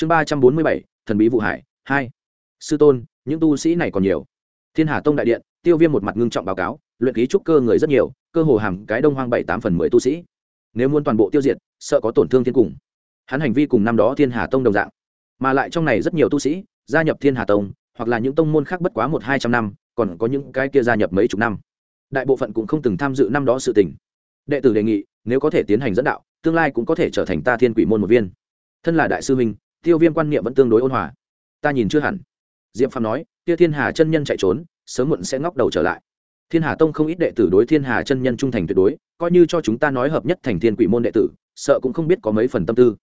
chương ba trăm bốn mươi bảy, thần bí vụ hải, hai. Sư tôn, những tu sĩ này còn nhiều. Thiên hà tông đại điện, tiêu viêm một mặt ngưng trọng báo cáo, luyện ký trúc cơ người rất nhiều, cơ hồ hàm cái đông hoang bảy tám phần mười tu sĩ. Nếu muốn toàn bộ tiêu diệt, sợ có tổn thương thiên cùng. Hắn hành vi cùng năm đó thiên hà tông đồng dạng. Mà lại trong này rất nhiều tu sĩ, gia nhập thiên hà tông, hoặc là những tông môn khác bất quá một hai trăm năm, còn có những cái kia gia nhập mấy chục năm. Đại bộ phận cũng không từng tham dự năm đó sự tình. Đệ tử đề nghị, nếu có thể tiến hành dẫn đạo, tương lai cũng có thể trở thành ta thiên quỷ môn một viên. Thân là đại sư minh tiêu viêm quan niệm vẫn tương đối ôn hòa. Ta nhìn chưa hẳn. Diệm phạm nói tia thiên hà chân nhân chạy trốn, sớm muộn sẽ ngóc đầu trở lại. Thiên hà tông không ít đệ tử đối thiên hà chân nhân trung thành tuyệt đối, coi như cho chúng ta nói hợp nhất thành thiên quỷ môn đệ tử, sợ cũng không biết có mấy phần tâm tư.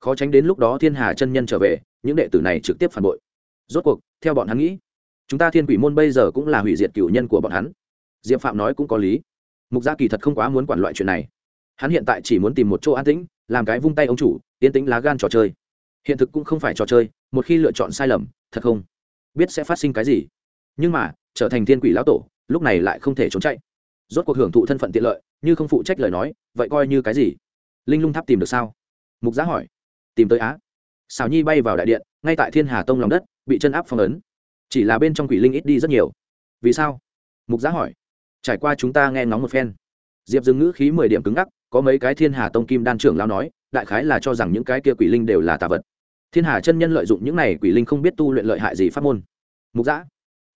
Khó tránh đến lúc đó thiên hà chân nhân trở về, những đệ tử này trực tiếp phản bội. Rốt cuộc, theo bọn hắn nghĩ, chúng ta thiên quỷ môn bây giờ cũng là hủy diệt cựu nhân của bọn hắn. Diệp phạm nói cũng có lý. Mục gia kỳ thật không quá muốn quản loại chuyện này. Hắn hiện tại chỉ muốn tìm một chỗ an tĩnh, làm cái vung tay ông chủ, yên tĩnh lá gan trò chơi hiện thực cũng không phải trò chơi, một khi lựa chọn sai lầm, thật không? Biết sẽ phát sinh cái gì? Nhưng mà, trở thành thiên quỷ lão tổ, lúc này lại không thể trốn chạy. Rốt cuộc hưởng thụ thân phận tiện lợi, như không phụ trách lời nói, vậy coi như cái gì? Linh lung tháp tìm được sao? Mục giá hỏi. Tìm tới á. Xào nhi bay vào đại điện, ngay tại thiên hà tông lòng đất, bị chân áp phong ấn. Chỉ là bên trong quỷ linh ít đi rất nhiều. Vì sao? Mục giá hỏi. Trải qua chúng ta nghe ngóng một phen. Diệp dừng ngữ khí mười điểm cứng ngắc, có mấy cái thiên hà tông kim đan trưởng lao nói, đại khái là cho rằng những cái kia quỷ linh đều là tà vật thiên hà chân nhân lợi dụng những này quỷ linh không biết tu luyện lợi hại gì pháp môn. Mục giã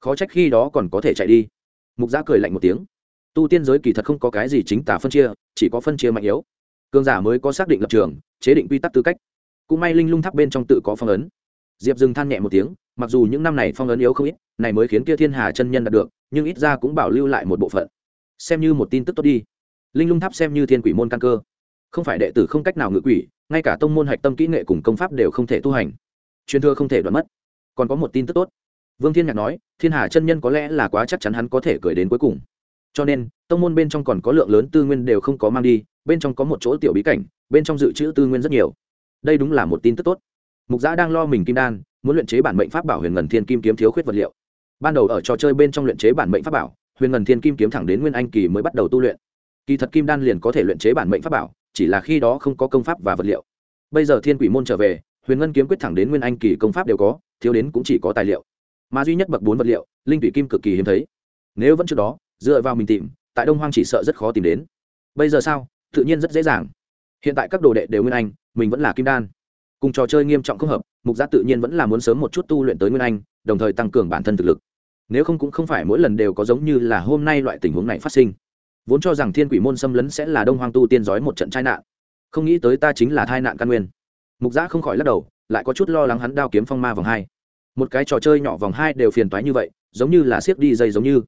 khó trách khi đó còn có thể chạy đi. Mục giã cười lạnh một tiếng. Tu tiên giới kỳ thật không có cái gì chính tả phân chia, chỉ có phân chia mạnh yếu. Cương giả mới có xác định lập trường, chế định quy tắc tư cách. Cũng may linh lung tháp bên trong tự có phong ấn. Diệp dừng than nhẹ một tiếng, mặc dù những năm này phong ấn yếu không ít, này mới khiến kia thiên hà chân nhân đạt được, nhưng ít ra cũng bảo lưu lại một bộ phận. Xem như một tin tức tốt đi. Linh lung tháp xem như thiên quỷ môn căn cơ. Không phải đệ tử không cách nào ngự quỷ ngay cả tông môn hạch tâm kỹ nghệ cùng công pháp đều không thể tu hành. Truyền thừa không thể đoạn mất. Còn có một tin tức tốt. Vương thiên nhạc nói, thiên hà chân nhân có lẽ là quá chắc chắn hắn có thể cười đến cuối cùng. Cho nên, tông môn bên trong còn có lượng lớn tư nguyên đều không có mang đi, bên trong có một chỗ tiểu bí cảnh, bên trong dự trữ tư nguyên rất nhiều. Đây đúng là một tin tức tốt. Mục giã đang lo mình kim đan, muốn luyện chế bản mệnh pháp bảo huyền ngần thiên kim kiếm thiếu khuyết vật liệu. Ban đầu ở trò chơi bên trong luyện chế bản mệnh pháp bảo, huyền ngần thiên kim kiếm thẳng đến nguyên anh kỳ mới bắt đầu tu luyện. Kỳ thật kim đan liền có thể luyện chế bản mệnh pháp bảo chỉ là khi đó không có công pháp và vật liệu. Bây giờ thiên quỷ môn trở về, huyền ngân kiếm quyết thẳng đến nguyên anh kỳ công pháp đều có, thiếu đến cũng chỉ có tài liệu. Mà duy nhất bậc bốn vật liệu, linh thủy kim cực kỳ hiếm thấy. Nếu vẫn trước đó, dựa vào mình tìm, tại đông hoang chỉ sợ rất khó tìm đến. Bây giờ sao? Tự nhiên rất dễ dàng. Hiện tại các đồ đệ đều nguyên anh, mình vẫn là kim đan. Cùng trò chơi nghiêm trọng không hợp, mục giác tự nhiên vẫn là muốn sớm một chút tu luyện tới nguyên anh, đồng thời tăng cường bản thân thực lực. Nếu không cũng không phải mỗi lần đều có giống như là hôm nay loại tình huống này phát sinh vốn cho rằng thiên quỷ môn xâm lấn sẽ là đông hoang tu tiên giói một trận tai nạn. Không nghĩ tới ta chính là tai nạn căn nguyên. Mục giã không khỏi lắc đầu, lại có chút lo lắng hắn đao kiếm phong ma vòng hai. Một cái trò chơi nhỏ vòng hai đều phiền toái như vậy, giống như là siết đi dây giống như.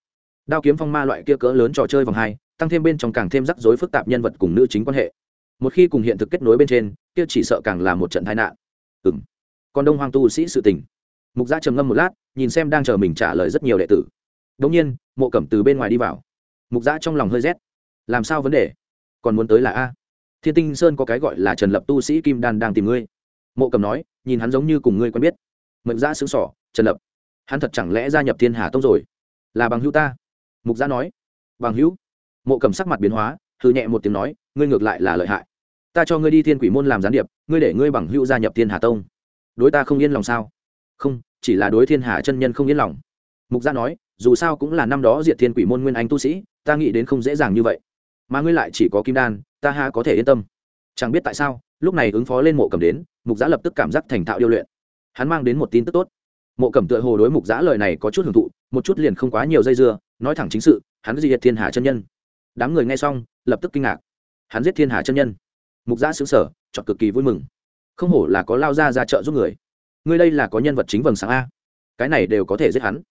Đao kiếm phong ma loại kia cỡ lớn trò chơi vòng hai, tăng thêm bên trong càng thêm rắc rối phức tạp nhân vật cùng nữ chính quan hệ. Một khi cùng hiện thực kết nối bên trên, kia chỉ sợ càng là một trận tai nạn. Ừ m còn đông hoàng tu sĩ sự tình. Mục gia trầm ngâm một lát, nhìn xem đang chờ mình trả lời rất nhiều đệ tử. Đ nhiên, mộ cẩm từ bên ngoài đi vào mục giã trong lòng hơi rét. Làm sao vấn đề? Còn muốn tới là a. Thiên tinh sơn có cái gọi là trần lập tu sĩ kim đan đang tìm ngươi. Mộ cầm nói, nhìn hắn giống như cùng ngươi quen biết. Mục giã xứng sỏ, trần lập. Hắn thật chẳng lẽ gia nhập thiên hà tông rồi? Là bằng hữu ta? Mục giã nói. Bằng hữu? Mộ cầm sắc mặt biến hóa thư nhẹ một tiếng nói, ngươi ngược lại là lợi hại. Ta cho ngươi đi thiên quỷ môn làm gián điệp, ngươi để ngươi bằng hữu gia nhập thiên hà tông. Đối ta không yên lòng sao? Không, chỉ là đối thiên hà chân nhân không yên lòng. Mục gia nói dù sao cũng là năm đó diệt thiên quỷ môn nguyên anh tu sĩ, ta nghĩ đến không dễ dàng như vậy. Mà ngươi lại chỉ có kim đan, ta ha có thể yên tâm. Chẳng biết tại sao, lúc này ứng phó lên mộ cầm đến, mục giã lập tức cảm giác thành thạo điêu luyện. Hắn mang đến một tin tức tốt. Mộ cầm tựa hồ đối mục giã lời này có chút hưởng thụ, một chút liền không quá nhiều dây dưa, nói thẳng chính sự, hắn diệt thiên hà chân nhân. Đám người nghe xong, lập tức kinh ngạc. Hắn giết thiên hà chân nhân. Mục giã xứng sở chọn cực kỳ vui mừng. Không hổ là có lao ra ra chợ giúp người. Ngươi đây là có nhân vật chính vầng sáng a. Cái này đều có thể giết hắn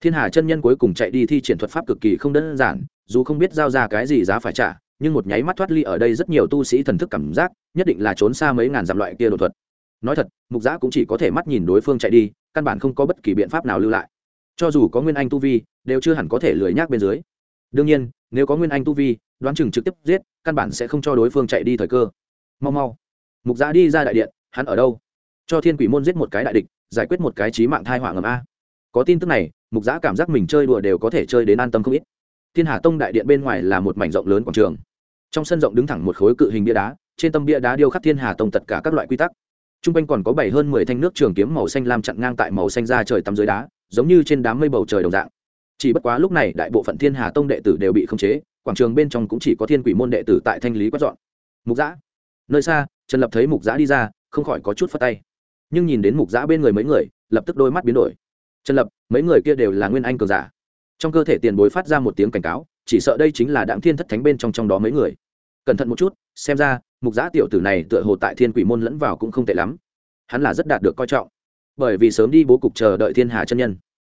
thiên hà chân nhân cuối cùng chạy đi thi triển thuật pháp cực kỳ không đơn giản, dù không biết giao ra cái gì giá phải trả, nhưng một nháy mắt thoát ly ở đây rất nhiều tu sĩ thần thức cảm giác, nhất định là trốn xa mấy ngàn dặm loại kia đột thuật. Nói thật, mục giã cũng chỉ có thể mắt nhìn đối phương chạy đi, căn bản không có bất kỳ biện pháp nào lưu lại. Cho dù có nguyên anh tu vi, đều chưa hẳn có thể lười nhác bên dưới. Đương nhiên, nếu có nguyên anh tu vi, đoán chừng trực tiếp giết, căn bản sẽ không cho đối phương chạy đi thời cơ. Mau mau. Mục giã đi ra đại điện, hắn ở đâu? Cho thiên quỷ môn giết một cái đại địch, giải quyết một cái trí mạng thai họa ngầm a có tin tức này, mục giã cảm giác mình chơi đùa đều có thể chơi đến an tâm không ít. Thiên hà tông đại điện bên ngoài là một mảnh rộng lớn quảng trường. Trong sân rộng đứng thẳng một khối cự hình bia đá, trên tâm bia đá điêu khắc thiên hà tông tất cả các loại quy tắc. T r u n g quanh còn có bảy hơn mười thanh nước trường kiếm màu xanh lam chặn ngang tại màu xanh ra trời tắm dưới đá, giống như trên đám mây bầu trời đồng dạng. Chỉ bất quá lúc này, đại bộ phận thiên hà tông đệ tử đều bị khống chế, quảng trường bên trong cũng chỉ có thiên quỷ môn đệ tử tại thanh lý quét dọn. Mục giã, nơi xa, trần lập thấy mục giã đi ra, không khỏi có chút phất tay. Nhưng nhìn đến mục giã bên người mấy người, lập tức đôi mắt biến đổi trần lập, mấy người kia đều là nguyên anh cường giả. Trong cơ thể tiền bối phát ra một tiếng cảnh cáo, chỉ sợ đây chính là đặng thiên thất thánh bên trong trong đó mấy người. Cẩn thận một chút, xem ra, mục giã tiểu tử này tựa hồ tại thiên quỷ môn lẫn vào cũng không tệ lắm. Hắn là rất đạt được coi trọng. Bởi vì sớm đi bố cục chờ đợi thiên hà chân nhân.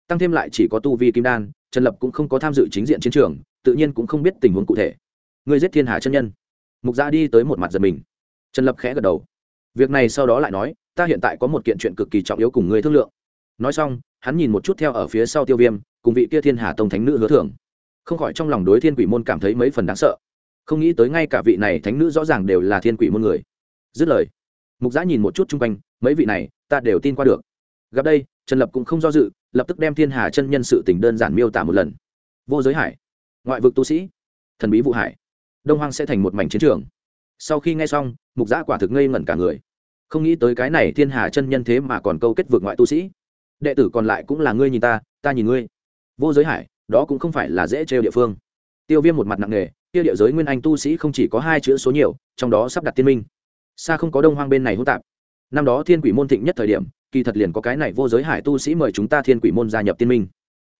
Tăng thêm lại chỉ có tu vi kim đan, trần lập cũng không có tham dự chính diện chiến trường, tự nhiên cũng không biết tình huống cụ thể. Người giết thiên hà chân nhân. Mục giã đi tới một mặt giật mình. Trần lập khẽ gật đầu. Việc này sau đó lại nói, ta hiện tại có một kiện chuyện cực kỳ trọng yếu cùng người thương lượng nói xong, hắn nhìn một chút theo ở phía sau tiêu viêm, cùng vị kia thiên hà tông thánh nữ hứa thưởng. Không khỏi trong lòng đối thiên quỷ môn cảm thấy mấy phần đáng sợ. Không nghĩ tới ngay cả vị này thánh nữ rõ ràng đều là thiên quỷ môn người. Dứt lời, mục giã nhìn một chút chung quanh, mấy vị này, ta đều tin qua được. Gặp đây, trần lập cũng không do dự, lập tức đem thiên hà chân nhân sự tình đơn giản miêu tả một lần. Vô giới hải, ngoại vực tu sĩ, thần bí vụ hải, đông hoang sẽ thành một mảnh chiến trường. Sau khi nghe xong, mục giã quả thực ngây ngẩn cả người. Không nghĩ tới cái này thiên hà chân nhân thế mà còn câu kết vượt ngoại tu sĩ đệ tử còn lại cũng là ngươi nhìn ta ta nhìn ngươi. Vô giới hải, đó cũng không phải là dễ trêu địa phương. Tiêu viêm một mặt nặng nề, kia địa giới nguyên anh tu sĩ không chỉ có hai chữ số nhiều, trong đó sắp đặt tiên minh. Xa không có đông hoang bên này hỗn tạp. Năm đó thiên quỷ môn thịnh nhất thời điểm, kỳ thật liền có cái này vô giới hải tu sĩ mời chúng ta thiên quỷ môn gia nhập tiên minh.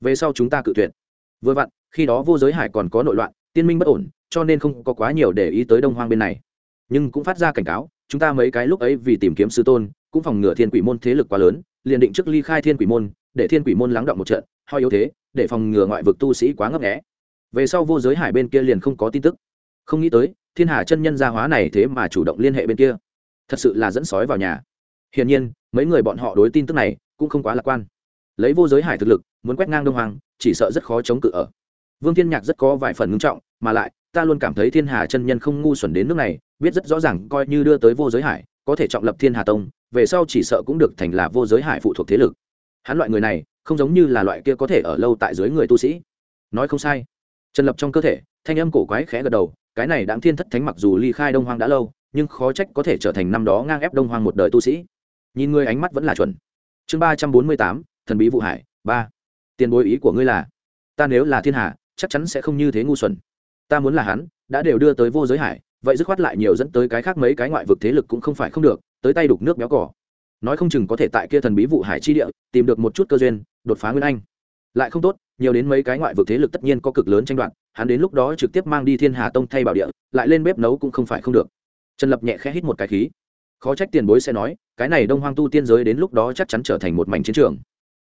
Về sau chúng ta cự tuyệt. Vừa vặn, khi đó vô giới hải còn có nội loạn, tiên minh bất ổn, cho nên không có quá nhiều để ý tới đông hoang bên này. Nhưng cũng phát ra cảnh cáo, chúng ta mấy cái lúc ấy vì tìm kiếm sư tôn, cũng phòng ngừa thiên quỷ môn thế lực quá lớn liền định trước ly khai thiên quỷ môn, để thiên quỷ môn lắng động một trận, ho yếu thế, để phòng ngừa ngoại vực tu sĩ quá ngấp nghẽ về sau vô giới hải bên kia liền không có tin tức. Không nghĩ tới, thiên hà chân nhân gia hóa này thế mà chủ động liên hệ bên kia. Thật sự là dẫn sói vào nhà. Hiển nhiên, mấy người bọn họ đối tin tức này cũng không quá lạc quan. Lấy vô giới hải thực lực, muốn quét ngang đông hoàng, chỉ sợ rất khó chống cự ở. Vương thiên nhạc rất có vài phần ngưng trọng, mà lại, ta luôn cảm thấy thiên hà chân nhân không ngu xuẩn đến nước này, biết rất rõ ràng coi như đưa tới vô giới hải có thể trọng lập thiên hà tông, về sau chỉ sợ cũng được thành là vô giới hải phụ thuộc thế lực. Hắn loại người này, không giống như là loại kia có thể ở lâu tại dưới người tu sĩ. Nói không sai. Trần lập trong cơ thể, thanh âm cổ quái khẽ gật đầu, cái này đáng thiên thất thánh mặc dù ly khai đông hoang đã lâu, nhưng khó trách có thể trở thành năm đó ngang ép đông hoang một đời tu sĩ. Nhìn ngươi ánh mắt vẫn là chuẩn. Chương ba trăm bốn mươi tám, thần bí vụ hải, ba. Tiền bối ý của ngươi là, ta nếu là thiên hà, chắc chắn sẽ không như thế ngu xuẩn. Ta muốn là hắn, đã đều đưa tới vô giới hải vậy dứt khoát lại nhiều dẫn tới cái khác mấy cái ngoại vực thế lực cũng không phải không được, tới tay đục nước béo cỏ. Nói không chừng có thể tại kia thần bí vụ hải chi địa tìm được một chút cơ duyên, đột phá nguyên anh. Lại không tốt, nhiều đến mấy cái ngoại vực thế lực tất nhiên có cực lớn tranh đoạt, hắn đến lúc đó trực tiếp mang đi thiên hà tông thay bảo địa, lại lên bếp nấu cũng không phải không được. Trần lập nhẹ khẽ hít một cái khí. Khó trách tiền bối sẽ nói, cái này đông hoang tu tiên giới đến lúc đó chắc chắn trở thành một mảnh chiến trường.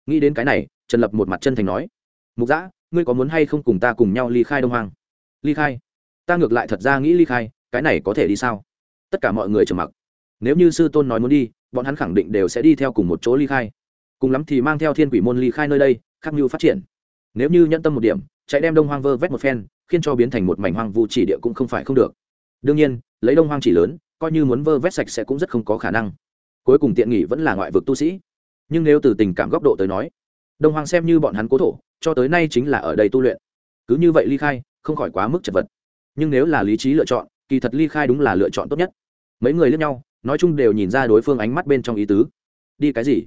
Nghĩ đến cái này, trần lập một mặt chân thành nói, mục giã ngươi có muốn hay không cùng ta cùng nhau ly khai đông hoang? Ly khai? Ta ngược lại thật ra nghĩ ly khai cái này có thể đi sao? Tất cả mọi người trầm mặc. Nếu như sư tôn nói muốn đi, bọn hắn khẳng định đều sẽ đi theo cùng một chỗ ly khai. Cùng lắm thì mang theo thiên quỷ môn ly khai nơi đây khắc mưu phát triển. Nếu như nhận tâm một điểm, chạy đem đông hoang vơ vét một phen, khiến cho biến thành một mảnh hoang vu chỉ địa cũng không phải không được. Đương nhiên, lấy đông hoang chỉ lớn, coi như muốn vơ vét sạch sẽ cũng rất không có khả năng. Cuối cùng tiện nghỉ vẫn là ngoại vực tu sĩ. Nhưng nếu từ tình cảm góc độ tới nói, đông hoang xem như bọn hắn cố thổ, cho tới nay chính là ở đây tu luyện. Cứ như vậy ly khai, không khỏi quá mức chật vật. Nhưng nếu là lý trí lựa chọn kỳ thật ly khai đúng là lựa chọn tốt nhất. Mấy người lẫn nhau, nói chung đều nhìn ra đối phương ánh mắt bên trong ý tứ. Đi cái gì?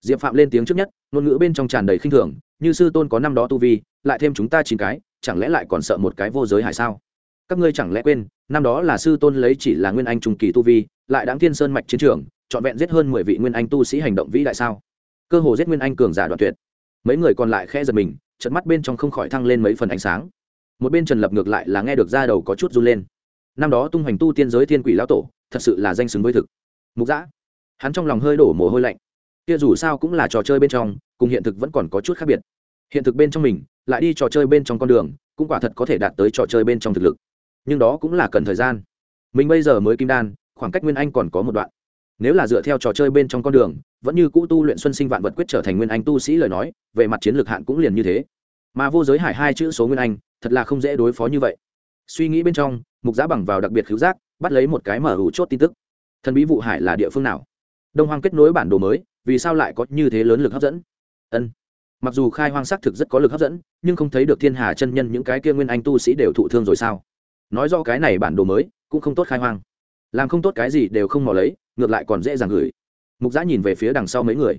Diệp phạm lên tiếng trước nhất, ngôn ngữ bên trong tràn đầy khinh thường, như sư tôn có năm đó tu vi, lại thêm chúng ta chín cái, chẳng lẽ lại còn sợ một cái vô giới hải sao? Các ngươi chẳng lẽ quên, năm đó là sư tôn lấy chỉ là nguyên anh trung kỳ tu vi, lại đáng thiên sơn mạch chiến trường, trọn vẹn giết hơn mười vị nguyên anh tu sĩ hành động vĩ đại sao? Cơ hồ giết nguyên anh cường giả đoạn tuyệt. Mấy người còn lại khe giật mình trận mắt bên trong không khỏi thăng lên mấy phần ánh sáng. Một bên trần lập ngược lại là nghe được ra đầu có chút run lên năm đó tung hoành tu tiên giới thiên quỷ lão tổ, thật sự là danh xứng với thực. Mục giã hắn trong lòng hơi đổ mồ hôi lạnh. Kia dù sao cũng là trò chơi bên trong, cùng hiện thực vẫn còn có chút khác biệt. Hiện thực bên trong mình, lại đi trò chơi bên trong con đường, cũng quả thật có thể đạt tới trò chơi bên trong thực lực. Nhưng đó cũng là cần thời gian. Mình bây giờ mới kim đan, khoảng cách nguyên anh còn có một đoạn. Nếu là dựa theo trò chơi bên trong con đường, vẫn như cũ tu luyện xuân sinh vạn vật quyết trở thành nguyên anh tu sĩ lời nói, về mặt chiến lược hạn cũng liền như thế. Mà vô giới hải hai chữ số nguyên anh, thật là không dễ đối phó như vậy. Suy nghĩ bên trong mục Giá bằng vào đặc biệt khiếu giác, bắt lấy một cái mở hủ chốt tin tức. Thần bí vụ hải là địa phương nào? Đông hoang kết nối bản đồ mới, vì sao lại có như thế lớn lực hấp dẫn? Ân. Mặc dù khai hoang xác thực rất có lực hấp dẫn, nhưng không thấy được thiên hà chân nhân những cái kia nguyên anh tu sĩ đều thụ thương rồi sao? Nói do cái này bản đồ mới, cũng không tốt khai hoang. Làm không tốt cái gì đều không mò lấy, ngược lại còn dễ dàng gửi. Mục giã nhìn về phía đằng sau mấy người.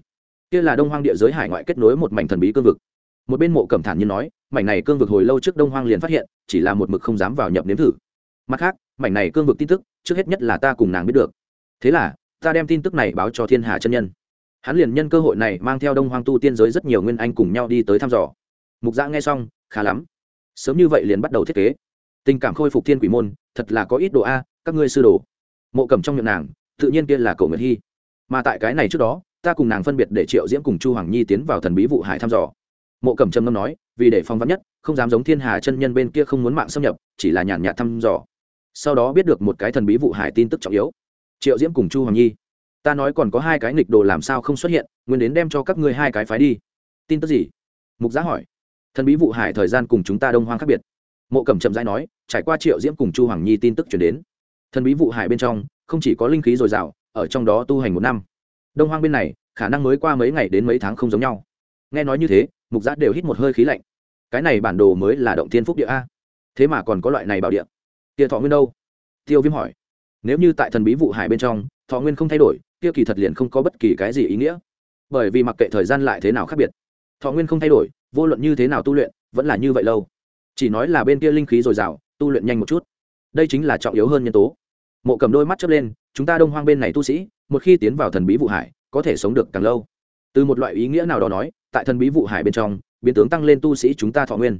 Kia là đông hoang địa giới hải ngoại kết nối một mảnh thần bí cương vực. Một bên mộ cẩm thản như nói, mảnh này cương vực hồi lâu trước đông hoang liền phát hiện, chỉ là một mực không dám vào nhập nếm thử mặt khác, mảnh này cương vực tin tức, trước hết nhất là ta cùng nàng biết được. Thế là, ta đem tin tức này báo cho thiên hà chân nhân. Hắn liền nhân cơ hội này mang theo đông hoang tu tiên giới rất nhiều nguyên anh cùng nhau đi tới thăm dò. Mục giã nghe xong, khá lắm. Sớm như vậy liền bắt đầu thiết kế. Tình cảm khôi phục thiên quỷ môn, thật là có ít độ a, các ngươi sư đồ. Mộ cầm trong miệng nàng, tự nhiên kia là cậu nguyệt hy. Mà tại cái này trước đó, ta cùng nàng phân biệt để triệu diễm cùng chu hoàng nhi tiến vào thần bí vụ hải thăm dò. Mộ cầm trầm ngâm nói, vì để phong vắn nhất, không dám giống thiên hà chân nhân bên kia không muốn mạng xâm nhập, chỉ là nhàn nhạt thăm dò sau đó biết được một cái thần bí vụ hải tin tức trọng yếu. Triệu diễm cùng chu hoàng nhi, ta nói còn có hai cái nghịch đồ làm sao không xuất hiện, nguyên đến đem cho các ngươi hai cái phái đi. Tin tức gì? Mục giá hỏi. Thần bí vụ hải thời gian cùng chúng ta đông hoang khác biệt. Mộ cẩm chậm rãi nói, trải qua triệu diễm cùng chu hoàng nhi tin tức chuyển đến, thần bí vụ hải bên trong, không chỉ có linh khí dồi dào, ở trong đó tu hành một năm. Đông hoang bên này, khả năng mới qua mấy ngày đến mấy tháng không giống nhau. Nghe nói như thế, mục giác đều hít một hơi khí lạnh. Cái này bản đồ mới là động thiên phúc địa a. Thế mà còn có loại này bảo địa kia thọ nguyên đâu? Tiêu viêm hỏi. Nếu như tại thần bí vụ hải bên trong, thọ nguyên không thay đổi, kia kỳ thật liền không có bất kỳ cái gì ý nghĩa. Bởi vì mặc kệ thời gian lại thế nào khác biệt, thọ nguyên không thay đổi, vô luận như thế nào tu luyện, vẫn là như vậy lâu. Chỉ nói là bên kia linh khí dồi dào, tu luyện nhanh một chút. Đây chính là trọng yếu hơn nhân tố. Mộ cầm đôi mắt chớp lên, chúng ta đông hoang bên này tu sĩ, một khi tiến vào thần bí vụ hải, có thể sống được càng lâu. Từ một loại ý nghĩa nào đó nói, tại thần bí vụ hải bên trong, biến tướng tăng lên tu sĩ chúng ta thọ nguyên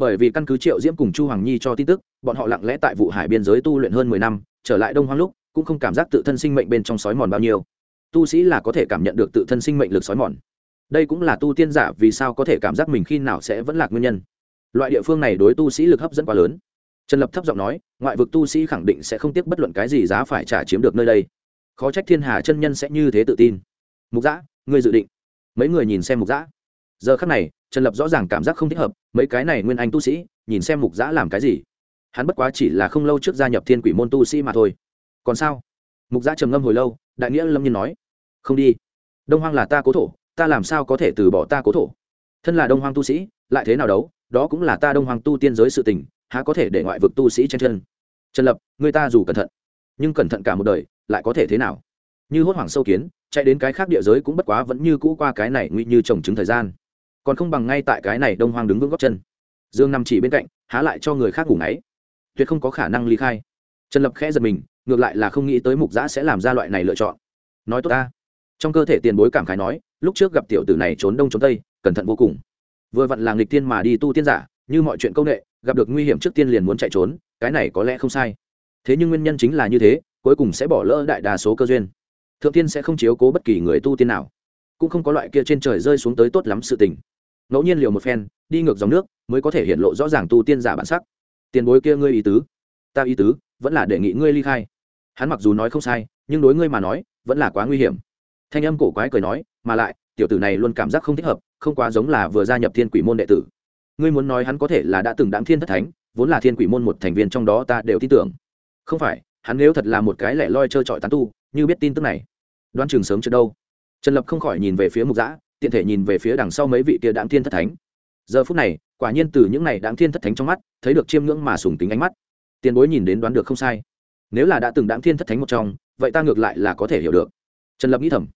bởi vì căn cứ triệu diễm cùng chu hoàng nhi cho tin tức, bọn họ lặng lẽ tại vụ hải biên giới tu luyện hơn mười năm, trở lại đông hoang lúc, cũng không cảm giác tự thân sinh mệnh bên trong sói mòn bao nhiêu. Tu sĩ là có thể cảm nhận được tự thân sinh mệnh lực sói mòn. Đây cũng là tu tiên giả vì sao có thể cảm giác mình khi nào sẽ vẫn lạc nguyên nhân. Loại địa phương này đối tu sĩ lực hấp dẫn quá lớn. Trần lập thấp giọng nói, ngoại vực tu sĩ khẳng định sẽ không tiếc bất luận cái gì giá phải trả chiếm được nơi đây. Khó trách thiên hà chân nhân sẽ như thế tự tin. Mục giã ngươi dự định. Mấy người nhìn xem mục giã giờ khắc này trần lập rõ ràng cảm giác không thích hợp, mấy cái này nguyên anh tu sĩ, nhìn xem mục giã làm cái gì. Hắn bất quá chỉ là không lâu trước gia nhập thiên quỷ môn tu sĩ mà thôi. Còn sao? Mục giã trầm ngâm hồi lâu, đại nghĩa lâm nhiên nói, không đi. Đông hoang là ta cố thổ, ta làm sao có thể từ bỏ ta cố thổ? Thân là đông hoang tu sĩ, lại thế nào đấu? Đó cũng là ta đông hoang tu tiên giới sự tình, há có thể để ngoại vực tu sĩ chen chân? Trần lập, người ta dù cẩn thận, nhưng cẩn thận cả một đời, lại có thể thế nào? Như hốt hoảng sâu kiến, chạy đến cái khác địa giới cũng bất quá vẫn như cũ qua cái này nguy như trồng trứng thời gian còn không bằng ngay tại cái này đông hoang đứng vững góc chân. Dương nằm chỉ bên cạnh, há lại cho người khác ngủ ngáy. Tuyệt không có khả năng ly khai. Trần lập khẽ giật mình, ngược lại là không nghĩ tới mục giã sẽ làm ra loại này lựa chọn. Nói tốt ta. Trong cơ thể tiền bối cảm khái nói, lúc trước gặp tiểu tử này trốn đông trốn tây, cẩn thận vô cùng. Vừa vặn làng lịch tiên mà đi tu tiên giả, như mọi chuyện công nghệ, gặp được nguy hiểm trước tiên liền muốn chạy trốn, cái này có lẽ không sai. Thế nhưng nguyên nhân chính là như thế, cuối cùng sẽ bỏ lỡ đại đa số cơ duyên. Thượng tiên sẽ không chiếu cố bất kỳ người tu tiên nào, cũng không có loại kia trên trời rơi xuống tới tốt lắm sự tình ngẫu nhiên liều một phen, đi ngược dòng nước, mới có thể hiện lộ rõ ràng tu tiên giả bản sắc. Tiền bối kia ngươi ý tứ? Ta ý tứ, vẫn là đề nghị ngươi ly khai. Hắn mặc dù nói không sai, nhưng đối ngươi mà nói, vẫn là quá nguy hiểm. Thanh âm cổ quái cười nói, mà lại, tiểu tử này luôn cảm giác không thích hợp, không quá giống là vừa gia nhập thiên quỷ môn đệ tử. Ngươi muốn nói hắn có thể là đã từng đáng thiên thất thánh, vốn là thiên quỷ môn một thành viên trong đó ta đều tin tưởng. Không phải, hắn nếu thật là một cái lẻ loi trơ trọi tán tu, như biết tin tức này đoan trường sớm chưa đâu. Trần lập không khỏi nhìn về phía mục giã tiện thể nhìn về phía đằng sau mấy vị kia đáng thiên thất thánh. Giờ phút này, quả nhiên từ những này đáng thiên thất thánh trong mắt, thấy được chiêm ngưỡng mà sùng tính ánh mắt. Tiền bối nhìn đến đoán được không sai. Nếu là đã từng đáng thiên thất thánh một trong, vậy ta ngược lại là có thể hiểu được. Trần lập nghĩ thầm.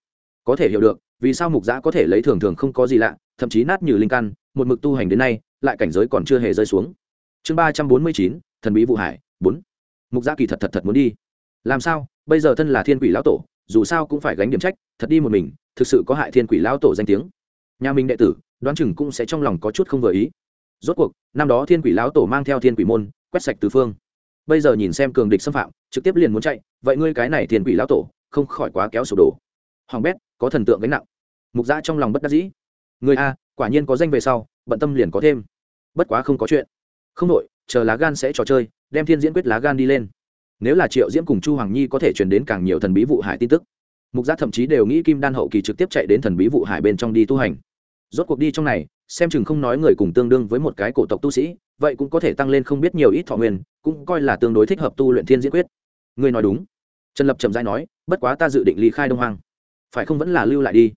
Có thể hiểu được, vì sao mục giã có thể lấy thường thường không có gì lạ, thậm chí nát như linh căn, một mực tu hành đến nay, lại cảnh giới còn chưa hề rơi xuống. Chương ba trăm bốn mươi chín, thần bí vụ hải, bốn. Mục giã kỳ thật thật thật muốn đi. Làm sao? Bây giờ thân là thiên quỷ lão tổ dù sao cũng phải gánh điểm trách, thật đi một mình, thực sự có hại thiên quỷ lão tổ danh tiếng. Nhà mình đệ tử, đoán chừng cũng sẽ trong lòng có chút không vừa ý. Rốt cuộc, năm đó thiên quỷ lão tổ mang theo thiên quỷ môn, quét sạch tứ phương. Bây giờ nhìn xem cường địch xâm phạm, trực tiếp liền muốn chạy, vậy ngươi cái này thiên quỷ lão tổ, không khỏi quá kéo sổ đổ. Hoàng bét, có thần tượng gánh nặng. Mục giã trong lòng bất đắc dĩ. Người a, quả nhiên có danh về sau, bận tâm liền có thêm. Bất quá không có chuyện. Không đội chờ lá gan sẽ trò chơi, đem thiên diễn quyết lá gan đi lên nếu là triệu diễm cùng chu hoàng nhi có thể truyền đến càng nhiều thần bí vụ hải tin tức, mục giác thậm chí đều nghĩ kim đan hậu kỳ trực tiếp chạy đến thần bí vụ hải bên trong đi tu hành. Rốt cuộc đi trong này, xem chừng không nói người cùng tương đương với một cái cổ tộc tu sĩ, vậy cũng có thể tăng lên không biết nhiều ít thọ nguyên, cũng coi là tương đối thích hợp tu luyện thiên diễn quyết. Ngươi nói đúng. Trần lập trầm dai nói, bất quá ta dự định ly khai đông hoàng phải không vẫn là lưu lại đi?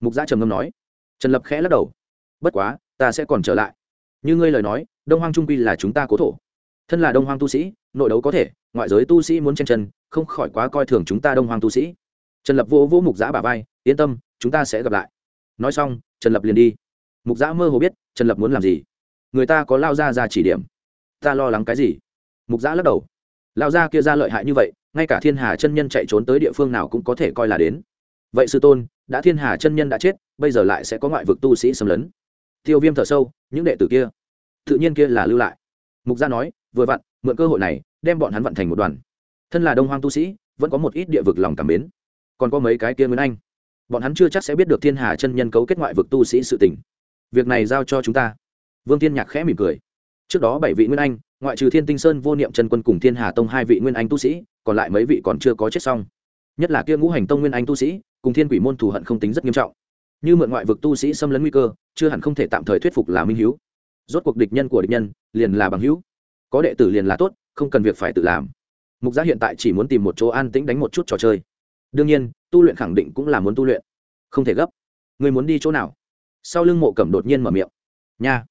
Mục gia trầm ngâm nói. Trần lập khẽ lắc đầu. Bất quá, ta sẽ còn trở lại. Như ngươi lời nói, đông hoang trung quy là chúng ta cố thổ thân là đông hoang tu sĩ, nội đấu có thể, ngoại giới tu sĩ muốn chen chân, không khỏi quá coi thường chúng ta đông hoang tu sĩ. Trần lập vô vô mục giã bà vai, yên tâm, chúng ta sẽ gặp lại. Nói xong, trần lập liền đi. Mục giã mơ hồ biết, trần lập muốn làm gì. Người ta có lao ra ra chỉ điểm. Ta lo lắng cái gì? Mục giã lắc đầu. Lao ra kia ra lợi hại như vậy, ngay cả thiên hà chân nhân chạy trốn tới địa phương nào cũng có thể coi là đến. Vậy sư tôn, đã thiên hà chân nhân đã chết, bây giờ lại sẽ có ngoại vực tu sĩ xâm lấn. Tiêu viêm thở sâu, những đệ tử kia, tự nhiên kia là lưu lại. Mục gia nói vừa vặn, mượn cơ hội này, đem bọn hắn vận thành một đoàn. Thân là đông hoang tu sĩ, vẫn có một ít địa vực lòng cảm mến. Còn có mấy cái kia nguyên anh. Bọn hắn chưa chắc sẽ biết được thiên hà chân nhân cấu kết ngoại vực tu sĩ sự tình. Việc này giao cho chúng ta. Vương tiên nhạc khẽ mỉm cười. Trước đó bảy vị nguyên anh, ngoại trừ thiên tinh sơn, vô niệm chân quân cùng thiên hà tông hai vị nguyên anh tu sĩ, còn lại mấy vị còn chưa có chết xong. Nhất là kia ngũ hành tông nguyên anh tu sĩ, cùng thiên quỷ môn thù hận không tính rất nghiêm trọng. Như mượn ngoại vực tu sĩ xâm lấn nguy cơ, chưa hẳn không thể tạm thời thuyết phục là minh hữu rốt cuộc địch nhân của địch nhân, liền là bằng hữu có đệ tử liền là tốt, không cần việc phải tự làm. Mục giá hiện tại chỉ muốn tìm một chỗ an tĩnh đánh một chút trò chơi. Đương nhiên, tu luyện khẳng định cũng là muốn tu luyện. Không thể gấp. Người muốn đi chỗ nào? Sau lưng mộ cẩm đột nhiên mở miệng. Nha.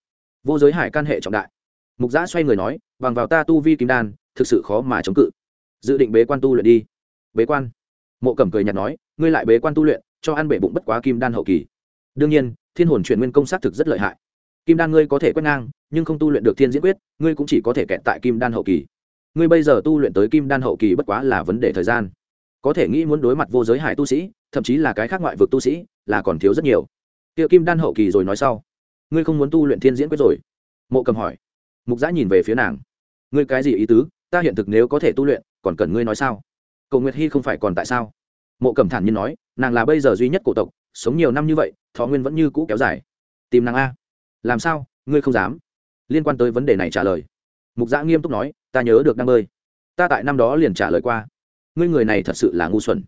Vô giới hải can hệ trọng đại. Mục giã xoay người nói, bằng vào ta tu vi kim đan, thực sự khó mà chống cự. Dự định bế quan tu luyện đi. Bế quan. Mộ cẩm cười nhạt nói, ngươi lại bế quan tu luyện, cho ăn bể bụng bất quá kim đan hậu kỳ. Đương nhiên, thiên hồn chuyển nguyên công sát thực rất lợi hại kim đan ngươi có thể quét ngang, nhưng không tu luyện được thiên diễn quyết, ngươi cũng chỉ có thể kẹt tại kim đan hậu kỳ. Ngươi bây giờ tu luyện tới kim đan hậu kỳ bất quá là vấn đề thời gian. Có thể nghĩ muốn đối mặt vô giới hải tu sĩ, thậm chí là cái khác ngoại vực tu sĩ, là còn thiếu rất nhiều. Tiệ kim đan hậu kỳ rồi nói sau. Ngươi không muốn tu luyện thiên diễn quyết rồi? Mộ cầm hỏi. Mục giã nhìn về phía nàng. Ngươi cái gì ý tứ? Ta hiện thực nếu có thể tu luyện, còn cần ngươi nói sao? Cầu nguyệt hy không phải còn tại sao? Mộ cầm thản nhiên nói, nàng là bây giờ duy nhất cổ tộc, sống nhiều năm như vậy, thọ nguyên vẫn như cũ kéo dài. Tìm nàng a làm sao? Ngươi không dám? Liên quan tới vấn đề này trả lời. Mục giã nghiêm túc nói, ta nhớ được đang bơi. Ta tại năm đó liền trả lời qua. Ngươi người này thật sự là ngu xuẩn.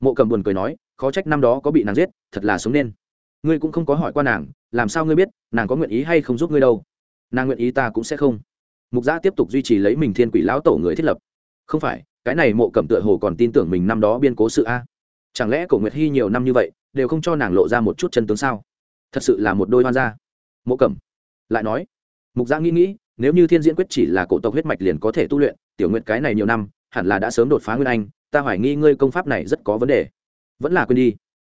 Mộ cầm buồn cười nói, khó trách năm đó có bị nàng giết, thật là sống nên. Ngươi cũng không có hỏi qua nàng, làm sao ngươi biết, nàng có nguyện ý hay không giúp ngươi đâu? Nàng nguyện ý ta cũng sẽ không. Mục giã tiếp tục duy trì lấy mình thiên quỷ lão tổ người thiết lập. Không phải, cái này mộ cầm tựa hồ còn tin tưởng mình năm đó biên cố sự a. Chẳng lẽ cổ nguyệt hy nhiều năm như vậy, đều không cho nàng lộ ra một chút chân tướng sao? Thật sự là một đôi hoan gia mộ cẩm. Lại nói, mục giã nghĩ nghĩ, nếu như thiên diễn quyết chỉ là cổ tộc huyết mạch liền có thể tu luyện, tiểu nguyện cái này nhiều năm, hẳn là đã sớm đột phá nguyên anh, ta hoài nghi ngươi công pháp này rất có vấn đề. Vẫn là quên đi.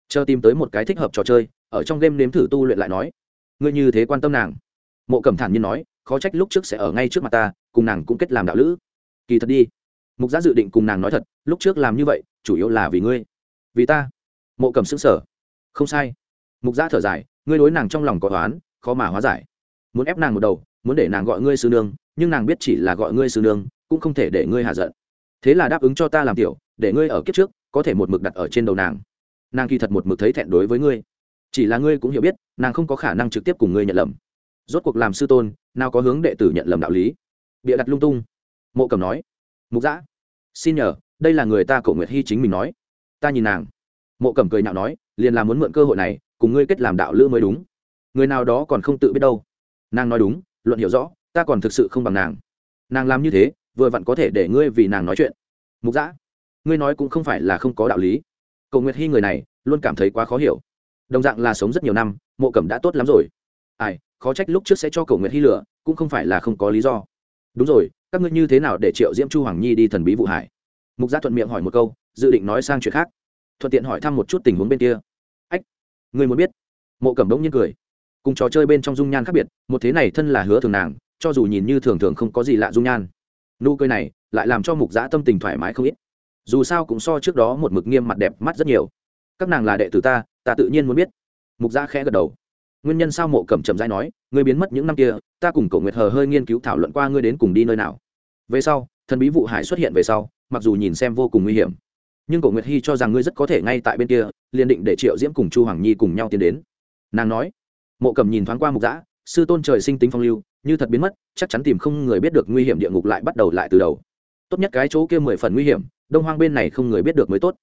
Chờ tìm tới một cái thích hợp trò chơi, ở trong game nếm thử tu luyện lại nói. Ngươi như thế quan tâm nàng. Mộ cẩm thản nhiên nói, khó trách lúc trước sẽ ở ngay trước mặt ta, cùng nàng cũng kết làm đạo lữ. Kỳ thật đi. Mục giã dự định cùng nàng nói thật, lúc trước làm như vậy, chủ yếu là vì ngươi. Vì ta. Mộ cẩm xứng sở không sai. Mục giã thở dài, ngươi đối nàng trong lòng có toán khó mà hóa giải. Muốn ép nàng một đầu, muốn để nàng gọi ngươi sư nương, nhưng nàng biết chỉ là gọi ngươi sư nương, cũng không thể để ngươi hạ giận. Thế là đáp ứng cho ta làm tiểu, để ngươi ở kiếp trước, có thể một mực đặt ở trên đầu nàng. Nàng kỳ thật một mực thấy thẹn đối với ngươi. Chỉ là ngươi cũng hiểu biết, nàng không có khả năng trực tiếp cùng ngươi nhận lầm. Rốt cuộc làm sư tôn, nào có hướng đệ tử nhận lầm đạo lý? Bịa đặt lung tung. Mộ cầm nói. Mục giã xin nhờ, đây là người ta cổ nguyệt hy chính mình nói. Ta nhìn nàng. Mộ cầm cười nhạo nói, liền là muốn mượn cơ hội này, cùng ngươi kết làm đạo lữ mới đúng người nào đó còn không tự biết đâu. Nàng nói đúng, luận hiểu rõ, ta còn thực sự không bằng nàng. Nàng làm như thế, vừa vặn có thể để ngươi vì nàng nói chuyện. Mục giã ngươi nói cũng không phải là không có đạo lý. Cầu nguyệt hy người này, luôn cảm thấy quá khó hiểu. Đồng dạng là sống rất nhiều năm, mộ cẩm đã tốt lắm rồi. Ai, khó trách lúc trước sẽ cho cầu nguyệt hy lửa cũng không phải là không có lý do. Đúng rồi, các ngươi như thế nào để triệu diễm chu hoàng nhi đi thần bí vụ hải? Mục gia thuận miệng hỏi một câu, dự định nói sang chuyện khác. Thuận tiện hỏi thăm một chút tình huống bên kia. Ách người muốn biết? Mộ cẩm đông nhiên cười cùng trò chơi bên trong dung nhan khác biệt, một thế này thân là hứa thường nàng, cho dù nhìn như thường thường không có gì lạ dung nhan. Nụ cười này lại làm cho mục giã tâm tình thoải mái không ít. Dù sao cũng so trước đó một mực nghiêm mặt đẹp mắt rất nhiều. Các nàng là đệ tử ta ta tự nhiên muốn biết. Mục giã khẽ gật đầu. Nguyên nhân sao mộ cẩm trầm dai nói, ngươi biến mất những năm kia, ta cùng cổ nguyệt hờ hơi nghiên cứu thảo luận qua ngươi đến cùng đi nơi nào. Về sau, thần bí vụ hải xuất hiện về sau, mặc dù nhìn xem vô cùng nguy hiểm, nhưng cổ nguyệt hy cho rằng ngươi rất có thể ngay tại bên kia, liền định để triệu diễm cùng chu hoàng nhi cùng nhau tiến đến. Nàng nói mộ cầm nhìn thoáng qua mục giã sư tôn trời sinh tính phong lưu, như thật biến mất, chắc chắn tìm không người biết được nguy hiểm địa ngục lại bắt đầu lại từ đầu. Tốt nhất cái chỗ kia mười phần nguy hiểm, đông hoang bên này không người biết được mới tốt.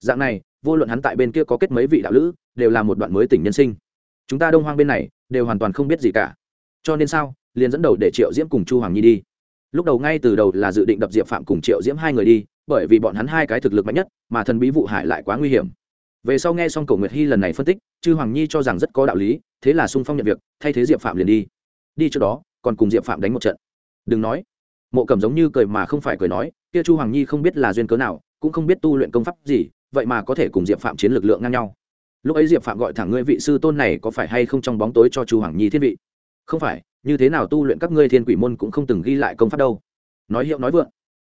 Dạng này, vô luận hắn tại bên kia có kết mấy vị đạo lữ, đều là một đoạn mới tỉnh nhân sinh. Chúng ta đông hoang bên này, đều hoàn toàn không biết gì cả. Cho nên sao, liền dẫn đầu để triệu diễm cùng chu hoàng nhi đi. Lúc đầu ngay từ đầu là dự định đập diệp phạm cùng triệu diễm hai người đi, bởi vì bọn hắn hai cái thực lực mạnh nhất, mà thần bí vụ hại lại quá nguy hiểm về sau nghe xong cổ nguyệt hy lần này phân tích, chư hoàng nhi cho rằng rất có đạo lý, thế là sung phong nhận việc, thay thế diệp phạm liền đi. Đi trước đó, còn cùng diệp phạm đánh một trận. Đừng nói, mộ cầm giống như cười mà không phải cười nói, kia chu hoàng nhi không biết là duyên cớ nào, cũng không biết tu luyện công pháp gì, vậy mà có thể cùng diệp phạm chiến lực lượng ngang nhau. Lúc ấy diệp phạm gọi thẳng ngươi vị sư tôn này có phải hay không trong bóng tối cho chu hoàng nhi thiên vị? Không phải, như thế nào tu luyện các ngươi thiên quỷ môn cũng không từng ghi lại công pháp đâu. Nói hiệu nói vượng.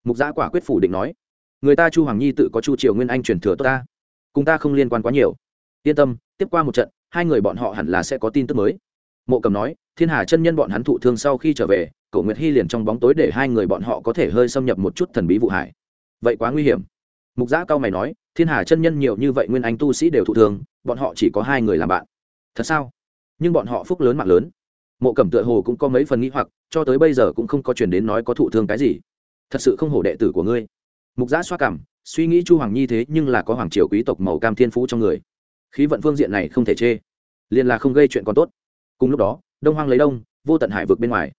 Mục gia quả quyết phủ định nói, người ta chu hoàng nhi tự có chu triều nguyên anh truyền thừa tốt ta cùng ta không liên quan quá nhiều. Yên tâm, tiếp qua một trận, hai người bọn họ hẳn là sẽ có tin tức mới. Mộ cầm nói, thiên hà chân nhân bọn hắn thụ thương sau khi trở về cậu nguyệt hy liền trong bóng tối để hai người bọn họ có thể hơi xâm nhập một chút thần bí vụ hải. Vậy quá nguy hiểm. Mục giã cao mày nói, thiên hà chân nhân nhiều như vậy nguyên anh tu sĩ đều thụ thương, bọn họ chỉ có hai người làm bạn. Thật sao? Nhưng bọn họ phúc lớn mạng lớn. Mộ cẩm tựa hồ cũng có mấy phần nghĩ hoặc, cho tới bây giờ cũng không có chuyển đến nói có thụ thương cái gì. Thật sự không hổ đệ tử của ngươi mục giã xoa cảm, suy nghĩ chu hoàng nhi thế nhưng là có hoàng triều quý tộc màu cam thiên phú trong người. Khí vận phương diện này không thể chê, liền là không gây chuyện còn tốt. Cùng lúc đó, đông hoang lấy đông, vô tận hải vực bên ngoài.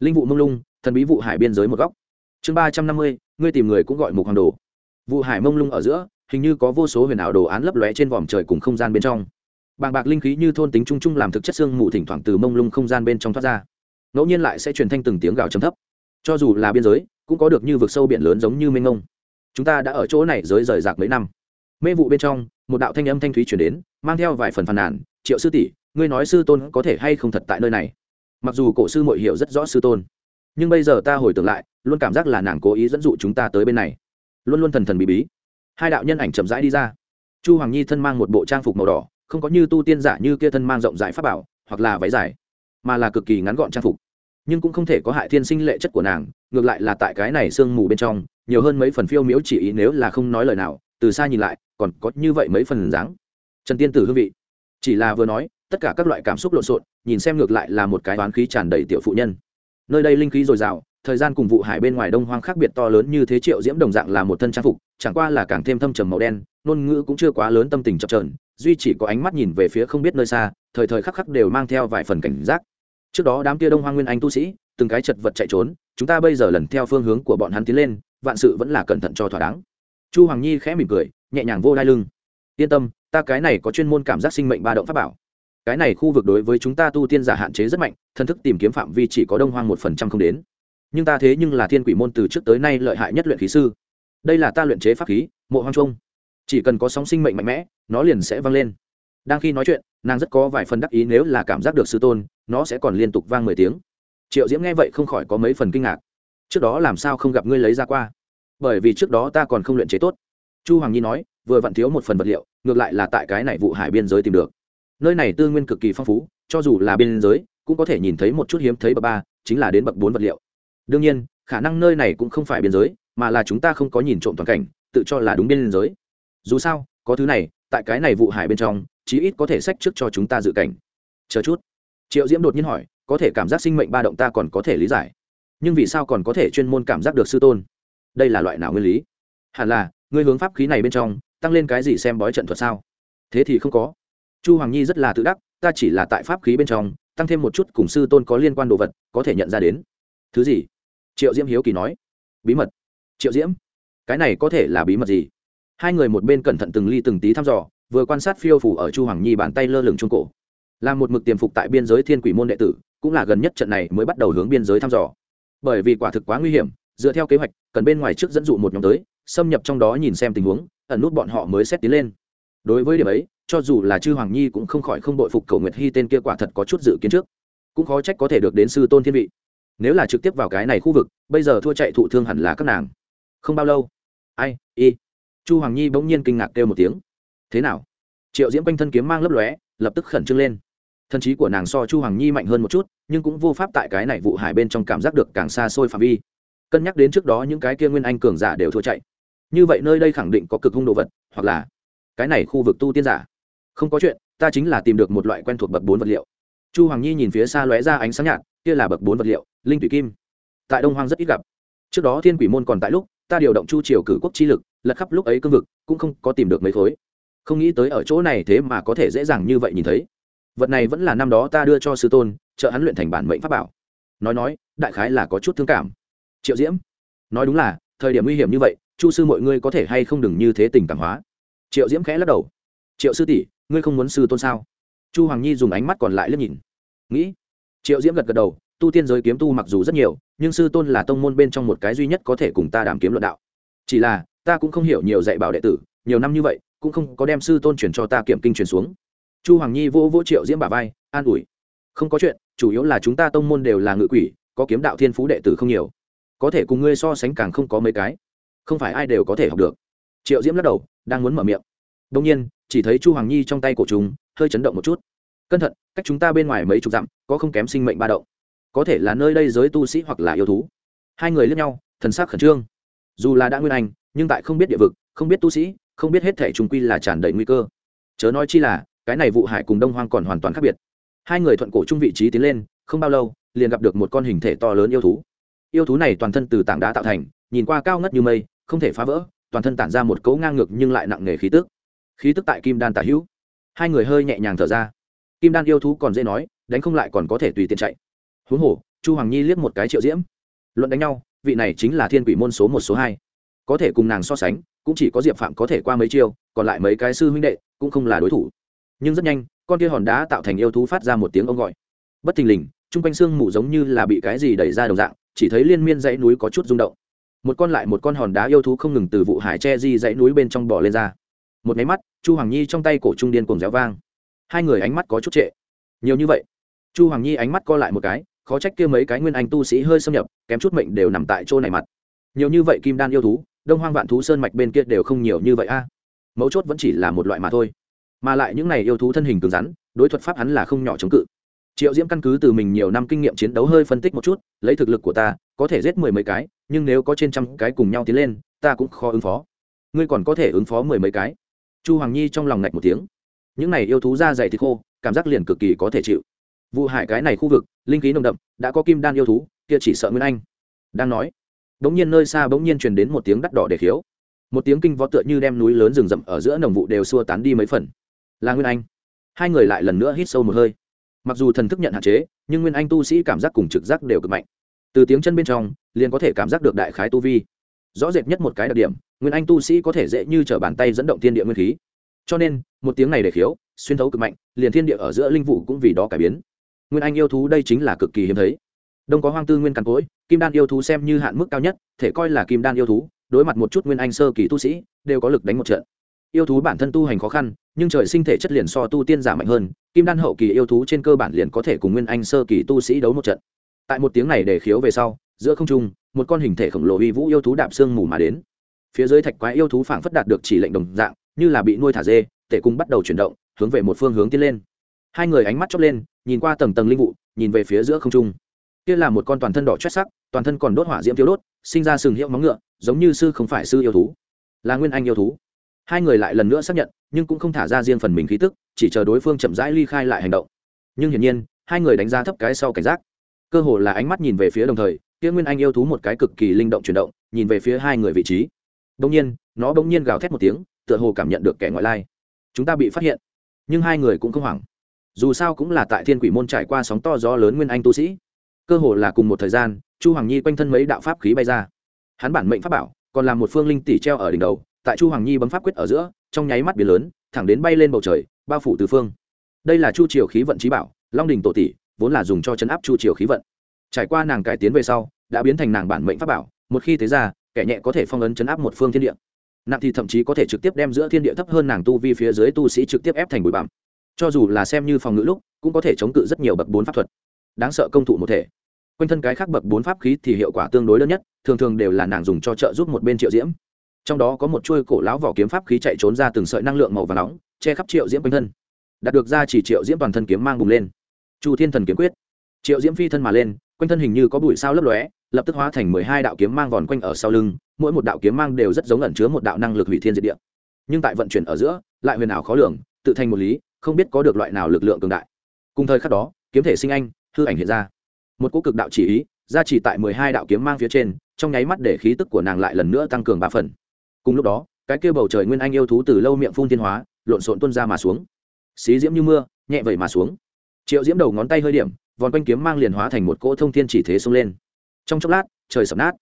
Linh vụ mông lung, thần bí vụ hải biên giới một góc. Chương ba trăm năm mươi, ngươi tìm người cũng gọi mục hoàng đồ. Vụ hải mông lung ở giữa, hình như có vô số huyền ảo đồ án lấp lóe trên vòm trời cùng không gian bên trong. Bàng bạc linh khí như thôn tính chung chung làm thực chất xương mù thỉnh thoảng từ mông lung không gian bên trong thoát ra. Ngẫu nhiên lại sẽ truyền thanh từng tiếng gào chấm thấp. Cho dù là biên giới, cũng có được như vực sâu biển lớn giống như mênh ngông chúng ta đã ở chỗ này giới rời rạc mấy năm. Mê vụ bên trong, một đạo thanh âm thanh thúy chuyển đến, mang theo vài phần phàn nàn, triệu sư tỷ, ngươi nói sư tôn có thể hay không thật tại nơi này? Mặc dù cổ sư mội hiểu rất rõ sư tôn, nhưng bây giờ ta hồi tưởng lại, luôn cảm giác là nàng cố ý dẫn dụ chúng ta tới bên này. Luôn luôn thần thần bí bí. Hai đạo nhân ảnh chậm rãi đi ra. Chu hoàng nhi thân mang một bộ trang phục màu đỏ, không có như tu tiên giả như kia thân mang rộng rãi pháp bảo, hoặc là váy dài, mà là cực kỳ ngắn gọn trang phục nhưng cũng không thể có hại thiên sinh lệ chất của nàng, ngược lại là tại cái này sương mù bên trong, nhiều hơn mấy phần phiêu miếu chỉ ý nếu là không nói lời nào, từ xa nhìn lại, còn có như vậy mấy phần dáng. Trần tiên tử hương vị. Chỉ là vừa nói, tất cả các loại cảm xúc lộn xộn, nhìn xem ngược lại là một cái toán khí tràn đầy tiểu phụ nhân. Nơi đây linh khí dồi dào, thời gian cùng vụ hải bên ngoài đông hoang khác biệt to lớn như thế triệu diễm đồng dạng là một thân trang phục, chẳng qua là càng thêm thâm trầm màu đen, ngôn ngữ cũng chưa quá lớn tâm tình chập trờn duy chỉ có ánh mắt nhìn về phía không biết nơi xa, thời thời khắc khắc đều mang theo vài phần cảnh giác trước đó đám kia đông hoang nguyên anh tu sĩ, từng cái chật vật chạy trốn, chúng ta bây giờ lần theo phương hướng của bọn hắn tiến lên, vạn sự vẫn là cẩn thận cho thỏa đáng. Chu hoàng nhi khẽ mỉm cười, nhẹ nhàng vô đai lưng. Yên tâm, ta cái này có chuyên môn cảm giác sinh mệnh ba động pháp bảo. Cái này khu vực đối với chúng ta tu tiên giả hạn chế rất mạnh thân thức tìm kiếm phạm vi chỉ có đông hoang một phần trăm không đến. Nhưng ta thế nhưng là thiên quỷ môn từ trước tới nay lợi hại nhất luyện khí sư. Đây là ta luyện chế pháp khí, mộ hoang trung. Chỉ cần có sóng sinh mệnh mạnh mẽ, nó liền sẽ vang lên đang khi nói chuyện, nàng rất có vài phần đắc ý nếu là cảm giác được sư tôn, nó sẽ còn liên tục vang mười tiếng. Triệu diễm nghe vậy không khỏi có mấy phần kinh ngạc. Trước đó làm sao không gặp ngươi lấy ra qua? Bởi vì trước đó ta còn không luyện chế tốt. Chu hoàng nhi nói, vừa vặn thiếu một phần vật liệu, ngược lại là tại cái này vụ hải biên giới tìm được. Nơi này tư nguyên cực kỳ phong phú, cho dù là biên giới, cũng có thể nhìn thấy một chút hiếm thấy bậc ba, chính là đến bậc bốn vật liệu. Đương nhiên, khả năng nơi này cũng không phải biên giới, mà là chúng ta không có nhìn trộm toàn cảnh, tự cho là đúng biên giới. Dù sao, có thứ này, tại cái này vụ hải bên trong chí ít có thể sách trước cho chúng ta dự cảnh. Chờ chút. Triệu diễm đột nhiên hỏi, có thể cảm giác sinh mệnh ba động ta còn có thể lý giải. Nhưng vì sao còn có thể chuyên môn cảm giác được sư tôn? Đây là loại nào nguyên lý? Hẳn là, ngươi hướng pháp khí này bên trong, tăng lên cái gì xem bói trận thuật sao? Thế thì không có. Chu hoàng nhi rất là tự đắc, ta chỉ là tại pháp khí bên trong, tăng thêm một chút cùng sư tôn có liên quan đồ vật, có thể nhận ra đến. Thứ gì? Triệu diễm hiếu kỳ nói. Bí mật. Triệu diễm, cái này có thể là bí mật gì? Hai người một bên cẩn thận từng ly từng tí thăm dò vừa quan sát phiêu phủ ở chu hoàng nhi bàn tay lơ lửng trung cổ. Là một mực tiềm phục tại biên giới thiên quỷ môn đệ tử, cũng là gần nhất trận này mới bắt đầu hướng biên giới thăm dò. Bởi vì quả thực quá nguy hiểm, dựa theo kế hoạch, cần bên ngoài trước dẫn dụ một nhóm tới, xâm nhập trong đó nhìn xem tình huống, ẩn nút bọn họ mới xét tiến lên. Đối với điểm ấy, cho dù là chư hoàng nhi cũng không khỏi không đội phục cầu nguyệt hy tên kia quả thật có chút dự kiến trước. Cũng khó trách có thể được đến sư tôn thiên vị. Nếu là trực tiếp vào cái này khu vực, bây giờ thua chạy thụ thương hẳn là các nàng. Không bao lâu. Ai, y. Chu hoàng nhi bỗng nhiên kinh ngạc kêu một tiếng thế nào? Triệu diễm quanh thân kiếm mang lấp lóe, lập tức khẩn trương lên. Thân trí của nàng so chu hoàng nhi mạnh hơn một chút, nhưng cũng vô pháp tại cái này vụ hải bên trong cảm giác được càng xa xôi phạm vi. Cân nhắc đến trước đó những cái kia nguyên anh cường giả đều thua chạy. Như vậy nơi đây khẳng định có cực hung đồ vật, hoặc là cái này khu vực tu tiên giả. Không có chuyện, ta chính là tìm được một loại quen thuộc bậc bốn vật liệu. Chu hoàng nhi nhìn phía xa lóe ra ánh sáng nhạt, kia là bậc bốn vật liệu, linh thủy kim. Tại đông hoang rất ít gặp. Trước đó thiên quỷ môn còn tại lúc, ta điều động chu triều cử quốc chi lực, lật khắp lúc ấy cương vực, cũng không có tìm được mấy khối không nghĩ tới ở chỗ này thế mà có thể dễ dàng như vậy nhìn thấy. Vật này vẫn là năm đó ta đưa cho sư tôn, trợ hắn luyện thành bản mệnh pháp bảo. Nói nói, đại khái là có chút thương cảm. Triệu diễm, nói đúng là, thời điểm nguy hiểm như vậy, chu sư mọi ngươi có thể hay không đừng như thế tình cảm hóa. Triệu diễm khẽ lắc đầu. Triệu sư tỷ, ngươi không muốn sư tôn sao? Chu hoàng nhi dùng ánh mắt còn lại liếc nhìn. Nghĩ, triệu diễm gật gật đầu, tu tiên giới kiếm tu mặc dù rất nhiều, nhưng sư tôn là tông môn bên trong một cái duy nhất có thể cùng ta đàm kiếm luận đạo. Chỉ là, ta cũng không hiểu nhiều dạy bảo đệ tử, nhiều năm như vậy cũng không có đem sư tôn truyền cho ta kiểm kinh truyền xuống. Chu hoàng nhi vô vô triệu diễm bà vai, an ủi. Không có chuyện, chủ yếu là chúng ta tông môn đều là ngự quỷ, có kiếm đạo thiên phú đệ tử không nhiều. Có thể cùng ngươi so sánh càng không có mấy cái. Không phải ai đều có thể học được. Triệu diễm lắc đầu, đang muốn mở miệng. Đông nhiên, chỉ thấy chu hoàng nhi trong tay cổ chúng hơi chấn động một chút. Cẩn thận, cách chúng ta bên ngoài mấy chục dặm, có không kém sinh mệnh ba động. Có thể là nơi đây giới tu sĩ hoặc là yêu thú. Hai người lướt nhau, thần sắc khẩn trương. Dù là đã nguyên anh, nhưng tại không biết địa vực, không biết tu sĩ không biết hết thảy chúng quy là tràn đầy nguy cơ. Chớ nói chi là, cái này vụ hải cùng đông hoang còn hoàn toàn khác biệt. Hai người thuận cổ chung vị trí tiến lên, không bao lâu, liền gặp được một con hình thể to lớn yêu thú. Yêu thú này toàn thân từ tảng đá tạo thành, nhìn qua cao ngất như mây, không thể phá vỡ, toàn thân tản ra một cấu ngang ngược nhưng lại nặng nề khí tức. Khí tức tại kim đan tả hữu. Hai người hơi nhẹ nhàng thở ra. Kim đan yêu thú còn dễ nói, đánh không lại còn có thể tùy tiện chạy. Huống hồ, chu hoàng nhi liếc một cái triệu diễm. Luận đánh nhau, vị này chính là thiên quỷ môn số một, số hai. Có thể cùng nàng so sánh cũng chỉ có diệp phạm có thể qua mấy chiêu, còn lại mấy cái sư huynh đệ cũng không là đối thủ. Nhưng rất nhanh, con kia hòn đá tạo thành yêu thú phát ra một tiếng ông gọi. Bất thình lình chung quanh xương mù giống như là bị cái gì đẩy ra đồng dạng, chỉ thấy liên miên dãy núi có chút rung động. Một con lại một con hòn đá yêu thú không ngừng từ vụ hải che di dãy núi bên trong bỏ lên ra. Một máy mắt, chu hoàng nhi trong tay cổ trung điên cùng réo vang. Hai người ánh mắt có chút trệ. Nhiều như vậy, chu hoàng nhi ánh mắt co lại một cái, khó trách kia mấy cái nguyên anh tu sĩ hơi xâm nhập, kém chút mệnh đều nằm tại chỗ này mặt. Nhiều như vậy kim đan yêu thú đông hoang vạn thú sơn mạch bên kia đều không nhiều như vậy a. Mấu chốt vẫn chỉ là một loại mà thôi. Mà lại những này yêu thú thân hình cứng rắn, đối thuật pháp hắn là không nhỏ chống cự. Triệu diễm căn cứ từ mình nhiều năm kinh nghiệm chiến đấu hơi phân tích một chút, lấy thực lực của ta, có thể giết mười mấy cái, nhưng nếu có trên trăm cái cùng nhau tiến lên, ta cũng khó ứng phó. Ngươi còn có thể ứng phó mười mấy cái. Chu hoàng nhi trong lòng ngạch một tiếng. Những này yêu thú da dày thịt khô, cảm giác liền cực kỳ có thể chịu. Vụ hại cái này khu vực, linh khí nồng đậm, đã có kim đan yêu thú, kia chỉ sợ nguyên anh. Đang nói bỗng nhiên nơi xa bỗng nhiên truyền đến một tiếng đắt đỏ để khiếu. Một tiếng kinh võ tựa như đem núi lớn rừng rậm ở giữa nồng vụ đều xua tán đi mấy phần. Là nguyên anh. Hai người lại lần nữa hít sâu một hơi. Mặc dù thần thức nhận hạn chế, nhưng nguyên anh tu sĩ cảm giác cùng trực giác đều cực mạnh. Từ tiếng chân bên trong, liền có thể cảm giác được đại khái tu vi. Rõ rệt nhất một cái đặc điểm, nguyên anh tu sĩ có thể dễ như t r ở bàn tay dẫn động thiên địa nguyên khí. Cho nên, một tiếng này để khiếu, xuyên thấu cực mạnh, liền thiên địa ở giữa linh vụ cũng vì đó cải biến. Nguyên anh yêu thú đây chính là cực kỳ hiếm thấy đông có hoang tư nguyên càn cối kim đan yêu thú xem như hạn mức cao nhất, thể coi là kim đan yêu thú, đối mặt một chút nguyên anh sơ kỳ tu sĩ, đều có lực đánh một trận. Yêu thú bản thân tu hành khó khăn, nhưng trời sinh thể chất liền so tu tiên giả mạnh hơn, kim đan hậu kỳ yêu thú trên cơ bản liền có thể cùng nguyên anh sơ kỳ tu sĩ đấu một trận. Tại một tiếng này để khiếu về sau, giữa không trung, một con hình thể khổng lồ uy vũ yêu thú đạp xương mù mà đến. Phía dưới thạch quái yêu thú phảng phất đạt được chỉ lệnh đồng dạng, như là bị nuôi thả dê tể cung bắt đầu chuyển động, hướng về một phương hướng tiến lên. Hai người ánh mắt chót lên, nhìn qua tầng tầng linh vụ, nhìn về phía giữa không trung kia là một con toàn thân đỏ chót sắc, toàn thân còn đốt hỏa diễm thiêu đốt, sinh ra sừng hiệu móng ngựa, giống như sư không phải sư yêu thú. Là nguyên anh yêu thú. Hai người lại lần nữa xác nhận, nhưng cũng không thả ra riêng phần mình khí tức, chỉ chờ đối phương chậm rãi ly khai lại hành động. Nhưng hiển nhiên, hai người đánh giá thấp cái sau cảnh giác. Cơ hồ là ánh mắt nhìn về phía đồng thời, kia nguyên anh yêu thú một cái cực kỳ linh động chuyển động, nhìn về phía hai người vị trí. Đông nhiên, nó bỗng nhiên gào thét một tiếng, tựa hồ cảm nhận được kẻ ngoại lai. Chúng ta bị phát hiện. Nhưng hai người cũng không hoảng. Dù sao cũng là tại thiên quỷ môn trải qua sóng to gió lớn nguyên anh tu sĩ cơ hồ là cùng một thời gian, chu hoàng nhi quanh thân mấy đạo pháp khí bay ra. Hắn bản mệnh pháp bảo, còn là một phương linh tỷ treo ở đỉnh đầu, tại chu hoàng nhi bấm pháp quyết ở giữa, trong nháy mắt biển lớn, thẳng đến bay lên bầu trời, bao phủ từ phương. Đây là chu triều khí vận trí bảo, long đình tổ tỷ, vốn là dùng cho chấn áp chu triều khí vận. Trải qua nàng cải tiến về sau, đã biến thành nàng bản mệnh pháp bảo, một khi thế ra, kẻ nhẹ có thể phong ấn chấn áp một phương thiên địa. Nặng thì thậm chí có thể trực tiếp đem giữa thiên địa thấp hơn nàng tu vi phía dưới tu sĩ trực tiếp ép thành bụi bặm. Cho dù là xem như phòng ngữ lúc, cũng có thể chống cự rất nhiều bậc bốn pháp thuật. Đáng sợ công thụ một thể quanh thân cái khác bậc bốn pháp khí thì hiệu quả tương đối lớn nhất, thường thường đều là nàng dùng cho trợ giúp một bên triệu diễm. Trong đó có một chuôi cổ lão vỏ kiếm pháp khí chạy trốn ra từng sợi năng lượng màu và nóng, che khắp triệu diễm quanh thân. Đạt được ra chỉ triệu diễm toàn thân kiếm mang bùng lên. Chu thiên thần kiếm quyết. Triệu diễm phi thân mà lên, quanh thân hình như có bụi sao lấp lóe, lập tức hóa thành mười hai đạo kiếm mang vòn quanh ở sau lưng, mỗi một đạo kiếm mang đều rất giống ẩn chứa một đạo năng lực hủy thiên diệt địa. Nhưng tại vận chuyển ở giữa, lại huyền ảo khó lường, tự thành một lý, không biết có được loại nào lực lượng cường đại. Cùng thời khắc đó, kiếm thể sinh anh, hư ảnh hiện ra một cỗ cực đạo chỉ ý ra chỉ tại mười hai đạo kiếm mang phía trên, trong nháy mắt để khí tức của nàng lại lần nữa tăng cường ba phần. Cùng lúc đó, cái kia bầu trời nguyên anh yêu thú từ lâu miệng phun thiên hóa, lộn xộn tuân ra mà xuống. Xí diễm như mưa, nhẹ vậy mà xuống. Triệu diễm đầu ngón tay hơi điểm vòn quanh kiếm mang liền hóa thành một cỗ thông thiên chỉ thế xông lên. Trong chốc lát, trời sập nát.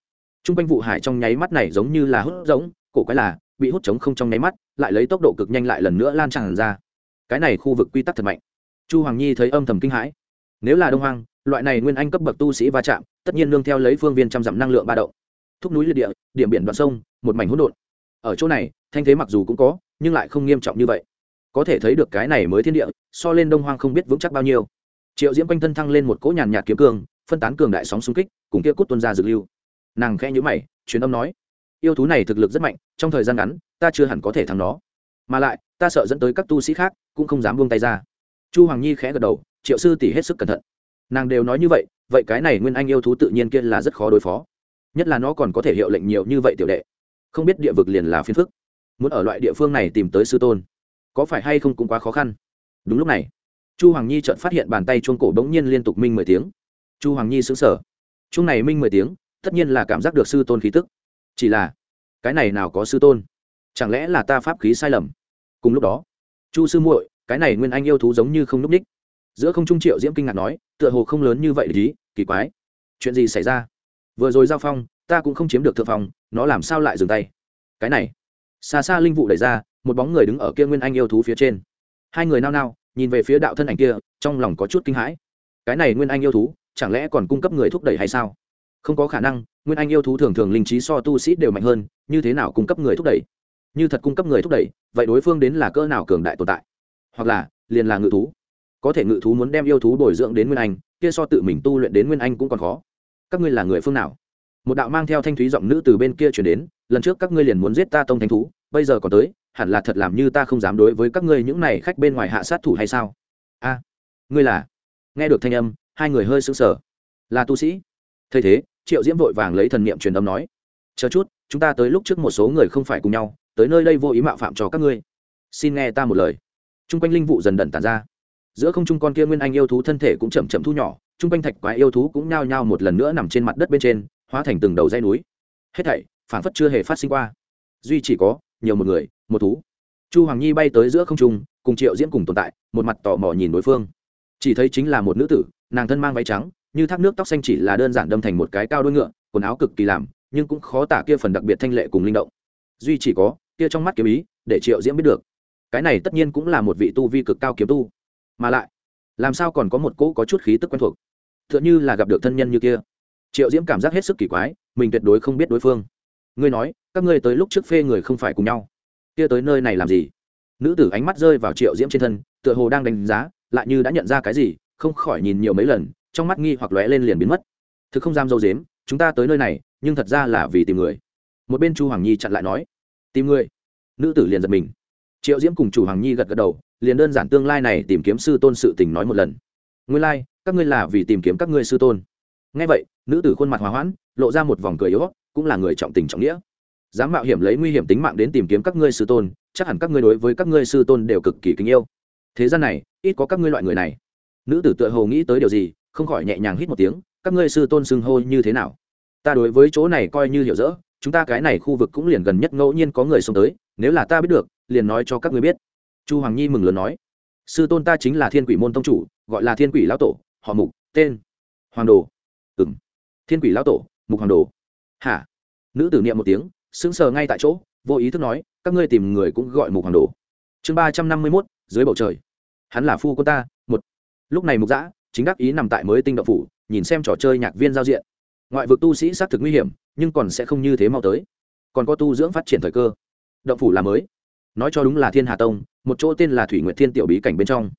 T r u n g quanh vụ hải trong nháy mắt này giống như là hút giống, cổ quái là, bị hút trống không trong nháy mắt, lại lấy tốc độ cực nhanh lại lần nữa lan tràn ra. Cái này khu vực quy tắc thật mạnh. Chu hoàng nhi thấy âm thầm kinh hãi. Nếu là đông hoang loại này nguyên anh cấp bậc tu sĩ va chạm tất nhiên nương theo lấy phương viên trăm dặm năng lượng ba động. Thúc núi liệt địa điểm biển đoạn sông một mảnh hỗn độn. Ở chỗ này thanh thế mặc dù cũng có nhưng lại không nghiêm trọng như vậy. Có thể thấy được cái này mới thiên địa so lên đông hoang không biết vững chắc bao nhiêu. Triệu diễm quanh thân thăng lên một cỗ nhàn nhạt kiếm cường, phân tán cường đại sóng xung kích cùng kia cút tuân ra dược lưu. Nàng khẽ nhữ mày truyền âm nói yêu thú này thực lực rất mạnh trong thời gian ngắn ta chưa hẳn có thể thắng nó. Mà lại ta sợ dẫn tới các tu sĩ khác cũng không dám buông tay ra. Chu hoàng nhi khẽ gật đầu triệu sư tỷ hết sức cẩn thận nàng đều nói như vậy vậy cái này nguyên anh yêu thú tự nhiên kia là rất khó đối phó. Nhất là nó còn có thể hiệu lệnh nhiều như vậy tiểu đệ. Không biết địa vực liền là phiền phức. Muốn ở loại địa phương này tìm tới sư tôn, có phải hay không cũng quá khó khăn. Đúng lúc này, chu hoàng nhi chợt phát hiện bàn tay chuông cổ bỗng nhiên liên tục minh mười tiếng. Chu hoàng nhi xứng sở chuông này minh mười tiếng, tất nhiên là cảm giác được sư tôn khí tức. Chỉ là, cái này nào có sư tôn? Chẳng lẽ là ta pháp khí sai lầm? Cùng lúc đó, chu sư muội, cái này nguyên anh yêu thú giống như không núp ních giữa không trung triệu diễm kinh ngạc nói, tựa hồ không lớn như vậy lý kỳ quái. Chuyện gì xảy ra? Vừa rồi giao phong, ta cũng không chiếm được thượng phong, nó làm sao lại dừng tay? Cái này. Xa xa linh vụ đẩy ra, một bóng người đứng ở kia nguyên anh yêu thú phía trên. Hai người nao nao, nhìn về phía đạo thân ảnh kia, trong lòng có chút kinh hãi. Cái này nguyên anh yêu thú, chẳng lẽ còn cung cấp người thúc đẩy hay sao? Không có khả năng, nguyên anh yêu thú thường thường linh trí so tu sĩ đều mạnh hơn, như thế nào cung cấp người thúc đẩy? Như thật cung cấp người thúc đẩy, vậy đối phương đến là cỡ nào cường đại tồn tại? Hoặc là, liền là ngự thú? Có thể ngự thú muốn đem yêu thú bồi dưỡng đến nguyên anh, kia so tự mình tu luyện đến nguyên anh cũng còn khó. Các ngươi là người phương nào? Một đạo mang theo thanh thúy giọng nữ từ bên kia chuyển đến, lần trước các ngươi liền muốn giết ta tông thanh thú, bây giờ còn tới, hẳn là thật làm như ta không dám đối với các ngươi những này khách bên ngoài hạ sát thủ hay sao? A, ngươi là? Nghe được thanh âm, hai người hơi sững sờ. Là tu sĩ. Thấy thế, triệu diễm vội vàng lấy thần niệm truyền âm nói, chờ chút, chúng ta tới lúc trước một số người không phải cùng nhau, tới nơi đây vô ý mạo phạm cho các ngươi. Xin nghe ta một lời. T r u n g quanh linh vụ dần đần tàn ra giữa không trung con kia nguyên anh yêu thú thân thể cũng chậm chậm thu nhỏ chung quanh thạch quái yêu thú cũng nhao nhao một lần nữa nằm trên mặt đất bên trên, hóa thành từng đầu dây núi. Hết thảy phản phất chưa hề phát sinh qua. Duy chỉ có, nhiều một người, một thú. Chu hoàng nhi bay tới giữa không trung, cùng triệu diễm cùng tồn tại, một mặt tò mò nhìn đối phương. Chỉ thấy chính là một nữ tử, nàng thân mang váy trắng, như thác nước tóc xanh chỉ là đơn giản đâm thành một cái cao đôi ngựa, quần áo cực kỳ làm, nhưng cũng khó tả kia phần đặc biệt thanh lệ cùng linh động. Duy chỉ có, kia trong mắt kiếm ý, để triệu diễm biết được. Cái này tất nhiên cũng là một vị tu vi cực cao kiếm tu mà lại làm sao còn có một cỗ có chút khí tức quen thuộc t h ư ợ n như là gặp được thân nhân như kia triệu diễm cảm giác hết sức kỳ quái mình tuyệt đối không biết đối phương ngươi nói các ngươi tới lúc trước phê người không phải cùng nhau kia tới nơi này làm gì nữ tử ánh mắt rơi vào triệu diễm trên thân tựa hồ đang đánh giá lại như đã nhận ra cái gì không khỏi nhìn nhiều mấy lần trong mắt nghi hoặc lóe lên liền biến mất thực không dám dâu dếm chúng ta tới nơi này nhưng thật ra là vì tìm người một bên chu hoàng nhi chặn lại nói tìm người nữ tử liền giật mình triệu diễm cùng chủ hoàng nhi gật gật đầu liền đơn giản tương lai này tìm kiếm sư tôn sự tình nói một lần. Nguyên lai、like, các ngươi là vì tìm kiếm các ngươi sư tôn. Ngay vậy nữ tử khuôn mặt hòa hoãn lộ ra một vòng cười yếu cũng là người trọng tình trọng nghĩa. Dám mạo hiểm lấy nguy hiểm tính mạng đến tìm kiếm các ngươi sư tôn chắc hẳn các ngươi đối với các ngươi sư tôn đều cực kỳ kính yêu. Thế gian này ít có các ngươi loại người này. Nữ tử tựa hồ nghĩ tới điều gì không khỏi nhẹ nhàng hít một tiếng các ngươi sư tôn xưng hô như thế nào? Ta đối với chỗ này coi như hiểu rõ chúng ta cái này khu vực cũng liền gần nhất ngẫu nhiên có người xông tới nếu là ta biết được liền nói cho các ngươi biết chu hoàng nhi mừng lớn nói, sư tôn ta chính là thiên quỷ môn tông chủ, gọi là thiên quỷ lão tổ, họ mục, tên hoàng đồ. Ừng thiên quỷ lão tổ, mục hoàng đồ. Hả? Nữ tử niệm một tiếng, sững sờ ngay tại chỗ, vô ý thức nói, các ngươi tìm người cũng gọi mục hoàng đồ. Chương ba trăm năm mươi mốt, dưới bầu trời. Hắn là phu cô ta, một. Lúc này mục giã chính đắc ý nằm tại mới tinh động phủ, nhìn xem trò chơi nhạc viên giao diện. Ngoại vực tu sĩ xác thực nguy hiểm, nhưng còn sẽ không như thế mau tới. Còn có tu dưỡng phát triển thời cơ. Động phủ là mới nói cho đúng là thiên hà tông, một chỗ tên là thủy nguyệt thiên tiểu bí cảnh bên trong.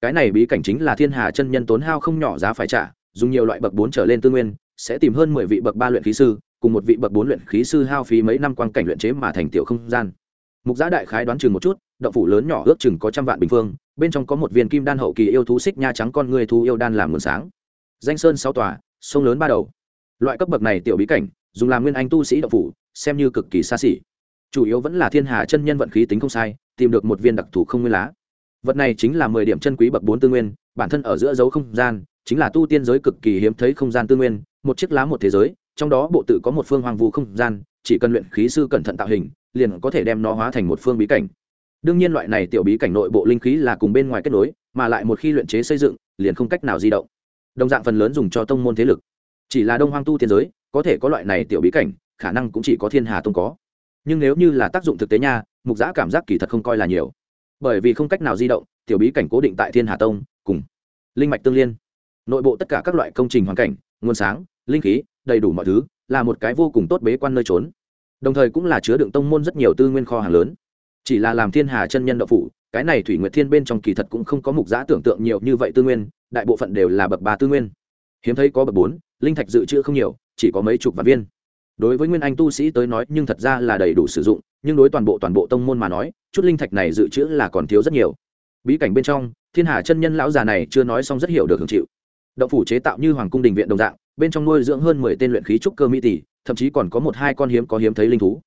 Cái này bí cảnh chính là thiên hà chân nhân tốn hao không nhỏ giá phải trả, dùng nhiều loại bậc bốn trở lên tư nguyên, sẽ tìm hơn mười vị bậc ba luyện khí sư, cùng một vị bậc bốn luyện khí sư hao phí mấy năm quan cảnh luyện chế mà thành tiểu không gian. Mục giá đại khái đoán chừng một chút, động phủ lớn nhỏ ước chừng có trăm vạn bình phương, bên trong có một viên kim đan hậu kỳ yêu thú xích nha trắng con người thu yêu đan làm nguồn sáng. Danh sơn sáu tòa, sông lớn ba đầu. Loại cấp bậc này tiểu bí cảnh, dùng làm nguyên anh tu sĩ động phủ, xem như cực kỳ xa xỉ chủ yếu vẫn là thiên hà chân nhân vận khí tính không sai, tìm được một viên đặc thù không nguyên lá. Vật này chính là mười điểm chân quý bậc bốn tư nguyên, bản thân ở giữa dấu không gian, chính là tu tiên giới cực kỳ hiếm thấy không gian tư nguyên, một chiếc lá một thế giới, trong đó bộ tự có một phương hoàng vu không gian, chỉ cần luyện khí sư cẩn thận tạo hình, liền có thể đem nó hóa thành một phương bí cảnh. Đương nhiên loại này tiểu bí cảnh nội bộ linh khí là cùng bên ngoài kết nối, mà lại một khi luyện chế xây dựng, liền không cách nào di động. Đồng dạng phần lớn dùng cho tông môn thế lực. Chỉ là đông hoang tu tiên giới, có thể có loại này tiểu bí cảnh, khả năng cũng chỉ có thiên hà tông có nhưng nếu như là tác dụng thực tế nha mục giã cảm giác kỳ thật không coi là nhiều. Bởi vì không cách nào di động tiểu bí cảnh cố định tại thiên hà tông cùng linh mạch tương liên. Nội bộ tất cả các loại công trình hoàn cảnh nguồn sáng linh khí đầy đủ mọi thứ là một cái vô cùng tốt bế quan nơi trốn. Đồng thời cũng là chứa đựng tông môn rất nhiều tư nguyên kho hàng lớn. Chỉ là làm thiên hà chân nhân đậu phụ, cái này thủy nguyệt thiên bên trong kỳ thật cũng không có mục giã tưởng tượng nhiều như vậy tư nguyên đại bộ phận đều là bậc ba tư nguyên. Hiếm thấy có bậc bốn linh thạch dự trữ không nhiều chỉ có mấy chục vạn viên đối với nguyên anh tu sĩ tới nói, nhưng thật ra là đầy đủ sử dụng, nhưng đối toàn bộ toàn bộ tông môn mà nói, chút linh thạch này dự trữ là còn thiếu rất nhiều. Bí cảnh bên trong, thiên hà chân nhân lão già này chưa nói xong rất hiểu được hưởng chịu. Động phủ chế tạo như hoàng cung đình viện đồng dạng, bên trong nuôi dưỡng hơn mười tên luyện khí trúc cơ mỹ tỷ, thậm chí còn có một hai con hiếm có hiếm thấy linh thú.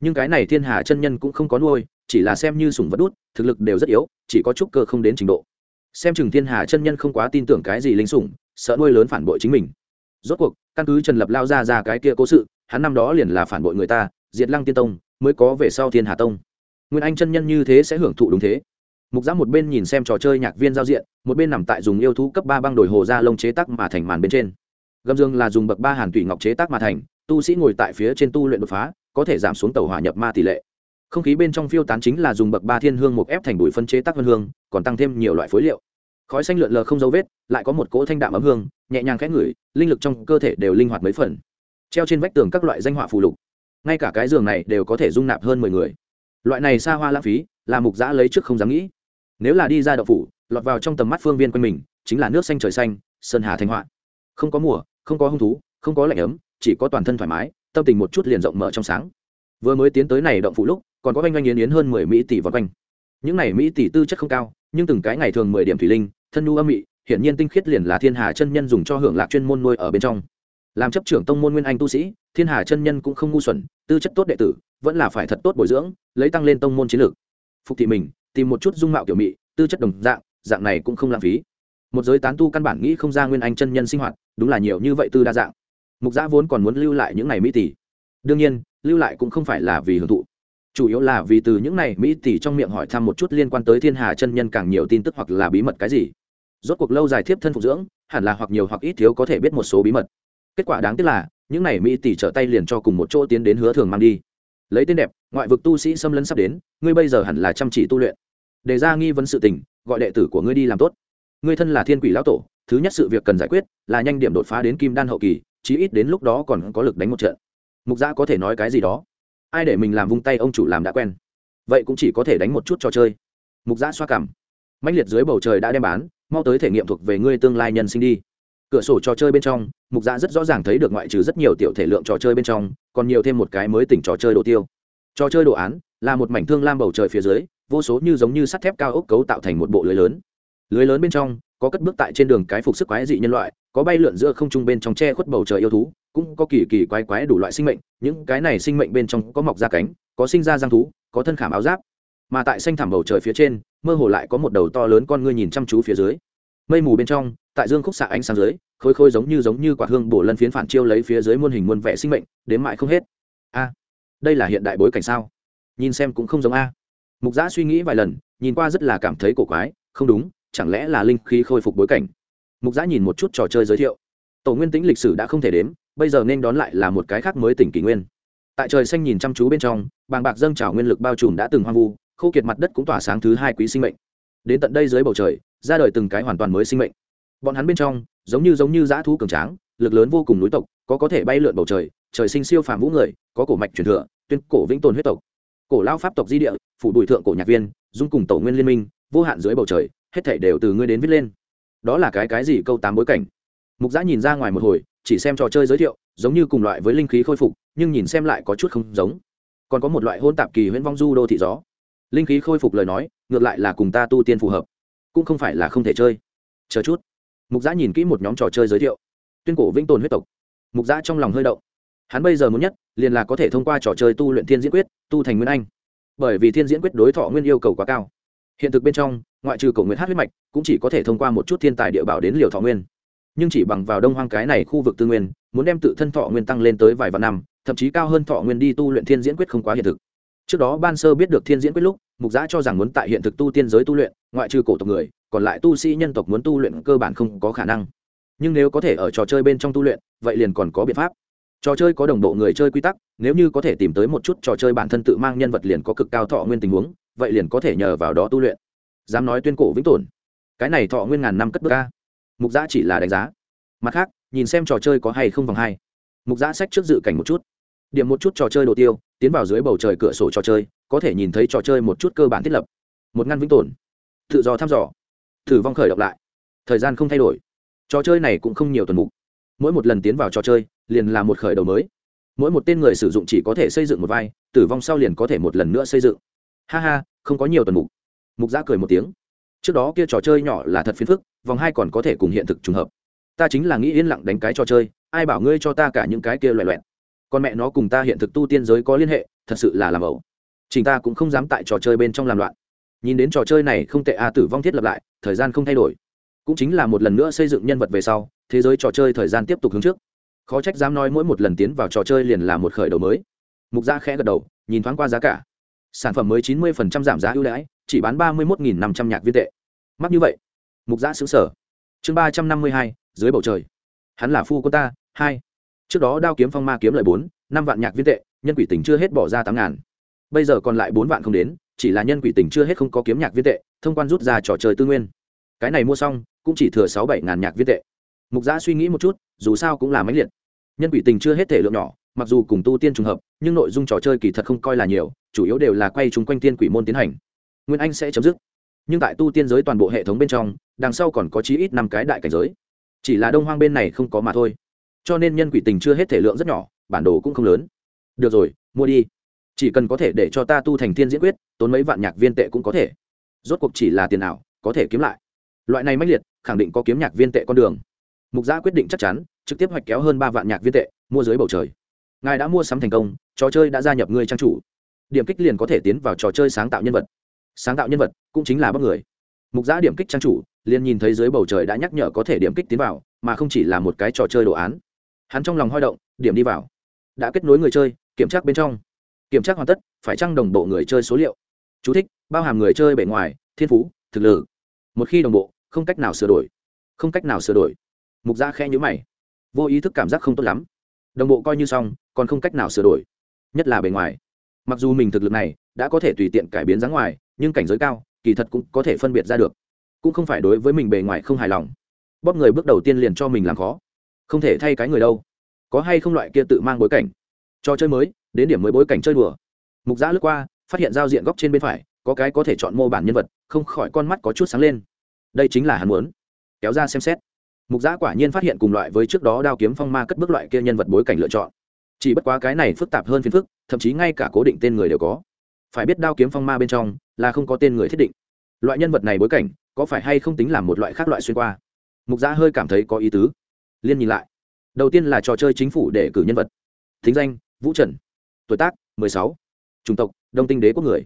Nhưng cái này thiên hà chân nhân cũng không có nuôi, chỉ là xem như sủng vật đút, thực lực đều rất yếu, chỉ có trúc cơ không đến trình độ. Xem chừng thiên hà chân nhân không quá tin tưởng cái gì linh sủng, sợ nuôi lớn phản bội chính mình. Rốt cuộc, căn cứ trần lập lao ra ra cái kia cố sự hắn năm đó liền là phản bội người ta, diệt lăng tiên tông, mới có về sau thiên hà tông. Nguyên anh chân nhân như thế sẽ hưởng thụ đúng thế. Mục giã một bên nhìn xem trò chơi nhạc viên giao diện, một bên nằm tại dùng yêu thú cấp ba băng đổi hồ ra lông chế tác mà thành màn bên trên. Gầm dương là dùng bậc ba hàn tủy ngọc chế tác mà thành, tu sĩ ngồi tại phía trên tu luyện đột phá, có thể giảm xuống tàu hỏa nhập ma tỷ lệ. Không khí bên trong phiêu tán chính là dùng bậc ba thiên hương một ép thành bụi phân chế tác vân hương, còn tăng thêm nhiều loại phối liệu. Khói xanh lượn lờ không dấu vết, lại có một cỗ thanh đạm ấm hương, nhẹ nhàng khẽ ngửi, linh lực trong cơ thể đều linh hoạt mấy phần treo trên vách tường các loại danh họa phù lục. Ngay cả cái giường này đều có thể dung nạp hơn mười người. Loại này xa hoa lãng phí, là mục giã lấy trước không dám nghĩ. Nếu là đi ra đậu phủ, lọt vào trong tầm mắt phương viên quanh mình, chính là nước xanh trời xanh, sơn hà thanh họa. Không có mùa, không có hung thú, không có lạnh ấm, chỉ có toàn thân thoải mái, tâm tình một chút liền rộng mở trong sáng. Vừa mới tiến tới này động phủ lúc, còn có oanh oanh yến yến hơn mười mỹ tỷ vọt quanh. Những này mỹ tỷ tư chất không cao, nhưng từng cái ngày thường mười điểm thủy linh, thân nu âm mị, hiển nhiên tinh khiết liền là thiên hà chân nhân dùng cho hưởng lạc chuyên môn nuôi ở bên trong làm chấp trưởng tông môn nguyên anh tu sĩ, thiên hà chân nhân cũng không ngu xuẩn, tư chất tốt đệ tử, vẫn là phải thật tốt bồi dưỡng, lấy tăng lên tông môn chiến lược. Phục thị mình, tìm một chút dung mạo kiểu mị, tư chất đồng dạng dạng này cũng không lãng phí. Một giới tán tu căn bản nghĩ không ra nguyên anh chân nhân sinh hoạt, đúng là nhiều như vậy tư đa dạng. Mục giã vốn còn muốn lưu lại những ngày mỹ tỷ. Đương nhiên, lưu lại cũng không phải là vì hưởng thụ. Chủ yếu là vì từ những này mỹ tỷ trong miệng hỏi thăm một chút liên quan tới thiên hà chân nhân càng nhiều tin tức hoặc là bí mật cái gì. Rốt cuộc lâu dài thiếp thân phục dưỡng, hẳn là hoặc nhiều hoặc ít thiếu có thể biết một số bí mật kết quả đáng tiếc là, những này mỹ tỷ trở tay liền cho cùng một chỗ tiến đến hứa thường mang đi. Lấy tên đẹp, ngoại vực tu sĩ xâm lấn sắp đến, ngươi bây giờ hẳn là chăm chỉ tu luyện. Đề ra nghi vấn sự tình, gọi đệ tử của ngươi đi làm tốt. Ngươi thân là thiên quỷ lão tổ, thứ nhất sự việc cần giải quyết là nhanh điểm đột phá đến kim đan hậu kỳ, chí ít đến lúc đó còn có lực đánh một trận. Mục gia có thể nói cái gì đó? Ai để mình làm vung tay ông chủ làm đã quen? Vậy cũng chỉ có thể đánh một chút trò chơi. Mục gia xoa cảm. Mãnh liệt dưới bầu trời đã đem bán, mau tới thể nghiệm thuộc về ngươi tương lai nhân sinh đi cửa sổ trò chơi bên trong, mục dạ rất rõ ràng thấy được ngoại trừ rất nhiều tiểu thể lượng trò chơi bên trong, còn nhiều thêm một cái mới tỉnh trò chơi đồ tiêu. Trò chơi đồ án là một mảnh thương lam bầu trời phía dưới, vô số như giống như sắt thép cao ốc cấu tạo thành một bộ lưới lớn. Lưới lớn bên trong, có cất bước tại trên đường cái phục sức quái dị nhân loại, có bay lượn giữa không trung bên trong che khuất bầu trời yêu thú, cũng có kỳ kỳ quái quái đủ loại sinh mệnh, những cái này sinh mệnh bên trong có mọc da cánh, có sinh ra răng thú, có thân khảm áo giáp. Mà tại xanh thảm bầu trời phía trên, mơ hồ lại có một đầu to lớn con ngươi nhìn chăm chú phía dưới. Mây mù bên trong, tại dương khúc xạ ánh sáng dưới khôi khôi giống như giống như quả hương bổ lân phiến phản chiêu lấy phía dưới muôn hình muôn vẻ sinh mệnh, đến mãi không hết. A, đây là hiện đại bối cảnh sao? Nhìn xem cũng không giống a. Mục giã suy nghĩ vài lần, nhìn qua rất là cảm thấy cổ quái, không đúng, chẳng lẽ là linh khí khôi phục bối cảnh? Mục giã nhìn một chút trò chơi giới thiệu. Tổ nguyên tĩnh lịch sử đã không thể đếm, bây giờ nên đón lại là một cái khác mới tỉnh kỷ nguyên. Tại trời xanh nhìn chăm chú bên trong, bàng bạc dâng trào nguyên lực bao trùm đã từng hoang vu, khô kiệt mặt đất cũng tỏa sáng thứ hai quý sinh mệnh. Đến tận đây dưới bầu trời, ra đời từng cái hoàn toàn mới sinh mệnh. Bọn hắn bên trong giống như giống như dã thú cường tráng, lực lớn vô cùng núi tộc, có có thể bay lượn bầu trời trời sinh siêu phàm vũ người, có cổ mạch truyền thừa, tuyên cổ vĩnh tồn huyết tộc. Cổ lao pháp tộc di địa, phủ bùi thượng cổ nhạc viên, dung cùng tổ nguyên liên minh, vô hạn dưới bầu trời, hết thảy đều từ ngươi đến viết lên. Đó là cái cái gì câu tám bối cảnh? Mục giã nhìn ra ngoài một hồi, chỉ xem trò chơi giới thiệu, giống như cùng loại với linh khí khôi phục, nhưng nhìn xem lại có chút không giống. Còn có một loại hôn tạp kỳ huyễn vong du đô thị gió. Linh khí khôi phục lời nói, ngược lại là cùng ta tu tiên phù hợp. Cũng không phải là không thể chơi. Chờ chút mục giã nhìn kỹ một nhóm trò chơi giới thiệu tuyên cổ vĩnh tồn huyết tộc mục giã trong lòng hơi động hắn bây giờ muốn nhất liền là có thể thông qua trò chơi tu luyện thiên diễn quyết tu thành nguyên anh bởi vì thiên diễn quyết đối thọ nguyên yêu cầu quá cao hiện thực bên trong ngoại trừ cổ nguyện hát huyết mạch cũng chỉ có thể thông qua một chút thiên tài địa bảo đến liều thọ nguyên nhưng chỉ bằng vào đông hoang cái này khu vực tư nguyên muốn đem tự thân thọ nguyên tăng lên tới vài vạn năm thậm chí cao hơn thọ nguyên đi tu luyện thiên diễn quyết không quá hiện thực trước đó ban sơ biết được thiên diễn quyết lúc mục giã cho rằng muốn tại hiện thực tu tiên giới tu luyện ngoại trừ cổ tộc người còn lại tu sĩ nhân tộc muốn tu luyện cơ bản không có khả năng. Nhưng nếu có thể ở trò chơi bên trong tu luyện, vậy liền còn có biện pháp. Trò chơi có đồng bộ người chơi quy tắc, nếu như có thể tìm tới một chút trò chơi bản thân tự mang nhân vật liền có cực cao thọ nguyên tình huống, vậy liền có thể nhờ vào đó tu luyện. Dám nói tuyên cổ vĩnh tồn. Cái này thọ nguyên ngàn năm cất bước ca mục giã chỉ là đánh giá. Mặt khác, nhìn xem trò chơi có hay không vòng hai. Mục giã sách trước dự cảnh một chút. Điểm một chút trò chơi đồ tiêu, tiến vào dưới bầu trời cửa sổ trò chơi, có thể nhìn thấy trò chơi một chút cơ bản thiết lập. Một ngăn vĩnh tồn. Tự do thăm dò thử vong khởi động lại. Thời gian không thay đổi. Trò chơi này cũng không nhiều tuần mục. Mỗi một lần tiến vào trò chơi, liền là một khởi đầu mới. Mỗi một tên người sử dụng chỉ có thể xây dựng một vai, tử vong sau liền có thể một lần nữa xây dựng. Ha ha, không có nhiều tuần mục. Mục giã cười một tiếng. Trước đó kia trò chơi nhỏ là thật phiền phức, vòng hai còn có thể cùng hiện thực trùng hợp. Ta chính là nghĩ yên lặng đánh cái trò chơi, ai bảo ngươi cho ta cả những cái kia loẹ loẹt. Con mẹ nó cùng ta hiện thực tu tiên giới có liên hệ, thật sự là làm ẩu. Chính ta cũng không dám tại trò chơi bên trong làm loạn. Nhìn đến trò chơi này không tệ a, tử vong thiết lập lại thời gian không thay đổi. Cũng chính là một lần nữa xây dựng nhân vật về sau, thế giới trò chơi thời gian tiếp tục hướng trước. Khó trách dám nói mỗi một lần tiến vào trò chơi liền là một khởi đầu mới. Mục gia khẽ gật đầu, nhìn thoáng qua giá cả. Sản phẩm mới chín mươi giảm giá ưu đãi, chỉ bán ba mươi một năm trăm nhạc viên tệ. Mắc như vậy, mục gia xứng sở chương ba trăm năm mươi hai, dưới bầu trời. Hắn là phu cô ta, hai. Trước đó đao kiếm phong ma kiếm lợi bốn, năm vạn nhạc viên tệ, nhân quỷ tình chưa hết bỏ ra tám ngàn. Bây giờ còn lại bốn vạn không đến chỉ là nhân quỷ tình chưa hết không có kiếm nhạc viên tệ, thông quan rút ra trò chơi tư nguyên. Cái này mua xong, cũng chỉ thừa sáu bảy ngàn nhạc viên tệ. Mục giã suy nghĩ một chút, dù sao cũng là máy liệt. Nhân quỷ tình chưa hết thể lượng nhỏ, mặc dù cùng tu tiên trùng hợp, nhưng nội dung trò chơi kỳ thật không coi là nhiều, chủ yếu đều là quay chung quanh tiên quỷ môn tiến hành. Nguyên anh sẽ chấm dứt. Nhưng tại tu tiên giới toàn bộ hệ thống bên trong, đằng sau còn có chí ít năm cái đại cảnh giới. Chỉ là đông hoang bên này không có mà thôi. Cho nên nhân quỷ tình chưa hết thể lượng rất nhỏ, bản đồ cũng không lớn. Được rồi, mua đi chỉ cần có thể để cho ta tu thành thiên diễn quyết, tốn mấy vạn nhạc viên tệ cũng có thể. Rốt cuộc chỉ là tiền ảo, có thể kiếm lại. Loại này mãnh liệt, khẳng định có kiếm nhạc viên tệ con đường. Mục giã quyết định chắc chắn, trực tiếp hoạch kéo hơn ba vạn nhạc viên tệ, mua dưới bầu trời. Ngài đã mua sắm thành công, trò chơi đã gia nhập người trang chủ. Điểm kích liền có thể tiến vào trò chơi sáng tạo nhân vật. Sáng tạo nhân vật cũng chính là bóc người. Mục giã điểm kích trang chủ, liền nhìn thấy dưới bầu trời đã nhắc nhở có thể điểm kích tiến vào, mà không chỉ là một cái trò chơi đồ án. Hắn trong lòng hoi động, điểm đi vào. Đã kết nối người chơi, kiểm tra bên trong kiểm tra hoàn tất phải chăng đồng bộ người chơi số liệu? Chú thích, bao hàm người chơi bề ngoài thiên phú thực lực. Một khi đồng bộ không cách nào sửa đổi. Không cách nào sửa đổi. Mục gia khe nhữ mày. Vô ý thức cảm giác không tốt lắm. Đồng bộ coi như xong còn không cách nào sửa đổi. Nhất là bề ngoài. Mặc dù mình thực lực này đã có thể tùy tiện cải biến dáng ngoài nhưng cảnh giới cao kỳ thật cũng có thể phân biệt ra được. Cũng không phải đối với mình bề ngoài không hài lòng. Bóp người bước đầu tiên liền cho mình làm khó. Không thể thay cái người đâu. Có hay không loại kia tự mang bối cảnh. Cho chơi mới đến điểm mới bối cảnh chơi đùa. Mục giã lướt qua, phát hiện giao diện góc trên bên phải, có cái có thể chọn mô bản nhân vật, không khỏi con mắt có chút sáng lên. Đây chính là hắn muốn. Kéo ra xem xét. Mục giã quả nhiên phát hiện cùng loại với trước đó đao kiếm phong ma cất bước loại kia nhân vật bối cảnh lựa chọn. Chỉ bất quá cái này phức tạp hơn phiền phức, thậm chí ngay cả cố định tên người đều có. Phải biết đao kiếm phong ma bên trong là không có tên người thiết định. Loại nhân vật này bối cảnh, có phải hay không tính là một loại khác loại xuyên qua? Mục giã hơi cảm thấy có ý tứ. Liên nhìn lại. Đầu tiên là trò chơi chính phủ để cử nhân vật. Thính danh, vũ trần tuổi tác, mười sáu. Chủng tộc, đông tinh đế quốc người.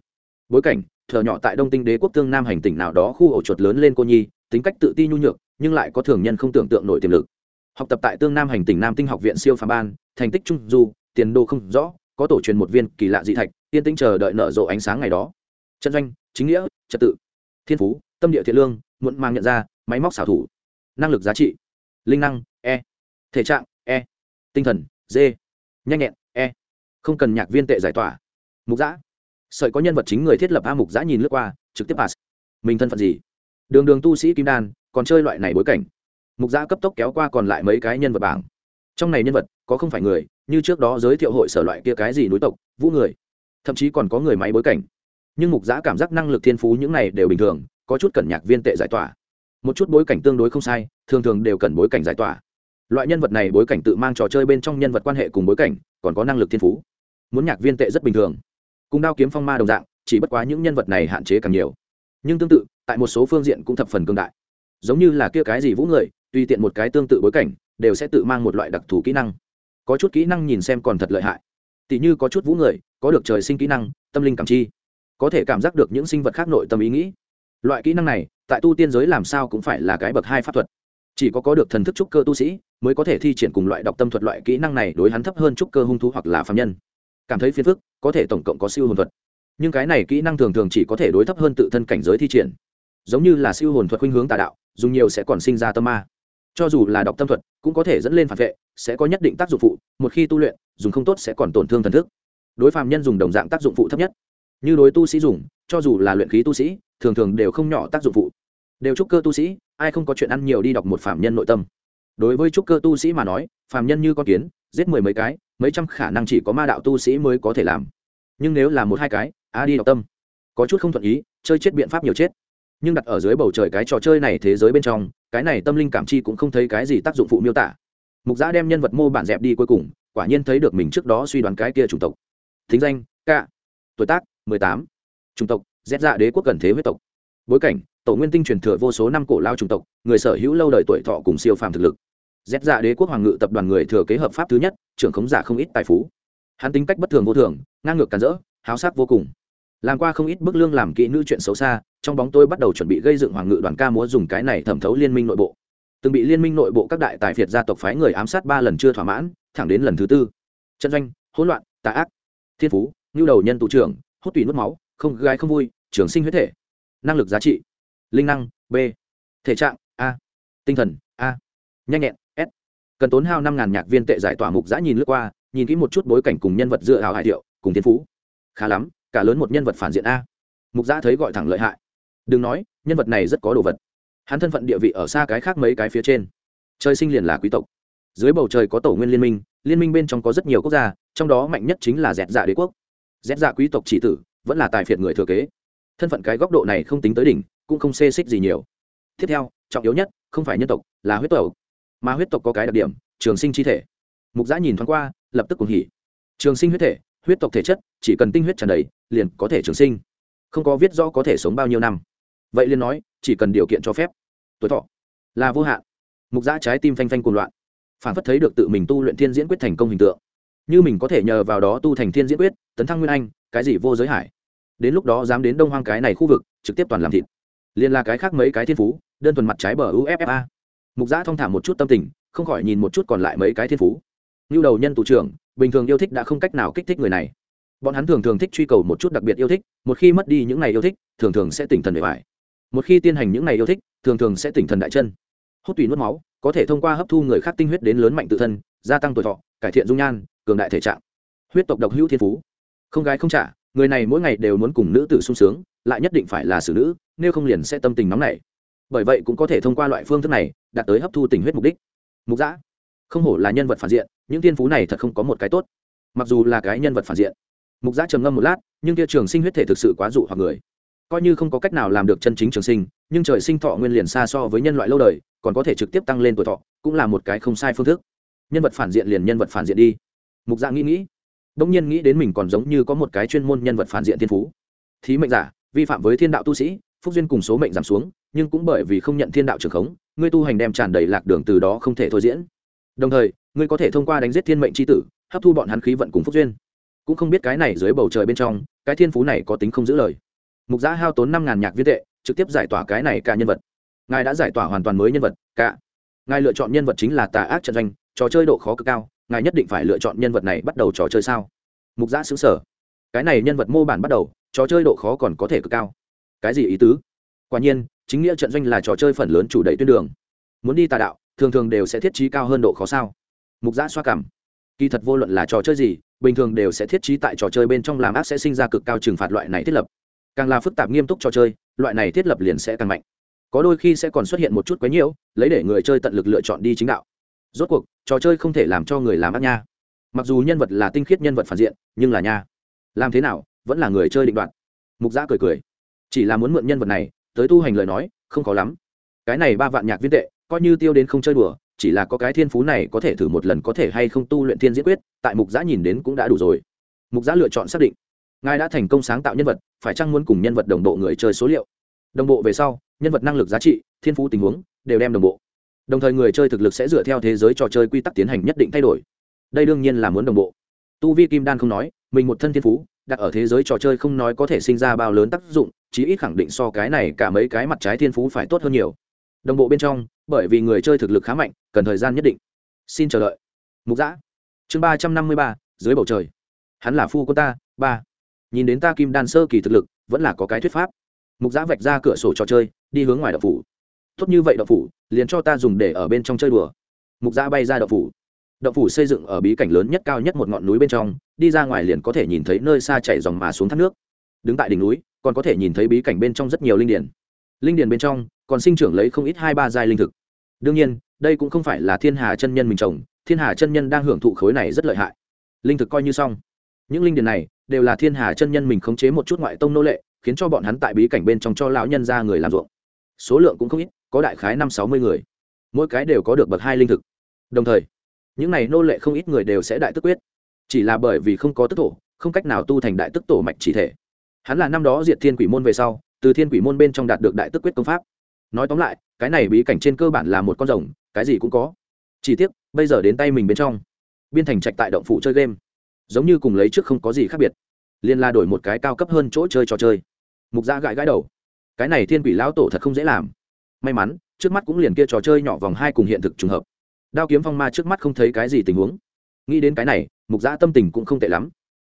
Bối cảnh thợ nhỏ tại đông tinh đế quốc tương nam hành tỉnh nào đó khu ổ chuột lớn lên cô nhi, tính cách tự ti nhu nhược, nhưng lại có thường nhân không tưởng tượng nổi tiềm lực. Học tập tại tương nam hành tỉnh nam tinh học viện siêu phàm ban, thành tích trung du, tiền đô không rõ, có tổ truyền một viên kỳ lạ dị thạch tiên tinh chờ đợi nở rộ ánh sáng ngày đó. Trận doanh, chính nghĩa, trật tự, thiên phú, tâm địa thiện lương, muộn mang nhận ra, máy móc xảo thủ, năng lực giá trị, linh năng e thể trạng e tinh thần, d, nhanh nhẹn không cần nhạc viên tệ giải tỏa. Mục giã sợi có nhân vật chính người thiết lập a mục giã nhìn lướt qua, trực tiếp pass. Mình thân phận gì? Đường đường tu sĩ kim đan, còn chơi loại này bối cảnh. Mục giã cấp tốc kéo qua còn lại mấy cái nhân vật bảng. Trong này nhân vật, có không phải người, như trước đó giới thiệu hội sở loại kia cái gì núi tộc, vũ người. Thậm chí còn có người máy bối cảnh. Nhưng mục giã cảm giác năng lực thiên phú những này đều bình thường, có chút cần nhạc viên tệ giải tỏa. Một chút bối cảnh tương đối không sai, thường thường đều cần bối cảnh giải tỏa loại nhân vật này bối cảnh tự mang trò chơi bên trong nhân vật quan hệ cùng bối cảnh, còn có năng lực thiên phú. Muốn nhạc viên tệ rất bình thường. Cùng đao kiếm phong ma đồng dạng, chỉ bất quá những nhân vật này hạn chế càng nhiều. Nhưng tương tự, tại một số phương diện cũng thập phần cương đại. Giống như là kia cái gì vũ người, tùy tiện một cái tương tự bối cảnh, đều sẽ tự mang một loại đặc thù kỹ năng. Có chút kỹ năng nhìn xem còn thật lợi hại. Tỷ như có chút vũ người, có được trời sinh kỹ năng, tâm linh cảm chi. Có thể cảm giác được những sinh vật khác nội tâm ý nghĩ. Loại kỹ năng này, tại tu tiên giới làm sao cũng phải là cái bậc hai pháp thuật chỉ có có được thần thức trúc cơ tu sĩ mới có thể thi triển cùng loại đọc tâm thuật loại kỹ năng này đối hắn thấp hơn trúc cơ hung thú hoặc là phạm nhân. Cảm thấy phiền phức, có thể tổng cộng có siêu hồn thuật. Nhưng cái này kỹ năng thường thường chỉ có thể đối thấp hơn tự thân cảnh giới thi triển. Giống như là siêu hồn thuật khuynh hướng tà đạo, dùng nhiều sẽ còn sinh ra tâm ma. Cho dù là đọc tâm thuật, cũng có thể dẫn lên phản vệ, sẽ có nhất định tác dụng phụ, một khi tu luyện, dùng không tốt sẽ còn tổn thương thần thức. Đối phạm nhân dùng đồng dạng tác dụng phụ thấp nhất. Như đối tu sĩ dùng, cho dù là luyện khí tu sĩ, thường thường đều không nhỏ tác dụng phụ. Đều trúc cơ tu sĩ ai không có chuyện ăn nhiều đi đọc một phạm nhân nội tâm. Đối với trúc cơ tu sĩ mà nói phạm nhân như con kiến, giết mười mấy cái, mấy trăm khả năng chỉ có ma đạo tu sĩ mới có thể làm. Nhưng nếu là một hai cái a đi đọc tâm. Có chút không thuận ý, chơi chết biện pháp nhiều chết. Nhưng đặt ở dưới bầu trời cái trò chơi này thế giới bên trong, cái này tâm linh cảm chi cũng không thấy cái gì tác dụng phụ miêu tả. Mục giã đem nhân vật mô bản dẹp đi cuối cùng, quả nhiên thấy được mình trước đó suy đoán cái kia chủng tộc. Thính danh, k. Tuổi tác, mười tám. Chủng tộc, z dạ đế quốc cần thế huyết tộc bối cảnh, tổ nguyên tinh truyền thừa vô số năm cổ lao chủng tộc, người sở hữu lâu đời tuổi thọ cùng siêu phàm thực lực. Rét dạ đế quốc hoàng ngự tập đoàn người thừa kế hợp pháp thứ nhất, trưởng khống giả không ít tài phú. Hắn tính cách bất thường vô thường, ngang ngược càn rỡ, háo sắc vô cùng. Làm qua không ít bức lương làm kỹ nữ chuyện xấu xa, trong bóng tôi bắt đầu chuẩn bị gây dựng hoàng ngự đoàn ca múa dùng cái này thẩm thấu liên minh nội bộ. Từng bị liên minh nội bộ các đại tài phiệt gia tộc phái người ám sát ba lần chưa thỏa mãn, thẳng đến lần thứ tư. Trận doanh, hỗn loạn, tà ác, thiên phú ngưu đầu nhân tụ trưởng, hút tùy nuốt máu, không gái không vui, trường sinh huyết thể năng lực giá trị. Linh năng, b. Thể trạng, a. Tinh thần, a. Nhanh nhẹn, s. Cần tốn hao năm ngàn nhạc viên tệ giải tỏa mục giã nhìn lướt qua, nhìn kỹ một chút bối cảnh cùng nhân vật dựa hào hải thiệu cùng thiên phú. Khá lắm, cả lớn một nhân vật phản diện a. Mục giã thấy gọi thẳng lợi hại. Đừng nói, nhân vật này rất có đồ vật. Hắn thân phận địa vị ở xa cái khác mấy cái phía trên. Trời sinh liền là quý tộc. Dưới bầu trời có tổ nguyên liên minh liên minh bên trong có rất nhiều quốc gia, trong đó mạnh nhất chính là dẹt dạ đế quốc. Dẹt dạ quý tộc chỉ tử, vẫn là tài phiệt người thừa kế thân phận cái góc độ này không tính tới đỉnh, cũng không xê xích gì nhiều. Tiếp theo, trọng yếu nhất, không phải nhân tộc, là huyết tộc. Mà huyết tộc có cái đặc điểm, trường sinh chi thể. Mục giã nhìn thoáng qua, lập tức cùng hỉ. Trường sinh huyết thể, huyết tộc thể chất, chỉ cần tinh huyết tràn đầy, liền có thể trường sinh. Không có viết rõ có thể sống bao nhiêu năm. Vậy liền nói, chỉ cần điều kiện cho phép. Tuổi thọ là vô hạn. Mục giã trái tim phanh phanh cuồng loạn. Phản phất thấy được tự mình tu luyện thiên diễn quyết thành công hình tượng. Như mình có thể nhờ vào đó tu thành thiên diễn quyết, tấn thăng nguyên anh, cái gì vô giới hải đến lúc đó dám đến đông hoang cái này khu vực, trực tiếp toàn làm thịt. Liên là cái khác mấy cái thiên phú, đơn thuần mặt trái bờ uffa mục giã thong thả một chút tâm tình, không khỏi nhìn một chút còn lại mấy cái thiên phú. Như đầu nhân tù trưởng, bình thường yêu thích đã không cách nào kích thích người này. Bọn hắn thường thường thích truy cầu một chút đặc biệt yêu thích, một khi mất đi những ngày yêu thích, thường thường sẽ tỉnh thần bề bài một khi tiên hành những ngày yêu thích, thường thường sẽ tỉnh thần đại chân. Hút tùy nuốt máu, có thể thông qua hấp thu người khác tinh huyết đến lớn mạnh tự thân, gia tăng tuổi thọ, cải thiện dung nhan, cường đại thể trạng. Huyết tộc độc hữu thiên phú. Không gái không trả người này mỗi ngày đều muốn cùng nữ tử sung sướng, lại nhất định phải là xử nữ, nếu không liền sẽ tâm tình nóng nảy. Bởi vậy cũng có thể thông qua loại phương thức này, đạt tới hấp thu tình huyết mục đích. Mục giã không hổ là nhân vật phản diện, những tiên phú này thật không có một cái tốt. Mặc dù là cái nhân vật phản diện. Mục giã trầm ngâm một lát, nhưng kia trường sinh huyết thể thực sự quá dụ hoặc người. Coi như không có cách nào làm được chân chính trường sinh, nhưng trời sinh thọ nguyên liền xa so với nhân loại lâu đời, còn có thể trực tiếp tăng lên tuổi thọ, cũng là một cái không sai phương thức. Nhân vật phản diện liền nhân vật phản diện đi. Mục giã nghĩ nghĩ đông nhiên nghĩ đến mình còn giống như có một cái chuyên môn nhân vật phản diện thiên phú. Thí mệnh giả, vi phạm với thiên đạo tu sĩ, phúc duyên cùng số mệnh giảm xuống, nhưng cũng bởi vì không nhận thiên đạo trường khống, ngươi tu hành đem tràn đầy lạc đường từ đó không thể thôi diễn. Đồng thời, ngươi có thể thông qua đánh giết thiên mệnh c h i tử, hấp thu bọn hắn khí vận cùng phúc duyên. Cũng không biết cái này dưới bầu trời bên trong, cái thiên phú này có tính không giữ lời. Mục giã hao tốn năm ngàn nhạc viên tệ, trực tiếp giải tỏa cái này cả nhân vật. Ngài đã giải tỏa hoàn toàn mới nhân vật, cả. Ngài lựa chọn nhân vật chính là tà ác trận doanh, trò chơi độ khó cực cao ngài nhất định phải lựa chọn nhân vật này bắt đầu trò chơi sao? Mục giã xứng sở cái này nhân vật mô bản bắt đầu, trò chơi độ khó còn có thể cực cao. Cái gì ý tứ? Quả nhiên, chính nghĩa trận doanh là trò chơi phần lớn chủ đẩy tuyến đường. Muốn đi tà đạo, thường thường đều sẽ thiết trí cao hơn độ khó sao? Mục giã xoa cảm. Kỳ thật vô luận là trò chơi gì, bình thường đều sẽ thiết trí tại trò chơi bên trong làm ác sẽ sinh ra cực cao trừng phạt loại này thiết lập. Càng là phức tạp nghiêm túc trò chơi, loại này thiết lập liền sẽ càng mạnh. Có đôi khi sẽ còn xuất hiện một chút quấy nhiễu, lấy để người chơi tận lực lựa chọn đi chính đạo rốt cuộc, trò chơi không thể làm cho người làm ác nha. Mặc dù nhân vật là tinh khiết nhân vật phản diện, nhưng là nha. Làm thế nào, vẫn là người chơi định đoạt. Mục giã cười cười. Chỉ là muốn mượn nhân vật này, tới tu hành lời nói, không khó lắm. Cái này ba vạn nhạc viên tệ, coi như tiêu đến không chơi đùa, chỉ là có cái thiên phú này có thể thử một lần có thể hay không tu luyện thiên diễn quyết, tại mục giã nhìn đến cũng đã đủ rồi. Mục giã lựa chọn xác định, ngài đã thành công sáng tạo nhân vật, phải chăng muốn cùng nhân vật đồng bộ người chơi số liệu? Đồng bộ về sau, nhân vật năng lực giá trị, thiên phú tình huống, đều đem đồng bộ đồng thời người chơi thực lực sẽ dựa theo thế giới trò chơi quy tắc tiến hành nhất định thay đổi. Đây đương nhiên là muốn đồng bộ. Tu vi kim đan không nói, mình một thân thiên phú, đặt ở thế giới trò chơi không nói có thể sinh ra bao lớn tác dụng, chí ít khẳng định so cái này cả mấy cái mặt trái thiên phú phải tốt hơn nhiều. Đồng bộ bên trong, bởi vì người chơi thực lực khá mạnh, cần thời gian nhất định. Xin chờ đợi. Mục giã chương ba trăm năm mươi ba, dưới bầu trời. Hắn là phu cô ta, ba. Nhìn đến ta kim đan sơ kỳ thực lực, vẫn là có cái thuyết pháp. Mục giã vạch ra cửa sổ trò chơi, đi hướng ngoài đập phủ tốt như vậy đậu phủ, liền cho ta dùng để ở bên trong chơi đùa. Mục giã bay ra đậu phủ. Đậu phủ xây dựng ở bí cảnh lớn nhất cao nhất một ngọn núi bên trong, đi ra ngoài liền có thể nhìn thấy nơi xa chảy dòng mà xuống thác nước. Đứng tại đỉnh núi, còn có thể nhìn thấy bí cảnh bên trong rất nhiều linh điển. Linh điển bên trong, còn sinh trưởng lấy không ít hai ba giai linh thực. Đương nhiên, đây cũng không phải là thiên hà chân nhân mình trồng, thiên hà chân nhân đang hưởng thụ khối này rất lợi hại. Linh thực coi như xong. Những linh điền này, đều là thiên hà chân nhân mình khống chế một chút ngoại tông nô lệ, khiến cho bọn hắn tại bí cảnh bên trong cho lão nhân ra người làm ruộng. Số lượng cũng không ít có đại khái năm sáu mươi người. Mỗi cái đều có được bậc hai linh thực. Đồng thời, những này nô lệ không ít người đều sẽ đại tức quyết. Chỉ là bởi vì không có tức tổ không cách nào tu thành đại tức tổ mạch chỉ thể. Hắn là năm đó diệt thiên quỷ môn về sau, từ thiên quỷ môn bên trong đạt được đại tức quyết công pháp. Nói tóm lại, cái này bí cảnh trên cơ bản là một con rồng, cái gì cũng có. Chỉ tiếc, bây giờ đến tay mình bên trong, biên thành trạch tại động phủ chơi game. Giống như cùng lấy trước không có gì khác biệt. Liên la đổi một cái cao cấp hơn chỗ chơi trò chơi. Mục gia gãi gãi đầu. Cái này thiên quỷ lão tổ thật không dễ làm may mắn, trước mắt cũng liền kia trò chơi nhỏ vòng hai cùng hiện thực trùng hợp. Đao kiếm phong ma trước mắt không thấy cái gì tình huống. Nghĩ đến cái này, mục giã tâm tình cũng không tệ lắm.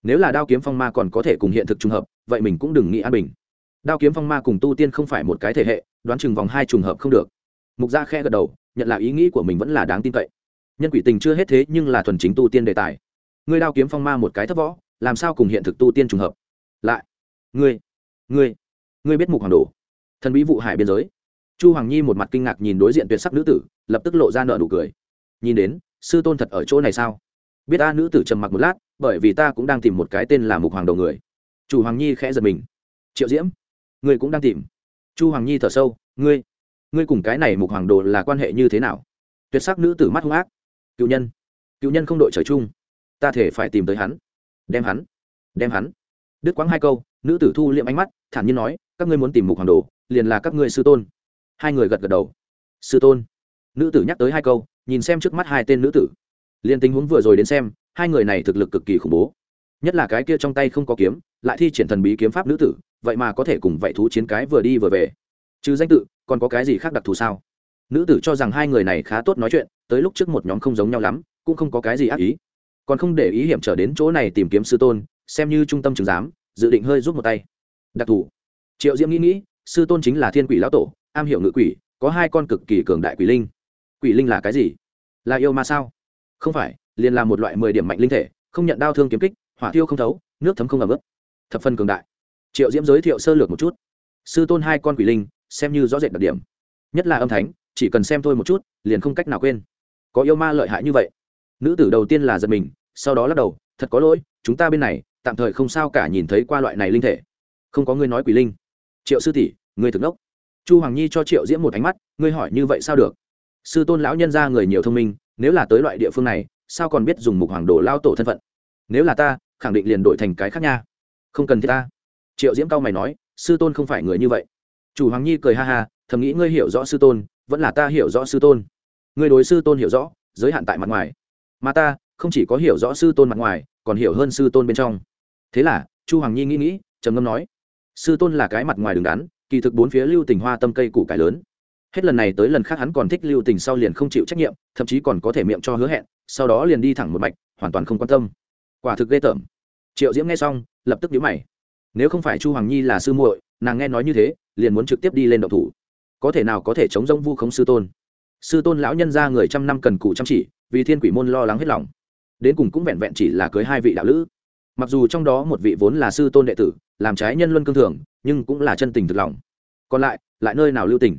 Nếu là đao kiếm phong ma còn có thể cùng hiện thực trùng hợp, vậy mình cũng đừng nghĩ an bình. Đao kiếm phong ma cùng tu tiên không phải một cái thể hệ, đoán chừng vòng hai trùng hợp không được. Mục gia khe gật đầu, nhận là ý nghĩ của mình vẫn là đáng tin cậy. Nhân quỷ tình chưa hết thế nhưng là thuần chính tu tiên đề tài. Ngươi đao kiếm phong ma một cái thấp võ, làm sao cùng hiện thực tu tiên trùng hợp? Lại, ngươi ngươi ngươi biết mục hoàng đồ. Thần bí vụ hải biên giới chu hoàng nhi một mặt kinh ngạc nhìn đối diện tuyệt sắc nữ tử, lập tức lộ ra nợ nụ cười. Nhìn đến, sư tôn thật ở chỗ này sao? Biết ta nữ tử trầm mặc một lát, bởi vì ta cũng đang tìm một cái tên là mục hoàng đầu người. Chủ hoàng nhi khẽ giật mình. Triệu diễm, ngươi cũng đang tìm. Chu hoàng nhi thở sâu, ngươi ngươi cùng cái này mục hoàng đồ là quan hệ như thế nào? Tuyệt sắc nữ tử mắt hung ác. Cựu nhân cựu nhân không đội trời chung. Ta thể phải tìm tới hắn. Đem hắn đem hắn. Đứt quãng hai câu, nữ tử thu liệm ánh mắt, thản nhiên nói, các ngươi muốn tìm mục hoàng đồ, liền là các ngươi sư tôn hai người gật gật đầu. Sư tôn. Nữ tử nhắc tới hai câu, nhìn xem trước mắt hai tên nữ tử. Liền tình huống vừa rồi đến xem, hai người này thực lực cực kỳ khủng bố. Nhất là cái kia trong tay không có kiếm, lại thi triển thần bí kiếm pháp nữ tử, vậy mà có thể cùng vậy thú chiến cái vừa đi vừa về. Chứ danh tự, còn có cái gì khác đặc thù sao? Nữ tử cho rằng hai người này khá tốt nói chuyện, tới lúc trước một nhóm không giống nhau lắm, cũng không có cái gì ác ý. Còn không để ý hiểm trở đến chỗ này tìm kiếm sư tôn, xem như trung tâm trường giám, dự định hơi giúp một tay. Đặc thù. Triệu diễm nghĩ nghĩ, sư tôn chính là thiên quỷ lão tổ am hiểu ngự quỷ, có hai con cực kỳ cường đại quỷ linh. Quỷ linh là cái gì? Là yêu ma sao? Không phải, liền là một loại mười điểm mạnh linh thể, không nhận đau thương kiếm kích, hỏa thiêu không thấu, nước thấm không ẩm ướt. Thập phân cường đại. Triệu diễm giới thiệu sơ lược một chút. Sư tôn hai con quỷ linh, xem như rõ rệt đặc điểm. Nhất là âm thánh, chỉ cần xem thôi một chút, liền không cách nào quên. Có yêu ma lợi hại như vậy. Nữ tử đầu tiên là giật mình, sau đó lắc đầu, thật có lỗi, chúng ta bên này, tạm thời không sao cả nhìn thấy qua loại này linh thể. Không có người nói quỷ linh. Triệu sư tỷ, người thực đốc chu hoàng nhi cho triệu diễm một ánh mắt, ngươi hỏi như vậy sao được? Sư tôn lão nhân ra người nhiều thông minh, nếu là tới loại địa phương này, sao còn biết dùng mục hoàng đồ lao tổ thân phận? Nếu là ta, khẳng định liền đổi thành cái khác nha. Không cần thiết ta. Triệu diễm cao mày nói, sư tôn không phải người như vậy. Chủ hoàng nhi cười ha ha, thầm nghĩ ngươi hiểu rõ sư tôn, vẫn là ta hiểu rõ sư tôn. Ngươi đối sư tôn hiểu rõ, giới hạn tại mặt ngoài. Mà ta, không chỉ có hiểu rõ sư tôn mặt ngoài, còn hiểu hơn sư tôn bên trong. Thế là, chu hoàng nhi nghĩ nghĩ, trầm ngâm nói, sư tôn là cái mặt ngoài đứng đắn kỳ thực bốn phía lưu tình hoa tâm cây củ cải lớn. Hết lần này tới lần khác hắn còn thích lưu tình sau liền không chịu trách nhiệm, thậm chí còn có thể miệng cho hứa hẹn, sau đó liền đi thẳng một mạch, hoàn toàn không quan tâm. Quả thực ghê tởm. Triệu diễm nghe xong, lập tức nhíu mày. Nếu không phải chu hoàng nhi là sư muội, nàng nghe nói như thế, liền muốn trực tiếp đi lên động thủ. Có thể nào có thể chống rông vu khống sư tôn? Sư tôn lão nhân ra người trăm năm cần cù chăm chỉ, vì thiên quỷ môn lo lắng hết lòng. Đến cùng cũng vẹn vẹn chỉ là cưới hai vị đạo lữ mặc dù trong đó một vị vốn là sư tôn đệ tử, làm trái nhân luân cương thường, nhưng cũng là chân tình thực lòng. Còn lại lại nơi nào lưu tình?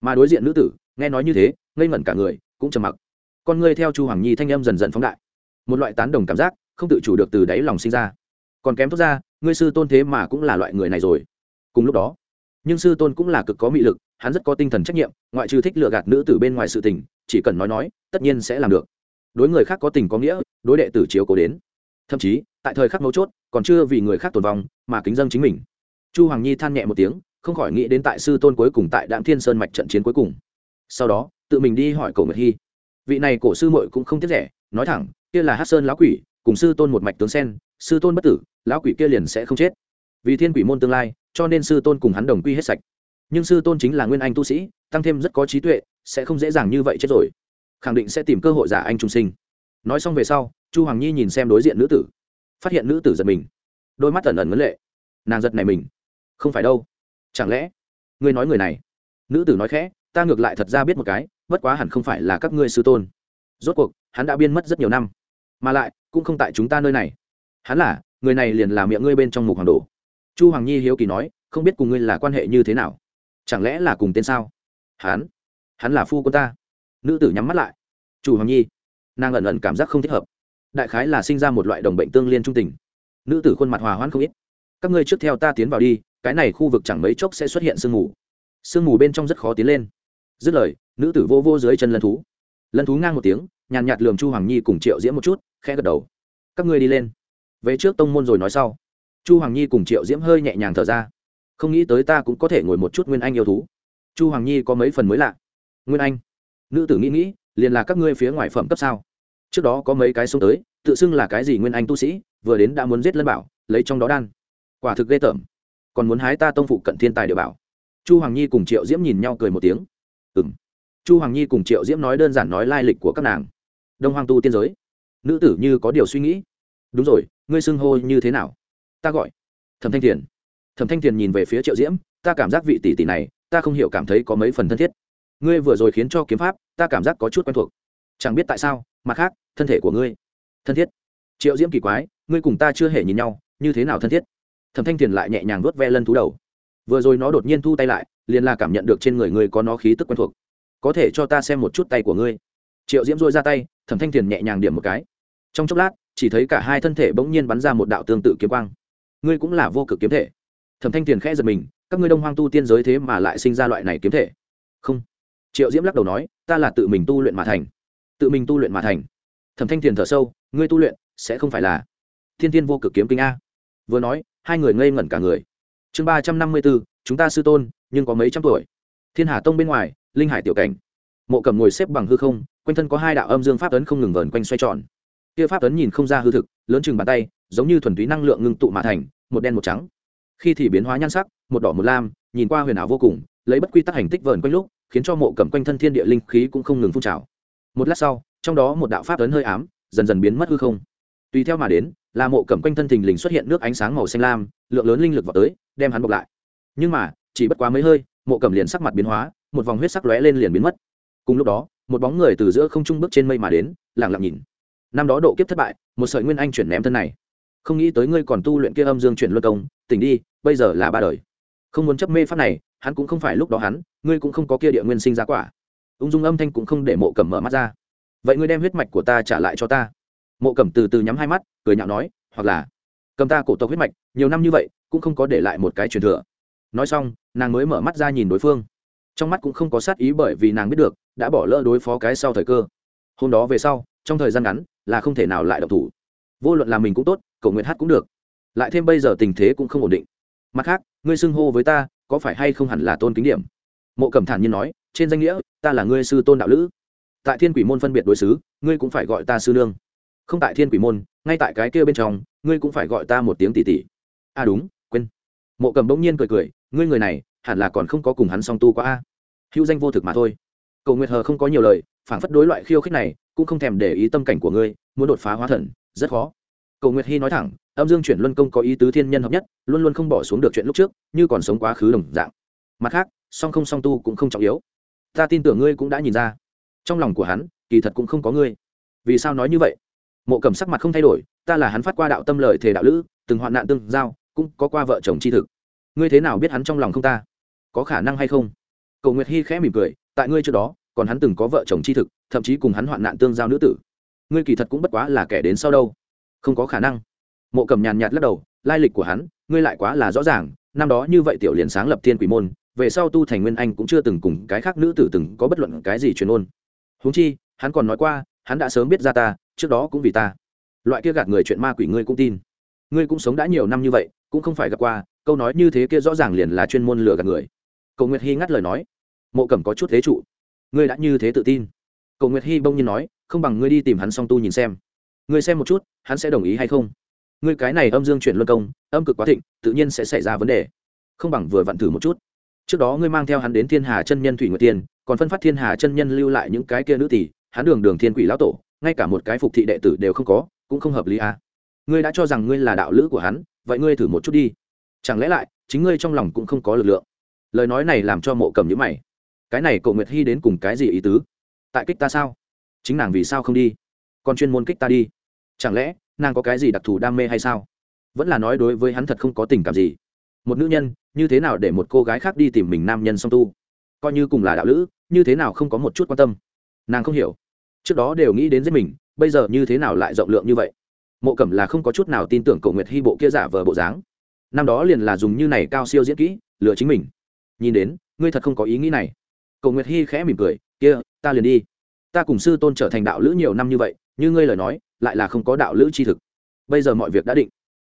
Mà đối diện nữ tử, nghe nói như thế, ngây ngẩn cả người, cũng trầm mặc. Con ngươi theo chu hoàng nhi thanh âm dần dần phóng đại. Một loại tán đồng cảm giác, không tự chủ được từ đáy lòng sinh ra. Còn kém thốt ra, ngươi sư tôn thế mà cũng là loại người này rồi. Cùng lúc đó, nhưng sư tôn cũng là cực có mị lực, hắn rất có tinh thần trách nhiệm, ngoại trừ thích lựa gạt nữ tử bên ngoài sự tình, chỉ cần nói nói, tất nhiên sẽ làm được. Đối người khác có tình có nghĩa, đối đệ tử chiếu cố đến thậm chí, tại thời khắc mấu chốt, còn chưa vì người khác tồn vong, mà kính dân chính mình. Chu hoàng nhi than nhẹ một tiếng, không khỏi nghĩ đến tại sư tôn cuối cùng tại đạm thiên sơn mạch trận chiến cuối cùng. Sau đó, tự mình đi hỏi cổ nguyệt hy. Vị này cổ sư muội cũng không tiếc rẻ, nói thẳng, kia là hát sơn lão quỷ, cùng sư tôn một mạch tướng sen, sư tôn bất tử, lão quỷ kia liền sẽ không chết. Vì thiên quỷ môn tương lai, cho nên sư tôn cùng hắn đồng quy hết sạch. Nhưng sư tôn chính là nguyên anh tu sĩ, tăng thêm rất có trí tuệ, sẽ không dễ dàng như vậy chết rồi. Khẳng định sẽ tìm cơ hội giả anh trung sinh. Nói xong về sau chu hoàng nhi nhìn xem đối diện nữ tử, phát hiện nữ tử giật mình. Đôi mắt ẩn ẩn ngấn lệ. Nàng giật này mình. Không phải đâu. Chẳng lẽ, ngươi nói người này? Nữ tử nói khẽ, ta ngược lại thật ra biết một cái, bất quá hẳn không phải là các ngươi sư tôn. Rốt cuộc, hắn đã biên mất rất nhiều năm. Mà lại, cũng không tại chúng ta nơi này. Hắn là, người này liền là miệng ngươi bên trong mục hoàng đồ. Chu hoàng nhi hiếu kỳ nói, không biết cùng ngươi là quan hệ như thế nào. Chẳng lẽ là cùng tên sao? Hắn? Hắn là phu quân ta. Nữ tử nhắm mắt lại. Chủ hoàng nhi, nàng ẩn ẩn cảm giác không thích hợp đại khái là sinh ra một loại đồng bệnh tương liên trung tình. Nữ tử khuôn mặt hòa hoãn không ít. Các ngươi trước theo ta tiến vào đi, cái này khu vực chẳng mấy chốc sẽ xuất hiện sương mù. Sương mù bên trong rất khó tiến lên. Dứt lời, nữ tử vô vô dưới chân lân thú. Lân thú ngang một tiếng, nhàn nhạt lườm chu hoàng nhi cùng triệu diễm một chút, khẽ gật đầu. Các ngươi đi lên. Về trước tông môn rồi nói sau. Chu hoàng nhi cùng triệu diễm hơi nhẹ nhàng thở ra. Không nghĩ tới ta cũng có thể ngồi một chút nguyên anh yêu thú. Chu hoàng nhi có mấy phần mới lạ. Nguyên anh. Nữ tử nghĩ nghĩ, liền là các ngươi phía ngoài phẩm cấp sao? Trước đó có mấy cái xông tới, tự xưng là cái gì nguyên anh tu sĩ, vừa đến đã muốn giết lân bảo, lấy trong đó đan. Quả thực ghê tởm. Còn muốn hái ta tông phụ cận thiên tài địa bảo. Chu hoàng nhi cùng triệu diễm nhìn nhau cười một tiếng. Ừ m chu hoàng nhi cùng triệu diễm nói đơn giản nói lai lịch của các nàng. Đông hoàng tu tiên giới. Nữ tử như có điều suy nghĩ. Đúng rồi, ngươi xưng hô như thế nào? Ta gọi. Thẩm thanh thiền. Thẩm thanh thiền nhìn về phía triệu diễm, ta cảm giác vị tỷ tỷ này, ta không hiểu cảm thấy có mấy phần thân thiết. Ngươi vừa rồi khiến cho kiếm pháp, ta cảm giác có chút quen thuộc. Chẳng biết tại sao mặt khác, thân thể của ngươi. Thân thiết. Triệu diễm kỳ quái, ngươi cùng ta chưa hề nhìn nhau, như thế nào thân thiết? Thẩm thanh thiền lại nhẹ nhàng vớt ve lân thú đầu. Vừa rồi nó đột nhiên thu tay lại, liền là cảm nhận được trên người ngươi có nó khí tức quen thuộc. Có thể cho ta xem một chút tay của ngươi. Triệu diễm dôi ra tay, thẩm thanh thiền nhẹ nhàng điểm một cái. Trong chốc lát, chỉ thấy cả hai thân thể bỗng nhiên bắn ra một đạo tương tự kiếm quang. Ngươi cũng là vô cực kiếm thể. Thẩm thanh thiền khẽ giật mình, các ngươi đông hoang tu tiên giới thế mà lại sinh ra loại này kiếm thể. Không. Triệu diễm lắc đầu nói, ta là tự mình tu luyện mà thành tự mình tu luyện mà thành. Thẩm thanh thiền thở sâu, ngươi tu luyện sẽ không phải là thiên tiên vô cực kiếm kinh a. Vừa nói, hai người ngây ngẩn cả người. Chương ba trăm năm mươi bốn, chúng ta sư tôn, nhưng có mấy trăm tuổi? Thiên hà tông bên ngoài, linh hải tiểu cảnh. Mộ cầm ngồi xếp bằng hư không, quanh thân có hai đạo âm dương pháp tấn không ngừng vờn quanh xoay tròn. Kia pháp tấn nhìn không ra hư thực, lớn chừng bàn tay, giống như thuần túy năng lượng ngưng tụ mà thành, một đen một trắng. Khi thì biến hóa nhan sắc, một đỏ một lam, nhìn qua huyền ảo vô cùng, lấy bất quy tắc hành tích vờn quanh lúc, khiến cho mộ cầm quanh thân thiên địa linh khí cũng không ngừng phun trào một lát sau, trong đó một đạo pháp ấn hơi ám, dần dần biến mất hư không. Tùy theo mà đến, là mộ cầm quanh thân thình lình xuất hiện nước ánh sáng màu xanh lam, lượng lớn linh lực vào tới, đem hắn bọc lại. Nhưng mà, chỉ bất quá mấy hơi, mộ cầm liền sắc mặt biến hóa, một vòng huyết sắc lóe lên liền biến mất. Cùng lúc đó, một bóng người từ giữa không trung bước trên mây mà đến lẳng lặng nhìn. Năm đó độ kiếp thất bại, một sợi nguyên anh chuyển ném thân này. Không nghĩ tới ngươi còn tu luyện kia âm dương chuyển luân công, tỉnh đi, bây giờ là ba đời. Không muốn chấp mê pháp này, hắn cũng không phải lúc đó hắn, ngươi cũng không có kia địa nguyên sinh ra quả ung dung âm thanh cũng không để mộ cẩm mở mắt ra. Vậy ngươi đem huyết mạch của ta trả lại cho ta. Mộ cẩm từ từ nhắm hai mắt, cười nhạo nói, hoặc là, cầm ta cổ tộc huyết mạch, nhiều năm như vậy, cũng không có để lại một cái truyền thừa. Nói xong, nàng mới mở mắt ra nhìn đối phương. Trong mắt cũng không có sát ý bởi vì nàng biết được, đã bỏ lỡ đối phó cái sau thời cơ. Hôm đó về sau, trong thời gian ngắn, là không thể nào lại độc thủ. Vô luận là mình cũng tốt cầu nguyện hát cũng được. Lại thêm bây giờ tình thế cũng không ổn định. Mặt khác, ngươi xưng hô với ta, có phải hay không hẳn là tôn kính điểm? Mộ cẩm thản nhiên nói trên danh nghĩa, ta là ngươi sư tôn đạo lữ. Tại thiên quỷ môn phân biệt đối xứ, ngươi cũng phải gọi ta sư nương. Không tại thiên quỷ môn, ngay tại cái kia bên trong, ngươi cũng phải gọi ta một tiếng tỷ tỷ. À đúng, quên. Mộ cầm bỗng nhiên cười cười, ngươi người này, hẳn là còn không có cùng hắn song tu quá a. Hữu danh vô thực mà thôi. Cầu nguyệt hờ không có nhiều lời phản phất đối loại khiêu khích này, cũng không thèm để ý tâm cảnh của ngươi, muốn đột phá hóa thần, rất khó. Cầu nguyệt hy nói thẳng, âm dương chuyển luân công có ý tứ thiên nhân hợp nhất, luôn luôn không bỏ xuống được chuyện lúc trước, như còn sống quá khứ đồng dạng. Mặt khác, song không song tu cũng không trọng yếu ta tin tưởng ngươi cũng đã nhìn ra. Trong lòng của hắn, kỳ thật cũng không có ngươi. Vì sao nói như vậy? Mộ cầm sắc mặt không thay đổi, ta là hắn phát qua đạo tâm lời thể đạo lữ, từng hoạn nạn tương giao, cũng có qua vợ chồng c h i thực. Ngươi thế nào biết hắn trong lòng không ta? Có khả năng hay không? Cầu nguyệt hy khẽ mỉm cười, tại ngươi trước đó, còn hắn từng có vợ chồng c h i thực, thậm chí cùng hắn hoạn nạn tương giao nữ tử. Ngươi kỳ thật cũng bất quá là kẻ đến sau đâu. Không có khả năng. Mộ cầm nhàn nhạt lắc đầu, lai lịch của hắn, ngươi lại quá là rõ ràng, năm đó như vậy tiểu liền sáng lập thiên quỷ môn về sau tu thành nguyên anh cũng chưa từng cùng cái khác nữ tử từng có bất luận cái gì truyền ôn. Huống chi, hắn còn nói qua, hắn đã sớm biết ra ta, trước đó cũng vì ta. Loại kia gạt người chuyện ma quỷ ngươi cũng tin. Ngươi cũng sống đã nhiều năm như vậy, cũng không phải gặp qua, câu nói như thế kia rõ ràng liền là chuyên môn lừa gạt người. Cầu nguyệt hy ngắt lời nói. Mộ cẩm có chút thế trụ. Ngươi đã như thế tự tin. Cầu nguyệt hy bông nhiên nói, không bằng ngươi đi tìm hắn song tu nhìn xem. Ngươi xem một chút, hắn sẽ đồng ý hay không? Ngươi cái này âm dương chuyển luân công, âm cực quá thịnh, tự nhiên sẽ xảy ra vấn đề. Không bằng vừa vặn thử một chút trước đó ngươi mang theo hắn đến thiên hà chân nhân thủy nguyệt tiên, còn phân phát thiên hà chân nhân lưu lại những cái kia nữ tỷ, hắn đường đường thiên quỷ lão tổ, ngay cả một cái phục thị đệ tử đều không có, cũng không hợp lý à. ngươi đã cho rằng ngươi là đạo lữ của hắn, vậy ngươi thử một chút đi. Chẳng lẽ lại, chính ngươi trong lòng cũng không có lực lượng? Lời nói này làm cho mộ cầm nhữ mày. Cái này cậu nguyệt hy đến cùng cái gì ý tứ? Tại kích ta sao? Chính nàng vì sao không đi? Còn chuyên môn kích ta đi? Chẳng lẽ, nàng có cái gì đặc thù đam mê hay sao? Vẫn là nói đối với hắn thật không có tình cảm gì. Một nữ nhân như thế nào để một cô gái khác đi tìm mình nam nhân song tu? Coi như cùng là đạo lữ, như thế nào không có một chút quan tâm? Nàng không hiểu. Trước đó đều nghĩ đến giết mình, bây giờ như thế nào lại rộng lượng như vậy? Mộ cẩm là không có chút nào tin tưởng cầu nguyệt hy bộ kia giả vờ bộ dáng. Năm đó liền là dùng như này cao siêu diễn kỹ, lừa chính mình. Nhìn đến, ngươi thật không có ý nghĩ này. Cầu nguyệt hy khẽ mỉm cười, kia, ta liền đi. Ta cùng sư tôn trở thành đạo lữ nhiều năm như vậy, như ngươi lời nói, lại là không có đạo lữ tri thực. Bây giờ mọi việc đã định.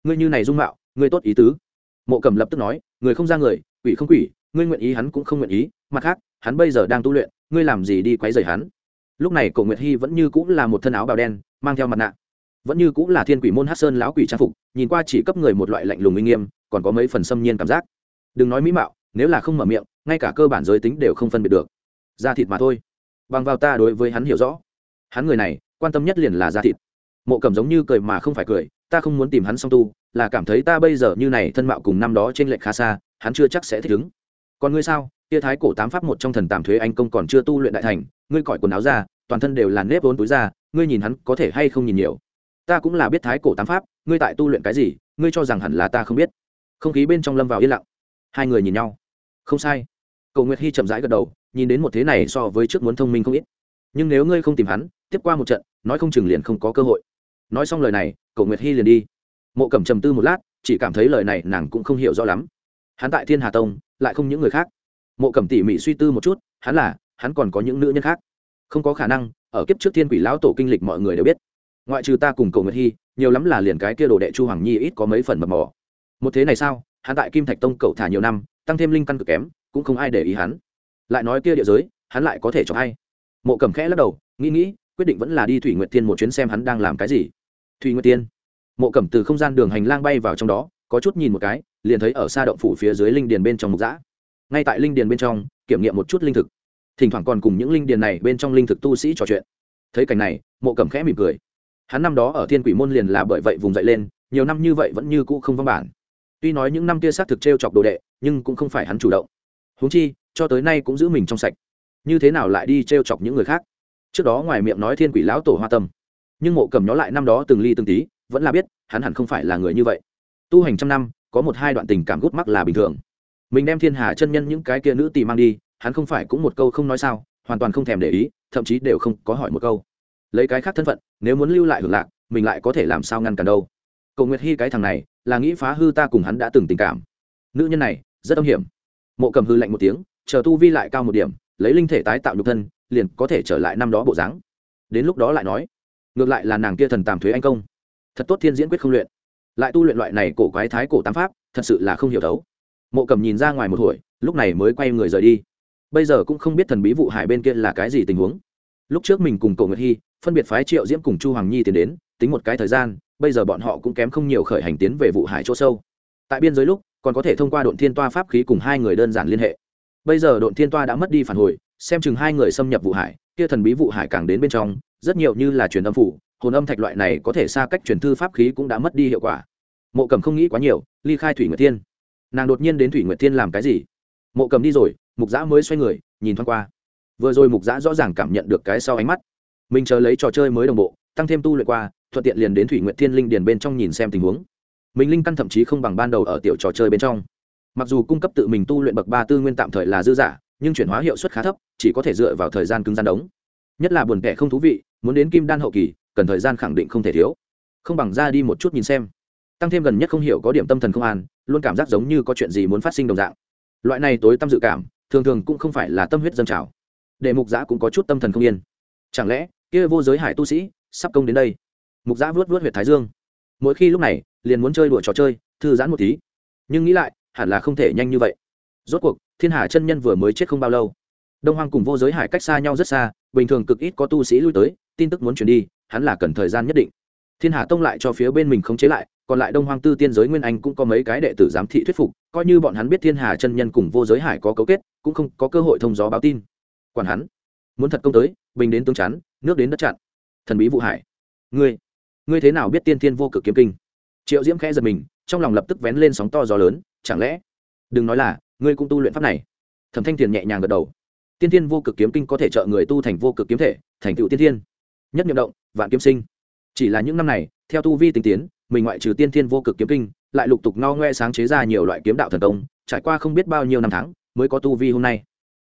Ngươi như này dung mạo, ngươi tốt ý tứ mộ cầm lập tức nói, người không ra người, quỷ không quỷ, ngươi nguyện ý hắn cũng không nguyện ý, mặt khác, hắn bây giờ đang tu luyện, ngươi làm gì đi quấy rầy hắn. Lúc này cổ nguyệt hy vẫn như cũng là một thân áo bào đen, mang theo mặt nạ. Vẫn như cũng là thiên quỷ môn hát sơn lão quỷ trang phục, nhìn qua chỉ cấp người một loại lạnh lùng uy nghiêm, còn có mấy phần xâm nhiên cảm giác. Đừng nói mỹ mạo, nếu là không mở miệng, ngay cả cơ bản giới tính đều không phân biệt được. Da thịt mà thôi. Bằng vào ta đối với hắn hiểu rõ. Hắn người này, quan tâm nhất liền là da thịt. Mộ cầm giống như cười mà không phải cười, ta không muốn tìm hắn song tu là cảm thấy ta bây giờ như này thân mạo cùng năm đó trên lệch khá xa, hắn chưa chắc sẽ thích ứng. Còn ngươi sao? Tia thái cổ tám pháp một trong thần tàm thuế anh công còn chưa tu luyện đại thành, ngươi cởi quần áo ra, toàn thân đều là nếp vốn túi ra, ngươi nhìn hắn có thể hay không nhìn nhiều? Ta cũng là biết thái cổ tám pháp, ngươi tại tu luyện cái gì, ngươi cho rằng hẳn là ta không biết. Không khí bên trong lâm vào yên lặng. Hai người nhìn nhau. Không sai. Cầu nguyệt hy chậm rãi gật đầu, nhìn đến một thế này so với trước muốn thông minh không ít. Nhưng nếu ngươi không tìm hắn, tiếp qua một trận, nói không chừng liền không có cơ hội. Nói xong lời này, cầu nguyệt hy liền đi mộ cẩm trầm tư một lát, chỉ cảm thấy lời này nàng cũng không hiểu rõ lắm. Hắn tại thiên hà tông, lại không những người khác. Mộ cẩm tỉ mỉ suy tư một chút, hắn là, hắn còn có những nữ nhân khác. Không có khả năng, ở kiếp trước thiên quỷ lão tổ kinh lịch mọi người đều biết. Ngoại trừ ta cùng cầu nguyệt hy, nhiều lắm là liền cái kia đồ đệ chu hoàng nhi ít có mấy phần mập mỏ một thế này sao, hắn tại kim thạch tông cậu thả nhiều năm, tăng thêm linh căn cực kém, cũng không ai để ý hắn. Lại nói kia địa giới, hắn lại có thể cho hay mộ cầm khẽ lắc đầu, nghĩ nghĩ, quyết định vẫn là đi thủy nguyệt tiên một chuyến xem hắn đang làm cái gì. Thủy nguyệt tiên mộ cẩm từ không gian đường hành lang bay vào trong đó, có chút nhìn một cái, liền thấy ở xa động phủ phía dưới linh điền bên trong mục giã ngay tại linh điền bên trong, kiểm nghiệm một chút linh thực. Thỉnh thoảng còn cùng những linh điền này bên trong linh thực tu sĩ trò chuyện. Thấy cảnh này, mộ cẩm khẽ mỉm cười. Hắn năm đó ở thiên quỷ môn liền là bởi vậy vùng dậy lên, nhiều năm như vậy vẫn như cũ không văn bản. Tuy nói những năm kia xác thực t r e o chọc đồ đệ, nhưng cũng không phải hắn chủ động. Huống chi, cho tới nay cũng giữ mình trong sạch. Như thế nào lại đi t r e o chọc những người khác? Trước đó ngoài miệng nói thiên quỷ lão tổ hoa tâm. Nhưng mộ cầm nhó lại năm đó từng ly từng tí vẫn là biết hắn hẳn không phải là người như vậy. Tu hành trăm năm, có một hai đoạn tình cảm gút mắc là bình thường. Mình đem thiên hà chân nhân những cái kia nữ tì mang đi, hắn không phải cũng một câu không nói sao, hoàn toàn không thèm để ý, thậm chí đều không có hỏi một câu. Lấy cái khác thân phận, nếu muốn lưu lại hưởng lạc, mình lại có thể làm sao ngăn cản đâu. Cầu nguyệt hy cái thằng này, là nghĩ phá hư ta cùng hắn đã từng tình cảm. Nữ nhân này, rất âm hiểm. Mộ cầm hư lạnh một tiếng, chờ tu vi lại cao một điểm, lấy linh thể tái tạo nhục thân, liền có thể trở lại năm đó bộ dáng. Đến lúc đó lại nói, ngược lại là nàng kia thần tàm thuế anh công thật tốt thiên diễn quyết không luyện. Lại tu luyện loại này cổ quái thái cổ tám pháp, thật sự là không hiểu thấu. Mộ cầm nhìn ra ngoài một hồi, lúc này mới quay người rời đi. Bây giờ cũng không biết thần bí vụ hải bên kia là cái gì tình huống. Lúc trước mình cùng cổ nguyệt hy, phân biệt phái triệu diễm cùng chu hoàng nhi tiến đến, tính một cái thời gian, bây giờ bọn họ cũng kém không nhiều khởi hành tiến về vụ hải chỗ sâu. Tại biên giới lúc, còn có thể thông qua độn thiên toa pháp khí cùng hai người đơn giản liên hệ. Bây giờ độn thiên toa đã mất đi phản hồi, xem chừng hai người xâm nhập vụ hải, kia thần bí vụ hải càng đến bên trong, rất nhiều như là truyền âm phủ hồn âm thạch loại này có thể xa cách truyền thư pháp khí cũng đã mất đi hiệu quả. Mộ cầm không nghĩ quá nhiều, ly khai thủy nguyệt thiên. Nàng đột nhiên đến thủy nguyệt thiên làm cái gì? Mộ cầm đi rồi, mục giã mới xoay người, nhìn thoáng qua. Vừa rồi mục giã rõ ràng cảm nhận được cái sau ánh mắt. Mình chờ lấy trò chơi mới đồng bộ, tăng thêm tu luyện qua, thuận tiện liền đến thủy nguyện thiên linh điền bên trong nhìn xem tình huống. Mình linh căn thậm chí không bằng ban đầu ở tiểu trò chơi bên trong. Mặc dù cung cấp tự mình tu luyện bậc ba tư nguyên tạm thời là dư giả, nhưng chuyển hóa hiệu suất khá thấp, chỉ có thể dựa vào thời gian cứng gian đống. Nhất là buồn kẻ không thú vị, muốn đến kim đan hậu kỳ cần thời gian khẳng định không thể thiếu. Không bằng ra đi một chút nhìn xem. Tăng thêm gần nhất không hiểu có điểm tâm thần không an, luôn cảm giác giống như có chuyện gì muốn phát sinh đồng dạng. Loại này tối tâm dự cảm, thường thường cũng không phải là tâm huyết dân trào. Để mục giã cũng có chút tâm thần không yên. Chẳng lẽ, kia vô giới hải tu sĩ, sắp công đến đây? Mục giã vớt vớt huyệt thái dương. Mỗi khi lúc này, liền muốn chơi đùa trò chơi, thư giãn một tí. Nhưng nghĩ lại, hẳn là không thể nhanh như vậy. Rốt cuộc, thiên hà chân nhân vừa mới chết không bao lâu. Đông hoang cùng vô giới hải cách xa nhau rất xa, bình thường cực ít có tu sĩ lui tới, tin tức muốn chuyển đi hắn là cần thời gian nhất định. Thiên hà tông lại cho phía bên mình khống chế lại, còn lại đông hoang tư tiên giới nguyên anh cũng có mấy cái đệ tử giám thị thuyết phục, coi như bọn hắn biết thiên hà chân nhân cùng vô giới hải có cấu kết, cũng không có cơ hội thông gió báo tin. Quản hắn, muốn thật công tới, bình đến tướng chắn, nước đến đất chặn. Thần bí vụ hải, ngươi ngươi thế nào biết tiên tiên vô cực kiếm kinh? Triệu diễm khẽ giật mình, trong lòng lập tức vén lên sóng to gió lớn, chẳng lẽ, đừng nói là, ngươi cũng tu luyện pháp này. Thẩm thanh tiền nhẹ nhàng gật đầu. Tiên tiên vô cực kiếm kinh có thể trợ người tu thành vô cực kiếm thể, thành tựu tiên tiên nhất nhiệm động, vạn kiếm sinh. Chỉ là những năm này, theo tu vi tinh tiến, mình ngoại trừ tiên thiên vô cực kiếm kinh, lại lục tục no ngoe sáng chế ra nhiều loại kiếm đạo thần công, trải qua không biết bao nhiêu năm tháng, mới có tu vi hôm nay.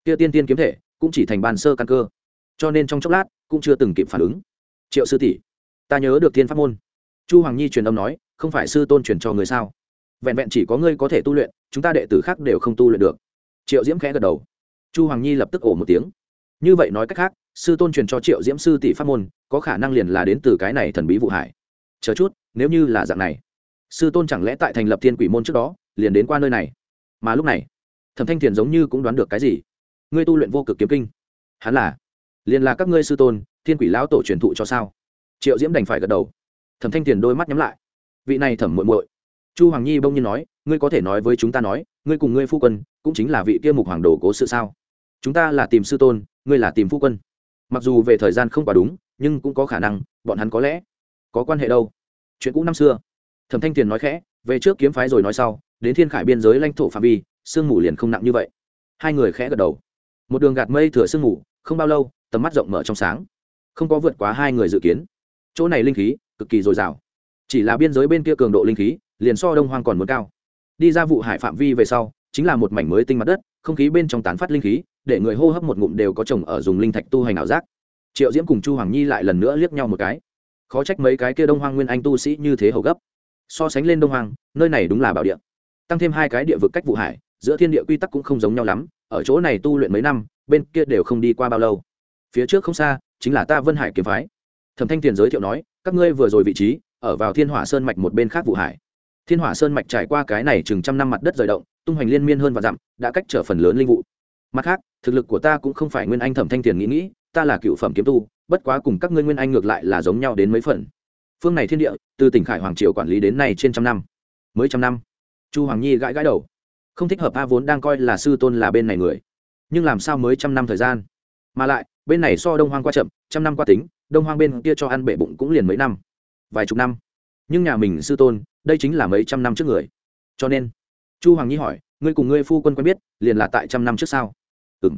Kia tiên tiên kiếm thể, cũng chỉ thành bàn sơ căn cơ. Cho nên trong chốc lát, cũng chưa từng kịp phản ứng. Triệu sư tỷ, ta nhớ được thiên pháp môn. Chu hoàng nhi truyền âm nói, không phải sư tôn truyền cho người sao? Vẹn vẹn chỉ có ngươi có thể tu luyện, chúng ta đệ tử khác đều không tu luyện được. Triệu diễm khẽ gật đầu. Chu hoàng nhi lập tức ổ một tiếng. Như vậy nói cách khác, sư tôn truyền cho triệu diễm sư tỷ pháp môn có khả năng liền là đến từ cái này thần bí vụ hải. Chờ chút, nếu như là dạng này, sư tôn chẳng lẽ tại thành lập thiên quỷ môn trước đó, liền đến qua nơi này? Mà lúc này, thẩm thanh thiền giống như cũng đoán được cái gì? Ngươi tu luyện vô cực kiếm kinh. Hắn là, liền là các ngươi sư tôn, thiên quỷ lão tổ truyền thụ cho sao? Triệu diễm đành phải gật đầu. Thẩm thanh thiền đôi mắt nhắm lại. Vị này thẩm muội muội. Chu hoàng nhi bông nhiên nói, ngươi có thể nói với chúng ta nói, ngươi cùng ngươi phu quân, cũng chính là vị kia mục hoàng đồ cố sự sao? Chúng ta là tìm sư tôn, ngươi là tìm phu quân mặc dù về thời gian không quá đúng, nhưng cũng có khả năng, bọn hắn có lẽ có quan hệ đâu. Chuyện cũ năm xưa. Thẩm thanh tiền nói khẽ, về trước kiếm phái rồi nói sau, đến thiên khải biên giới lãnh thổ phạm vi, sương mù liền không nặng như vậy. Hai người khẽ gật đầu. Một đường gạt mây thừa sương mù, không bao lâu, tầm mắt rộng mở trong sáng. Không có vượt quá hai người dự kiến. Chỗ này linh khí, cực kỳ dồi dào. Chỉ là biên giới bên kia cường độ linh khí, liền so đông hoang còn muốn cao. Đi ra vụ hải phạm vi về sau, chính là một mảnh mới tinh mặt đất, không khí bên trong tán phát linh khí để người hô hấp một ngụm đều có chồng ở dùng linh thạch tu hành ảo giác. Triệu diễm cùng chu hoàng nhi lại lần nữa liếc nhau một cái. Khó trách mấy cái kia đông hoang nguyên anh tu sĩ như thế hầu gấp. So sánh lên đông hoang, nơi này đúng là bảo địa. Tăng thêm hai cái địa vực cách vụ hải, giữa thiên địa quy tắc cũng không giống nhau lắm, ở chỗ này tu luyện mấy năm, bên kia đều không đi qua bao lâu. Phía trước không xa, chính là ta vân hải kiếm phái. Thẩm thanh tiền giới thiệu nói, các ngươi vừa rồi vị trí, ở vào thiên hỏa sơn mạch một bên khác vụ hải. Thiên hỏa sơn mạch trải qua cái này chừng trăm năm mặt đất rời động, tung hoành liên miên hơn và dặm, đã cách trở phần lớn linh vụ mặt khác, thực lực của ta cũng không phải nguyên anh thẩm thanh tiền nghĩ nghĩ, ta là cựu phẩm kiếm tu, bất quá cùng các ngươi nguyên anh ngược lại là giống nhau đến mấy phần. Phương này thiên địa, từ tỉnh khải hoàng triều quản lý đến nay trên trăm năm. Mới trăm năm. Chu hoàng nhi gãi gãi đầu. Không thích hợp a vốn đang coi là sư tôn là bên này người. Nhưng làm sao mới trăm năm thời gian? Mà lại, bên này so đông hoang qua chậm, trăm năm qua tính, đông hoang bên kia cho ăn bệ bụng cũng liền mấy năm. Vài chục năm. Nhưng nhà mình sư tôn, đây chính là mấy trăm năm trước người. Cho nên, chu hoàng nhi hỏi, ngươi cùng ngươi phu quân quen biết, liền là tại trăm năm trước sao? Ừ m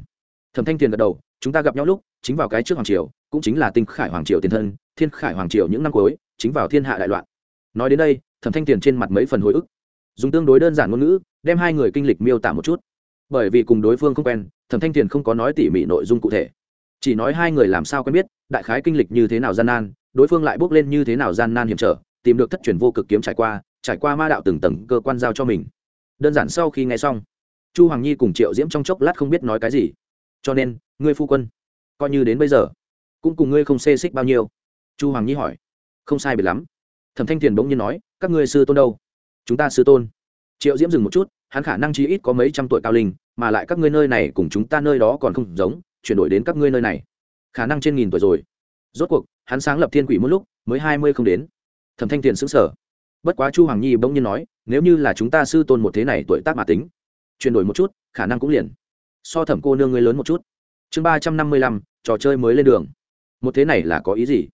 thẩm thanh tiền gật đầu, chúng ta gặp nhau lúc, chính vào cái trước hoàng triều, cũng chính là tinh khải hoàng triều tiền thân, thiên khải hoàng triều những năm cuối, chính vào thiên hạ đại loạn. Nói đến đây, thẩm thanh tiền trên mặt mấy phần hồi ức. Dùng tương đối đơn giản ngôn ngữ, đem hai người kinh lịch miêu tả một chút. Bởi vì cùng đối phương không quen, thẩm thanh tiền không có nói tỉ mỉ nội dung cụ thể. Chỉ nói hai người làm sao quen biết, đại khái kinh lịch như thế nào gian nan, đối phương lại bước lên như thế nào gian nan hiểm trở, tìm được thất truyền vô cực kiếm trải qua trải qua ma đạo từng tầng cơ quan giao cho mình. Đơn giản sau khi nghe xong chu hoàng nhi cùng triệu diễm trong chốc lát không biết nói cái gì. Cho nên, ngươi phu quân, coi như đến bây giờ, cũng cùng ngươi không xê xích bao nhiêu. Chu hoàng nhi hỏi. Không sai biệt lắm. Thẩm thanh tiền bỗng nhiên nói, các ngươi sư tôn đâu? Chúng ta sư tôn. Triệu diễm dừng một chút, hắn khả năng chí ít có mấy trăm tuổi cao linh, mà lại các ngươi nơi này cùng chúng ta nơi đó còn không giống, chuyển đổi đến các ngươi nơi này. Khả năng trên nghìn tuổi rồi. Rốt cuộc, hắn sáng lập thiên quỷ một lúc, mới hai mươi không đến. Thẩm thanh tiền xứng sở bất quá chu hoàng nhi bỗng nhiên nói, nếu như là chúng ta sư tôn một thế này tuổi tác mà tính chuyển đổi một chút, khả năng cũng liền. So thẩm cô nương ngươi lớn một chút. Chương ba trăm năm mươi lăm, trò chơi mới lên đường. Một thế này là có ý gì?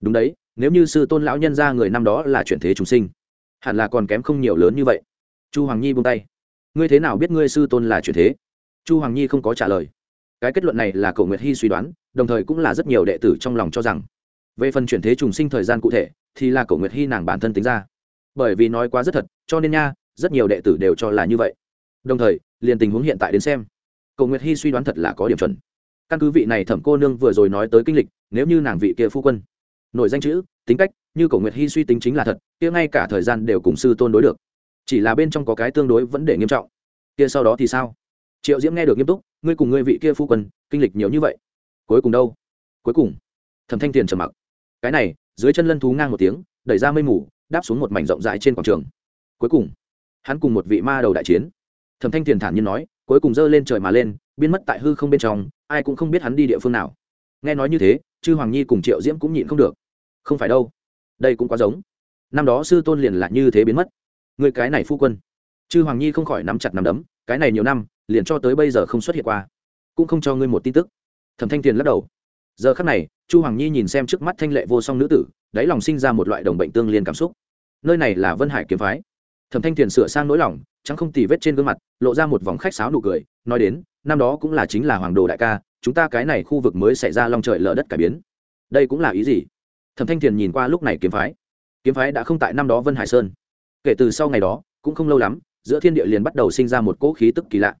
Đúng đấy, nếu như sư tôn lão nhân ra người năm đó là chuyển thế chúng sinh, hẳn là còn kém không nhiều lớn như vậy. Chu hoàng nhi buông tay. Ngươi thế nào biết ngươi sư tôn là chuyển thế? Chu hoàng nhi không có trả lời. Cái kết luận này là cậu nguyệt hy suy đoán, đồng thời cũng là rất nhiều đệ tử trong lòng cho rằng, về phần chuyển thế trùng sinh thời gian cụ thể, thì là cậu nguyệt hy nàng bản thân tính ra. Bởi vì nói quá rất thật, cho nên nha, rất nhiều đệ tử đều cho là như vậy đồng thời, liền tình huống hiện tại đến xem. Cầu nguyệt hy suy đoán thật là có điểm chuẩn. Căn cứ vị này thẩm cô nương vừa rồi nói tới kinh lịch, nếu như nàng vị kia phu quân nội danh chữ, tính cách, như cổ nguyệt hy suy tính chính là thật, kia ngay cả thời gian đều cùng sư tôn đối được. Chỉ là bên trong có cái tương đối vấn đề nghiêm trọng. Kia sau đó thì sao? Triệu diễm nghe được nghiêm túc, ngươi cùng ngươi vị kia phu quân, kinh lịch nhiều như vậy. Cuối cùng đâu? Cuối cùng, thẩm thanh tiền trầm mặc. Cái này, dưới chân lân thú ngang một tiếng, đẩy ra mây mù, đáp xuống một mảnh rộng rãi trên quảng trường. Cuối cùng, hắn cùng một vị ma đầu đại chiến thẩm thanh tiền thản nhiên nói, cuối cùng giơ lên trời mà lên, biến mất tại hư không bên trong, ai cũng không biết hắn đi địa phương nào. Nghe nói như thế, chư hoàng nhi cùng triệu diễm cũng nhịn không được. Không phải đâu, đây cũng quá giống. Năm đó sư tôn liền là như thế biến mất. Người cái này phu quân. Chư hoàng nhi không khỏi nắm chặt nắm đấm, cái này nhiều năm, liền cho tới bây giờ không xuất hiện qua. Cũng không cho ngươi một tin tức. Thẩm thanh tiền lắc đầu. Giờ khắc này, chu hoàng nhi nhìn xem trước mắt thanh lệ vô song nữ tử, đáy lòng sinh ra một loại đồng bệnh tương liên cảm xúc. Nơi này là vân hải kiếm phái. Thẩm thanh tiền sửa sang nỗi lòng chẳng không tì vết trên gương mặt, lộ ra một vòng khách sáo nụ cười, nói đến, năm đó cũng là chính là hoàng đồ đại ca, chúng ta cái này khu vực mới xảy ra long trời lở đất cải biến. Đây cũng là ý gì? Thẩm thanh thiền nhìn qua lúc này kiếm phái. Kiếm phái đã không tại năm đó vân hải sơn. Kể từ sau ngày đó, cũng không lâu lắm, giữa thiên địa liền bắt đầu sinh ra một cỗ khí tức kỳ lạ.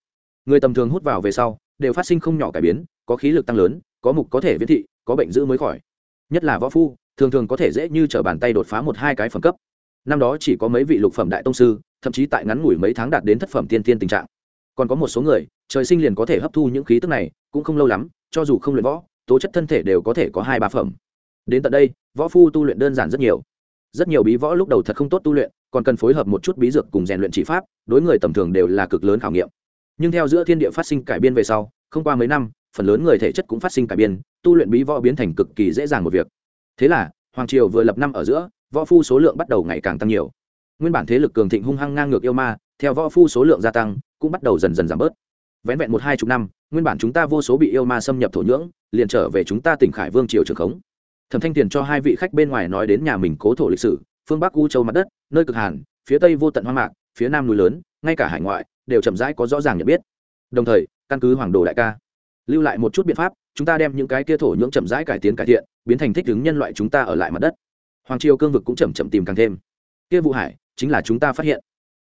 Người tầm thường hút vào về sau, đều phát sinh không nhỏ cải biến, có khí lực tăng lớn, có mục có thể viễn thị, có bệnh giữ mới khỏi. Nhất là võ phu, thường thường có thể dễ như t r ở bàn tay đột phá một hai cái phẩm cấp. Năm đó chỉ có mấy vị lục phẩm đại tông sư thậm chí tại ngắn ngủi mấy tháng đạt đến thất phẩm tiên tiên tình trạng. Còn có một số người, trời sinh liền có thể hấp thu những khí tức này, cũng không lâu lắm, cho dù không luyện võ, tố chất thân thể đều có thể có hai ba phẩm. Đến tận đây, võ phu tu luyện đơn giản rất nhiều. Rất nhiều bí võ lúc đầu thật không tốt tu luyện, còn cần phối hợp một chút bí dược cùng rèn luyện chỉ pháp, đối người tầm thường đều là cực lớn khảo nghiệm. Nhưng theo giữa thiên địa phát sinh cải biên về sau, không qua mấy năm, phần lớn người thể chất cũng phát sinh cải biên, tu luyện bí võ biến thành cực kỳ dễ dàng một việc. Thế là, hoàng triều vừa lập năm ở giữa, võ phu số lượng bắt đầu ngày càng tăng nhiều nguyên bản thế lực cường thịnh hung hăng ngang ngược yêu ma, theo võ phu số lượng gia tăng, cũng bắt đầu dần dần giảm bớt. Vén vẹn một hai chục năm, nguyên bản chúng ta vô số bị yêu ma xâm nhập thổ nhưỡng, liền trở về chúng ta tỉnh khải vương triều trường khống. Thẩm thanh tiền cho hai vị khách bên ngoài nói đến nhà mình cố thổ lịch sử, phương bắc u châu mặt đất, nơi cực hàn, phía tây vô tận hoang mạc, phía nam núi lớn, ngay cả hải ngoại, đều chậm rãi có rõ ràng nhận biết. Đồng thời, căn cứ hoàng đồ đại ca, lưu lại một chút biện pháp, chúng ta đem những cái kia thổ nhưỡng chậm rãi cải tiến cải thiện, biến thành thích ứng nhân loại chúng ta ở lại mặt đất. Hoàng triều cương vực cũng chậm chậm tìm càng thêm. Kia vụ hải chính là chúng ta phát hiện.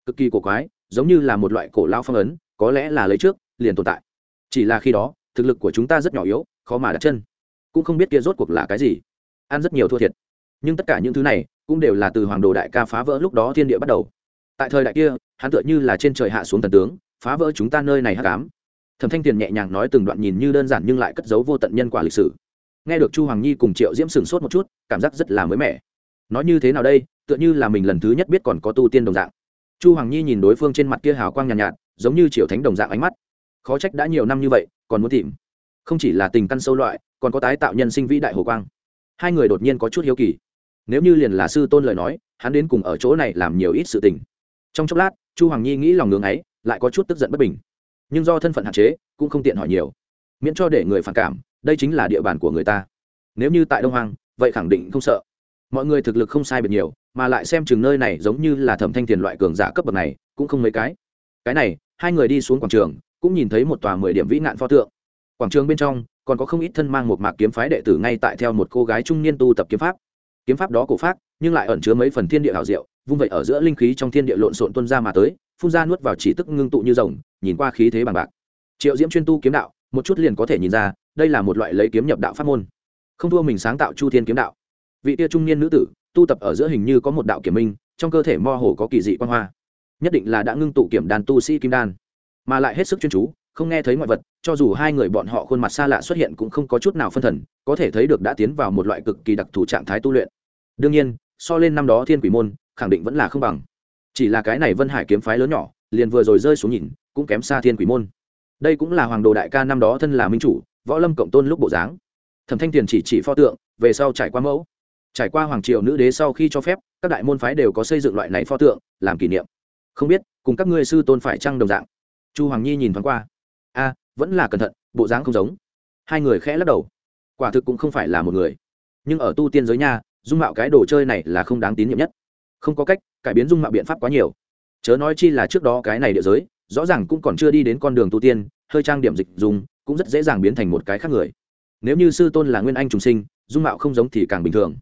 Cực kỳ cổ quái, giống như là một loại cổ lao phong ấn, có lẽ là lấy trước, liền tồn tại. Chỉ là khi đó, thực lực của chúng ta rất nhỏ yếu, khó mà đặt chân. Cũng không biết kia rốt cuộc là cái gì. Ăn rất nhiều thua thiệt. Nhưng tất cả những thứ này, cũng đều là từ hoàng đồ đại ca phá vỡ lúc đó thiên địa bắt đầu. Tại thời đại kia, hắn tựa như là trên trời hạ xuống thần tướng, phá vỡ chúng ta nơi này hắc ám. Thẩm thanh tiền nhẹ nhàng nói từng đoạn nhìn như đơn giản nhưng lại cất giấu vô tận nhân quả lịch sử. Nghe được chu hoàng nhi cùng triệu diễm sửng sốt một chút, cảm giác rất là mới mẻ nói như thế nào đây? Tựa như là mình lần thứ nhất biết còn có tu tiên đồng dạng. Chu hoàng nhi nhìn đối phương trên mặt kia hào quang nhàn nhạt, nhạt giống như triệu thánh đồng dạng ánh mắt. Khó trách đã nhiều năm như vậy còn muốn tìm. Không chỉ là tình căn sâu loại còn có tái tạo nhân sinh vĩ đại hồ quang. Hai người đột nhiên có chút hiếu kỳ. Nếu như liền là sư tôn lời nói hắn đến cùng ở chỗ này làm nhiều ít sự tình. Trong chốc lát chu hoàng nhi nghĩ lòng ngưng ấy lại có chút tức giận bất bình. Nhưng do thân phận hạn chế cũng không tiện hỏi nhiều. Miễn cho để người phản cảm đây chính là địa bàn của người ta. Nếu như tại đông hoàng vậy khẳng định không sợ mọi người thực lực không sai biệt nhiều, mà lại xem chừng nơi này giống như là thẩm thanh tiền loại cường giả cấp bậc này, cũng không mấy cái. Cái này, hai người đi xuống quảng trường, cũng nhìn thấy một tòa mười điểm vĩ nạn pho tượng. Quảng trường bên trong, còn có không ít thân mang một mạc kiếm phái đệ tử ngay tại theo một cô gái trung niên tu tập kiếm pháp. Kiếm pháp đó cổ pháp nhưng lại ẩn chứa mấy phần thiên địa hảo diệu, vung vậy ở giữa linh khí trong thiên địa lộn xộn tuân ra mà tới, phun ra nuốt vào chỉ tức ngưng tụ như rồng, nhìn qua khí thế bằng bạc. Triệu diễm chuyên tu kiếm đạo, một chút liền có thể nhìn ra, đây là một loại lấy kiếm nhập đạo pháp môn. Không thua mình sáng tạo chu thiên kiếm đạo vị tia trung niên nữ tử, tu tập ở giữa hình như có một đạo kiểm minh, trong cơ thể mo hồ có kỳ dị quan hoa. Nhất định là đã ngưng tụ kiểm đàn tu sĩ kim đan. Mà lại hết sức chuyên chú, không nghe thấy ngoại vật, cho dù hai người bọn họ khuôn mặt xa lạ xuất hiện cũng không có chút nào phân thần, có thể thấy được đã tiến vào một loại cực kỳ đặc thù trạng thái tu luyện. Đương nhiên, so lên năm đó thiên quỷ môn, khẳng định vẫn là không bằng. Chỉ là cái này vân hải kiếm phái lớn nhỏ, liền vừa rồi rơi xuống nhìn, cũng kém xa thiên quỷ môn. Đây cũng là hoàng đồ đại ca năm đó thân là minh chủ, võ lâm cộng tôn lúc bộ dáng. Thẩm thanh tiền chỉ chỉ pho tượng, về sau trải qua mẫu trải qua hoàng triều nữ đế sau khi cho phép, các đại môn phái đều có xây dựng loại này pho tượng, làm kỷ niệm. Không biết, cùng các ngươi sư tôn phải trăng đồng dạng? Chu hoàng nhi nhìn thoáng qua. A, vẫn là cẩn thận, bộ dáng không giống. Hai người khẽ lắc đầu. Quả thực cũng không phải là một người. Nhưng ở tu tiên giới nha, dung mạo cái đồ chơi này là không đáng tín nhiệm nhất. Không có cách, cải biến dung mạo biện pháp quá nhiều. Chớ nói chi là trước đó cái này địa giới, rõ ràng cũng còn chưa đi đến con đường tu tiên, hơi trang điểm dịch dùng, cũng rất dễ dàng biến thành một cái khác người. Nếu như sư tôn là nguyên anh trùng sinh, dung mạo không giống thì càng bình thường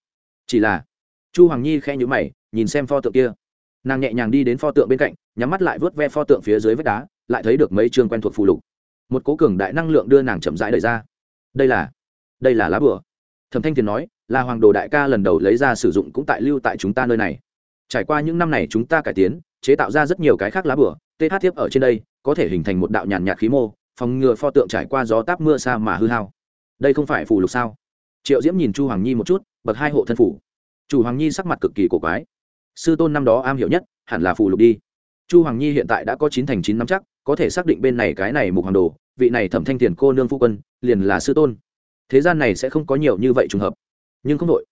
chỉ là, chu hoàng nhi khẽ nhữ mày, nhìn xem pho tượng kia. Nàng nhẹ nhàng đi đến pho tượng bên cạnh, nhắm mắt lại vớt ve pho tượng phía dưới vách đá, lại thấy được mấy chương quen thuộc phù lục. Một cố cường đại năng lượng đưa nàng chậm rãi đẩy ra. Đây là đây là lá bửa thẩm thanh tiền nói, là hoàng đồ đại ca lần đầu lấy ra sử dụng cũng tại lưu tại chúng ta nơi này. Trải qua những năm này chúng ta cải tiến, chế tạo ra rất nhiều cái khác lá bửa Hát tiếp ở trên đây, có thể hình thành một đạo nhàn nhạt khí mô, phòng ngừa pho tượng trải qua gió táp mưa xa mà hư hao. Đây không phải phù lục sao? Triệu diễm nhìn chu hoàng nhi một chút bậc hai hộ thân phủ. Chủ hoàng nhi sắc mặt cực kỳ cổ quái. Sư tôn năm đó am hiểu nhất, hẳn là phù lục đi. Chu hoàng nhi hiện tại đã có chín thành chín năm chắc, có thể xác định bên này cái này mục hoàng đồ, vị này thẩm thanh tiền cô nương phu quân, liền là sư tôn. Thế gian này sẽ không có nhiều như vậy trùng hợp. Nhưng không đội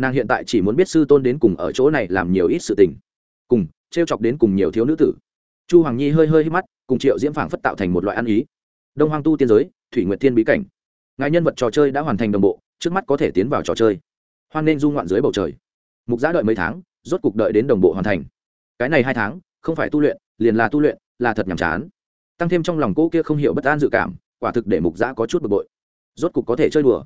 nàng hiện tại chỉ muốn biết sư tôn đến cùng ở chỗ này làm nhiều ít sự tình. Cùng t r e o chọc đến cùng nhiều thiếu nữ tử. Chu hoàng nhi hơi hơi hít mắt, cùng triệu diễm phảng phất tạo thành một loại ăn ý. Đông hoàng tu tiên giới, thủy nguyệt thiên bí cảnh. Ngài nhân vật trò chơi đã hoàn thành đồng bộ, trước mắt có thể tiến vào trò chơi hoan nên du ngoạn dưới bầu trời. Mục giã đợi mấy tháng, rốt cục đợi đến đồng bộ hoàn thành. Cái này hai tháng, không phải tu luyện, liền là tu luyện, là thật nhàm chán. Tăng thêm trong lòng cô kia không hiểu bất an dự cảm, quả thực để mục giã có chút bực bội. Rốt cục có thể chơi đùa.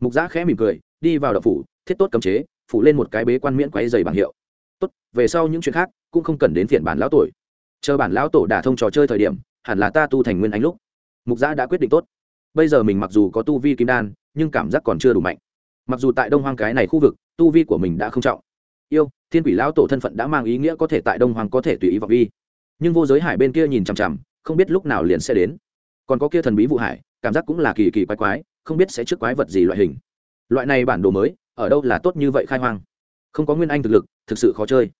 Mục giã khẽ mỉm cười, đi vào đậu phủ, thiết tốt cấm chế, phủ lên một cái bế quan miễn quay dày bảng hiệu. Tốt, về sau những chuyện khác cũng không cần đến phiền bản lão tuổi chờ bản lão tổ đả thông trò chơi thời điểm, hẳn là ta tu thành nguyên ánh lúc. Mục giã đã quyết định tốt. Bây giờ mình mặc dù có tu vi kim đan, nhưng cảm giác còn chưa đủ mạnh mặc dù tại đông hoang cái này khu vực, tu vi của mình đã không trọng. Yêu, thiên quỷ lão tổ thân phận đã mang ý nghĩa có thể tại đông hoang có thể tùy ý vào vi. Nhưng vô giới hải bên kia nhìn chằm chằm, không biết lúc nào liền sẽ đến. Còn có kia thần bí vụ hải, cảm giác cũng là kỳ kỳ quái quái, không biết sẽ trước quái vật gì loại hình. Loại này bản đồ mới, ở đâu là tốt như vậy khai hoang? Không có nguyên anh thực lực, thực sự khó chơi.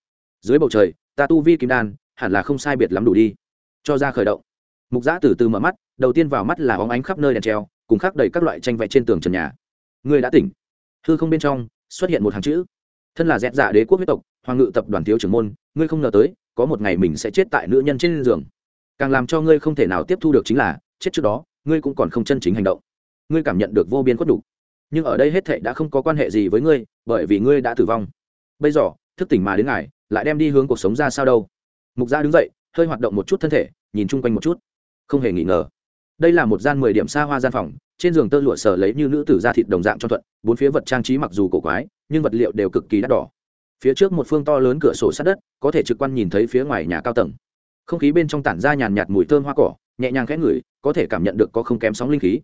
Dưới bầu trời, ta tu vi kim đan, hẳn là không sai biệt lắm đủ đi. Cho ra khởi động. Mục giã từ từ mở mắt, đầu tiên vào mắt là óng ánh khắp nơi đèn treo, cùng khắc đầy các loại tranh vẽ trên tường trần nhà. Người đã tỉnh hư không bên trong xuất hiện một hàng chữ. Thân là dẹt dạ đế quốc huyết tộc, hoàng ngự tập đoàn thiếu trưởng môn, ngươi không ngờ tới, có một ngày mình sẽ chết tại nữ nhân trên giường. Càng làm cho ngươi không thể nào tiếp thu được chính là, chết trước đó, ngươi cũng còn không chân chính hành động. Ngươi cảm nhận được vô biên khuất đủ. Nhưng ở đây hết thệ đã không có quan hệ gì với ngươi, bởi vì ngươi đã tử vong. Bây giờ, thức tỉnh mà đến ngài, lại đem đi hướng cuộc sống ra sao đâu. Mục gia đứng dậy, hơi hoạt động một chút thân thể, nhìn chung quanh một chút. Không hề nghi ngờ. Đây là một gian mười điểm xa hoa gian phòng trên giường tơ lụa sờ lấy như nữ tử da thịt đồng dạng cho thuận, bốn phía vật trang trí mặc dù cổ quái, nhưng vật liệu đều cực kỳ đắt đỏ. Phía trước một phương to lớn cửa sổ sát đất, có thể trực quan nhìn thấy phía ngoài nhà cao tầng. Không khí bên trong tản ra nhàn nhạt mùi thơm hoa cỏ, nhẹ nhàng khẽ ngửi, có thể cảm nhận được có không kém sóng linh khí.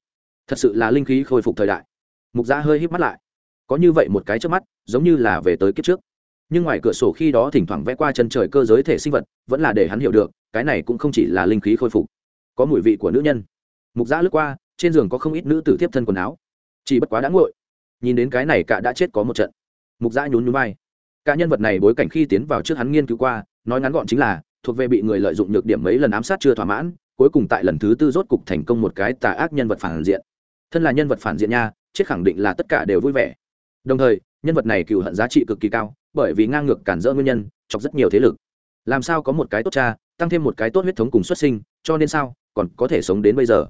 Thật sự là linh khí khôi phục thời đại. Mục giã hơi híp mắt lại. Có như vậy một cái trước mắt, giống như là về tới kiếp trước. Nhưng ngoài cửa sổ khi đó thỉnh thoảng vẽ qua chân trời cơ giới thể sinh vật, vẫn là để hắn hiểu được, cái này cũng không chỉ là linh khí khôi phục, có mùi vị của nữ nhân. Mục giã lướt qua trên giường có không ít nữ tử tiếp thân quần áo. Chỉ bất quá đã nguội. Nhìn đến cái này cả đã chết có một trận. Mục giã nhún nhún vai. Cả nhân vật này bối cảnh khi tiến vào trước hắn nghiên cứu qua, nói ngắn gọn chính là, thuộc về bị người lợi dụng nhược điểm mấy lần ám sát chưa thỏa mãn, cuối cùng tại lần thứ tư rốt cục thành công một cái tà ác nhân vật phản diện. Thân là nhân vật phản diện nha, chết khẳng định là tất cả đều vui vẻ. Đồng thời, nhân vật này cựu hận giá trị cực kỳ cao, bởi vì ngang ngược cản rỡ nguyên nhân, chọc rất nhiều thế lực. Làm sao có một cái tốt cha, tăng thêm một cái tốt huyết thống cùng xuất sinh, cho nên sao, còn có thể sống đến bây giờ?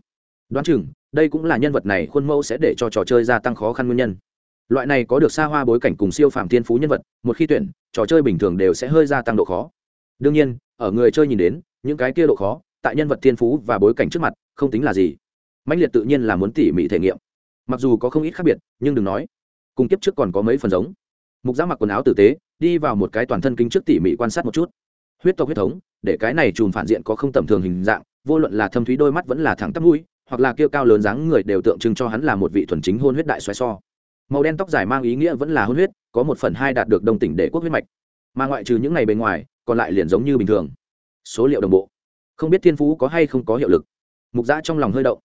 Đoán chừng, đây cũng là nhân vật này khuôn mẫu sẽ để cho trò chơi gia tăng khó khăn nguyên nhân. Loại này có được xa hoa bối cảnh cùng siêu phàm thiên phú nhân vật, một khi tuyển, trò chơi bình thường đều sẽ hơi gia tăng độ khó. Đương nhiên, ở người chơi nhìn đến, những cái kia độ khó, tại nhân vật thiên phú và bối cảnh trước mặt, không tính là gì. Mạnh liệt tự nhiên là muốn tỉ mỉ thể nghiệm. Mặc dù có không ít khác biệt, nhưng đừng nói. Cùng kiếp trước còn có mấy phần giống. Mục giã mặc quần áo tử tế, đi vào một cái toàn thân kính trước tỉ mỉ quan sát một chút. Huyết tộc huyết thống, để cái này chùm phản diện có không tầm thường hình dạng, vô luận là thâm thúy đôi mắt vẫn là thẳng tắp mũi hoặc là kêu cao lớn dáng người đều tượng trưng cho hắn là một vị thuần chính hôn huyết đại xoáy so. Màu đen tóc dài mang ý nghĩa vẫn là hôn huyết, có một phần hai đạt được đồng tỉnh để quốc huyết mạch. Mà ngoại trừ những ngày bên ngoài, còn lại liền giống như bình thường. Số liệu đồng bộ. Không biết thiên phú có hay không có hiệu lực. Mục giã trong lòng hơi động.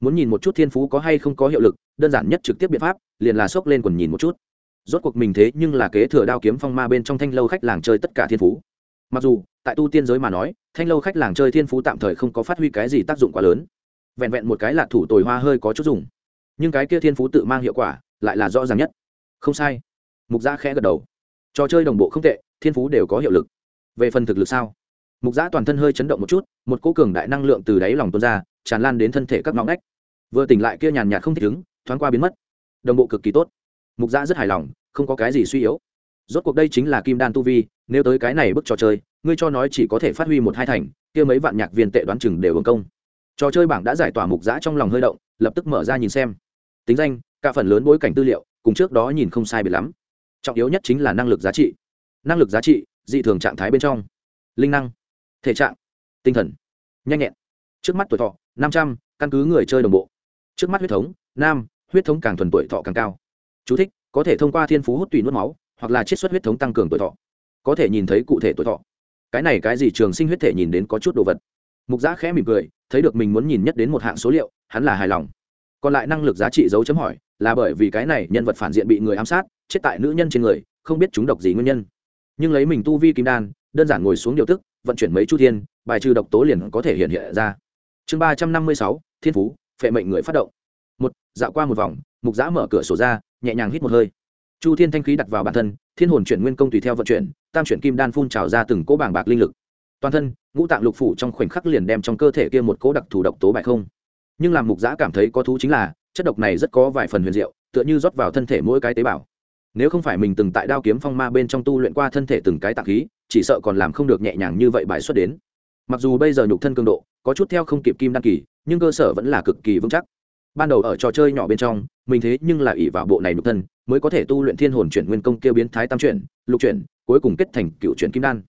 Muốn nhìn một chút thiên phú có hay không có hiệu lực, đơn giản nhất trực tiếp biện pháp, liền là xốc lên quần nhìn một chút. Rốt cuộc mình thế nhưng là kế thừa đao kiếm phong ma bên trong thanh lâu khách làng chơi tất cả thiên phú. Mặc dù, tại tu tiên giới mà nói, thanh lâu khách làng chơi thiên phú tạm thời không có phát huy cái gì tác dụng quá lớn vẹn vẹn một cái là thủ tồi hoa hơi có chút dùng. Nhưng cái kia thiên phú tự mang hiệu quả, lại là rõ ràng nhất. Không sai. Mục gia khẽ gật đầu. Trò chơi đồng bộ không tệ, thiên phú đều có hiệu lực. Về phần thực lực sao? Mục giã toàn thân hơi chấn động một chút, một cỗ cường đại năng lượng từ đáy lòng tuôn ra, tràn lan đến thân thể các ngõ ngách. Vừa tỉnh lại kia nhàn nhạt không thể ứng, thoáng qua biến mất. Đồng bộ cực kỳ tốt. Mục giã rất hài lòng, không có cái gì suy yếu. Rốt cuộc đây chính là kim đan tu vi, nếu tới cái này bức trò chơi, ngươi cho nói chỉ có thể phát huy một hai thành, kia mấy vạn nhạc viên tệ đoán chừng đều hưởng công trò chơi bảng đã giải tỏa mục giã trong lòng hơi động lập tức mở ra nhìn xem. Tính danh cả phần lớn bối cảnh tư liệu cùng trước đó nhìn không sai biệt lắm. Trọng yếu nhất chính là năng lực giá trị. Năng lực giá trị dị thường trạng thái bên trong. Linh năng thể trạng tinh thần. Nhanh nhẹn. Trước mắt tuổi thọ năm trăm căn cứ người chơi đồng bộ. Trước mắt huyết thống nam huyết thống càng thuần tuổi thọ càng cao. Chú thích, có thể thông qua thiên phú hút tùy nuốt máu hoặc là chiết xuất huyết thống tăng cường tuổi thọ. Có thể nhìn thấy cụ thể tuổi thọ. Cái này cái gì trường sinh huyết thể nhìn đến có chút đồ vật. Mục giã khẽ mỉm cười thấy được mình muốn nhìn nhất đến một hạng số liệu, hắn là hài lòng. Còn lại năng lực giá trị dấu chấm hỏi, là bởi vì cái này nhân vật phản diện bị người ám sát, chết tại nữ nhân trên người, không biết chúng độc gì nguyên nhân. Nhưng lấy mình tu vi kim đan, đơn giản ngồi xuống điều tức, vận chuyển mấy chu thiên, bài trừ độc tố liền có thể hiện hiện ra. Chương ba trăm năm mươi sáu, thiên phú, phệ mệnh người phát động. Một, dạo qua một vòng, mục giã mở cửa sổ ra, nhẹ nhàng hít một hơi. Chu thiên thanh khí đặt vào bản thân, thiên hồn chuyển nguyên công tùy theo vận chuyển, tam chuyển kim đan phun trào ra từng cỗ bảng bạc linh lực toàn thân, ngũ tạng lục phủ trong khoảnh khắc liền đem trong cơ thể kia một cỗ đặc thù độc tố bại không. Nhưng làm mục giã cảm thấy có thú chính là, chất độc này rất có vài phần huyền diệu, tựa như rót vào thân thể mỗi cái tế bào. Nếu không phải mình từng tại đao kiếm phong ma bên trong tu luyện qua thân thể từng cái tạng khí, chỉ sợ còn làm không được nhẹ nhàng như vậy bài xuất đến. Mặc dù bây giờ nhục thân cường độ, có chút theo không kịp kim đăng kỳ, nhưng cơ sở vẫn là cực kỳ vững chắc. Ban đầu ở trò chơi nhỏ bên trong, mình thế nhưng là ỷ vào bộ này nhục thân, mới có thể tu luyện thiên hồn chuyển nguyên công kêu biến thái tam chuyển, lục chuyển, cuối cùng kết thành cựu chuyển kim đan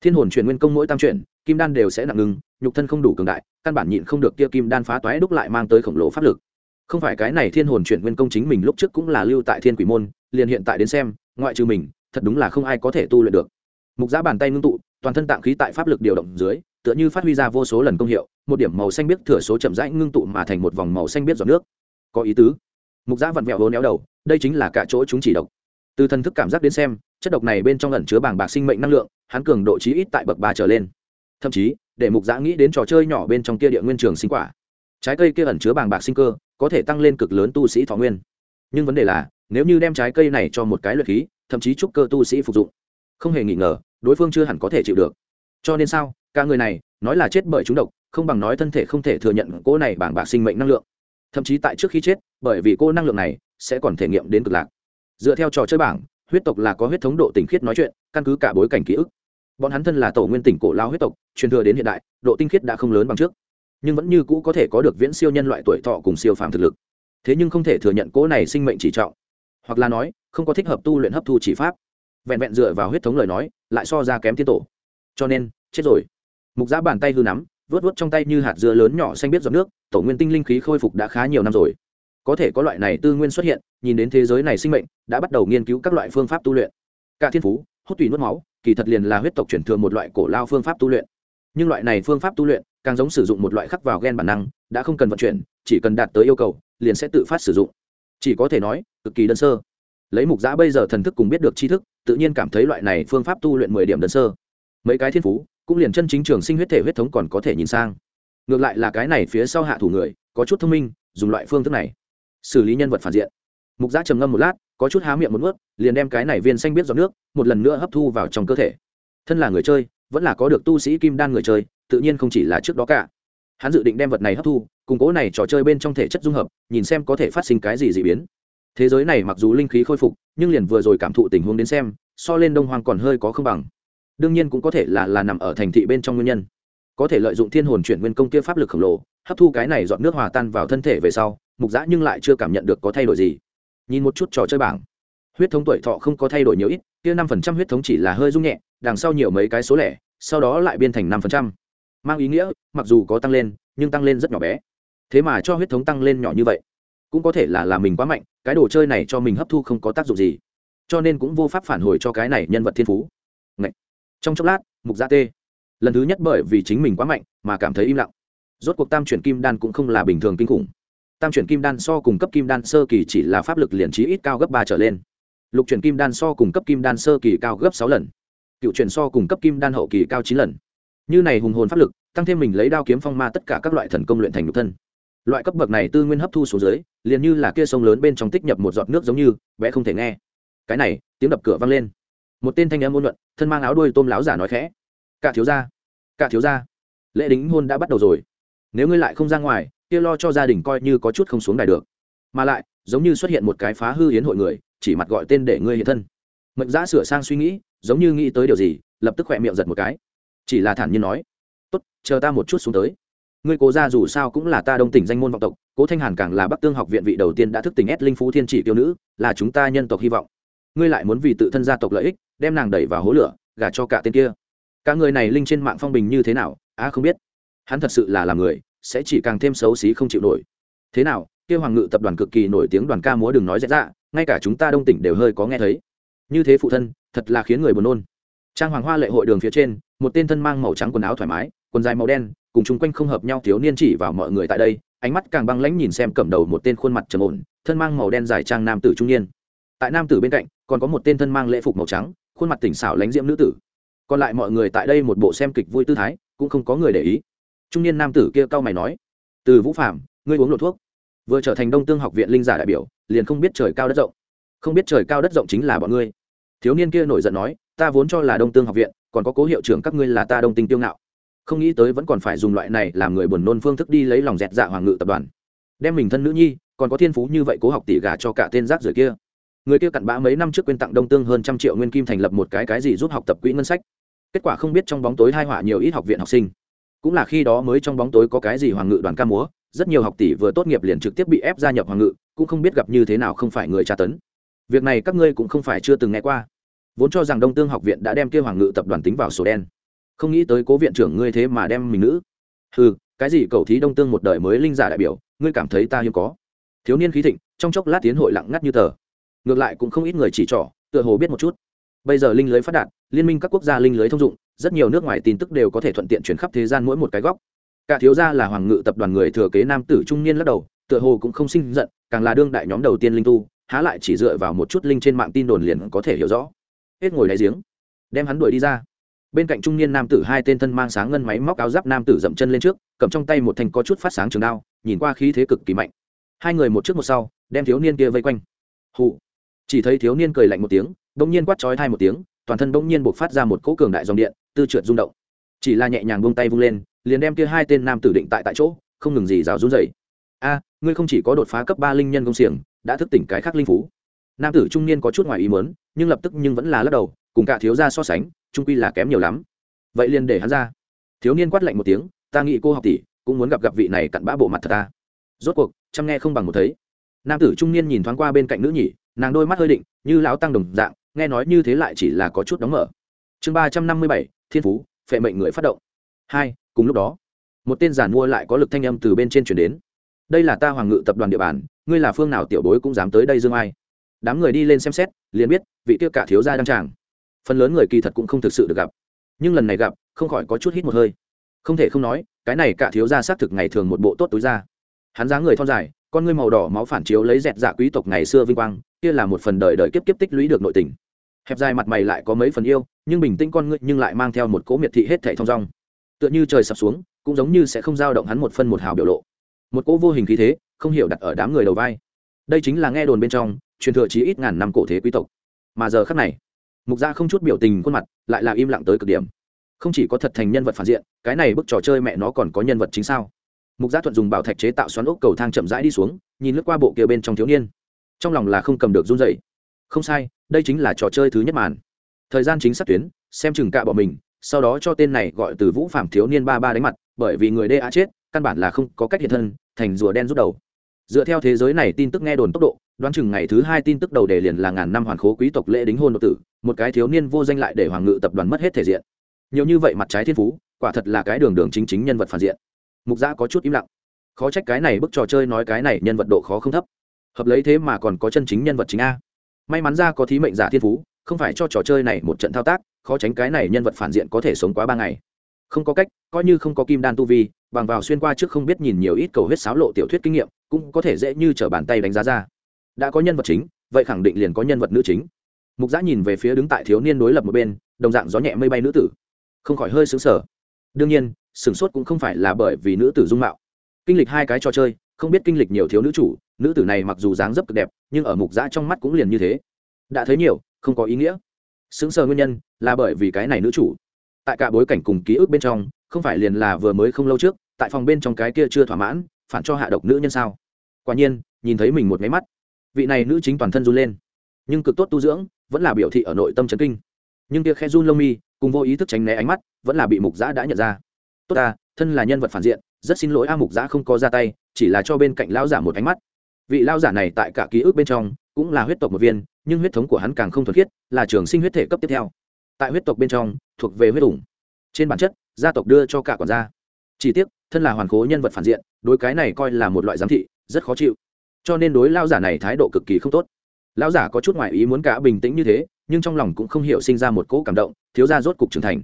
thiên hồn chuyển nguyên công mỗi tam chuyển, kim đan đều sẽ nặng ngưng nhục thân không đủ cường đại, căn bản nhịn không được kia kim đan phá toái đúc lại mang tới khổng lồ pháp lực. Không phải cái này thiên hồn chuyển nguyên công chính mình lúc trước cũng là lưu tại thiên quỷ môn, liền hiện tại đến xem, ngoại trừ mình, thật đúng là không ai có thể tu luyện được. Mục giã bàn tay ngưng tụ, toàn thân tạng khí tại pháp lực điều động dưới, tựa như phát huy ra vô số lần công hiệu, một điểm màu xanh biết thừa số chậm rãi ngưng tụ mà thành một vòng màu xanh biết giọt nước. Có ý tứ. Mục giã vặn vẹo hố néo đầu, đây chính là cả chỗ chúng chỉ độc từ thần thức cảm giác đến xem, chất độc này bên trong ẩn chứa bảng bạc sinh mệnh năng lượng, hắn cường độ chí ít tại bậc ba trở lên. Thậm chí, để mục giã nghĩ đến trò chơi nhỏ bên trong kia địa nguyên trường sinh quả. Trái cây kia ẩn chứa bàng bạc sinh cơ, có thể tăng lên cực lớn tu sĩ thọ nguyên. Nhưng vấn đề là, nếu như đem trái cây này cho một cái luyện khí, thậm chí chúc cơ tu sĩ phục dụng, không hề nghi ngờ, đối phương chưa hẳn có thể chịu được. Cho nên sao, cả người này, nói là chết bởi chúng độc, không bằng nói thân thể không thể thừa nhận cô này bảng bạc sinh mệnh năng lượng. Thậm chí tại trước khi chết, bởi vì cô năng lượng này sẽ còn thể nghiệm đến cực lạc dựa theo trò chơi bảng, huyết tộc là có huyết thống độ tinh khiết nói chuyện, căn cứ cả bối cảnh ký ức. Bọn hắn thân là tổ nguyên tỉnh cổ lao huyết tộc, truyền thừa đến hiện đại, độ tinh khiết đã không lớn bằng trước. Nhưng vẫn như cũ có thể có được viễn siêu nhân loại tuổi thọ cùng siêu phàm thực lực. Thế nhưng không thể thừa nhận cỗ này sinh mệnh chỉ trọng. Hoặc là nói, không có thích hợp tu luyện hấp thu chỉ pháp. Vẹn vẹn dựa vào huyết thống lời nói, lại so ra kém tiên tổ. Cho nên, chết rồi. Mục giã bàn tay hư nắm vớt vớt trong tay như hạt dưa lớn nhỏ xanh biết giọt nước, tổ nguyên tinh linh khí khôi phục đã khá nhiều năm rồi có thể có loại này tư nguyên xuất hiện, nhìn đến thế giới này sinh mệnh, đã bắt đầu nghiên cứu các loại phương pháp tu luyện. Cả thiên phú, hút tùy nuốt máu, kỳ thật liền là huyết tộc chuyển thừa một loại cổ lao phương pháp tu luyện. Nhưng loại này phương pháp tu luyện, càng giống sử dụng một loại khắc vào gen bản năng, đã không cần vận chuyển, chỉ cần đạt tới yêu cầu, liền sẽ tự phát sử dụng. Chỉ có thể nói, cực kỳ đơn sơ. Lấy mục giã bây giờ thần thức cùng biết được tri thức, tự nhiên cảm thấy loại này phương pháp tu luyện mười điểm đơn sơ. Mấy cái thiên phú, cũng liền chân chính trường sinh huyết thể huyết thống còn có thể nhìn sang. Ngược lại là cái này phía sau hạ thủ người, có chút thông minh, dùng loại phương thức này xử lý nhân vật phản diện. Mục giã trầm ngâm một lát, có chút há miệng một ướt liền đem cái này viên xanh biết giọt nước, một lần nữa hấp thu vào trong cơ thể. Thân là người chơi, vẫn là có được tu sĩ kim đan người chơi, tự nhiên không chỉ là trước đó cả. Hắn dự định đem vật này hấp thu củng cố này trò chơi bên trong thể chất dung hợp, nhìn xem có thể phát sinh cái gì d ị biến. Thế giới này mặc dù linh khí khôi phục, nhưng liền vừa rồi cảm thụ tình huống đến xem, so lên đông hoang còn hơi có không bằng. Đương nhiên cũng có thể là là nằm ở thành thị bên trong nguyên nhân. Có thể lợi dụng thiên hồn chuyển nguyên công kia pháp lực khổng lồ, hấp thu cái này dọn nước hòa tan vào thân thể về sau mục giã nhưng lại chưa cảm nhận được có thay đổi gì. Nhìn một chút trò chơi bảng. Huyết thống tuổi thọ không có thay đổi nhiều ít, kia năm phần trăm huyết thống chỉ là hơi rung nhẹ, đằng sau nhiều mấy cái số lẻ, sau đó lại biên thành năm phần trăm. Mang ý nghĩa, mặc dù có tăng lên, nhưng tăng lên rất nhỏ bé. Thế mà cho huyết thống tăng lên nhỏ như vậy, cũng có thể là là mình quá mạnh, cái đồ chơi này cho mình hấp thu không có tác dụng gì. Cho nên cũng vô pháp phản hồi cho cái này nhân vật thiên phú. Ngậy. trong chốc lát, mục gia tê. Lần thứ nhất bởi vì chính mình quá mạnh mà cảm thấy im lặng. Rốt cuộc tam chuyển kim đan cũng không là bình thường kinh khủng tam chuyển kim đan so cùng cấp kim đan sơ kỳ chỉ là pháp lực liền trí ít cao gấp ba trở lên. Lục chuyển kim đan so cùng cấp kim đan sơ kỳ cao gấp sáu lần. Cựu chuyển so cùng cấp kim đan hậu kỳ cao chín lần. Như này hùng hồn pháp lực, tăng thêm mình lấy đao kiếm phong ma tất cả các loại thần công luyện thành nhục thân. Loại cấp bậc này tư nguyên hấp thu số dưới, liền như là kia sông lớn bên trong tích nhập một giọt nước giống như, bé không thể nghe. Cái này, tiếng đập cửa vang lên. Một tên thanh em ôn luận, thân mang áo đuôi tôm láo giả nói khẽ. Cả thiếu gia, cả thiếu gia, lễ đính hôn đã bắt đầu rồi. Nếu ngươi lại không ra ngoài kia lo cho gia đình coi như có chút không xuống đài được. Mà lại, giống như xuất hiện một cái phá hư hiến hội người, chỉ mặt gọi tên để ngươi hiện thân. Mệnh giã sửa sang suy nghĩ, giống như nghĩ tới điều gì, lập tức khỏe miệng giật một cái. Chỉ là thản nhiên nói, tốt, chờ ta một chút xuống tới. Ngươi cố ra dù sao cũng là ta đông tỉnh danh môn vọng tộc, cố thanh hàn càng là bắc tương học viện vị đầu tiên đã thức tỉnh ép linh phú thiên chỉ tiêu nữ, là chúng ta nhân tộc hy vọng. Ngươi lại muốn vì tự thân gia tộc lợi ích, đem nàng đẩy vào hố lửa, gả cho cả tên kia. Cả người này linh trên mạng phong bình như thế nào, á không biết. Hắn thật sự là làm người sẽ chỉ càng thêm xấu xí không chịu nổi. Thế nào, kia hoàng ngự tập đoàn cực kỳ nổi tiếng đoàn ca múa đừng nói dễ dạ ngay cả chúng ta đông tỉnh đều hơi có nghe thấy. Như thế phụ thân, thật là khiến người buồn nôn. Trang hoàng hoa lệ hội đường phía trên, một tên thân mang màu trắng quần áo thoải mái, quần dài màu đen, cùng chung quanh không hợp nhau thiếu niên chỉ vào mọi người tại đây, ánh mắt càng băng lãnh nhìn xem cầm đầu một tên khuôn mặt trầm ổn, thân mang màu đen dài trang nam tử trung niên. Tại nam tử bên cạnh, còn có một tên thân mang lễ phục màu trắng, khuôn mặt tỉnh xảo lánh diễm nữ tử. Còn lại mọi người tại đây một bộ xem kịch vui tư thái, cũng không có người để ý trung niên nam tử kia cau mày nói, từ vũ phạm ngươi uống lộ thuốc. Vừa trở thành đông tương học viện linh giả đại biểu, liền không biết trời cao đất rộng. Không biết trời cao đất rộng chính là bọn ngươi. Thiếu niên kia nổi giận nói, ta vốn cho là đông tương học viện, còn có cố hiệu trưởng các ngươi là ta đông tinh tiêu ngạo. Không nghĩ tới vẫn còn phải dùng loại này làm người buồn nôn phương thức đi lấy lòng dẹt dạ hoàng ngự tập đoàn. Đem mình thân nữ nhi, còn có thiên phú như vậy cố học tỷ gà cho cả tên rác rưởi kia. Người kia cặn bã mấy năm trước quyên tặng đông tương hơn trăm triệu nguyên kim thành lập một cái cái gì giúp học tập quỹ ngân sách. Kết quả không biết trong bóng tối hai họa nhiều ít học viện học sinh cũng là khi đó mới trong bóng tối có cái gì hoàng ngự đoàn ca múa, rất nhiều học tỷ vừa tốt nghiệp liền trực tiếp bị ép gia nhập hoàng ngự, cũng không biết gặp như thế nào không phải người tra tấn. Việc này các ngươi cũng không phải chưa từng nghe qua. Vốn cho rằng đông tương học viện đã đem kêu hoàng ngự tập đoàn tính vào sổ đen. Không nghĩ tới cố viện trưởng ngươi thế mà đem mình nữ. Ừ cái gì cầu thí đông tương một đời mới linh giả đại biểu, ngươi cảm thấy ta hiếm có. Thiếu niên khí thịnh, trong chốc lát tiến hội lặng ngắt như tờ. Ngược lại cũng không ít người chỉ trỏ, tựa hồ biết một chút. Bây giờ linh lưới phát đạt, liên minh các quốc gia linh lưới thông dụng rất nhiều nước ngoài tin tức đều có thể thuận tiện chuyển khắp thế gian mỗi một cái góc. Cả thiếu gia là hoàng ngự tập đoàn người thừa kế nam tử trung niên lắc đầu, tựa hồ cũng không sinh giận, càng là đương đại nhóm đầu tiên linh tu, há lại chỉ dựa vào một chút linh trên mạng tin đồn liền có thể hiểu rõ. Hết ngồi đáy giếng, đem hắn đuổi đi ra. Bên cạnh trung niên nam tử hai tên thân mang sáng ngân máy móc áo giáp nam tử dậm chân lên trước, cầm trong tay một thanh có chút phát sáng trường đao, nhìn qua khí thế cực kỳ mạnh. Hai người một trước một sau, đem thiếu niên kia vây quanh. Hụ chỉ thấy thiếu niên cười lạnh một tiếng bỗng nhiên quát chói thai một tiếng toàn thân bỗng nhiên buộc phát ra một cỗ cường đại dòng điện, tư trượt rung động. Chỉ là nhẹ nhàng buông tay vung lên, liền đem kia hai tên nam tử định tại tại chỗ, không ngừng gì rào run dày a, ngươi không chỉ có đột phá cấp ba linh nhân công xiềng đã thức tỉnh cái khác linh phú. Nam tử trung niên có chút ngoài ý mớn nhưng lập tức nhưng vẫn là lắc đầu, cùng cả thiếu gia so sánh, trung quy là kém nhiều lắm. Vậy liền để hắn ra. Thiếu niên quát lạnh một tiếng, ta nghĩ cô học tỷ cũng muốn gặp gặp vị này cặn bã bộ mặt thật ta. Rốt cuộc, chăm nghe không bằng một thấy. Nam tử trung niên nhìn thoáng qua bên cạnh nữ nhỉ nàng đôi mắt hơi định, như lão tăng đồng dạng nghe nói như thế lại chỉ là có chút đóng mở. Chương ba trăm năm mươi bảy, thiên phú, phệ mệnh người phát động. Hai, cùng lúc đó, một tên giản mua lại có lực thanh âm từ bên trên chuyển đến. Đây là ta hoàng ngự tập đoàn địa bàn, ngươi là phương nào tiểu bối cũng dám tới đây dương ai. Đám người đi lên xem xét, liền biết, vị tiêu cả thiếu gia đang tràng. Phần lớn người kỳ thật cũng không thực sự được gặp. Nhưng lần này gặp, không khỏi có chút hít một hơi. Không thể không nói, cái này cả thiếu gia xác thực ngày thường một bộ tốt túi ra. Hắn dáng người thon dài, con ngươi màu đỏ máu phản chiếu lấy dẹt dạ quý tộc ngày xưa vinh quang, kia là một phần đời đời kiếp kiếp tích lũy được nội tình hẹp dài mặt mày lại có mấy phần yêu, nhưng bình tĩnh con ngươi nhưng lại mang theo một cỗ miệt thị hết thảy thong dong. Tựa như trời sập xuống, cũng giống như sẽ không dao động hắn một phân một hào biểu lộ. Một cỗ vô hình khí thế, không hiểu đặt ở đám người đầu vai. Đây chính là nghe đồn bên trong, truyền thừa chí ít ngàn năm cổ thế quý tộc. Mà giờ khắc này, mục gia không chút biểu tình khuôn mặt lại là im lặng tới cực điểm. Không chỉ có thật thành nhân vật phản diện, cái này bức trò chơi mẹ nó còn có nhân vật chính sao? Mục gia thuận dùng bảo thạch chế tạo xoắn ốc cầu thang chậm rãi đi xuống, nhìn lướt qua bộ kia bên trong thiếu niên. Trong lòng là không cầm được run dậy không sai, đây chính là trò chơi thứ nhất màn. Thời gian chính xác tuyến, xem chừng cạ bọn mình, sau đó cho tên này gọi từ vũ phạm thiếu niên ba ba đánh mặt, bởi vì người đê chết, căn bản là không có cách hiện thân, thành rùa đen rút đầu. Dựa theo thế giới này tin tức nghe đồn tốc độ, đoán chừng ngày thứ hai tin tức đầu đề liền là ngàn năm hoàn khố quý tộc lễ đính hôn độc tử, một cái thiếu niên vô danh lại để hoàng ngự tập đoàn mất hết thể diện. Nhiều như vậy mặt trái thiên phú, quả thật là cái đường đường chính chính nhân vật phản diện. Mục gia có chút im lặng. Khó trách cái này bức trò chơi nói cái này nhân vật độ khó không thấp. Hợp lấy thế mà còn có chân chính nhân vật chính a may mắn ra có thí mệnh giả thiên phú, không phải cho trò chơi này một trận thao tác, khó tránh cái này nhân vật phản diện có thể sống quá ba ngày. Không có cách, coi như không có kim đan tu vi, bằng vào xuyên qua trước không biết nhìn nhiều ít cầu huyết sáo lộ tiểu thuyết kinh nghiệm, cũng có thể dễ như t r ở bàn tay đánh giá ra. Đã có nhân vật chính, vậy khẳng định liền có nhân vật nữ chính. Mục giã nhìn về phía đứng tại thiếu niên đối lập một bên, đồng dạng gió nhẹ mây bay nữ tử. Không khỏi hơi xứng sở đương nhiên, sửng sốt cũng không phải là bởi vì nữ tử dung mạo. Kinh lịch hai cái trò chơi, không biết kinh lịch nhiều thiếu nữ chủ nữ tử này mặc dù dáng dấp cực đẹp, nhưng ở mục giã trong mắt cũng liền như thế. Đã thấy nhiều, không có ý nghĩa. Xứng sờ nguyên nhân là bởi vì cái này nữ chủ. Tại cả bối cảnh cùng ký ức bên trong, không phải liền là vừa mới không lâu trước, tại phòng bên trong cái kia chưa thỏa mãn, phản cho hạ độc nữ nhân sao? Quả nhiên, nhìn thấy mình một máy mắt, vị này nữ chính toàn thân run lên. Nhưng cực tốt tu dưỡng, vẫn là biểu thị ở nội tâm trấn kinh. Nhưng kia khe run lông mi, cùng vô ý thức tránh né ánh mắt, vẫn là bị mục giã đã nhận ra. Tốt ta, thân là nhân vật phản diện, rất xin lỗi a mục giã không có ra tay, chỉ là cho bên cạnh lão giả một ánh mắt vị lao giả này tại cả ký ức bên trong cũng là huyết tộc một viên, nhưng huyết thống của hắn càng không thuần khiết, là trường sinh huyết thể cấp tiếp theo. Tại huyết tộc bên trong, thuộc về huyết ủng. Trên bản chất, gia tộc đưa cho cả quản gia. Chỉ tiếc, thân là hoàn cố nhân vật phản diện, đối cái này coi là một loại giám thị, rất khó chịu. Cho nên đối lao giả này thái độ cực kỳ không tốt. Lao giả có chút ngoại ý muốn cả bình tĩnh như thế, nhưng trong lòng cũng không hiểu sinh ra một cỗ cảm động, thiếu ra rốt cục trưởng thành.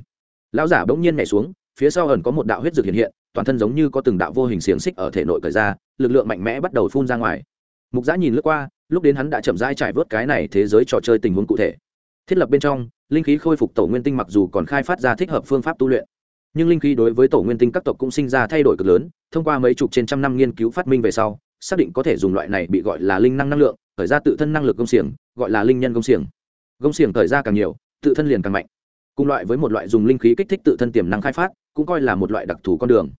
Lao giả bỗng nhiên nhảy xuống, phía sau ẩn có một đạo huyết dược hiện hiện, toàn thân giống như có từng đạo vô hình xiềng xích ở thể nội cởi ra, lực lượng mạnh mẽ bắt đầu phun ra ngoài mục giã nhìn lướt qua, lúc đến hắn đã chậm rãi trải vớt cái này thế giới trò chơi tình huống cụ thể. Thiết lập bên trong, linh khí khôi phục tổ nguyên tinh mặc dù còn khai phát ra thích hợp phương pháp tu luyện, nhưng linh khí đối với tổ nguyên tinh các tộc cũng sinh ra thay đổi cực lớn, thông qua mấy chục trên trăm năm nghiên cứu phát minh về sau, xác định có thể dùng loại này bị gọi là linh năng năng lượng, khởi ra tự thân năng lực công xiềng, gọi là linh nhân công xiềng. Công xiềng khởi ra càng nhiều, tự thân liền càng mạnh. Cùng loại với một loại dùng linh khí kích thích tự thân tiềm năng khai phát, cũng coi là một loại đặc thù con đường.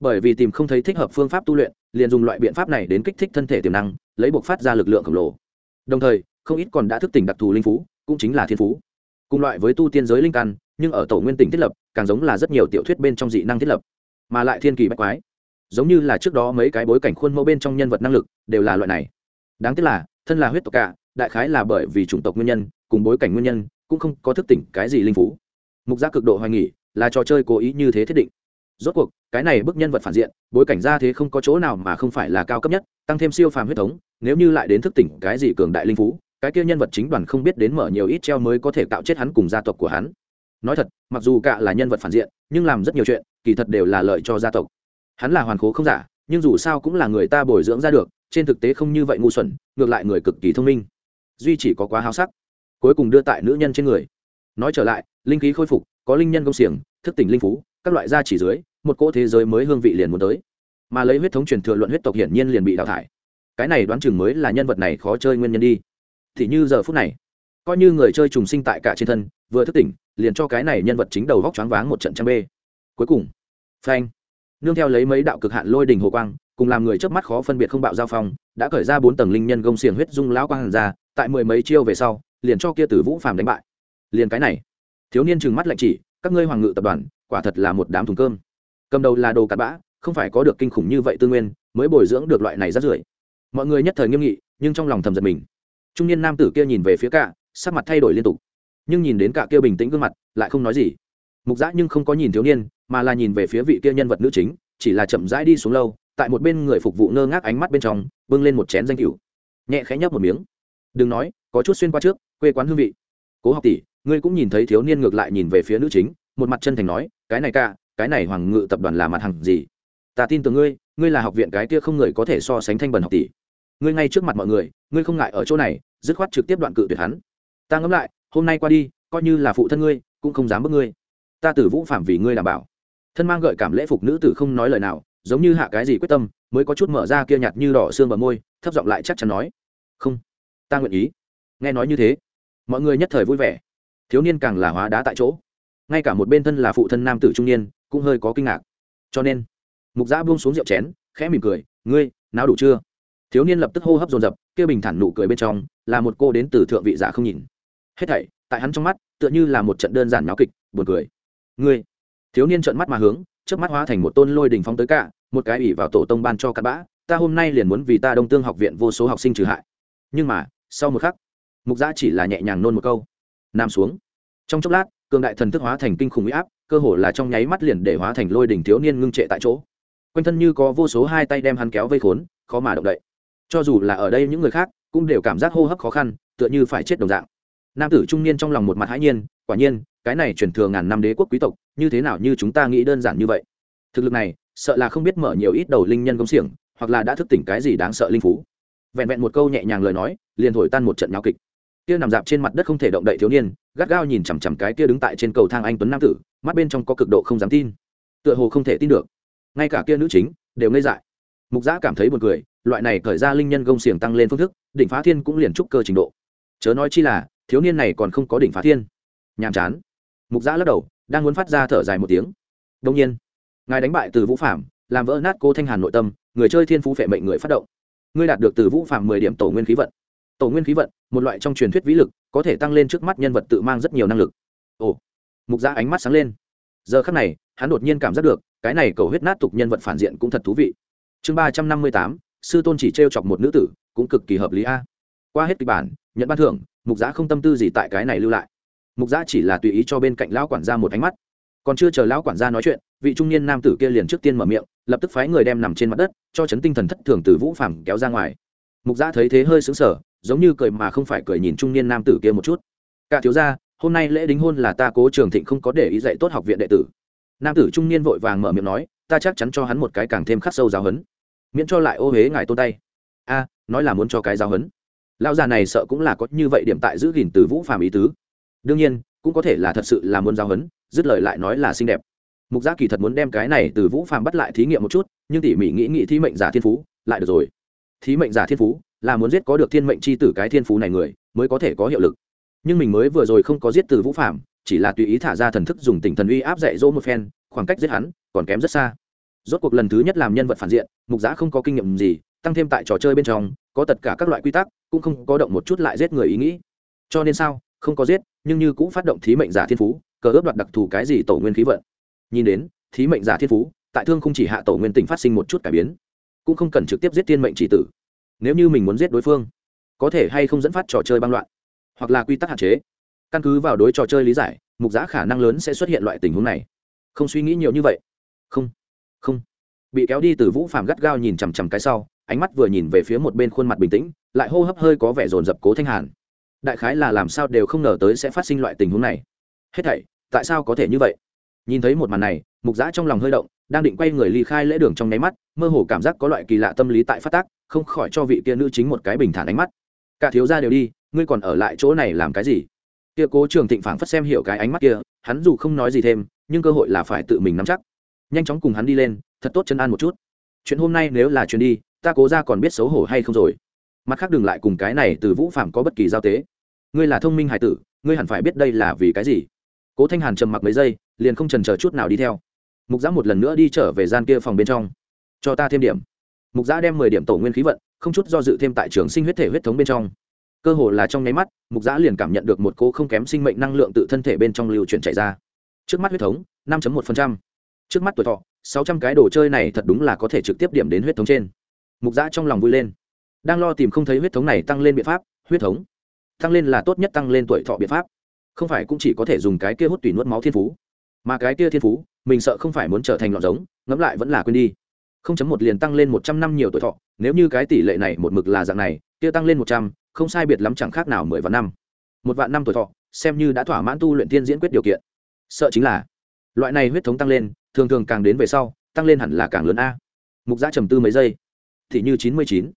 Bởi vì tìm không thấy thích hợp phương pháp tu luyện, liền dùng loại biện pháp này đến kích thích thân thể tiềm năng lấy buộc phát ra lực lượng khổng lồ. Đồng thời, không ít còn đã thức tỉnh đặc thù linh phú, cũng chính là thiên phú. Cùng loại với tu tiên giới linh căn, nhưng ở tổ nguyên tỉnh thiết lập, càng giống là rất nhiều tiểu thuyết bên trong dị năng thiết lập. Mà lại thiên kỳ bách quái. Giống như là trước đó mấy cái bối cảnh khuôn mẫu bên trong nhân vật năng lực, đều là loại này. Đáng tiếc là, thân là huyết tộc cả, đại khái là bởi vì chủng tộc nguyên nhân, cùng bối cảnh nguyên nhân, cũng không có thức tỉnh cái gì linh phú. Mục giác cực độ hoài nghỉ là trò chơi cố ý như thế thiết định. Rốt cuộc, cái này bức nhân vật phản diện, bối cảnh ra thế không có chỗ nào mà không phải là cao cấp nhất tăng thêm siêu phàm huyết thống, nếu như lại đến thức tỉnh cái gì cường đại linh phú, cái kia nhân vật chính đoàn không biết đến mở nhiều ít treo mới có thể tạo chết hắn cùng gia tộc của hắn. Nói thật, mặc dù cả là nhân vật phản diện, nhưng làm rất nhiều chuyện, kỳ thật đều là lợi cho gia tộc. Hắn là hoàn khố không giả, nhưng dù sao cũng là người ta bồi dưỡng ra được, trên thực tế không như vậy ngu xuẩn, ngược lại người cực kỳ thông minh. Duy chỉ có quá háo sắc, cuối cùng đưa tại nữ nhân trên người. Nói trở lại, linh khí khôi phục, có linh nhân công xiềng, thức tỉnh linh phú, các loại gia chỉ dưới, một cỗ thế giới mới hương vị liền muốn tới mà lấy huyết thống truyền thừa luận huyết tộc hiển nhiên liền bị đào thải. Cái này đoán chừng mới là nhân vật này khó chơi nguyên nhân đi. Thì như giờ phút này, coi như người chơi trùng sinh tại cả trên thân, vừa thức tỉnh, liền cho cái này nhân vật chính đầu vóc choáng váng một trận trăm bê. Cuối cùng, phanh, nương theo lấy mấy đạo cực hạn lôi đình hồ quang, cùng làm người trước mắt khó phân biệt không bạo giao phong, đã khởi ra bốn tầng linh nhân gông xiềng huyết dung lão quang hàn ra, tại mười mấy chiêu về sau, liền cho kia tử vũ phàm đánh bại. Liền cái này, thiếu niên trừng mắt lạnh chỉ, các ngươi hoàng ngự tập đoàn, quả thật là một đám thùng cơm. Cầm đầu là đồ cặn bã không phải có được kinh khủng như vậy tư nguyên, mới bồi dưỡng được loại này rất rưởi. Mọi người nhất thời nghiêm nghị, nhưng trong lòng thầm giật mình. Trung niên nam tử kia nhìn về phía cả, sắc mặt thay đổi liên tục. Nhưng nhìn đến cả kia bình tĩnh gương mặt, lại không nói gì. Mục giã nhưng không có nhìn thiếu niên, mà là nhìn về phía vị kia nhân vật nữ chính, chỉ là chậm rãi đi xuống lâu, tại một bên người phục vụ ngơ ngác ánh mắt bên trong, bưng lên một chén danh cửu. Nhẹ khẽ nhấp một miếng. Đừng nói, có chút xuyên qua trước, quê quán hương vị. Cố học tỷ, ngươi cũng nhìn thấy thiếu niên ngược lại nhìn về phía nữ chính. Một mặt chân thành nói, cái này ca cái này hoàng ngự tập đoàn là mặt hàng gì? Ta tin tưởng ngươi ngươi là học viện cái kia không người có thể so sánh thanh bần học tỷ. Ngươi ngay trước mặt mọi người, ngươi không ngại ở chỗ này, dứt khoát trực tiếp đoạn cự tuyệt hắn. Ta ngẫm lại, hôm nay qua đi, coi như là phụ thân ngươi, cũng không dám bước ngươi. Ta tử vũ phạm vì ngươi đảm bảo. Thân mang gợi cảm lễ phục nữ tử không nói lời nào, giống như hạ cái gì quyết tâm, mới có chút mở ra kia nhạt như đỏ xương bờ môi, thấp giọng lại chắc chắn nói. Không, ta nguyện ý. Nghe nói như thế, mọi người nhất thời vui vẻ. Thiếu niên càng là hóa đá tại chỗ. Ngay cả một bên thân là phụ thân nam tử trung niên, cũng hơi có kinh ngạc. Cho nên mục giã buông xuống rượu chén, khẽ mỉm cười, ngươi nào đủ chưa? Thiếu niên lập tức hô hấp dồn dập, kia bình thản nụ cười bên trong, là một cô đến từ thượng vị giả không nhìn. Hết thảy, tại hắn trong mắt, tựa như là một trận đơn giản náo kịch, buồn cười. Ngươi? Thiếu niên trợn mắt mà hướng, trước mắt hóa thành một tôn lôi đình phong tới cả, một cái ủy vào tổ tông ban cho cặn bã, ta hôm nay liền muốn vì ta đông tương học viện vô số học sinh trừ hại. Nhưng mà, sau một khắc, mục giã chỉ là nhẹ nhàng nôn một câu, nam xuống. Trong chốc lát, cường đại thần thức hóa thành kinh khủng huy áp, cơ hồ là trong nháy mắt liền để hóa thành lôi đỉnh thiếu niên ngưng trệ tại chỗ quanh thân như có vô số hai tay đem hắn kéo vây khốn, khó mà động đậy. Cho dù là ở đây những người khác, cũng đều cảm giác hô hấp khó khăn, tựa như phải chết đồng dạng. Nam tử trung niên trong lòng một mặt hãi nhiên, quả nhiên, cái này truyền thừa ngàn năm đế quốc quý tộc, như thế nào như chúng ta nghĩ đơn giản như vậy. Thực lực này, sợ là không biết mở nhiều ít đầu linh nhân công xiềng hoặc là đã thức tỉnh cái gì đáng sợ linh phú. Vẹn vẹn một câu nhẹ nhàng lời nói, liền thổi tan một trận nháo kịch. Kia nằm dạp trên mặt đất không thể động đậy thiếu niên, gắt gao nhìn chằm chằm cái kia đứng tại trên cầu thang anh tuấn nam tử, mắt bên trong có cực độ không dám tin. Tựa hồ không thể tin được ngay cả kia nữ chính đều ngây dại. Mục giã cảm thấy buồn cười, loại này khởi ra linh nhân gông xiềng tăng lên phương thức, đỉnh phá thiên cũng liền trúc cơ trình độ. Chớ nói chi là, thiếu niên này còn không có đỉnh phá thiên. Nhàm chán. Mục giã lắc đầu, đang muốn phát ra thở dài một tiếng. Đông nhiên, ngài đánh bại từ vũ phạm làm vỡ nát cô thanh hàn nội tâm, người chơi thiên phú phệ mệnh người phát động. Ngươi đạt được từ vũ phạm mười điểm tổ nguyên khí vận. Tổ nguyên khí vận, một loại trong truyền thuyết vĩ lực, có thể tăng lên trước mắt nhân vật tự mang rất nhiều năng lực. Ồ. Mục giã ánh mắt sáng lên. Giờ khắc này, hắn đột nhiên cảm giác được cái này cầu huyết nát tục nhân vật phản diện cũng thật thú vị. Chương ba trăm năm mươi tám, sư tôn chỉ t r e o chọc một nữ tử, cũng cực kỳ hợp lý a. Qua hết kịch bản, nhận ban thưởng, mục giã không tâm tư gì tại cái này lưu lại. Mục giã chỉ là tùy ý cho bên cạnh lão quản gia một ánh mắt. Còn chưa chờ lão quản gia nói chuyện, vị trung niên nam tử kia liền trước tiên mở miệng, lập tức phái người đem nằm trên mặt đất, cho chấn tinh thần thất thường từ vũ phàm kéo ra ngoài. Mục giã thấy thế hơi xứng sở giống như cười mà không phải cười nhìn trung niên nam tử kia một chút. Cả thiếu gia, hôm nay lễ đính hôn là ta cố trường thịnh không có để ý dạy tốt học viện đệ tử nam tử trung niên vội vàng mở miệng nói, ta chắc chắn cho hắn một cái càng thêm khắc sâu giáo hấn miễn cho lại ô huế ngài tôn tay. A, nói là muốn cho cái giáo hấn lão già này sợ cũng là có như vậy điểm tại giữ gìn từ vũ phàm ý tứ. Đương nhiên, cũng có thể là thật sự là muốn giáo hấn dứt lời lại nói là xinh đẹp. Mục giác kỳ thật muốn đem cái này từ vũ phàm bắt lại thí nghiệm một chút, nhưng tỉ mỉ nghĩ nghĩ thí mệnh giả thiên phú, lại được rồi. Thí mệnh giả thiên phú là muốn giết có được thiên mệnh c h i tử cái thiên phú này người, mới có thể có hiệu lực. Nhưng mình mới vừa rồi không có giết từ vũ phạm chỉ là tùy ý thả ra thần thức dùng tỉnh thần uy áp dạy dỗ một phen, khoảng cách giết hắn còn kém rất xa. Rốt cuộc lần thứ nhất làm nhân vật phản diện, mục giã không có kinh nghiệm gì, tăng thêm tại trò chơi bên trong, có tất cả các loại quy tắc, cũng không có động một chút lại giết người ý nghĩ. Cho nên sao? Không có giết, nhưng như cũng phát động thí mệnh giả thiên phú, cờ ướp đoạt đặc thù cái gì tổ nguyên khí vận. Nhìn đến, thí mệnh giả thiên phú, tại thương không chỉ hạ tổ nguyên tỉnh phát sinh một chút cải biến, cũng không cần trực tiếp giết thiên mệnh chỉ tử. Nếu như mình muốn giết đối phương, có thể hay không dẫn phát trò chơi băng loạn, hoặc là quy tắc hạn chế căn cứ vào đối trò chơi lý giải, mục giã khả năng lớn sẽ xuất hiện loại tình huống này. Không suy nghĩ nhiều như vậy. Không không. Bị kéo đi từ vũ phàm gắt gao nhìn chằm chằm cái sau, ánh mắt vừa nhìn về phía một bên khuôn mặt bình tĩnh, lại hô hấp hơi có vẻ rồn rập cố thanh hàn. Đại khái là làm sao đều không ngờ tới sẽ phát sinh loại tình huống này. Hết thảy, tại sao có thể như vậy? Nhìn thấy một màn này, mục giã trong lòng hơi động, đang định quay người ly khai lễ đường trong nháy mắt, mơ hồ cảm giác có loại kỳ lạ tâm lý tại phát tác, không khỏi cho vị kia nữ chính một cái bình thản ánh mắt. Cả thiếu gia đều đi, ngươi còn ở lại chỗ này làm cái gì? Kia cố trường thịnh phảng phất xem hiểu cái ánh mắt kia, hắn dù không nói gì thêm, nhưng cơ hội là phải tự mình nắm chắc. Nhanh chóng cùng hắn đi lên, thật tốt chân an một chút. Chuyện hôm nay nếu là chuyện đi, ta cố ra còn biết xấu hổ hay không rồi. Mặt khác đừng lại cùng cái này từ vũ phạm có bất kỳ giao tế. Ngươi là thông minh hải tử, ngươi hẳn phải biết đây là vì cái gì. Cố thanh hàn trầm mặc mấy giây, liền không trần chờ chút nào đi theo. Mục giã một lần nữa đi trở về gian kia phòng bên trong. Cho ta thêm điểm. Mục giã đem mười điểm tổ nguyên khí vận, không chút do dự thêm tại trường sinh huyết thể huyết thống bên trong cơ hồ là trong nháy mắt, mục giã liền cảm nhận được một cô không kém sinh mệnh năng lượng tự thân thể bên trong lưu chuyển chạy ra. Trước mắt huyết thống, năm một trước mắt tuổi thọ, sáu trăm cái đồ chơi này thật đúng là có thể trực tiếp điểm đến huyết thống trên. Mục giã trong lòng vui lên. Đang lo tìm không thấy huyết thống này tăng lên biện pháp, huyết thống. Tăng lên là tốt nhất tăng lên tuổi thọ biện pháp. Không phải cũng chỉ có thể dùng cái kia hút tùy nuốt máu thiên phú. Mà cái kia thiên phú, mình sợ không phải muốn trở thành lọt giống, ngẫm lại vẫn là quên đi. Không chấm một liền tăng lên một trăm năm nhiều tuổi thọ, nếu như cái tỷ lệ này một mực là dạng này, kia tăng lên một trăm không sai biệt lắm chẳng khác nào mười vạn năm. Một vạn năm tuổi thọ, xem như đã thỏa mãn tu luyện tiên diễn quyết điều kiện. Sợ chính là, loại này huyết thống tăng lên, thường thường càng đến về sau, tăng lên hẳn là càng lớn a. Mục giã trầm tư mấy giây. Thì như chín mươi chín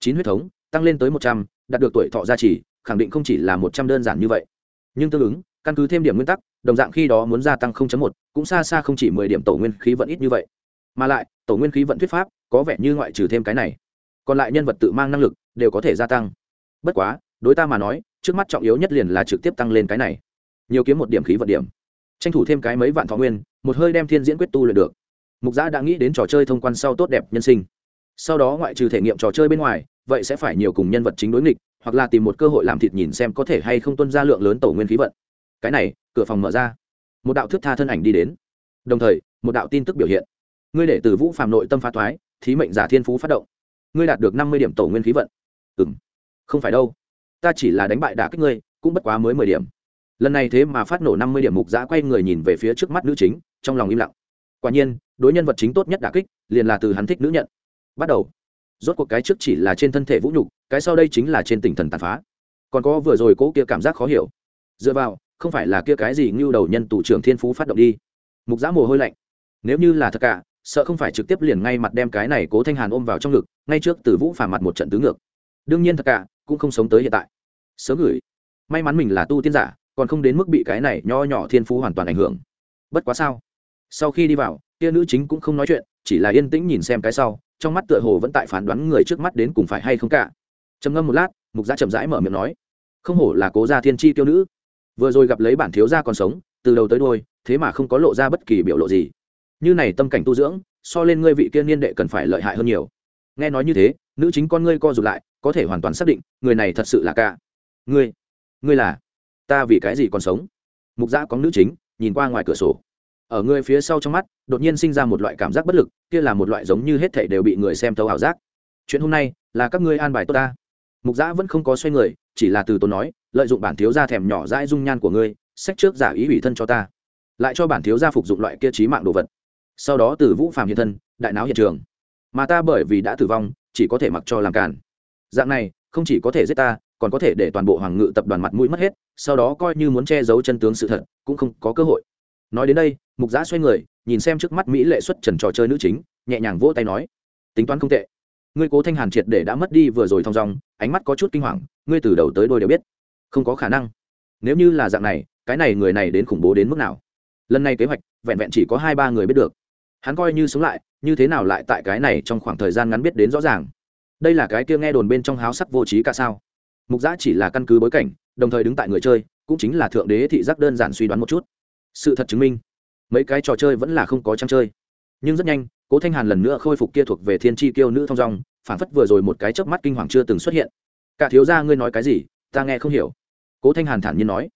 chín huyết thống, tăng lên tới một trăm, đạt được tuổi thọ gia trì, khẳng định không chỉ là một trăm đơn giản như vậy. Nhưng tương ứng, căn cứ thêm điểm nguyên tắc, đồng dạng khi đó muốn gia tăng một, cũng xa xa không chỉ mười điểm tổ nguyên khí vận ít như vậy. Mà lại, tổ nguyên khí vận thuyết pháp, có vẻ như ngoại trừ thêm cái này. Còn lại nhân vật tự mang năng lực, đều có thể gia tăng bất quá, đối ta mà nói, trước mắt trọng yếu nhất liền là trực tiếp tăng lên cái này. Nhiều kiếm một điểm khí vận điểm. Tranh thủ thêm cái mấy vạn thọ nguyên, một hơi đem thiên diễn quyết tu luyện được. Mục giã đã nghĩ đến trò chơi thông quan sau tốt đẹp nhân sinh. Sau đó ngoại trừ thể nghiệm trò chơi bên ngoài, vậy sẽ phải nhiều cùng nhân vật chính đối nghịch, hoặc là tìm một cơ hội làm thịt nhìn xem có thể hay không tuân ra lượng lớn tổ nguyên khí vận. Cái này, cửa phòng mở ra. Một đạo thước tha thân ảnh đi đến. Đồng thời, một đạo tin tức biểu hiện. Ngươi để từ vũ phạm nội tâm phá thoái, thí mệnh giả thiên phú phát động. Ngươi đạt được năm mươi điểm tổ nguyên khí vận. Ừ m không phải đâu. Ta chỉ là đánh bại đả kích ngươi, cũng bất quá mới mười điểm. Lần này thế mà phát nổ năm mươi điểm mục giã quay người nhìn về phía trước mắt nữ chính, trong lòng im lặng. Quả nhiên, đối nhân vật chính tốt nhất đả kích, liền là từ hắn thích nữ nhận. Bắt đầu. Rốt cuộc cái trước chỉ là trên thân thể vũ nhục, cái sau đây chính là trên tinh thần tàn phá. Còn có vừa rồi cố kia cảm giác khó hiểu. Dựa vào, không phải là kia cái gì ngưu đầu nhân tù trưởng thiên phú phát động đi. Mục giã mồ hôi lạnh. Nếu như là thật cả, sợ không phải trực tiếp liền ngay mặt đem cái này cố thanh hàn ôm vào trong ngực, ngay trước từ vũ phả mặt một trận tứ ngược. Đương nhiên thật cả cũng không sống tới hiện tại. Sớm gửi. May mắn mình là tu tiên giả, còn không đến mức bị cái này nho nhỏ thiên phú hoàn toàn ảnh hưởng. Bất quá sao? Sau khi đi vào, kia nữ chính cũng không nói chuyện, chỉ là yên tĩnh nhìn xem cái sau, trong mắt tựa hồ vẫn tại phán đoán người trước mắt đến cùng phải hay không cả. Trầm ngâm một lát, mục gia chậm rãi mở miệng nói, không hổ là cố gia thiên tri tiêu nữ. Vừa rồi gặp lấy bản thiếu gia còn sống, từ đầu tới đôi thế mà không có lộ ra bất kỳ biểu lộ gì. Như này tâm cảnh tu dưỡng, so lên ngươi vị kiên niên đệ cần phải lợi hại hơn nhiều. Nghe nói như thế, nữ chính con ngươi co rụt lại có thể hoàn toàn xác định, người này thật sự là ca ngươi ngươi là? Ta vì cái gì còn sống? Mục giã có nữ chính, nhìn qua ngoài cửa sổ. Ở người phía sau trong mắt, đột nhiên sinh ra một loại cảm giác bất lực, kia là một loại giống như hết thảy đều bị người xem thấu ảo giác. Chuyện hôm nay là các ngươi an bài tốt ta. Mục giã vẫn không có xoay người, chỉ là từ tôi nói, lợi dụng bản thiếu gia thèm nhỏ dãi dung nhan của ngươi sách trước giả ý ủy thân cho ta. Lại cho bản thiếu gia phục dụng loại kia trí mạng đồ vật. Sau đó từ vũ phàm hiện thân, đại náo hiện trường. Mà ta bởi vì đã tử vong, chỉ có thể mặc cho làm cản dạng này, không chỉ có thể giết ta, còn có thể để toàn bộ hoàng ngự tập đoàn mặt mũi mất hết, sau đó coi như muốn che giấu chân tướng sự thật, cũng không có cơ hội. Nói đến đây, mục giã xoay người, nhìn xem trước mắt mỹ lệ xuất trần trò chơi nữ chính, nhẹ nhàng vỗ tay nói, tính toán không tệ. Ngươi cố thanh hàn triệt để đã mất đi vừa rồi thong dong, ánh mắt có chút kinh hoàng, ngươi từ đầu tới đôi đều biết. Không có khả năng. Nếu như là dạng này, cái này người này đến khủng bố đến mức nào? Lần này kế hoạch, vẹn vẹn chỉ có hai ba người biết được. Hắn coi như sống lại, như thế nào lại tại cái này trong khoảng thời gian ngắn biết đến rõ ràng? Đây là cái kia nghe đồn bên trong háo sắc vô trí cả sao? Mục giã chỉ là căn cứ bối cảnh, đồng thời đứng tại người chơi, cũng chính là thượng đế thị giác đơn giản suy đoán một chút. Sự thật chứng minh, mấy cái trò chơi vẫn là không có trang chơi. Nhưng rất nhanh, cố thanh hàn lần nữa khôi phục kia thuộc về thiên tri kiêu nữ thong dong, phản phất vừa rồi một cái chớp mắt kinh hoàng chưa từng xuất hiện. Cả thiếu gia ngươi nói cái gì? Ta nghe không hiểu. Cố thanh hàn thản nhiên nói.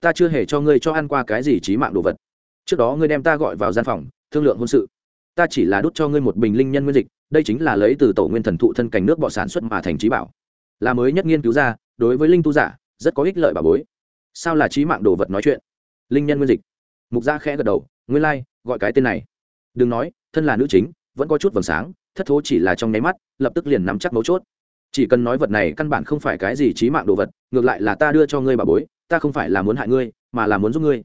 Ta chưa hề cho ngươi cho ăn qua cái gì trí mạng đồ vật. Trước đó ngươi đem ta gọi vào gian phòng, thương lượng hôn sự. Ta chỉ là đút cho ngươi một bình linh nhân nguyên dịch đây chính là lấy từ tổ nguyên thần thụ thân cảnh nước bọ sản xuất mà thành trí bảo. Là mới nhất nghiên cứu ra đối với linh tu giả rất có ích lợi bà bối. Sao là trí mạng đồ vật nói chuyện? Linh nhân nguyên dịch. Mục gia khẽ gật đầu nguyên lai、like, gọi cái tên này. Đừng nói thân là nữ chính vẫn có chút vầng sáng thất thố chỉ là trong nháy mắt lập tức liền nắm chắc mấu chốt. Chỉ cần nói vật này căn bản không phải cái gì trí mạng đồ vật ngược lại là ta đưa cho ngươi bà bối ta không phải là muốn hại ngươi mà là muốn giúp ngươi.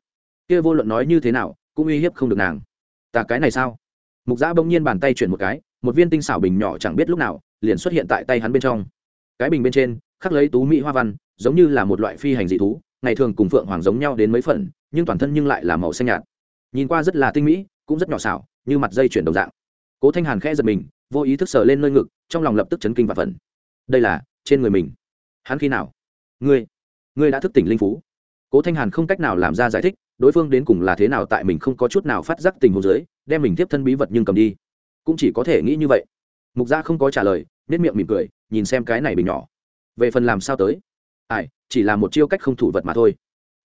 Kia vô luận nói như thế nào cũng uy hiếp không được nàng. Ta cái này sao? Mục giã bỗng nhiên bàn tay chuyển một cái một viên tinh xảo bình nhỏ chẳng biết lúc nào liền xuất hiện tại tay hắn bên trong. Cái bình bên trên, khắc lấy tú mỹ hoa văn, giống như là một loại phi hành dị thú, ngày thường cùng phượng hoàng giống nhau đến mấy phần, nhưng toàn thân nhưng lại là màu xanh nhạt. Nhìn qua rất là tinh mỹ, cũng rất nhỏ xảo, như mặt dây chuyển đồng dạng. Cố thanh hàn khẽ giật mình, vô ý thức sờ lên nơi ngực, trong lòng lập tức chấn kinh và phần đây là, trên người mình. Hắn khi nào? Ngươi ngươi đã thức tỉnh linh phú. Cố thanh hàn không cách nào làm ra giải thích, đối phương đến cùng là thế nào tại mình không có chút nào phát giác tình hồ dưới, đem mình tiếp thân bí vật nhưng cầm đi cũng chỉ có thể nghĩ như vậy. Mục gia không có trả lời nết miệng mỉm cười, nhìn xem cái này bình nhỏ. Về phần làm sao tới? Ai, chỉ là một chiêu cách không thủ vật mà thôi.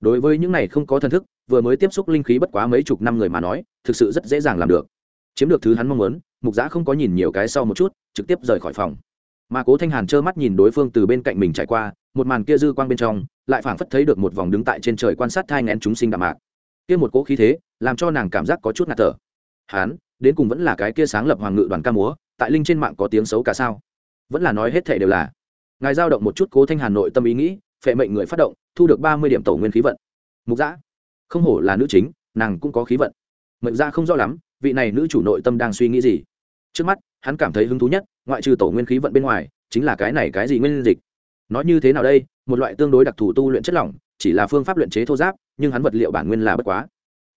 Đối với những này không có thần thức, vừa mới tiếp xúc linh khí bất quá mấy chục năm người mà nói, thực sự rất dễ dàng làm được. Chiếm được thứ hắn mong muốn, mục giã không có nhìn nhiều cái sau một chút, trực tiếp rời khỏi phòng. Mà cố thanh hàn trơ mắt nhìn đối phương từ bên cạnh mình trải qua, một màn kia dư quang bên trong, lại phảng phất thấy được một vòng đứng tại trên trời quan sát thai ngén chúng sinh đạm mạc. Kia một cỗ khí thế, làm cho nàng cảm giác có chút ngạt thở. Hán đến cùng vẫn là cái kia sáng lập hoàng ngự đoàn ca múa, tại linh trên mạng có tiếng xấu cả sao? Vẫn là nói hết thể đều là. Ngài giao động một chút cố thanh hà nội tâm ý nghĩ, phệ mệnh người phát động, thu được ba mươi điểm tổ nguyên khí vận. Mục giã không hổ là nữ chính, nàng cũng có khí vận. Mệnh ra không rõ lắm, vị này nữ chủ nội tâm đang suy nghĩ gì. Trước mắt, hắn cảm thấy hứng thú nhất, ngoại trừ tổ nguyên khí vận bên ngoài, chính là cái này cái gì nguyên dịch. Nói như thế nào đây, một loại tương đối đặc thù tu luyện chất lỏng, chỉ là phương pháp luyện chế thô giáp, nhưng hắn vật liệu bản nguyên là bất quá.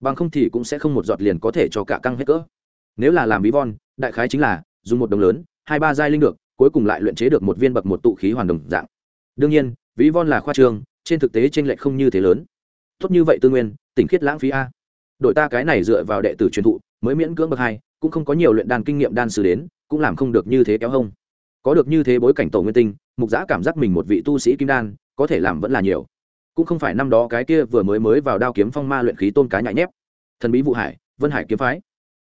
Bằng không thì cũng sẽ không một giọt liền có thể cho cả căng hết cỡ nếu là làm ví von, đại khái chính là dùng một đồng lớn, hai ba giai linh được, cuối cùng lại luyện chế được một viên bậc một tụ khí hoàn đồng dạng. Đương nhiên, ví von là khoa trường, trên thực tế t r ê n lệch không như thế lớn. Tốt như vậy tư nguyên, tỉnh khiết lãng phí a. Đội ta cái này dựa vào đệ tử truyền thụ, mới miễn cưỡng bậc hai, cũng không có nhiều luyện đan kinh nghiệm đan sử đến, cũng làm không được như thế kéo hông. Có được như thế bối cảnh tổ nguyên tinh, mục giã cảm giác mình một vị tu sĩ kim đan, có thể làm vẫn là nhiều. Cũng không phải năm đó cái kia vừa mới mới vào đao kiếm phong ma luyện khí tôn cá nhại nhép. Thần bí vụ hải, vân hải kiếm phái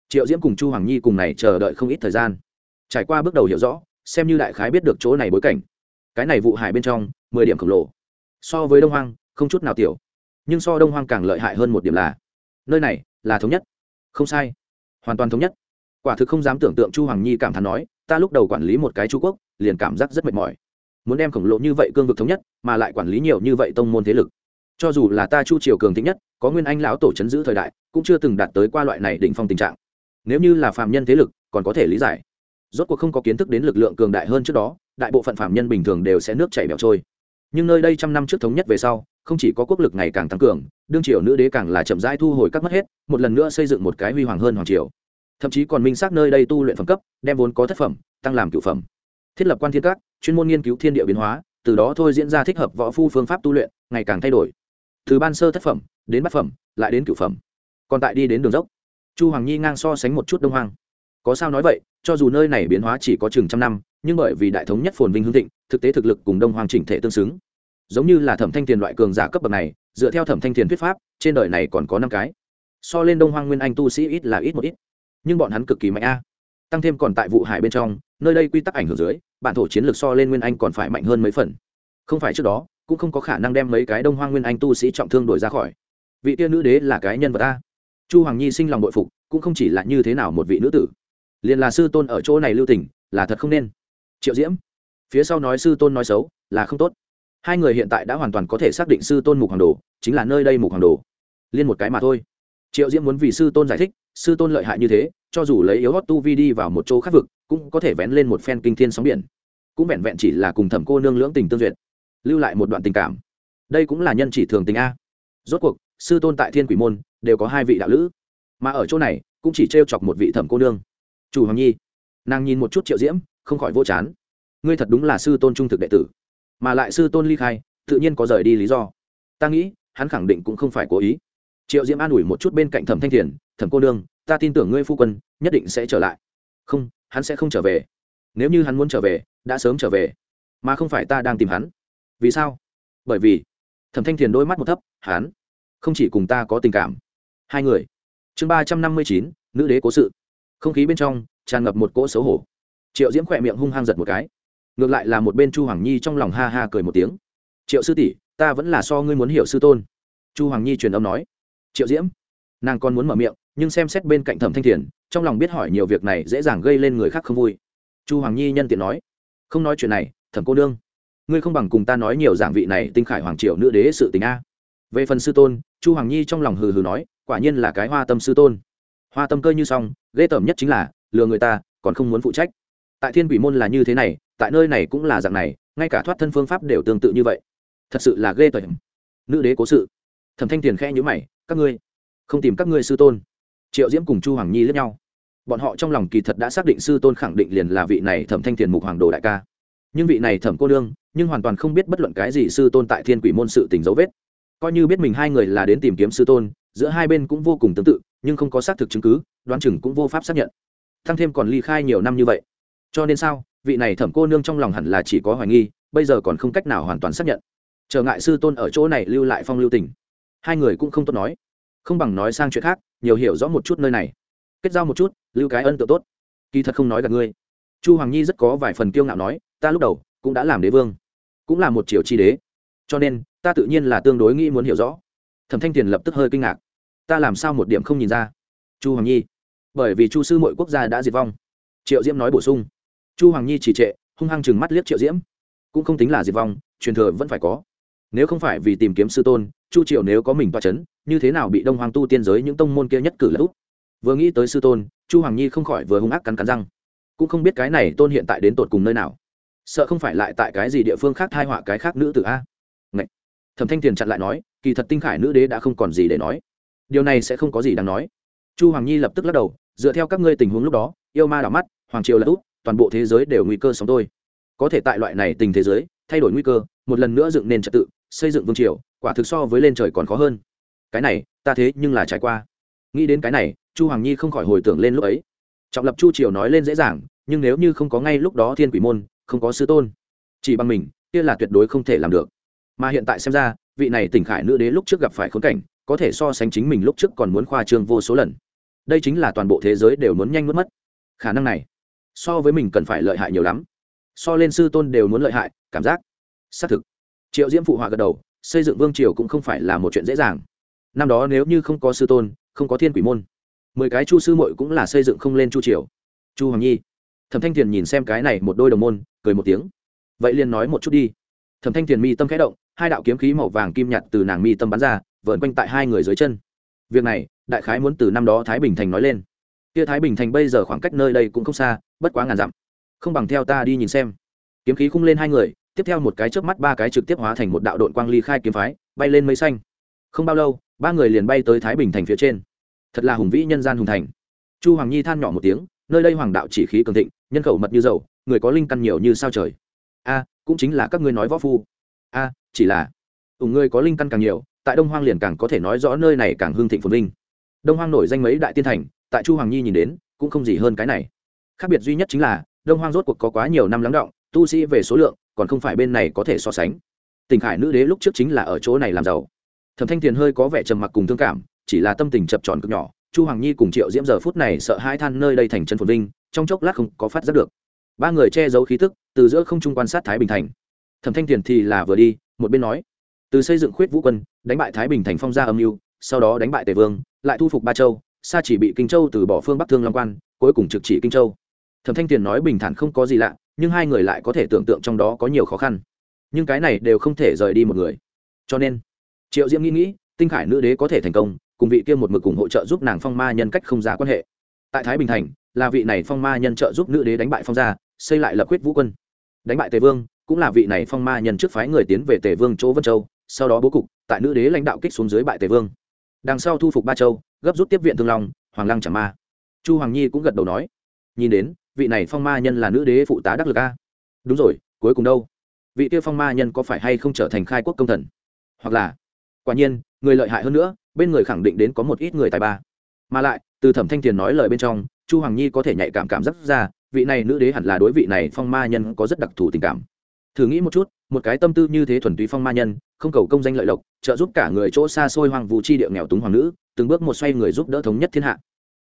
triệu diễm cùng chu hoàng nhi cùng này chờ đợi không ít thời gian. Trải qua bước đầu hiểu rõ, xem như đại khái biết được chỗ này bối cảnh. Cái này vụ hải bên trong, mười điểm khổng lồ. So với đông hoang, không chút nào tiểu. Nhưng so đông hoang càng lợi hại hơn một điểm là, nơi này là thống nhất. Không sai. Hoàn toàn thống nhất. Quả thực không dám tưởng tượng chu hoàng nhi cảm thán nói, ta lúc đầu quản lý một cái chu quốc, liền cảm giác rất mệt mỏi. Muốn đem khổng lồ như vậy cương vực thống nhất, mà lại quản lý nhiều như vậy tông môn thế lực. Cho dù là ta chu triều cường thịnh nhất, có nguyên anh lão tổ chấn giữ thời đại, cũng chưa từng đạt tới qua loại này đỉnh phong tình trạng nếu như là phạm nhân thế lực, còn có thể lý giải. Rốt cuộc không có kiến thức đến lực lượng cường đại hơn trước đó, đại bộ phận phạm nhân bình thường đều sẽ nước chảy bẹo trôi. Nhưng nơi đây trăm năm trước thống nhất về sau, không chỉ có quốc lực ngày càng tăng cường, đương triều nữ đế càng là chậm rãi thu hồi các mất hết, một lần nữa xây dựng một cái huy hoàng hơn hoàng triều. Thậm chí còn minh xác nơi đây tu luyện phẩm cấp, đem vốn có thất phẩm, tăng làm cửu phẩm. Thiết lập quan thiên các, chuyên môn nghiên cứu thiên địa biến hóa, từ đó thôi diễn ra thích hợp võ phu phương pháp tu luyện, ngày càng thay đổi. Từ ban sơ thất phẩm, đến bát phẩm, lại đến cửu phẩm. Còn tại đi đến đường dốc chu hoàng nhi ngang so sánh một chút đông hoàng có sao nói vậy, cho dù nơi này biến hóa chỉ có chừng trăm năm, nhưng bởi vì đại thống nhất phồn vinh hương thịnh, thực tế thực lực cùng đông hoàng chỉnh thể tương xứng. Giống như là thẩm thanh tiền loại cường giả cấp bậc này, dựa theo thẩm thanh tiền thuyết pháp, trên đời này còn có năm cái. So lên đông hoàng nguyên anh tu sĩ ít là ít một ít. Nhưng bọn hắn cực kỳ mạnh a. Tăng thêm còn tại vụ hải bên trong, nơi đây quy tắc ảnh hưởng dưới, bản thổ chiến lược so lên nguyên anh còn phải mạnh hơn mấy phần. Không phải trước đó, cũng không có khả năng đem mấy cái đông hoang nguyên anh tu sĩ trọng thương đổi ra khỏi. Vị tiên nữ đế là cái nhân vật a chu hoàng nhi sinh lòng bội phục, cũng không chỉ là như thế nào một vị nữ tử. Liền là sư tôn ở chỗ này lưu tình, là thật không nên. Triệu diễm, phía sau nói sư tôn nói xấu, là không tốt. Hai người hiện tại đã hoàn toàn có thể xác định sư tôn mục hoàng đồ, chính là nơi đây mục hoàng đồ. Liên một cái mà thôi. Triệu diễm muốn vì sư tôn giải thích, sư tôn lợi hại như thế, cho dù lấy yếu hót tu vi đi vào một chỗ khác vực, cũng có thể vén lên một phen kinh thiên sóng biển. Cũng vẹn vẹn chỉ là cùng thẩm cô nương lưỡng tình tương duyệt, lưu lại một đoạn tình cảm. Đây cũng là nhân chỉ thường tình a. Rốt cuộc, sư tôn tại thiên quỷ môn đều có hai vị đạo lữ. Mà ở chỗ này, cũng chỉ t r e o chọc một vị thẩm cô nương. Chủ hoàng nhi, nàng nhìn một chút triệu diễm, không khỏi vô chán. Ngươi thật đúng là sư tôn trung thực đệ tử. Mà lại sư tôn ly khai, tự nhiên có rời đi lý do. Ta nghĩ, hắn khẳng định cũng không phải cố ý. Triệu diễm an ủi một chút bên cạnh thẩm thanh thiền, thẩm cô nương, ta tin tưởng ngươi phu quân, nhất định sẽ trở lại. Không, hắn sẽ không trở về. Nếu như hắn muốn trở về, đã sớm trở về. Mà không phải ta đang tìm hắn. Vì sao? Bởi vì. Thẩm thanh thiền đôi mắt một thấp, hắn không chỉ cùng ta có tình cảm hai người. Chương ba trăm năm mươi chín, nữ đế cố sự. Không khí bên trong, tràn ngập một cỗ xấu hổ. Triệu diễm khỏe miệng hung hăng giật một cái. Ngược lại là một bên chu hoàng nhi trong lòng ha ha cười một tiếng. Triệu sư tỷ, ta vẫn là so ngươi muốn hiểu sư tôn. Chu hoàng nhi truyền âm nói. Triệu diễm. Nàng còn muốn mở miệng, nhưng xem xét bên cạnh thẩm thanh thiền, trong lòng biết hỏi nhiều việc này dễ dàng gây lên người khác không vui. Chu hoàng nhi nhân tiện nói. Không nói chuyện này, thẩm cô nương. Ngươi không bằng cùng ta nói nhiều giảng vị này tinh khải hoàng triệu nữ đế sự tình a. Về phần sư tôn, chu hoàng nhi trong lòng hừ hừ nói quả nhiên là cái hoa tâm sư tôn. Hoa tâm cơ như xong ghê tởm nhất chính là, lừa người ta, còn không muốn phụ trách. Tại thiên quỷ môn là như thế này, tại nơi này cũng là dạng này, ngay cả thoát thân phương pháp đều tương tự như vậy. Thật sự là ghê tởm. Nữ đế cố sự. Thẩm thanh tiền khe nhữ mày, các ngươi, không tìm các ngươi sư tôn. Triệu diễm cùng chu hoàng nhi lẫn nhau. Bọn họ trong lòng kỳ thật đã xác định sư tôn khẳng định liền là vị này thẩm thanh tiền mục hoàng đồ đại ca. Nhưng vị này thẩm cô nương, nhưng hoàn toàn không biết bất luận cái gì sư tôn tại thiên quỷ môn sự tình dấu vết. Coi như biết mình hai người là đến tìm kiếm sư tôn giữa hai bên cũng vô cùng tương tự, nhưng không có xác thực chứng cứ, đoán chừng cũng vô pháp xác nhận. Thăng thêm còn ly khai nhiều năm như vậy. Cho nên sao, vị này thẩm cô nương trong lòng hẳn là chỉ có hoài nghi, bây giờ còn không cách nào hoàn toàn xác nhận. Trở ngại sư tôn ở chỗ này lưu lại phong lưu tình. Hai người cũng không tốt nói. Không bằng nói sang chuyện khác, nhiều hiểu rõ một chút nơi này. Kết giao một chút, lưu cái ân tự tốt. Kỳ thật không nói gặp ngươi. Chu hoàng nhi rất có vài phần kiêu ngạo nói, ta lúc đầu cũng đã làm đế vương, cũng là một triều chi đế. Cho nên, ta tự nhiên là tương đối nghĩ muốn hiểu rõ thẩm thanh tiền lập tức hơi kinh ngạc. Ta làm sao một điểm không nhìn ra? Chu hoàng nhi. Bởi vì chu sư mọi quốc gia đã diệt vong. Triệu diễm nói bổ sung. Chu hoàng nhi chỉ trệ, hung hăng chừng mắt liếc triệu diễm. Cũng không tính là diệt vong, truyền thừa vẫn phải có. Nếu không phải vì tìm kiếm sư tôn, chu triệu nếu có mình toa c h ấ n như thế nào bị đông hoàng tu tiên giới những tông môn kia nhất cử là úp? Vừa nghĩ tới sư tôn, chu hoàng nhi không khỏi vừa hung ác cắn cắn răng. Cũng không biết cái này tôn hiện tại đến tột cùng nơi nào. Sợ không phải lại tại cái gì địa phương khác thai họa cái khác nữ tử a? Thẩm thanh tiền chặn lại nói, kỳ thật tinh khải nữ đế đã không còn gì để nói. Điều này sẽ không có gì đáng nói. Chu hoàng nhi lập tức lắc đầu, dựa theo các ngươi tình huống lúc đó, yêu ma đảo mắt, hoàng triều là út, toàn bộ thế giới đều nguy cơ sống tôi có thể tại loại này tình thế giới, thay đổi nguy cơ, một lần nữa dựng nền trật tự, xây dựng vương triều, quả thực so với lên trời còn khó hơn. Cái này, ta thế nhưng là trải qua. Nghĩ đến cái này, chu hoàng nhi không khỏi hồi tưởng lên lúc ấy. Trọng lập chu triều nói lên dễ dàng, nhưng nếu như không có ngay lúc đó thiên quỷ môn, không có sư tôn. Chỉ bằng mình, kia là tuyệt đối không thể làm được mà hiện tại xem ra, vị này tỉnh khải nữ đế lúc trước gặp phải khốn cảnh, có thể so sánh chính mình lúc trước còn muốn khoa trương vô số lần. Đây chính là toàn bộ thế giới đều muốn nhanh mất mất. Khả năng này, so với mình cần phải lợi hại nhiều lắm. So lên sư tôn đều muốn lợi hại, cảm giác, xác thực. Triệu diễm phụ họa gật đầu, xây dựng vương triều cũng không phải là một chuyện dễ dàng. Năm đó nếu như không có sư tôn, không có thiên quỷ môn, mười cái chu sư muội cũng là xây dựng không lên chu triều. Chu hoàng nhi, thẩm thanh thiền nhìn xem cái này một đôi đồng môn, cười một tiếng. Vậy liền nói một chút đi. Thẩm thanh thiền mi tâm khẽ động hai đạo kiếm khí màu vàng kim nhạt từ nàng mi tâm bắn ra vợn quanh tại hai người dưới chân. Việc này, đại khái muốn từ năm đó thái bình thành nói lên. Kia thái bình thành bây giờ khoảng cách nơi đây cũng không xa, bất quá ngàn dặm. Không bằng theo ta đi nhìn xem. Kiếm khí khung lên hai người, tiếp theo một cái trước mắt ba cái trực tiếp hóa thành một đạo đội quang ly khai kiếm phái, bay lên mây xanh. Không bao lâu, ba người liền bay tới thái bình thành phía trên. Thật là hùng vĩ nhân gian hùng thành. Chu hoàng nhi than nhỏ một tiếng, nơi đây hoàng đạo chỉ khí cường thịnh, nhân khẩu mật như dầu, người có linh căn nhiều như sao trời. A, cũng chính là các ngươi nói võ phu a, chỉ là ủng ngươi có linh căn càng nhiều, tại đông hoang liền càng có thể nói rõ nơi này càng hương thịnh phồn vinh. Đông hoang nổi danh mấy đại tiên thành, tại chu hoàng nhi nhìn đến, cũng không gì hơn cái này. Khác biệt duy nhất chính là, đông hoang rốt cuộc có quá nhiều năm lắng động, tu sĩ về số lượng, còn không phải bên này có thể so sánh. Tình khải nữ đế lúc trước chính là ở chỗ này làm giàu. Thẩm thanh tiền hơi có vẻ trầm mặc cùng thương cảm, chỉ là tâm tình chập tròn cực nhỏ, chu hoàng nhi cùng triệu diễm giờ phút này sợ hai than nơi đây thành chân phồn vinh, trong chốc lát không có phát giác được. Ba người che giấu khí tức, từ giữa không trung quan sát thái bình thành thẩm thanh tiền thì là vừa đi, một bên nói, từ xây dựng khuyết vũ quân, đánh bại thái bình thành phong gia âm mưu, sau đó đánh bại tề vương, lại thu phục ba châu, sa chỉ bị kinh châu từ bỏ phương bắc thương long quan, cuối cùng trực chỉ kinh châu. Thẩm thanh tiền nói bình thản không có gì lạ, nhưng hai người lại có thể tưởng tượng trong đó có nhiều khó khăn. Nhưng cái này đều không thể rời đi một người. Cho nên, triệu diễm nghĩ nghĩ, tinh khải nữ đế có thể thành công, cùng vị kia một mực cùng hỗ trợ giúp nàng phong ma nhân cách không ra quan hệ. Tại thái bình thành, là vị này phong ma nhân trợ giúp nữ đế đánh bại phong gia, xây lại lập quyết vũ quân. Đánh bại tề vương cũng là vị này phong ma nhân trước phái người tiến về tề vương chỗ vân châu, sau đó bố cục, tại nữ đế lãnh đạo kích xuống dưới bại tề vương. Đằng sau thu phục ba châu, gấp rút tiếp viện thương long, hoàng lăng chẳng ma. Chu hoàng nhi cũng gật đầu nói, nhìn đến, vị này phong ma nhân là nữ đế phụ tá đắc lực a. Đúng rồi, cuối cùng đâu? Vị kia phong ma nhân có phải hay không trở thành khai quốc công thần? Hoặc là, quả nhiên, người lợi hại hơn nữa, bên người khẳng định đến có một ít người tài ba. Mà lại, từ thẩm thanh tiền nói lời bên trong, chu hoàng nhi có thể nhạy cảm cảm giác ra, vị này nữ đế hẳn là đối vị này phong ma nhân có rất đặc thù tình cảm thử nghĩ một chút, một cái tâm tư như thế thuần túy phong ma nhân, không cầu công danh lợi lộc, trợ giúp cả người chỗ xa xôi hoàng vũ chi địa nghèo túng hoàng nữ, từng bước một xoay người giúp đỡ thống nhất thiên hạ.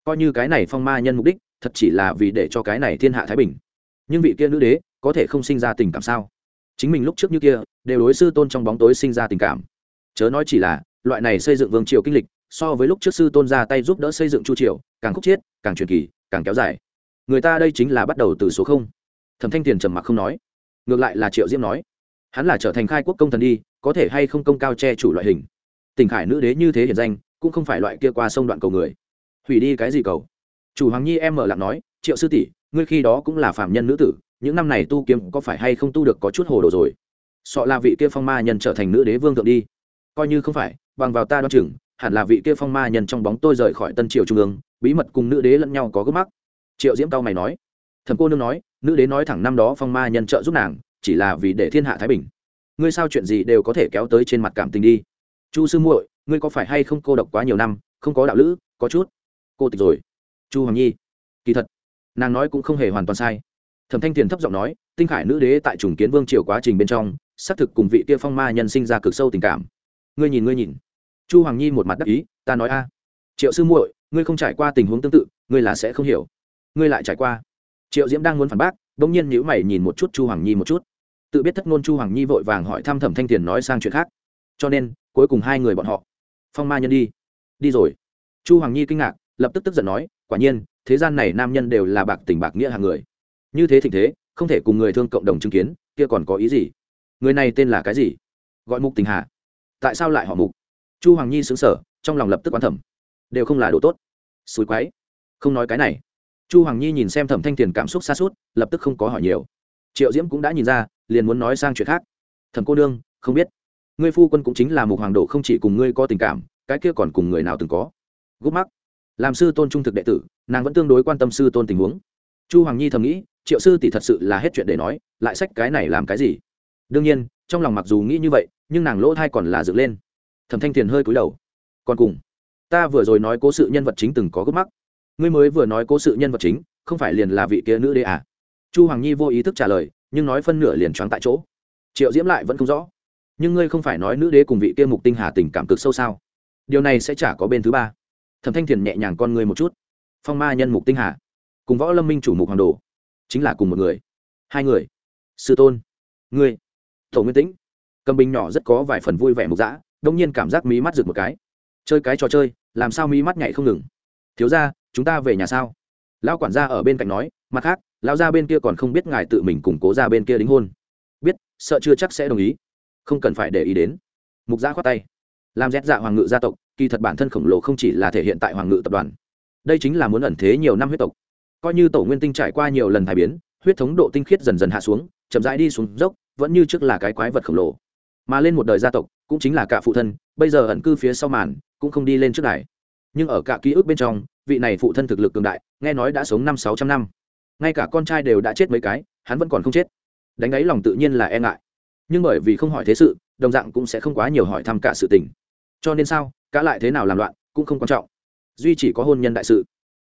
Coi như cái này phong ma nhân mục đích, thật chỉ là vì để cho cái này thiên hạ thái bình. Nhưng vị kia nữ đế, có thể không sinh ra tình cảm sao? Chính mình lúc trước như kia, đều đối sư tôn trong bóng tối sinh ra tình cảm. Chớ nói chỉ là, loại này xây dựng vương triều kinh lịch, so với lúc trước sư tôn ra tay giúp đỡ xây dựng chu triều, càng khúc chiết, càng truyền kỳ, càng kéo dài. Người ta đây chính là bắt đầu từ số không. Thẩm thanh tiền trầm mặc không nói ngược lại là triệu diễm nói, hắn là trở thành khai quốc công thần đi, có thể hay không công cao che chủ loại hình. Tỉnh khải nữ đế như thế hiển danh, cũng không phải loại kia qua sông đoạn cầu người. Hủy đi cái gì cầu? Chủ hoàng nhi em mở lặng nói, triệu sư tỷ, ngươi khi đó cũng là phạm nhân nữ tử, những năm này tu kiếm có phải hay không tu được có chút hồ đồ rồi? Sọ là vị kia phong ma nhân trở thành nữ đế vương thượng đi. Coi như không phải, bằng vào ta đo chừng, hẳn là vị kia phong ma nhân trong bóng tôi rời khỏi tân triều trung ương, bí mật cùng nữ đế lẫn nhau có gấp mắc. Triệu diễm cao mày nói thầm cô nương nói, nữ đế nói thẳng năm đó phong ma nhân trợ giúp nàng, chỉ là vì để thiên hạ thái bình. Ngươi sao chuyện gì đều có thể kéo tới trên mặt cảm tình đi? Chu sư muội, ngươi có phải hay không cô độc quá nhiều năm, không có đạo lữ, có chút? Cô tịch rồi. Chu hoàng nhi. Kỳ thật, nàng nói cũng không hề hoàn toàn sai. Thẩm thanh tiền thấp giọng nói, tinh khải nữ đế tại trùng kiến vương triều quá trình bên trong, xác thực cùng vị kia phong ma nhân sinh ra cực sâu tình cảm. Ngươi nhìn ngươi nhìn. Chu hoàng nhi một mặt đắc ý, ta nói a, triệu sư muội, ngươi không trải qua tình huống tương tự, ngươi là sẽ không hiểu. Ngươi lại trải qua triệu diễm đang muốn phản bác đ ỗ n g nhiên nhữ mày nhìn một chút chu hoàng nhi một chút. Tự biết thất ngôn chu hoàng nhi vội vàng hỏi thăm thẩm thanh tiền nói sang chuyện khác. Cho nên, cuối cùng hai người bọn họ. Phong ma nhân đi. Đi rồi. Chu hoàng nhi kinh ngạc, lập tức tức giận nói, quả nhiên, thế gian này nam nhân đều là bạc tình bạc nghĩa hàng người. Như thế thịnh thế, không thể cùng người thương cộng đồng chứng kiến, kia còn có ý gì? Người này tên là cái gì? Gọi mục tình hà. Tại sao lại họ mục? Chu hoàng nhi xứng sở trong lòng lập tức quan thẩm đều không là đồ tốt. Xúi quái. Không nói cái này chu hoàng nhi nhìn xem thẩm thanh tiền cảm xúc xa suốt lập tức không có hỏi nhiều. Triệu diễm cũng đã nhìn ra, liền muốn nói sang chuyện khác. Thẩm cô nương, không biết. Ngươi phu quân cũng chính là một hoàng độ không chỉ cùng ngươi có tình cảm, cái kia còn cùng người nào từng có? Gút mắc. Làm sư tôn trung thực đệ tử, nàng vẫn tương đối quan tâm sư tôn tình huống. Chu hoàng nhi thầm nghĩ, triệu sư tỷ thật sự là hết chuyện để nói, lại sách cái này làm cái gì? Đương nhiên, trong lòng mặc dù nghĩ như vậy, nhưng nàng lỗ thai còn là dựng lên. Thẩm thanh thiền hơi cúi đầu. Còn cùng, ta vừa rồi nói cố sự nhân vật chính từng có gốc mắc ngươi mới vừa nói cố sự nhân vật chính, không phải liền là vị kia nữ đế à? Chu hoàng nhi vô ý thức trả lời, nhưng nói phân nửa liền choáng tại chỗ. Triệu diễm lại vẫn không rõ. Nhưng ngươi không phải nói nữ đế cùng vị kia mục tinh hà tình cảm cực sâu sao? Điều này sẽ chả có bên thứ ba. Thẩm thanh thiền nhẹ nhàng con ngươi một chút. Phong ma nhân mục tinh hà, cùng võ lâm minh chủ mục hoàng đồ, chính là cùng một người. Hai người. Sư tôn. Ngươi. Tổ nguyên tĩnh. Cầm bình nhỏ rất có vài phần vui vẻ mục dã, đông nhiên cảm giác mí mắt rực một cái. Chơi cái trò chơi, làm sao mí mắt nhảy không ngừng? Thiếu ra chúng ta về nhà sao? Lão quản gia ở bên cạnh nói, mặt khác, lão gia bên kia còn không biết ngài tự mình củng cố ra bên kia đính hôn. Biết, sợ chưa chắc sẽ đồng ý. Không cần phải để ý đến. Mục gia khoát tay. Làm rét dạ hoàng ngự gia tộc, kỳ thật bản thân khổng lồ không chỉ là thể hiện tại hoàng ngự tập đoàn. Đây chính là muốn ẩn thế nhiều năm huyết tộc. Coi như tổ nguyên tinh trải qua nhiều lần thai biến, huyết thống độ tinh khiết dần dần hạ xuống, chậm rãi đi xuống dốc, vẫn như trước là cái quái vật khổng lồ. Mà lên một đời gia tộc, cũng chính là cả phụ thân, bây giờ ẩn cư phía sau màn, cũng không đi lên trước đài. Nhưng ở cả ký ức bên trong vị này phụ thân thực lực cường đại, nghe nói đã sống năm sáu trăm năm. Ngay cả con trai đều đã chết mấy cái, hắn vẫn còn không chết. Đánh ấy lòng tự nhiên là e ngại. Nhưng bởi vì không hỏi thế sự, đồng dạng cũng sẽ không quá nhiều hỏi thăm cả sự tình. Cho nên sao, cả lại thế nào làm loạn, cũng không quan trọng. Duy chỉ có hôn nhân đại sự.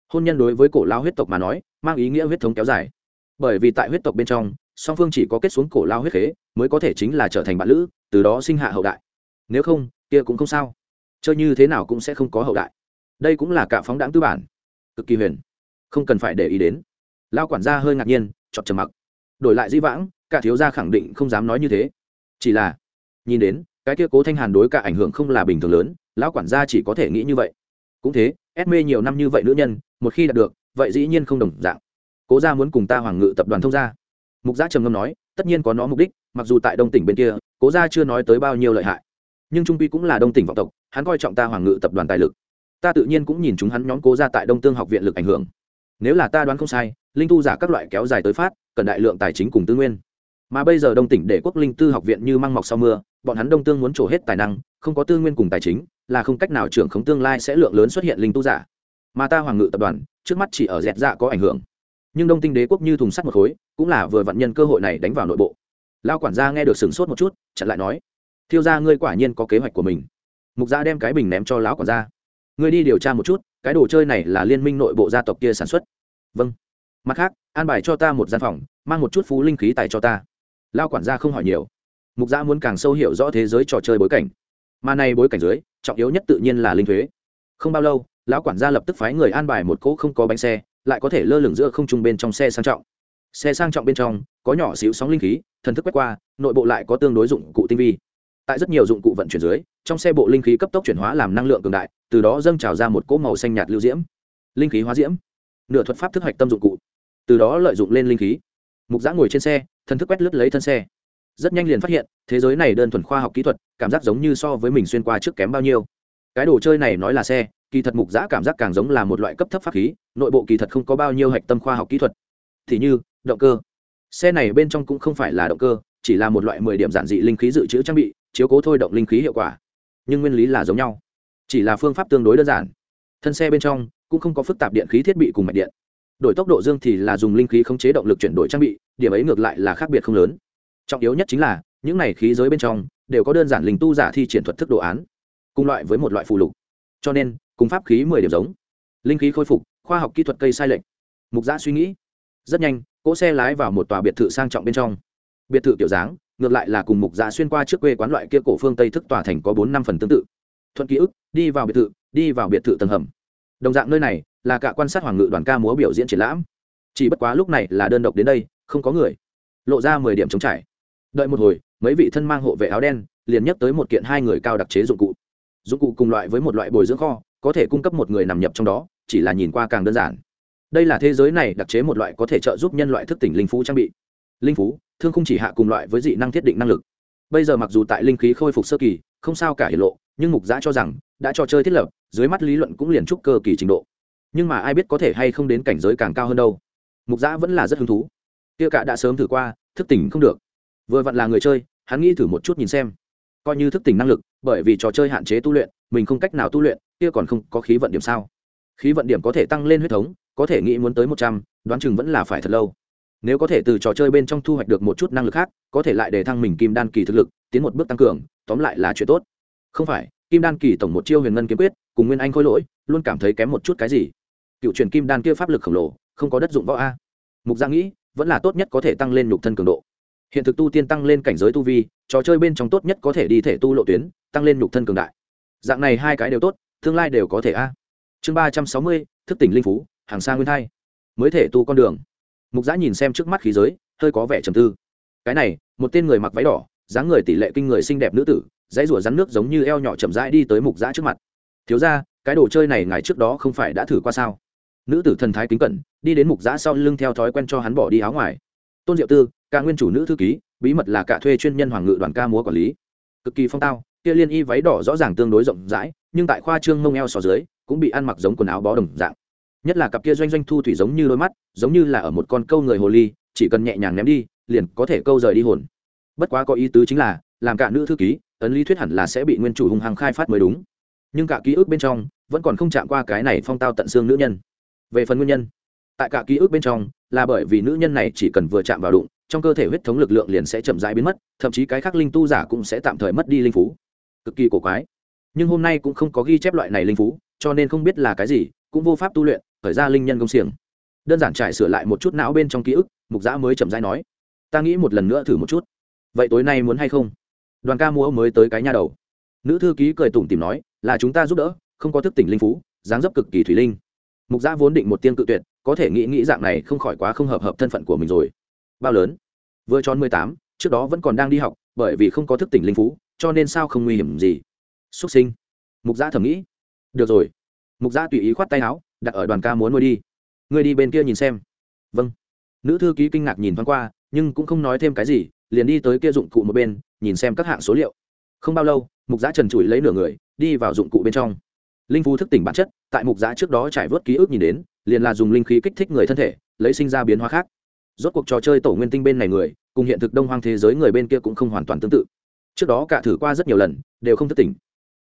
Hôn nhân đối với cổ lao huyết tộc mà nói, mang ý nghĩa huyết thống kéo dài. Bởi vì tại huyết tộc bên trong, song phương chỉ có kết xuống cổ lao huyết khế, mới có thể chính là trở thành bạn lữ, từ đó sinh hạ hậu đại. Nếu không, kia cũng không sao. Chơi như thế nào cũng sẽ không có hậu đại đây cũng là cả phóng đáng tư bản. Cực kỳ huyền. Không cần phải để ý đến. Lao quản gia hơi ngạc nhiên, chọt trầm mặc. Đổi lại di vãng, cả thiếu gia khẳng định không dám nói như thế. Chỉ là, nhìn đến, cái kia cố thanh hàn đối cả ảnh hưởng không là bình thường lớn lão quản gia chỉ có thể nghĩ như vậy. Cũng thế ép mê nhiều năm như vậy nữ nhân, một khi đạt được, vậy dĩ nhiên không đồng dạng. Cố gia muốn cùng ta hoàng ngự tập đoàn thông gia. Mục gia trầm ngâm nói, tất nhiên có nó mục đích, mặc dù tại đông tỉnh bên kia, cố gia chưa nói tới bao nhiêu lợi hại. Nhưng trung quy cũng là đông tỉnh vọng tộc, hắn coi trọng ta hoàng ngự tập đoàn tài lực ta tự nhiên cũng nhìn chúng hắn nhóm cố ra tại đông tương học viện lực ảnh hưởng. Nếu là ta đoán không sai, linh tu giả các loại kéo dài tới phát, cần đại lượng tài chính cùng tư nguyên. Mà bây giờ đông tỉnh để quốc linh tư học viện như măng mọc sau mưa, bọn hắn đông tương muốn trổ hết tài năng, không có tư nguyên cùng tài chính, là không cách nào trưởng khống tương lai sẽ lượng lớn xuất hiện linh tu giả. Mà ta hoàng ngự tập đoàn, trước mắt chỉ ở dẹt dạ có ảnh hưởng. Nhưng đông tinh đế quốc như thùng sắt một khối, cũng là vừa vận nhân cơ hội này đánh vào nội bộ. Lao quản gia nghe được sửng sốt một chút, chặn lại nói, thiêu ra ngươi quả nhiên có kế hoạch của mình. Mục gia đem cái bình ném cho lão quản gia ngươi đi điều tra một chút, cái đồ chơi này là liên minh nội bộ gia tộc kia sản xuất. Vâng. Mặt khác, an bài cho ta một gian phòng, mang một chút phú linh khí tài cho ta. Lao quản gia không hỏi nhiều. Mục gia muốn càng sâu hiểu rõ thế giới trò chơi bối cảnh. Mà này bối cảnh dưới, trọng yếu nhất tự nhiên là linh thuế. Không bao lâu, lão quản gia lập tức phái người an bài một cỗ không có bánh xe, lại có thể lơ lửng giữa không trung bên trong xe sang trọng. Xe sang trọng bên trong, có nhỏ xíu sóng linh khí, thần thức quét qua, nội bộ lại có tương đối dụng cụ tinh vi tại rất nhiều dụng cụ vận chuyển dưới, trong xe bộ linh khí cấp tốc chuyển hóa làm năng lượng cường đại, từ đó dâng trào ra một cỗ màu xanh nhạt lưu diễm. Linh khí hóa diễm. Nửa thuật pháp thức hạch tâm dụng cụ. Từ đó lợi dụng lên linh khí. Mục giã ngồi trên xe, thần thức quét lướt lấy thân xe. Rất nhanh liền phát hiện, thế giới này đơn thuần khoa học kỹ thuật, cảm giác giống như so với mình xuyên qua trước kém bao nhiêu. Cái đồ chơi này nói là xe, kỳ thật mục giã cảm giác càng giống là một loại cấp thấp pháp khí, nội bộ kỳ thật không có bao nhiêu hạch tâm khoa học kỹ thuật. Thì như, động cơ. Xe này bên trong cũng không phải là động cơ, chỉ là một loại mười điểm giản dị linh khí dự trữ trang bị chiếu cố thôi động linh khí hiệu quả. Nhưng nguyên lý là giống nhau, chỉ là phương pháp tương đối đơn giản. Thân xe bên trong cũng không có phức tạp điện khí thiết bị cùng mạch điện. Đổi tốc độ dương thì là dùng linh khí khống chế động lực chuyển đổi trang bị, điểm ấy ngược lại là khác biệt không lớn. Trọng yếu nhất chính là, những này khí giới bên trong đều có đơn giản linh tu giả thi triển thuật thức đồ án, cùng loại với một loại phụ lục. Cho nên, cùng pháp khí mười điểm giống. Linh khí khôi phục, khoa học kỹ thuật cây sai lệch. Mục giã suy nghĩ. Rất nhanh, cỗ xe lái vào một tòa biệt thự sang trọng bên trong. Biệt thự kiểu dáng ngược lại là cùng mục dạ xuyên qua trước quê quán loại kia cổ phương tây thức tòa thành có bốn năm phần tương tự. Thuận ký ức, đi vào biệt thự, đi vào biệt thự tầng hầm. Đồng dạng nơi này là cả quan sát hoàng ngự đoàn ca múa biểu diễn triển lãm. Chỉ bất quá lúc này là đơn độc đến đây, không có người. Lộ ra mười điểm chống trải. Đợi một hồi, mấy vị thân mang hộ vệ áo đen liền nhắc tới một kiện hai người cao đặc chế dụng cụ. Dụng cụ cùng loại với một loại bồi dưỡng kho, có thể cung cấp một người nằm nhập trong đó, chỉ là nhìn qua càng đơn giản. Đây là thế giới này đặc chế một loại có thể trợ giúp nhân loại thức tỉnh linh phú trang bị. Linh phú thương không chỉ hạ cùng loại với dị năng thiết định năng lực. Bây giờ mặc dù tại linh khí khôi phục sơ kỳ, không sao cả hiển lộ, nhưng mục giã cho rằng, đã trò chơi thiết lập, dưới mắt lý luận cũng liền trúc cơ kỳ trình độ. Nhưng mà ai biết có thể hay không đến cảnh giới càng cao hơn đâu. Mục giã vẫn là rất hứng thú. Tiêu cả đã sớm thử qua, thức tỉnh không được. Vừa vặn là người chơi, hắn nghĩ thử một chút nhìn xem. Coi như thức tỉnh năng lực, bởi vì trò chơi hạn chế tu luyện, mình không cách nào tu luyện, kia còn không có khí vận điểm sao? Khí vận điểm có thể tăng lên huyết thống, có thể nghĩ muốn tới một trăm, đoán chừng vẫn là phải thật lâu nếu có thể từ trò chơi bên trong thu hoạch được một chút năng lực khác, có thể lại để thăng mình kim đan kỳ thực lực, tiến một bước tăng cường, tóm lại là chuyện tốt. Không phải, kim đan kỳ tổng một chiêu huyền ngân kiếm quyết, cùng nguyên anh khôi lỗi, luôn cảm thấy kém một chút cái gì. Cựu truyền kim đan kia pháp lực khổng lồ, không có đất dụng võ a. Mục Giang nghĩ, vẫn là tốt nhất có thể tăng lên nhục thân cường độ. Hiện thực tu tiên tăng lên cảnh giới tu vi, trò chơi bên trong tốt nhất có thể đi thể tu lộ tuyến, tăng lên nhục thân cường đại. Dạng này hai cái đều tốt, tương lai đều có thể a. Chương ba trăm sáu mươi, thức tỉnh linh phú, hàng xa nguyên thai. Mới thể tu con đường mục giã nhìn xem trước mắt khí giới, hơi có vẻ trầm tư. Cái này, một tên người mặc váy đỏ, dáng người tỷ lệ kinh người xinh đẹp nữ tử, dãy rủa rắn nước giống như eo nhỏ chậm rãi đi tới mục giã trước mặt. Thiếu ra cái đồ chơi này ngày trước đó không phải đã thử qua sao? Nữ tử thần thái kính cẩn, đi đến mục giã sau lưng theo thói quen cho hắn bỏ đi áo ngoài. Tôn diệu tư ca nguyên chủ nữ thư ký, bí mật là cả thuê chuyên nhân hoàng ngự đoàn ca múa quản lý. Cực kỳ phong tao, kia liên y váy đỏ rõ ràng tương đối rộng rãi, nhưng tại khoa trương mông eo so dưới, cũng bị ăn mặc giống quần áo bó đồng dạng nhất là cặp kia doanh doanh thu thủy giống như đôi mắt, giống như là ở một con câu người hồ ly, chỉ cần nhẹ nhàng ném đi, liền có thể câu rời đi hồn. Bất quá có ý tứ chính là, làm cả nữ thư ký, ấn lý thuyết hẳn là sẽ bị nguyên chủ hung hăng khai phát mới đúng. Nhưng cả ký ức bên trong, vẫn còn không chạm qua cái này phong tao tận xương nữ nhân. Về phần nguyên nhân, tại cả ký ức bên trong, là bởi vì nữ nhân này chỉ cần vừa chạm vào đụng, trong cơ thể huyết thống lực lượng liền sẽ chậm rãi biến mất, thậm chí cái khác linh tu giả cũng sẽ tạm thời mất đi linh phú. Cực kỳ cổ quái. Nhưng hôm nay cũng không có ghi chép loại này linh phú, cho nên không biết là cái gì, cũng vô pháp tu luyện khởi ra linh nhân công xiềng. Đơn giản trải sửa lại một chút não bên trong ký ức, mục giã mới chậm rãi nói, ta nghĩ một lần nữa thử một chút. Vậy tối nay muốn hay không? Đoàn ca múa mới tới cái nhà đầu. Nữ thư ký cười tủm tìm nói, là chúng ta giúp đỡ, không có thức tỉnh linh phú, dáng dấp cực kỳ thủy linh. Mục giã vốn định một tiên cự tuyệt, có thể nghĩ nghĩ dạng này không khỏi quá không hợp hợp thân phận của mình rồi. Bao lớn? Vừa tròn mười tám, trước đó vẫn còn đang đi học, bởi vì không có thức tỉnh linh phú, cho nên sao không nguy hiểm gì? Xuất sinh. Mục giã thầm nghĩ. Được rồi. Mục giã tùy ý khoát tay áo đặt ở đoàn ca muốn nuôi đi. Ngươi đi bên kia nhìn xem. Vâng. Nữ thư ký kinh ngạc nhìn thoáng qua, nhưng cũng không nói thêm cái gì, liền đi tới kia dụng cụ một bên, nhìn xem các hạng số liệu. Không bao lâu, mục giã trần trụi lấy nửa người, đi vào dụng cụ bên trong. Linh phú thức tỉnh bản chất, tại mục giã trước đó trải vớt ký ức nhìn đến, liền là dùng linh khí kích thích người thân thể, lấy sinh ra biến hóa khác. Rốt cuộc trò chơi tổ nguyên tinh bên này người, cùng hiện thực đông hoang thế giới người bên kia cũng không hoàn toàn tương tự. Trước đó cả thử qua rất nhiều lần, đều không thức tỉnh.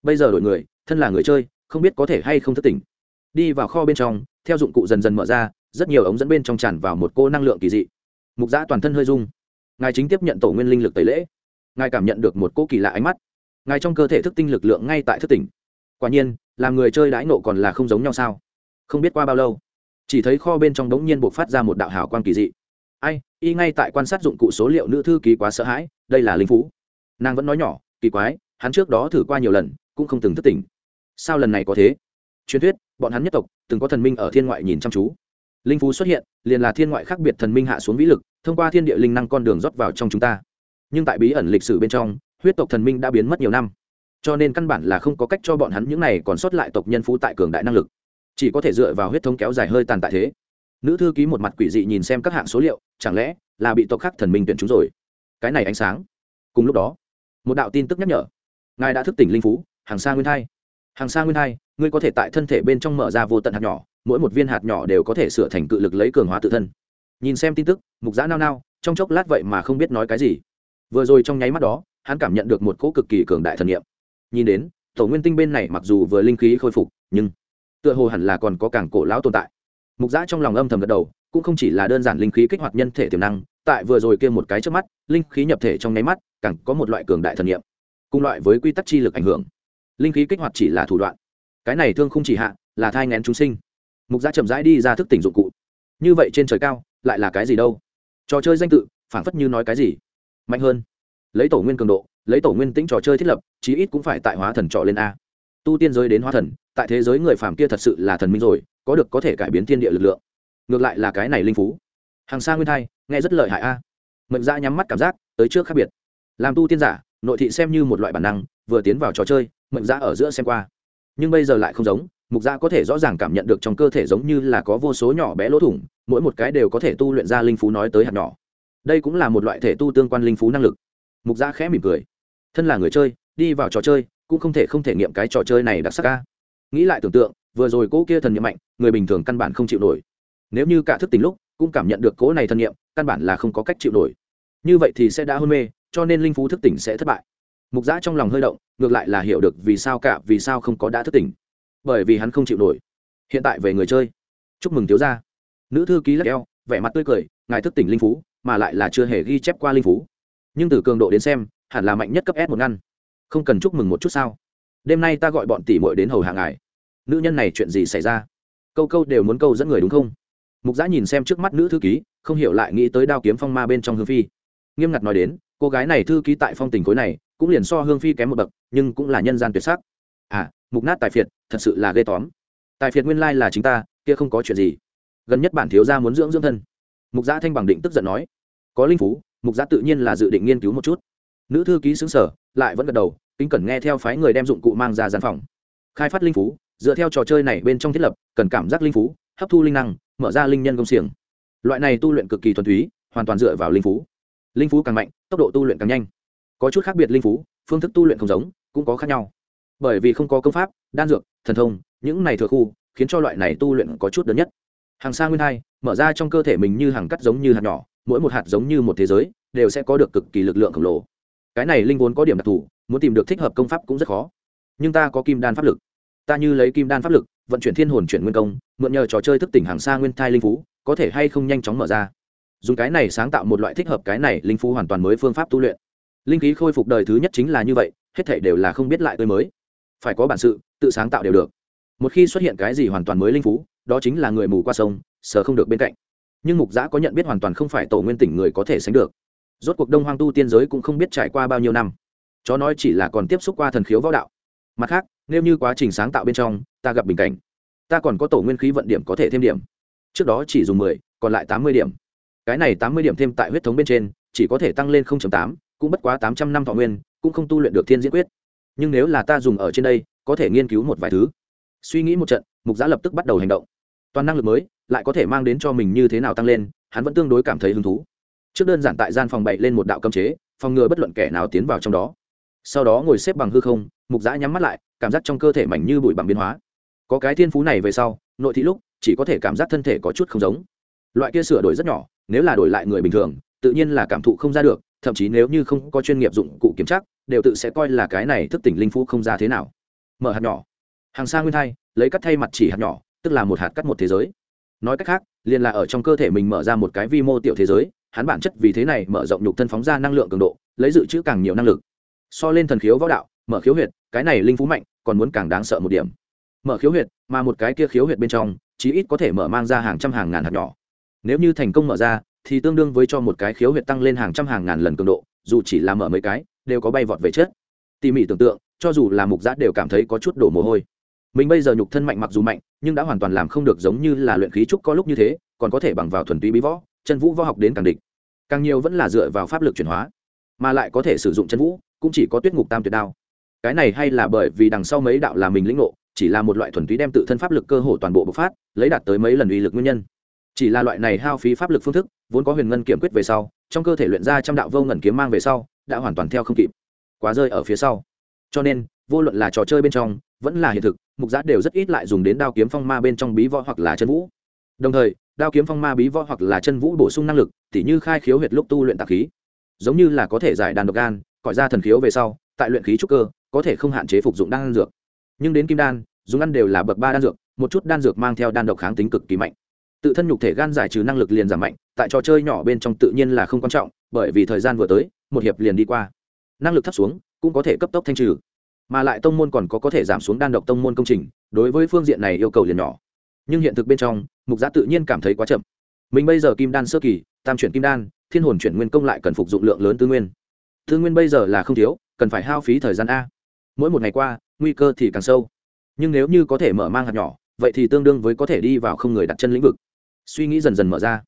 Bây giờ đổi người, thân là người chơi, không biết có thể hay không thức tỉnh đi vào kho bên trong, theo dụng cụ dần dần mở ra, rất nhiều ống dẫn bên trong tràn vào một cô năng lượng kỳ dị. Mục giã toàn thân hơi rung. Ngài chính tiếp nhận tổ nguyên linh lực tẩy lễ. Ngài cảm nhận được một cô kỳ lạ ánh mắt. Ngài trong cơ thể thức tinh lực lượng ngay tại thức tỉnh. Quả nhiên, làm người chơi đãi nộ còn là không giống nhau sao? Không biết qua bao lâu, chỉ thấy kho bên trong đống nhiên buộc phát ra một đạo hào quang kỳ dị. Ai, y ngay tại quan sát dụng cụ số liệu nữ thư ký quá sợ hãi, đây là linh phú. Nàng vẫn nói nhỏ, kỳ quái, hắn trước đó thử qua nhiều lần, cũng không từng thức tỉnh. Sao lần này có thế? Truyền thuyết bọn hắn nhất tộc, từng có thần minh ở thiên ngoại nhìn chăm chú. Linh phú xuất hiện, liền là thiên ngoại khác biệt thần minh hạ xuống vĩ lực, thông qua thiên địa linh năng con đường rót vào trong chúng ta. Nhưng tại bí ẩn lịch sử bên trong, huyết tộc thần minh đã biến mất nhiều năm. Cho nên căn bản là không có cách cho bọn hắn những này còn sót lại tộc nhân phú tại cường đại năng lực. Chỉ có thể dựa vào huyết thống kéo dài hơi tàn tại thế. Nữ thư ký một mặt quỷ dị nhìn xem các hạng số liệu, chẳng lẽ là bị tộc khác thần minh tuyển chúng rồi? Cái này ánh sáng. Cùng lúc đó, một đạo tin tức nhắc nhở. Ngài đã thức tỉnh linh phú, hàng xa nguyên thai hàng xa nguyên hai, ngươi có thể tại thân thể bên trong mở ra vô tận hạt nhỏ mỗi một viên hạt nhỏ đều có thể sửa thành cự lực lấy cường hóa tự thân. Nhìn xem tin tức mục giã nao nao trong chốc lát vậy mà không biết nói cái gì. Vừa rồi trong nháy mắt đó hắn cảm nhận được một cỗ cực kỳ cường đại thần nghiệm nhìn đến tổ nguyên tinh bên này mặc dù vừa linh khí khôi phục nhưng tựa hồ hẳn là còn có càng cổ lão tồn tại. Mục giã trong lòng âm thầm gật đầu cũng không chỉ là đơn giản linh khí kích hoạt nhân thể tiềm năng tại vừa rồi kia một cái trước mắt linh khí nhập thể trong nháy mắt càng có một loại cường đại thần nghiệm cùng loại với quy tắc chi lực ảnh hưởng linh khí kích hoạt chỉ là thủ đoạn. Cái này thương không chỉ hạ, là thai ngén chúng sinh. Mục gia chậm rãi đi ra thức tỉnh dụng cụ. Như vậy trên trời cao, lại là cái gì đâu? Trò chơi danh tự, phảng phất như nói cái gì? Mạnh hơn. Lấy tổ nguyên cường độ, lấy tổ nguyên tĩnh trò chơi thiết lập, chí ít cũng phải tại hóa thần trọ lên a. Tu tiên giới đến hóa thần, tại thế giới người phàm kia thật sự là thần minh rồi, có được có thể cải biến thiên địa lực lượng. Ngược lại là cái này linh phú. Hàng xa nguyên thai, nghe rất lợi hại a. Mệnh ra nhắm mắt cảm giác, tới trước khác biệt. Làm tu tiên giả, nội thị xem như một loại bản năng, vừa tiến vào trò chơi mệnh giá ở giữa xem qua. Nhưng bây giờ lại không giống, mục gia có thể rõ ràng cảm nhận được trong cơ thể giống như là có vô số nhỏ bé lỗ thủng, mỗi một cái đều có thể tu luyện ra linh phú nói tới hạt nhỏ. Đây cũng là một loại thể tu tương quan linh phú năng lực. Mục gia khẽ mỉm cười. Thân là người chơi, đi vào trò chơi, cũng không thể không thể nghiệm cái trò chơi này đặc sắc ca. Nghĩ lại tưởng tượng, vừa rồi cỗ kia thần nghiệm mạnh, người bình thường căn bản không chịu nổi. Nếu như cả thức tỉnh lúc, cũng cảm nhận được cỗ này thần nghiệm căn bản là không có cách chịu nổi. Như vậy thì sẽ đã hôn mê, cho nên linh phú thức tỉnh sẽ thất bại mục giã trong lòng hơi động, ngược lại là hiểu được vì sao cả, vì sao không có đã thức tỉnh. Bởi vì hắn không chịu nổi. Hiện tại về người chơi. Chúc mừng thiếu gia. Nữ thư ký lắc eo, vẻ mặt tươi cười, ngài thức tỉnh linh phú, mà lại là chưa hề ghi chép qua linh phú. Nhưng từ cường độ đến xem, hẳn là mạnh nhất cấp s một ngăn. Không cần chúc mừng một chút sao? Đêm nay ta gọi bọn tỷ muội đến hầu hạ ngài. Nữ nhân này chuyện gì xảy ra? Câu câu đều muốn câu dẫn người đúng không? Mục giã nhìn xem trước mắt nữ thư ký, không hiểu lại nghĩ tới đao kiếm phong ma bên trong hương phi. Nghiêm ngặt nói đến, cô gái này thư ký tại phong tình khối này cũng liền so hương phi kém một bậc, nhưng cũng là nhân gian tuyệt sắc. À mục nát tài phiệt, thật sự là ghê tóm. Tài phiệt nguyên lai là chính ta, kia không có chuyện gì. Gần nhất bản thiếu gia muốn dưỡng dưỡng thân. Mục gia thanh bằng định tức giận nói. Có linh phú, mục gia tự nhiên là dự định nghiên cứu một chút. Nữ thư ký xứng sở, lại vẫn gật đầu, kính cẩn nghe theo phái người đem dụng cụ mang ra gian phòng. Khai phát linh phú, dựa theo trò chơi này bên trong thiết lập, cần cảm giác linh phú, hấp thu linh năng, mở ra linh nhân công xiềng. Loại này tu luyện cực kỳ thuần túy, hoàn toàn dựa vào linh phú. Linh phú càng mạnh, tốc độ tu luyện càng nhanh có chút khác biệt linh phú, phương thức tu luyện không giống, cũng có khác nhau. Bởi vì không có công pháp, đan dược, thần thông, những này thừa khu, khiến cho loại này tu luyện có chút đơn nhất. Hàng xa nguyên hai, mở ra trong cơ thể mình như hàng cắt giống như hạt nhỏ, mỗi một hạt giống như một thế giới, đều sẽ có được cực kỳ lực lượng khổng lồ. Cái này linh vốn có điểm đặc thù, muốn tìm được thích hợp công pháp cũng rất khó. Nhưng ta có kim đan pháp lực. Ta như lấy kim đan pháp lực, vận chuyển thiên hồn chuyển nguyên công, mượn nhờ trò chơi thức tỉnh hàng xa nguyên thai linh phú, có thể hay không nhanh chóng mở ra. Dùng cái này sáng tạo một loại thích hợp cái này linh phú hoàn toàn mới phương pháp tu luyện linh khí khôi phục đời thứ nhất chính là như vậy, hết thể đều là không biết lại tươi mới. Phải có bản sự, tự sáng tạo đều được. Một khi xuất hiện cái gì hoàn toàn mới linh phú, đó chính là người mù qua sông, sờ không được bên cạnh. Nhưng mục giã có nhận biết hoàn toàn không phải tổ nguyên tỉnh người có thể sánh được. Rốt cuộc đông hoang tu tiên giới cũng không biết trải qua bao nhiêu năm. Chó nói chỉ là còn tiếp xúc qua thần khiếu võ đạo. Mặt khác, nếu như quá trình sáng tạo bên trong, ta gặp bình cảnh. Ta còn có tổ nguyên khí vận điểm có thể thêm điểm. Trước đó chỉ dùng mười, còn lại tám mươi điểm. Cái này tám mươi điểm thêm tại huyết thống bên trên, chỉ có thể tăng lên tám cũng bất quá tám trăm năm thọ nguyên, cũng không tu luyện được thiên diễn quyết. Nhưng nếu là ta dùng ở trên đây, có thể nghiên cứu một vài thứ. Suy nghĩ một trận, mục giã lập tức bắt đầu hành động. Toàn năng lực mới, lại có thể mang đến cho mình như thế nào tăng lên, hắn vẫn tương đối cảm thấy hứng thú. Trước đơn giản tại gian phòng bậy lên một đạo cấm chế, phòng ngừa bất luận kẻ nào tiến vào trong đó. Sau đó ngồi xếp bằng hư không, mục giã nhắm mắt lại, cảm giác trong cơ thể mảnh như bụi bằng biến hóa. Có cái thiên phú này về sau, nội thị lúc, chỉ có thể cảm giác thân thể có chút không giống. Loại kia sửa đổi rất nhỏ, nếu là đổi lại người bình thường, tự nhiên là cảm thụ không ra được thậm chí nếu như không có chuyên nghiệp dụng cụ kiểm tra, đều tự sẽ coi là cái này thức tỉnh linh phú không ra thế nào. Mở hạt nhỏ. Hàng xa nguyên thai, lấy cắt thay mặt chỉ hạt nhỏ, tức là một hạt cắt một thế giới. Nói cách khác, liền là ở trong cơ thể mình mở ra một cái vi mô tiểu thế giới, hắn bản chất vì thế này mở rộng nhục thân phóng ra năng lượng cường độ, lấy dự trữ càng nhiều năng lực. So lên thần khiếu võ đạo, mở khiếu huyệt, cái này linh phú mạnh, còn muốn càng đáng sợ một điểm. Mở khiếu huyệt, mà một cái kia khiếu huyệt bên trong, chí ít có thể mở mang ra hàng trăm hàng ngàn hạt nhỏ. Nếu như thành công mở ra thì tương đương với cho một cái khiếu huyệt tăng lên hàng trăm hàng ngàn lần cường độ, dù chỉ là mở mấy cái, đều có bay vọt về chết tỉ mỉ tưởng tượng, cho dù là mục giã đều cảm thấy có chút đổ mồ hôi. Mình bây giờ nhục thân mạnh mặc dù mạnh, nhưng đã hoàn toàn làm không được giống như là luyện khí trúc có lúc như thế, còn có thể bằng vào thuần túy bí võ, chân vũ võ học đến càng địch. Càng nhiều vẫn là dựa vào pháp lực chuyển hóa, mà lại có thể sử dụng chân vũ, cũng chỉ có tuyết ngục tam tuyệt đao. Cái này hay là bởi vì đằng sau mấy đạo là mình lĩnh ngộ, chỉ là một loại thuần túy đem tự thân pháp lực cơ hồ toàn bộ bộc phát, lấy đạt tới mấy lần uy lực nguyên nhân. Chỉ là loại này hao phí pháp lực phương thức vốn có huyền ngân kiểm quyết về sau, trong cơ thể luyện ra trăm đạo vô ngẩn kiếm mang về sau, đã hoàn toàn theo không kịp, quá rơi ở phía sau. Cho nên, vô luận là trò chơi bên trong, vẫn là hiện thực, mục giã đều rất ít lại dùng đến đao kiếm phong ma bên trong bí võ hoặc là chân vũ. Đồng thời, đao kiếm phong ma bí võ hoặc là chân vũ bổ sung năng lực, tỉ như khai khiếu huyệt lúc tu luyện tạc khí. Giống như là có thể giải đàn độc gan, cõi ra thần khiếu về sau, tại luyện khí trúc cơ, có thể không hạn chế phục dụng đan dược. Nhưng đến kim đan, dùng ăn đều là bậc ba đan dược, một chút đan dược mang theo đan độc kháng tính cực kỳ mạnh tự thân nhục thể gan giải trừ năng lực liền giảm mạnh, tại trò chơi nhỏ bên trong tự nhiên là không quan trọng, bởi vì thời gian vừa tới, một hiệp liền đi qua. Năng lực thấp xuống, cũng có thể cấp tốc thanh trừ. Mà lại tông môn còn có có thể giảm xuống đan độc tông môn công trình, đối với phương diện này yêu cầu liền nhỏ. Nhưng hiện thực bên trong, mục giá tự nhiên cảm thấy quá chậm. Mình bây giờ kim đan sơ kỳ, tam chuyển kim đan, thiên hồn chuyển nguyên công lại cần phục dụng lượng lớn tư nguyên. Tư nguyên bây giờ là không thiếu, cần phải hao phí thời gian a. Mỗi một ngày qua, nguy cơ thì càng sâu. Nhưng nếu như có thể mở mang hạt nhỏ, vậy thì tương đương với có thể đi vào không người đặt chân lĩnh vực suy nghĩ dần dần mở ra.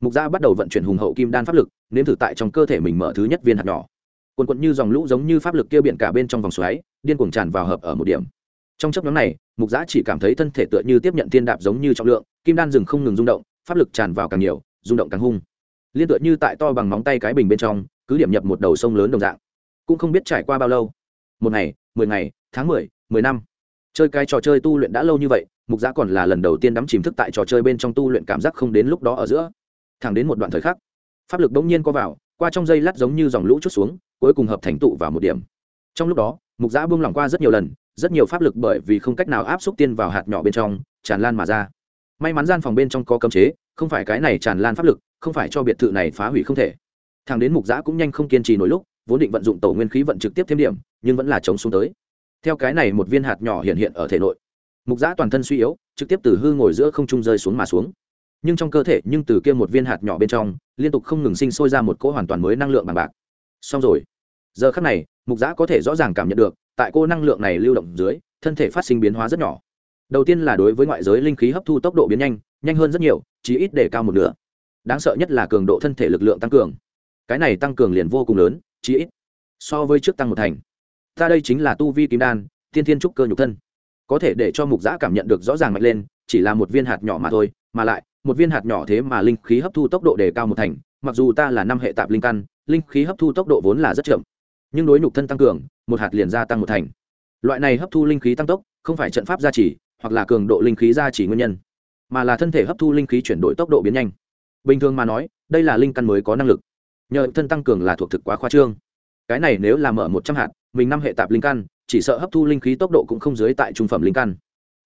Mục gia bắt đầu vận chuyển hùng hậu kim đan pháp lực, nếm thử tại trong cơ thể mình mở thứ nhất viên hạt nhỏ. Quần quận như dòng lũ giống như pháp lực kia biển cả bên trong vòng xoáy, điên cuồng tràn vào hợp ở một điểm. Trong chấp nhóm này, mục giã chỉ cảm thấy thân thể tựa như tiếp nhận thiên đạp giống như trọng lượng, kim đan rừng không ngừng rung động, pháp lực tràn vào càng nhiều, rung động càng hung. Liên tựa như tại to bằng móng tay cái bình bên trong, cứ điểm nhập một đầu sông lớn đồng dạng. Cũng không biết trải qua bao lâu. Một ngày, mười ngày, tháng mười mười năm chơi cái trò chơi tu luyện đã lâu như vậy, mục giã còn là lần đầu tiên đắm chìm thức tại trò chơi bên trong tu luyện cảm giác không đến lúc đó ở giữa. Thẳng đến một đoạn thời khắc, pháp lực bỗng nhiên có vào, qua trong dây lát giống như dòng lũ chút xuống, cuối cùng hợp thành tụ vào một điểm. Trong lúc đó, mục giã buông lỏng qua rất nhiều lần, rất nhiều pháp lực bởi vì không cách nào áp xúc tiên vào hạt nhỏ bên trong, tràn lan mà ra. May mắn gian phòng bên trong có cấm chế, không phải cái này tràn lan pháp lực, không phải cho biệt thự này phá hủy không thể. Thằng đến mục giã cũng nhanh không kiên trì nổi lúc, vốn định vận dụng tổ nguyên khí vận trực tiếp thêm điểm, nhưng vẫn là chống xuống tới theo cái này một viên hạt nhỏ hiện hiện ở thể nội. Mục giã toàn thân suy yếu, trực tiếp từ hư ngồi giữa không trung rơi xuống mà xuống. Nhưng trong cơ thể nhưng từ kia một viên hạt nhỏ bên trong, liên tục không ngừng sinh sôi ra một cỗ hoàn toàn mới năng lượng bằng bạc. Xong rồi. Giờ khắc này, mục giã có thể rõ ràng cảm nhận được, tại cô năng lượng này lưu động dưới, thân thể phát sinh biến hóa rất nhỏ. Đầu tiên là đối với ngoại giới linh khí hấp thu tốc độ biến nhanh nhanh hơn rất nhiều chí ít để cao một nửa. Đáng sợ nhất là cường độ thân thể lực lượng tăng cường. Cái này tăng cường liền vô cùng lớn chí ít so với trước tăng một thành ta đây chính là tu vi kim đan, tiên thiên trúc cơ nhục thân. Có thể để cho mục giã cảm nhận được rõ ràng mạnh lên, chỉ là một viên hạt nhỏ mà thôi, mà lại, một viên hạt nhỏ thế mà linh khí hấp thu tốc độ đề cao một thành, mặc dù ta là năm hệ tạp linh căn, linh khí hấp thu tốc độ vốn là rất chậm, nhưng đối nhục thân tăng cường, một hạt liền gia tăng một thành. Loại này hấp thu linh khí tăng tốc, không phải trận pháp gia trì, hoặc là cường độ linh khí gia trì nguyên nhân, mà là thân thể hấp thu linh khí chuyển đổi tốc độ biến nhanh. Bình thường mà nói, đây là linh căn mới có năng lực. Nhờ thân tăng cường là thuộc thực quá khoa trương. Cái này nếu là mở một trăm hạt mình năm hệ tạp linh căn, chỉ sợ hấp thu linh khí tốc độ cũng không dưới tại trung phẩm linh căn.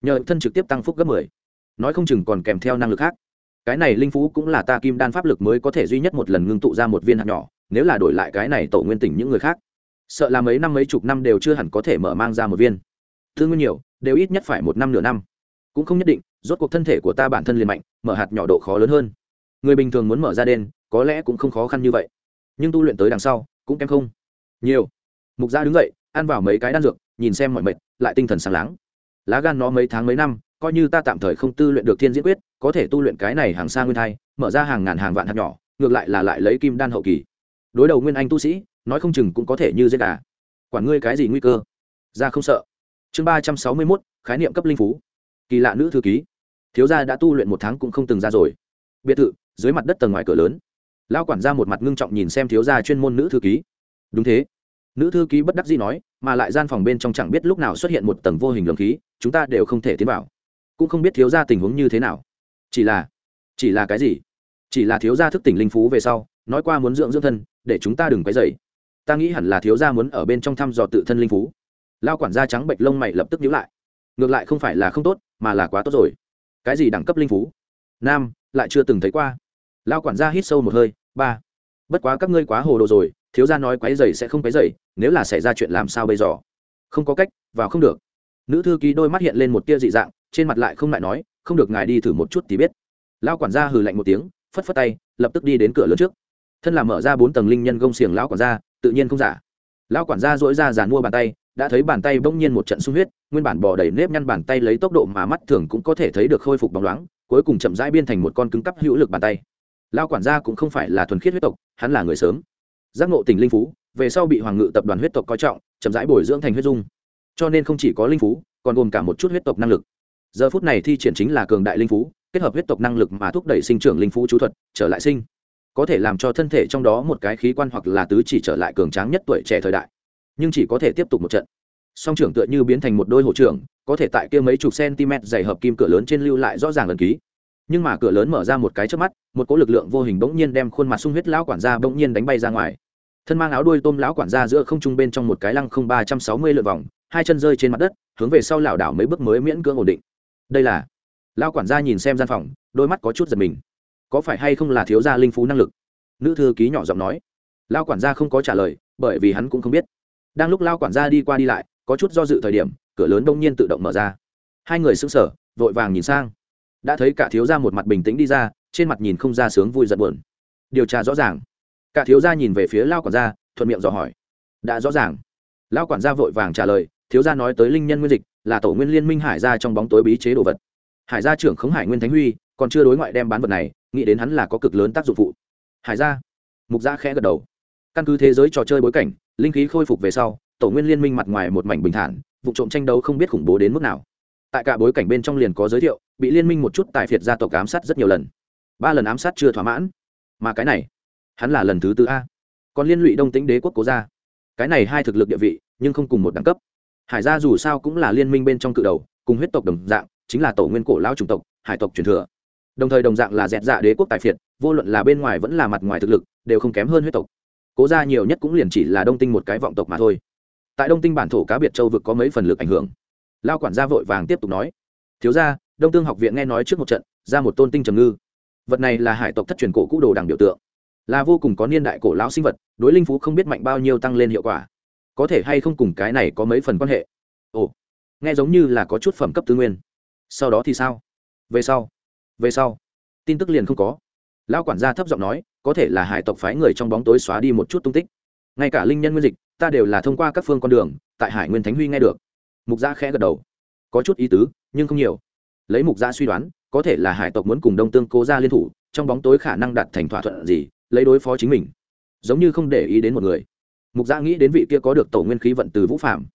Nhờ thân trực tiếp tăng phúc gấp mười. Nói không chừng còn kèm theo năng lực khác. Cái này linh phú cũng là ta kim đan pháp lực mới có thể duy nhất một lần ngưng tụ ra một viên hạt nhỏ, nếu là đổi lại cái này tổ nguyên tỉnh những người khác. Sợ là mấy năm mấy chục năm đều chưa hẳn có thể mở mang ra một viên. Thương nguyên nhiều, đều ít nhất phải một năm nửa năm. Cũng không nhất định, rốt cuộc thân thể của ta bản thân liền mạnh, mở hạt nhỏ độ khó lớn hơn. Người bình thường muốn mở ra đen, có lẽ cũng không khó khăn như vậy. Nhưng tu luyện tới đằng sau, cũng kém không. Nhiều mục gia đứng dậy, ăn vào mấy cái đan dược, nhìn xem mọi mệt, lại tinh thần sáng láng. Lá gan nó mấy tháng mấy năm, coi như ta tạm thời không tư luyện được thiên diễn quyết, có thể tu luyện cái này hàng xa nguyên thai, mở ra hàng ngàn hàng vạn hạt nhỏ, ngược lại là lại lấy kim đan hậu kỳ. Đối đầu nguyên anh tu sĩ, nói không chừng cũng có thể như giết gà. Quản ngươi cái gì nguy cơ? Ra không sợ. Chương ba trăm sáu mươi mốt, khái niệm cấp linh phú. Kỳ lạ nữ thư ký. Thiếu gia đã tu luyện một tháng cũng không từng ra rồi. Biệt thự, dưới mặt đất tầng ngoài cửa lớn. Lao quản ra một mặt ngưng trọng nhìn xem thiếu gia chuyên môn nữ thư ký. Đúng thế nữ thư ký bất đắc dĩ nói, mà lại gian phòng bên trong chẳng biết lúc nào xuất hiện một tầng vô hình lồng khí, chúng ta đều không thể tiến vào. Cũng không biết thiếu gia tình huống như thế nào. Chỉ là chỉ là cái gì? Chỉ là thiếu gia thức tỉnh linh phú về sau, nói qua muốn dưỡng dưỡng thân, để chúng ta đừng quấy dày ta nghĩ hẳn là thiếu gia muốn ở bên trong thăm dò tự thân linh phú. Lao quản gia trắng bệnh lông mày lập tức nhíu lại. Ngược lại không phải là không tốt, mà là quá tốt rồi. Cái gì đẳng cấp linh phú? Nam, lại chưa từng thấy qua. Lao quản gia hít sâu một hơi, ba bất quá các ngươi quá hồ đồ rồi, thiếu gia nói quấy dày sẽ không quấy dày nếu là xảy ra chuyện làm sao bây giờ? Không có cách, vào không được. Nữ thư ký đôi mắt hiện lên một tia dị dạng, trên mặt lại không lại nói, không được ngài đi thử một chút thì biết. Lao quản gia hừ lạnh một tiếng, phất phất tay, lập tức đi đến cửa lớn trước. Thân là mở ra bốn tầng linh nhân gông xiềng lão quản gia, tự nhiên không giả. Lão quản gia dỗi ra giàn mua bàn tay, đã thấy bàn tay bỗng nhiên một trận sung huyết, nguyên bản bò đầy nếp nhăn bàn tay lấy tốc độ mà mắt thường cũng có thể thấy được khôi phục bóng loáng, cuối cùng chậm rãi biên thành một con cứng cắp hữu lực bàn tay lao quản gia cũng không phải là thuần khiết huyết tộc, hắn là người sớm. Giác ngộ tình linh phú, về sau bị hoàng ngự tập đoàn huyết tộc coi trọng, chậm rãi bồi dưỡng thành huyết dung. Cho nên không chỉ có linh phú, còn gồm cả một chút huyết tộc năng lực. Giờ phút này thi triển chính là cường đại linh phú, kết hợp huyết tộc năng lực mà thúc đẩy sinh trưởng linh phú chú thuật, trở lại sinh. Có thể làm cho thân thể trong đó một cái khí quan hoặc là tứ chỉ trở lại cường tráng nhất tuổi trẻ thời đại. Nhưng chỉ có thể tiếp tục một trận. Song trưởng tựa như biến thành một đôi hộ trưởng, có thể tại kia mấy chục cm dày hợp kim cửa lớn trên lưu lại rõ ràng lần ký nhưng mà cửa lớn mở ra một cái trước mắt, một cỗ lực lượng vô hình bỗng nhiên đem khuôn mặt sung huyết lão quản gia bỗng nhiên đánh bay ra ngoài. Thân mang áo đuôi tôm lão quản gia giữa không trung bên trong một cái lăng không ba trăm sáu mươi lượt vòng, hai chân rơi trên mặt đất, hướng về sau lảo đảo mấy bước mới miễn cưỡng ổn định. Đây là, lão quản gia nhìn xem gian phòng, đôi mắt có chút giật mình. Có phải hay không là thiếu gia linh phú năng lực? Nữ thư ký nhỏ giọng nói. Lão quản gia không có trả lời, bởi vì hắn cũng không biết. Đang lúc lão quản gia đi qua đi lại, có chút do dự thời điểm, cửa lớn đông nhiên tự động mở ra. Hai người sững sờ, vội vàng nhìn sang đã thấy cả thiếu gia một mặt bình tĩnh đi ra, trên mặt nhìn không ra sướng vui giận buồn. Điều tra rõ ràng. Cả thiếu gia nhìn về phía lao quản gia, thuận miệng dò hỏi. Đã rõ ràng. Lao quản gia vội vàng trả lời, thiếu gia nói tới linh nhân nguyên dịch, là tổ nguyên liên minh hải gia trong bóng tối bí chế đồ vật. Hải gia trưởng khống hải nguyên thánh huy, còn chưa đối ngoại đem bán vật này, nghĩ đến hắn là có cực lớn tác dụng phụ. Hải gia. Mục gia khẽ gật đầu. Căn cứ thế giới trò chơi bối cảnh, linh khí khôi phục về sau, tổ nguyên liên minh mặt ngoài một mảnh bình thản, vụ trộm tranh đấu không biết khủng bố đến mức nào tại cả bối cảnh bên trong liền có giới thiệu, bị liên minh một chút tài phiệt gia tộc ám sát rất nhiều lần. Ba lần ám sát chưa thỏa mãn. Mà cái này, hắn là lần thứ tư a. Còn liên lụy đông tính đế quốc cố gia. Cái này hai thực lực địa vị, nhưng không cùng một đẳng cấp. Hải gia dù sao cũng là liên minh bên trong cự đầu, cùng huyết tộc đồng dạng, chính là tổ nguyên cổ lao chủng tộc, hải tộc truyền thừa. Đồng thời đồng dạng là dẹt dạ đế quốc tài phiệt, vô luận là bên ngoài vẫn là mặt ngoài thực lực, đều không kém hơn huyết tộc. Cố gia nhiều nhất cũng liền chỉ là đông tinh một cái vọng tộc mà thôi. Tại đông tinh bản thổ cá biệt châu vực có mấy phần lực ảnh hưởng lao quản gia vội vàng tiếp tục nói, thiếu ra đông tương học viện nghe nói trước một trận, ra một tôn tinh trầm ngư. Vật này là hải tộc thất truyền cổ cũ đồ đằng biểu tượng. Là vô cùng có niên đại cổ lão sinh vật, đối linh phú không biết mạnh bao nhiêu tăng lên hiệu quả. Có thể hay không cùng cái này có mấy phần quan hệ? Ồ, nghe giống như là có chút phẩm cấp tư nguyên. Sau đó thì sao? Về sau về sau. Tin tức liền không có. Lão quản gia thấp giọng nói, có thể là hải tộc phái người trong bóng tối xóa đi một chút tung tích. Ngay cả linh nhân nguyên dịch, ta đều là thông qua các phương con đường, tại hải nguyên thánh huy nghe được mục gia khẽ gật đầu. Có chút ý tứ, nhưng không nhiều. Lấy mục gia suy đoán, có thể là hải tộc muốn cùng đông tương cố ra liên thủ, trong bóng tối khả năng đạt thành thỏa thuận gì, lấy đối phó chính mình. Giống như không để ý đến một người. Mục gia nghĩ đến vị kia có được tổ nguyên khí vận từ vũ phạm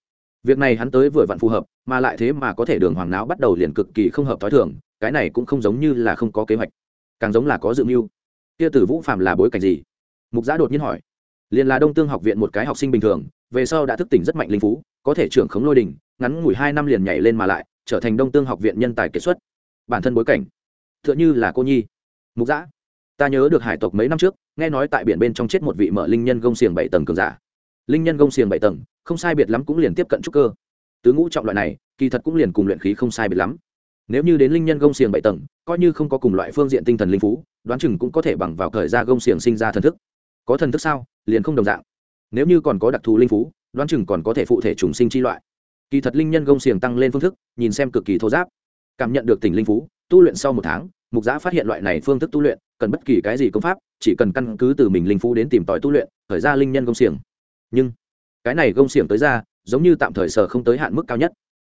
việc này hắn tới vừa vặn phù hợp, mà lại thế mà có thể đường hoàng não bắt đầu liền cực kỳ không hợp t h ó i thường, cái này cũng không giống như là không có kế hoạch. Càng giống là có dự mưu. Kia Tử vũ phạm là bối cảnh gì? Mục gia đột nhiên hỏi. Liền là đông tương học viện một cái học sinh bình thường, về sau đã thức tỉnh rất mạnh linh phú, có thể trưởng khống lôi đình ngắn ngủi hai năm liền nhảy lên mà lại, trở thành đông tương học viện nhân tài kiệt xuất. Bản thân bối cảnh t h ư ợ n h ư là cô nhi. Mục giã ta nhớ được hải tộc mấy năm trước, nghe nói tại biển bên trong chết một vị mở linh nhân gông xiềng bảy tầng cường giả. Linh nhân gông xiềng bảy tầng, không sai biệt lắm cũng liền tiếp cận trúc cơ. Tứ ngũ trọng loại này, kỳ thật cũng liền cùng luyện khí không sai biệt lắm. Nếu như đến linh nhân gông xiềng bảy tầng, coi như không có cùng loại phương diện tinh thần linh phú, đoán chừng cũng có thể bằng vào thời gian gông xiềng sinh ra thần thức. Có thần thức sao? Liền không đồng dạng. Nếu như còn có đặc thù linh phú, đoán chừng còn có thể phụ thể trùng sinh chi loại kỳ thật linh nhân gông xiềng tăng lên phương thức, nhìn xem cực kỳ thô giáp. Cảm nhận được tỉnh linh phú, tu luyện sau một tháng, mục giã phát hiện loại này phương thức tu luyện, cần bất kỳ cái gì công pháp, chỉ cần căn cứ từ mình linh phú đến tìm tòi tu luyện, khởi ra linh nhân gông xiềng. Nhưng, cái này gông xiềng tới ra, giống như tạm thời sở không tới hạn mức cao nhất.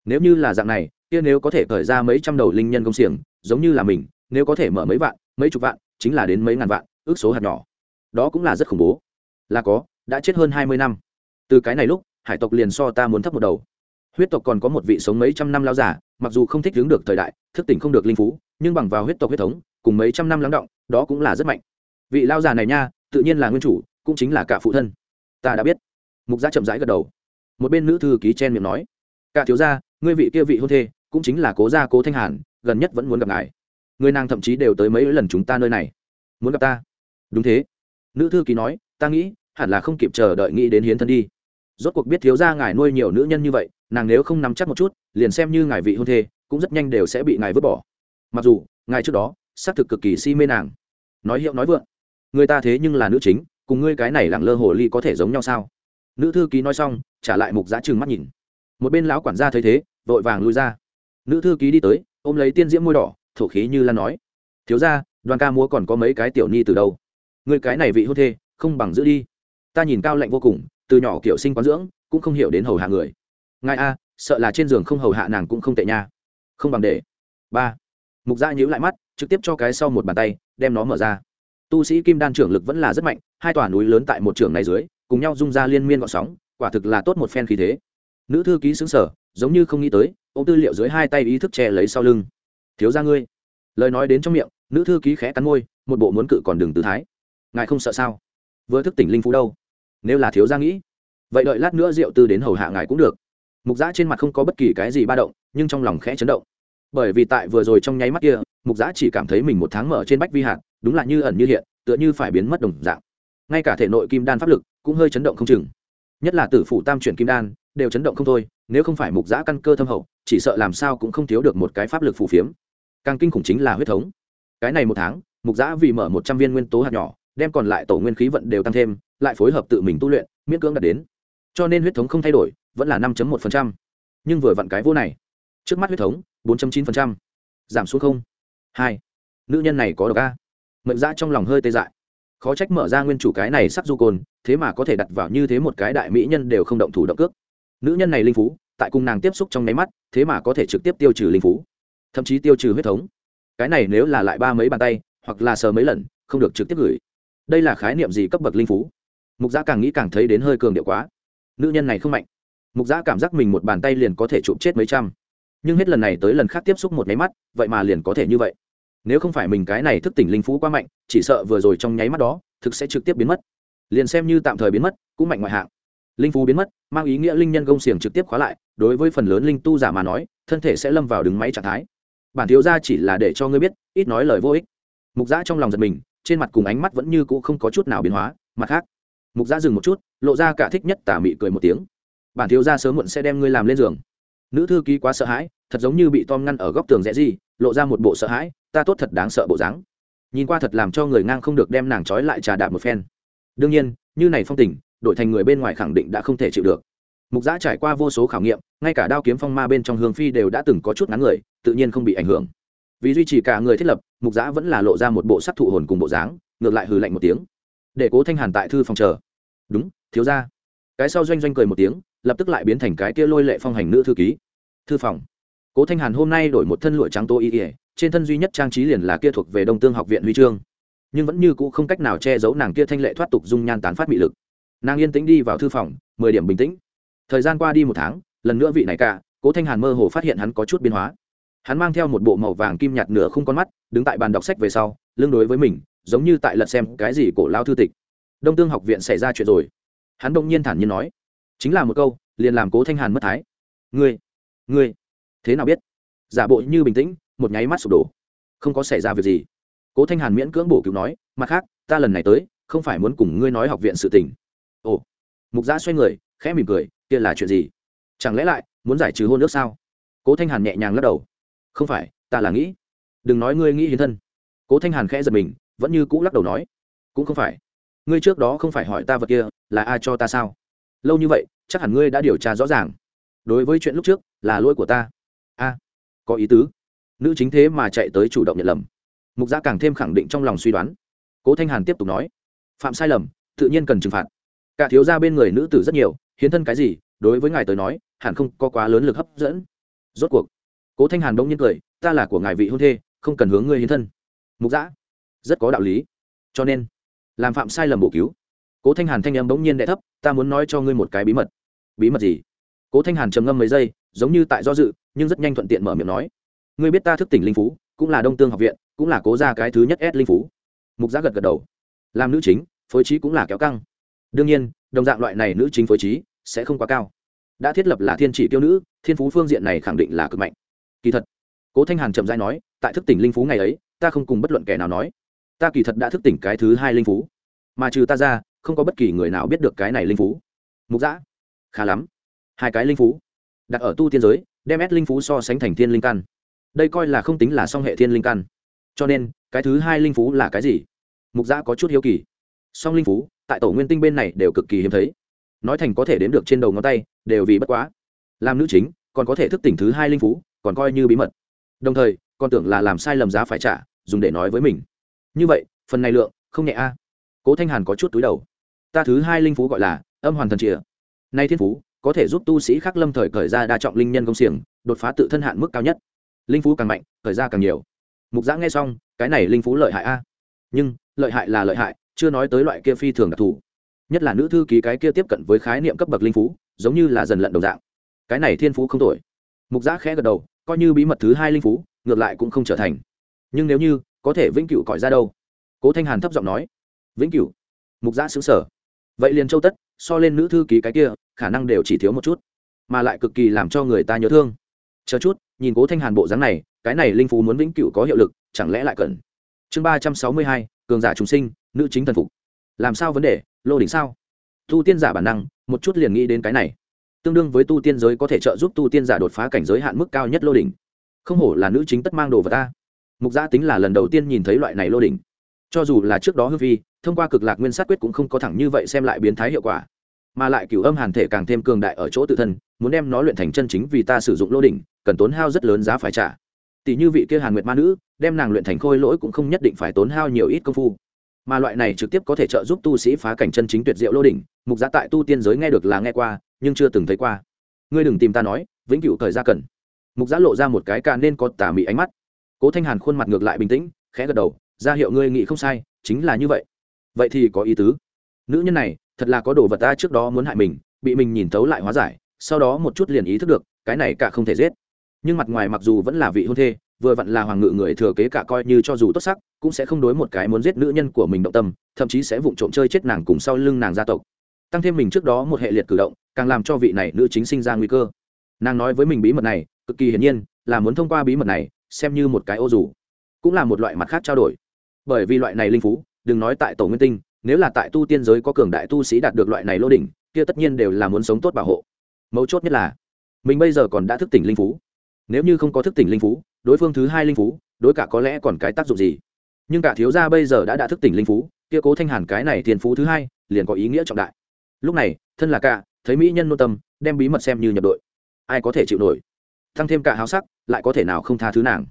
Nếu như là dạng này, kia nếu có thể khởi ra mấy trăm đầu linh nhân gông xiềng, giống như là mình, nếu có thể mở mấy vạn, mấy chục vạn, chính là đến mấy ngàn vạn, ước số hạt nhỏ. Đó cũng là rất khủng bố. Là có, đã chết hơn hai mươi năm. Từ cái này lúc, hải tộc liền so ta muốn thấp một đầu huyết tộc còn có một vị sống mấy trăm năm lao giả mặc dù không thích đứng được thời đại, thức tỉnh không được linh phú, nhưng bằng vào huyết tộc huyết thống, cùng mấy trăm năm lắng động, đó cũng là rất mạnh. Vị lao già này nha, tự nhiên là nguyên chủ, cũng chính là cả phụ thân. Ta đã biết. Mục gia chậm rãi gật đầu. Một bên nữ thư ký chen miệng nói, cả thiếu gia, ngươi vị kia vị hôn thê, cũng chính là cố gia cố thanh hàn, gần nhất vẫn muốn gặp ngài. Người nàng thậm chí đều tới mấy lần chúng ta nơi này. Muốn gặp ta? Đúng thế. Nữ thư ký nói, ta nghĩ, hẳn là không kịp chờ đợi nghĩ đến hiến thân đi. Rốt cuộc biết thiếu gia ngài nuôi nhiều nữ nhân như vậy nàng nếu không nắm chắc một chút, liền xem như ngài vị hôn thê, cũng rất nhanh đều sẽ bị ngài vứt bỏ. Mặc dù, ngài trước đó, xác thực cực kỳ si mê nàng. Nói hiệu nói vượng, người ta thế nhưng là nữ chính, cùng ngươi cái này lẳng lơ hồ ly có thể giống nhau sao? Nữ thư ký nói xong, trả lại mục giã trừng mắt nhìn. Một bên lão quản gia thấy thế, vội vàng lui ra. Nữ thư ký đi tới, ôm lấy tiên diễm môi đỏ, thổ khí như lan nói. Thiếu ra đoàn ca múa còn có mấy cái tiểu ni từ đâu? Người cái này vị hôn thê, không bằng giữ đi. Ta nhìn cao lạnh vô cùng, từ nhỏ kiểu sinh quán dưỡng, cũng không hiểu đến hầu hạ người ngài a, sợ là trên giường không hầu hạ nàng cũng không tệ nha. Không bằng để. Ba. Mục gia nhíu lại mắt, trực tiếp cho cái sau một bàn tay, đem nó mở ra. Tu sĩ kim đan trưởng lực vẫn là rất mạnh, hai tòa núi lớn tại một trường này dưới, cùng nhau dung ra liên miên gọn sóng, quả thực là tốt một phen khí thế. Nữ thư ký xứng sở, giống như không nghĩ tới ô tư liệu dưới hai tay ý thức che lấy sau lưng. Thiếu ra ngươi. Lời nói đến trong miệng, nữ thư ký khẽ cắn môi, một bộ muốn cự còn đường tự thái. Ngài không sợ sao? Vừa thức tỉnh linh phú đâu? Nếu là thiếu gia nghĩ, vậy đợi lát nữa rượu tư đến hầu hạ ngài cũng được mục giã trên mặt không có bất kỳ cái gì ba động, nhưng trong lòng khẽ chấn động. Bởi vì tại vừa rồi trong nháy mắt kia, mục giã chỉ cảm thấy mình một tháng mở trên bách vi hạt, đúng là như ẩn như hiện, tựa như phải biến mất đồng dạng. Ngay cả thể nội kim đan pháp lực cũng hơi chấn động không chừng. Nhất là tử phủ tam chuyển kim đan, đều chấn động không thôi, nếu không phải mục giã căn cơ thâm hậu, chỉ sợ làm sao cũng không thiếu được một cái pháp lực phù phiếm. Càng kinh khủng chính là huyết thống. Cái này một tháng, mục giã vì mở một trăm viên nguyên tố hạt nhỏ, đem còn lại tổ nguyên khí vận đều tăng thêm, lại phối hợp tự mình tu luyện, miễn cưỡng đạt đến cho nên huyết thống không thay đổi, vẫn là năm một nhưng vừa vặn cái vô này. Trước mắt huyết thống, bốn chín giảm xuống không? Hai. Nữ nhân này có độc a. Mệnh giã trong lòng hơi tê dại. Khó trách mở ra nguyên chủ cái này sắc du cồn thế mà có thể đặt vào như thế một cái đại mỹ nhân đều không động thủ động cước. Nữ nhân này linh phú, tại cùng nàng tiếp xúc trong nháy mắt, thế mà có thể trực tiếp tiêu trừ linh phú. Thậm chí tiêu trừ huyết thống. Cái này nếu là lại ba mấy bàn tay, hoặc là sờ mấy lần, không được trực tiếp gửi. Đây là khái niệm gì cấp bậc linh phú? Mục gia càng nghĩ càng thấy đến hơi cường điệu quá nữ nhân này không mạnh. Mục giã cảm giác mình một bàn tay liền có thể chụp chết mấy trăm. Nhưng hết lần này tới lần khác tiếp xúc một nháy mắt, vậy mà liền có thể như vậy. Nếu không phải mình cái này thức tỉnh linh phú quá mạnh, chỉ sợ vừa rồi trong nháy mắt đó, thực sẽ trực tiếp biến mất. Liền xem như tạm thời biến mất, cũng mạnh ngoại hạng. Linh phú biến mất, mang ý nghĩa linh nhân gông xiềng trực tiếp khóa lại, đối với phần lớn linh tu giả mà nói, thân thể sẽ lâm vào đứng máy trạng thái. Bản thiếu ra chỉ là để cho ngươi biết, ít nói lời vô ích. Mục giã trong lòng giật mình, trên mặt cùng ánh mắt vẫn như cũ không có chút nào biến hóa, mặt khác mục gia dừng một chút, lộ ra cả thích nhất tà mị cười một tiếng. Bản thiếu gia sớm muộn sẽ đem ngươi làm lên giường. Nữ thư ký quá sợ hãi, thật giống như bị tom ngăn ở góc tường rẽ gì, lộ ra một bộ sợ hãi, ta tốt thật đáng sợ bộ dáng. Nhìn qua thật làm cho người ngang không được đem nàng trói lại trà đạp một phen. Đương nhiên, như này phong tình, đổi thành người bên ngoài khẳng định đã không thể chịu được. Mục giã trải qua vô số khảo nghiệm, ngay cả đao kiếm phong ma bên trong hương phi đều đã từng có chút ngắn người, tự nhiên không bị ảnh hưởng. Vì duy trì cả người thiết lập, mục giã vẫn là lộ ra một bộ sắc thụ hồn cùng bộ dáng, ngược lại hừ lạnh một tiếng. Để cố thanh hàn tại thư phòng chờ đúng, thiếu ra cái sau doanh doanh cười một tiếng, lập tức lại biến thành cái kia lôi lệ phong hành nữ thư ký. Thư phòng. Cố thanh hàn hôm nay đổi một thân lụa trắng tô y ỉa trên thân duy nhất trang trí liền là kia thuộc về đông tương học viện huy chương. Nhưng vẫn như cũ không cách nào che giấu nàng kia thanh lệ thoát tục dung nhan tán phát bị lực. Nàng yên tĩnh đi vào thư phòng, mười điểm bình tĩnh. Thời gian qua đi một tháng, lần nữa vị này cả, cố thanh hàn mơ hồ phát hiện hắn có chút biến hóa. Hắn mang theo một bộ màu vàng kim nhạt nửa không con mắt, đứng tại bàn đọc sách về sau lương đối với mình, giống như tại lật xem cái gì cổ lao thư tịch đông tương học viện xảy ra chuyện rồi. Hắn đông nhiên thản nhiên nói, chính là một câu, liền làm cố thanh hàn mất thái. Ngươi ngươi, thế nào biết? Giả bộ như bình tĩnh, một nháy mắt sụp đổ. Không có xảy ra việc gì. Cố thanh hàn miễn cưỡng bổ cứu nói, mặt khác, ta lần này tới, không phải muốn cùng ngươi nói học viện sự tình. Ồ. Mục giã xoay người, khẽ mỉm cười, kia là chuyện gì? Chẳng lẽ lại muốn giải trừ hôn nước sao? Cố thanh hàn nhẹ nhàng lắc đầu. Không phải, ta là nghĩ. Đừng nói ngươi nghĩ hiến thân. Cố thanh hàn khẽ giật mình, vẫn như cũ lắc đầu nói, cũng không phải ngươi trước đó không phải hỏi ta vật kia, là ai cho ta sao? Lâu như vậy, chắc hẳn ngươi đã điều tra rõ ràng. Đối với chuyện lúc trước, là lỗi của ta. A, có ý tứ. Nữ chính thế mà chạy tới chủ động nhận lầm. Mục gia càng thêm khẳng định trong lòng suy đoán. Cố thanh hàn tiếp tục nói, phạm sai lầm, tự nhiên cần trừng phạt. Cả thiếu gia bên người nữ tử rất nhiều, hiến thân cái gì, đối với ngài tới nói, hẳn không có quá lớn lực hấp dẫn. Rốt cuộc, cố thanh hàn đông nhiên cười, ta là của ngài vị hôn thê, không cần hướng ngươi hiến thân. Mục giã rất có đạo lý. Cho nên làm phạm sai lầm bổ cứu. Cố thanh hàn thanh âm bỗng nhiên đ thấp, ta muốn nói cho ngươi một cái bí mật. Bí mật gì? Cố thanh hàn trầm ngâm mấy giây, giống như tại do dự, nhưng rất nhanh thuận tiện mở miệng nói, ngươi biết ta thức tỉnh linh phú, cũng là đông tương học viện, cũng là cố ra cái thứ nhất ép linh phú. Mục giá gật gật đầu, làm nữ chính, phối trí cũng là kéo căng. Đương nhiên, đồng dạng loại này nữ chính phối trí sẽ không quá cao. Đã thiết lập là thiên chỉ tiêu nữ, thiên phú phương diện này khẳng định là cực mạnh. Kỳ thật, cố thanh hàn trầm dai nói, tại thức tỉnh linh phú ngày ấy, ta không cùng bất luận kẻ nào nói ta kỳ thật đã thức tỉnh cái thứ hai linh phú. Mà trừ ta ra, không có bất kỳ người nào biết được cái này linh phú. Mục giã khá lắm. Hai cái linh phú. Đặt ở tu tiên giới, đem ép linh phú so sánh thành thiên linh căn. Đây coi là không tính là song hệ thiên linh căn. Cho nên, cái thứ hai linh phú là cái gì? Mục giã có chút hiếu kỳ. Song linh phú, tại tổ nguyên tinh bên này đều cực kỳ hiếm thấy. Nói thành có thể đếm được trên đầu ngón tay, đều vì bất quá. Làm nữ chính, còn có thể thức tỉnh thứ hai linh phú, còn coi như bí mật. Đồng thời, còn tưởng là làm sai lầm giá phải trả, dùng để nói với mình như vậy, phần này lượng, không nhẹ a. Cố thanh hàn có chút túi đầu. Ta thứ hai linh phú gọi là âm hoàn thần chìa nay thiên phú, có thể giúp tu sĩ khắc lâm thời khởi ra đa trọng linh nhân công xiềng, đột phá tự thân hạn mức cao nhất. Linh phú càng mạnh khởi ra càng nhiều. Mục giã nghe xong, cái này linh phú lợi hại a. Nhưng, lợi hại là lợi hại, chưa nói tới loại kia phi thường đặc thù. Nhất là nữ thư ký cái kia tiếp cận với khái niệm cấp bậc linh phú, giống như là dần lận đồng dạng. Cái này thiên phú không tội mục giã khẽ gật đầu, coi như bí mật thứ hai linh phú, ngược lại cũng không trở thành. Nhưng nếu như có thể vĩnh cửu cõi ra đâu? Cố thanh hàn thấp giọng nói. Vĩnh cửu? Mục giã xứng sở vậy liền châu tất, so lên nữ thư ký cái kia, khả năng đều chỉ thiếu một chút, mà lại cực kỳ làm cho người ta nhớ thương. Chờ chút, nhìn cố thanh hàn bộ dáng này, cái này linh phú muốn vĩnh cửu có hiệu lực, chẳng lẽ lại cần? Chương ba trăm sáu mươi hai, cường giả trùng sinh, nữ chính thần phục. Làm sao vấn đề, lô đỉnh sao? Tu tiên giả bản năng, một chút liền nghĩ đến cái này. Tương đương với tu tiên giới có thể trợ giúp tu tiên giả đột phá cảnh giới hạn mức cao nhất lô đỉnh. Không hổ là nữ chính tất mang đồ vào ta mục gia tính là lần đầu tiên nhìn thấy loại này lô đỉnh. Cho dù là trước đó hư vi thông qua cực lạc nguyên sát quyết cũng không có thẳng như vậy xem lại biến thái hiệu quả. Mà lại cửu âm hàn thể càng thêm cường đại ở chỗ tự thân, muốn đem nó luyện thành chân chính vì ta sử dụng lô đỉnh, cần tốn hao rất lớn giá phải trả. Tỷ như vị kia hàn nguyệt ma nữ, đem nàng luyện thành khôi lỗi cũng không nhất định phải tốn hao nhiều ít công phu. Mà loại này trực tiếp có thể trợ giúp tu sĩ phá cảnh chân chính tuyệt diệu lô đỉnh, mục giá tại tu tiên giới nghe được là nghe qua, nhưng chưa từng thấy qua. Ngươi đừng tìm ta nói, vĩnh cửu thời ra cần. Mục giá lộ ra một cái ca nên có tà mị ánh mắt cố thanh hàn khuôn mặt ngược lại bình tĩnh, khẽ gật đầu, ra hiệu ngươi nghĩ không sai, chính là như vậy. Vậy thì có ý tứ. Nữ nhân này, thật là có đồ vật ta trước đó muốn hại mình, bị mình nhìn tấu lại hóa giải, sau đó một chút liền ý thức được, cái này cả không thể giết. Nhưng mặt ngoài mặc dù vẫn là vị hôn thê, vừa vặn là hoàng ngự người thừa kế cả coi như cho dù tốt sắc, cũng sẽ không đối một cái muốn giết nữ nhân của mình động tâm, thậm chí sẽ vụng trộm chơi chết nàng cùng sau lưng nàng gia tộc. Tăng thêm mình trước đó một hệ liệt cử động, càng làm cho vị này nữ chính sinh ra nguy cơ. Nàng nói với mình bí mật này, cực kỳ hiển nhiên, là muốn thông qua bí mật này xem như một cái ô dù. Cũng là một loại mặt khác trao đổi. Bởi vì loại này linh phú, đừng nói tại tổ nguyên tinh, nếu là tại tu tiên giới có cường đại tu sĩ đạt được loại này lô đỉnh, kia tất nhiên đều là muốn sống tốt bảo hộ. Mấu chốt nhất là, mình bây giờ còn đã thức tỉnh linh phú. Nếu như không có thức tỉnh linh phú, đối phương thứ hai linh phú, đối cả có lẽ còn cái tác dụng gì? Nhưng cả thiếu gia bây giờ đã đã thức tỉnh linh phú, kia cố thanh hàn cái này tiền phú thứ hai, liền có ý nghĩa trọng đại. Lúc này, thân là cả, thấy mỹ nhân nô tâm, đem bí mật xem như nhập đội. Ai có thể chịu nổi? Tăng thêm cả háo sắc, lại có thể nào không tha thứ nàng.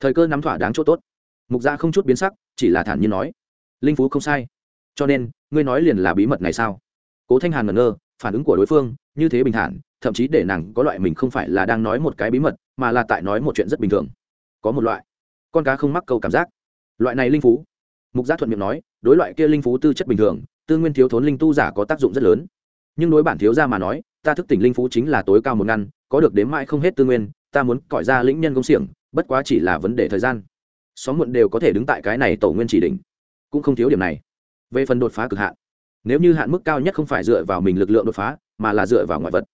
Thời cơ nắm thỏa đáng chỗ tốt. Mục gia không chút biến sắc, chỉ là thản nhiên nói, linh phú không sai. Cho nên, ngươi nói liền là bí mật này sao? Cố thanh hàn ngẩn ngơ, phản ứng của đối phương như thế bình thản, thậm chí để nàng có loại mình không phải là đang nói một cái bí mật, mà là tại nói một chuyện rất bình thường. Có một loại, con cá không mắc câu cảm giác. Loại này linh phú. Mục giác thuận miệng nói, đối loại kia linh phú tư chất bình thường, tư nguyên thiếu thốn linh tu giả có tác dụng rất lớn. Nhưng đối bản thiếu gia mà nói ta thức tỉnh linh phú chính là tối cao một ngăn, có được đếm mãi không hết tư nguyên, ta muốn cõi ra lĩnh nhân công xiềng, bất quá chỉ là vấn đề thời gian. Xóm muộn đều có thể đứng tại cái này tổ nguyên chỉ đỉnh. Cũng không thiếu điểm này. Về phần đột phá cực hạn, nếu như hạn mức cao nhất không phải dựa vào mình lực lượng đột phá, mà là dựa vào ngoại vật.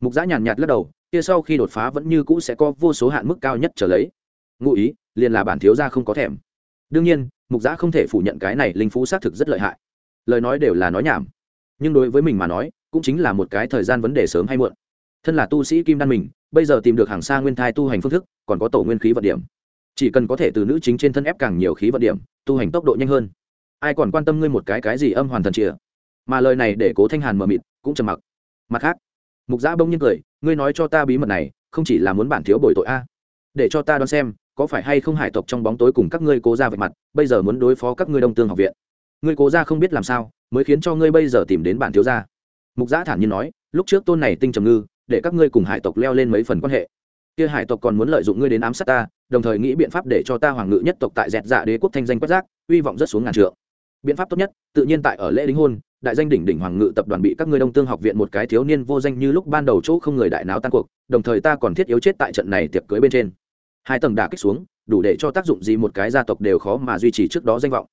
Mục giã nhàn nhạt lắc đầu, kia sau khi đột phá vẫn như cũ sẽ có vô số hạn mức cao nhất trở lấy. Ngụ ý, liền là bản thiếu gia không có thèm. Đương nhiên, mục giã không thể phủ nhận cái này linh phú xác thực rất lợi hại. Lời nói đều là nói nhảm. Nhưng đối với mình mà nói cũng chính là một cái thời gian vấn đề sớm hay muộn. Thân là tu sĩ kim đan mình, bây giờ tìm được hàng xa nguyên thai tu hành phương thức, còn có tổ nguyên khí vận điểm. Chỉ cần có thể từ nữ chính trên thân ép càng nhiều khí vận điểm, tu hành tốc độ nhanh hơn. Ai còn quan tâm ngươi một cái cái gì âm hoàn thần chìa mà lời này để cố thanh hàn mờ mịt, cũng trầm mặc. Mặt khác, mục giã bỗng nhiên cười, ngươi nói cho ta bí mật này, không chỉ là muốn bản thiếu bồi tội a. Để cho ta đoán xem, có phải hay không hải tộc trong bóng tối cùng các ngươi cố ra vạch mặt, bây giờ muốn đối phó các ngươi đông tương học viện. Ngươi cố ra không biết làm sao, mới khiến cho ngươi bây giờ tìm đến bản thiếu gia mục giã thản nhiên nói, lúc trước tôn này tinh trầm ngư, để các ngươi cùng hải tộc leo lên mấy phần quan hệ. Kia hải tộc còn muốn lợi dụng ngươi đến ám sát ta, đồng thời nghĩ biện pháp để cho ta hoàng ngự nhất tộc tại dẹt dạ đế quốc thanh danh quất giác uy vọng rất xuống ngàn trượng. Biện pháp tốt nhất, tự nhiên tại ở lễ đính hôn, đại danh đỉnh đỉnh hoàng ngự tập đoàn bị các ngươi đông tương học viện một cái thiếu niên vô danh như lúc ban đầu chỗ không người đại náo tan cuộc, đồng thời ta còn thiết yếu chết tại trận này tiệc cưới bên trên. Hai tầng đả kích xuống, đủ để cho tác dụng gì một cái gia tộc đều khó mà duy trì trước đó danh vọng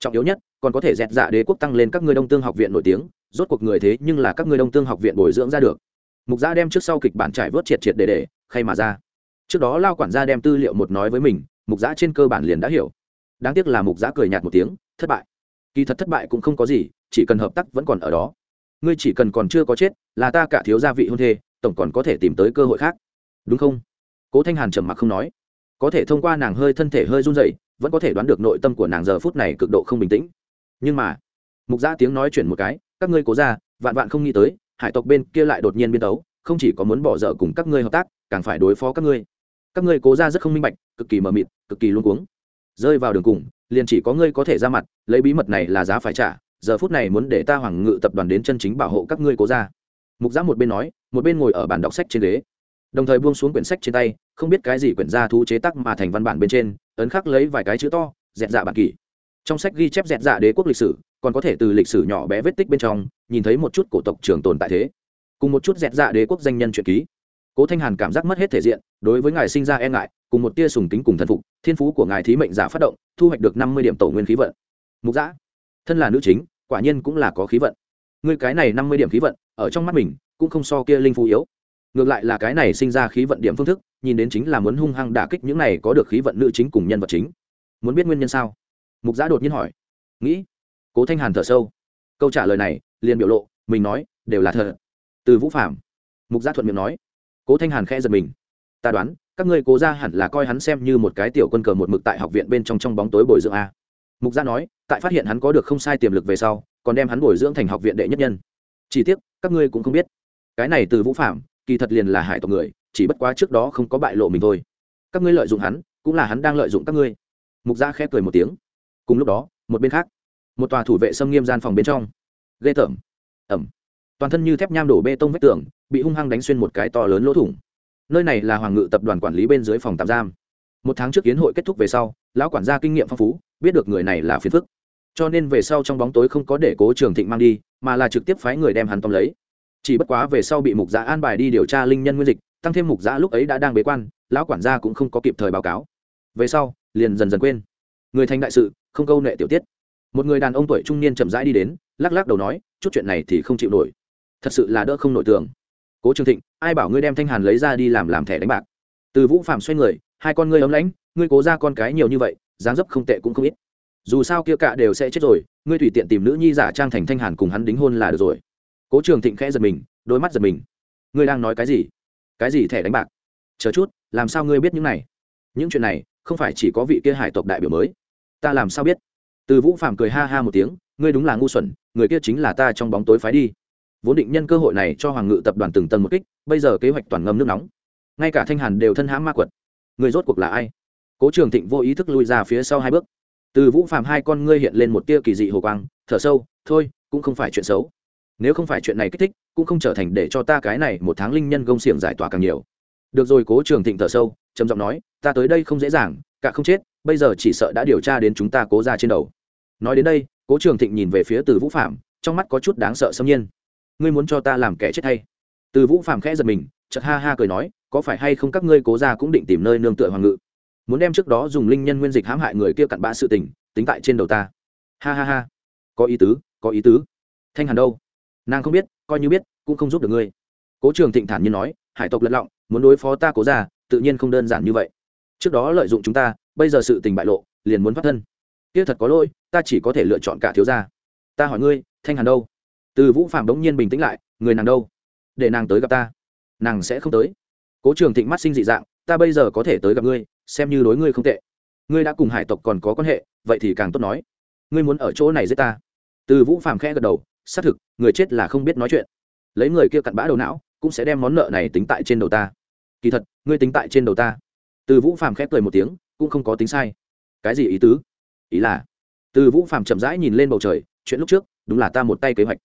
trọng yếu nhất, còn có thể dẹt dạ đế quốc tăng lên các ngươi đông tương học viện nổi tiếng, rốt cuộc người thế nhưng là các ngươi đông tương học viện bồi dưỡng ra được. Mục gia đem trước sau kịch bản trải vớt triệt triệt để để, khay mà ra. Trước đó lao quản gia đem tư liệu một nói với mình, mục giã trên cơ bản liền đã hiểu. Đáng tiếc là mục giã cười nhạt một tiếng, thất bại. Kỳ thật thất bại cũng không có gì, chỉ cần hợp tác vẫn còn ở đó. Ngươi chỉ cần còn chưa có chết, là ta cả thiếu gia vị hôn thê, tổng còn có thể tìm tới cơ hội khác. Đúng không? Cố thanh hàn trầm mặc không nói. Có thể thông qua nàng hơi thân thể hơi run rẩy vẫn có thể đoán được nội tâm của nàng giờ phút này cực độ không bình tĩnh. Nhưng mà, mục gia tiếng nói chuyển một cái, các ngươi cố ra vạn vạn không nghĩ tới, hải tộc bên kia lại đột nhiên biên tấu, không chỉ có muốn bỏ dở cùng các ngươi hợp tác, càng phải đối phó các ngươi. Các ngươi cố ra rất không minh bạch, cực kỳ mờ mịt, cực kỳ luôn cuống. Rơi vào đường cùng, liền chỉ có ngươi có thể ra mặt, lấy bí mật này là giá phải trả, giờ phút này muốn để ta hoàng ngự tập đoàn đến chân chính bảo hộ các ngươi cố ra mục giã một bên nói, một bên ngồi ở bàn đọc sách trên ghế đồng thời buông xuống quyển sách trên tay, không biết cái gì quyển gia thú chế tắc mà thành văn bản bên trên, ấn khắc lấy vài cái chữ to, dẹt dạ bản kỷ. Trong sách ghi chép dẹt dạ đế quốc lịch sử, còn có thể từ lịch sử nhỏ bé vết tích bên trong, nhìn thấy một chút cổ tộc trường tồn tại thế. Cùng một chút dẹt dạ đế quốc danh nhân truyện ký. Cố thanh hàn cảm giác mất hết thể diện, đối với ngài sinh ra e ngại, cùng một tia sùng kính cùng thần phục, thiên phú của ngài thí mệnh giả phát động, thu hoạch được năm mươi điểm tổ nguyên khí vận. Mục giã thân là nữ chính, quả nhiên cũng là có khí vận. Ngươi cái này năm mươi điểm khí vận, ở trong mắt mình, cũng không so kia linh phú yếu ngược lại là cái này sinh ra khí vận điểm phương thức, nhìn đến chính là muốn hung hăng đả kích những này có được khí vận nữ chính cùng nhân vật chính. Muốn biết nguyên nhân sao? Mục giã đột nhiên hỏi. Nghĩ. Cố thanh hàn thở sâu. Câu trả lời này, liền biểu lộ, mình nói, đều là thật. Từ vũ phạm mục giã thuận miệng nói. Cố thanh hàn khẽ giật mình. Ta đoán, các ngươi cố ra hẳn là coi hắn xem như một cái tiểu quân cờ một mực tại học viện bên trong trong bóng tối bồi dưỡng a. Mục gia nói, tại phát hiện hắn có được không sai tiềm lực về sau, còn đem hắn bồi dưỡng thành học viện đệ nhất nhân. Chỉ tiếc, các ngươi cũng không biết. Cái này từ vũ phạm kỳ thật liền là hải tộc người, chỉ bất quá trước đó không có bại lộ mình thôi. Các ngươi lợi dụng hắn, cũng là hắn đang lợi dụng các ngươi. Mục gia khẽ cười một tiếng. Cùng lúc đó, một bên khác, một tòa thủ vệ xâm nghiêm gian phòng bên trong. Ghê tởm. Ẩm. Toàn thân như thép nham đổ bê tông vách tường, bị hung hăng đánh xuyên một cái to lớn lỗ thủng. Nơi này là hoàng ngự tập đoàn quản lý bên dưới phòng tạm giam. Một tháng trước kiến hội kết thúc về sau, lão quản gia kinh nghiệm phong phú, biết được người này là phiền phức. Cho nên về sau trong bóng tối không có để cố trường thịnh mang đi, mà là trực tiếp phái người đem hắn tóm lấy chỉ bất quá về sau bị mục giã an bài đi điều tra linh nhân nguyên dịch, tăng thêm mục giã lúc ấy đã đang bế quan, lão quản gia cũng không có kịp thời báo cáo. Về sau, liền dần dần quên. Người thành đại sự, không câu nệ tiểu tiết. Một người đàn ông tuổi trung niên chậm rãi đi đến, lắc lắc đầu nói, chút chuyện này thì không chịu nổi. Thật sự là đỡ không nổi tường cố trường thịnh, ai bảo ngươi đem thanh hàn lấy ra đi làm làm thẻ đánh bạc? Từ vũ phạm xoay người, hai con ngươi ấm lãnh, ngươi cố ra con cái nhiều như vậy, dáng dấp không tệ cũng không ít. Dù sao kia cả đều sẽ chết rồi, ngươi tùy tiện tìm nữ nhi giả trang thành thanh hàn cùng hắn đính hôn là được rồi cố trường thịnh khẽ giật mình, đôi mắt giật mình. Ngươi đang nói cái gì? Cái gì thẻ đánh bạc? Chờ chút, làm sao ngươi biết những này? Những chuyện này, không phải chỉ có vị kia hải tộc đại biểu mới. Ta làm sao biết? Từ vũ phạm cười ha ha một tiếng, ngươi đúng là ngu xuẩn, người kia chính là ta trong bóng tối phái đi. Vốn định nhân cơ hội này cho hoàng ngự tập đoàn từng tầng một kích, bây giờ kế hoạch toàn ngâm nước nóng. Ngay cả thanh hàn đều thân hãm ma quật. Người rốt cuộc là ai? Cố trường thịnh vô ý thức lui ra phía sau hai bước. Từ vũ Phạm hai con ngươi hiện lên một tia kỳ dị hồ quang, thở sâu, thôi, cũng không phải chuyện xấu nếu không phải chuyện này kích thích, cũng không trở thành để cho ta cái này một tháng linh nhân gông xiềng giải tỏa càng nhiều. Được rồi, cố trường thịnh thở sâu, trầm giọng nói, ta tới đây không dễ dàng, cả không chết, bây giờ chỉ sợ đã điều tra đến chúng ta cố ra trên đầu. Nói đến đây, cố trường thịnh nhìn về phía từ vũ phạm trong mắt có chút đáng sợ xâm nhiên. Ngươi muốn cho ta làm kẻ chết hay? Từ vũ phạm khẽ giật mình, chợt ha ha cười nói, có phải hay không các ngươi cố ra cũng định tìm nơi nương tựa hoàng ngự? Muốn đem trước đó dùng linh nhân nguyên dịch hãm hại người kia cặn bã sự tình, tính tại trên đầu ta. Ha ha ha. Có ý tứ, có ý tứ. Thanh hàn đâu? Nàng không biết, coi như biết, cũng không giúp được ngươi. Cố trường thịnh thản như nói, hải tộc lật lọng, muốn đối phó ta cố ra tự nhiên không đơn giản như vậy. Trước đó lợi dụng chúng ta, bây giờ sự tình bại lộ, liền muốn thoát thân. Kia thật có lỗi, ta chỉ có thể lựa chọn cả thiếu gia. Ta hỏi ngươi, thanh hàn đâu? Từ vũ phạm đống nhiên bình tĩnh lại, người nàng đâu? Để nàng tới gặp ta. Nàng sẽ không tới. Cố trường thịnh mắt sinh dị dạng, ta bây giờ có thể tới gặp ngươi, xem như đối ngươi không tệ. Ngươi đã cùng hải tộc còn có quan hệ, vậy thì càng tốt nói. Ngươi muốn ở chỗ này giết ta. Từ vũ phàm khẽ gật đầu xác thực, người chết là không biết nói chuyện. Lấy người kia cặn bã đầu não, cũng sẽ đem món nợ này tính tại trên đầu ta. Kỳ thật, ngươi tính tại trên đầu ta. Từ vũ phàm khép cười một tiếng, cũng không có tính sai. Cái gì ý tứ? Ý là, từ vũ phàm chậm rãi nhìn lên bầu trời, chuyện lúc trước, đúng là ta một tay kế hoạch.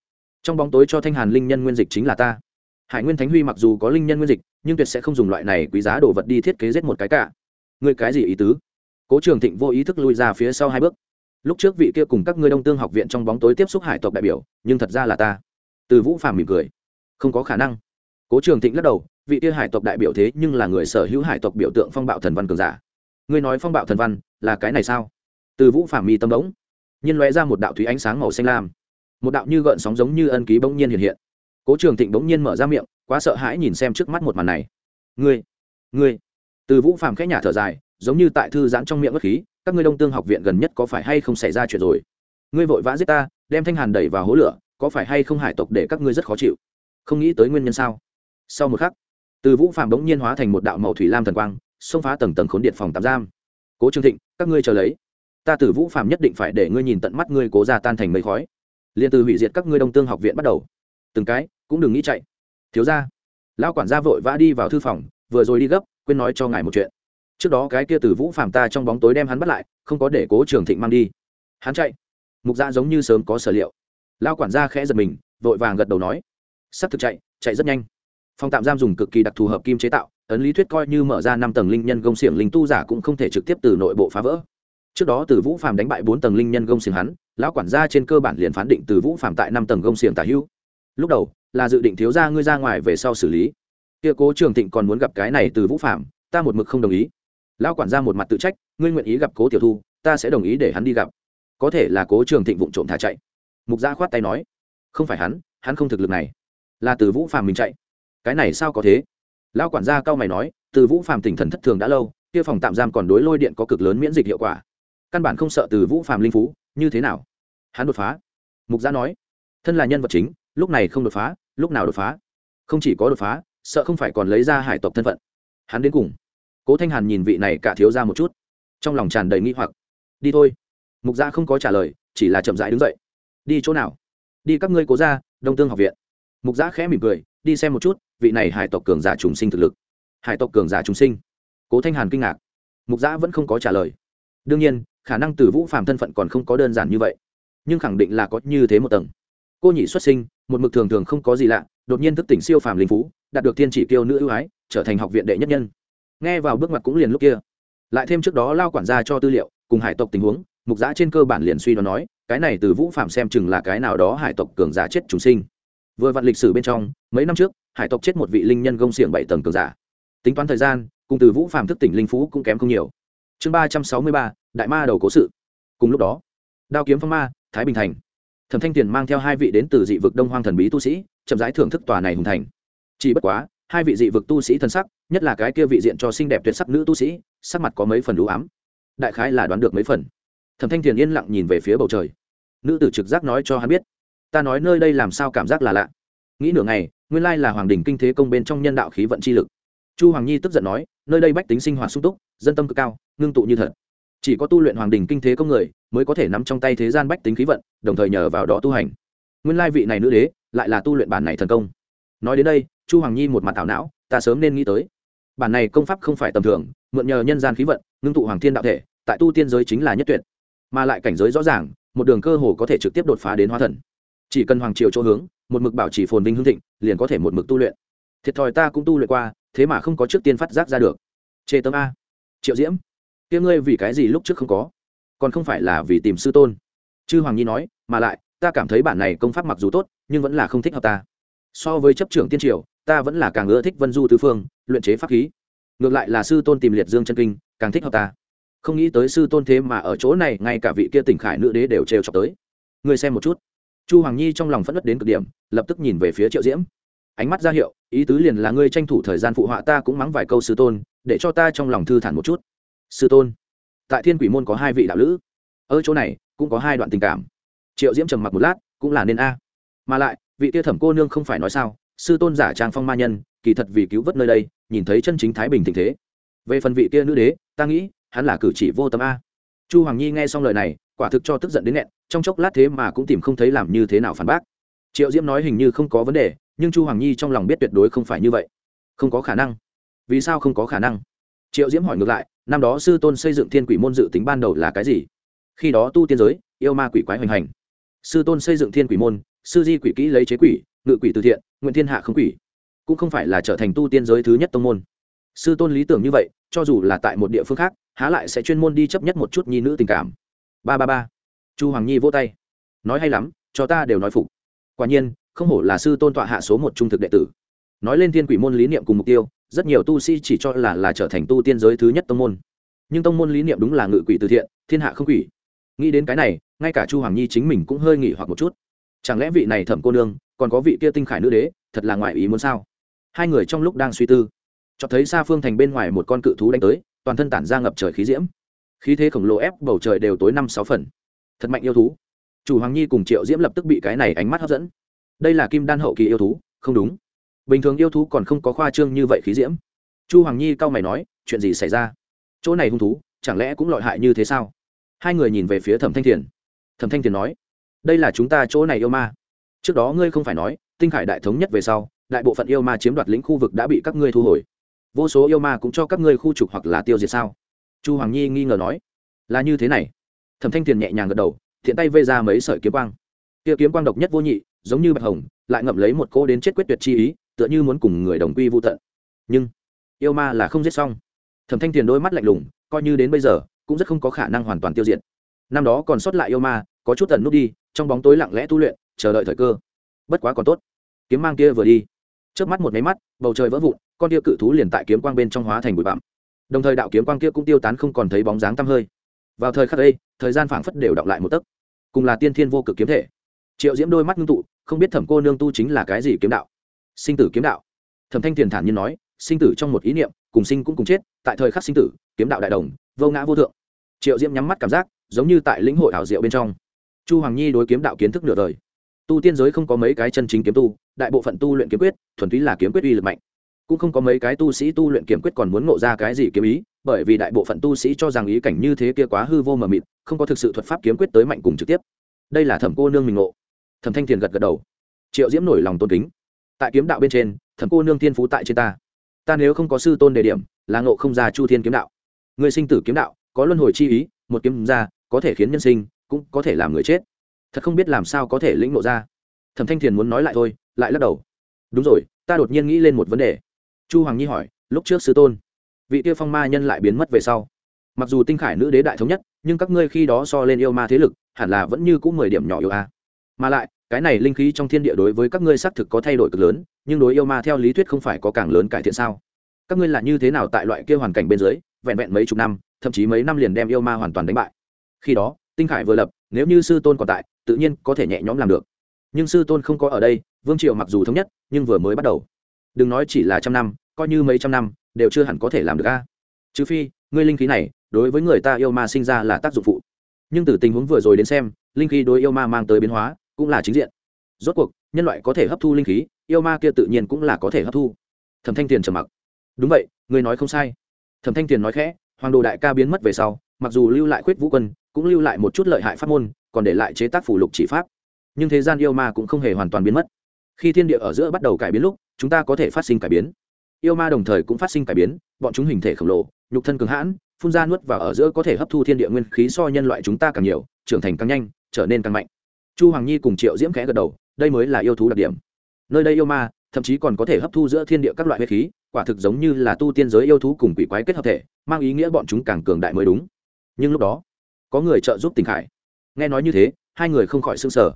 Trong bóng tối cho thanh hàn linh nhân nguyên dịch chính là ta. Hải nguyên thánh huy mặc dù có linh nhân nguyên dịch, nhưng tuyệt sẽ không dùng loại này quý giá đồ vật đi thiết kế giết một cái cả. Ngươi cái gì ý tứ? Cố trường thịnh vô ý thức lui ra phía sau hai bước lúc trước vị kia cùng các ngươi đông tương học viện trong bóng tối tiếp xúc hải tộc đại biểu, nhưng thật ra là ta. Từ vũ phàm mỉm cười. Không có khả năng. Cố trường thịnh lắc đầu, vị kia hải tộc đại biểu thế nhưng là người sở hữu hải tộc biểu tượng phong bạo thần văn cường giả. Ngươi nói phong bạo thần văn, là cái này sao? Từ vũ phàm mi tâm đống. Nhiên lóe ra một đạo thúy ánh sáng màu xanh lam. Một đạo như gợn sóng giống như ân ký bỗng nhiên hiện hiện. Cố trường thịnh bỗng nhiên mở ra miệng, quá sợ hãi nhìn xem trước mắt một màn này. Ngươi ngươi. Từ vũ phàm khẽ nhả thở dài giống như tại thư giãn trong miệng bất khí, các ngươi đông tương học viện gần nhất có phải hay không xảy ra chuyện rồi? Ngươi vội vã giết ta, đem thanh hàn đẩy vào hố lửa, có phải hay không hải tộc để các ngươi rất khó chịu? Không nghĩ tới nguyên nhân sao? Sau một khắc, từ vũ phàm đống nhiên hóa thành một đạo màu thủy lam thần quang, xông phá tầng tầng khốn điện phòng tạm giam. Cố trương thịnh, các ngươi chờ lấy. Ta từ vũ phàm nhất định phải để ngươi nhìn tận mắt ngươi cố ra tan thành mây khói. Liền từ hủy diệt các ngươi đông tương học viện bắt đầu. Từng cái, cũng đừng nghĩ chạy. Thiếu ra lão quản gia vội vã đi vào thư phòng, vừa rồi đi gấp, quên nói cho ngài một chuyện trước đó cái kia từ vũ phạm ta trong bóng tối đem hắn bắt lại, không có để cố trường thịnh mang đi. Hắn chạy. Mục dạ giống như sớm có sở liệu. Lao quản gia khẽ giật mình, vội vàng gật đầu nói. Sắp thực chạy chạy rất nhanh. Phòng tạm giam dùng cực kỳ đặc thù hợp kim chế tạo, ấn lý thuyết coi như mở ra năm tầng linh nhân gông xiềng linh tu giả cũng không thể trực tiếp từ nội bộ phá vỡ. Trước đó từ vũ phạm đánh bại bốn tầng linh nhân gông xiềng hắn, lão quản gia trên cơ bản liền phán định từ vũ phạm tại năm tầng gông xiềng tả hữu. Lúc đầu, là dự định thiếu ra ngươi ra ngoài về sau xử lý. Kia cố trường thịnh còn muốn gặp cái này từ vũ phạm ta một mực không đồng ý lão quản gia một mặt tự trách, ngươi nguyện ý gặp cố tiểu thu, ta sẽ đồng ý để hắn đi gặp. Có thể là cố trường thịnh vụng trộm thả chạy. Mục gia khoát tay nói, không phải hắn hắn không thực lực này. Là từ vũ phàm mình chạy. Cái này sao có thế? Lão quản gia cao mày nói, từ vũ phàm tỉnh thần thất thường đã lâu, kia phòng tạm giam còn đối lôi điện có cực lớn miễn dịch hiệu quả. Căn bản không sợ từ vũ phàm linh phú, như thế nào? Hắn đột phá. Mục gia nói, thân là nhân vật chính, lúc này không đột phá, lúc nào đột phá? Không chỉ có đột phá, sợ không phải còn lấy ra hải tộc thân phận. Hắn đến cùng cố thanh hàn nhìn vị này cả thiếu ra một chút, trong lòng tràn đầy nghi hoặc. Đi thôi. Mục gia không có trả lời, chỉ là chậm rãi đứng dậy. Đi chỗ nào? Đi các ngươi cố ra đông tương học viện. Mục Gia khẽ mỉm cười, đi xem một chút, vị này hải tộc cường giả trùng sinh thực lực. Hải tộc cường giả trùng sinh? Cố thanh hàn kinh ngạc. Mục Gia vẫn không có trả lời. Đương nhiên, khả năng từ vũ phàm thân phận còn không có đơn giản như vậy, nhưng khẳng định là có như thế một tầng. Cô nhị xuất sinh, một mực thường thường không có gì lạ, đột nhiên thức tỉnh siêu phàm linh phú, đạt được thiên chỉ tiêu nữ ưu ái, trở thành học viện đệ nhất nhân nghe vào bước ngoặt cũng liền lúc kia. Lại thêm trước đó lao quản gia cho tư liệu, cùng hải tộc tình huống, mục giã trên cơ bản liền suy đoán nói, cái này từ vũ phạm xem chừng là cái nào đó hải tộc cường giả chết chúng sinh. Vừa vặn lịch sử bên trong, mấy năm trước, hải tộc chết một vị linh nhân gông xiềng bảy tầng cường giả. Tính toán thời gian, cùng từ vũ phạm thức tỉnh linh phú cũng kém không nhiều. Chương ba trăm sáu mươi ba, đại ma đầu cố sự. Cùng lúc đó, đao kiếm phong ma, thái bình thành. Thẩm thanh tiền mang theo hai vị đến từ dị vực đông hoang thần bí tu sĩ, chậm rãi thưởng thức tòa này hùng thành. Chỉ bất quá hai vị dị vực tu sĩ thân sắc, nhất là cái kia vị diện cho xinh đẹp tuyệt sắc nữ tu sĩ, sắc mặt có mấy phần đủ ám. Đại khái là đoán được mấy phần. Thẩm thanh thiền yên lặng nhìn về phía bầu trời. Nữ tử trực giác nói cho hắn biết, ta nói nơi đây làm sao cảm giác là lạ. Nghĩ nửa ngày, nguyên lai là hoàng đình kinh thế công bên trong nhân đạo khí vận chi lực. Chu hoàng nhi tức giận nói, nơi đây bách tính sinh hoạt sung túc, dân tâm cực cao, ngưng tụ như thật. Chỉ có tu luyện hoàng đình kinh thế công người, mới có thể nắm trong tay thế gian bách tính khí vận, đồng thời nhờ vào đó tu hành. Nguyên lai vị này nữ đế, lại là tu luyện bản này thần công. Nói đến đây chu hoàng nhi một mặt thảo não, ta sớm nên nghĩ tới. Bản này công pháp không phải tầm thường, mượn nhờ nhân gian khí vận, ngưng tụ hoàng thiên đạo thể, tại tu tiên giới chính là nhất tuyệt. Mà lại cảnh giới rõ ràng, một đường cơ hồ có thể trực tiếp đột phá đến hóa thần. Chỉ cần hoàng triều chỗ hướng, một mực bảo trì phồn vinh hương thịnh, liền có thể một mực tu luyện. Thiệt thòi ta cũng tu luyện qua, thế mà không có trước tiên phát giác ra được. Chê tâm a. Triệu diễm, kia ngươi vì cái gì lúc trước không có? Còn không phải là vì tìm sư tôn? Chư hoàng nhi nói, mà lại, ta cảm thấy bản này công pháp mặc dù tốt, nhưng vẫn là không thích hợp ta. So với chấp trưởng tiên triều ta vẫn là càng ưa thích vân du tứ phương, luyện chế pháp khí. Ngược lại là sư tôn tìm liệt dương chân kinh, càng thích hợp ta. Không nghĩ tới sư tôn thế mà ở chỗ này, ngay cả vị kia tỉnh khải nữ đế đều trêu chọc tới. Người xem một chút. Chu hoàng nhi trong lòng phẫn nứt đến cực điểm, lập tức nhìn về phía triệu diễm. Ánh mắt ra hiệu, ý tứ liền là ngươi tranh thủ thời gian phụ họa ta cũng mắng vài câu sư tôn, để cho ta trong lòng thư thản một chút. Sư tôn, tại thiên quỷ môn có hai vị đạo lữ. Ở chỗ này, cũng có hai đoạn tình cảm. Triệu diễm trầm mặc một lát, cũng là nên a. Mà lại, vị kia thẩm cô nương không phải nói sao sư tôn giả trang phong ma nhân, kỳ thật vì cứu vớt nơi đây, nhìn thấy chân chính thái bình tình thế. Về phần vị kia nữ đế, ta nghĩ, hắn là cử chỉ vô tâm a. Chu hoàng nhi nghe xong lời này, quả thực cho tức giận đến nghẹn, trong chốc lát thế mà cũng tìm không thấy làm như thế nào phản bác. Triệu diễm nói hình như không có vấn đề, nhưng chu hoàng nhi trong lòng biết tuyệt đối không phải như vậy. Không có khả năng. Vì sao không có khả năng? Triệu diễm hỏi ngược lại, năm đó sư tôn xây dựng thiên quỷ môn dự tính ban đầu là cái gì? Khi đó tu tiên giới, yêu ma quỷ quái hoành hành. Sư tôn xây dựng thiên quỷ môn, sư di quỷ kỹ lấy chế quỷ, ngự quỷ từ thiện nguyện thiên hạ không quỷ, cũng không phải là trở thành tu tiên giới thứ nhất tông môn. Sư tôn lý tưởng như vậy, cho dù là tại một địa phương khác, há lại sẽ chuyên môn đi chấp nhất một chút nhi nữ tình cảm. Ba ba ba. Chu hoàng nhi vỗ tay. Nói hay lắm, cho ta đều nói phục. Quả nhiên, không hổ là sư tôn tọa hạ số một trung thực đệ tử. Nói lên thiên quỷ môn lý niệm cùng mục tiêu, rất nhiều tu sĩ chỉ cho là là trở thành tu tiên giới thứ nhất tông môn. Nhưng tông môn lý niệm đúng là ngự quỷ từ thiện, thiên hạ không quỷ. Nghĩ đến cái này, ngay cả chu hoàng nhi chính mình cũng hơi nghỉ hoặc một chút. Chẳng lẽ vị này thẩm cô nương còn có vị kia tinh khải nữ đế, thật là ngoại ý muốn sao? Hai người trong lúc đang suy tư cho thấy xa phương thành bên ngoài một con cự thú đánh tới, toàn thân tản ra ngập trời khí diễm. Khí thế khổng lồ ép bầu trời đều tối năm sáu phần. Thật mạnh yêu thú. Chủ hoàng nhi cùng triệu diễm lập tức bị cái này ánh mắt hấp dẫn. Đây là kim đan hậu kỳ yêu thú, không đúng. Bình thường yêu thú còn không có khoa trương như vậy khí diễm. Chu hoàng nhi cau mày nói, chuyện gì xảy ra? Chỗ này hung thú, chẳng lẽ cũng lọi hại như thế sao? Hai người nhìn về phía thẩm thanh thiền. Thẩm thanh thiền nói, đây là chúng ta chỗ này yêu ma trước đó ngươi không phải nói, tinh khải đại thống nhất về sau, đại bộ phận yêu ma chiếm đoạt lĩnh khu vực đã bị các ngươi thu hồi. Vô số yêu ma cũng cho các ngươi khu trục hoặc là tiêu diệt sao? Chu hoàng nhi nghi ngờ nói. Là như thế này. Thẩm thanh tiền nhẹ nhàng gật đầu, thiện tay vây ra mấy sợi kiếm quang. Kia kiếm quang độc nhất vô nhị, giống như bạch hồng, lại ngậm lấy một cô đến chết quyết tuyệt chi ý, tựa như muốn cùng người đồng quy vô tận. Nhưng, yêu ma là không giết xong. Thẩm thanh tiền đôi mắt lạnh lùng, coi như đến bây giờ, cũng rất không có khả năng hoàn toàn tiêu diệt. Năm đó còn sót lại yêu ma, có chút tần nút đi, trong bóng tối lặng lẽ tu luyện chờ đợi thời cơ. Bất quá còn tốt. Kiếm mang kia vừa đi. Trước mắt một máy mắt, bầu trời vỡ vụn, con kia cự thú liền tại kiếm quang bên trong hóa thành bụi bặm. Đồng thời đạo kiếm quang kia cũng tiêu tán không còn thấy bóng dáng tăm hơi. Vào thời khắc đây thời gian phảng phất đều đọng lại một tấc. Cùng là tiên thiên vô cực kiếm thể. Triệu diễm đôi mắt ngưng tụ, không biết thẩm cô nương tu chính là cái gì kiếm đạo. Sinh tử kiếm đạo. Thẩm thanh tiền thản nhiên nói, sinh tử trong một ý niệm, cùng sinh cũng cùng chết, tại thời khắc sinh tử, kiếm đạo đại đồng, vô ngã vô thượng. Triệu diễm nhắm mắt cảm giác, giống như tại lĩnh hội ảo diệu bên trong. Chu hoàng nhi đối kiếm đạo kiến thức nửa đời tu tiên giới không có mấy cái chân chính kiếm tu, đại bộ phận tu luyện kiếm quyết, thuần túy là kiếm quyết uy lực mạnh. Cũng không có mấy cái tu sĩ tu luyện kiếm quyết còn muốn ngộ ra cái gì kiếm ý, bởi vì đại bộ phận tu sĩ cho rằng ý cảnh như thế kia quá hư vô mờ mịt, không có thực sự thuật pháp kiếm quyết tới mạnh cùng trực tiếp. Đây là thẩm cô nương mình ngộ. Thẩm thanh thiền gật gật đầu. Triệu diễm nổi lòng tôn kính. Tại kiếm đạo bên trên, thẩm cô nương thiên phú tại trên ta. Ta nếu không có sư tôn đề điểm, là ngộ không ra chu thiên kiếm đạo. Người sinh tử kiếm đạo, có luân hồi chi ý, một kiếm ra, có thể khiến nhân sinh, cũng có thể làm người chết thật không biết làm sao có thể lĩnh ngộ ra. Thẩm thanh thiền muốn nói lại thôi, lại lắc đầu. Đúng rồi, ta đột nhiên nghĩ lên một vấn đề. Chu hoàng nhi hỏi, lúc trước sư tôn, vị tiêu phong ma nhân lại biến mất về sau. Mặc dù tinh khải nữ đế đại thống nhất, nhưng các ngươi khi đó so lên yêu ma thế lực, hẳn là vẫn như cũng mười điểm nhỏ yêu a. Mà lại, cái này linh khí trong thiên địa đối với các ngươi xác thực có thay đổi cực lớn, nhưng đối yêu ma theo lý thuyết không phải có càng lớn cải thiện sao? Các ngươi là như thế nào tại loại kia hoàn cảnh bên dưới, vẹn vẹn mấy chục năm, thậm chí mấy năm liền đem yêu ma hoàn toàn đánh bại? Khi đó, tinh khải vừa lập nếu như sư tôn còn tại, tự nhiên có thể nhẹ nhõm làm được. Nhưng sư tôn không có ở đây, vương triều mặc dù thống nhất, nhưng vừa mới bắt đầu. Đừng nói chỉ là trăm năm, coi như mấy trăm năm, đều chưa hẳn có thể làm được a. Trừ phi, ngươi linh khí này, đối với người ta yêu ma sinh ra là tác dụng phụ. Nhưng từ tình huống vừa rồi đến xem, linh khí đối yêu ma mang tới biến hóa, cũng là chính diện. Rốt cuộc, nhân loại có thể hấp thu linh khí, yêu ma kia tự nhiên cũng là có thể hấp thu. Thẩm thanh tiền trầm mặc. Đúng vậy, ngươi nói không sai. Thẩm thanh tiền nói khẽ, hoàng đồ đại ca biến mất về sau, mặc dù lưu lại khuyết vũ quân cũng lưu lại một chút lợi hại pháp môn, còn để lại chế tác phủ lục chỉ pháp. Nhưng thế gian yêu ma cũng không hề hoàn toàn biến mất. Khi thiên địa ở giữa bắt đầu cải biến lúc, chúng ta có thể phát sinh cải biến. Yêu ma đồng thời cũng phát sinh cải biến, bọn chúng hình thể khổng lồ, nhục thân cường hãn, phun ra nuốt và ở giữa có thể hấp thu thiên địa nguyên khí so nhân loại chúng ta càng nhiều, trưởng thành càng nhanh, trở nên càng mạnh. Chu hoàng nhi cùng triệu diễm khẽ gật đầu, đây mới là yêu thú đặc điểm. Nơi đây yêu ma, thậm chí còn có thể hấp thu giữa thiên địa các loại huyết khí, quả thực giống như là tu tiên giới yêu thú cùng quỷ quái kết hợp thể, mang ý nghĩa bọn chúng càng cường đại mới đúng. Nhưng lúc đó có người trợ giúp tình khải. Nghe nói như thế, hai người không khỏi s sở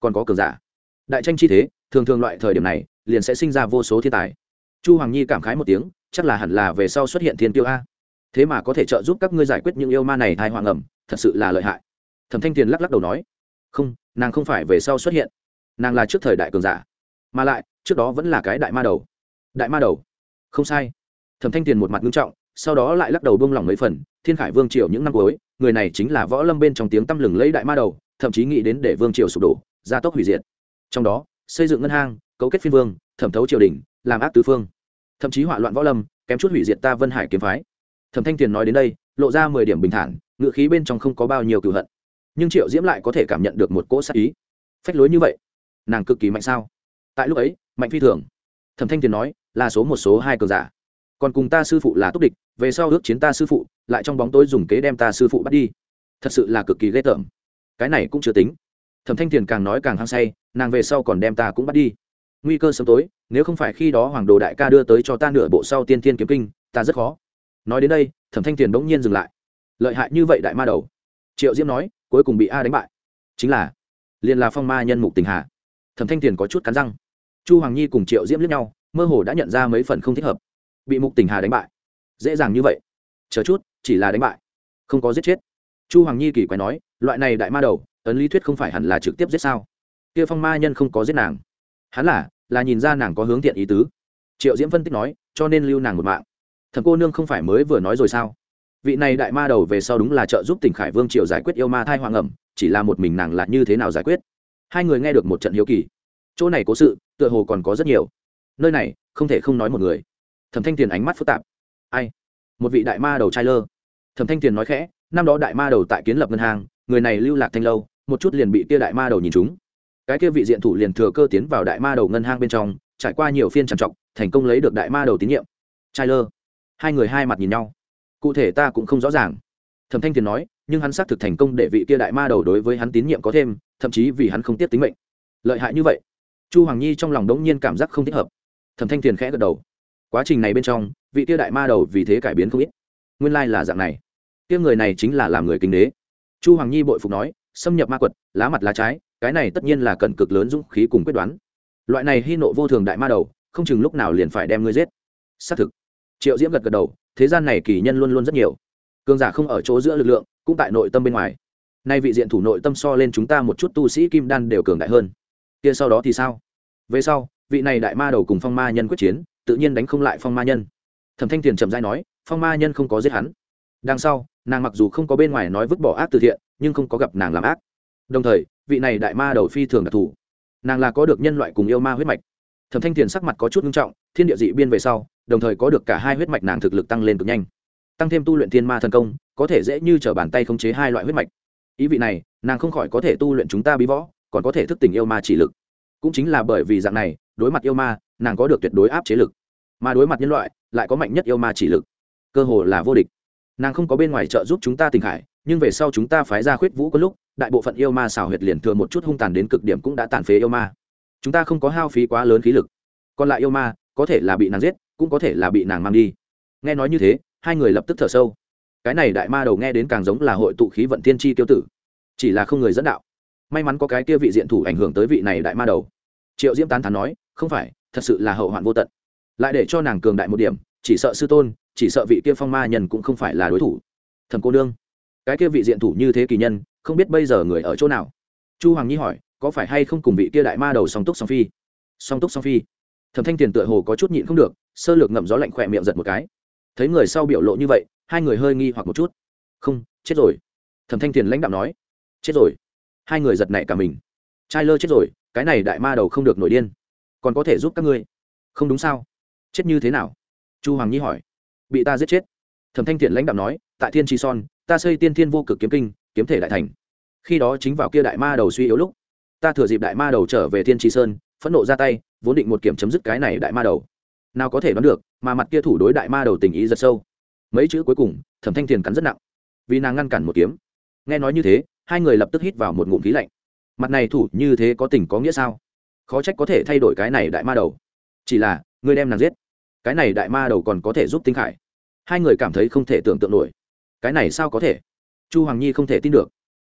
còn có cường giả. Đại tranh chi thế, thường thường loại thời điểm này, liền sẽ sinh ra vô số thiên tài. Chu hoàng nhi cảm khái một tiếng, chắc là hẳn là về sau xuất hiện thiên tiêu a. Thế mà có thể trợ giúp các ngươi giải quyết những yêu ma này thai hoàng ẩm thật sự là lợi hại. Thẩm thanh tiền lắc lắc đầu nói, không, nàng không phải về sau xuất hiện. Nàng là trước thời đại cường giả. Mà lại, trước đó vẫn là cái đại ma đầu. Đại ma đầu? Không sai. Thẩm thanh tiền một mặt nghiêm trọng sau đó lại lắc đầu buông lỏng mấy phần, thiên khải vương triều những năm cuối, người này chính là võ lâm bên trong tiếng tăm lừng lấy đại ma đầu, thậm chí nghĩ đến để vương triều sụp đổ, gia tốc hủy diệt. Trong đó, xây dựng ngân hang, cấu kết phiên vương, thẩm thấu triều đình, làm ác tứ phương. Thậm chí hỏa loạn võ lâm, kém chút hủy diệt ta vân hải kiếm phái. Thẩm thanh tiền nói đến đây, lộ ra mười điểm bình thản, ngựa khí bên trong không có bao nhiêu cựu hận. Nhưng triệu diễm lại có thể cảm nhận được một cỗ sát ý. Phách lối như vậy, nàng cực kỳ mạnh sao? Tại lúc ấy, mạnh phi thường, thẩm thanh tiền nói, là số một, số hai cường giả. Còn cùng ta sư phụ là túc địch về sau ước chiến ta sư phụ, lại trong bóng tối dùng kế đem ta sư phụ bắt đi. Thật sự là cực kỳ ghê tởm. Cái này cũng chưa tính. Thẩm thanh tiền càng nói càng hăng say, nàng về sau còn đem ta cũng bắt đi. Nguy cơ sớm tối, nếu không phải khi đó hoàng đồ đại ca đưa tới cho ta nửa bộ sau tiên thiên kiếm kinh, ta rất khó. Nói đến đây, thẩm thanh tiền bỗng nhiên dừng lại. Lợi hại như vậy đại ma đầu. Triệu diễm nói, cuối cùng bị a đánh bại. Chính là, liền là phong ma nhân mục tình hà thẩm thanh tiền có chút cắn răng. Chu hoàng nhi cùng triệu diễm lướt nhau, mơ hồ đã nhận ra mấy phần không thích hợp. Bị mục tình hà đánh bại dễ dàng như vậy. Chờ chút, chỉ là đánh bại, không có giết chết. Chu hoàng nhi kỳ quái nói, loại này đại ma đầu, ấn lý thuyết không phải hẳn là trực tiếp giết sao? Kia phong ma nhân không có giết nàng. Hắn là là nhìn ra nàng có hướng thiện ý tứ. Triệu diễm phân tích nói, cho nên lưu nàng một mạng. Thầm cô nương không phải mới vừa nói rồi sao? Vị này đại ma đầu về sau đúng là trợ giúp tỉnh khải vương triều giải quyết yêu ma thai hoàng ẩm, chỉ là một mình nàng là như thế nào giải quyết? Hai người nghe được một trận hiếu kỳ. Chỗ này cố sự, tựa hồ còn có rất nhiều. Nơi này, không thể không nói một người. Thẩm thanh tiền ánh mắt phức tạp ai? Một vị đại ma đầu trai lơ. Thẩm thanh tiền nói khẽ, năm đó đại ma đầu tại kiến lập ngân hàng, người này lưu lạc thanh lâu, một chút liền bị kia đại ma đầu nhìn chúng cái kia vị diện thủ liền thừa cơ tiến vào đại ma đầu ngân hàng bên trong, trải qua nhiều phiên trằn trọc, thành công lấy được đại ma đầu tín nhiệm. Trai lơ. Hai người hai mặt nhìn nhau. Cụ thể ta cũng không rõ ràng. Thẩm thanh tiền nói, nhưng hắn xác thực thành công để vị kia đại ma đầu đối với hắn tín nhiệm có thêm, thậm chí vì hắn không tiếp tính mệnh. Lợi hại như vậy. Chu hoàng nhi trong lòng đống nhiên cảm giác không thích hợp. Thẩm thanh tiền khẽ gật đầu quá trình này bên trong, vị tia đại ma đầu vì thế cải biến không ít. Nguyên lai là dạng này. Kia người này chính là làm người kinh đế. Chu hoàng nhi bội phục nói, xâm nhập ma quật, lá mặt lá trái, cái này tất nhiên là cần cực lớn dũng khí cùng quyết đoán. Loại này hy nộ vô thường đại ma đầu, không chừng lúc nào liền phải đem ngươi giết. Xác thực. Triệu diễm gật gật đầu, thế gian này kỳ nhân luôn luôn rất nhiều. Cường giả không ở chỗ giữa lực lượng, cũng tại nội tâm bên ngoài. Nay vị diện thủ nội tâm so lên chúng ta một chút tu sĩ kim đan đều cường đại hơn. Kia sau đó thì sao? Về sau, vị này đại ma đầu cùng phong ma nhân quyết chiến tự nhiên đánh không lại phong ma nhân. Thẩm thanh tiền chậm dai nói, phong ma nhân không có giết hắn. Đằng sau, nàng mặc dù không có bên ngoài nói vứt bỏ ác từ thiện, nhưng không có gặp nàng làm ác. Đồng thời, vị này đại ma đầu phi thường đặc thù. Nàng là có được nhân loại cùng yêu ma huyết mạch. Thẩm thanh tiền sắc mặt có chút nghiêm trọng, thiên địa dị biên về sau, đồng thời có được cả hai huyết mạch nàng thực lực tăng lên cực nhanh. Tăng thêm tu luyện thiên ma thần công, có thể dễ như t r ở bàn tay khống chế hai loại huyết mạch. Ý vị này, nàng không khỏi có thể tu luyện chúng ta bí võ, còn có thể thức tỉnh yêu ma chỉ lực. Cũng chính là bởi vì dạng này, đối mặt yêu ma nàng có được tuyệt đối áp chế lực, mà đối mặt nhân loại, lại có mạnh nhất yêu ma chỉ lực. Cơ hồ là vô địch. Nàng không có bên ngoài trợ giúp chúng ta tình khải, nhưng về sau chúng ta phái ra khuyết vũ có lúc, đại bộ phận yêu ma xào huyệt liền thừa một chút hung tàn đến cực điểm cũng đã tàn phế yêu ma. Chúng ta không có hao phí quá lớn khí lực. Còn lại yêu ma, có thể là bị nàng giết, cũng có thể là bị nàng mang đi. Nghe nói như thế, hai người lập tức thở sâu. Cái này đại ma đầu nghe đến càng giống là hội tụ khí vận tiên tri tiêu tử. Chỉ là không người dẫn đạo. May mắn có cái kia vị diện thủ ảnh hưởng tới vị này đại ma đầu. Triệu diễm tán thán nói, không phải thật sự là hậu hoạn vô tận. Lại để cho nàng cường đại một điểm, chỉ sợ sư tôn, chỉ sợ vị kia phong ma nhân cũng không phải là đối thủ. Thầm cô nương, cái kia vị diện thủ như thế kỳ nhân, không biết bây giờ người ở chỗ nào? Chu hoàng nhi hỏi, có phải hay không cùng vị kia đại ma đầu song túc song phi? Song túc song phi. Thẩm thanh tiền tựa hồ có chút nhịn không được, sơ lược ngậm gió lạnh khỏe miệng giật một cái. Thấy người sau biểu lộ như vậy, hai người hơi nghi hoặc một chút. Không, chết rồi. Thẩm thanh tiền lãnh đạo nói. Chết rồi. Hai người giật nảy cả mình. Trai lơ chết rồi, cái này đại ma đầu không được nổi điên còn có thể giúp các ngươi. Không đúng sao? Chết như thế nào? Chu hoàng nhi hỏi. Bị ta giết chết. Thẩm thanh thiện lãnh đạo nói, tại thiên tri son, ta xây tiên thiên vô cực kiếm kinh, kiếm thể đại thành. Khi đó chính vào kia đại ma đầu suy yếu lúc, ta thừa dịp đại ma đầu trở về thiên tri sơn, phẫn nộ ra tay, vốn định một kiểm chấm dứt cái này đại ma đầu. Nào có thể đoán được, mà mặt kia thủ đối đại ma đầu tình ý rất sâu. Mấy chữ cuối cùng, thẩm thanh thiền cắn rất nặng. Vì nàng ngăn cản một kiếm. Nghe nói như thế, hai người lập tức hít vào một ngụm khí lạnh. Mặt này thủ như thế có tình có nghĩa sao? Khó trách có thể thay đổi cái này đại ma đầu. Chỉ là, ngươi đem nàng giết. Cái này đại ma đầu còn có thể giúp tinh khải. Hai người cảm thấy không thể tưởng tượng nổi. Cái này sao có thể? Chu hoàng nhi không thể tin được.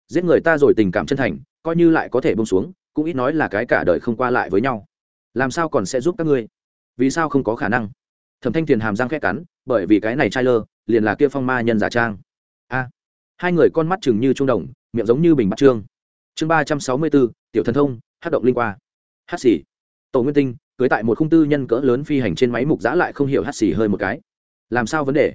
Giết người ta rồi tình cảm chân thành, coi như lại có thể bông xuống, cũng ít nói là cái cả đời không qua lại với nhau. Làm sao còn sẽ giúp các ngươi? Vì sao không có khả năng? Thẩm thanh tiền hàm răng khét cắn, bởi vì cái này trai lơ, liền là kia phong ma nhân giả trang. A. Hai người con mắt chừng như trung đồng, miệng giống như bình bắt trương. Chương ba trăm sáu mươi bốn, tiểu thần thông, hát động linh qua hát xì. Tổ nguyên tinh, cưới tại một khung tư nhân cỡ lớn phi hành trên máy mục giã lại không hiểu hát xì hơi một cái. Làm sao vấn đề?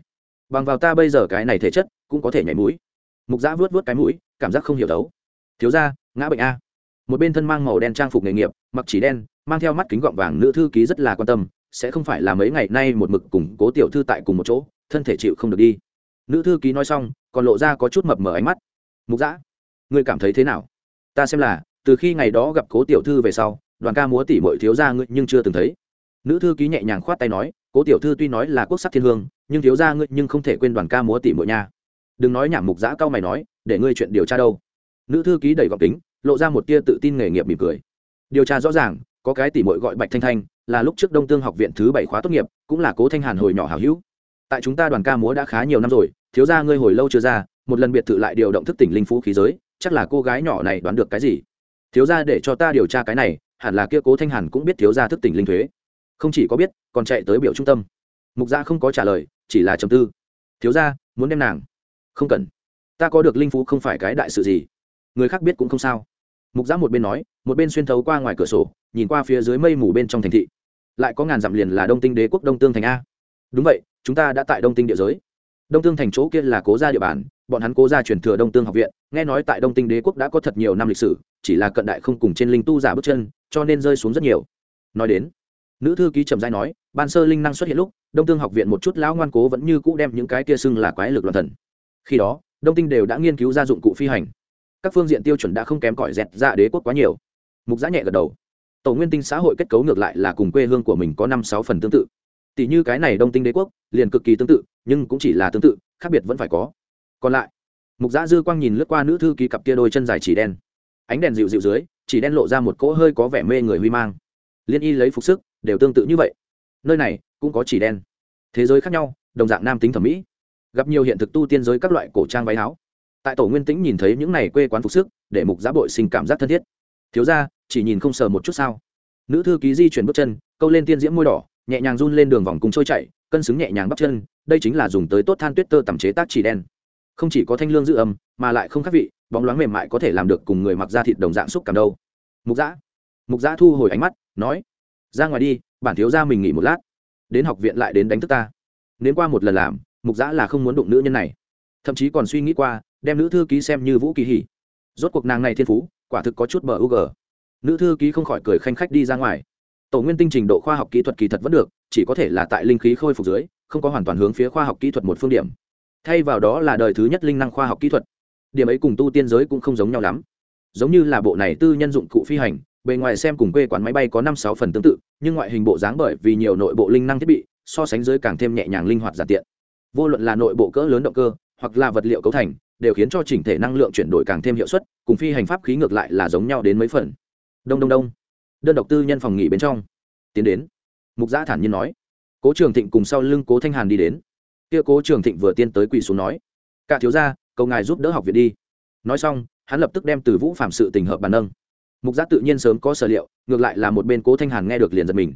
Bằng vào ta bây giờ cái này thể chất, cũng có thể nhảy mũi. Mục giã vớt vớt cái mũi, cảm giác không hiểu đấu. Thiếu ra ngã bệnh a. Một bên thân mang màu đen trang phục nghề nghiệp, mặc chỉ đen, mang theo mắt kính gọng vàng nữ thư ký rất là quan tâm, sẽ không phải là mấy ngày nay một mực cùng cố tiểu thư tại cùng một chỗ, thân thể chịu không được đi. Nữ thư ký nói xong, còn lộ ra có chút mập mờ ánh mắt. Mục giã, ngươi cảm thấy thế nào? Ta xem là, từ khi ngày đó gặp cố tiểu thư về sau đoàn ca múa tỉ mọi thiếu gia ngươi nhưng chưa từng thấy. Nữ thư ký nhẹ nhàng khoát tay nói, cố tiểu thư tuy nói là quốc sắc thiên hương, nhưng thiếu gia ngươi nhưng không thể quên đoàn ca múa tỉ mọi nha. Đừng nói nhảm mục giã cao mày nói, để ngươi chuyện điều tra đâu. Nữ thư ký đẩy gọc kính, lộ ra một tia tự tin nghề nghiệp mỉm cười. Điều tra rõ ràng, có cái tỉ mội gọi bạch thanh thanh, là lúc trước đông tương học viện thứ bảy khóa tốt nghiệp, cũng là cố thanh hàn hồi nhỏ hào hữu. Tại chúng ta đoàn ca múa đã khá nhiều năm rồi, thiếu ra ngươi hồi lâu chưa ra, một lần biệt thự lại điều động thức tỉnh linh phú khí giới, chắc là cô gái nhỏ này đoán được cái gì? Thiếu ra để cho ta điều tra cái này hẳn là kia cố thanh hàn cũng biết thiếu gia thức tỉnh linh thuế. Không chỉ có biết, còn chạy tới biểu trung tâm. Mục gia không có trả lời, chỉ là trầm tư. Thiếu gia, muốn đem nàng? Không cần. Ta có được linh phú không phải cái đại sự gì. Người khác biết cũng không sao. Mục giã một bên nói, một bên xuyên thấu qua ngoài cửa sổ, nhìn qua phía dưới mây mù bên trong thành thị. Lại có ngàn dặm liền là đông tinh đế quốc đông tương thành a. Đúng vậy, chúng ta đã tại đông tinh địa giới. Đông tương thành chỗ kia là cố gia địa bàn, bọn hắn cố gia truyền thừa đông tương học viện, nghe nói tại đông tinh đế quốc đã có thật nhiều năm lịch sử, chỉ là cận đại không cùng trên linh tu giả bước chân cho nên rơi xuống rất nhiều. Nói đến, nữ thư ký trầm giai nói, ban sơ linh năng xuất hiện lúc, đông tương học viện một chút lão ngoan cố vẫn như cũ đem những cái kia xưng là quái lực loạn thần. Khi đó, đông tinh đều đã nghiên cứu ra dụng cụ phi hành. Các phương diện tiêu chuẩn đã không kém cỏi dẹt ra đế quốc quá nhiều. Mục giã nhẹ gật đầu. Tổ nguyên tinh xã hội kết cấu ngược lại là cùng quê hương của mình có năm sáu phần tương tự. Tỷ như cái này đông tinh đế quốc, liền cực kỳ tương tự, nhưng cũng chỉ là tương tự, khác biệt vẫn phải có. Còn lại, mục giã dư quang nhìn lướt qua nữ thư ký cặp kia đôi chân dài chỉ đen. Ánh đèn dịu dịu dưới chỉ đen lộ ra một cỗ hơi có vẻ mê người huy mang. Liên y lấy phục sức, đều tương tự như vậy. Nơi này cũng có chỉ đen. Thế giới khác nhau, đồng dạng nam tính thẩm mỹ. Gặp nhiều hiện thực tu tiên giới các loại cổ trang váy áo. Tại tổ nguyên tĩnh nhìn thấy những này quê quán phục sức, để mục giá bội sinh cảm giác thân thiết. Thiếu ra chỉ nhìn không sờ một chút sao? Nữ thư ký di chuyển bước chân, câu lên tiên diễm môi đỏ, nhẹ nhàng run lên đường vòng cùng trôi chạy cân xứng nhẹ nhàng bắp chân, đây chính là dùng tới tốt than tuyết tơ tẩm chế tác chỉ đen không chỉ có thanh lương giữ âm mà lại không khác vị, bóng loáng mềm mại có thể làm được cùng người mặc da thịt đồng dạng xúc cảm đâu. Mục giã mục giã thu hồi ánh mắt, nói, ra ngoài đi, bản thiếu ra mình nghỉ một lát. Đến học viện lại đến đánh thức ta. Nếu qua một lần làm, mục giã là không muốn đụng nữ nhân này. Thậm chí còn suy nghĩ qua, đem nữ thư ký xem như vũ kỳ hỉ. Rốt cuộc nàng này thiên phú, quả thực có chút bờ u g. Nữ thư ký không khỏi cười khanh khách đi ra ngoài. Tổ nguyên tinh trình độ khoa học kỹ thuật kỳ thật vẫn được, chỉ có thể là tại linh khí khôi phục dưới, không có hoàn toàn hướng phía khoa học kỹ thuật một phương điểm thay vào đó là đời thứ nhất linh năng khoa học kỹ thuật. Điểm ấy cùng tu tiên giới cũng không giống nhau lắm. Giống như là bộ này tư nhân dụng cụ phi hành, bề ngoài xem cùng quê quán máy bay có năm sáu phần tương tự, nhưng ngoại hình bộ dáng bởi vì nhiều nội bộ linh năng thiết bị, so sánh dưới càng thêm nhẹ nhàng linh hoạt giản tiện. Vô luận là nội bộ cỡ lớn động cơ, hoặc là vật liệu cấu thành, đều khiến cho chỉnh thể năng lượng chuyển đổi càng thêm hiệu suất, cùng phi hành pháp khí ngược lại là giống nhau đến mấy phần. Đông đông đông. Đơn độc tư nhân phòng nghỉ bên trong. Tiến đến. Mục giã thản nhiên nói. Cố trường thịnh cùng sau lưng cố thanh hàn đi đến kia cố trường thịnh vừa tiên tới quỳ xuống nói, cả thiếu gia, cầu ngài giúp đỡ học viện đi. Nói xong, hắn lập tức đem từ vũ phạm sự tình hợp bàn nâng. Mục giác tự nhiên sớm có sở liệu, ngược lại là một bên cố thanh hàn nghe được liền giật mình.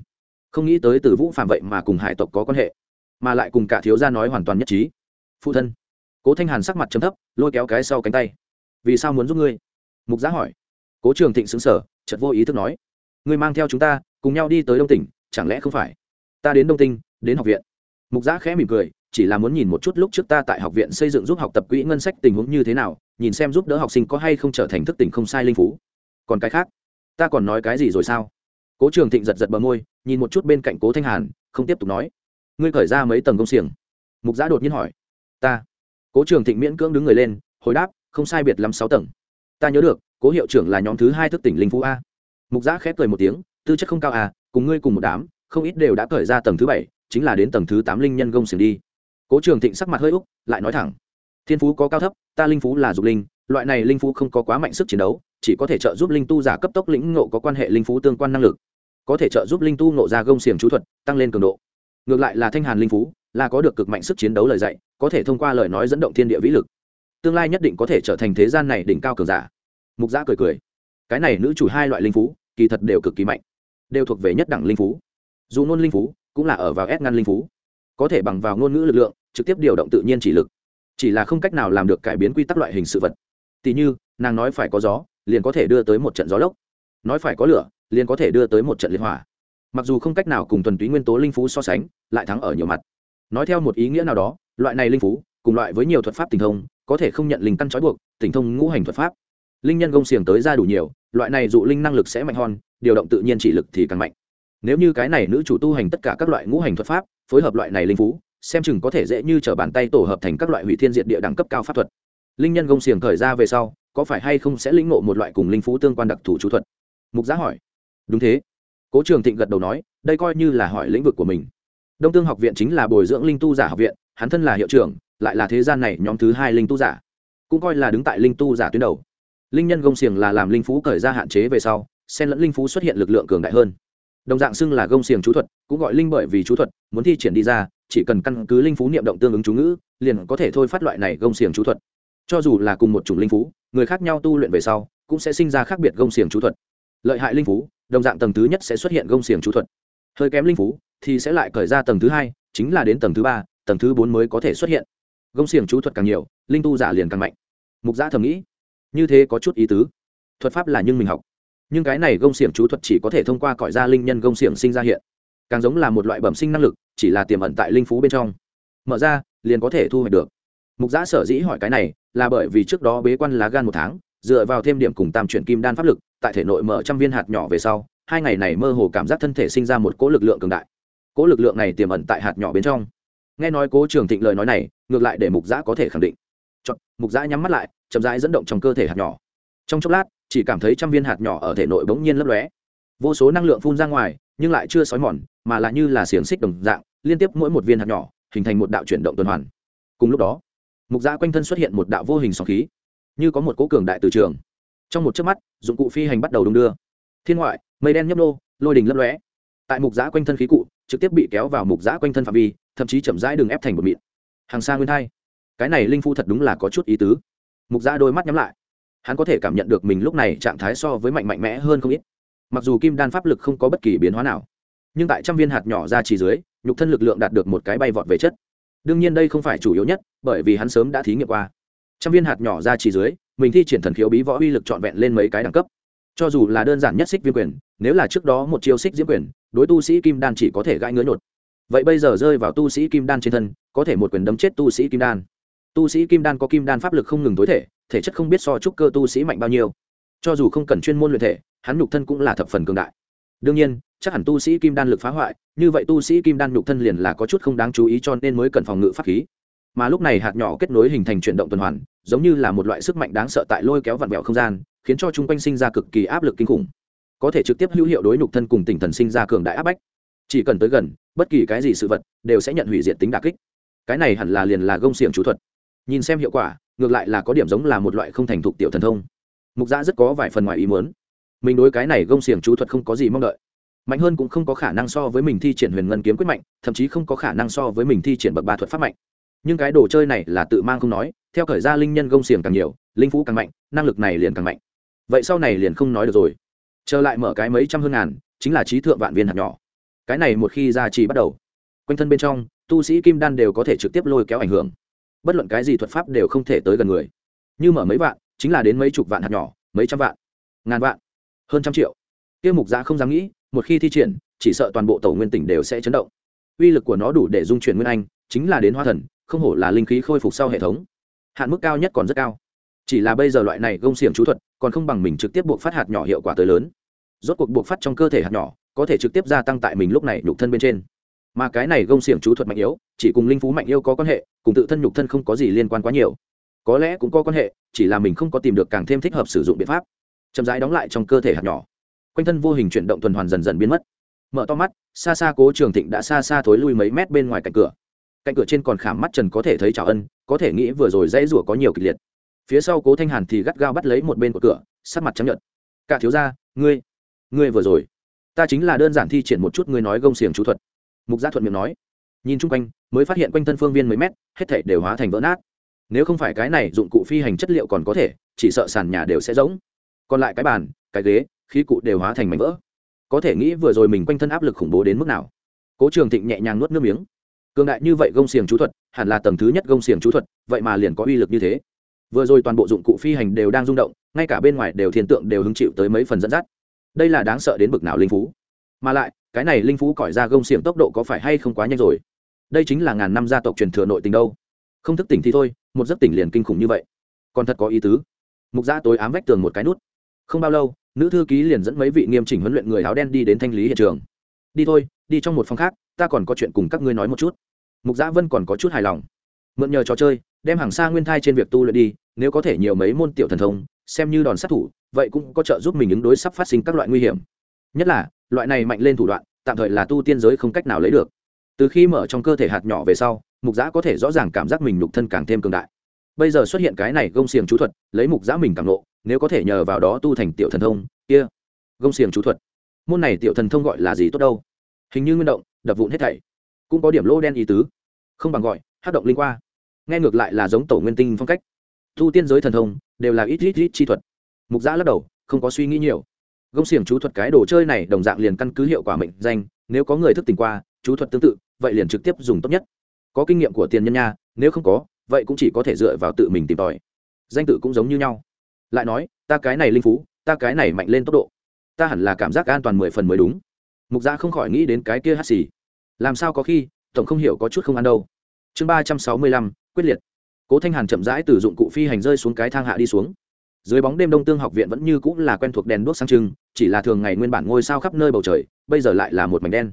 Không nghĩ tới từ vũ phạm vậy mà cùng hải tộc có quan hệ, mà lại cùng cả thiếu gia nói hoàn toàn nhất trí. Phụ thân. Cố thanh hàn sắc mặt chấm thấp, lôi kéo cái sau cánh tay. Vì sao muốn giúp ngươi? Mục giác hỏi. Cố trường thịnh xứng sở chật vô ý thức nói. Ngươi mang theo chúng ta, cùng nhau đi tới đông tỉnh, chẳng lẽ không phải? Ta đến đông tinh, đến học viện. Mục giác khẽ mỉm cười chỉ là muốn nhìn một chút lúc trước ta tại học viện xây dựng giúp học tập quỹ ngân sách tình huống như thế nào, nhìn xem giúp đỡ học sinh có hay không trở thành thức tỉnh không sai linh phú. Còn cái khác, ta còn nói cái gì rồi sao? Cố trường thịnh giật giật bờ môi, nhìn một chút bên cạnh cố thanh hàn, không tiếp tục nói. Ngươi khởi ra mấy tầng công xiềng? Mục giã đột nhiên hỏi. Ta. Cố trường thịnh miễn cưỡng đứng người lên, hồi đáp, không sai biệt lắm sáu tầng. Ta nhớ được, cố hiệu trưởng là nhóm thứ hai thức tỉnh linh phú a. Mục giã khép cười một tiếng, tư chất không cao à cùng ngươi cùng một đám, không ít đều đã khởi ra tầng thứ bảy, chính là đến tầng thứ tám linh nhân công xiềng đi cố trường thịnh sắc mặt hơi úc, lại nói thẳng, thiên phú có cao thấp, ta linh phú là dục linh, loại này linh phú không có quá mạnh sức chiến đấu, chỉ có thể trợ giúp linh tu giả cấp tốc lĩnh ngộ có quan hệ linh phú tương quan năng lực. Có thể trợ giúp linh tu ngộ ra gông xiềng chú thuật, tăng lên cường độ. Ngược lại là thanh hàn linh phú, là có được cực mạnh sức chiến đấu lời dạy, có thể thông qua lời nói dẫn động thiên địa vĩ lực. Tương lai nhất định có thể trở thành thế gian này đỉnh cao cường giả. Mục giã cười cười, cái này nữ chủ hai loại linh phú, kỳ thật đều cực kỳ mạnh, đều thuộc về nhất đẳng linh phú. Dù nôn linh phú cũng là ở vào ép ngăn linh phú có thể bằng vào ngôn ngữ lực lượng, trực tiếp điều động tự nhiên chỉ lực. Chỉ là không cách nào làm được cải biến quy tắc loại hình sự vật. Tỉ như, nàng nói phải có gió, liền có thể đưa tới một trận gió lốc. Nói phải có lửa, liền có thể đưa tới một trận liên hỏa. Mặc dù không cách nào cùng thuần túy nguyên tố linh phú so sánh, lại thắng ở nhiều mặt. Nói theo một ý nghĩa nào đó, loại này linh phú, cùng loại với nhiều thuật pháp tình thông, có thể không nhận linh căn trói buộc, tình thông ngũ hành thuật pháp. Linh nhân gông xiềng tới ra đủ nhiều, loại này dụ linh năng lực sẽ mạnh hơn, điều động tự nhiên chỉ lực thì càng mạnh nếu như cái này nữ chủ tu hành tất cả các loại ngũ hành thuật pháp, phối hợp loại này linh phú, xem chừng có thể dễ như t r ở bàn tay tổ hợp thành các loại hủy thiên diệt địa đẳng cấp cao pháp thuật. Linh nhân gông xiềng thời ra về sau, có phải hay không sẽ lĩnh ngộ một loại cùng linh phú tương quan đặc thù chú thuật? Mục giá hỏi. Đúng thế. Cố trường thịnh gật đầu nói, đây coi như là hỏi lĩnh vực của mình. Đông tương học viện chính là bồi dưỡng linh tu giả học viện, hắn thân là hiệu trưởng, lại là thế gian này nhóm thứ hai linh tu giả. Cũng coi là đứng tại linh tu giả tuyến đầu. Linh nhân gông xiềng là làm linh phú cởi ra hạn chế về sau, xen lẫn linh phú xuất hiện lực lượng cường đại hơn đồng dạng xưng là gông xiềng chú thuật, cũng gọi linh bởi vì chú thuật, muốn thi triển đi ra, chỉ cần căn cứ linh phú niệm động tương ứng chú ngữ, liền có thể thôi phát loại này gông xiềng chú thuật. Cho dù là cùng một chủng linh phú, người khác nhau tu luyện về sau, cũng sẽ sinh ra khác biệt gông xiềng chú thuật. Lợi hại linh phú, đồng dạng tầng thứ nhất sẽ xuất hiện gông xiềng chú thuật. Hơi kém linh phú thì sẽ lại khởi ra tầng thứ hai, chính là đến tầng thứ ba, tầng thứ bốn mới có thể xuất hiện. Gông xiềng chú thuật càng nhiều, linh tu giả liền càng mạnh. Mục giã thầm nghĩ, như thế có chút ý tứ. Thuật pháp là nhưng mình học nhưng cái này gông xiềng chú thuật chỉ có thể thông qua cõi da linh nhân gông xiềng sinh ra hiện. Càng giống là một loại bẩm sinh năng lực chỉ là tiềm ẩn tại linh phú bên trong. Mở ra liền có thể thu hoạch được. Mục giã sở dĩ hỏi cái này là bởi vì trước đó bế quan lá gan một tháng dựa vào thêm điểm cùng tam chuyển kim đan pháp lực tại thể nội mở trăm viên hạt nhỏ về sau hai ngày này mơ hồ cảm giác thân thể sinh ra một cỗ lực lượng cường đại. Cỗ lực lượng này tiềm ẩn tại hạt nhỏ bên trong. Nghe nói cố trường thịnh lời nói này ngược lại để mục giã có thể khẳng định. Chọn, mục giã nhắm mắt lại chậm rãi dẫn động trong cơ thể hạt nhỏ. Trong chốc lát chỉ cảm thấy trăm viên hạt nhỏ ở thể nội bỗng nhiên lấp lóe. Vô số năng lượng phun ra ngoài, nhưng lại chưa sói mòn, mà là như là xiềng xích đồng dạng, liên tiếp mỗi một viên hạt nhỏ, hình thành một đạo chuyển động tuần hoàn. Cùng lúc đó, mục gia quanh thân xuất hiện một đạo vô hình sóng khí, như có một cố cường đại từ trường. Trong một chớp mắt, dụng cụ phi hành bắt đầu đung đưa. Thiên ngoại, mây đen nhấp nô, lôi đình lấp lóe. Tại mục giã quanh thân khí cụ, trực tiếp bị kéo vào mục giã quanh thân phạm vi, thậm chí chậm rãi đường ép thành một mịn. Hàng xa nguyên thai. Cái này linh phu thật đúng là có chút ý tứ. Mục giã đôi mắt nhắm lại hắn có thể cảm nhận được mình lúc này trạng thái so với mạnh mạnh mẽ hơn không ít. Mặc dù kim đan pháp lực không có bất kỳ biến hóa nào, nhưng tại trăm viên hạt nhỏ ra chỉ dưới, nhục thân lực lượng đạt được một cái bay vọt về chất. Đương nhiên đây không phải chủ yếu nhất, bởi vì hắn sớm đã thí nghiệm qua. Trăm viên hạt nhỏ ra chỉ dưới, mình thi triển thần khiếu bí võ uy lực trọn vẹn lên mấy cái đẳng cấp. Cho dù là đơn giản nhất xích viên quyền, nếu là trước đó một chiêu xích diễm quyền, đối tu sĩ kim đan chỉ có thể gãi ngứa nhột. Vậy bây giờ rơi vào tu sĩ kim đan trên thân, có thể một quyền đấm chết tu sĩ kim đan tu sĩ kim đan có kim đan pháp lực không ngừng tối thể thể chất không biết so chúc cơ tu sĩ mạnh bao nhiêu. Cho dù không cần chuyên môn luyện thể, hắn nhục thân cũng là thập phần cường đại. Đương nhiên, chắc hẳn tu sĩ kim đan lực phá hoại, như vậy tu sĩ kim đan nhục thân liền là có chút không đáng chú ý cho nên mới cần phòng ngự pháp khí. Mà lúc này hạt nhỏ kết nối hình thành chuyển động tuần hoàn, giống như là một loại sức mạnh đáng sợ tại lôi kéo vặn vẹo không gian, khiến cho chúng quanh sinh ra cực kỳ áp lực kinh khủng. Có thể trực tiếp hữu hiệu đối nhục thân cùng tinh thần sinh ra cường đại áp bách. Chỉ cần tới gần, bất kỳ cái gì sự vật đều sẽ nhận hủy diệt tính đà kích. Cái này hẳn là liền là gông xiềng chú thuật nhìn xem hiệu quả, ngược lại là có điểm giống là một loại không thành thục tiểu thần thông. Mục giã rất có vài phần ngoài ý muốn. Mình đối cái này gông xiềng chú thuật không có gì mong đợi. Mạnh hơn cũng không có khả năng so với mình thi triển huyền ngân kiếm quyết mạnh, thậm chí không có khả năng so với mình thi triển bậc ba thuật pháp mạnh. Nhưng cái đồ chơi này là tự mang không nói, theo khởi ra linh nhân gông xiềng càng nhiều, linh phú càng mạnh, năng lực này liền càng mạnh. Vậy sau này liền không nói được rồi. Trở lại mở cái mấy trăm hơn ngàn, chính là trí thượng vạn viên hạt nhỏ. Cái này một khi ra chỉ bắt đầu, quanh thân bên trong, tu sĩ kim đan đều có thể trực tiếp lôi kéo ảnh hưởng bất luận cái gì thuật pháp đều không thể tới gần người. Như mở mấy vạn, chính là đến mấy chục vạn hạt nhỏ, mấy trăm vạn, ngàn vạn, hơn trăm triệu. Tiêu mục giã không dám nghĩ, một khi thi triển, chỉ sợ toàn bộ tàu nguyên tỉnh đều sẽ chấn động. Uy lực của nó đủ để dung chuyển nguyên anh, chính là đến hoa thần, không hổ là linh khí khôi phục sau hệ thống. Hạn mức cao nhất còn rất cao. Chỉ là bây giờ loại này gông xiềng chú thuật, còn không bằng mình trực tiếp buộc phát hạt nhỏ hiệu quả tới lớn. Rốt cuộc buộc phát trong cơ thể hạt nhỏ, có thể trực tiếp gia tăng tại mình lúc này nhục thân bên trên mà cái này gông xiềng chú thuật mạnh yếu, chỉ cùng linh phú mạnh yêu có quan hệ, cùng tự thân nhục thân không có gì liên quan quá nhiều. Có lẽ cũng có quan hệ, chỉ là mình không có tìm được càng thêm thích hợp sử dụng biện pháp. Chậm rãi đóng lại trong cơ thể hạt nhỏ. Quanh thân vô hình chuyển động tuần hoàn dần dần biến mất. Mở to mắt, xa xa cố trường thịnh đã xa xa thối lui mấy mét bên ngoài cạnh cửa. Cạnh cửa trên còn khảm mắt trần có thể thấy trào ân, có thể nghĩ vừa rồi dãy rủa có nhiều kịch liệt. Phía sau cố thanh hàn thì gắt gao bắt lấy một bên của cửa, sắc mặt chấp nhận cả thiếu gia, ngươi ngươi vừa rồi, ta chính là đơn giản thi triển một chút ngươi nói gông xiềng chú thuật mục gia thuận miệng nói. Nhìn chung quanh, mới phát hiện quanh thân phương viên mấy mét, hết thảy đều hóa thành vỡ nát. Nếu không phải cái này dụng cụ phi hành chất liệu còn có thể, chỉ sợ sàn nhà đều sẽ rỗng. Còn lại cái bàn, cái ghế, khí cụ đều hóa thành mảnh vỡ. Có thể nghĩ vừa rồi mình quanh thân áp lực khủng bố đến mức nào. Cố trường thịnh nhẹ nhàng nuốt nước miếng. Cường đại như vậy gông xiềng chú thuật, hẳn là tầng thứ nhất gông xiềng chú thuật, vậy mà liền có uy lực như thế. Vừa rồi toàn bộ dụng cụ phi hành đều đang rung động, ngay cả bên ngoài đều thiên tượng đều hứng chịu tới mấy phần dẫn dắt. Đây là đáng sợ đến bực nào linh phú mà lại, cái này linh phú cõi ra gông xiềng tốc độ có phải hay không quá nhanh rồi? Đây chính là ngàn năm gia tộc truyền thừa nội tình đâu. Không thức tỉnh thì thôi, một giấc tỉnh liền kinh khủng như vậy. Còn thật có ý tứ. Mục gia tối ám vách tường một cái nút. Không bao lâu, nữ thư ký liền dẫn mấy vị nghiêm chỉnh huấn luyện người áo đen đi đến thanh lý hiện trường. Đi thôi, đi trong một phòng khác, ta còn có chuyện cùng các ngươi nói một chút. Mục gia vân còn có chút hài lòng. Mượn nhờ trò chơi, đem hàng xa nguyên thai trên việc tu luyện đi, nếu có thể nhiều mấy môn tiểu thần thông, xem như đòn sát thủ, vậy cũng có trợ giúp mình ứng đối sắp phát sinh các loại nguy hiểm nhất là, loại này mạnh lên thủ đoạn, tạm thời là tu tiên giới không cách nào lấy được. Từ khi mở trong cơ thể hạt nhỏ về sau, mục giã có thể rõ ràng cảm giác mình nhục thân càng thêm cường đại. Bây giờ xuất hiện cái này gông xiềng chú thuật, lấy mục giã mình càng lộ nếu có thể nhờ vào đó tu thành tiểu thần thông, kia, gông xiềng chú thuật. Môn này tiểu thần thông gọi là gì tốt đâu? Hình như nguyên động, đập vụn hết thảy. Cũng có điểm lô đen ý tứ. Không bằng gọi, hát động linh qua. Nghe ngược lại là giống tổ nguyên tinh phong cách. Tu tiên giới thần thông, đều là ít ít ít chi thuật. Mục giã lắc đầu, không có suy nghĩ nhiều gông xiềng chú thuật cái đồ chơi này đồng dạng liền căn cứ hiệu quả mệnh danh, nếu có người thức tỉnh qua, chú thuật tương tự, vậy liền trực tiếp dùng tốt nhất. Có kinh nghiệm của tiền nhân nha, nếu không có, vậy cũng chỉ có thể dựa vào tự mình tìm tòi. Danh tự cũng giống như nhau. Lại nói, ta cái này linh phú, ta cái này mạnh lên tốc độ. Ta hẳn là cảm giác an toàn mười phần mới đúng. Mục gia không khỏi nghĩ đến cái kia hát xì. Làm sao có khi, tổng không hiểu có chút không ăn đâu. Chương ba trăm sáu mươi lăm, quyết liệt. Cố thanh hàn chậm rãi từ dụng cụ phi hành rơi xuống cái thang hạ đi xuống dưới bóng đêm đông tương học viện vẫn như cũng là quen thuộc đèn đuốc sáng trưng, chỉ là thường ngày nguyên bản ngôi sao khắp nơi bầu trời, bây giờ lại là một mảnh đen.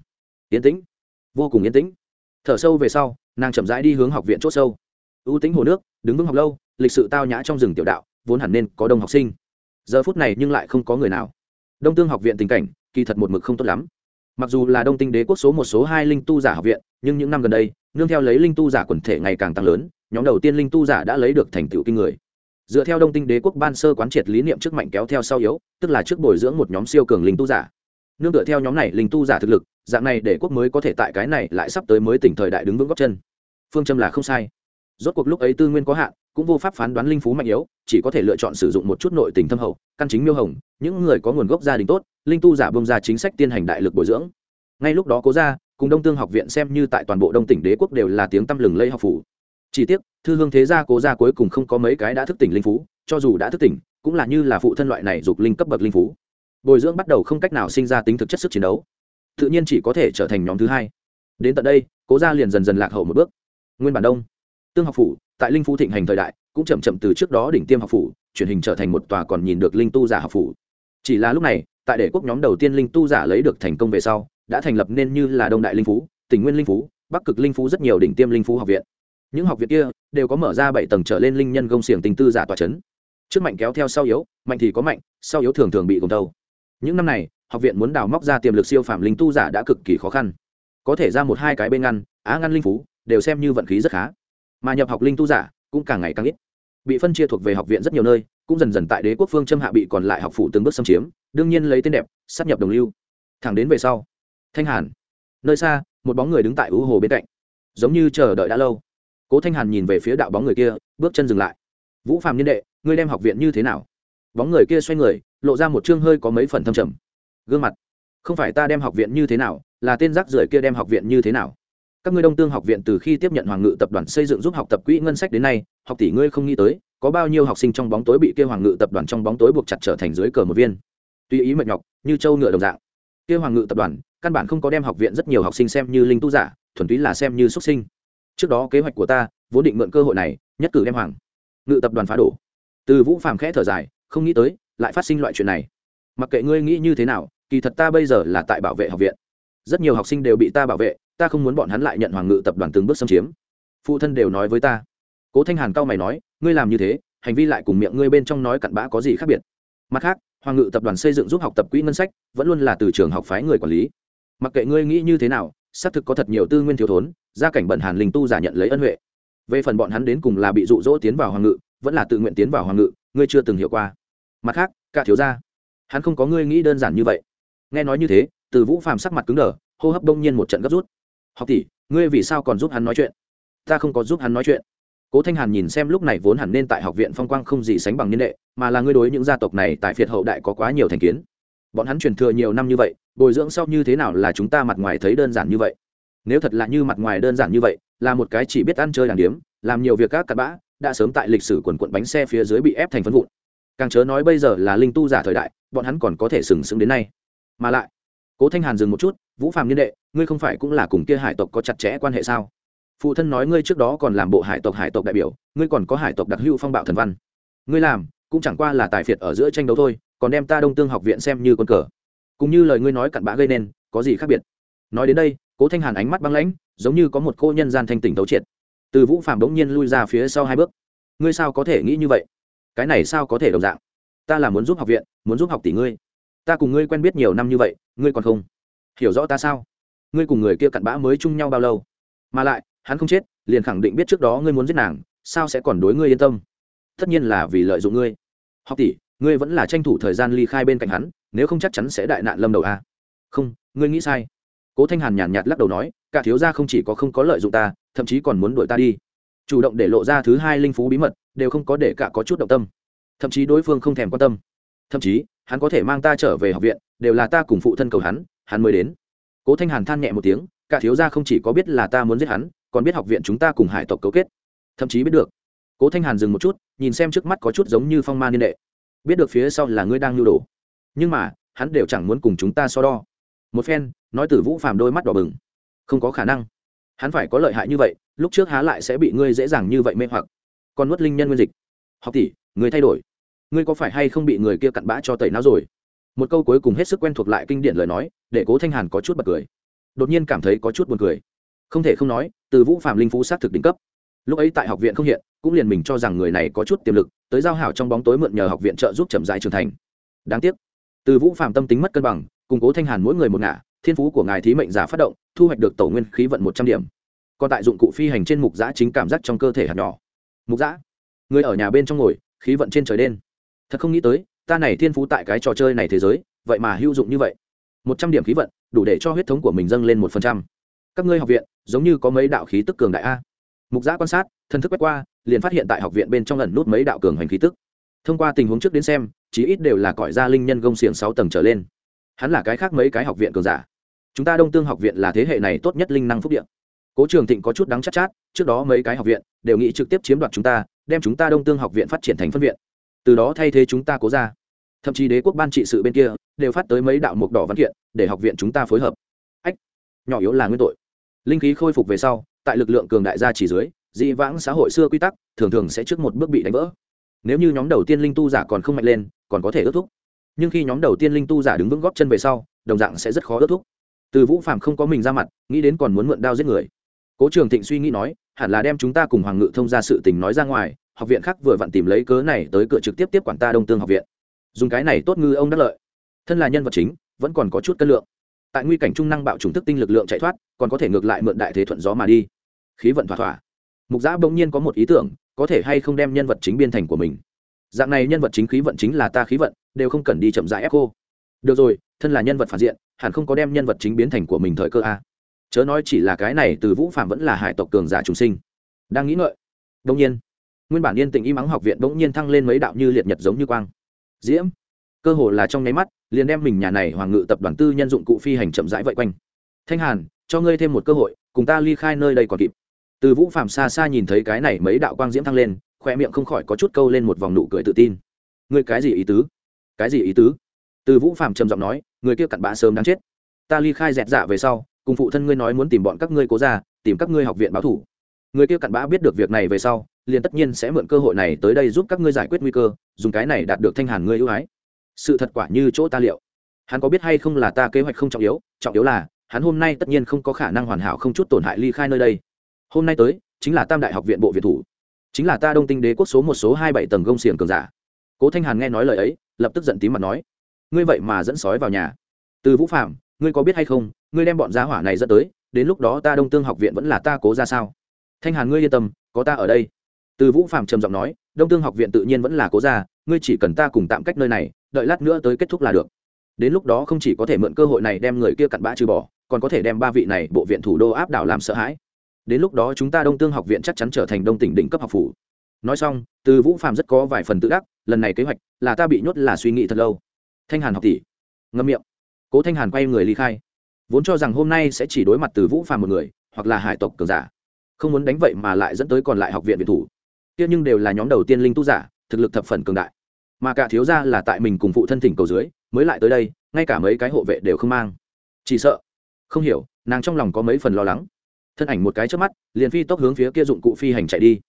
Yên tĩnh. Vô cùng yên tĩnh. Thở sâu về sau, nàng chậm rãi đi hướng học viện c h ỗ sâu. Ưu tính hồ nước, đứng vững học lâu, lịch sự tao nhã trong rừng tiểu đạo, vốn hẳn nên có đông học sinh. Giờ phút này nhưng lại không có người nào. Đông tương học viện tình cảnh, kỳ thật một mực không tốt lắm. Mặc dù là đông tinh đế quốc số một, số hai linh tu giả học viện, nhưng những năm gần đây, nương theo lấy linh tu giả quần thể ngày càng tăng lớn, nhóm đầu tiên linh tu giả đã lấy được thành tựu kinh người dựa theo đông tinh đế quốc ban sơ quán triệt lý niệm trước mạnh kéo theo sau yếu, tức là trước bồi dưỡng một nhóm siêu cường linh tu giả. Nương tựa theo nhóm này linh tu giả thực lực, dạng này để quốc mới có thể tại cái này lại sắp tới mới tỉnh thời đại đứng vững góc chân. Phương châm là không sai. Rốt cuộc lúc ấy tư nguyên có hạn, cũng vô pháp phán đoán linh phú mạnh yếu, chỉ có thể lựa chọn sử dụng một chút nội tình thâm hậu, căn chính miêu hồng, những người có nguồn gốc gia đình tốt, linh tu giả bông ra chính sách tiên hành đại lực bồi dưỡng. Ngay lúc đó cố ra cùng đông tương học viện xem như tại toàn bộ đông tỉnh đế quốc đều là tiếng tăm lừng lây học phủ chỉ tiếc, thư hương thế gia cố gia cuối cùng không có mấy cái đã thức tỉnh linh phú, cho dù đã thức tỉnh, cũng là như là phụ thân loại này dục linh cấp bậc linh phú. Bồi dưỡng bắt đầu không cách nào sinh ra tính thực chất sức chiến đấu. Tự nhiên chỉ có thể trở thành nhóm thứ hai. Đến tận đây, cố gia liền dần dần lạc hậu một bước. Nguyên bản đông, tương học phủ, tại linh phú thịnh hành thời đại, cũng chậm chậm từ trước đó đỉnh tiêm học phủ, chuyển hình trở thành một tòa còn nhìn được linh tu giả học phủ. Chỉ là lúc này, tại để quốc nhóm đầu tiên linh tu giả lấy được thành công về sau, đã thành lập nên như là đông đại linh phú, tỉnh nguyên linh phú, bắc cực linh phú rất nhiều đỉnh tiêm linh phú học viện những học viện kia đều có mở ra bảy tầng trở lên linh nhân công xiềng tình tư giả tòa chấn, trước mạnh kéo theo sau yếu mạnh thì có mạnh sau yếu thường thường bị gồng tâu những năm này học viện muốn đào móc ra tiềm lực siêu phạm linh tu giả đã cực kỳ khó khăn. Có thể ra một hai cái bên ngăn á ngăn linh phú đều xem như vận khí rất khá. Mà nhập học linh tu giả cũng càng ngày càng ít. Bị phân chia thuộc về học viện rất nhiều nơi cũng dần dần tại đế quốc phương châm hạ bị còn lại học phủ từng bước xâm chiếm đương nhiên lấy tên đẹp sắp nhập đồng lưu. Thẳng đến về sau thanh hàn nơi xa một bóng người đứng tại ưu hồ bên cạnh. Giống như chờ đợi đã lâu cố thanh hàn nhìn về phía đạo bóng người kia, bước chân dừng lại. Vũ phạm nhân đệ, ngươi đem học viện như thế nào? Bóng người kia xoay người, lộ ra một chương hơi có mấy phần thâm trầm. Gương mặt, không phải ta đem học viện như thế nào, là tên rác rưởi kia đem học viện như thế nào. Các ngươi đông tương học viện từ khi tiếp nhận hoàng ngự tập đoàn xây dựng giúp học tập quỹ ngân sách đến nay, học tỷ ngươi không nghĩ tới, có bao nhiêu học sinh trong bóng tối bị kia hoàng ngự tập đoàn trong bóng tối buộc chặt trở thành dưới cờ một viên. Tuy ý mệt nhọc, như châu ngựa đồng dạng. Kia hoàng ngự tập đoàn, căn bản không có đem học viện rất nhiều học sinh xem như linh tu giả, thuần túy là xem như xuất sinh trước đó kế hoạch của ta, vốn định mượn cơ hội này, nhất cử đem hoàng, ngự tập đoàn phá đổ. Từ vũ phàm khẽ thở dài, không nghĩ tới, lại phát sinh loại chuyện này. Mặc kệ ngươi nghĩ như thế nào, kỳ thật ta bây giờ là tại bảo vệ học viện. Rất nhiều học sinh đều bị ta bảo vệ, ta không muốn bọn hắn lại nhận hoàng ngự tập đoàn từng bước xâm chiếm. Phụ thân đều nói với ta. Cố thanh hàn cao mày nói, ngươi làm như thế, hành vi lại cùng miệng ngươi bên trong nói cặn bã có gì khác biệt? Mặt khác, hoàng ngự tập đoàn xây dựng giúp học tập quỹ ngân sách, vẫn luôn là từ trường học phái người quản lý. Mặc kệ ngươi nghĩ như thế nào xác thực có thật nhiều tư nguyên thiếu thốn, gia cảnh bẩn hàn linh tu giả nhận lấy ân huệ. Về phần bọn hắn đến cùng là bị dụ dỗ tiến vào hoàng ngự, vẫn là tự nguyện tiến vào hoàng ngự, ngươi chưa từng hiểu qua. Mặt khác, cả thiếu gia, hắn không có ngươi nghĩ đơn giản như vậy. Nghe nói như thế, từ vũ phàm sắc mặt cứng đờ, hô hấp đông nhiên một trận gấp rút. Học tỷ, ngươi vì sao còn giúp hắn nói chuyện? Ta không có giúp hắn nói chuyện. Cố thanh hàn nhìn xem lúc này vốn hẳn nên tại học viện phong quang không gì sánh bằng niên đệ, mà là ngươi đối những gia tộc này tại phiệt hậu đại có quá nhiều thành kiến bọn hắn truyền thừa nhiều năm như vậy, bồi dưỡng sau như thế nào là chúng ta mặt ngoài thấy đơn giản như vậy? Nếu thật là như mặt ngoài đơn giản như vậy, là một cái chỉ biết ăn chơi đàn điếm, làm nhiều việc các cặp bã, đã sớm tại lịch sử quần quận bánh xe phía dưới bị ép thành phân vụn. Càng chớ nói bây giờ là linh tu giả thời đại, bọn hắn còn có thể sừng sững đến nay. Mà lại, cố thanh hàn dừng một chút, vũ phạm nhân đệ, ngươi không phải cũng là cùng kia hải tộc có chặt chẽ quan hệ sao? Phụ thân nói ngươi trước đó còn làm bộ hải tộc hải tộc đại biểu, ngươi còn có hải tộc đặc hữu phong bạo thần văn. Ngươi làm, cũng chẳng qua là tài phiệt ở giữa tranh đấu thôi còn đem ta đông tương học viện xem như con cờ. Cũng như lời ngươi nói cặn bã gây nên, có gì khác biệt? Nói đến đây, cố thanh hàn ánh mắt băng lãnh, giống như có một cô nhân gian thanh tỉnh tấu triệt. Từ vũ phạm đống nhiên lui ra phía sau hai bước. Ngươi sao có thể nghĩ như vậy? Cái này sao có thể đồng dạng? Ta là muốn giúp học viện, muốn giúp học tỷ ngươi. Ta cùng ngươi quen biết nhiều năm như vậy, ngươi còn không? Hiểu rõ ta sao? Ngươi cùng người kia cặn bã mới chung nhau bao lâu? Mà lại, hắn không chết, liền khẳng định biết trước đó ngươi muốn giết nàng, sao sẽ còn đối ngươi yên tâm? Tất nhiên là vì lợi dụng ngươi. Học tỷ ngươi vẫn là tranh thủ thời gian ly khai bên cạnh hắn, nếu không chắc chắn sẽ đại nạn lâm đầu a. Không, ngươi nghĩ sai. Cố thanh hàn nhàn nhạt lắc đầu nói, cả thiếu gia không chỉ có không có lợi dụng ta, thậm chí còn muốn đuổi ta đi. Chủ động để lộ ra thứ hai linh phú bí mật, đều không có để cả có chút động tâm. Thậm chí đối phương không thèm quan tâm. Thậm chí, hắn có thể mang ta trở về học viện, đều là ta cùng phụ thân cầu hắn hắn mới đến. Cố thanh hàn than nhẹ một tiếng, cả thiếu gia không chỉ có biết là ta muốn giết hắn, còn biết học viện chúng ta cùng hải tộc cấu kết. Thậm chí biết được. Cố thanh hàn dừng một chút, nhìn xem trước mắt có chút giống như phong ma niên đệ biết được phía sau là ngươi đang nhu đồ. Nhưng mà, hắn đều chẳng muốn cùng chúng ta so đo. Một phen, nói từ vũ phàm đôi mắt đỏ bừng. Không có khả năng. Hắn phải có lợi hại như vậy, lúc trước há lại sẽ bị ngươi dễ dàng như vậy mê hoặc. Còn nuốt linh nhân nguyên dịch. Học tỷ, người thay đổi. Ngươi có phải hay không bị người kia cặn bã cho tẩy não rồi? Một câu cuối cùng hết sức quen thuộc lại kinh điển lời nói, để cố thanh hàn có chút bật cười. Đột nhiên cảm thấy có chút buồn cười. Không thể không nói, từ vũ phạm linh phú xác thực đỉnh cấp. Lúc ấy tại học viện không hiện cũng liền mình cho rằng người này có chút tiềm lực, tới giao hảo trong bóng tối mượn nhờ học viện trợ giúp chậm dài trưởng thành. Đáng tiếc, từ vũ phạm tâm tính mất cân bằng củng cố thanh hàn mỗi người một ngả, thiên phú của ngài thí mệnh giả phát động, thu hoạch được tổ nguyên khí vận một trăm điểm. Còn tại dụng cụ phi hành trên mục giã chính cảm giác trong cơ thể hạt nhỏ. Mục giã, người ở nhà bên trong ngồi, khí vận trên trời đen. Thật không nghĩ tới, ta này thiên phú tại cái trò chơi này thế giới, vậy mà hữu dụng như vậy. Một trăm điểm khí vận, đủ để cho huyết thống của mình dâng lên một phần trăm. Các ngươi học viện, giống như có mấy đạo khí tức cường đại a. Mục giã quan sát thân thức quét qua liền phát hiện tại học viện bên trong lần nút mấy đạo cường hành khí tức. Thông qua tình huống trước đến xem chí ít đều là cõi gia linh nhân gông xiềng sáu tầng trở lên. Hắn là cái khác mấy cái học viện cường giả. Chúng ta đông tương học viện là thế hệ này tốt nhất linh năng phúc điện cố trường thịnh có chút đắng chắc chát, chát trước đó mấy cái học viện đều nghĩ trực tiếp chiếm đoạt chúng ta đem chúng ta đông tương học viện phát triển thành phân viện. Từ đó thay thế chúng ta cố ra thậm chí đế quốc ban trị sự bên kia đều phát tới mấy đạo mục đỏ văn kiện để học viện chúng ta phối hợp. Ách nhỏ yếu là nguyên tội. Linh khí khôi phục về sau tại lực lượng cường đại gia chỉ dưới dị vãng xã hội xưa quy tắc, thường thường sẽ trước một bước bị đánh vỡ. Nếu như nhóm đầu tiên linh tu giả còn không mạnh lên, còn có thể ước thúc. Nhưng khi nhóm đầu tiên linh tu giả đứng vững góp chân về sau, đồng dạng sẽ rất khó ước thúc. Từ vũ phạm không có mình ra mặt, nghĩ đến còn muốn mượn đao giết người. Cố trường thịnh suy nghĩ nói, hẳn là đem chúng ta cùng hoàng ngự thông ra sự tình nói ra ngoài, học viện khác vừa vặn tìm lấy cớ này tới cửa trực tiếp tiếp quản ta đông tương học viện. Dùng cái này tốt ngư ông đắc lợi. Thân là nhân vật chính, vẫn còn có chút cân lượng. Tại nguy cảnh trung năng bạo chủng thức tinh lực lượng chạy thoát, còn có thể ngược lại mượn đại thế thuận gió mà đi. Khí vận thỏa thỏa mục giã bỗng nhiên có một ý tưởng, có thể hay không đem nhân vật chính biên thành của mình. Dạng này nhân vật chính khí vận chính là ta khí vận, đều không cần đi chậm rãi ép cô. Được rồi, thân là nhân vật phản diện, hẳn không có đem nhân vật chính biến thành của mình thời cơ a. Chớ nói chỉ là cái này từ vũ phạm vẫn là hải tộc cường giả trùng sinh. Đang nghĩ ngợi đông nhiên, nguyên bản yên tĩnh im ắng học viện bỗng nhiên thăng lên mấy đạo như liệt nhật giống như quang. Diễm, cơ hồ là trong nháy mắt, liền đem mình nhà này hoàng ngự tập đoàn tư nhân dụng cụ phi hành chậm rãi vậy quanh. Thanh hàn, cho ngươi thêm một cơ hội, cùng ta ly khai nơi đây còn kịp từ vũ phạm xa xa nhìn thấy cái này mấy đạo quang diễm thăng lên khoe miệng không khỏi có chút câu lên một vòng nụ cười tự tin. Ngươi cái gì ý tứ? Cái gì ý tứ? Từ vũ phạm trầm giọng nói, người kia cặn bã sớm đáng chết. Ta ly khai dẹt dạ về sau, cùng phụ thân ngươi nói muốn tìm bọn các ngươi cố ra tìm các ngươi học viện báo thủ. Người kia cặn bã biết được việc này về sau, liền tất nhiên sẽ mượn cơ hội này tới đây giúp các ngươi giải quyết nguy cơ, dùng cái này đạt được thanh hàn ngươi ưu ái. Sự thật quả như chỗ ta liệu. Hắn có biết hay không là ta kế hoạch không trọng yếu trọng yếu là, hắn hôm nay tất nhiên không có khả năng hoàn hảo không chút tổn hại ly khai nơi đây hôm nay tới, chính là tam đại học viện bộ viện thủ. Chính là ta đông tinh đế quốc số một, số hai, bảy tầng gông xiềng cường giả. Cố thanh hàn nghe nói lời ấy, lập tức giận tím mặt nói, ngươi vậy mà dẫn sói vào nhà. Từ vũ phạm ngươi có biết hay không, ngươi đem bọn giá hỏa này dẫn tới, đến lúc đó ta đông tương học viện vẫn là ta cố ra sao? Thanh hàn, ngươi yên tâm, có ta ở đây. Từ vũ phạm trầm giọng nói, đông tương học viện tự nhiên vẫn là cố ra ngươi chỉ cần ta cùng tạm cách nơi này, đợi lát nữa tới kết thúc là được. Đến lúc đó không chỉ có thể mượn cơ hội này đem người kia cặn bã trừ bỏ, còn có thể đem ba vị này bộ viện thủ đô áp đảo làm sợ hãi đến lúc đó chúng ta đông tương học viện chắc chắn trở thành đông tỉnh đỉnh cấp học phủ. Nói xong, từ vũ phạm rất có vài phần tự đắc, lần này kế hoạch là ta bị nhốt là suy nghĩ thật lâu. Thanh hàn học tỷ. Ngâm miệng. Cố thanh hàn quay người ly khai. Vốn cho rằng hôm nay sẽ chỉ đối mặt từ vũ phạm một người, hoặc là hải tộc cường giả. Không muốn đánh vậy mà lại dẫn tới còn lại học viện viện thủ. Kia nhưng đều là nhóm đầu tiên linh tu giả, thực lực thập phần cường đại. Mà cả thiếu gia là tại mình cùng phụ thân thỉnh cầu dưới, mới lại tới đây, ngay cả mấy cái hộ vệ đều không mang. Chỉ sợ. Không hiểu, nàng trong lòng có mấy phần lo lắng thân ảnh một cái trước mắt, liền phi tốc hướng phía kia dụng cụ phi hành chạy đi.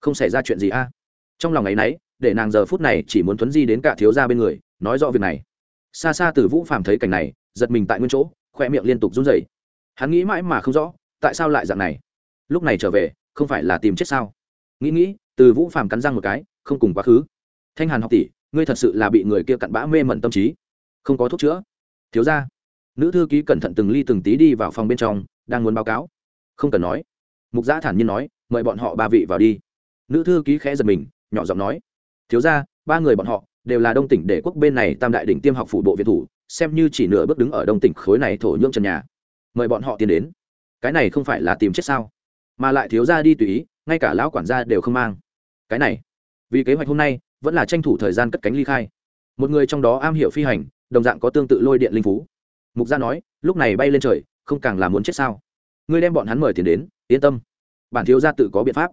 Không xảy ra chuyện gì a? Trong lòng ấ y n ấ y để nàng giờ phút này chỉ muốn thuấn di đến cả thiếu ra bên người, nói rõ việc này. Xa xa từ vũ phàm thấy cảnh này, giật mình tại nguyên chỗ khoe miệng liên tục run rẩy. Hắn nghĩ mãi mà không rõ, tại sao lại dạng này? Lúc này trở về, không phải là tìm chết sao? Nghĩ nghĩ từ vũ phàm cắn răng một cái, không cùng quá khứ. Thanh hàn học tỷ, ngươi thật sự là bị người kia cặn bã mê mẩn tâm trí. Không có thuốc chữa. Thiếu ra nữ thư ký cẩn thận từng ly từng tí đi vào phòng bên trong, đang muốn báo cáo không cần nói. Mục giã thản nhiên nói, mời bọn họ ba vị vào đi. Nữ thư ký khẽ giật mình, nhỏ giọng nói, thiếu ra ba người bọn họ đều là đông tỉnh để quốc bên này tam đại đỉnh tiêm học phủ bộ việt thủ, xem như chỉ nửa bước đứng ở đông tỉnh khối này thổ nhưỡng trần nhà. Mời bọn họ tiến đến. Cái này không phải là tìm chết sao? Mà lại thiếu ra đi tùy ý, ngay cả lão quản gia đều không mang. Cái này, vì kế hoạch hôm nay, vẫn là tranh thủ thời gian cất cánh ly khai. Một người trong đó am hiểu phi hành, đồng dạng có tương tự lôi điện linh phú. Mục gia nói, lúc này bay lên trời, không càng là muốn chết sao? Ngươi đem bọn hắn mời tiền đến, yên tâm. Bản thiếu gia tự có biện pháp.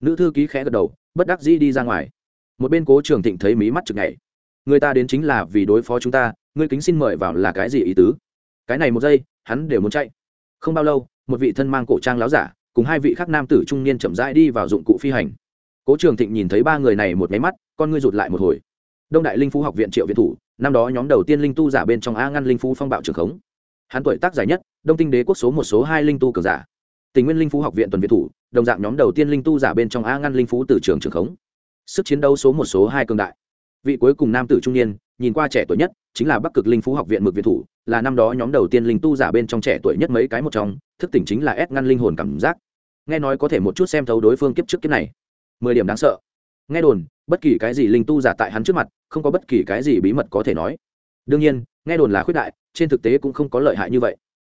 Nữ thư ký khẽ gật đầu, bất đắc dĩ đi ra ngoài. Một bên cố trường thịnh thấy mí mắt chực nhảy. Người ta đến chính là vì đối phó chúng ta, ngươi kính xin mời vào là cái gì ý tứ? Cái này một giây, hắn đều muốn chạy. Không bao lâu, một vị thân mang cổ trang láo giả, cùng hai vị khác nam tử trung niên chậm rãi đi vào dụng cụ phi hành. Cố trường thịnh nhìn thấy ba người này một máy mắt, con ngươi rụt lại một hồi. Đông đại linh phú học viện triệu viện thủ, năm đó nhóm đầu tiên linh tu giả bên trong a ngăn linh phú phong bạo trường khống hắn tuổi tác dài nhất, đông tinh đế quốc số một, số hai linh tu cường giả. Tình nguyên linh phú học viện tuần viện thủ, đồng dạng nhóm đầu tiên linh tu giả bên trong a ngăn linh phú từ trường trường khống. Sức chiến đấu số một, số hai cường đại. Vị cuối cùng nam tử trung niên, nhìn qua trẻ tuổi nhất, chính là bắc cực linh phú học viện mực viện thủ, là năm đó nhóm đầu tiên linh tu giả bên trong trẻ tuổi nhất mấy cái một trong, thức tỉnh chính là ép ngăn linh hồn cảm giác. Nghe nói có thể một chút xem thấu đối phương kiếp trước kiếp này. Mười điểm đáng sợ. Nghe đồn, bất kỳ cái gì linh tu giả tại hắn trước mặt, không có bất kỳ cái gì bí mật có thể nói. Đương nhiên, nghe đồn là khuyết đại trên thực tế cũng không có lợi hại như vậy.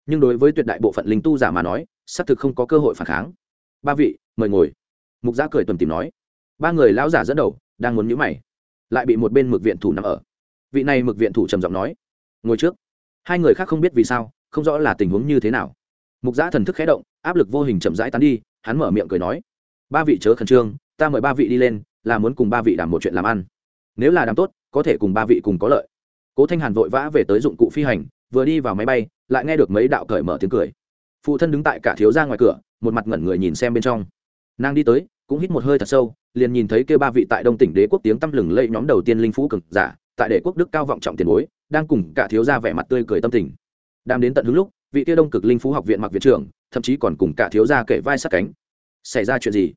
Nhưng đối với tuyệt đại bộ phận linh tu giả mà nói, xác thực không có cơ hội phản kháng. Ba vị, mời ngồi. Mục gia cười tuần tìm nói. Ba người lão giả dẫn đầu, đang muốn nhữ mày. Lại bị một bên mực viện thủ nằm ở. Vị này mực viện thủ trầm giọng nói. Ngồi trước. Hai người khác không biết vì sao, không rõ là tình huống như thế nào. Mục giã thần thức khé động, áp lực vô hình chậm rãi tán đi, hắn mở miệng cười nói. Ba vị chớ khẩn trương, ta mời ba vị đi lên, là muốn cùng ba vị đàm một chuyện làm ăn. Nếu là đàm tốt, có thể cùng ba vị cùng có lợi cố thanh hàn vội vã về tới dụng cụ phi hành, vừa đi vào máy bay, lại nghe được mấy đạo cởi mở tiếng cười. Phụ thân đứng tại cả thiếu ra ngoài cửa, một mặt ngẩn người nhìn xem bên trong. Nàng đi tới, cũng hít một hơi thật sâu, liền nhìn thấy kêu ba vị tại đông tỉnh đế quốc tiếng tăm lừng lây nhóm đầu tiên linh phú cực giả, tại đế quốc đức cao vọng trọng tiền bối, đang cùng cả thiếu ra vẻ mặt tươi cười tâm tình. Đang đến tận hứng lúc, vị kia đông cực linh phú học viện mặc viện trưởng, thậm chí còn cùng cả thiếu gia kể vai sát cánh. Xảy ra chuyện gì?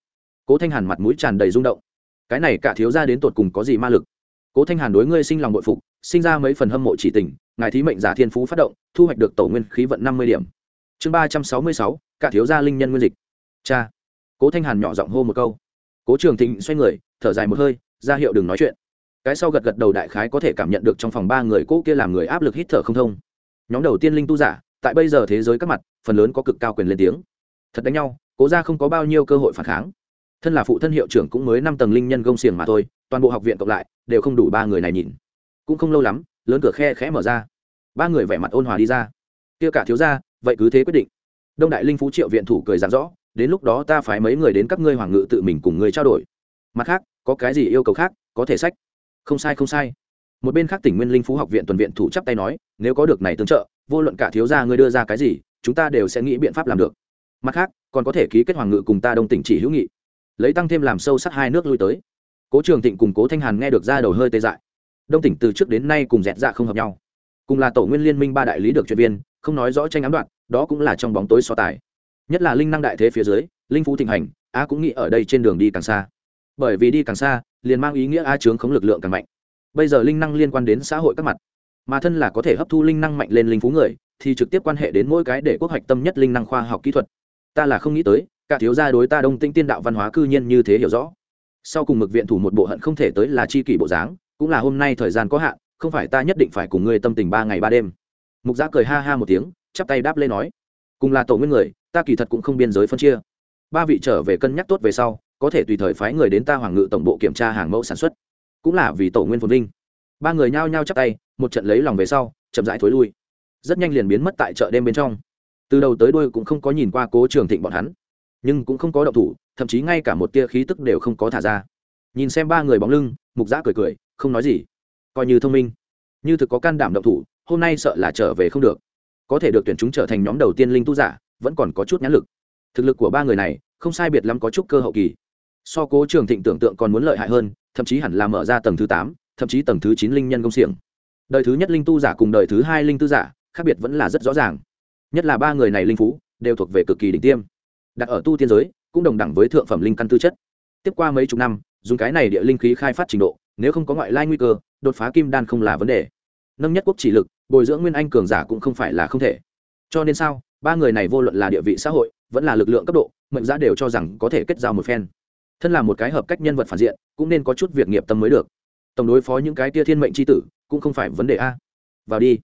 Cố thanh hàn mặt mũi tràn đầy rung động. Cái này cả thiếu gia đến tột cùng có gì ma lực? Cố thanh hàn đối ngươi sinh lòng bội phục sinh ra mấy phần hâm mộ chỉ tình, ngài thí mệnh giả thiên phú phát động, thu hoạch được tổ nguyên khí vận năm mươi điểm. Chương ba trăm sáu mươi sáu, cả thiếu gia linh nhân nguyên dịch. Cha. Cố thanh hàn nhỏ giọng hô một câu. Cố trường thịnh xoay người, thở dài một hơi, ra hiệu đừng nói chuyện. Cái sau gật gật đầu đại khái có thể cảm nhận được trong phòng ba người cố kia làm người áp lực hít thở không thông. Nhóm đầu tiên linh tu giả, tại bây giờ thế giới các mặt, phần lớn có cực cao quyền lên tiếng. Thật đánh nhau, cố ra không có bao nhiêu cơ hội phản kháng. Thân là phụ thân hiệu trưởng cũng mới năm tầng linh nhân gông xiềng mà thôi, toàn bộ học viện cộng lại, đều không đủ ba người này nhìn cũng không lâu lắm, lớn cửa khe khẽ mở ra. Ba người vẻ mặt ôn hòa đi ra. Kia cả thiếu ra vậy cứ thế quyết định. Đông đại linh phú triệu viện thủ cười dặn rõ đến lúc đó ta phải mấy người đến các ngươi hoàng ngự tự mình cùng người trao đổi. Mặt khác, có cái gì yêu cầu khác, có thể sách. Không sai không sai. Một bên khác tỉnh nguyên linh phú học viện tuần viện thủ chắp tay nói, nếu có được này tương trợ, vô luận cả thiếu gia ngươi đưa ra cái gì, chúng ta đều sẽ nghĩ biện pháp làm được. Mặt khác, còn có thể ký kết hoàng ngự cùng ta đông tỉnh chỉ hữu nghị. Lấy tăng thêm làm sâu sắc hai nước lui tới. Cố trường thịnh cùng cố thanh hàn nghe được ra đầu hơi tê dại đông tỉnh từ trước đến nay cùng dẹt dạ không hợp nhau. Cùng là tổ nguyên liên minh ba đại lý được chuyện viên, không nói rõ tranh ám đoạn, đó cũng là trong bóng tối so tài. Nhất là linh năng đại thế phía dưới, linh phú thịnh hành, a cũng nghĩ ở đây trên đường đi càng xa. Bởi vì đi càng xa, liền mang ý nghĩa a chướng khống lực lượng càng mạnh. Bây giờ linh năng liên quan đến xã hội các mặt, mà thân là có thể hấp thu linh năng mạnh lên linh phú người, thì trực tiếp quan hệ đến mỗi cái để quốc hoạch tâm nhất linh năng khoa học kỹ thuật. Ta là không nghĩ tới, cả thiếu gia đối ta đông tinh tiên đạo văn hóa cư nhiên như thế hiểu rõ. Sau cùng mực viện thủ một bộ hận không thể tới là chi kỷ bộ dáng cũng là hôm nay thời gian có hạn, không phải ta nhất định phải cùng ngươi tâm tình ba ngày ba đêm. Mục giã cười ha ha một tiếng, chắp tay đáp lên nói, cùng là tổ nguyên người, ta kỳ thật cũng không biên giới phân chia. Ba vị trở về cân nhắc tốt về sau, có thể tùy thời phái người đến ta hoàng ngự tổng bộ kiểm tra hàng mẫu sản xuất. Cũng là vì tổ nguyên phồn vinh. Ba người nhao nhao chắp tay, một trận lấy lòng về sau, chậm rãi thối lui. Rất nhanh liền biến mất tại chợ đêm bên trong. Từ đầu tới đuôi cũng không có nhìn qua cố trường thịnh bọn hắn. Nhưng cũng không có động thủ, thậm chí ngay cả một tia khí tức đều không có thả ra. Nhìn xem ba người bóng lưng, mục giã cười cười không nói gì. Coi như thông minh. Như thực có can đảm động thủ, hôm nay sợ là trở về không được. Có thể được tuyển chúng trở thành nhóm đầu tiên linh tu giả, vẫn còn có chút nhãn lực. Thực lực của ba người này, không sai biệt lắm có chút cơ hậu kỳ. So cố trường thịnh tưởng tượng còn muốn lợi hại hơn, thậm chí hẳn là mở ra tầng thứ tám, thậm chí tầng thứ chín linh nhân công xiềng. Đời thứ nhất linh tu giả cùng đời thứ hai linh tu giả, khác biệt vẫn là rất rõ ràng. Nhất là ba người này linh phú, đều thuộc về cực kỳ đỉnh tiêm. Đặt ở tu tiên giới, cũng đồng đẳng với thượng phẩm linh căn tư chất. Tiếp qua mấy chục năm, dùng cái này địa linh khí khai phát trình độ nếu không có ngoại lai nguy cơ, đột phá kim đan không là vấn đề. Nâng nhất quốc chỉ lực, bồi dưỡng nguyên anh cường giả cũng không phải là không thể. Cho nên sao, ba người này vô luận là địa vị xã hội, vẫn là lực lượng cấp độ, mệnh giá đều cho rằng có thể kết giao một phen. Thân là một cái hợp cách nhân vật phản diện, cũng nên có chút việc nghiệp tâm mới được. Tổng đối phó những cái tia thiên mệnh c h i tử, cũng không phải vấn đề a. Vào đi.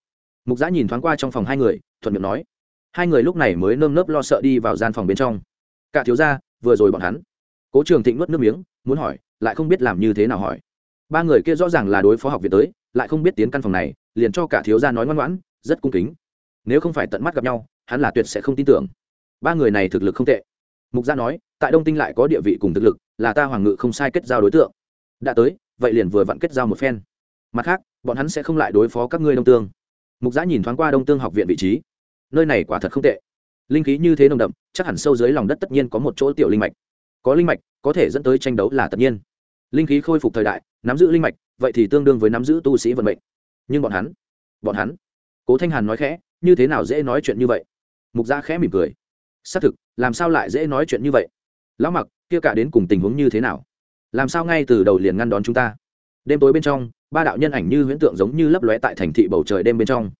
Mục giã nhìn thoáng qua trong phòng hai người, thuận miệng nói. Hai người lúc này mới nơm nớp lo sợ đi vào gian phòng bên trong. Cả thiếu gia, vừa rồi bọn hắn. Cố trường thịnh nuốt nước miếng, muốn hỏi, lại không biết làm như thế nào hỏi ba người kia rõ ràng là đối phó học viện tới, lại không biết tiến căn phòng này, liền cho cả thiếu gia nói ngoan ngoãn, rất cung kính. Nếu không phải tận mắt gặp nhau, hắn là tuyệt sẽ không tin tưởng. Ba người này thực lực không tệ. Mục gia nói, tại đông tinh lại có địa vị cùng thực lực, là ta hoàng ngự không sai kết giao đối tượng. Đã tới, vậy liền vừa vặn kết giao một phen. Mặt khác, bọn hắn sẽ không lại đối phó các ngươi đông tương. Mục giã nhìn thoáng qua đông tương học viện vị trí. Nơi này quả thật không tệ. Linh khí như thế nồng đậm, chắc hẳn sâu dưới lòng đất tất nhiên có một chỗ tiểu linh mạch. Có linh mạch, có thể dẫn tới tranh đấu là tất nhiên. Linh khí khôi phục thời đại nắm giữ linh mạch, vậy thì tương đương với nắm giữ tu sĩ vận mệnh. Nhưng bọn hắn bọn hắn, cố thanh hàn nói khẽ, như thế nào dễ nói chuyện như vậy? Mục gia khẽ mỉm cười. Xác thực, làm sao lại dễ nói chuyện như vậy? Lão mặc, kia cả đến cùng tình huống như thế nào? Làm sao ngay từ đầu liền ngăn đón chúng ta? Đêm tối bên trong, ba đạo nhân ảnh như huyễn tượng giống như lấp lóe tại thành thị bầu trời đêm bên trong.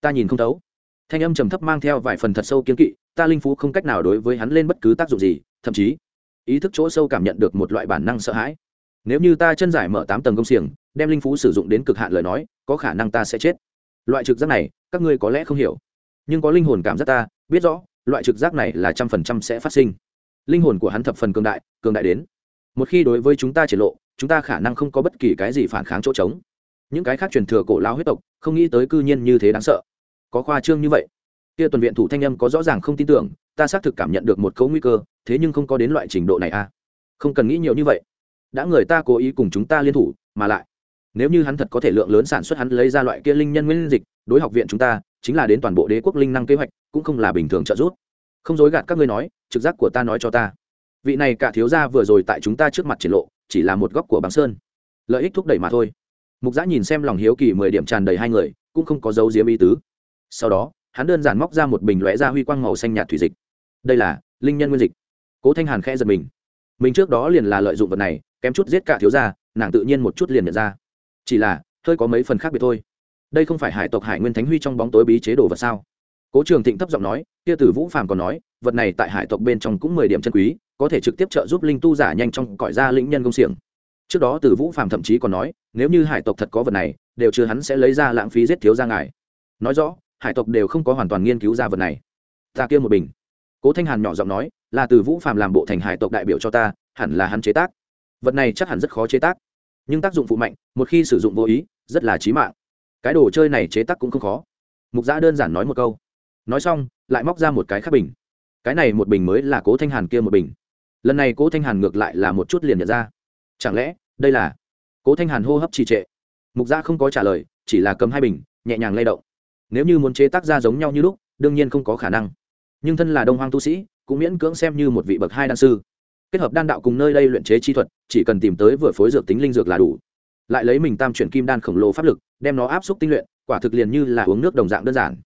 Ta nhìn không thấu. Thanh âm trầm thấp mang theo vài phần thật sâu kiến kỵ, ta linh phú không cách nào đối với hắn lên bất cứ tác dụng gì, thậm chí, ý thức chỗ sâu cảm nhận được một loại bản năng sợ hãi nếu như ta chân giải mở tám tầng công xiềng, đem linh phú sử dụng đến cực hạn lời nói, có khả năng ta sẽ chết. Loại trực giác này, các ngươi có lẽ không hiểu. Nhưng có linh hồn cảm giác ta, biết rõ, loại trực giác này là trăm phần trăm sẽ phát sinh. Linh hồn của hắn thập phần cường đại cường đại đến. Một khi đối với chúng ta triển lộ, chúng ta khả năng không có bất kỳ cái gì phản kháng chỗ trống. Những cái khác truyền thừa cổ lao huyết tộc, không nghĩ tới cư nhiên như thế đáng sợ. Có khoa trương như vậy. Kia tuần viện thủ thanh âm có rõ ràng không tin tưởng, ta xác thực cảm nhận được một cấu nguy cơ, thế nhưng không có đến loại trình độ này à. Không cần nghĩ nhiều như vậy đã người ta cố ý cùng chúng ta liên thủ, mà lại, nếu như hắn thật có thể lượng lớn sản xuất hắn lấy ra loại kia linh nhân nguyên dịch, đối học viện chúng ta, chính là đến toàn bộ đế quốc linh năng kế hoạch, cũng không là bình thường trợ giúp. Không dối gạt các ngươi nói, trực giác của ta nói cho ta. Vị này cả thiếu gia vừa rồi tại chúng ta trước mặt triển lộ, chỉ là một góc của bằng sơn. Lợi ích thúc đẩy mà thôi. Mục giã nhìn xem lòng hiếu kỳ mười điểm tràn đầy hai người, cũng không có dấu diếm ý tứ. Sau đó, hắn đơn giản móc ra một bình lóe ra huy quang màu xanh nhạt thủy dịch. Đây là linh nhân nguyên dịch. Cố thanh hàn khẽ giật mình. Mình trước đó liền là lợi dụng vật này kém chút giết cả thiếu gia, nàng tự nhiên một chút liền nhận ra. Chỉ là, hơi có mấy phần khác biệt thôi. Đây không phải hải tộc hải nguyên thánh huy trong bóng tối bí chế đồ vật sao? Cố trường thịnh thấp giọng nói, kia tử vũ phàm còn nói, vật này tại hải tộc bên trong cũng mười điểm chân quý, có thể trực tiếp trợ giúp linh tu giả nhanh trong cõi ra lĩnh nhân công xiềng. Trước đó tử vũ phàm thậm chí còn nói, nếu như hải tộc thật có vật này, đều chưa hắn sẽ lấy ra lãng phí giết thiếu ra ngài. Nói rõ, hải tộc đều không có hoàn toàn nghiên cứu ra vật này. Ta kia một bình. Cố thanh hàn nhỏ giọng nói, là từ vũ phàm làm bộ thành hải tộc đại biểu cho ta, hẳn là hắn chế tác vật này chắc hẳn rất khó chế tác. Nhưng tác dụng phụ mạnh, một khi sử dụng vô ý, rất là trí mạng. Cái đồ chơi này chế tác cũng không khó. Mục giã đơn giản nói một câu. Nói xong, lại móc ra một cái khác bình. Cái này một bình mới là cố thanh hàn kia một bình. Lần này cố thanh hàn ngược lại là một chút liền nhận ra. Chẳng lẽ, đây là? Cố thanh hàn hô hấp trì trệ. Mục giã không có trả lời, chỉ là cầm hai bình, nhẹ nhàng lay động. Nếu như muốn chế tác ra giống nhau như lúc, đương nhiên không có khả năng. Nhưng thân là đông hoang tu sĩ, cũng miễn cưỡng xem như một vị bậc hai đan sư kết hợp đan đạo cùng nơi đây luyện chế chi thuật, chỉ cần tìm tới vừa phối dược tính linh dược là đủ. Lại lấy mình tam chuyển kim đan khổng lồ pháp lực, đem nó áp xúc tinh luyện, quả thực liền như là uống nước đồng dạng đơn giản.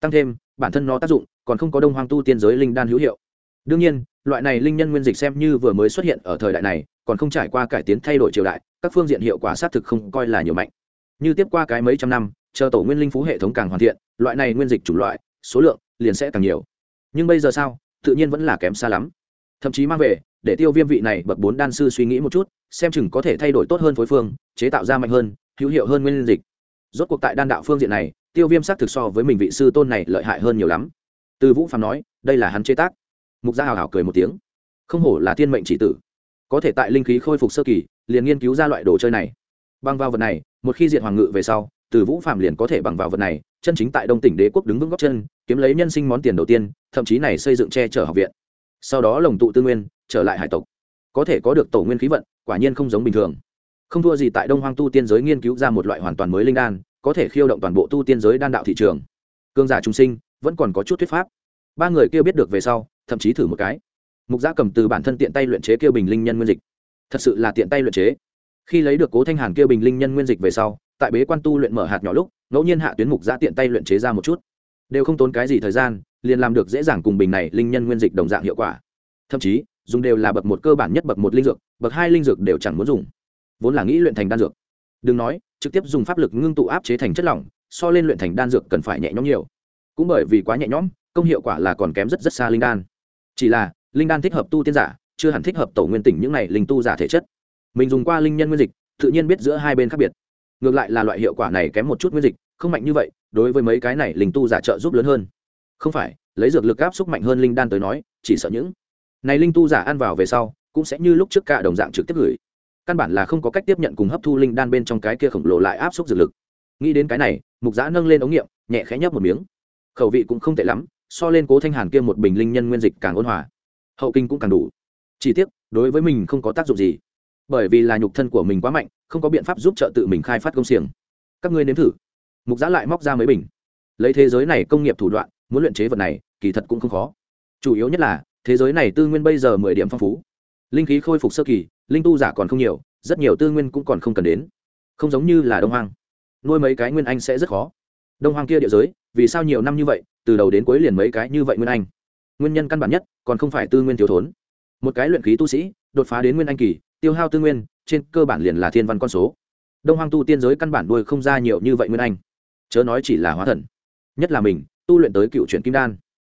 Tăng thêm, bản thân nó tác dụng, còn không có đông hoang tu tiên giới linh đan hữu hiệu. Đương nhiên, loại này linh nhân nguyên dịch xem như vừa mới xuất hiện ở thời đại này, còn không trải qua cải tiến thay đổi triều đại, các phương diện hiệu quả xác thực không coi là nhiều mạnh. Như tiếp qua cái mấy trăm năm, chờ tổ nguyên linh phú hệ thống càng hoàn thiện, loại này nguyên dịch chủng loại, số lượng liền sẽ càng nhiều. Nhưng bây giờ sao? Tự nhiên vẫn là kém xa lắm. Thậm chí mang về để tiêu viêm vị này bậc bốn đan sư suy nghĩ một chút, xem chừng có thể thay đổi tốt hơn phối phương, chế tạo ra mạnh hơn, hữu hiệu hơn nguyên dịch. Rốt cuộc tại đan đạo phương diện này, tiêu viêm xác thực so với mình vị sư tôn này lợi hại hơn nhiều lắm. Từ vũ phàm nói, đây là hắn chế tác. Mục gia hào hào cười một tiếng. Không hổ là thiên mệnh chỉ tử. Có thể tại linh khí khôi phục sơ kỳ, liền nghiên cứu ra loại đồ chơi này. Bằng vào vật này, một khi diện hoàng ngự về sau, từ vũ phạm liền có thể bằng vào vật này, chân chính tại đông tỉnh đế quốc đứng vững góc chân, kiếm lấy nhân sinh món tiền đầu tiên, thậm chí này xây dựng che chở học viện. Sau đó lồng tụ tư nguyên trở lại hải tộc. Có thể có được tổ nguyên khí vận, quả nhiên không giống bình thường. Không thua gì tại đông hoang tu tiên giới nghiên cứu ra một loại hoàn toàn mới linh đan, có thể khiêu động toàn bộ tu tiên giới đan đạo thị trường. Cương giả trung sinh, vẫn còn có chút thuyết pháp. Ba người kia biết được về sau, thậm chí thử một cái. Mục gia cầm từ bản thân tiện tay luyện chế kêu bình linh nhân nguyên dịch. Thật sự là tiện tay luyện chế. Khi lấy được cố thanh hàn kêu bình linh nhân nguyên dịch về sau, tại bế quan tu luyện mở hạt nhỏ lúc, ngẫu nhiên hạ tuyến mục gia tiện tay luyện chế ra một chút. Đều không tốn cái gì thời gian, liền làm được dễ dàng cùng bình này linh nhân nguyên dịch đồng dạng hiệu quả. Thậm chí dùng đều là bậc một cơ bản nhất bậc một linh dược, bậc hai linh dược đều chẳng muốn dùng. Vốn là nghĩ luyện thành đan dược. Đừng nói, trực tiếp dùng pháp lực ngưng tụ áp chế thành chất lỏng, so lên luyện thành đan dược cần phải nhẹ nhõm nhiều. Cũng bởi vì quá nhẹ nhõm, công hiệu quả là còn kém rất rất xa linh đan. Chỉ là, linh đan thích hợp tu tiên giả, chưa hẳn thích hợp tổ nguyên tỉnh những này linh tu giả thể chất. Mình dùng qua linh nhân nguyên dịch, tự nhiên biết giữa hai bên khác biệt. Ngược lại là loại hiệu quả này kém một chút nguyên dịch, không mạnh như vậy, đối với mấy cái này linh tu giả trợ giúp lớn hơn. Không phải, lấy dược lực áp xúc mạnh hơn linh đan tới nói, chỉ sợ những này linh tu giả ăn vào về sau, cũng sẽ như lúc trước cả đồng dạng trực tiếp gửi. Căn bản là không có cách tiếp nhận cùng hấp thu linh đan bên trong cái kia khổng lồ lại áp suất dược lực. Nghĩ đến cái này, mục giã nâng lên ống nghiệm, nhẹ khẽ nhấp một miếng. Khẩu vị cũng không tệ lắm, so lên cố thanh hàn kia một bình linh nhân nguyên dịch càng ôn hòa. Hậu kinh cũng càng đủ. Chỉ tiếc, đối với mình không có tác dụng gì. Bởi vì là nhục thân của mình quá mạnh, không có biện pháp giúp trợ tự mình khai phát công xiềng. Các ngươi nếm thử. Mục giã lại móc ra mấy bình. Lấy thế giới này công nghiệp thủ đoạn, muốn luyện chế vật này, kỳ thật cũng không khó. Chủ yếu nhất là thế giới này tư nguyên bây giờ mười điểm phong phú. Linh khí khôi phục sơ kỳ, linh tu giả còn không nhiều, rất nhiều tư nguyên cũng còn không cần đến. Không giống như là đông hoang. Nuôi mấy cái nguyên anh sẽ rất khó. Đông hoang kia địa giới, vì sao nhiều năm như vậy, từ đầu đến cuối liền mấy cái như vậy nguyên anh? Nguyên nhân căn bản nhất, còn không phải tư nguyên thiếu thốn. Một cái luyện khí tu sĩ, đột phá đến nguyên anh kỳ, tiêu hao tư nguyên, trên cơ bản liền là thiên văn con số. Đông hoang tu tiên giới căn bản đuôi không ra nhiều như vậy nguyên anh. Chớ nói chỉ là hóa thần. Nhất là mình, tu luyện tới cựu truyện kim đan.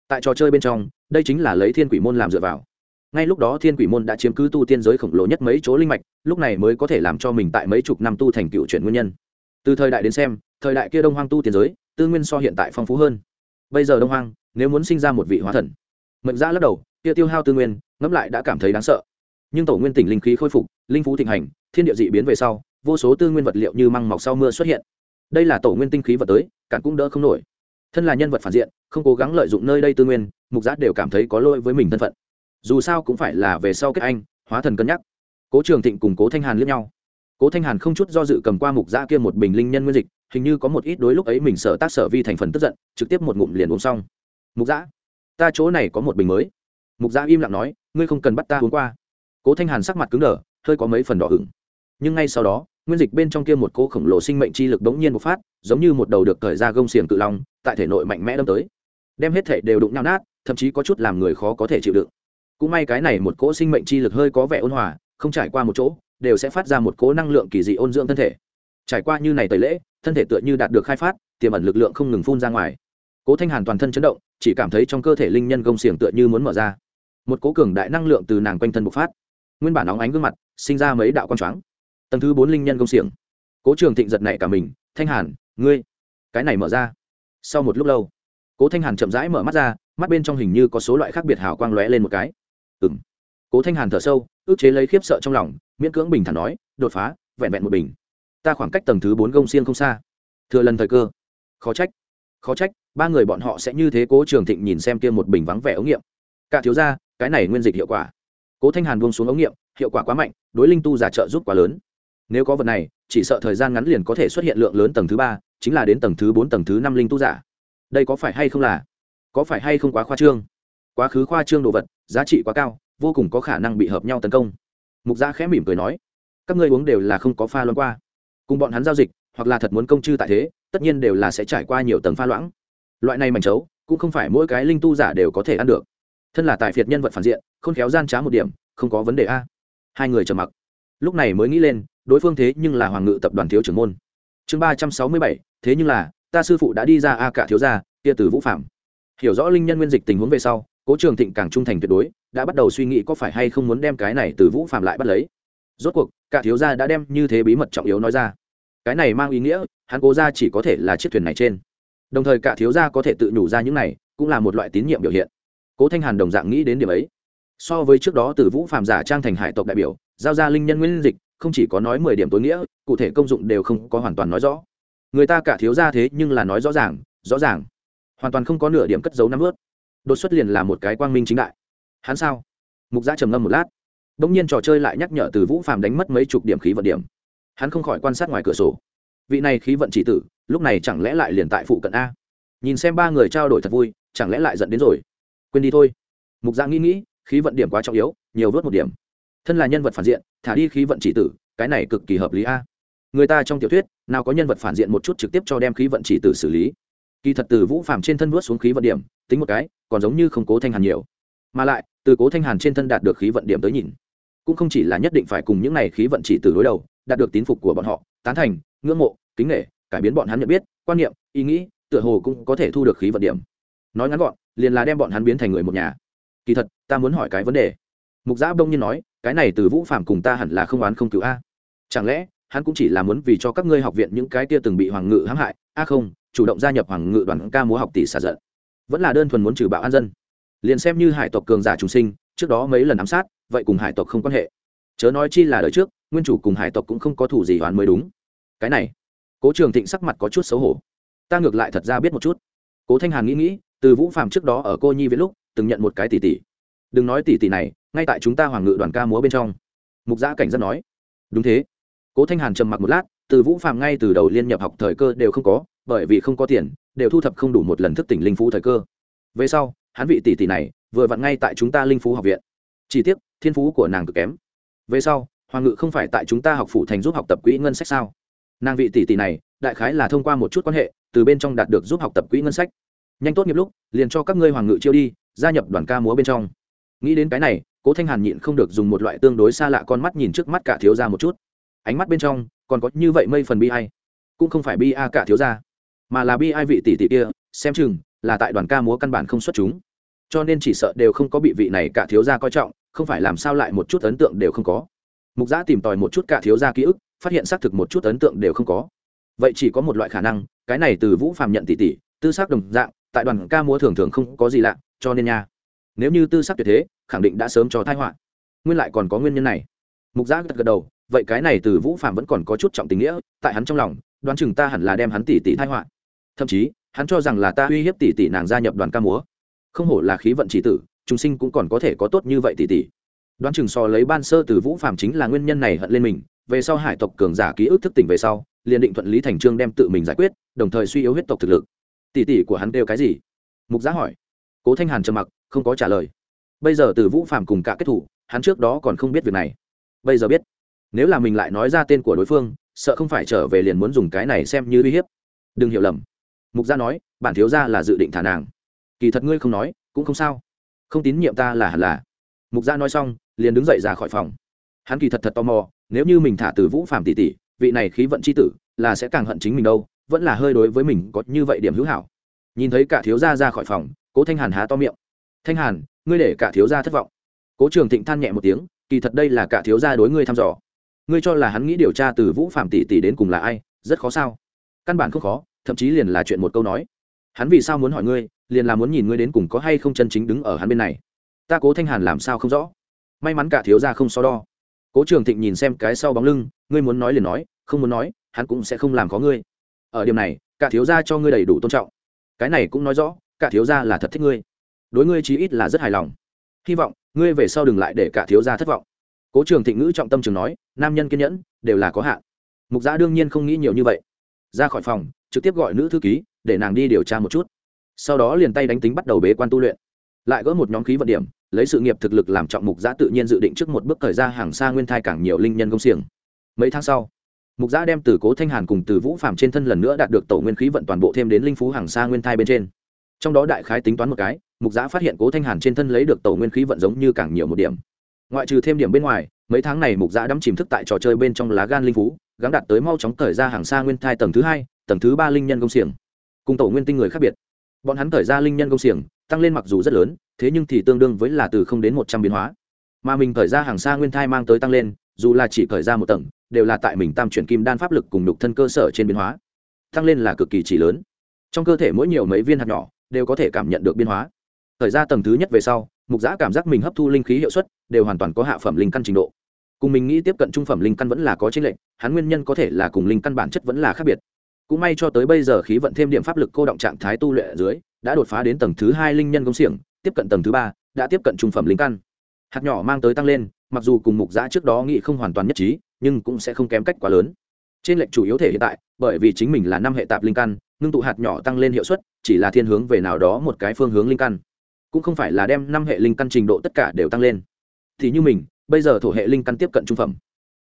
Tại trò chơi bên trong đây chính là lấy thiên quỷ môn làm dựa vào. Ngay lúc đó thiên quỷ môn đã chiếm cứ tu tiên giới khổng lồ nhất mấy chỗ linh mạch, lúc này mới có thể làm cho mình tại mấy chục năm tu thành cựu chuyển nguyên nhân. Từ thời đại đến xem, thời đại kia đông hoang tu tiên giới, tư nguyên so hiện tại phong phú hơn. Bây giờ đông hoang, nếu muốn sinh ra một vị hóa thần, mệnh ra lắc đầu, kia tiêu hao tư nguyên, ngẫm lại đã cảm thấy đáng sợ. Nhưng tổ nguyên tỉnh linh khí khôi phục, linh phú thịnh hành, thiên địa dị biến về sau, vô số tư nguyên vật liệu như măng mọc sau mưa xuất hiện. Đây là tổ nguyên tinh khí vật tới cạn cũng đỡ không nổi thân là nhân vật phản diện, không cố gắng lợi dụng nơi đây tư nguyên, mục giác đều cảm thấy có lỗi với mình thân phận. Dù sao cũng phải là về sau kết anh, hóa thần cân nhắc. Cố trường thịnh cùng cố thanh hàn liếc nhau. Cố thanh hàn không chút do dự cầm qua mục giã kia một bình linh nhân nguyên dịch, hình như có một ít đối lúc ấy mình sợ tác sở vi thành phần tức giận, trực tiếp một ngụm liền uống xong. Mục giã ta chỗ này có một bình mới. Mục giã im lặng nói, ngươi không cần bắt ta uống qua. Cố thanh hàn sắc mặt cứng đờ, hơi có mấy phần đỏ hửng nhưng ngay sau đó, nguyên dịch bên trong kia một cỗ khổng lồ sinh mệnh chi lực bỗng nhiên một phát, giống như một đầu được cởi ra gông xiềng cự long tại thể nội mạnh mẽ đâm tới. Đem hết thể đều đụng nhau nát, thậm chí có chút làm người khó có thể chịu đựng. Cũng may cái này một cỗ sinh mệnh chi lực hơi có vẻ ôn hòa, không trải qua một chỗ, đều sẽ phát ra một cỗ năng lượng kỳ dị ôn dưỡng thân thể. Trải qua như này tẩy lễ, thân thể tựa như đạt được khai phát, tiềm ẩn lực lượng không ngừng phun ra ngoài. Cố thanh hàn toàn thân chấn động, chỉ cảm thấy trong cơ thể linh nhân gông xiềng tựa như muốn mở ra. Một cố cường đại năng lượng từ nàng quanh thân bộc phát. Nguyên bản óng ánh gương mặt, sinh ra mấy đạo con choáng. Tầng thứ bốn linh nhân công xiềng. Cố trường thịnh giật nảy cả mình, thanh hàn, ngươi, cái này mở ra sau một lúc lâu, cố thanh hàn chậm rãi mở mắt ra, mắt bên trong hình như có số loại khác biệt hào quang lóe lên một cái. Ừng cố thanh hàn thở sâu, ước chế lấy khiếp sợ trong lòng, miễn cưỡng bình thản nói, đột phá, vẹn vẹn một bình. Ta khoảng cách tầng thứ bốn gông xiên không xa. Thừa lần thời cơ. Khó trách khó trách, ba người bọn họ sẽ như thế cố trường thịnh nhìn xem kia một bình vắng vẻ ống nghiệm. Cả thiếu ra cái này nguyên dịch hiệu quả. Cố thanh hàn buông xuống ống nghiệm, hiệu quả quá mạnh, đối linh tu giả trợ giúp quá lớn. Nếu có vật này, chỉ sợ thời gian ngắn liền có thể xuất hiện lượng lớn tầng thứ ba chính là đến tầng thứ bốn, tầng thứ năm linh tu giả. Đây có phải hay không là, có phải hay không quá khoa trương? Quá khứ khoa trương đồ vật, giá trị quá cao, vô cùng có khả năng bị hợp nhau tấn công. Mục gia khẽ mỉm cười nói, các ngươi uống đều là không có pha loãng qua. Cùng bọn hắn giao dịch, hoặc là thật muốn công chư tại thế, tất nhiên đều là sẽ trải qua nhiều tầng pha loãng. Loại này mảnh chấu, cũng không phải mỗi cái linh tu giả đều có thể ăn được. Thân là tài phiệt nhân vật phản diện không khéo gian trá một điểm, không có vấn đề a. Hai người trầm mặc. Lúc này mới nghĩ lên, đối phương thế nhưng là hoàng ngự tập đoàn thiếu trưởng môn chương ba trăm sáu mươi bảy, thế nhưng là, ta sư phụ đã đi ra a cả thiếu gia tia từ vũ phạm hiểu rõ linh nhân nguyên dịch tình huống về sau, cố trường thịnh càng trung thành tuyệt đối, đã bắt đầu suy nghĩ có phải hay không muốn đem cái này từ vũ phạm lại bắt lấy. Rốt cuộc, cả thiếu gia đã đem như thế bí mật trọng yếu nói ra. Cái này mang ý nghĩa, hắn cố ra chỉ có thể là chiếc thuyền này trên. Đồng thời cả thiếu gia có thể tự nhủ ra những này, cũng là một loại tín nhiệm biểu hiện. Cố thanh hàn đồng dạng nghĩ đến điểm ấy. So với trước đó từ vũ phạm giả trang thành hải tộc đại biểu, giao ra linh nhân nguyên dịch không chỉ có nói mười điểm tối nghĩa, cụ thể công dụng đều không có hoàn toàn nói rõ. Người ta cả thiếu ra thế nhưng là nói rõ ràng rõ ràng. Hoàn toàn không có nửa điểm cất giấu nắm ướt đột xuất liền là một cái quang minh chính đại. Hắn sao? Mục gia trầm ngâm một lát. Đ ỗ n g nhiên trò chơi lại nhắc nhở từ vũ phàm đánh mất mấy chục điểm khí vận điểm. Hắn không khỏi quan sát ngoài cửa sổ. Vị này khí vận chỉ tử, lúc này chẳng lẽ lại liền tại phụ cận a? Nhìn xem ba người trao đổi thật vui, chẳng lẽ lại giận đến rồi? Quên đi thôi. Mục gia nghĩ nghĩ, khí vận điểm quá trọng yếu, nhiều vớt một điểm. Thân là nhân vật phản diện thả đi khí vận chỉ tử, cái này cực kỳ hợp lý a. Người ta trong tiểu thuyết, nào có nhân vật phản diện một chút trực tiếp cho đem khí vận chỉ tử xử lý. Kỳ thật từ vũ phàm trên thân vớt xuống khí vận điểm, tính một cái, còn giống như không cố thanh hàn nhiều. Mà lại, từ cố thanh hàn trên thân đạt được khí vận điểm tới nhìn, cũng không chỉ là nhất định phải cùng những này khí vận chỉ tử đối đầu, đạt được tín phục của bọn họ, tán thành, ngưỡng mộ, kính nghệ cải biến bọn hắn nhận biết, quan niệm, ý nghĩ, tựa hồ cũng có thể thu được khí vận điểm. Nói ngắn gọn, liền là đem bọn hắn biến thành người một nhà. Kỳ thật, ta muốn hỏi cái vấn đề. Mục giã bông nhiên nói cái này từ vũ phạm cùng ta hẳn là không oán không cứu a. Chẳng lẽ, hắn cũng chỉ là muốn vì cho các ngươi học viện những cái kia từng bị hoàng ngự hãm hại? A không, chủ động gia nhập hoàng ngự đoàn ca múa học tỷ xả giận. Vẫn là đơn thuần muốn trừ bạo an dân. Liền xem như hải tộc cường giả trùng sinh, trước đó mấy lần ám sát, vậy cùng hải tộc không quan hệ. Chớ nói chi là đời trước, nguyên chủ cùng hải tộc cũng không có thủ gì hoàn mới đúng. Cái này, cố trường thịnh sắc mặt có chút xấu hổ. Ta ngược lại thật ra biết một chút. Cố thanh hàn nghĩ nghĩ, từ vũ phạm trước đó ở cô nhi viết lúc, từng nhận một cái tỷ tỷ. Đừng nói tỷ tỷ này ngay tại chúng ta hoàng ngự đoàn ca múa bên trong. Mục giã cảnh giác nói, đúng thế. Cố thanh hàn trầm mặc một lát, từ vũ phạm ngay từ đầu liên nhập học thời cơ đều không có, bởi vì không có tiền, đều thu thập không đủ một lần thức tỉnh linh phú thời cơ. Về sau, hắn vị tỷ tỷ này vừa vặn ngay tại chúng ta linh phú học viện. Chỉ tiếc, thiên phú của nàng cực kém. Về sau, hoàng ngự không phải tại chúng ta học phủ thành giúp học tập quỹ ngân sách sao? Nàng vị tỷ tỷ này, đại khái là thông qua một chút quan hệ, từ bên trong đạt được giúp học tập quỹ ngân sách. Nhanh tốt nghiệp lúc, liền cho các ngươi hoàng ngự chiêu đi, gia nhập đoàn ca múa bên trong. Nghĩ đến cái này cố thanh hàn nhịn không được dùng một loại tương đối xa lạ con mắt nhìn trước mắt cả thiếu ra một chút. Ánh mắt bên trong, còn có như vậy mây phần bi ai? Cũng không phải bi a cả thiếu ra mà là bi ai vị tỷ tỷ kia, xem chừng là tại đoàn ca múa căn bản không xuất chúng. Cho nên chỉ sợ đều không có bị vị này cả thiếu gia coi trọng, không phải làm sao lại một chút ấn tượng đều không có. Mục giã tìm tòi một chút cả thiếu gia ký ức, phát hiện xác thực một chút ấn tượng đều không có. Vậy chỉ có một loại khả năng, cái này từ vũ phàm nhận tỷ tỷ, tư xác đồng dạng, tại đoàn ca múa thường thường không có gì lạ, cho nên nha nếu như tư sắc tuyệt thế, khẳng định đã sớm cho thai họa. Nguyên lại còn có nguyên nhân này. Mục giác gật gật đầu, vậy cái này từ vũ phạm vẫn còn có chút trọng tình nghĩa, tại hắn trong lòng, đoán chừng ta hẳn là đem hắn tỷ tỷ thai họa. Thậm chí, hắn cho rằng là ta uy hiếp tỷ tỷ nàng gia nhập đoàn ca múa. Không hổ là khí vận chỉ tử, chúng sinh cũng còn có thể có tốt như vậy tỷ tỷ đoán chừng so lấy ban sơ từ vũ phạm chính là nguyên nhân này hận lên mình, về sau hải tộc cường giả ký ức thức tỉnh về sau, liền định thuận lý thành trương đem tự mình giải quyết, đồng thời suy yếu huyết tộc thực lực. Tỷ tỷ của hắn kêu cái gì? Mục giá hỏi. Cố thanh hàn trầm mặc không có trả lời. Bây giờ từ vũ phạm cùng cả kết thủ, hắn trước đó còn không biết việc này. Bây giờ biết. Nếu là mình lại nói ra tên của đối phương, sợ không phải trở về liền muốn dùng cái này xem như uy hiếp. Đừng hiểu lầm. Mục gia nói, bản thiếu gia là dự định thả nàng. Kỳ thật ngươi không nói, cũng không sao. Không tín nhiệm ta là hẳn là. Mục gia nói xong, liền đứng dậy ra khỏi phòng. Hắn kỳ thật thật tò mò, nếu như mình thả từ vũ phạm tỷ tỷ, vị này khí vận c h i tử, là sẽ càng hận chính mình đâu, vẫn là hơi đối với mình có như vậy điểm hữu hảo. Nhìn thấy cả thiếu gia ra khỏi phòng, cố thanh hàn há to miệng thanh hàn, ngươi để cả thiếu gia thất vọng. Cố trường thịnh than nhẹ một tiếng, kỳ thật đây là cả thiếu gia đối ngươi thăm dò. Ngươi cho là hắn nghĩ điều tra từ vũ phạm tỷ tỷ đến cùng là ai, rất khó sao? Căn bản không khó, thậm chí liền là chuyện một câu nói. Hắn vì sao muốn hỏi ngươi, liền là muốn nhìn ngươi đến cùng có hay không chân chính đứng ở hắn bên này. Ta cố thanh hàn làm sao không rõ? May mắn cả thiếu gia không so đo. Cố trường thịnh nhìn xem cái sau bóng lưng, ngươi muốn nói liền nói, không muốn nói, hắn cũng sẽ không làm có ngươi. Ở điểm này, cả thiếu gia cho ngươi đầy đủ tôn trọng. Cái này cũng nói rõ, cả thiếu gia là thật thích ngươi đối ngươi chí ít là rất hài lòng. Hy vọng, ngươi về sau đừng lại để cả thiếu gia thất vọng. Cố trường thịnh ngữ trọng tâm trường nói, nam nhân kiên nhẫn, đều là có hạn. Mục giã đương nhiên không nghĩ nhiều như vậy. Ra khỏi phòng, trực tiếp gọi nữ thư ký, để nàng đi điều tra một chút. Sau đó liền tay đánh tính bắt đầu bế quan tu luyện. Lại gỡ một nhóm khí vận điểm, lấy sự nghiệp thực lực làm trọng mục giã tự nhiên dự định trước một bước thời ra hàng xa nguyên thai càng nhiều linh nhân công xiềng. Mấy tháng sau, mục giã đem từ cố thanh hàn cùng từ vũ phạm trên thân lần nữa đạt được tổ nguyên khí vận toàn bộ thêm đến linh phú hàng xa nguyên thai bên trên. Trong đó đại khái tính toán một cái mục giã phát hiện cố thanh hàn trên thân lấy được tổ nguyên khí vận giống như càng nhiều một điểm. Ngoại trừ thêm điểm bên ngoài, mấy tháng này mục giã đắm chìm thức tại trò chơi bên trong lá gan linh phú gắn đạt tới mau chóng thời ra hàng xa nguyên thai tầng thứ hai, tầng thứ ba linh nhân công xiềng. Cùng tổ nguyên tinh người khác biệt. Bọn hắn thời ra linh nhân công xiềng, tăng lên mặc dù rất lớn, thế nhưng thì tương đương với là từ không đến một trăm biến hóa. Mà mình thời ra hàng xa nguyên thai mang tới tăng lên, dù là chỉ thời ra một tầng, đều là tại mình tam chuyển kim đan pháp lực cùng đục thân cơ sở trên biến hóa. Tăng lên là cực kỳ chỉ lớn. Trong cơ thể mỗi nhiều mấy viên hạt nhỏ, đều có thể cảm nhận được biến hóa thời ra tầng thứ nhất về sau, mục giã cảm giác mình hấp thu linh khí hiệu suất đều hoàn toàn có hạ phẩm linh căn trình độ. Cùng mình nghĩ tiếp cận trung phẩm linh căn vẫn là có tranh lệch, hắn nguyên nhân có thể là cùng linh căn bản chất vẫn là khác biệt. Cũng may cho tới bây giờ khí vận thêm điểm pháp lực cô động trạng thái tu luyện ở dưới, đã đột phá đến tầng thứ hai linh nhân công xiềng tiếp cận tầng thứ ba, đã tiếp cận trung phẩm linh căn. Hạt nhỏ mang tới tăng lên, mặc dù cùng mục giã trước đó nghĩ không hoàn toàn nhất trí, nhưng cũng sẽ không kém cách quá lớn. Trên lệnh chủ yếu thể hiện tại, bởi vì chính mình là năm hệ tạp linh căn, ngưng tụ hạt nhỏ tăng lên hiệu suất, chỉ là thiên hướng về nào đó một cái phương hướng linh căn cũng không phải là đem năm hệ linh căn trình độ tất cả đều tăng lên. Thì như mình, bây giờ thổ hệ linh căn tiếp cận trung phẩm.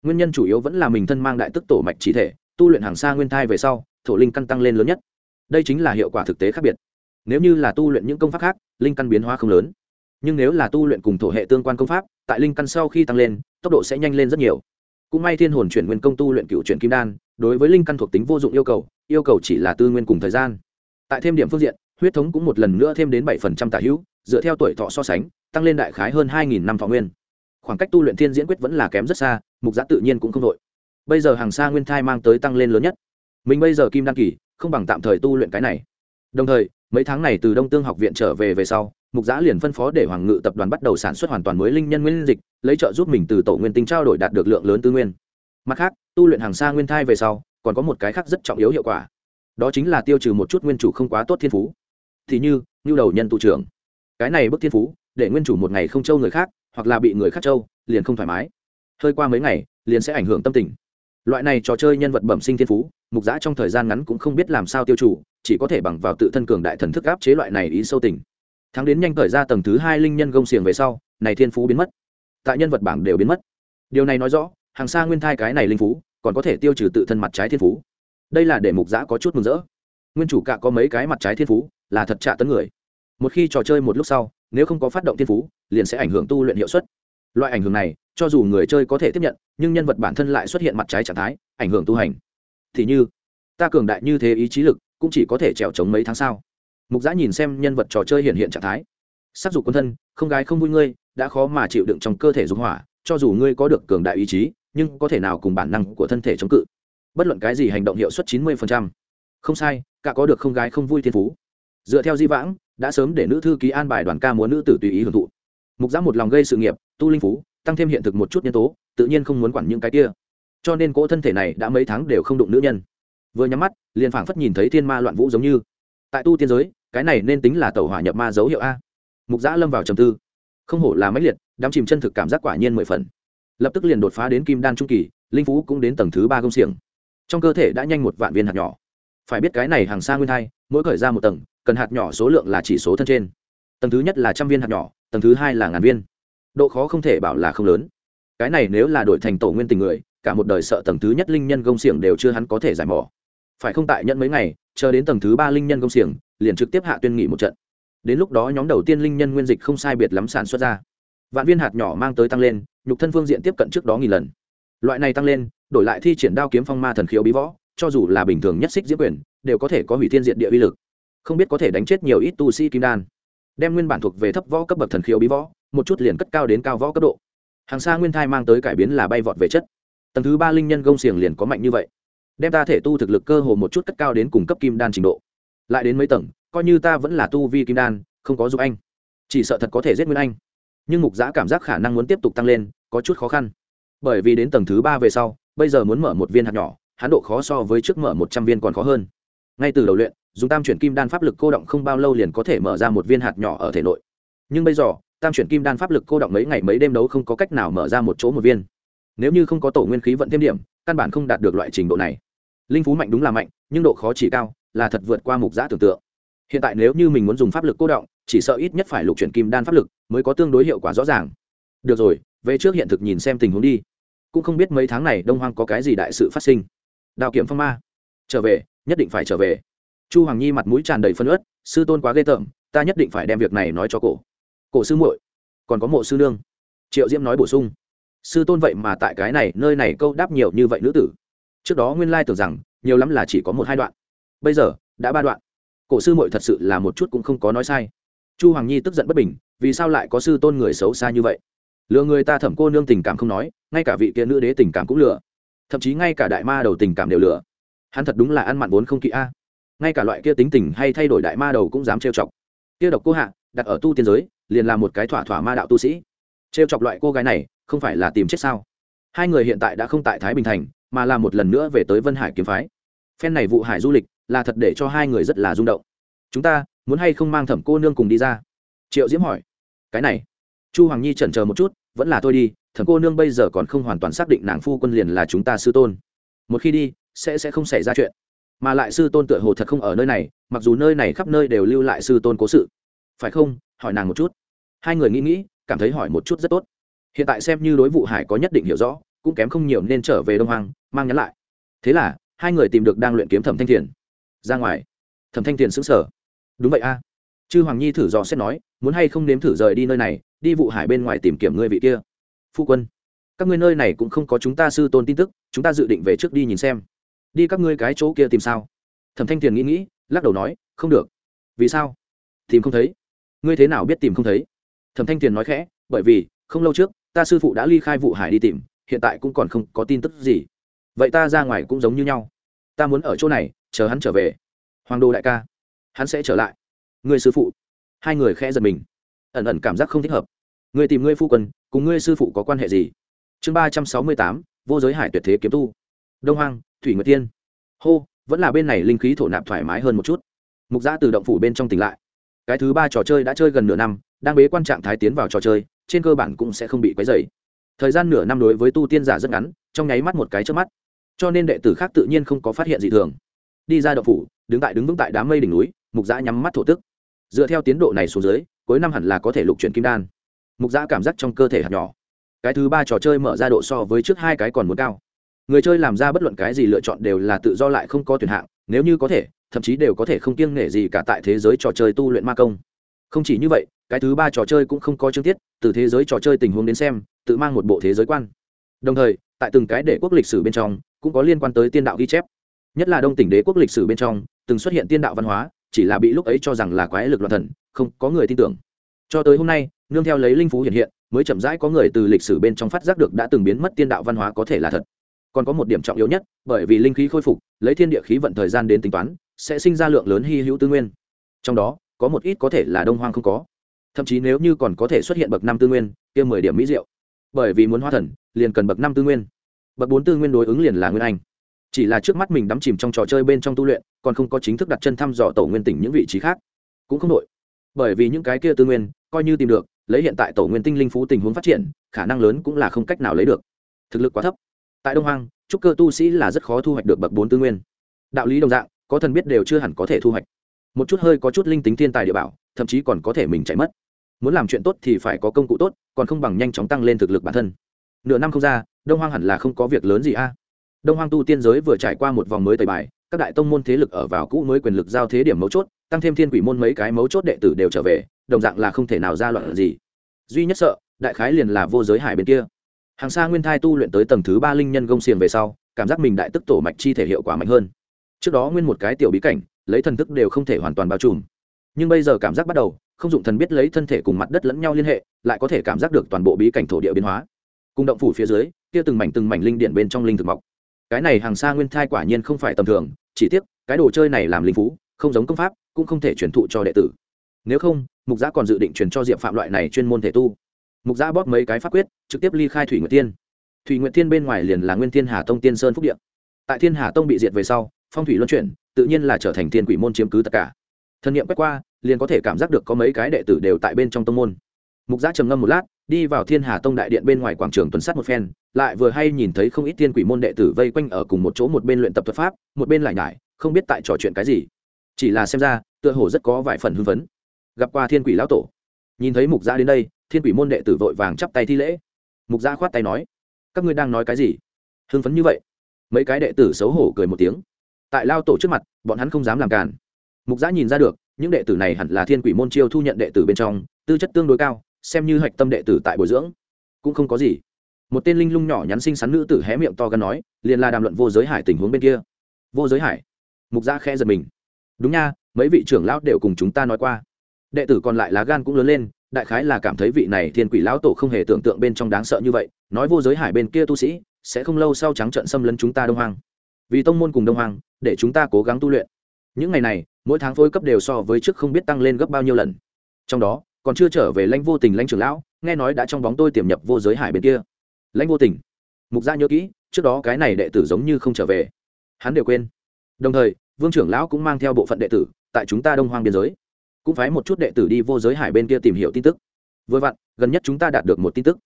Nguyên nhân chủ yếu vẫn là mình thân mang đại tức tổ mạch chỉ thể, tu luyện hàng xa nguyên thai về sau, thổ linh căn tăng lên lớn nhất. Đây chính là hiệu quả thực tế khác biệt. Nếu như là tu luyện những công pháp khác, linh căn biến hóa không lớn. Nhưng nếu là tu luyện cùng thổ hệ tương quan công pháp, tại linh căn sau khi tăng lên, tốc độ sẽ nhanh lên rất nhiều. Cũng may thiên hồn chuyển nguyên công tu luyện cựu chuyển kim đan, đối với linh căn thuộc tính vô dụng yêu cầu yêu cầu chỉ là tư nguyên cùng thời gian. Tại thêm điểm phương diện, huyết thống cũng một lần nữa thêm đến bảy phần trăm tả hữu dựa theo tuổi thọ so sánh, tăng lên đại khái hơn hai nghìn năm thọ nguyên. Khoảng cách tu luyện thiên diễn quyết vẫn là kém rất xa, mục giã tự nhiên cũng không đội bây giờ hàng xa nguyên thai mang tới tăng lên lớn nhất. Mình bây giờ kim đăng kỳ, không bằng tạm thời tu luyện cái này. Đồng thời, mấy tháng này từ đông tương học viện trở về về sau, mục giã liền phân phó để hoàng ngự tập đoàn bắt đầu sản xuất hoàn toàn mới linh nhân nguyên dịch, lấy trợ giúp mình từ tổ nguyên tinh trao đổi đạt được lượng lớn tư nguyên. Mặt khác, tu luyện hàng xa nguyên thai về sau, còn có một cái khác rất trọng yếu hiệu quả. Đó chính là tiêu trừ một chút nguyên chủ không quá tốt thiên phú. Thì như nhu đầu nhân tụ trưởng cái này bức thiên phú, để nguyên chủ một ngày không trâu người khác, hoặc là bị người khác trâu, liền không thoải mái. Hơi qua mấy ngày, liền sẽ ảnh hưởng tâm tình. Loại này trò chơi nhân vật bẩm sinh thiên phú, mục giã trong thời gian ngắn cũng không biết làm sao tiêu chủ, chỉ có thể bằng vào tự thân cường đại thần thức áp chế loại này ý sâu tình. Thắng đến nhanh thời ra tầng thứ hai linh nhân gông xiềng về sau, này thiên phú biến mất. Tại nhân vật bảng đều biến mất. Điều này nói rõ, hàng xa nguyên thai cái này linh phú, còn có thể tiêu trừ tự thân mặt trái thiên phú. Đây là để mục giã có chút mừng rỡ. Nguyên chủ cạ có mấy cái mặt trái thiên phú, là thật trạ tấn người một khi trò chơi một lúc sau, nếu không có phát động thiên phú, liền sẽ ảnh hưởng tu luyện hiệu suất. Loại ảnh hưởng này, cho dù người chơi có thể tiếp nhận, nhưng nhân vật bản thân lại xuất hiện mặt trái trạng thái, ảnh hưởng tu hành. Thì như, ta cường đại như thế ý chí lực, cũng chỉ có thể trèo trống mấy tháng sau. Mục giã nhìn xem nhân vật trò chơi hiện hiện trạng thái. Sắc dục quân thân, không gái không vui ngươi, đã khó mà chịu đựng trong cơ thể dục hỏa, cho dù ngươi có được cường đại ý chí, nhưng có thể nào cùng bản năng của thân thể chống cự. Bất luận cái gì hành động hiệu suất chín mươi không sai, cả có được không gái không vui thiên phú. Dựa theo di vãng đã sớm để nữ thư ký an bài đoàn ca múa nữ tử tùy ý hưởng thụ. Mục giã một lòng gây sự nghiệp, tu linh phú, tăng thêm hiện thực một chút nhân tố, tự nhiên không muốn quản những cái kia. Cho nên cỗ thân thể này đã mấy tháng đều không đụng nữ nhân. Vừa nhắm mắt, liền phảng phất nhìn thấy thiên ma loạn vũ giống như. Tại tu tiên giới, cái này nên tính là tàu hỏa nhập ma dấu hiệu a. Mục giã lâm vào trầm tư. Không hổ là máy liệt, đắm chìm chân thực cảm giác quả nhiên mười phần. Lập tức liền đột phá đến kim đan trung kỳ, linh phú cũng đến tầng thứ ba công xiềng. Trong cơ thể đã nhanh một vạn viên hạt nhỏ. Phải biết cái này hàng xa nguyên thai, mỗi khởi ra một tầng cần hạt nhỏ số lượng là chỉ số thân trên. Tầng thứ nhất là trăm viên hạt nhỏ, tầng thứ hai là ngàn viên. Độ khó không thể bảo là không lớn. Cái này nếu là đổi thành tổ nguyên tình người, cả một đời sợ tầng thứ nhất linh nhân công xiềng đều chưa hắn có thể giải mỏ phải không tại nhận mấy ngày, chờ đến tầng thứ ba linh nhân công xiềng, liền trực tiếp hạ tuyên nghị một trận. Đến lúc đó nhóm đầu tiên linh nhân nguyên dịch không sai biệt lắm sản xuất ra. Vạn viên hạt nhỏ mang tới tăng lên, nhục thân phương diện tiếp cận trước đó nghìn lần. Loại này tăng lên, đổi lại thi triển đao kiếm phong ma thần khiếu bí võ, cho dù là bình thường nhất xích diễm quyền, đều có thể có hủy thiên diện địa uy lực không biết có thể đánh chết nhiều ít tu sĩ kim đan. Đem nguyên bản thuộc về thấp võ cấp bậc thần khiếu bí võ, một chút liền cất cao đến cao võ cấp độ. Hàng xa nguyên thai mang tới cải biến là bay vọt về chất. Tầng thứ ba linh nhân gông xiềng liền có mạnh như vậy. Đem ta thể tu thực lực cơ hồ một chút cất cao đến cùng cấp kim đan trình độ. Lại đến mấy tầng, coi như ta vẫn là tu vi kim đan, không có giúp anh. Chỉ sợ thật có thể giết nguyên anh. Nhưng mục giã cảm giác khả năng muốn tiếp tục tăng lên, có chút khó khăn. Bởi vì đến tầng thứ ba về sau, bây giờ muốn mở một viên hạt nhỏ hãn độ khó so với trước mở một trăm viên còn khó hơn. Ngay từ đầu luyện dùng tam chuyển kim đan pháp lực cô động không bao lâu liền có thể mở ra một viên hạt nhỏ ở thể nội. Nhưng bây giờ, tam chuyển kim đan pháp lực cô động mấy ngày mấy đêm đấu không có cách nào mở ra một chỗ một viên. Nếu như không có tổ nguyên khí vận thêm điểm, căn bản không đạt được loại trình độ này. Linh phú mạnh đúng là mạnh, nhưng độ khó chỉ cao, là thật vượt qua mục giã tưởng tượng. Hiện tại nếu như mình muốn dùng pháp lực cô động, chỉ sợ ít nhất phải lục chuyển kim đan pháp lực mới có tương đối hiệu quả rõ ràng. Được rồi, về trước hiện thực nhìn xem tình huống đi. Cũng không biết mấy tháng này đông hoang có cái gì đại sự phát sinh. Đào kiểm phong ma, trở về, nhất định phải trở về chu hoàng nhi mặt mũi tràn đầy phân ớt sư tôn quá ghê tởm, ta nhất định phải đem việc này nói cho cổ. Cổ sư muội, còn có mộ sư nương. Triệu diễm nói bổ sung. Sư tôn vậy mà tại cái này, nơi này câu đáp nhiều như vậy nữ tử. Trước đó nguyên lai tưởng rằng, nhiều lắm là chỉ có một hai đoạn. Bây giờ, đã ba đoạn. Cổ sư muội thật sự là một chút cũng không có nói sai. Chu hoàng nhi tức giận bất bình, vì sao lại có sư tôn người xấu xa như vậy? Lừa người ta thẩm cô nương tình cảm không nói, ngay cả vị kia nữ đế tình cảm cũng lừa. Thậm chí ngay cả đại ma đầu tình cảm đều lừa. Hắn thật đúng là ăn mặn vốn không kỹ a ngay cả loại kia tính tình hay thay đổi đại ma đầu cũng dám trêu chọc. Kia độc cô hạ, đặt ở tu tiên giới, liền là một cái thỏa thỏa ma đạo tu sĩ. Trêu chọc loại cô gái này, không phải là tìm chết sao? Hai người hiện tại đã không tại thái bình thành, mà là một lần nữa về tới vân hải kiếm phái. Phen này vụ hải du lịch, là thật để cho hai người rất là rung động. Chúng ta, muốn hay không mang thẩm cô nương cùng đi ra? Triệu diễm hỏi. Cái này, chu hoàng nhi chần chờ một chút, vẫn là thôi đi, thẩm cô nương bây giờ còn không hoàn toàn xác định nàng phu quân liền là chúng ta sư tôn. Một khi đi, sẽ sẽ không xảy ra chuyện mà lại sư tôn tựa hồ thật không ở nơi này, mặc dù nơi này khắp nơi đều lưu lại sư tôn cố sự. Phải không? Hỏi nàng một chút. Hai người nghĩ nghĩ, cảm thấy hỏi một chút rất tốt. Hiện tại xem như đối vụ hải có nhất định hiểu rõ, cũng kém không nhiều nên trở về đông hoàng mang nhắn lại. Thế là, hai người tìm được đang luyện kiếm thẩm thanh thiền. Ra ngoài. Thẩm thanh thiền xứng sở đúng vậy a. Chư hoàng nhi thử dò xét nói, muốn hay không nếm thử rời đi nơi này, đi vụ hải bên ngoài tìm kiếm ngươi vị kia. Phu quân, các ngươi nơi này cũng không có chúng ta sư tôn tin tức, chúng ta dự định về trước đi nhìn xem đi các ngươi cái chỗ kia tìm sao? Thẩm thanh thiền nghĩ nghĩ, lắc đầu nói, không được. Vì sao? Tìm không thấy. Ngươi thế nào biết tìm không thấy? Thẩm thanh thiền nói khẽ, bởi vì, không lâu trước, ta sư phụ đã ly khai vụ hải đi tìm, hiện tại cũng còn không có tin tức gì. Vậy ta ra ngoài cũng giống như nhau. Ta muốn ở chỗ này, chờ hắn trở về. Hoàng đô đại ca, hắn sẽ trở lại. Người sư phụ. Hai người khẽ giật mình. Ẩn ẩn cảm giác không thích hợp. Người tìm ngươi phu quân, cùng ngươi sư phụ có quan hệ gì? Chương ba trăm sáu mươi tám, vô giới hải tuyệt thế kiếm tu. Đông Hoang thủy nguyệt tiên. Hô, vẫn là bên này linh khí thổ nạp thoải mái hơn một chút. Mục giã từ động phủ bên trong tỉnh lại. Cái thứ ba trò chơi đã chơi gần nửa năm, đang bế quan trạng thái tiến vào trò chơi, trên cơ bản cũng sẽ không bị quấy dày thời gian nửa năm đối với tu tiên giả rất ngắn, trong nháy mắt một cái trước mắt. Cho nên đệ tử khác tự nhiên không có phát hiện gì thường. Đi ra động phủ, đứng tại đứng vững tại đám mây đỉnh núi, mục giã nhắm mắt thổ tức. Dựa theo tiến độ này xuống dưới, cuối năm hẳn là có thể lục chuyển kim đan. Mục giã cảm giác trong cơ thể hạt nhỏ. Cái thứ ba trò chơi mở ra độ so với trước hai cái còn muốn cao người chơi làm ra bất luận cái gì lựa chọn đều là tự do lại không có tuyển hạng, nếu như có thể, thậm chí đều có thể không kiêng nể gì cả tại thế giới trò chơi tu luyện ma công. Không chỉ như vậy, cái thứ ba trò chơi cũng không có chương tiết, từ thế giới trò chơi tình huống đến xem, tự mang một bộ thế giới quan. Đồng thời, tại từng cái đệ quốc lịch sử bên trong, cũng có liên quan tới tiên đạo ghi chép. Nhất là đông tỉnh đế quốc lịch sử bên trong, từng xuất hiện tiên đạo văn hóa, chỉ là bị lúc ấy cho rằng là quái lực loạn thần, không có người tin tưởng. Cho tới hôm nay, nương theo lấy linh phú hiện hiện, mới chậm rãi có người từ lịch sử bên trong phát giác được đã từng biến mất tiên đạo văn hóa có thể là thật còn có một điểm trọng yếu nhất, bởi vì linh khí khôi phục, lấy thiên địa khí vận thời gian đến tính toán, sẽ sinh ra lượng lớn hy hữu tư nguyên. Trong đó, có một ít có thể là đông hoang không có. Thậm chí nếu như còn có thể xuất hiện bậc năm tư nguyên, kia mười điểm mỹ diệu. Bởi vì muốn hóa thần, liền cần bậc năm tư nguyên. Bậc bốn tư nguyên đối ứng liền là nguyên anh. Chỉ là trước mắt mình đắm chìm trong trò chơi bên trong tu luyện, còn không có chính thức đặt chân thăm dò tổ nguyên tỉnh những vị trí khác. Cũng không đội bởi vì những cái kia tư nguyên, coi như tìm được, lấy hiện tại tổ nguyên tinh linh phú tình huống phát triển, khả năng lớn cũng là không cách nào lấy được. Thực lực quá thấp tại đông hoang, trúc cơ tu sĩ là rất khó thu hoạch được bậc bốn tư nguyên. Đạo lý đồng dạng, có thần biết đều chưa hẳn có thể thu hoạch. Một chút hơi có chút linh tính thiên tài địa bảo, thậm chí còn có thể mình chạy mất. Muốn làm chuyện tốt thì phải có công cụ tốt, còn không bằng nhanh chóng tăng lên thực lực bản thân. Nửa năm không ra, đông hoang hẳn là không có việc lớn gì a. Đông hoang tu tiên giới vừa trải qua một vòng mới tẩy bài, các đại tông môn thế lực ở vào cũ mới quyền lực giao thế điểm mấu chốt, tăng thêm thiên quỷ môn mấy cái mấu chốt đệ tử đều trở về, đồng dạng là không thể nào ra loạn gì. Duy nhất sợ, đại khái liền là vô giới hải bên kia hàng xa nguyên thai tu luyện tới tầng thứ ba linh nhân gông xiềng về sau, cảm giác mình đại tức tổ mạch chi thể hiệu quả mạnh hơn. Trước đó nguyên một cái tiểu bí cảnh, lấy thần thức đều không thể hoàn toàn bao trùm. Nhưng bây giờ cảm giác bắt đầu, không dụng thần biết lấy thân thể cùng mặt đất lẫn nhau liên hệ, lại có thể cảm giác được toàn bộ bí cảnh thổ địa biến hóa. Cùng động phủ phía dưới, kia từng mảnh từng mảnh linh điện bên trong linh thực mọc. Cái này hàng xa nguyên thai quả nhiên không phải tầm thường, chỉ tiếc, cái đồ chơi này làm linh phú, không giống công pháp, cũng không thể truyền thụ cho đệ tử. Nếu không, mục giã còn dự định truyền cho diệp phạm loại này chuyên môn thể tu mục giã bóp mấy cái pháp quyết, trực tiếp ly khai thủy nguyệt tiên thủy nguyệt tiên bên ngoài liền là nguyên thiên hà tông tiên sơn phúc điện tại thiên hà tông bị diệt về sau, phong thủy luân chuyển, tự nhiên là trở thành thiên quỷ môn chiếm cứ tất cả. Thân nhiệm quét qua, liền có thể cảm giác được có mấy cái đệ tử đều tại bên trong tông môn. Mục giã trầm ngâm một lát, đi vào thiên hà tông đại điện bên ngoài quảng trường tuần sát một phen, lại vừa hay nhìn thấy không ít thiên quỷ môn đệ tử vây quanh ở cùng một chỗ một bên luyện tập thuật pháp, một bên lại nhải, không biết tại trò chuyện cái gì. Chỉ là xem ra, tựa hồ rất có vài phần hưng phấn. Gặp qua thiên quỷ lão tổ, nhìn thấy mục giã đến đây thiên quỷ môn đệ tử vội vàng chắp tay thi lễ. Mục gia khoát tay nói, các ngươi đang nói cái gì? Hưng phấn như vậy, mấy cái đệ tử xấu hổ cười một tiếng. Tại lao tổ trước mặt, bọn hắn không dám làm càn. Mục gia nhìn ra được, những đệ tử này hẳn là thiên quỷ môn chiêu thu nhận đệ tử bên trong, tư chất tương đối cao, xem như hạch tâm đệ tử tại bồi dưỡng. Cũng không có gì. Một tên linh lung nhỏ nhắn xinh xắn nữ tử hé miệng to gần nói, liền là đàm luận vô giới hải tình huống bên kia. Vô giới hải? Mục gia khẽ giật mình. Đúng nha, mấy vị trưởng lão đều cùng chúng ta nói qua đệ tử còn lại lá gan cũng lớn lên, đại khái là cảm thấy vị này thiên quỷ lão tổ không hề tưởng tượng bên trong đáng sợ như vậy, nói vô giới hải bên kia tu sĩ, sẽ không lâu sau trắng trận xâm lấn chúng ta đông hoang. Vì tông môn cùng đông hoang, để chúng ta cố gắng tu luyện. Những ngày này, mỗi tháng phối cấp đều so với trước không biết tăng lên gấp bao nhiêu lần. Trong đó, còn chưa trở về lãnh vô tình lãnh trưởng lão, nghe nói đã trong bóng tôi tiềm nhập vô giới hải bên kia. Lãnh vô tình. Mục gia nhớ kỹ, trước đó cái này đệ tử giống như không trở về. Hắn đều quên. Đồng thời, vương trưởng lão cũng mang theo bộ phận đệ tử, tại chúng ta đông hoang biên giới cũng phái một chút đệ tử đi vô giới hải bên kia tìm hiểu tin tức. Vừa vặn, gần nhất chúng ta đạt được một tin tức.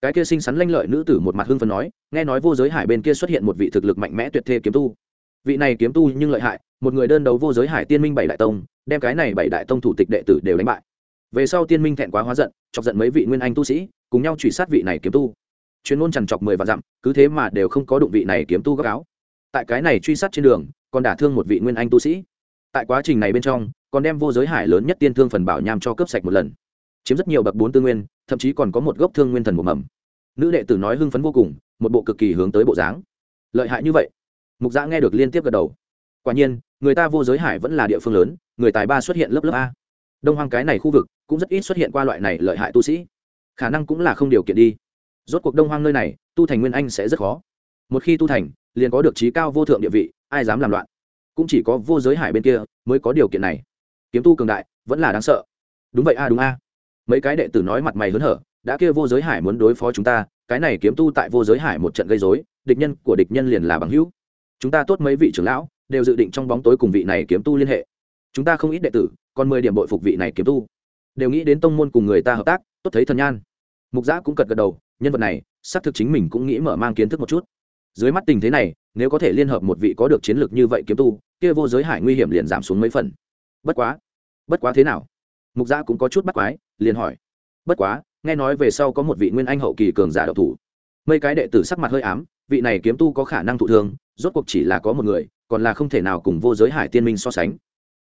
Cái kia xinh xắn lanh lợi nữ tử một mặt hưng phấn nói, nghe nói vô giới hải bên kia xuất hiện một vị thực lực mạnh mẽ tuyệt thê kiếm tu. Vị này kiếm tu nhưng lợi hại, một người đơn đấu vô giới hải tiên minh bảy đại tông, đem cái này bảy đại tông thủ tịch đệ tử đều đánh bại. Về sau tiên minh thẹn quá hóa giận, chọc giận mấy vị nguyên anh tu sĩ, cùng nhau truy sát vị này kiếm tu. Chuyên môn trằn chọc mười và dặm, cứ thế mà đều không có đụng vị này kiếm tu gác áo. Tại cái này truy sát trên đường, còn đả thương một vị nguyên anh tu sĩ. Tại quá trình này bên trong còn đem vô giới hải lớn nhất tiên thương phần bảo nham cho cướp sạch một lần. Chiếm rất nhiều bậc bốn tư nguyên, thậm chí còn có một gốc thương nguyên thần một mầm. Nữ đệ tử nói hưng phấn vô cùng, một bộ cực kỳ hướng tới bộ dáng. Lợi hại như vậy. Mục giã nghe được liên tiếp gật đầu. Quả nhiên, người ta vô giới hải vẫn là địa phương lớn, người tài ba xuất hiện lớp lớp a. Đông hoang cái này khu vực cũng rất ít xuất hiện qua loại này lợi hại tu sĩ. Khả năng cũng là không điều kiện đi. Rốt cuộc đông hoang nơi này, tu thành nguyên anh sẽ rất khó. Một khi tu thành, liền có được trí cao vô thượng địa vị, ai dám làm loạn? Cũng chỉ có vô giới hải bên kia mới có điều kiện này kiếm tu cường đại, vẫn là đáng sợ. Đúng vậy a, đúng a. Mấy cái đệ tử nói mặt mày hớn hở, đã kia vô giới hải muốn đối phó chúng ta, cái này kiếm tu tại vô giới hải một trận gây dối địch nhân của địch nhân liền là bằng hữu. Chúng ta tốt mấy vị trưởng lão, đều dự định trong bóng tối cùng vị này kiếm tu liên hệ. Chúng ta không ít đệ tử, còn mười điểm bội phục vị này kiếm tu. Đều nghĩ đến tông môn cùng người ta hợp tác, tốt thấy thần nhan. Mục giã cũng cật gật đầu, nhân vật này, xác thực chính mình cũng nghĩ mở mang kiến thức một chút. Dưới mắt tình thế này, nếu có thể liên hợp một vị có được chiến lược như vậy kiếm tu, kia vô giới hải nguy hiểm liền giảm xuống mấy phần bất quá bất quá thế nào? Mục gia cũng có chút bắt quái, liền hỏi. Bất quá, nghe nói về sau có một vị nguyên anh hậu kỳ cường giả độc thủ. Mấy cái đệ tử sắc mặt hơi ám, vị này kiếm tu có khả năng thụ thương, rốt cuộc chỉ là có một người, còn là không thể nào cùng vô giới hải tiên minh so sánh.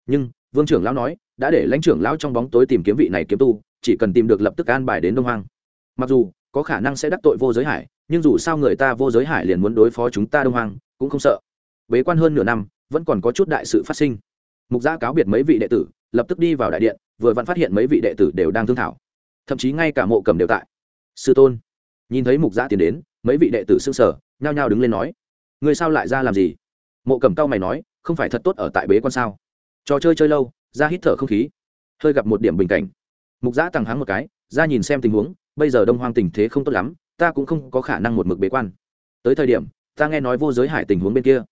Nhưng, vương trưởng lão nói, đã để lãnh trưởng lão trong bóng tối tìm kiếm vị này kiếm tu, chỉ cần tìm được lập tức an bài đến đông hoang. Mặc dù, có khả năng sẽ đắc tội vô giới hải, nhưng dù sao người ta vô giới hải liền muốn đối phó chúng ta đông hoang, cũng không sợ. Bế quan hơn nửa năm, vẫn còn có chút đại sự phát sinh mục gia cáo biệt mấy vị đệ tử, lập tức đi vào đại điện, vừa vặn phát hiện mấy vị đệ tử đều đang thương thảo. Thậm chí ngay cả mộ cầm đều tại. Sư tôn, nhìn thấy mục gia tiến đến, mấy vị đệ tử s ư n g sở nhao nhao đứng lên nói, người sao lại ra làm gì? Mộ cầm cao mày nói, không phải thật tốt ở tại bế quan sao? Trò chơi chơi lâu, ra hít thở không khí, hơi gặp một điểm bình cảnh. Mục giã tằng háng một cái, ra nhìn xem tình huống, bây giờ đông hoang tình thế không tốt lắm, ta cũng không có khả năng một mực bế quan. Tới thời điểm, ta nghe nói vô giới hải tình huống bên kia.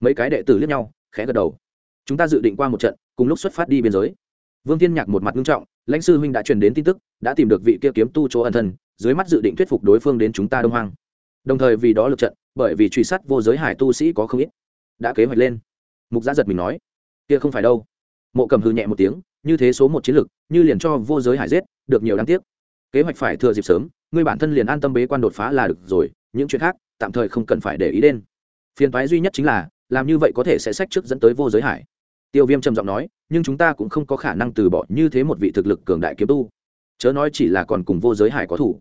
Mấy cái đệ tử liếc nhau, khẽ gật đầu chúng ta dự định qua một trận, cùng lúc xuất phát đi biên giới. Vương thiên nhạc một mặt nghiêm trọng, lãnh sư huynh đã truyền đến tin tức, đã tìm được vị kia kiếm tu chỗ ẩn thân, dưới mắt dự định thuyết phục đối phương đến chúng ta đông hoang. Đồng thời vì đó lực trận, bởi vì truy sát vô giới hải tu sĩ có không ít, đã kế hoạch lên. Mục giã giật mình nói, kia không phải đâu. Mộ cầm hư nhẹ một tiếng, như thế số một chiến lược như liền cho vô giới hải giết, được nhiều đáng tiếc. Kế hoạch phải thừa dịp sớm, ngươi bản thân liền an tâm bế quan đột phá là được rồi, những chuyện khác, tạm thời không cần phải để ý đến. Phiền toái duy nhất chính là, làm như vậy có thể sẽ sách trước dẫn tới vô giới hải tiêu viêm trầm giọng nói, nhưng chúng ta cũng không có khả năng từ bỏ như thế một vị thực lực cường đại kiếm tu. Chớ nói chỉ là còn cùng vô giới hải có thủ.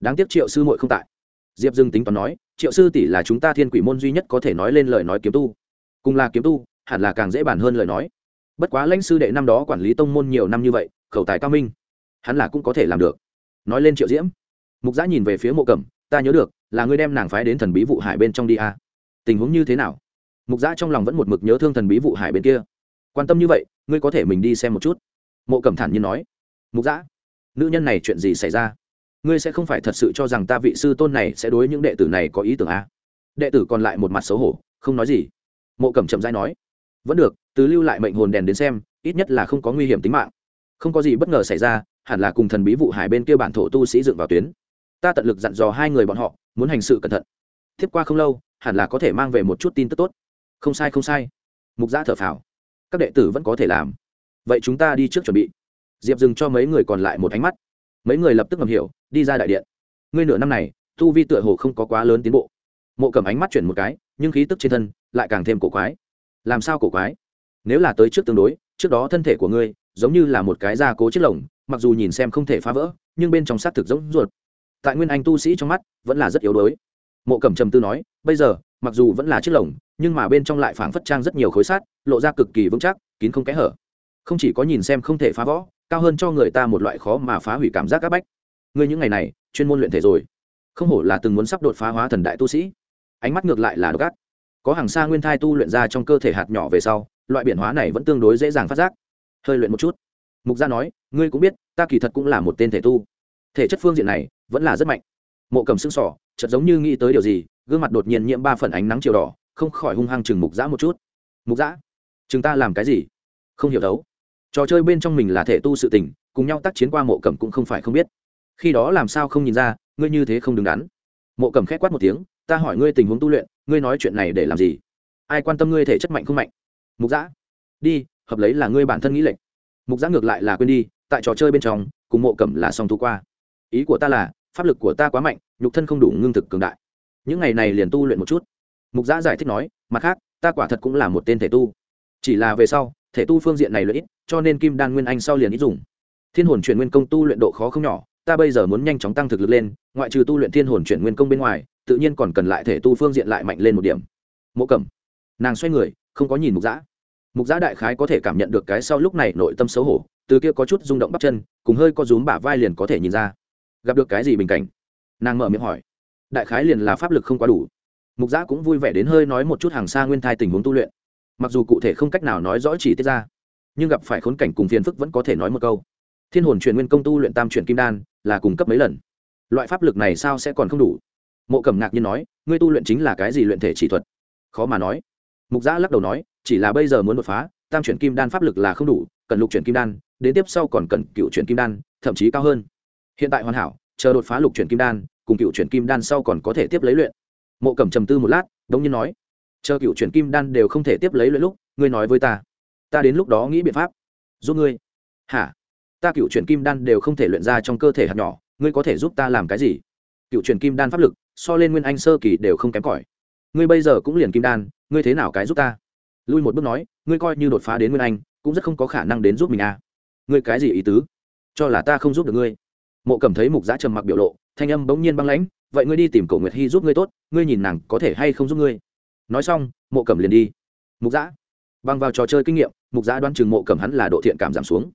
Đáng tiếc triệu sư muội không tại. Diệp dưng tính toán nói, triệu sư tỷ là chúng ta thiên quỷ môn duy nhất có thể nói lên lời nói kiếm tu. Cùng là kiếm tu, hẳn là càng dễ bàn hơn lời nói. Bất quá lãnh sư đệ năm đó quản lý tông môn nhiều năm như vậy, khẩu tài cao minh, hắn là cũng có thể làm được. Nói lên triệu diễm, mục giã nhìn về phía mộ cẩm, ta nhớ được, là ngươi đem nàng phái đến thần bí vụ hải bên trong đi à. tình huống như thế nào? Mục giã trong lòng vẫn một mực nhớ thương thần bí vụ hải bên kia quan tâm như vậy, ngươi có thể mình đi xem một chút. Mộ cẩm thản nhiên nói. Mục giã nữ nhân này chuyện gì xảy ra? Ngươi sẽ không phải thật sự cho rằng ta vị sư tôn này sẽ đối những đệ tử này có ý tưởng à? đệ tử còn lại một mặt xấu hổ, không nói gì. Mộ cẩm chậm dãi nói. Vẫn được từ lưu lại mệnh hồn đèn đến xem, ít nhất là không có nguy hiểm tính mạng. Không có gì bất ngờ xảy ra, hẳn là cùng thần bí vụ hải bên kia bản thổ tu sĩ dựng vào tuyến. Ta tận lực dặn dò hai người bọn họ, muốn hành sự cẩn thận. Tiếp qua không lâu, hẳn là có thể mang về một chút tin tức tốt. Không sai không sai. Mục giã thở phào các đệ tử vẫn có thể làm. Vậy chúng ta đi trước chuẩn bị. Diệp dừng cho mấy người còn lại một ánh mắt. Mấy người lập tức ngầm hiểu, đi ra đại điện. Ngươi nửa năm này, tu vi tựa hồ không có quá lớn tiến bộ. Mộ cầm ánh mắt chuyển một cái, nhưng khí tức trên thân lại càng thêm cổ quái. Làm sao cổ quái? Nếu là tới trước tương đối, trước đó thân thể của ngươi giống như là một cái da cố chiếc lồng, mặc dù nhìn xem không thể phá vỡ, nhưng bên trong xác thực giống ruột. Tại nguyên anh tu sĩ trong mắt, vẫn là rất yếu đuối. Mộ cầm trầm tư nói, bây giờ, mặc dù vẫn là chiếc lồng nhưng mà bên trong lại phảng phất trang rất nhiều khối sát lộ ra cực kỳ vững chắc, kín không kẽ hở. Không chỉ có nhìn xem không thể phá võ cao hơn cho người ta một loại khó mà phá hủy cảm giác áp bách. Ngươi những ngày này, chuyên môn luyện thể rồi. Không hổ là từng muốn sắp đột phá hóa thần đại tu sĩ. Ánh mắt ngược lại là độc ác. Có hàng xa nguyên thai tu luyện ra trong cơ thể hạt nhỏ về sau, loại biển hóa này vẫn tương đối dễ dàng phát giác. Hơi luyện một chút. Mục gia nói, ngươi cũng biết, ta kỳ thật cũng là một tên thể tu. Thể chất phương diện này vẫn là rất mạnh. Mộ cầm xương sỏ chợt giống như nghĩ tới điều gì, gương mặt đột nhiên nhiễm ba phần ánh nắng chiều đỏ không khỏi hung hăng chừng mục giã một chút. Mục giã chừng ta làm cái gì? Không hiểu đấu trò chơi bên trong mình là thể tu sự tình, cùng nhau tác chiến qua mộ cẩm cũng không phải không biết. Khi đó làm sao không nhìn ra, ngươi như thế không đứng đắn. Mộ cẩm khét quát một tiếng, ta hỏi ngươi tình huống tu luyện, ngươi nói chuyện này để làm gì? Ai quan tâm ngươi thể chất mạnh không mạnh? Mục giã đi, hợp lấy là ngươi bản thân nghĩ lệnh mục giã ngược lại là quên đi, tại trò chơi bên trong, cùng mộ cẩm là song thu qua. Ý của ta là, pháp lực của ta quá mạnh, nhục thân không đủ ngưng thực cường đại. Những ngày này liền tu luyện một chút mục giã giải thích nói, mặt khác, ta quả thật cũng là một tên thể tu. Chỉ là về sau, thể tu phương diện này lợi ích, cho nên kim đan nguyên anh sau liền ít dùng. Thiên hồn chuyển nguyên công tu luyện độ khó không nhỏ, ta bây giờ muốn nhanh chóng tăng thực lực lên, ngoại trừ tu luyện thiên hồn chuyển nguyên công bên ngoài, tự nhiên còn cần lại thể tu phương diện lại mạnh lên một điểm. Mộ cẩm, nàng xoay người, không có nhìn mục giã. Mục giã đại khái có thể cảm nhận được cái sau lúc này nội tâm xấu hổ, từ kia có chút rung động bắp chân, cùng hơi có rúm bả vai liền có thể nhìn ra. Gặp được cái gì bình cảnh? Nàng mở miệng hỏi. Đại khái liền là pháp lực không quá đủ mục giã cũng vui vẻ đến hơi nói một chút hàng xa nguyên thai tình huống tu luyện. Mặc dù cụ thể không cách nào nói rõ chỉ tiết ra, nhưng gặp phải khốn cảnh cùng phiền phức vẫn có thể nói một câu. Thiên hồn truyền nguyên công tu luyện tam chuyển kim đan là cung cấp mấy lần? Loại pháp lực này sao sẽ còn không đủ? Mộ cẩm ngạc nhiên nói, ngươi tu luyện chính là cái gì luyện thể chỉ thuật? Khó mà nói. Mục giã lắc đầu nói, chỉ là bây giờ muốn đột phá, tam chuyển kim đan pháp lực là không đủ, cần lục chuyển kim đan, đến tiếp sau còn cần cựu chuyển kim đan, thậm chí cao hơn. Hiện tại hoàn hảo, chờ đột phá lục chuyển kim đan, cùng cựu chuyển kim đan sau còn có thể tiếp lấy luyện mộ cẩm trầm tư một lát, đống nhiên nói, chờ cựu chuyển kim đan đều không thể tiếp lấy luyện lúc, ngươi nói với ta ta đến lúc đó nghĩ biện pháp giúp ngươi. Hả? Ta cựu chuyển kim đan đều không thể luyện ra trong cơ thể hạt nhỏ, ngươi có thể giúp ta làm cái gì? Cựu chuyển kim đan pháp lực, so lên nguyên anh sơ kỳ đều không kém cỏi. Ngươi bây giờ cũng liền kim đan, ngươi thế nào cái giúp ta? Lui một bước nói, ngươi coi như đột phá đến nguyên anh, cũng rất không có khả năng đến giúp mình à. Ngươi cái gì ý tứ? Cho là ta không giúp được ngươi. Mộ cầm thấy mục giã trầm mặc biểu lộ, thanh âm bỗng nhiên băng lãnh vậy ngươi đi tìm cổ nguyệt hy giúp ngươi tốt, ngươi nhìn nàng có thể hay không giúp ngươi. Nói xong, mộ cẩm liền đi. Mục giã. Băng vào trò chơi kinh nghiệm, mục giã đoán chừng mộ cẩm hắn là độ thiện cảm giảm xuống.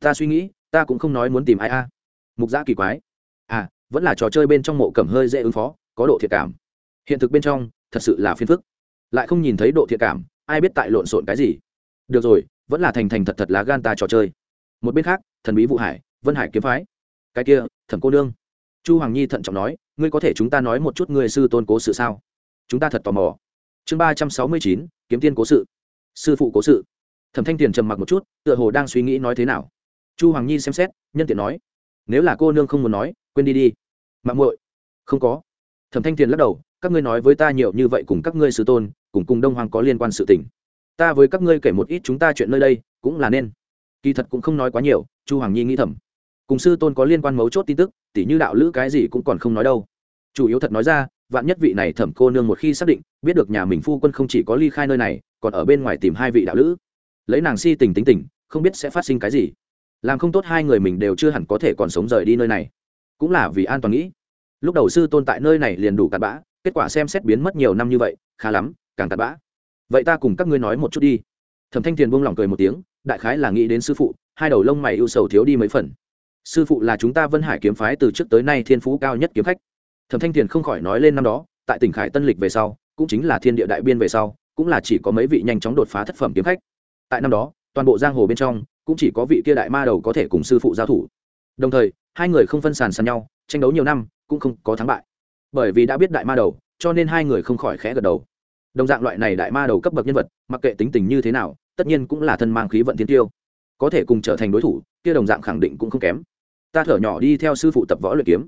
Ta suy nghĩ, ta cũng không nói muốn tìm ai a. Mục giã kỳ quái. À vẫn là trò chơi bên trong mộ cẩm hơi dễ ứng phó, có độ thiện cảm. Hiện thực bên trong, thật sự là phiền phức. Lại không nhìn thấy độ thiện cảm, ai biết tại lộn xộn cái gì. Được rồi, vẫn là thành thành thật thật lá gan ta trò chơi. Một bên khác, thần bí vụ hải, vân hải kiếm phái. Cái kia, thẩm cô nương. Chu hoàng nhi thận trọng nói ngươi có thể chúng ta nói một chút ngươi sư tôn cố sự sao? Chúng ta thật tò mò. Chương ba trăm sáu mươi chín, kiếm tiên cố sự. Sư phụ cố sự. Thẩm thanh tiền trầm mặc một chút, tựa hồ đang suy nghĩ nói thế nào. Chu hoàng nhi xem xét, nhân tiện nói, nếu là cô nương không muốn nói, quên đi đi. Mạng muội. Không có. Thẩm thanh tiền lắc đầu, các ngươi nói với ta nhiều như vậy cùng các ngươi sư tôn, cùng cùng đông hoàng có liên quan sự tình. Ta với các ngươi kể một ít chúng ta chuyện nơi đây, cũng là nên. Kỳ thật cũng không nói quá nhiều, chu hoàng nhi nghĩ thầm cùng sư tôn có liên quan mấu chốt tin tức, tỉ như đạo lữ cái gì cũng còn không nói đâu. Chủ yếu thật nói ra, vạn nhất vị này thẩm cô nương một khi xác định, biết được nhà mình phu quân không chỉ có ly khai nơi này, còn ở bên ngoài tìm hai vị đạo lữ. Lấy nàng si tình tính tình, không biết sẽ phát sinh cái gì. Làm không tốt hai người mình đều chưa hẳn có thể còn sống rời đi nơi này. Cũng là vì an toàn nghĩ. Lúc đầu sư tôn tại nơi này liền đủ cặn bã, kết quả xem xét biến mất nhiều năm như vậy, khá lắm, càng cặn bã. Vậy ta cùng các ngươi nói một chút đi. Thẩm thanh tiền buông lỏng cười một tiếng, đại khái là nghĩ đến sư phụ, hai đầu lông mày ưu sầu thiếu đi mấy phần sư phụ là chúng ta vân hải kiếm phái từ trước tới nay thiên phú cao nhất kiếm khách thẩm thanh tiền không khỏi nói lên năm đó tại tỉnh khải tân lịch về sau cũng chính là thiên địa đại biên về sau cũng là chỉ có mấy vị nhanh chóng đột phá thất phẩm kiếm khách tại năm đó toàn bộ giang hồ bên trong cũng chỉ có vị kia đại ma đầu có thể cùng sư phụ giao thủ đồng thời hai người không phân sàn sàn nhau tranh đấu nhiều năm cũng không có thắng bại bởi vì đã biết đại ma đầu cho nên hai người không khỏi khẽ gật đầu đồng dạng loại này đại ma đầu cấp bậc nhân vật mặc kệ tính tình như thế nào tất nhiên cũng là thân mang khí vận thiên tiêu có thể cùng trở thành đối thủ kia đồng dạng khẳng định cũng không kém ta thở nhỏ đi theo sư phụ tập võ luyện kiếm.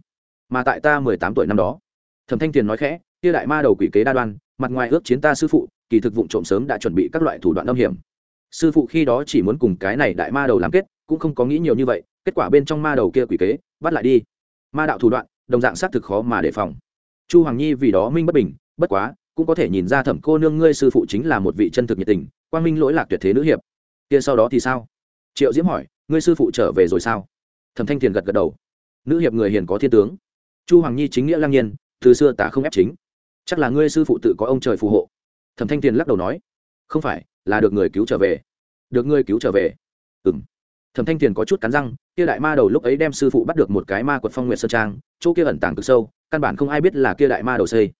Mà tại ta mười tám tuổi năm đó, thẩm thanh tiền nói khẽ, kia đại ma đầu quỷ kế đa đoan, mặt ngoài ước chiến ta sư phụ, kỳ thực vụ trộm sớm đã chuẩn bị các loại thủ đoạn âm hiểm. Sư phụ khi đó chỉ muốn cùng cái này đại ma đầu làm kết, cũng không có nghĩ nhiều như vậy, kết quả bên trong ma đầu kia quỷ kế, bắt lại đi. Ma đạo thủ đoạn, đồng dạng xác thực khó mà đề phòng. Chu hoàng nhi vì đó minh bất bình, bất quá, cũng có thể nhìn ra thẩm cô nương ngươi sư phụ chính là một vị chân thực nhiệt tình, quang minh lỗi lạc tuyệt thế nữ hiệp. Kia sau đó thì sao? Triệu diễm hỏi, ngươi sư phụ trở về rồi sao? Thẩm thanh thiền gật gật đầu. Nữ hiệp người hiền có thiên tướng. Chu hoàng nhi chính nghĩa lang nhiên, từ xưa tả không ép chính. Chắc là ngươi sư phụ tự có ông trời phù hộ. Thẩm thanh thiền lắc đầu nói, không phải, là được người cứu trở về. Được ngươi cứu trở về. Ừ m thẩm thanh thiền có chút cắn răng, kia đại ma đầu lúc ấy đem sư phụ bắt được một cái ma quật phong nguyện sơn trang, chỗ kia ẩn tàng cực sâu, căn bản không ai biết là kia đại ma đầu xây.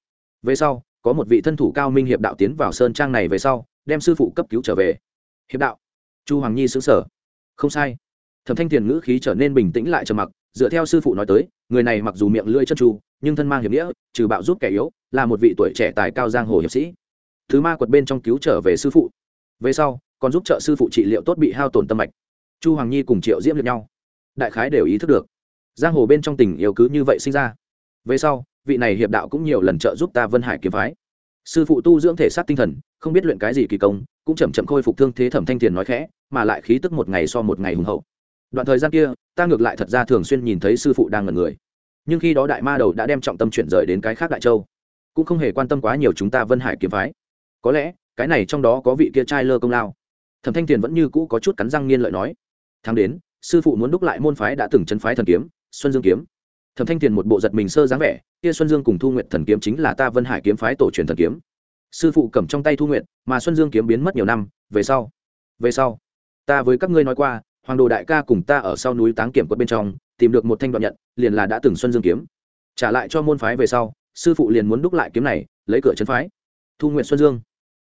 Về sau, có một vị thân thủ cao minh hiệp đạo tiến vào sơn trang này về sau, đem sư phụ cấp cứu trở về. Hiệp đạo. Chu hoàng nhi xứng sở không sai thẩm thanh thiền ngữ khí trở nên bình tĩnh lại trầm mặc, dựa theo sư phụ nói tới, người này mặc dù miệng lưỡi chân tru, nhưng thân mang hiệp nghĩa, trừ bạo giúp kẻ yếu, là một vị tuổi trẻ tài cao giang hồ hiệp sĩ. Thứ ma quật bên trong cứu trở về sư phụ. Về sau, còn giúp trợ sư phụ trị liệu tốt bị hao tổn tâm mạch. Chu hoàng nhi cùng triệu diễm lẫn nhau. Đại khái đều ý thức được. Giang hồ bên trong tình yêu cứ như vậy sinh ra. Về sau, vị này hiệp đạo cũng nhiều lần trợ giúp ta vân hải kiếm phái. Sư phụ tu dưỡng thể xác tinh thần, không biết luyện cái gì kỳ công, cũng chậm chậm khôi phục thương thế thẩm thanh tiền nói khẽ, mà lại khí tức một ngày so một ngày hùng hậu đoạn thời gian kia, ta ngược lại thật ra thường xuyên nhìn thấy sư phụ đang ngẩn người. Nhưng khi đó đại ma đầu đã đem trọng tâm chuyển rời đến cái khác đại châu, cũng không hề quan tâm quá nhiều chúng ta vân hải kiếm phái. Có lẽ, cái này trong đó có vị kia trai lơ công lao. Thẩm thanh tiền vẫn như cũ có chút cắn răng nghiên lợi nói tháng đến, sư phụ muốn đúc lại môn phái đã từng chân phái thần kiếm, xuân dương kiếm. Thẩm thanh tiền một bộ giật mình sơ dáng vẻ, kia xuân dương cùng thu nguyện thần kiếm chính là ta vân hải kiếm phái tổ truyền thần kiếm. Sư phụ cầm trong tay thu nguyện mà xuân dương kiếm biến mất nhiều năm, về sau về sau, ta với các ngươi nói qua hoàng đồ đại ca cùng ta ở sau núi táng kiểm quật bên trong, tìm được một thanh đoạn nhận, liền là đã từng xuân dương kiếm. Trả lại cho môn phái về sau, sư phụ liền muốn đúc lại kiếm này, lấy cửa chân phái. Thu nguyện xuân dương.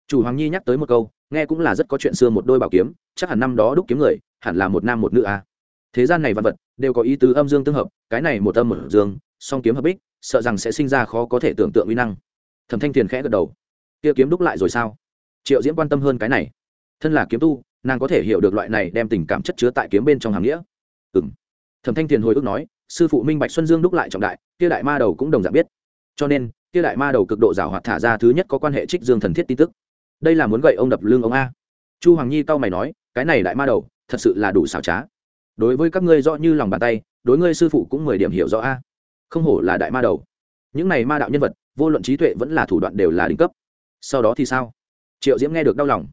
Chủ hoàng nhi nhắc tới một câu, nghe cũng là rất có chuyện xưa một đôi bảo kiếm, chắc hẳn năm đó đúc kiếm người, hẳn là một nam một nữ a à. thế gian này vật vật, đều có ý tứ âm dương tương hợp, cái này một âm một dương, song kiếm hợp bích, sợ rằng sẽ sinh ra khó có thể tưởng tượng uy năng. Thẩm thanh tiền khẽ gật đầu. Kia kiếm đúc lại rồi sao? Triệu diễm quan tâm hơn cái này. Thân là kiếm tu nàng có thể hiểu được loại này đem tình cảm chất chứa tại kiếm bên trong hàng nghĩa. Ừ m thẩm thanh tiền hồi ức nói, sư phụ minh bạch xuân dương đúc lại trọng đại, kia đại ma đầu cũng đồng dạng biết. Cho nên, kia đại ma đầu cực độ rào hoạt thả ra thứ nhất có quan hệ trích dương thần thiết tin tức. Đây là muốn gậy ông đập lương ông a. Chu hoàng nhi cau mày nói, cái này đại ma đầu, thật sự là đủ xảo trá. Đối với các ngươi rõ như lòng bàn tay, đối ngươi sư phụ cũng mười điểm hiểu rõ a. Không hổ là đại ma đầu. Những này ma đạo nhân vật, vô luận trí tuệ vẫn là thủ đoạn đều là đỉnh cấp. Sau đó thì sao? Triệu diễm nghe được đau lòng.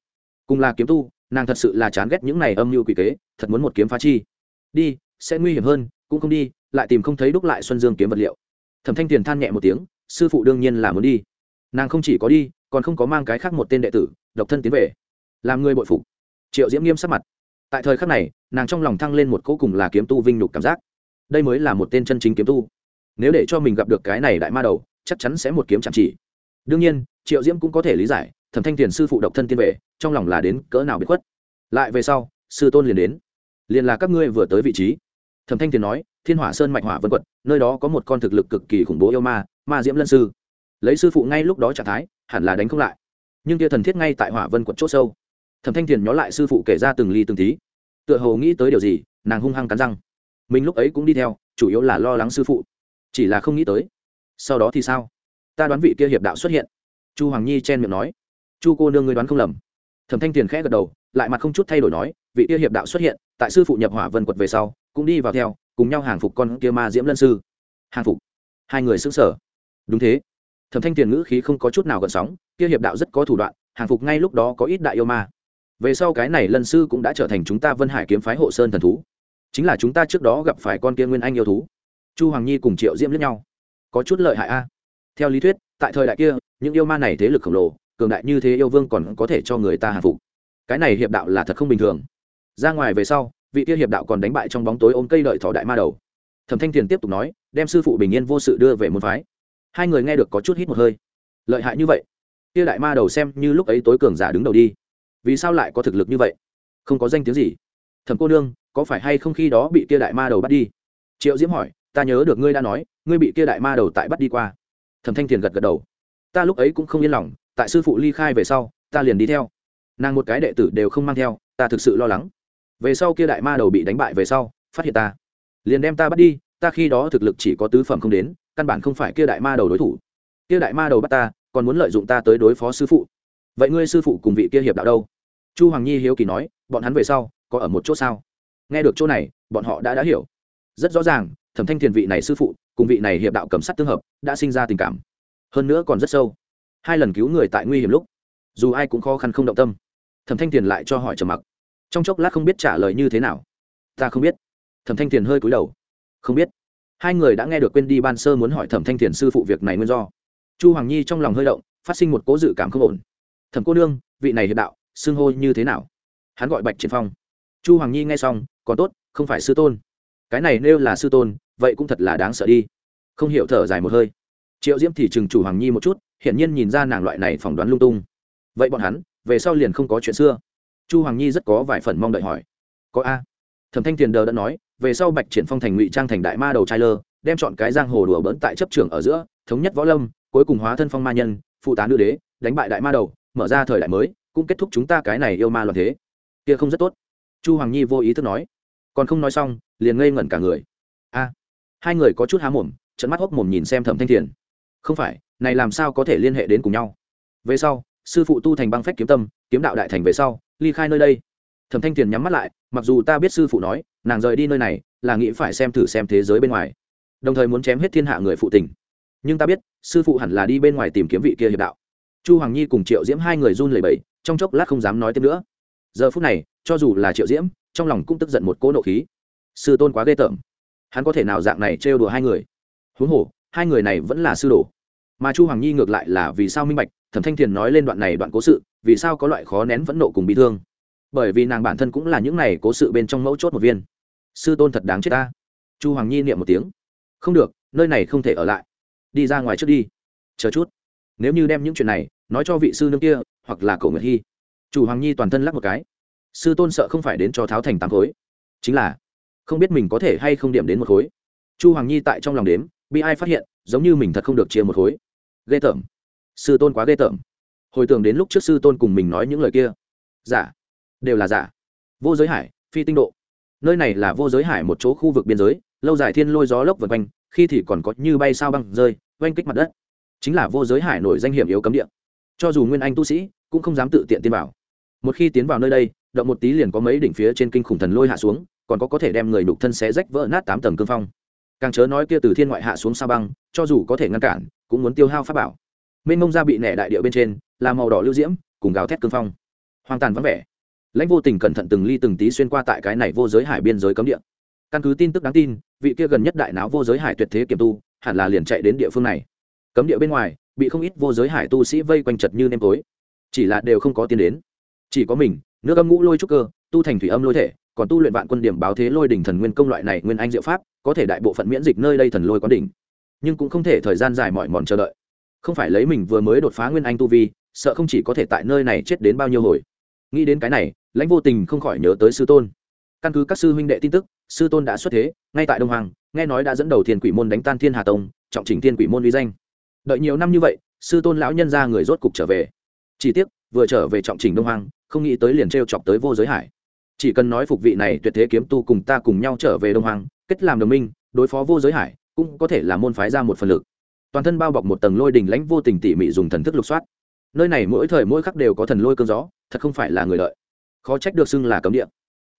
Cùng là kiếm tu nàng thật sự là chán ghét những này âm mưu quỷ kế, thật muốn một kiếm phá chi. Đi, sẽ nguy hiểm hơn, cũng không đi, lại tìm không thấy đúc lại xuân dương kiếm vật liệu. Thẩm thanh tiền than nhẹ một tiếng, sư phụ đương nhiên là muốn đi. Nàng không chỉ có đi, còn không có mang cái khác một tên đệ tử, độc thân tiến về. Làm người bội phục. Triệu diễm nghiêm sắc mặt. Tại thời khắc này, nàng trong lòng thăng lên một cỗ cùng là kiếm tu vinh nhục cảm giác. Đây mới là một tên chân chính kiếm tu. Nếu để cho mình gặp được cái này đại ma đầu, chắc chắn sẽ một kiếm chạm chỉ. Đương nhiên, triệu diễm cũng có thể lý giải thẩm thanh tiền sư phụ độc thân tiên về trong lòng là đến cỡ nào bị khuất. Lại về sau, sư tôn liền đến. Liền là các ngươi vừa tới vị trí. Thẩm thanh tiền nói, thiên hỏa sơn mạch hỏa vân quật, nơi đó có một con thực lực cực kỳ khủng bố yêu ma ma diễm lân sư. Lấy sư phụ ngay lúc đó trạng thái, hẳn là đánh không lại. Nhưng kia thần thiết ngay tại hỏa vân quận c h ỗ sâu. Thẩm thanh thiền nhó lại sư phụ kể ra từng ly từng tí tựa hồ nghĩ tới điều gì, nàng hung hăng cắn răng. Mình lúc ấy cũng đi theo, chủ yếu là lo lắng sư phụ. Chỉ là không nghĩ tới. Sau đó thì sao? Ta đoán vị kia hiệp đạo xuất hiện. Chu hoàng nhi chen miệng nói chu cô nương ngươi đoán không lầm. Thẩm thanh tiền khẽ gật đầu, lại mặt không chút thay đổi nói, vị kia hiệp đạo xuất hiện, tại sư phụ nhập hỏa vân quật về sau, cũng đi vào theo, cùng nhau hàng phục con kia ma diễm lân sư. Hàng phục. Hai người xứng sở đúng thế. Thẩm thanh tiền ngữ khí không có chút nào gợn sóng, kia hiệp đạo rất có thủ đoạn, hàng phục ngay lúc đó có ít đại yêu ma. Về sau cái này lân sư cũng đã trở thành chúng ta vân hải kiếm phái hộ sơn thần thú. Chính là chúng ta trước đó gặp phải con kia nguyên anh yêu thú. Chu hoàng nhi cùng triệu diễm lẫn nhau. Có chút lợi hại a. Theo lý thuyết, tại thời đại kia, những yêu ma này thế lực khổng lồ cường đại như thế yêu vương còn có thể cho người ta hạ phục. Cái này hiệp đạo là thật không bình thường. Ra ngoài về sau, vị kia hiệp đạo còn đánh bại trong bóng tối ôm cây đợi thỏ đại ma đầu. Thẩm thanh thiền tiếp tục nói, đem sư phụ bình yên vô sự đưa về môn phái. Hai người nghe được có chút hít một hơi. Lợi hại như vậy kia đại ma đầu xem như lúc ấy tối cường giả đứng đầu đi. Vì sao lại có thực lực như vậy? Không có danh tiếng gì. Thẩm cô nương, có phải hay không khi đó bị kia đại ma đầu bắt đi? Triệu diễm hỏi, ta nhớ được ngươi đã nói, ngươi bị kia đại ma đầu tại bắt đi qua. Thẩm thanh thiền gật gật đầu. Ta lúc ấy cũng không yên lòng tại sư phụ ly khai về sau, ta liền đi theo. Nàng một cái đệ tử đều không mang theo, ta thực sự lo lắng. Về sau kia đại ma đầu bị đánh bại về sau, phát hiện ta. Liền đem ta bắt đi, ta khi đó thực lực chỉ có tứ phẩm không đến, căn bản không phải kia đại ma đầu đối thủ. Kia đại ma đầu bắt ta, còn muốn lợi dụng ta tới đối phó sư phụ. Vậy ngươi sư phụ cùng vị kia hiệp đạo đâu? Chu hoàng nhi hiếu kỳ nói, bọn hắn về sau, có ở một chỗ sao? Nghe được chỗ này, bọn họ đã đã hiểu. Rất rõ ràng, thẩm thanh thiền vị này sư phụ, cùng vị này hiệp đạo cầm sắt tương hợp, đã sinh ra tình cảm. Hơn nữa còn rất sâu hai lần cứu người tại nguy hiểm lúc, dù ai cũng khó khăn không động tâm. Thẩm thanh tiền lại cho hỏi trầm mặc. Trong chốc lát không biết trả lời như thế nào. Ta không biết. Thẩm thanh tiền hơi cúi đầu. Không biết. Hai người đã nghe được quên đi ban sơ muốn hỏi thẩm thanh tiền sư phụ việc này nguyên do. Chu hoàng nhi trong lòng hơi động, phát sinh một cố dự cảm không ổn. Thẩm cô nương, vị này hiệp đạo, xưng hô như thế nào? Hắn gọi bạch triển phong. Chu hoàng nhi nghe xong, còn tốt, không phải sư tôn. Cái này nêu là sư tôn, vậy cũng thật là đáng sợ đi. Không hiểu thở dài một hơi. Triệu diễm thì chừng chủ hoàng nhi một chút hiển nhiên nhìn ra nàng loại này phỏng đoán lung tung. Vậy bọn hắn, về sau liền không có chuyện xưa. Chu hoàng nhi rất có vài phần mong đợi hỏi. Có a. Thẩm thanh tiền đờ đã nói, về sau bạch triển phong thành ngụy trang thành đại ma đầu trai lơ, đem chọn cái giang hồ đùa bỡn tại chấp trường ở giữa, thống nhất võ lâm, cuối cùng hóa thân phong ma nhân, phụ tá nữ đế, đánh bại đại ma đầu, mở ra thời đại mới, cũng kết thúc chúng ta cái này yêu ma loạn thế. Kia không rất tốt. Chu hoàng nhi vô ý thức nói. Còn không nói xong, liền ngây ngẩn cả người. A. Hai người có chút há mồm trận mắt hốc mồm nhìn xem thẩm thanh thiền. Không phải này làm sao có thể liên hệ đến cùng nhau? Về sau, sư phụ tu thành băng phách kiếm tâm, kiếm đạo đại thành về sau, ly khai nơi đây. Thẩm thanh thiền nhắm mắt lại, mặc dù ta biết sư phụ nói, nàng rời đi nơi này, là nghĩ phải xem thử xem thế giới bên ngoài. Đồng thời muốn chém hết thiên hạ người phụ tình. Nhưng ta biết, sư phụ hẳn là đi bên ngoài tìm kiếm vị kia hiệp đạo. Chu hoàng nhi cùng triệu diễm hai người run lẩy bẩy, trong chốc lát không dám nói tiếp nữa. Giờ phút này, cho dù là triệu diễm, trong lòng cũng tức giận một cỗ nộ khí. Sư tôn quá ghê tởm. Hắn có thể nào dạng này trêu đùa hai người? Huống hồ, hai người này vẫn là sư đồ mà chu hoàng nhi ngược lại là vì sao minh bạch, thẩm thanh thiền nói lên đoạn này đoạn cố sự, vì sao có loại khó nén vẫn nộ cùng bị thương? Bởi vì nàng bản thân cũng là những này cố sự bên trong mẫu chốt một viên. Sư tôn thật đáng chết ta. Chu hoàng nhi niệm một tiếng. Không được, nơi này không thể ở lại. Đi ra ngoài trước đi. Chờ chút. Nếu như đem những chuyện này nói cho vị sư nương kia, hoặc là cổ nguyệt hy. Chủ hoàng nhi toàn thân lắc một cái. Sư tôn sợ không phải đến cho tháo thành tám khối. Chính là, không biết mình có thể hay không điểm đến một khối. Chu hoàng nhi tại trong lòng đếm, bị ai phát hiện, giống như mình thật không được chia một khối ghê tởm. Sư tôn quá ghê tởm. Hồi tưởng đến lúc trước sư tôn cùng mình nói những lời kia. Giả. Đều là giả. Vô giới hải, phi tinh độ. Nơi này là vô giới hải một chỗ khu vực biên giới, lâu dài thiên lôi gió lốc vượt quanh, khi thì còn có như bay sao băng rơi, oanh kích mặt đất. Chính là vô giới hải nổi danh hiểm yếu cấm địa. Cho dù nguyên anh tu sĩ, cũng không dám tự tiện tiến vào. Một khi tiến vào nơi đây, động một tí liền có mấy đỉnh phía trên kinh khủng thần lôi hạ xuống, còn có có thể đem người đục thân xé rách vỡ nát tám tầng cương phong. Càng chớ nói kia từ thiên ngoại hạ xuống sa băng, cho dù có thể ngăn cản cũng muốn tiêu hao pháp bảo. Mênh mông ra bị nẻ đại địa bên trên, là màu đỏ lưu diễm, cùng gào thét cương phong. Hoang tàn vắng vẻ. Lãnh vô tình cẩn thận từng ly từng tí xuyên qua tại cái này vô giới hải biên giới cấm địa. Căn cứ tin tức đáng tin, vị kia gần nhất đại não vô giới hải tuyệt thế kiểm tu, hẳn là liền chạy đến địa phương này. Cấm địa bên ngoài, bị không ít vô giới hải tu sĩ vây quanh chật như nêm tối. Chỉ là đều không có tiền đến. Chỉ có mình, nước âm ngũ lôi trúc cơ, tu thành thủy âm lôi thể, còn tu luyện vạn quân điểm báo thế lôi đỉnh thần nguyên công loại này nguyên anh diệu pháp, có thể đại bộ phận miễn dịch nơi đây thần lôi quán đỉnh nhưng cũng không thể thời gian dài mỏi mòn chờ đợi. Không phải lấy mình vừa mới đột phá nguyên anh tu vi sợ không chỉ có thể tại nơi này chết đến bao nhiêu hồi. Nghĩ đến cái này lãnh vô tình không khỏi nhớ tới sư tôn. Căn cứ các sư huynh đệ tin tức sư tôn đã xuất thế ngay tại đông hoàng nghe nói đã dẫn đầu thiên quỷ môn đánh tan thiên hà tông trọng trình thiên quỷ môn uy danh. Đợi nhiều năm như vậy sư tôn lão nhân ra người rốt cục trở về. Chỉ tiếc vừa trở về trọng trình đông hoàng, không nghĩ tới liền t r e o chọc tới vô giới hải. Chỉ cần nói phục vị này tuyệt thế kiếm tu cùng ta cùng nhau trở về đông hoàng kết làm đồng minh đối phó vô giới hải cũng có thể là môn phái ra một phần lực. Toàn thân bao bọc một tầng lôi đình lãnh vô tình tỉ mỉ dùng thần thức lục soát. Nơi này mỗi thời mỗi khắc đều có thần lôi cơn gió, thật không phải là người lợi khó trách được xưng là cấm địa.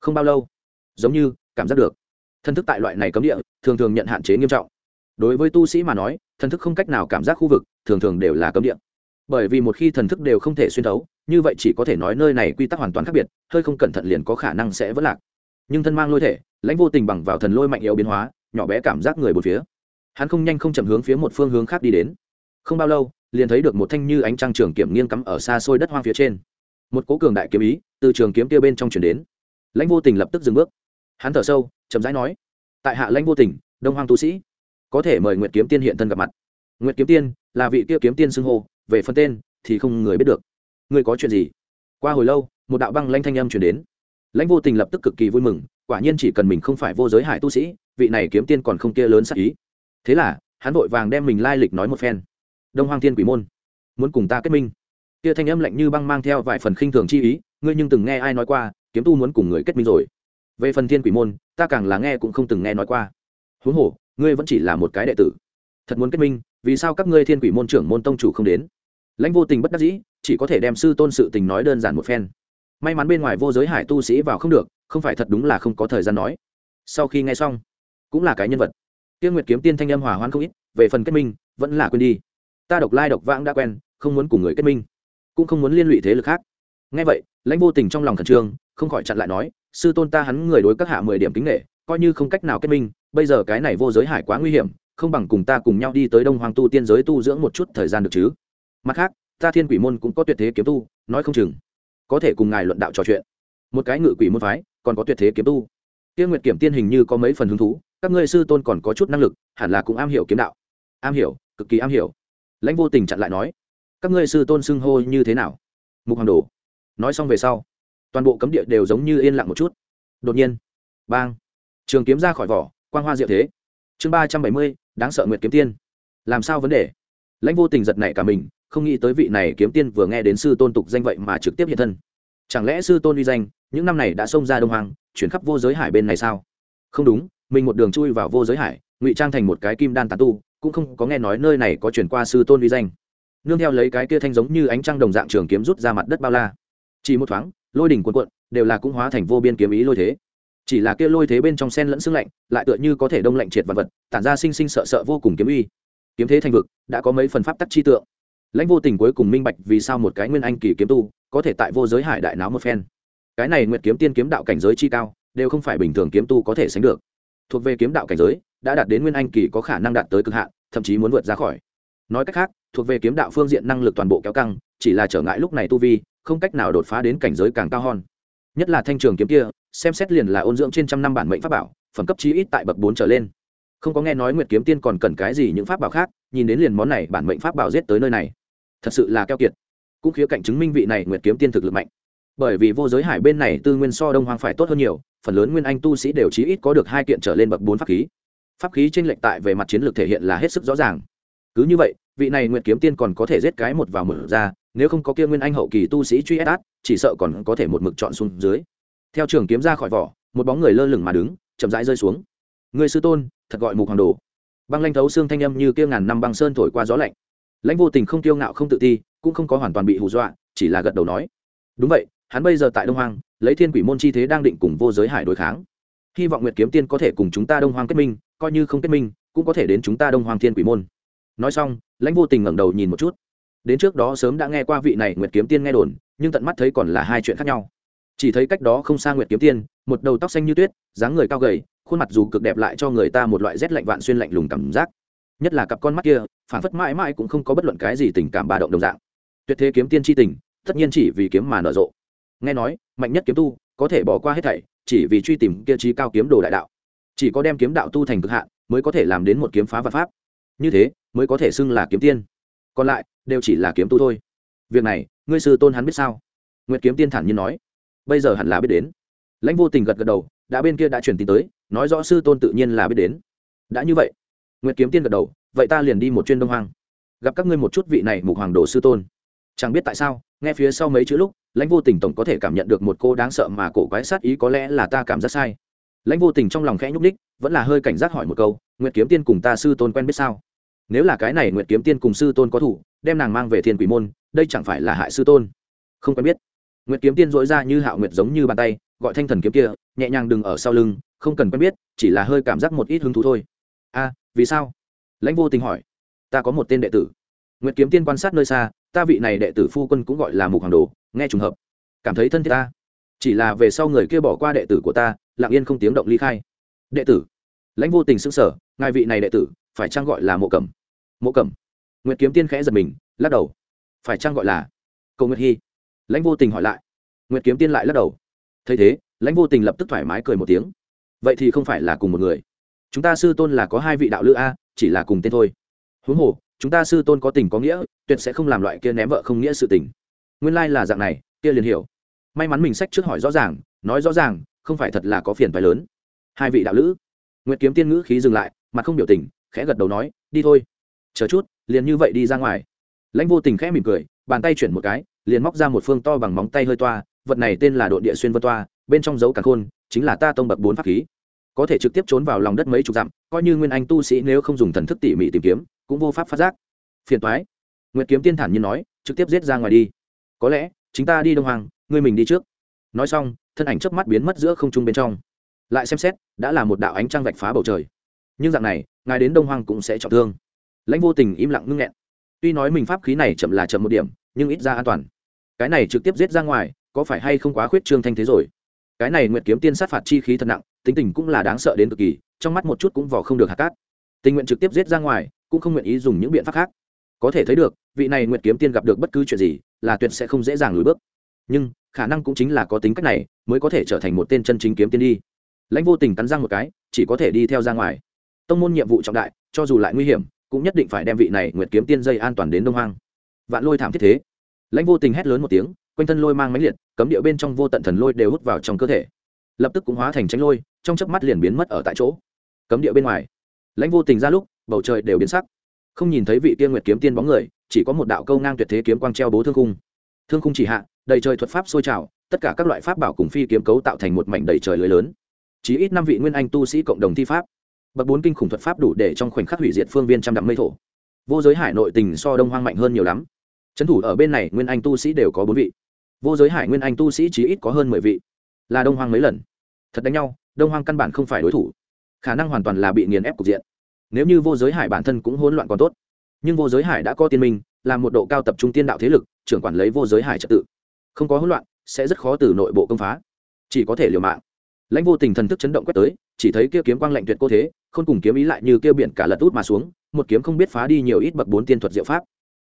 Không bao lâu, giống như, cảm giác được. Thân thức tại loại này cấm địa, thường thường nhận hạn chế nghiêm trọng. Đối với tu sĩ mà nói, thần thức không cách nào cảm giác khu vực, thường thường đều là cấm địa. Bởi vì một khi thần thức đều không thể xuyên thấu, như vậy chỉ có thể nói nơi này quy tắc hoàn toàn khác biệt, hơi không cẩn thận liền có khả năng sẽ vỡ lạc. Nhưng thân mang lôi thể, lãnh vô tình bằng vào thần lôi mạnh yếu biến hóa nhỏ bé cảm giác người bốn phía. Hắn không nhanh không chậm hướng phía một phương hướng khác đi đến. Không bao lâu, liền thấy được một thanh như ánh trăng trường kiểm nghiêng cắm ở xa xôi đất hoang phía trên. Một cố cường đại kiếm ý từ trường kiếm kia bên trong chuyển đến. Lãnh vô tình lập tức dừng bước. Hắn thở sâu, chậm rãi nói, tại hạ lãnh vô tình, đông hoang tu sĩ, có thể mời nguyệt kiếm tiên hiện thân gặp mặt. Nguyệt kiếm tiên là vị kia kiếm tiên xưng hô, về phần tên thì không người biết được. Người có chuyện gì? Qua hồi lâu, một đạo băng lanh thanh âm chuyển đến. Lãnh vô tình lập tức cực kỳ vui mừng, quả nhiên chỉ cần mình không phải vô giới hải tu sĩ vị này kiếm tiên còn không kia lớn sắc ý. Thế là, hắn vội vàng đem mình lai lịch nói một phen. Đông hoang thiên quỷ môn, muốn cùng ta kết minh. Kia thanh âm lạnh như băng mang theo vài phần khinh thường chi ý, ngươi nhưng từng nghe ai nói qua, kiếm tu muốn cùng người kết minh rồi. Về phần thiên quỷ môn, ta càng là nghe cũng không từng nghe nói qua. Huống hồ, ngươi vẫn chỉ là một cái đệ tử. Thật muốn kết minh, vì sao các ngươi thiên quỷ môn trưởng môn tông chủ không đến? Lãnh vô tình bất đắc dĩ, chỉ có thể đem sư tôn sự tình nói đơn giản một phen. May mắn bên ngoài vô giới hải tu sĩ vào không được, không phải thật đúng là không có thời gian nói. Sau khi nghe xong cũng là cái nhân vật. Tiêu nguyệt kiếm tiên thanh âm hòa hoan không ít, về phần kết minh, vẫn là quên đi. Ta độc lai độc vãng đã quen, không muốn cùng người kết minh, cũng không muốn liên lụy thế lực khác. Ngay vậy, lãnh vô tình trong lòng khẩn trương, không khỏi chặn lại nói, sư tôn ta hắn người đối các hạ mười điểm kính nghệ coi như không cách nào kết minh, bây giờ cái này vô giới hải quá nguy hiểm, không bằng cùng ta cùng nhau đi tới đông hoàng tu tiên giới tu dưỡng một chút thời gian được chứ. Mặt khác, ta thiên quỷ môn cũng có tuyệt thế kiếm tu, nói không chừng, có thể cùng ngài luận đạo trò chuyện. Một cái ngự quỷ môn phái, còn có tuyệt thế kiếm tu tiên nguyệt kiểm tiên hình như có mấy phần hứng thú, các ngươi sư tôn còn có chút năng lực, hẳn là cũng am hiểu kiếm đạo. Am hiểu, cực kỳ am hiểu. Lãnh vô tình chặn lại nói, các ngươi sư tôn xưng hô như thế nào? Mục hoàng đồ. Nói xong về sau, toàn bộ cấm địa đều giống như yên lặng một chút. Đột nhiên, bang, trường kiếm ra khỏi vỏ, quang hoa diệu thế. Chương ba trăm bảy mươi, đáng sợ nguyệt kiếm tiên. Làm sao vấn đề? Lãnh vô tình giật nảy cả mình, không nghĩ tới vị này kiếm tiên vừa nghe đến sư tôn tục danh vậy mà trực tiếp hiện thân. Chẳng lẽ sư tôn uy danh những năm này đã xông ra đông hoàng chuyển khắp vô giới hải bên này sao? Không đúng, mình một đường chui vào vô giới hải, ngụy trang thành một cái kim đan tàn tu, cũng không có nghe nói nơi này có chuyển qua sư tôn uy danh. Nương theo lấy cái kia thanh giống như ánh trăng đồng dạng trường kiếm rút ra mặt đất bao la. Chỉ một thoáng, lôi đỉnh cuộn cuộn, đều là cũng hóa thành vô biên kiếm ý lôi thế. Chỉ là kia lôi thế bên trong sen lẫn xương lạnh, lại tựa như có thể đông lạnh triệt vật vật, tản ra sinh sinh sợ sợ vô cùng kiếm uy kiếm thế thành vực, đã có mấy phần pháp tắc chi tượng. Lãnh vô tình cuối cùng minh bạch vì sao một cái nguyên anh kỳ kiếm tu, có thể tại vô giới hải đại náo một phen cái này nguyệt kiếm tiên kiếm đạo cảnh giới chi cao, đều không phải bình thường kiếm tu có thể sánh được. Thuộc về kiếm đạo cảnh giới, đã đạt đến nguyên anh kỳ có khả năng đạt tới cực hạn, thậm chí muốn vượt ra khỏi. Nói cách khác, thuộc về kiếm đạo phương diện năng lực toàn bộ kéo căng, chỉ là trở ngại lúc này tu vi, không cách nào đột phá đến cảnh giới càng cao hơn. Nhất là thanh trường kiếm kia, xem xét liền là ôn dưỡng trên trăm năm bản mệnh pháp bảo, phẩm cấp chí ít tại bậc bốn trở lên. Không có nghe nói nguyệt kiếm tiên còn cần cái gì những pháp bảo khác, nhìn đến liền món này bản mệnh pháp bảo giết tới nơi này. Thật sự là keo kiệt. Cũng khía cạnh chứng minh vị này nguyệt kiếm tiên thực lực mạnh bởi vì vô giới hải bên này tư nguyên so đông hoang phải tốt hơn nhiều, phần lớn nguyên anh tu sĩ đều chí ít có được hai kiện trở lên bậc bốn pháp khí. Pháp khí trên lệnh tại về mặt chiến lược thể hiện là hết sức rõ ràng. Cứ như vậy, vị này nguyện kiếm tiên còn có thể giết cái một vào mở ra, nếu không có kia nguyên anh hậu kỳ tu sĩ truy ép chỉ sợ còn có thể một mực chọn xuống dưới. Theo trường kiếm ra khỏi vỏ, một bóng người lơ lửng mà đứng, chậm rãi rơi xuống. Người sư tôn, thật gọi mục hoàng đồ. Băng lanh thấu xương thanh âm như kia ngàn năm băng sơn thổi qua gió lạnh. Lãnh vô tình không tiêu ngạo không tự ti, cũng không có hoàn toàn bị hù dọa, chỉ là gật đầu nói. Đúng vậy hắn bây giờ tại đông hoang, lấy thiên quỷ môn chi thế đang định cùng vô giới hải đối kháng. Hy vọng nguyệt kiếm tiên có thể cùng chúng ta đông hoang kết minh, coi như không kết minh, cũng có thể đến chúng ta đông hoang thiên quỷ môn. Nói xong, lãnh vô tình ngẩng đầu nhìn một chút. Đến trước đó sớm đã nghe qua vị này nguyệt kiếm tiên nghe đồn, nhưng tận mắt thấy còn là hai chuyện khác nhau. Chỉ thấy cách đó không xa nguyệt kiếm tiên, một đầu tóc xanh như tuyết, dáng người cao gầy, khuôn mặt dù cực đẹp lại cho người ta một loại rét lạnh vạn xuyên lạnh lùng cảm giác. Nhất là cặp con mắt kia, phản phất mãi mãi cũng không có bất luận cái gì tình cảm bà động đồng dạng. Tuyệt thế kiếm tiên tri tình, tất nhiên chỉ vì kiếm mà nở rộ nghe nói, mạnh nhất kiếm tu có thể bỏ qua hết thảy, chỉ vì truy tìm kia trí cao kiếm đồ đại đạo. Chỉ có đem kiếm đạo tu thành cực hạn, mới có thể làm đến một kiếm phá vật pháp. Như thế, mới có thể xưng là kiếm tiên. Còn lại, đều chỉ là kiếm tu thôi. Việc này, ngươi sư tôn hắn biết sao? Nguyệt kiếm tiên thản nhiên nói. Bây giờ hẳn là biết đến. Lãnh vô tình gật gật đầu, đã bên kia đã truyền tin tới, nói rõ sư tôn tự nhiên là biết đến. Đã như vậy, nguyệt kiếm tiên gật đầu, vậy ta liền đi một chuyên đông Hoang. Gặp các ngươi một chút vị này mục hoàng đồ sư tôn. Chẳng biết tại sao, nghe phía sau mấy chữ lúc lãnh vô tình tổng có thể cảm nhận được một cô đáng sợ mà cổ quái sát ý có lẽ là ta cảm giác sai. Lãnh vô tình trong lòng khẽ nhúc ních vẫn là hơi cảnh giác hỏi một câu, nguyệt kiếm tiên cùng ta sư tôn quen biết sao? Nếu là cái này nguyệt kiếm tiên cùng sư tôn có thủ, đem nàng mang về thiên quỷ môn, đây chẳng phải là hại sư tôn? Không quen biết. Nguyệt kiếm tiên dối ra như hạo nguyệt giống như bàn tay, gọi thanh thần kiếm kia, nhẹ nhàng đừng ở sau lưng, không cần quen biết, chỉ là hơi cảm giác một ít hứng thú thôi. A, vì sao? Lãnh vô tình hỏi. Ta có một tên đệ tử. Nguyệt kiếm tiên quan sát nơi xa, ta vị này đệ tử phu quân cũng gọi là mục hoàng đồ nghe trùng hợp. Cảm thấy thân thiết ta. Chỉ là về sau người kia bỏ qua đệ tử của ta, lặng yên không tiếng động ly khai. Đệ tử. Lãnh vô tình s ư n g sở ngài vị này đệ tử, phải trang gọi là mộ cẩm? Mộ cẩm. Nguyệt kiếm tiên khẽ giật mình, lắc đầu. Phải trang gọi là cầu nguyệt hy lãnh vô tình hỏi lại. Nguyệt kiếm tiên lại lắc đầu. Thấy thế, lãnh vô tình lập tức thoải mái cười một tiếng. Vậy thì không phải là cùng một người. Chúng ta sư tôn là có hai vị đạo lữ a, chỉ là cùng tên thôi. Huống hồ, chúng ta sư tôn có tình có nghĩa, tuyệt sẽ không làm loại kia ném vợ không nghĩa sự tình nguyên lai là dạng này, kia liền hiểu. May mắn mình sách trước hỏi rõ ràng, nói rõ ràng, không phải thật là có phiền phái lớn. Hai vị đạo lữ. Nguyệt kiếm tiên ngữ khí dừng lại, mặt không biểu tình, khẽ gật đầu nói, đi thôi. Chờ chút, liền như vậy đi ra ngoài. Lãnh vô tình khẽ mỉm cười, bàn tay chuyển một cái, liền móc ra một phương to bằng móng tay hơi toa, vật này tên là đội địa xuyên vân toa, bên trong dấu cả khôn, chính là ta tông bậc bốn pháp khí. Có thể trực tiếp trốn vào lòng đất mấy chục dặm, coi như nguyên anh tu sĩ nếu không dùng thần thức tỉ mỉ tìm kiếm, cũng vô pháp phát giác. Phiền toái. Nguyệt kiếm tiên thản nhiên nói, trực tiếp giết ra ngoài đi có lẽ chúng ta đi đông hoàng ngươi mình đi trước. Nói xong, thân ảnh chớp mắt biến mất giữa không trung bên trong. Lại xem xét, đã là một đạo ánh trăng vạch phá bầu trời. Nhưng dạng này, ngài đến đông hoàng cũng sẽ trọng thương. Lãnh vô tình im lặng ngưng nghẹn. Tuy nói mình pháp khí này chậm là chậm một điểm, nhưng ít ra an toàn. Cái này trực tiếp giết ra ngoài, có phải hay không quá khuyết trương thanh thế rồi? Cái này nguyện kiếm tiên sát phạt chi khí thật nặng, tính tình cũng là đáng sợ đến cực kỳ, trong mắt một chút cũng vò không được hạt cát. Tình nguyện trực tiếp giết ra ngoài, cũng không nguyện ý dùng những biện pháp khác có thể thấy được, vị này nguyệt kiếm tiên gặp được bất cứ chuyện gì, là tuyệt sẽ không dễ dàng lùi bước. Nhưng, khả năng cũng chính là có tính cách này, mới có thể trở thành một tên chân chính kiếm tiên đi. Lãnh vô tình cắn răng một cái, chỉ có thể đi theo ra ngoài. Tông môn nhiệm vụ trọng đại, cho dù lại nguy hiểm, cũng nhất định phải đem vị này nguyệt kiếm tiên dây an toàn đến đông hoang. Vạn lôi thảm thiết thế. Lãnh vô tình hét lớn một tiếng, quanh thân lôi mang máy liệt, cấm địa bên trong vô tận thần lôi đều hút vào trong cơ thể. Lập tức cũng hóa thành tránh lôi, trong chớp mắt liền biến mất ở tại chỗ. Cấm địa bên ngoài. Lãnh vô tình ra lúc, bầu trời đều biến sắc không nhìn thấy vị tiên nguyệt kiếm tiên bóng người, chỉ có một đạo câu ngang tuyệt thế kiếm quang treo bố thương khung. Thương khung chỉ hạ, đầy trời thuật pháp sôi trào, tất cả các loại pháp bảo cùng phi kiếm cấu tạo thành một mảnh đầy trời lưới lớn. Chỉ ít năm vị nguyên anh tu sĩ cộng đồng thi pháp. Bậc bốn kinh khủng thuật pháp đủ để trong khoảnh khắc hủy diệt phương viên trăm đặng mây thổ. Vô giới hải nội tình so đông hoang mạnh hơn nhiều lắm. Trấn thủ ở bên này, nguyên anh tu sĩ đều có bốn vị. Vô giới hải nguyên anh tu sĩ chỉ ít có hơn mười vị. Là đông hoang mấy lần. Thật đánh nhau, đông hoang căn bản không phải đối thủ. Khả năng hoàn toàn là bị nghiền ép cục diện nếu như vô giới hải bản thân cũng hỗn loạn còn tốt. Nhưng vô giới hải đã có tiên minh, là một độ cao tập trung tiên đạo thế lực, trưởng quản lấy vô giới hải trật tự. Không có hỗn loạn, sẽ rất khó từ nội bộ công phá. Chỉ có thể liều mạng. Lãnh vô tình thần thức chấn động quét tới, chỉ thấy kia kiếm quang lạnh tuyệt cô thế không cùng kiếm ý lại như kia biển cả lật út mà xuống, một kiếm không biết phá đi nhiều ít bậc bốn tiên thuật diệu pháp.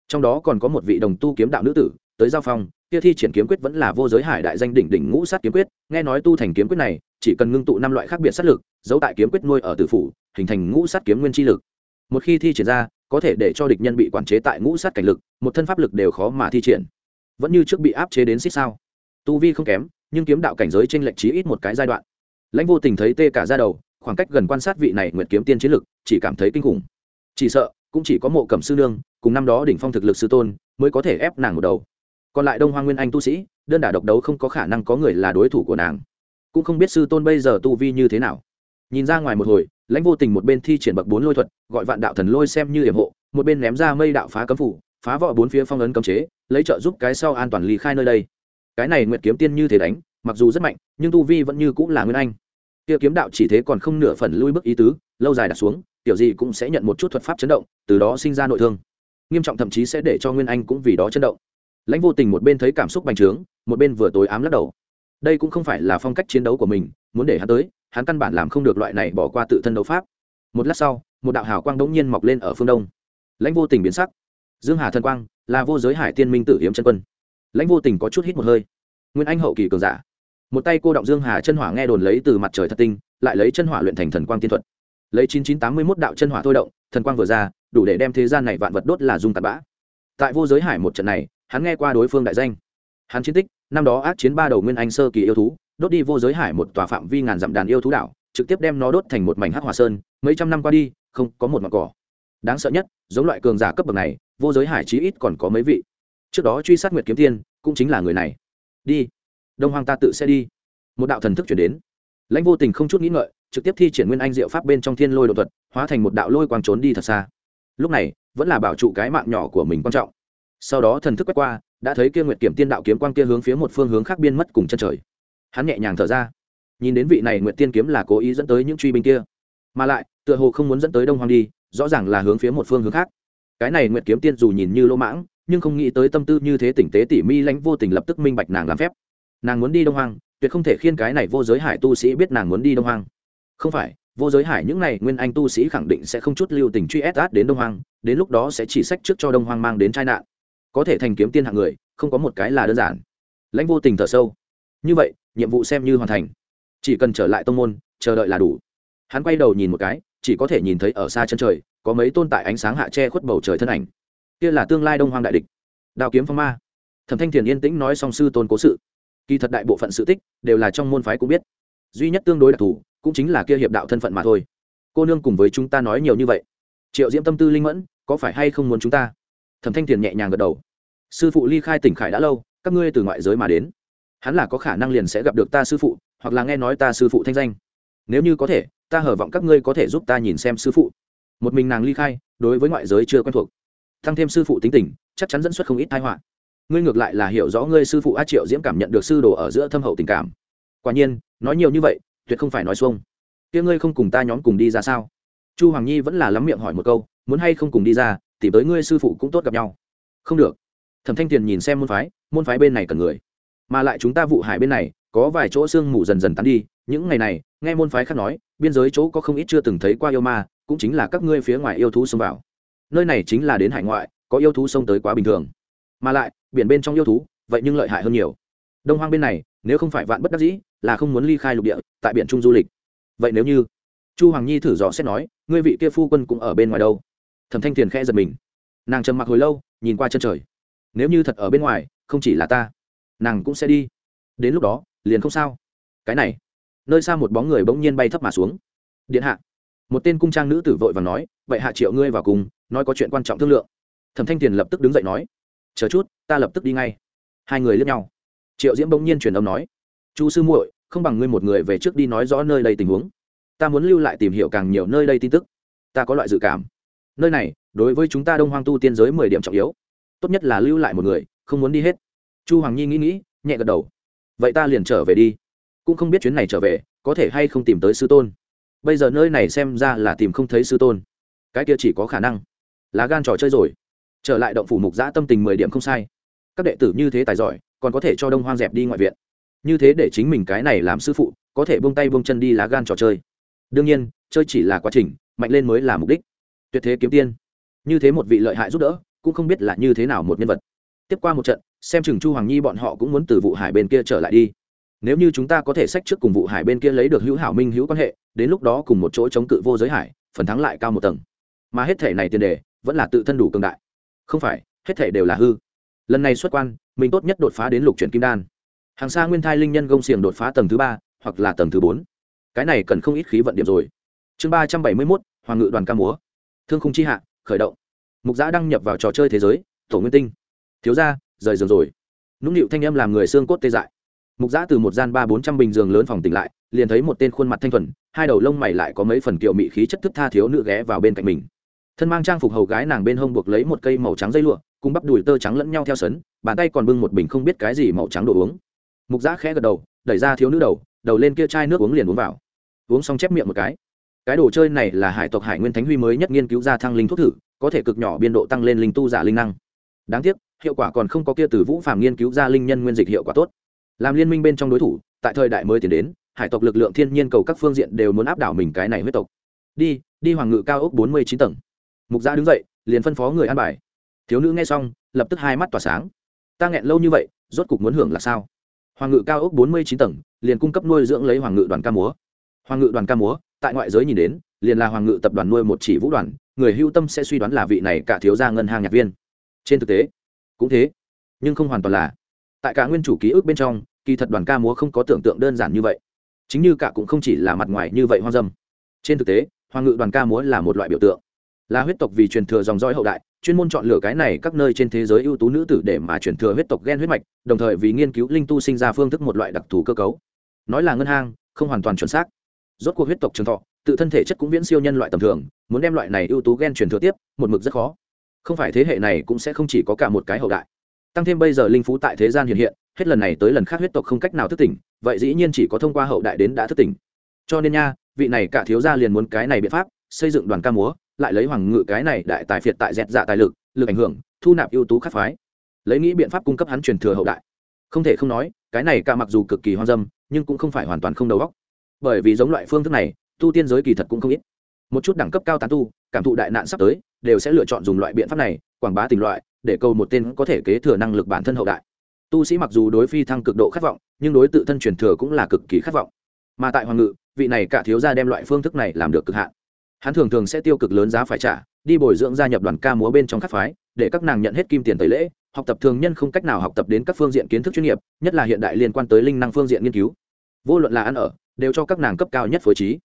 Trong đó còn có một vị đồng tu kiếm đạo nữ tử, tới giao phong, kia thi triển kiếm quyết vẫn là vô giới hải đại danh đỉnh đỉnh ngũ sát kiếm quyết, nghe nói tu thành kiếm quyết này, chỉ cần ngưng tụ năm loại khác biệt sát lực, giấu tại kiếm quyết nuôi ở tử phủ hình thành ngũ sát kiếm nguyên chi lực. Một khi thi triển ra, có thể để cho địch nhân bị quản chế tại ngũ sát cảnh lực, một thân pháp lực đều khó mà thi triển. Vẫn như trước bị áp chế đến xích sao. Tu vi không kém, nhưng kiếm đạo cảnh giới trên lệnh trí ít một cái giai đoạn. Lãnh vô tình thấy tê cả ra đầu, khoảng cách gần quan sát vị này nguyệt kiếm tiên chiến lực, chỉ cảm thấy kinh khủng. Chỉ sợ, cũng chỉ có mộ cẩm sư nương, cùng năm đó đỉnh phong thực lực sư tôn, mới có thể ép nàng một đầu. Còn lại đông hoa nguyên anh tu sĩ, đơn đả độc đấu không có khả năng có người là đối thủ của nàng. Cũng không biết sư tôn bây giờ tu vi như thế nào. Nhìn ra ngoài một hồi lãnh vô tình một bên thi triển bậc bốn lôi thuật, gọi vạn đạo thần lôi xem như hiểm hộ, một bên ném ra mây đạo phá cấm phủ, phá vọ bốn phía phong ấn cấm chế, lấy trợ giúp cái sau an toàn ly khai nơi đây. Cái này nguyệt kiếm tiên như thế đánh, mặc dù rất mạnh, nhưng tu vi vẫn như cũng là nguyên anh. Kia kiếm đạo chỉ thế còn không nửa phần lui bước ý tứ, lâu dài đặt xuống, tiểu gì cũng sẽ nhận một chút thuật pháp chấn động, từ đó sinh ra nội thương. Nghiêm trọng thậm chí sẽ để cho nguyên anh cũng vì đó chấn động. Lãnh vô tình một bên thấy cảm xúc bành trướng, một bên vừa tối ám lắc đầu. Đây cũng không phải là phong cách chiến đấu của mình, muốn để hắn tới hắn căn bản làm không được loại này bỏ qua tự thân đấu pháp. Một lát sau, một đạo hào quang đống nhiên mọc lên ở phương đông. Lãnh vô tình biến sắc. Dương hà thân quang là vô giới hải tiên minh tử hiếm chân quân. Lãnh vô tình có chút hít một hơi. Nguyên anh hậu kỳ cường giả. Một tay cô động dương hà chân hỏa nghe đồn lấy từ mặt trời thật tinh, lại lấy chân hỏa luyện thành thần quang tiên thuật. Lấy chín chín tám mươi mốt đạo chân hỏa thôi động, thần quang vừa ra, đủ để đem thế gian này vạn vật đốt là dung tạt bã. Tại vô giới hải một trận này, hắn nghe qua đối phương đại danh. Hắn chiến tích, năm đó ác chiến ba đầu nguyên anh sơ kỳ yêu thú đốt đi vô giới hải một tòa phạm vi ngàn dặm đàn yêu thú đảo, trực tiếp đem nó đốt thành một mảnh hắc hòa sơn, mấy trăm năm qua đi, không có một mặt cỏ. Đáng sợ nhất, giống loại cường giả cấp bậc này, vô giới hải chí ít còn có mấy vị. Trước đó truy sát nguyệt kiếm tiên, cũng chính là người này. Đi, đông hoàng ta tự sẽ đi. Một đạo thần thức chuyển đến. Lãnh vô tình không chút nghĩ ngợi, trực tiếp thi triển nguyên anh diệu pháp bên trong thiên lôi đột thuật, hóa thành một đạo lôi quang trốn đi thật xa. Lúc này, vẫn là bảo trụ cái mạng nhỏ của mình quan trọng. Sau đó thần thức quét qua, đã thấy kia nguyệt kiểm tiên đạo kiếm quang kia hướng phía một phương hướng khác biên mất cùng chân trời hắn nhẹ nhàng thở ra. Nhìn đến vị này nguyệt tiên kiếm là cố ý dẫn tới những truy binh kia. Mà lại, tựa hồ không muốn dẫn tới đông hoàng đi, rõ ràng là hướng phía một phương hướng khác. Cái này nguyệt kiếm tiên dù nhìn như lỗ mãng, nhưng không nghĩ tới tâm tư như thế tỉnh tế tỉ mi lãnh vô tình lập tức minh bạch nàng làm phép. Nàng muốn đi đông hoàng tuyệt không thể khiên cái này vô giới hải tu sĩ biết nàng muốn đi đông hoàng không phải, vô giới hải những này nguyên anh tu sĩ khẳng định sẽ không chút lưu tình truy ép át đến đông hoàng đến lúc đó sẽ chỉ sách trước cho đông hoàng mang đến tai nạn. Có thể thành kiếm tiên hạng người, không có một cái là đơn giản. Lãnh vô tình thở sâu như vậy, nhiệm vụ xem như hoàn thành. Chỉ cần trở lại tông môn, chờ đợi là đủ. Hắn quay đầu nhìn một cái, chỉ có thể nhìn thấy ở xa chân trời, có mấy tôn tại ánh sáng hạ che khuất bầu trời thân ảnh. Kia là tương lai đông hoang đại địch. Đao kiếm phong ma. Thẩm thanh thiền yên tĩnh nói song sư tôn cố sự. Kỳ thật đại bộ phận sự tích, đều là trong môn phái cũng biết. Duy nhất tương đối đặc thù, cũng chính là kia hiệp đạo thân phận mà thôi. Cô nương cùng với chúng ta nói nhiều như vậy. Triệu diễm tâm tư linh mẫn, có phải hay không muốn chúng ta? Thẩm thanh thiền nhẹ nhàng gật đầu. Sư phụ ly khai tỉnh khải đã lâu, các ngươi từ ngoại giới mà đến hắn là có khả năng liền sẽ gặp được ta sư phụ, hoặc là nghe nói ta sư phụ thanh danh. Nếu như có thể, ta hở vọng các ngươi có thể giúp ta nhìn xem sư phụ. Một mình nàng ly khai, đối với ngoại giới chưa quen thuộc. Thăng thêm sư phụ tính tình, chắc chắn dẫn xuất không ít thái họa. Ngươi ngược lại là hiểu rõ ngươi sư phụ a triệu diễm cảm nhận được sư đồ ở giữa thâm hậu tình cảm. Quả nhiên, nói nhiều như vậy, tuyệt không phải nói xuông. Kia ngươi không cùng ta nhóm cùng đi ra sao? Chu hoàng nhi vẫn là lắm miệng hỏi một câu, muốn hay không cùng đi ra, tìm tới ngươi sư phụ cũng tốt gặp nhau. Không được. Thẩm thanh tiền nhìn xem môn phái môn phái bên này cần người mà lại chúng ta vụ hải bên này, có vài chỗ sương mù dần dần tán đi. Những ngày này, nghe môn phái khác nói, biên giới chỗ có không ít chưa từng thấy qua yêu ma, cũng chính là các ngươi phía ngoài yêu thú xông vào. Nơi này chính là đến hải ngoại, có yêu thú xông tới quá bình thường. Mà lại, biển bên trong yêu thú, vậy nhưng lợi hại hơn nhiều. Đông hoang bên này, nếu không phải vạn bất đắc dĩ, là không muốn ly khai lục địa, tại biển trung du lịch. Vậy nếu như, chu hoàng nhi thử dò xét nói, ngươi vị kia phu quân cũng ở bên ngoài đâu? Thẩm thanh tiền khẽ giật mình. Nàng trầm mặc hồi lâu, nhìn qua chân trời. Nếu như thật ở bên ngoài, không chỉ là ta nàng cũng sẽ đi. Đến lúc đó, liền không sao. Cái này, nơi xa một bóng người bỗng nhiên bay thấp mà xuống. Điện hạ. Một tên cung trang nữ tử vội và nói, vậy hạ triệu ngươi vào cùng, nói có chuyện quan trọng thương lượng. Thẩm thanh tiền lập tức đứng dậy nói, chờ chút, ta lập tức đi ngay. Hai người lướt nhau. Triệu diễm bỗng nhiên truyền âm nói, chu sư muội, không bằng ngươi một người về trước đi nói rõ nơi đây tình huống. Ta muốn lưu lại tìm hiểu càng nhiều nơi đây tin tức. Ta có loại dự cảm. Nơi này, đối với chúng ta đông hoang tu tiên giới mười điểm trọng yếu. Tốt nhất là lưu lại một người, không muốn đi hết chu hoàng nhi nghĩ nghĩ, nhẹ gật đầu. Vậy ta liền trở về đi. Cũng không biết chuyến này trở về, có thể hay không tìm tới sư tôn. Bây giờ nơi này xem ra là tìm không thấy sư tôn. Cái kia chỉ có khả năng lá gan trò chơi rồi. Trở lại động phủ mục giã tâm tình mười điểm không sai. Các đệ tử như thế tài giỏi, còn có thể cho đông hoang dẹp đi ngoại viện. Như thế để chính mình cái này làm sư phụ, có thể buông tay buông chân đi lá gan trò chơi. Đương nhiên, chơi chỉ là quá trình, mạnh lên mới là mục đích. Tuyệt thế kiếm tiên. Như thế một vị lợi hại giúp đỡ, cũng không biết là như thế nào một nhân vật. Tiếp qua một trận xem chừng chu hoàng nhi bọn họ cũng muốn từ vụ hải bên kia trở lại đi. Nếu như chúng ta có thể sách trước cùng vụ hải bên kia lấy được hữu hảo minh hữu quan hệ, đến lúc đó cùng một chỗ chống cự vô giới hải, phần thắng lại cao một tầng. Mà hết thể này tiền đề, vẫn là tự thân đủ cường đại. Không phải, hết thể đều là hư. Lần này xuất quan, mình tốt nhất đột phá đến lục chuyển kim đan. Hàng xa nguyên thai linh nhân gông xiềng đột phá tầng thứ ba, hoặc là tầng thứ bốn. Cái này cần không ít khí vận điểm rồi. Chương ba trăm bảy mươi mốt, hoàng ngự đoàn ca múa. Thương khung chi hạ, khởi động. Mục giã đăng nhập vào trò chơi thế giới, tổ nguyên tinh. Thiếu ra rời giường rồi. Nũng nịu thanh âm làm người xương cốt tê dại. Mục giã từ một gian ba bốn trăm bình giường lớn phòng tỉnh lại, liền thấy một tên khuôn mặt thanh thuần, hai đầu lông mày lại có mấy phần kiệu mị khí chất thức tha thiếu nữ ghé vào bên cạnh mình. Thân mang trang phục hầu gái nàng bên hông buộc lấy một cây màu trắng dây lụa, cùng bắp đùi tơ trắng lẫn nhau theo sấn, bàn tay còn bưng một bình không biết cái gì màu trắng đồ uống. Mục giã khẽ gật đầu, đẩy ra thiếu nữ đầu đầu lên kia chai nước uống liền uống vào. Uống xong chép miệng một cái. Cái đồ chơi này là hải tộc hải nguyên thánh huy mới nhất nghiên cứu ra thăng linh thuốc thử, có thể cực nhỏ biên độ tăng lên linh tu giả linh năng. Đáng tiếc hiệu quả còn không có kia từ vũ phàm nghiên cứu ra linh nhân nguyên dịch hiệu quả tốt. Làm liên minh bên trong đối thủ, tại thời đại mới tiến đến, hải tộc lực lượng thiên nhiên cầu các phương diện đều muốn áp đảo mình cái này huyết tộc. Đi đi hoàng ngự cao ốc bốn mươi chín tầng. Mục gia đứng dậy, liền phân phó người an bài. Thiếu nữ nghe xong, lập tức hai mắt tỏa sáng. Ta nghẹn lâu như vậy, rốt cục muốn hưởng là sao? Hoàng ngự cao ốc bốn mươi chín tầng, liền cung cấp nuôi dưỡng lấy hoàng ngự đoàn ca múa. Hoàng ngự đoàn ca múa, tại ngoại giới nhìn đến, liền là hoàng ngự tập đoàn nuôi một chỉ vũ đoàn, người hưu tâm sẽ suy đoán là vị này cả thiếu gia ngân hàng nhạc viên. Trên thực tế cũng thế. Nhưng không hoàn toàn là. Tại cả nguyên chủ ký ức bên trong, kỳ thật đoàn ca múa không có tưởng tượng đơn giản như vậy. Chính như cả cũng không chỉ là mặt ngoài như vậy hoang dâm. Trên thực tế, hoàng ngự đoàn ca múa là một loại biểu tượng. Là huyết tộc vì truyền thừa dòng dõi hậu đại, chuyên môn chọn lựa cái này các nơi trên thế giới ưu tú nữ tử để mà truyền thừa huyết tộc gen huyết mạch, đồng thời vì nghiên cứu linh tu sinh ra phương thức một loại đặc thù cơ cấu. Nói là ngân hang, không hoàn toàn chuẩn xác. Rốt cuộc huyết tộc trường thọ, tự thân thể chất cũng viễn siêu nhân loại tầm thường, muốn đem loại này ưu tú gen truyền thừa tiếp, một mực rất khó không phải thế hệ này cũng sẽ không chỉ có cả một cái hậu đại. Tăng thêm bây giờ linh phú tại thế gian hiện hiện, hết lần này tới lần khác huyết tộc không cách nào thức tỉnh, vậy dĩ nhiên chỉ có thông qua hậu đại đến đã thức tỉnh. Cho nên nha, vị này cả thiếu gia liền muốn cái này biện pháp, xây dựng đoàn ca múa, lại lấy hoàng ngự cái này đại tài phiệt tại dẹt dạ tài lực lực ảnh hưởng, thu nạp ưu tú khắc phái. Lấy nghĩ biện pháp cung cấp hắn truyền thừa hậu đại. Không thể không nói, cái này cả mặc dù cực kỳ hoang dâm, nhưng cũng không phải hoàn toàn không đầu óc. Bởi vì giống loại phương thức này, tu tiên giới kỳ thật cũng không ít. Một chút đẳng cấp cao tán tu, cảm thụ đại nạn sắp tới đều sẽ lựa chọn dùng loại biện pháp này, quảng bá tình loại, để cầu một tên có thể kế thừa năng lực bản thân hậu đại. Tu sĩ mặc dù đối phi thăng cực độ khát vọng, nhưng đối tự thân truyền thừa cũng là cực kỳ khát vọng. Mà tại hoàng ngự, vị này cả thiếu gia đem loại phương thức này làm được cực hạn. Hắn thường thường sẽ tiêu cực lớn giá phải trả, đi bồi dưỡng gia nhập đoàn ca múa bên trong các phái, để các nàng nhận hết kim tiền tẩy lễ, học tập thường nhân không cách nào học tập đến các phương diện kiến thức chuyên nghiệp, nhất là hiện đại liên quan tới linh năng phương diện nghiên cứu. Vô luận là ăn ở, đều cho các nàng cấp cao nhất phối trí.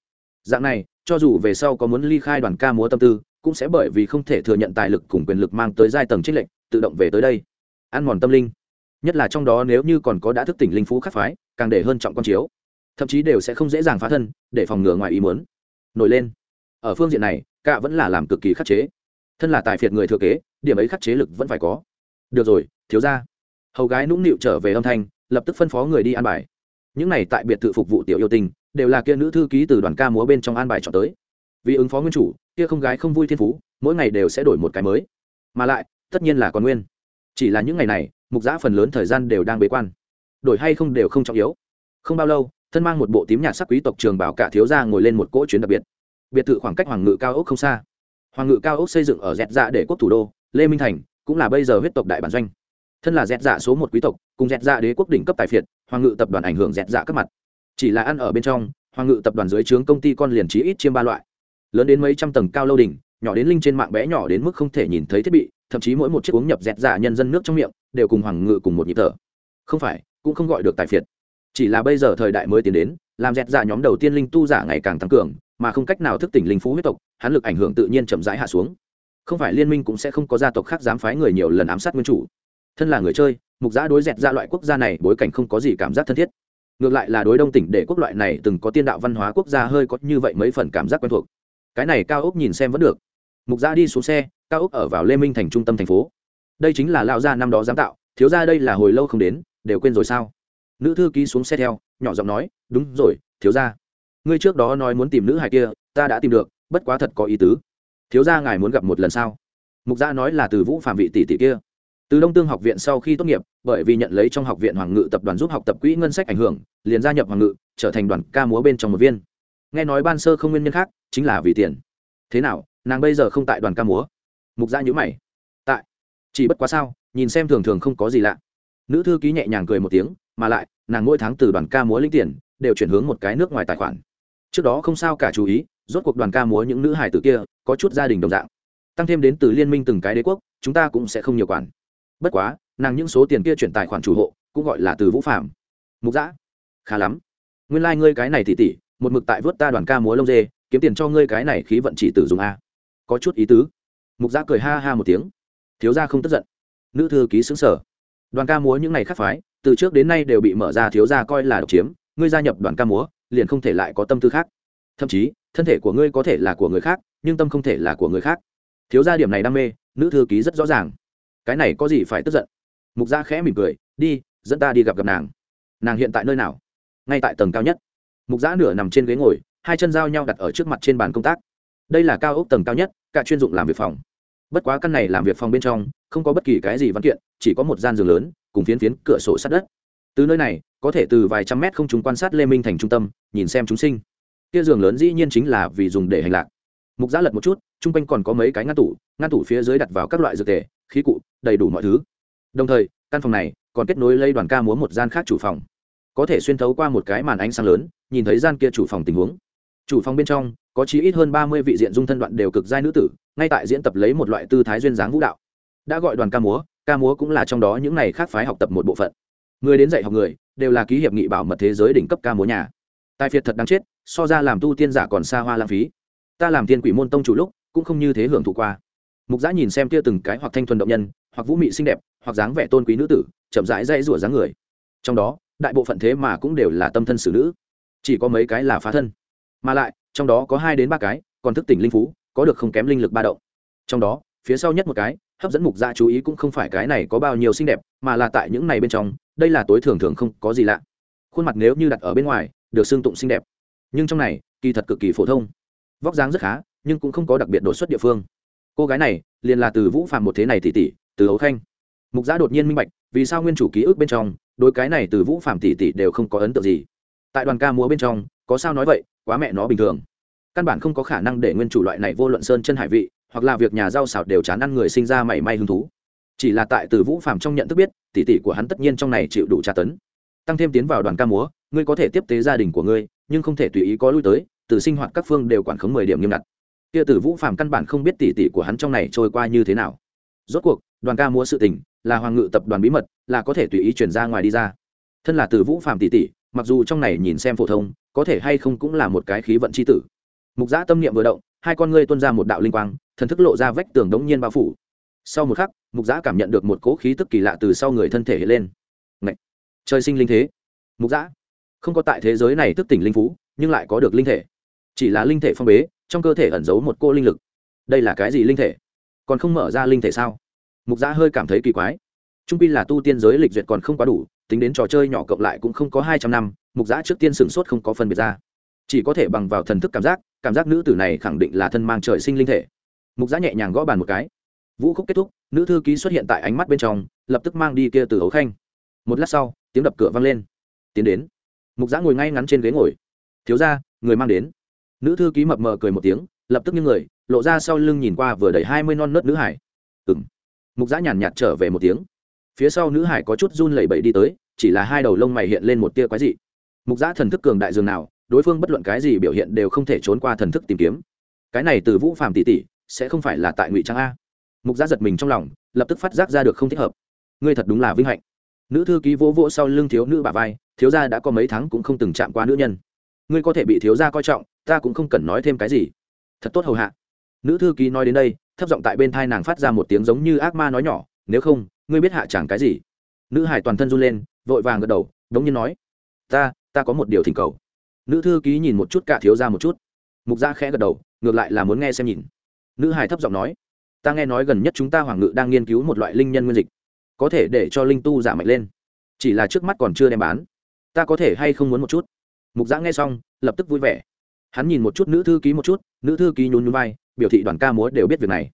Dạng này, cho dù về sau có muốn ly khai đoàn ca múa tâm tư cũng sẽ bởi vì không thể thừa nhận tài lực cùng quyền lực mang tới giai tầng trích lệnh tự động về tới đây. Ăn mòn tâm linh. Nhất là trong đó nếu như còn có đã thức tỉnh linh phú khắc phái, càng để hơn trọng con chiếu. Thậm chí đều sẽ không dễ dàng phá thân, để phòng ngừa ngoài ý muốn. Nổi lên. Ở phương diện này, cạ vẫn là làm cực kỳ khắc chế. Thân là tài phiệt người thừa kế, điểm ấy khắc chế lực vẫn phải có. Được rồi, thiếu ra hầu gái nũng nịu trở về âm thanh, lập tức phân phó người đi an bài. Những này tại biệt thự phục vụ tiểu yêu tình đều là kia nữ thư ký từ đoàn ca múa bên trong an bài chọn tới. Vì ứng phó nguyên chủ kia không gái không vui thiên phú, mỗi ngày đều sẽ đổi một cái mới. Mà lại, tất nhiên là còn nguyên. Chỉ là những ngày này, mục giã phần lớn thời gian đều đang bế quan. Đổi hay không đều không trọng yếu. Không bao lâu, thân mang một bộ tím nhạt sắc quý tộc trường bảo cả thiếu gia ngồi lên một cỗ chuyến đặc biệt. Biệt thự khoảng cách hoàng ngự cao ốc không xa. Hoàng ngự cao ốc xây dựng ở dẹt dạ để quốc thủ đô, lê minh thành, cũng là bây giờ huyết tộc đại bản doanh. Thân là dẹt dạ số một quý tộc, cùng dẹt dạ đế quốc đỉnh cấp tài phiệt, hoàng ngự tập đoàn ảnh hưởng dẹt dạ các mặt. Chỉ là ăn ở bên trong, hoàng ngự tập đoàn dưới trướng công ty con liền trí ít chiêm ba loại lớn đến mấy trăm tầng cao lâu đỉnh, nhỏ đến linh trên mạng bé nhỏ đến mức không thể nhìn thấy thiết bị, thậm chí mỗi một chiếc uống nhập dẹt dạ nhân dân nước trong miệng, đều cùng hoàng ngự cùng một nhịp thở. Không phải, cũng không gọi được tài phiệt. Chỉ là bây giờ thời đại mới tiến đến, làm dẹt dạ nhóm đầu tiên linh tu giả ngày càng tăng cường, mà không cách nào thức tỉnh linh phú huyết tộc, hắn lực ảnh hưởng tự nhiên chậm rãi hạ xuống. Không phải liên minh cũng sẽ không có gia tộc khác dám phái người nhiều lần ám sát nguyên chủ. Thân là người chơi, mục giã đối dẹt ra loại quốc gia này bối cảnh không có gì cảm giác thân thiết. Ngược lại là đối đông tỉnh để quốc loại này từng có tiên đạo văn hóa quốc gia hơi có như vậy mấy phần cảm giác quen thuộc cái này cao ốc nhìn xem vẫn được. Mục gia đi xuống xe, cao ốc ở vào lê minh thành trung tâm thành phố. Đây chính là lao gia năm đó giám tạo, thiếu gia đây là hồi lâu không đến, đều quên rồi sao? Nữ thư ký xuống xe theo, nhỏ giọng nói, đúng rồi, thiếu gia. Ngươi trước đó nói muốn tìm nữ hài kia, ta đã tìm được, bất quá thật có ý tứ. Thiếu gia ngài muốn gặp một lần sau mục gia nói là từ vũ phạm vị tỷ tỷ kia. Từ đông tương học viện sau khi tốt nghiệp, bởi vì nhận lấy trong học viện hoàng ngự tập đoàn giúp học tập quỹ ngân sách ảnh hưởng, liền gia nhập hoàng ngự, trở thành đoàn ca múa bên trong một viên. Nghe nói ban sơ không nguyên nhân khác chính là vì tiền. Thế nào, nàng bây giờ không tại đoàn ca múa? Mục dạ gia nhữ mày. Tại. Chỉ bất quá sao, nhìn xem thường thường không có gì lạ. Nữ thư ký nhẹ nhàng cười một tiếng, mà lại, nàng mỗi tháng từ đoàn ca múa linh tiền, đều chuyển hướng một cái nước ngoài tài khoản. Trước đó không sao cả chú ý, rốt cuộc đoàn ca múa những nữ hải tử kia, có chút gia đình đồng dạng. Tăng thêm đến từ liên minh từng cái đế quốc, chúng ta cũng sẽ không nhiều quản. Bất quá, nàng những số tiền kia chuyển tài khoản chủ hộ, cũng gọi là từ vũ phạm mục giã khá lắm. Nguyên lai、like、ngươi cái này tỉ tỉ, một mực tại vớt ta đoàn ca múa lông dê kiếm tiền cho ngươi cái này khí vận chỉ tử dùng a. Có chút ý tứ. Mục gia cười ha ha một tiếng. Thiếu gia không tức giận. Nữ thư ký xứng sở đoàn ca múa những ngày khác phái, từ trước đến nay đều bị mở ra thiếu gia coi là độc chiếm, ngươi gia nhập đoàn ca múa, liền không thể lại có tâm tư khác. Thậm chí, thân thể của ngươi có thể là của người khác, nhưng tâm không thể là của người khác. Thiếu gia điểm này đam mê, nữ thư ký rất rõ ràng. Cái này có gì phải tức giận? Mục gia khẽ mỉm cười, đi, dẫn ta đi gặp gặp nàng. Nàng hiện tại nơi nào? Ngay tại tầng cao nhất. Mục giã nửa nằm trên ghế ngồi hai chân giao nhau đặt ở trước mặt trên bàn công tác. Đây là cao ốc tầng cao nhất, cả chuyên dụng làm việc phòng. Bất quá căn này làm việc phòng bên trong, không có bất kỳ cái gì văn kiện, chỉ có một gian giường lớn, cùng phiến phiến cửa sổ sát đất. Từ nơi này, có thể từ vài trăm mét không chúng quan sát lê minh thành trung tâm, nhìn xem chúng sinh. Kia giường lớn dĩ nhiên chính là vì dùng để hành lạc. Mục giã lật một chút, chung quanh còn có mấy cái ngăn tủ ngăn tủ phía dưới đặt vào các loại dược tề, khí cụ, đầy đủ mọi thứ. Đồng thời, căn phòng này còn kết nối lây đoàn ca múa một gian khác chủ phòng. Có thể xuyên thấu qua một cái màn ánh sáng lớn, nhìn thấy gian kia chủ phòng tình huống chủ phòng bên trong, có chí ít hơn ba mươi vị diện dung thân đoạn đều cực giai nữ tử, ngay tại diễn tập lấy một loại tư thái duyên dáng vũ đạo. Đã gọi đoàn ca múa ca múa cũng là trong đó những này khác phái học tập một bộ phận. Người đến dạy học người, đều là ký hiệp nghị bảo mật thế giới đỉnh cấp ca múa nhà. Tài phiệt thật đáng chết, so ra làm tu tiên giả còn xa hoa lãng phí. Ta làm tiên quỷ môn tông chủ lúc, cũng không như thế hưởng thụ qua. Mục giã nhìn xem kia từng cái hoặc thanh thuần động nhân, hoặc vũ mị xinh đẹp, hoặc dáng vẻ tôn quý nữ tử, chậm rãi dây rủa dáng người. Trong đó, đại bộ phận thế mà cũng đều là tâm thân xử nữ. Chỉ có mấy cái là phá thân mà lại, trong đó có hai đến ba cái, còn thức tỉnh linh phú, có được không kém linh lực ba động. Trong đó, phía sau nhất một cái, hấp dẫn mục gia chú ý cũng không phải cái này có bao nhiêu xinh đẹp, mà là tại những này bên trong, đây là tối thường thường không có gì lạ. Khuôn mặt nếu như đặt ở bên ngoài, được xương tụng xinh đẹp. Nhưng trong này, kỳ thật cực kỳ phổ thông. Vóc dáng rất khá, nhưng cũng không có đặc biệt đột xuất địa phương. Cô gái này, liền là từ vũ phạm một thế này tỷ tỷ, từ hấu khanh. Mục gia đột nhiên minh bạch, vì sao nguyên chủ ký ức bên trong đôi cái này từ vũ phạm tỷ tỷ đều không có ấn tượng gì. Tại đoàn ca múa bên trong có sao nói vậy, quá mẹ nó bình thường. Căn bản không có khả năng để nguyên chủ loại này vô luận sơn chân hải vị, hoặc là việc nhà rau xào đều chán ăn người sinh ra mảy may hứng thú. Chỉ là tại từ vũ phạm trong nhận thức biết, tỷ tỷ của hắn tất nhiên trong này chịu đủ tra tấn. Tăng thêm tiến vào đoàn ca múa, ngươi có thể tiếp tế gia đình của ngươi, nhưng không thể tùy ý có lui tới, từ sinh hoạt các phương đều quản khống mười điểm nghiêm ngặt. Kia từ vũ phạm căn bản không biết tỷ tỷ của hắn trong này trôi qua như thế nào. Rốt cuộc, đoàn ca múa sự tình, là hoàng ngự tập đoàn bí mật, là có thể tùy ý chuyển ra ngoài đi ra. Thân là từ vũ phạm tỷ tỷ mặc dù trong này nhìn xem phổ thông, có thể hay không cũng là một cái khí vận c h i tử. Mục giã tâm niệm vừa động, hai con ngươi tuân ra một đạo linh quang, thần thức lộ ra vách tường đống nhiên bao phủ. Sau một khắc, mục giã cảm nhận được một cỗ khí tức kỳ lạ từ sau người thân thể hiện lên. Ngậy! trời sinh linh thế! Mục giã! Không có tại thế giới này thức tỉnh linh phú, nhưng lại có được linh thể. Chỉ là linh thể phong bế, trong cơ thể ẩn giấu một cô linh lực. Đây là cái gì linh thể? Còn không mở ra linh thể sao? Mục giã hơi cảm thấy kỳ quái. Trung pi là tu tiên giới lịch duyệt còn không quá đủ tính đến trò chơi nhỏ cộng lại cũng không có hai trăm năm, mục giã trước tiên sửng sốt không có phân biệt ra. Chỉ có thể bằng vào thần thức cảm giác cảm giác nữ tử này khẳng định là thân mang trời sinh linh thể. Mục giã nhẹ nhàng gõ bàn một cái. Vũ khúc kết thúc, nữ thư ký xuất hiện tại ánh mắt bên trong, lập tức mang đi kia từ ấu khanh. Một lát sau, tiếng đập cửa vang lên. Tiến đến. Mục giã ngồi ngay ngắn trên ghế ngồi. Thiếu ra người mang đến. Nữ thư ký mập mờ cười một tiếng, lập tức những người, lộ ra sau lưng nhìn qua vừa đầy hai mươi non nớt nữ hải. Ừng mục giã nhàn nhạt trở về một tiếng phía sau nữ hải có chút run lẩy bẩy đi tới, chỉ là hai đầu lông mày hiện lên một tia quái dị. Mục giã thần thức cường đại dường nào, đối phương bất luận cái gì biểu hiện đều không thể trốn qua thần thức tìm kiếm. Cái này từ vũ phàm tỷ tỷ, sẽ không phải là tại ngụy trang a. Mục giã giật mình trong lòng, lập tức phát giác ra được không thích hợp. Ngươi thật đúng là vinh hạnh. Nữ thư ký vỗ vỗ sau lưng thiếu nữ bà vai, thiếu gia đã có mấy tháng cũng không từng chạm qua nữ nhân. Ngươi có thể bị thiếu gia coi trọng, ta cũng không cần nói thêm cái gì. Thật tốt hầu hạ. Nữ thư ký nói đến đây, thấp giọng tại bên thai nàng phát ra một tiếng giống như ác ma nói nhỏ, nếu không ngươi biết hạ chẳng cái gì? Nữ hải toàn thân run lên, vội vàng gật đầu, đống nhiên nói, ta ta có một điều thỉnh cầu. Nữ thư ký nhìn một chút cả thiếu ra một chút. Mục gia khẽ gật đầu, ngược lại là muốn nghe xem nhìn. Nữ hải thấp giọng nói, ta nghe nói gần nhất chúng ta hoàng ngự đang nghiên cứu một loại linh nhân nguyên dịch, có thể để cho linh tu giả mạnh lên. Chỉ là trước mắt còn chưa đem bán. Ta có thể hay không muốn một chút? Mục giã nghe xong, lập tức vui vẻ. Hắn nhìn một chút nữ thư ký một chút, nữ thư ký nhún nhún vai, biểu thị đoàn ca múa đều biết việc này.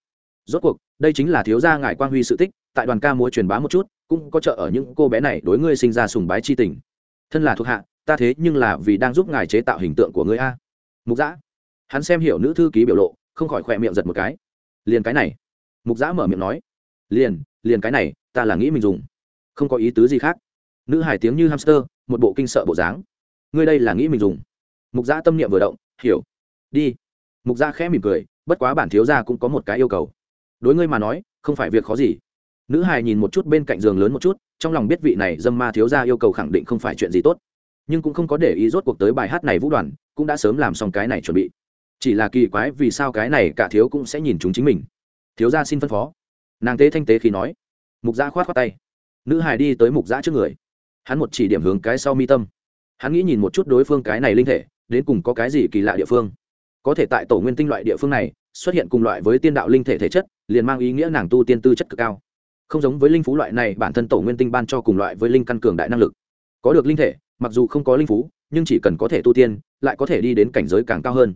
Rốt cuộc, đây chính là thiếu gia ngài quang huy sự tích tại đoàn ca múa truyền bá một chút, cũng có trợ ở những cô bé này đối ngươi sinh ra sùng bái chi tình. Thân là thuộc hạ, ta thế nhưng là vì đang giúp ngài chế tạo hình tượng của ngươi a. Mục giã hắn xem hiểu nữ thư ký biểu lộ, không khỏi khỏe miệng giật một cái. Liền cái này. Mục giã mở miệng nói. Liền liền cái này, ta là nghĩ mình dùng. Không có ý tứ gì khác. Nữ hải tiếng như hamster, một bộ kinh sợ bộ dáng. Ngươi đây là nghĩ mình dùng. Mục giã tâm niệm vừa động, hiểu. Đi. Mục giã khẽ mỉm cười, bất quá bản thiếu gia cũng có một cái yêu cầu. Đối ngươi mà nói, không phải việc khó gì nữ hài nhìn một chút bên cạnh giường lớn một chút, trong lòng biết vị này dâm ma thiếu gia yêu cầu khẳng định không phải chuyện gì tốt. Nhưng cũng không có để ý rốt cuộc tới bài hát này vũ đoàn, cũng đã sớm làm xong cái này chuẩn bị. Chỉ là kỳ quái vì sao cái này cả thiếu cũng sẽ nhìn chúng chính mình. Thiếu gia xin phân phó. Nàng tế thanh tế khi nói. Mục gia khoát khoát tay. Nữ hài đi tới mục gia trước người. Hắn một chỉ điểm hướng cái sau mi tâm. Hắn nghĩ nhìn một chút đối phương cái này linh thể, đến cùng có cái gì kỳ lạ địa phương. Có thể tại tổ nguyên tinh loại địa phương này, xuất hiện cùng loại với tiên đạo linh thể thể chất, liền mang ý nghĩa nàng tu tiên tư chất cực cao không giống với linh phú loại này, bản thân tổ nguyên tinh ban cho cùng loại với linh căn cường đại năng lực. Có được linh thể, mặc dù không có linh phú, nhưng chỉ cần có thể tu tiên, lại có thể đi đến cảnh giới càng cao hơn.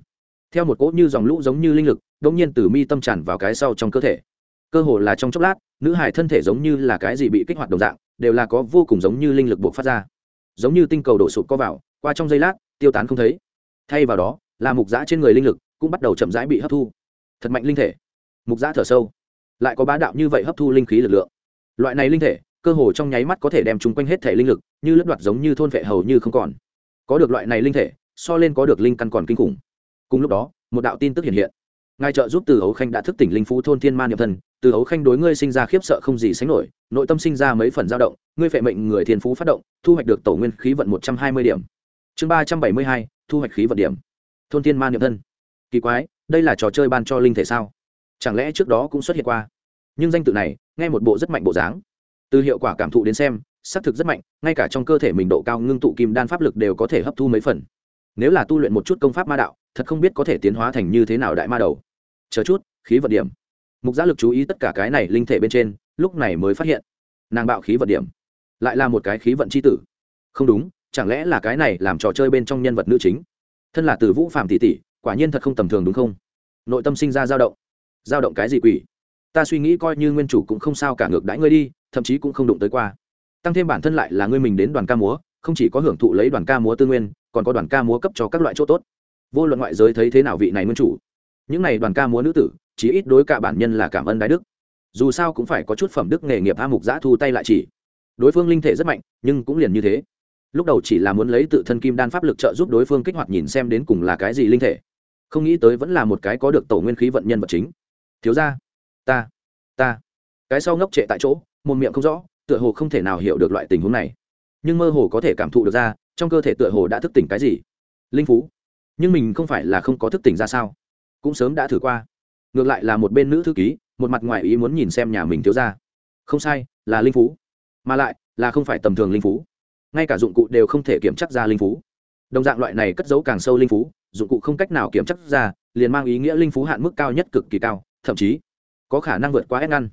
Theo một cỗ như dòng lũ giống như linh lực đ ỗ n g nhiên từ mi tâm tràn vào cái sau trong cơ thể. Cơ hồ là trong chốc lát, nữ hải thân thể giống như là cái gì bị kích hoạt đồng dạng, đều là có vô cùng giống như linh lực buộc phát ra. Giống như tinh cầu đổ sụp có vào, qua trong giây lát, tiêu tán không thấy. Thay vào đó, là mục giã trên người linh lực cũng bắt đầu chậm rãi bị hấp thu. Thật mạnh linh thể. Mục giã thở sâu lại có bá đạo như vậy hấp thu linh khí lực lượng. Loại này linh thể, cơ hồ trong nháy mắt có thể đem chung quanh hết thể linh lực, như lướt đoạt giống như thôn vệ hầu như không còn. Có được loại này linh thể, so lên có được linh căn còn kinh khủng. Cùng lúc đó, một đạo tin tức hiện hiện. Ngài trợ giúp từ ấu khanh đã thức tỉnh linh phú thôn thiên man nhập thần. Từ ấu khanh đối ngươi sinh ra khiếp sợ không gì sánh nổi, nội tâm sinh ra mấy phần dao động, ngươi phệ mệnh người thiên phú phát động, thu hoạch được tổ nguyên khí vận một trăm hai mươi điểm. Chương ba trăm bảy mươi hai, thu hoạch khí vận điểm. Thôn thiên man nhập thân kỳ quái, đây là trò chơi ban cho linh thể sao? Chẳng lẽ trước đó cũng xuất hiện qua? Nhưng danh tự này, nghe một bộ rất mạnh bộ dáng. Từ hiệu quả cảm thụ đến xem, xác thực rất mạnh, ngay cả trong cơ thể mình độ cao ngưng tụ kim đan pháp lực đều có thể hấp thu mấy phần. Nếu là tu luyện một chút công pháp ma đạo, thật không biết có thể tiến hóa thành như thế nào đại ma đầu. Chờ chút, khí vận điểm. Mục giã lực chú ý tất cả cái này linh thể bên trên, lúc này mới phát hiện. Nàng bạo khí vận điểm. Lại là một cái khí vận c h i tử. Không đúng, chẳng lẽ là cái này làm trò chơi bên trong nhân vật nữ chính? Thân là từ vũ phạm tỷ tỷ, quả nhiên thật không tầm thường đúng không? Nội tâm sinh ra dao động dao động cái gì quỷ? Ta suy nghĩ coi như nguyên chủ cũng không sao cả ngược đãi ngươi đi, thậm chí cũng không đụng tới qua. Tăng thêm bản thân lại là ngươi mình đến đoàn ca múa, không chỉ có hưởng thụ lấy đoàn ca múa tư nguyên, còn có đoàn ca múa cấp cho các loại chỗ tốt. Vô luận ngoại giới thấy thế nào vị này nguyên chủ, những này đoàn ca múa nữ tử chỉ ít đối cả bản nhân là cảm ơn đái đức. Dù sao cũng phải có chút phẩm đức nghề nghiệp a mục giã thu tay lại chỉ. Đối phương linh thể rất mạnh, nhưng cũng liền như thế. Lúc đầu chỉ là muốn lấy tự thân kim đan pháp lực trợ giúp đối phương kích hoạt nhìn xem đến cùng là cái gì linh thể. Không nghĩ tới vẫn là một cái có được tổ nguyên khí vận nhân vật chính thiếu ra, ta ta. Cái sau ngốc trệ tại chỗ, một miệng không rõ, tựa hồ không thể nào hiểu được loại tình huống này. Nhưng mơ hồ có thể cảm thụ được ra, trong cơ thể tựa hồ đã thức tỉnh cái gì. Linh phú, nhưng mình không phải là không có thức tỉnh ra sao? Cũng sớm đã thử qua. Ngược lại là một bên nữ thư ký, một mặt ngoài ý muốn nhìn xem nhà mình thiếu ra. Không sai, là linh phú. Mà lại, là không phải tầm thường linh phú. Ngay cả dụng cụ đều không thể kiểm chắc ra linh phú. Đồng dạng loại này cất giấu càng sâu linh phú, dụng cụ không cách nào kiểm chắc ra, liền mang ý nghĩa linh phú hạn mức cao nhất cực kỳ cao thậm chí có khả năng vượt qua S ngăn.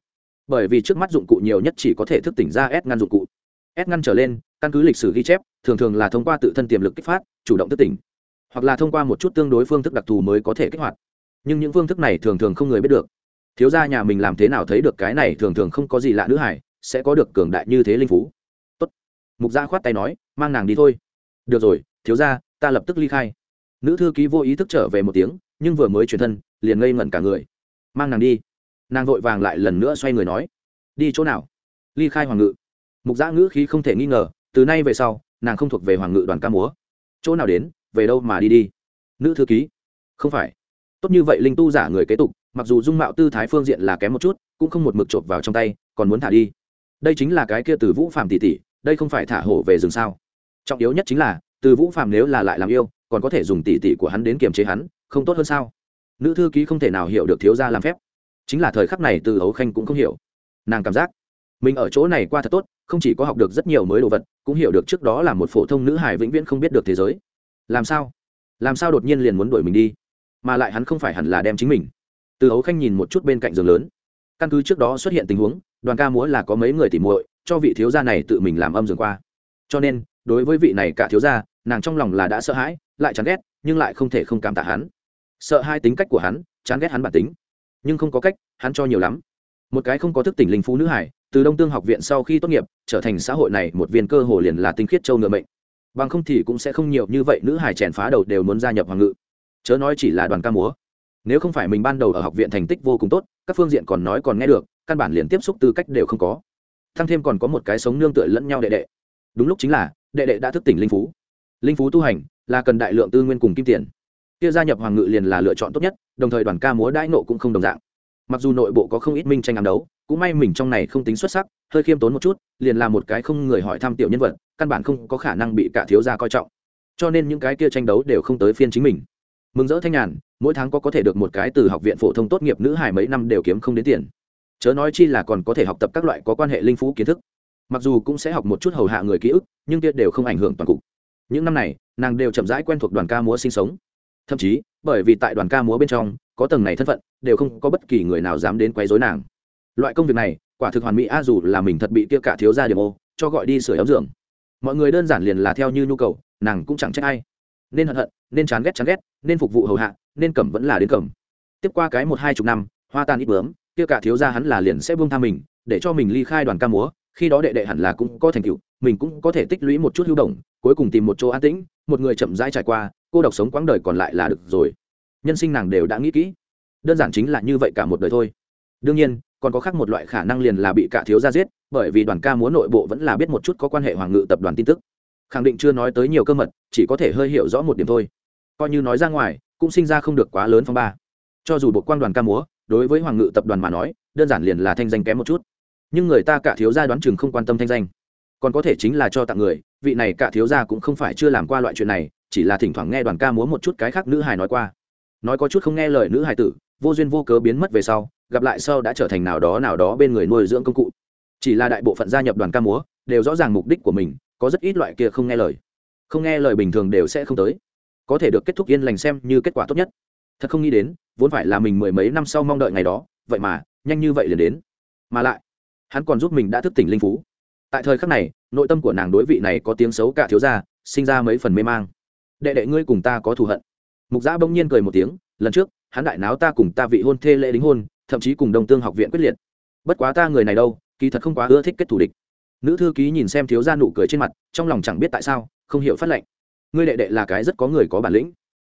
Bởi vì trước mắt dụng cụ nhiều nhất chỉ có thể thức tỉnh ra S ngăn dụng cụ. S ngăn trở lên, căn cứ lịch sử ghi chép, thường thường là thông qua tự thân tiềm lực kích phát, chủ động thức tỉnh. Hoặc là thông qua một chút tương đối phương thức đặc thù mới có thể kích hoạt. Nhưng những phương thức này thường thường không người biết được. Thiếu gia nhà mình làm thế nào thấy được cái này thường thường không có gì lạ nữ hải sẽ có được cường đại như thế linh phú. Tốt. Mục gia khoát tay nói, mang nàng đi thôi. Được rồi, thiếu gia, ta lập tức ly khai. Nữ thư ký vô ý thức trở về một tiếng, nhưng vừa mới chuyển thân, liền ngây ngẩn cả người mang nàng đi. Nàng vội vàng lại lần nữa xoay người nói, đi chỗ nào? Ly khai hoàng ngự. Mục giã ngữ khí không thể nghi ngờ, từ nay về sau, nàng không thuộc về hoàng ngự đoàn ca múa. Chỗ nào đến? Về đâu mà đi đi? Nữ thư ký. Không phải. Tốt như vậy linh tu giả người kế tục, mặc dù dung mạo tư thái phương diện là kém một chút, cũng không một mực chộp vào trong tay, còn muốn thả đi. Đây chính là cái kia từ vũ phạm tỷ tỷ, đây không phải thả hổ về rừng sao? Trọng yếu nhất chính là, từ vũ phạm nếu là lại làm yêu, còn có thể dùng tỷ tỷ của hắn đến kiềm chế hắn, không tốt hơn sao? Nữ thư ký không thể nào hiểu được thiếu gia làm phép. Chính là thời khắc này từ ấu khanh cũng không hiểu. Nàng cảm giác mình ở chỗ này qua thật tốt, không chỉ có học được rất nhiều mới đồ vật, cũng hiểu được trước đó là một phổ thông nữ hải vĩnh viễn không biết được thế giới. Làm sao? Làm sao đột nhiên liền muốn đuổi mình đi? Mà lại hắn không phải hẳn là đem chính mình. Từ ấu khanh nhìn một chút bên cạnh giường lớn. Căn cứ trước đó xuất hiện tình huống, đoàn ca múa là có mấy người tỉ muội, cho vị thiếu gia này tự mình làm âm dường qua. Cho nên, đối với vị này cả thiếu gia, nàng trong lòng là đã sợ hãi, lại chán ghét, nhưng lại không thể không cảm tạ hắn sợ hai tính cách của hắn, chán ghét hắn bản tính. Nhưng không có cách, hắn cho nhiều lắm. Một cái không có thức tỉnh linh phú nữ hải, từ đông tương học viện sau khi tốt nghiệp, trở thành xã hội này một viên cơ hồ liền là tinh khiết châu ngựa mệnh. Bằng không thì cũng sẽ không nhiều như vậy nữ hải chèn phá đầu đều muốn gia nhập hoàng ngự. Chớ nói chỉ là đoàn ca múa. Nếu không phải mình ban đầu ở học viện thành tích vô cùng tốt, các phương diện còn nói còn nghe được, căn bản liền tiếp xúc tư cách đều không có. Thăng thêm còn có một cái sống nương tựa lẫn nhau đệ đệ. Đúng lúc chính là, đệ đệ đã thức tỉnh linh phú. Linh phú tu hành là cần đại lượng tư nguyên cùng kim tiền kia gia nhập hoàng ngự liền là lựa chọn tốt nhất, đồng thời đoàn ca múa đãi nộ cũng không đồng dạng. Mặc dù nội bộ có không ít minh tranh ám đấu, cũng may mình trong này không tính xuất sắc, hơi khiêm tốn một chút, liền là một cái không người hỏi thăm tiểu nhân vật, căn bản không có khả năng bị cả thiếu gia coi trọng. Cho nên những cái kia tranh đấu đều không tới phiên chính mình. Mừng rỡ thanh nhàn, mỗi tháng có có thể được một cái từ học viện phổ thông tốt nghiệp nữ hải mấy năm đều kiếm không đến tiền. Chớ nói chi là còn có thể học tập các loại có quan hệ linh phú kiến thức. Mặc dù cũng sẽ học một chút hầu hạ người ký ức, nhưng kia đều không ảnh hưởng toàn cục. Những năm này, nàng đều chậm rãi quen thuộc đoàn ca múa sinh sống thậm chí bởi vì tại đoàn ca múa bên trong có tầng này thân phận đều không có bất kỳ người nào dám đến quấy rối nàng. Loại công việc này quả thực hoàn mỹ a dù là mình thật bị kia cả thiếu ra điểm ô cho gọi đi sửa ấm giường. Mọi người đơn giản liền là theo như nhu cầu nàng cũng chẳng trách ai. Nên hận hận nên chán ghét chán ghét nên phục vụ hầu hạ nên cẩm vẫn là đến cẩm. tiếp qua cái một hai chục năm hoa tan ít bướm kia cả thiếu ra hắn là liền sẽ buông tha mình để cho mình ly khai đoàn ca múa khi đó đệ đệ hẳn là cũng có thành tựu mình cũng có thể tích lũy một chút hưu đồng, cuối cùng tìm một chỗ an tĩnh một người chậm rãi trải qua cô độc sống quãng đời còn lại là được rồi. Nhân sinh nàng đều đã nghĩ kỹ. Đơn giản chính là như vậy cả một đời thôi. Đương nhiên, còn có khác một loại khả năng liền là bị cả thiếu gia giết, bởi vì đoàn ca múa nội bộ vẫn là biết một chút có quan hệ hoàng ngự tập đoàn tin tức. Khẳng định chưa nói tới nhiều cơ mật, chỉ có thể hơi hiểu rõ một điểm thôi. Coi như nói ra ngoài, cũng sinh ra không được quá lớn phong ba. Cho dù bộ quan đoàn ca múa, đối với hoàng ngự tập đoàn mà nói, đơn giản liền là thanh danh kém một chút. Nhưng người ta cả thiếu gia đoán chừng không quan tâm thanh danh. Còn có thể chính là cho tặng người, vị này cả thiếu gia cũng không phải chưa làm qua loại chuyện này chỉ là thỉnh thoảng nghe đoàn ca múa một chút cái khác nữ hài nói qua. Nói có chút không nghe lời nữ hài tử, vô duyên vô cớ biến mất về sau, gặp lại sau đã trở thành nào đó nào đó bên người nuôi dưỡng công cụ. Chỉ là đại bộ phận gia nhập đoàn ca múa, đều rõ ràng mục đích của mình, có rất ít loại kia không nghe lời. Không nghe lời bình thường đều sẽ không tới. Có thể được kết thúc yên lành xem như kết quả tốt nhất. Thật không nghĩ đến, vốn phải là mình mười mấy năm sau mong đợi ngày đó, vậy mà, nhanh như vậy liền đến. Mà lại, hắn còn giúp mình đã thức tỉnh linh phú. Tại thời khắc này, nội tâm của nàng đối vị này có tiếng xấu cả thiếu gia, sinh ra mấy phần mê mang đệ đệ ngươi cùng ta có thù hận. Mục giã bỗng nhiên cười một tiếng, lần trước, hắn đại náo ta cùng ta vị hôn thê lễ đính hôn, thậm chí cùng đồng tương học viện quyết liệt. Bất quá ta người này đâu, kỳ thật không quá ưa thích kết thù địch. Nữ thư ký nhìn xem thiếu gia nụ cười trên mặt, trong lòng chẳng biết tại sao, không hiểu phát lệnh. Ngươi đệ đệ là cái rất có người có bản lĩnh.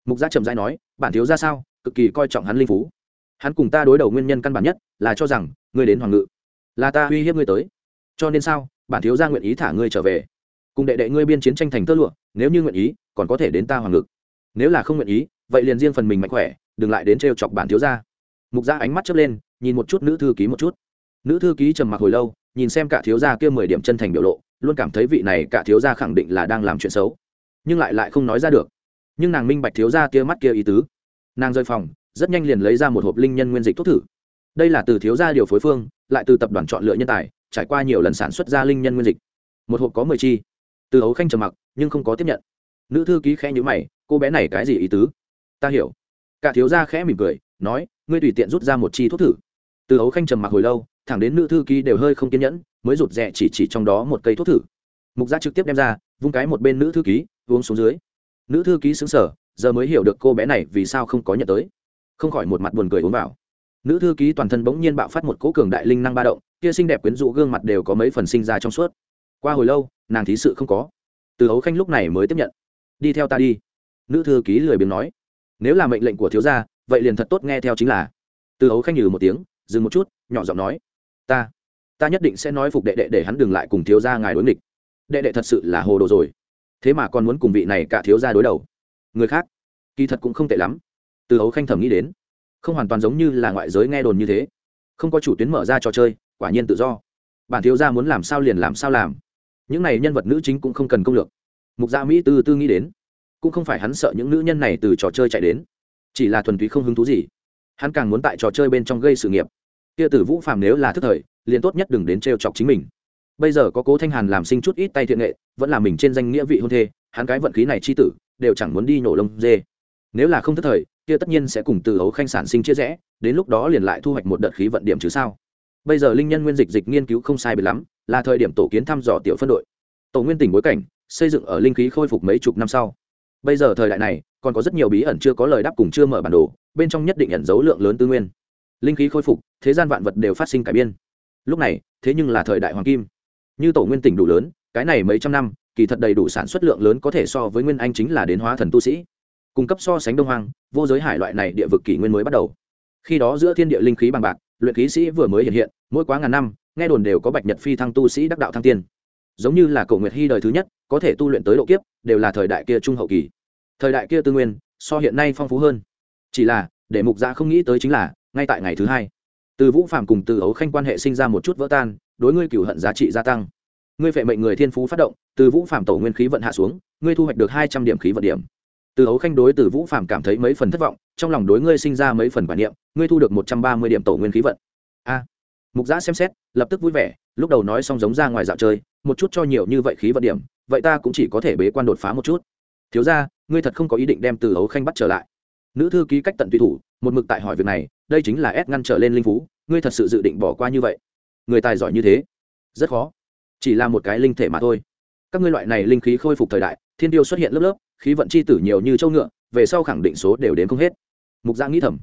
Mục gia trầm dai nói, bản thiếu ra sao, cực kỳ coi trọng hắn linh phú. Hắn cùng ta đối đầu nguyên nhân căn bản nhất, là cho rằng, ngươi đến hoàng ngự, là ta uy hiếp ngươi tới. Cho nên sao, bản thiếu gia nguyện ý thả ngươi trở về? Cùng đệ đệ ngươi biên chiến tranh thành tơ lụa, nếu như nguyện ý, còn có thể đến ta hoàng ngực. Nếu là không nguyện ý, vậy liền riêng phần mình mạnh khỏe, đừng lại đến trêu chọc bản thiếu gia. Mục gia ánh mắt chớp lên, nhìn một chút nữ thư ký một chút. Nữ thư ký trầm mặc hồi lâu, nhìn xem cả thiếu gia kia mười điểm chân thành biểu lộ, luôn cảm thấy vị này cả thiếu gia khẳng định là đang làm chuyện xấu. Nhưng lại lại không nói ra được. Nhưng nàng minh bạch thiếu gia kia mắt kia ý tứ. Nàng rơi phòng, rất nhanh liền lấy ra một hộp linh nhân nguyên dịch thuốc thử. Đây là từ thiếu gia điều phối phương, lại từ tập đoàn chọn lựa nhân tài, trải qua nhiều lần sản xuất ra linh nhân nguyên dịch. Một hộp có mười chi từ ấu khanh trầm mặc, nhưng không có tiếp nhận. Nữ thư ký khẽ nhữ mày, cô bé này cái gì ý tứ? Ta hiểu. Cả thiếu gia khẽ mỉm cười, nói, ngươi tùy tiện rút ra một chi thuốc thử. Từ ấu khanh trầm mặc hồi lâu, thẳng đến nữ thư ký đều hơi không kiên nhẫn, mới rụt rè chỉ chỉ trong đó một cây thuốc thử. Mục gia trực tiếp đem ra, vung cái một bên nữ thư ký, uống xuống dưới. Nữ thư ký xứng sở giờ mới hiểu được cô bé này vì sao không có nhận tới. Không khỏi một mặt buồn cười uống vào. Nữ thư ký toàn thân bỗng nhiên bạo phát một cỗ cường đại linh năng ba động, kia xinh đẹp quyến rũ gương mặt đều có mấy phần sinh ra trong suốt qua hồi lâu, nàng thí sự không có. Từ hấu khanh lúc này mới tiếp nhận. Đi theo ta đi. Nữ thư ký lười biếng nói. Nếu là mệnh lệnh của thiếu gia, vậy liền thật tốt nghe theo chính là. Từ hấu khanh nhừ một tiếng, dừng một chút, nhỏ giọng nói. Ta ta nhất định sẽ nói phục đệ đệ để hắn đừng lại cùng thiếu gia ngài đối nghịch. Đệ đệ thật sự là hồ đồ rồi. Thế mà còn muốn cùng vị này cả thiếu gia đối đầu. Người khác, kỳ thật cũng không tệ lắm. Từ hấu khanh thẩm nghĩ đến. Không hoàn toàn giống như là ngoại giới nghe đồn như thế. Không có chủ tuyến mở ra trò chơi, quả nhiên tự do. Bản thiếu gia muốn làm sao liền làm sao làm những này nhân vật nữ chính cũng không cần công lược. Mục gia mỹ tư tư nghĩ đến. Cũng không phải hắn sợ những nữ nhân này từ trò chơi chạy đến. Chỉ là thuần túy không hứng thú gì. Hắn càng muốn tại trò chơi bên trong gây sự nghiệp. Kia tử vũ phàm nếu là thức thời, liền tốt nhất đừng đến trêu chọc chính mình. Bây giờ có cố thanh hàn làm sinh chút ít tay thiện nghệ, vẫn là mình trên danh nghĩa vị hôn thê, hắn cái vận khí này chi tử, đều chẳng muốn đi nhổ lông dê. Nếu là không thất thời, kia tất nhiên sẽ cùng từ ấu khanh sản sinh chia rẽ, đến lúc đó liền lại thu hoạch một đợt khí vận điểm chứ sao? Bây giờ linh nhân nguyên dịch dịch nghiên cứu không sai biệt lắm, là thời điểm tổ kiến thăm dò tiểu phân đội. Tổ nguyên tỉnh bối cảnh, xây dựng ở linh khí khôi phục mấy chục năm sau. Bây giờ thời đại này, còn có rất nhiều bí ẩn chưa có lời đáp cùng chưa mở bản đồ, bên trong nhất định ẩn dấu lượng lớn tư nguyên. Linh khí khôi phục, thế gian vạn vật đều phát sinh cải biên. Lúc này, thế nhưng là thời đại hoàng kim. Như tổ nguyên tỉnh đủ lớn, cái này mấy trăm năm, kỳ thật đầy đủ sản xuất lượng lớn có thể so với nguyên anh chính là đến hóa thần tu sĩ. Cung cấp so sánh đông hoang, vô giới hải loại này địa vực kỷ nguyên mới bắt đầu. Khi đó giữa thiên địa linh khí bằng bạc luyện khí sĩ vừa mới hiện hiện, mỗi quá ngàn năm, nghe đồn đều có bạch nhật phi thăng tu sĩ đắc đạo thăng tiên. Giống như là cổ nguyệt hy đời thứ nhất, có thể tu luyện tới độ kiếp, đều là thời đại kia trung hậu kỳ. Thời đại kia tư nguyên, so hiện nay phong phú hơn. Chỉ là, để mục gia không nghĩ tới chính là, ngay tại ngày thứ hai, từ vũ phạm cùng từ ấu khanh quan hệ sinh ra một chút vỡ tan, đối ngươi cửu hận giá trị gia tăng. Ngươi phệ mệnh người thiên phú phát động, từ vũ phạm tổ nguyên khí vận hạ xuống, ngươi thu hoạch được hai trăm điểm khí vận điểm. Từ ấu khanh đối từ vũ phạm cảm thấy mấy phần thất vọng trong lòng đối ngươi sinh ra mấy phần bản niệm, ngươi thu được một trăm ba mươi điểm tổ nguyên khí vận. A. Mục giã xem xét, lập tức vui vẻ, lúc đầu nói xong giống ra ngoài dạo chơi, một chút cho nhiều như vậy khí vận điểm, vậy ta cũng chỉ có thể bế quan đột phá một chút. Thiếu ra ngươi thật không có ý định đem từ ấu khanh bắt trở lại. Nữ thư ký cách tận tùy thủ, một mực tại hỏi việc này, đây chính là ép ngăn trở lên linh phú, ngươi thật sự dự định bỏ qua như vậy? Người tài giỏi như thế, rất khó. Chỉ là một cái linh thể mà thôi. Các ngươi loại này linh khí khôi phục thời đại, thiên tiêu xuất hiện lớp lớp, khí vận chi tử nhiều như châu ngựa, về sau khẳng định số đều đến không hết mục giã nghĩ thầm.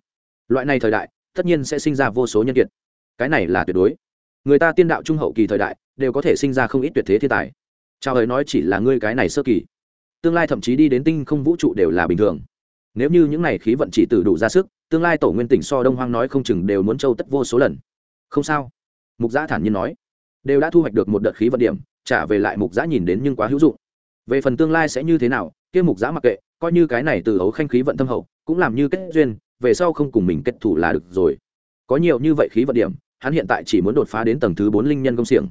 Loại này thời đại, tất nhiên sẽ sinh ra vô số nhân kiệt. Cái này là tuyệt đối. Người ta tiên đạo trung hậu kỳ thời đại, đều có thể sinh ra không ít tuyệt thế thiên tài. Chào hời nói chỉ là ngươi cái này sơ kỳ. Tương lai thậm chí đi đến tinh không vũ trụ đều là bình thường. Nếu như những này khí vận chỉ từ đủ ra sức, tương lai tổ nguyên tỉnh so đông hoang nói không chừng đều muốn châu tất vô số lần. Không sao. Mục giã thản nhiên nói. Đều đã thu hoạch được một đợt khí vận điểm, trả về lại mục giã nhìn đến nhưng quá hữu dụng. Về phần tương lai sẽ như thế nào, kia mục giã mặc kệ, coi như cái này từ ấu khanh khí vận thâm hậu cũng làm như kết duyên, về sau không cùng mình kết thủ là được rồi. Có nhiều như vậy khí vận điểm, hắn hiện tại chỉ muốn đột phá đến tầng thứ bốn linh nhân công xiềng.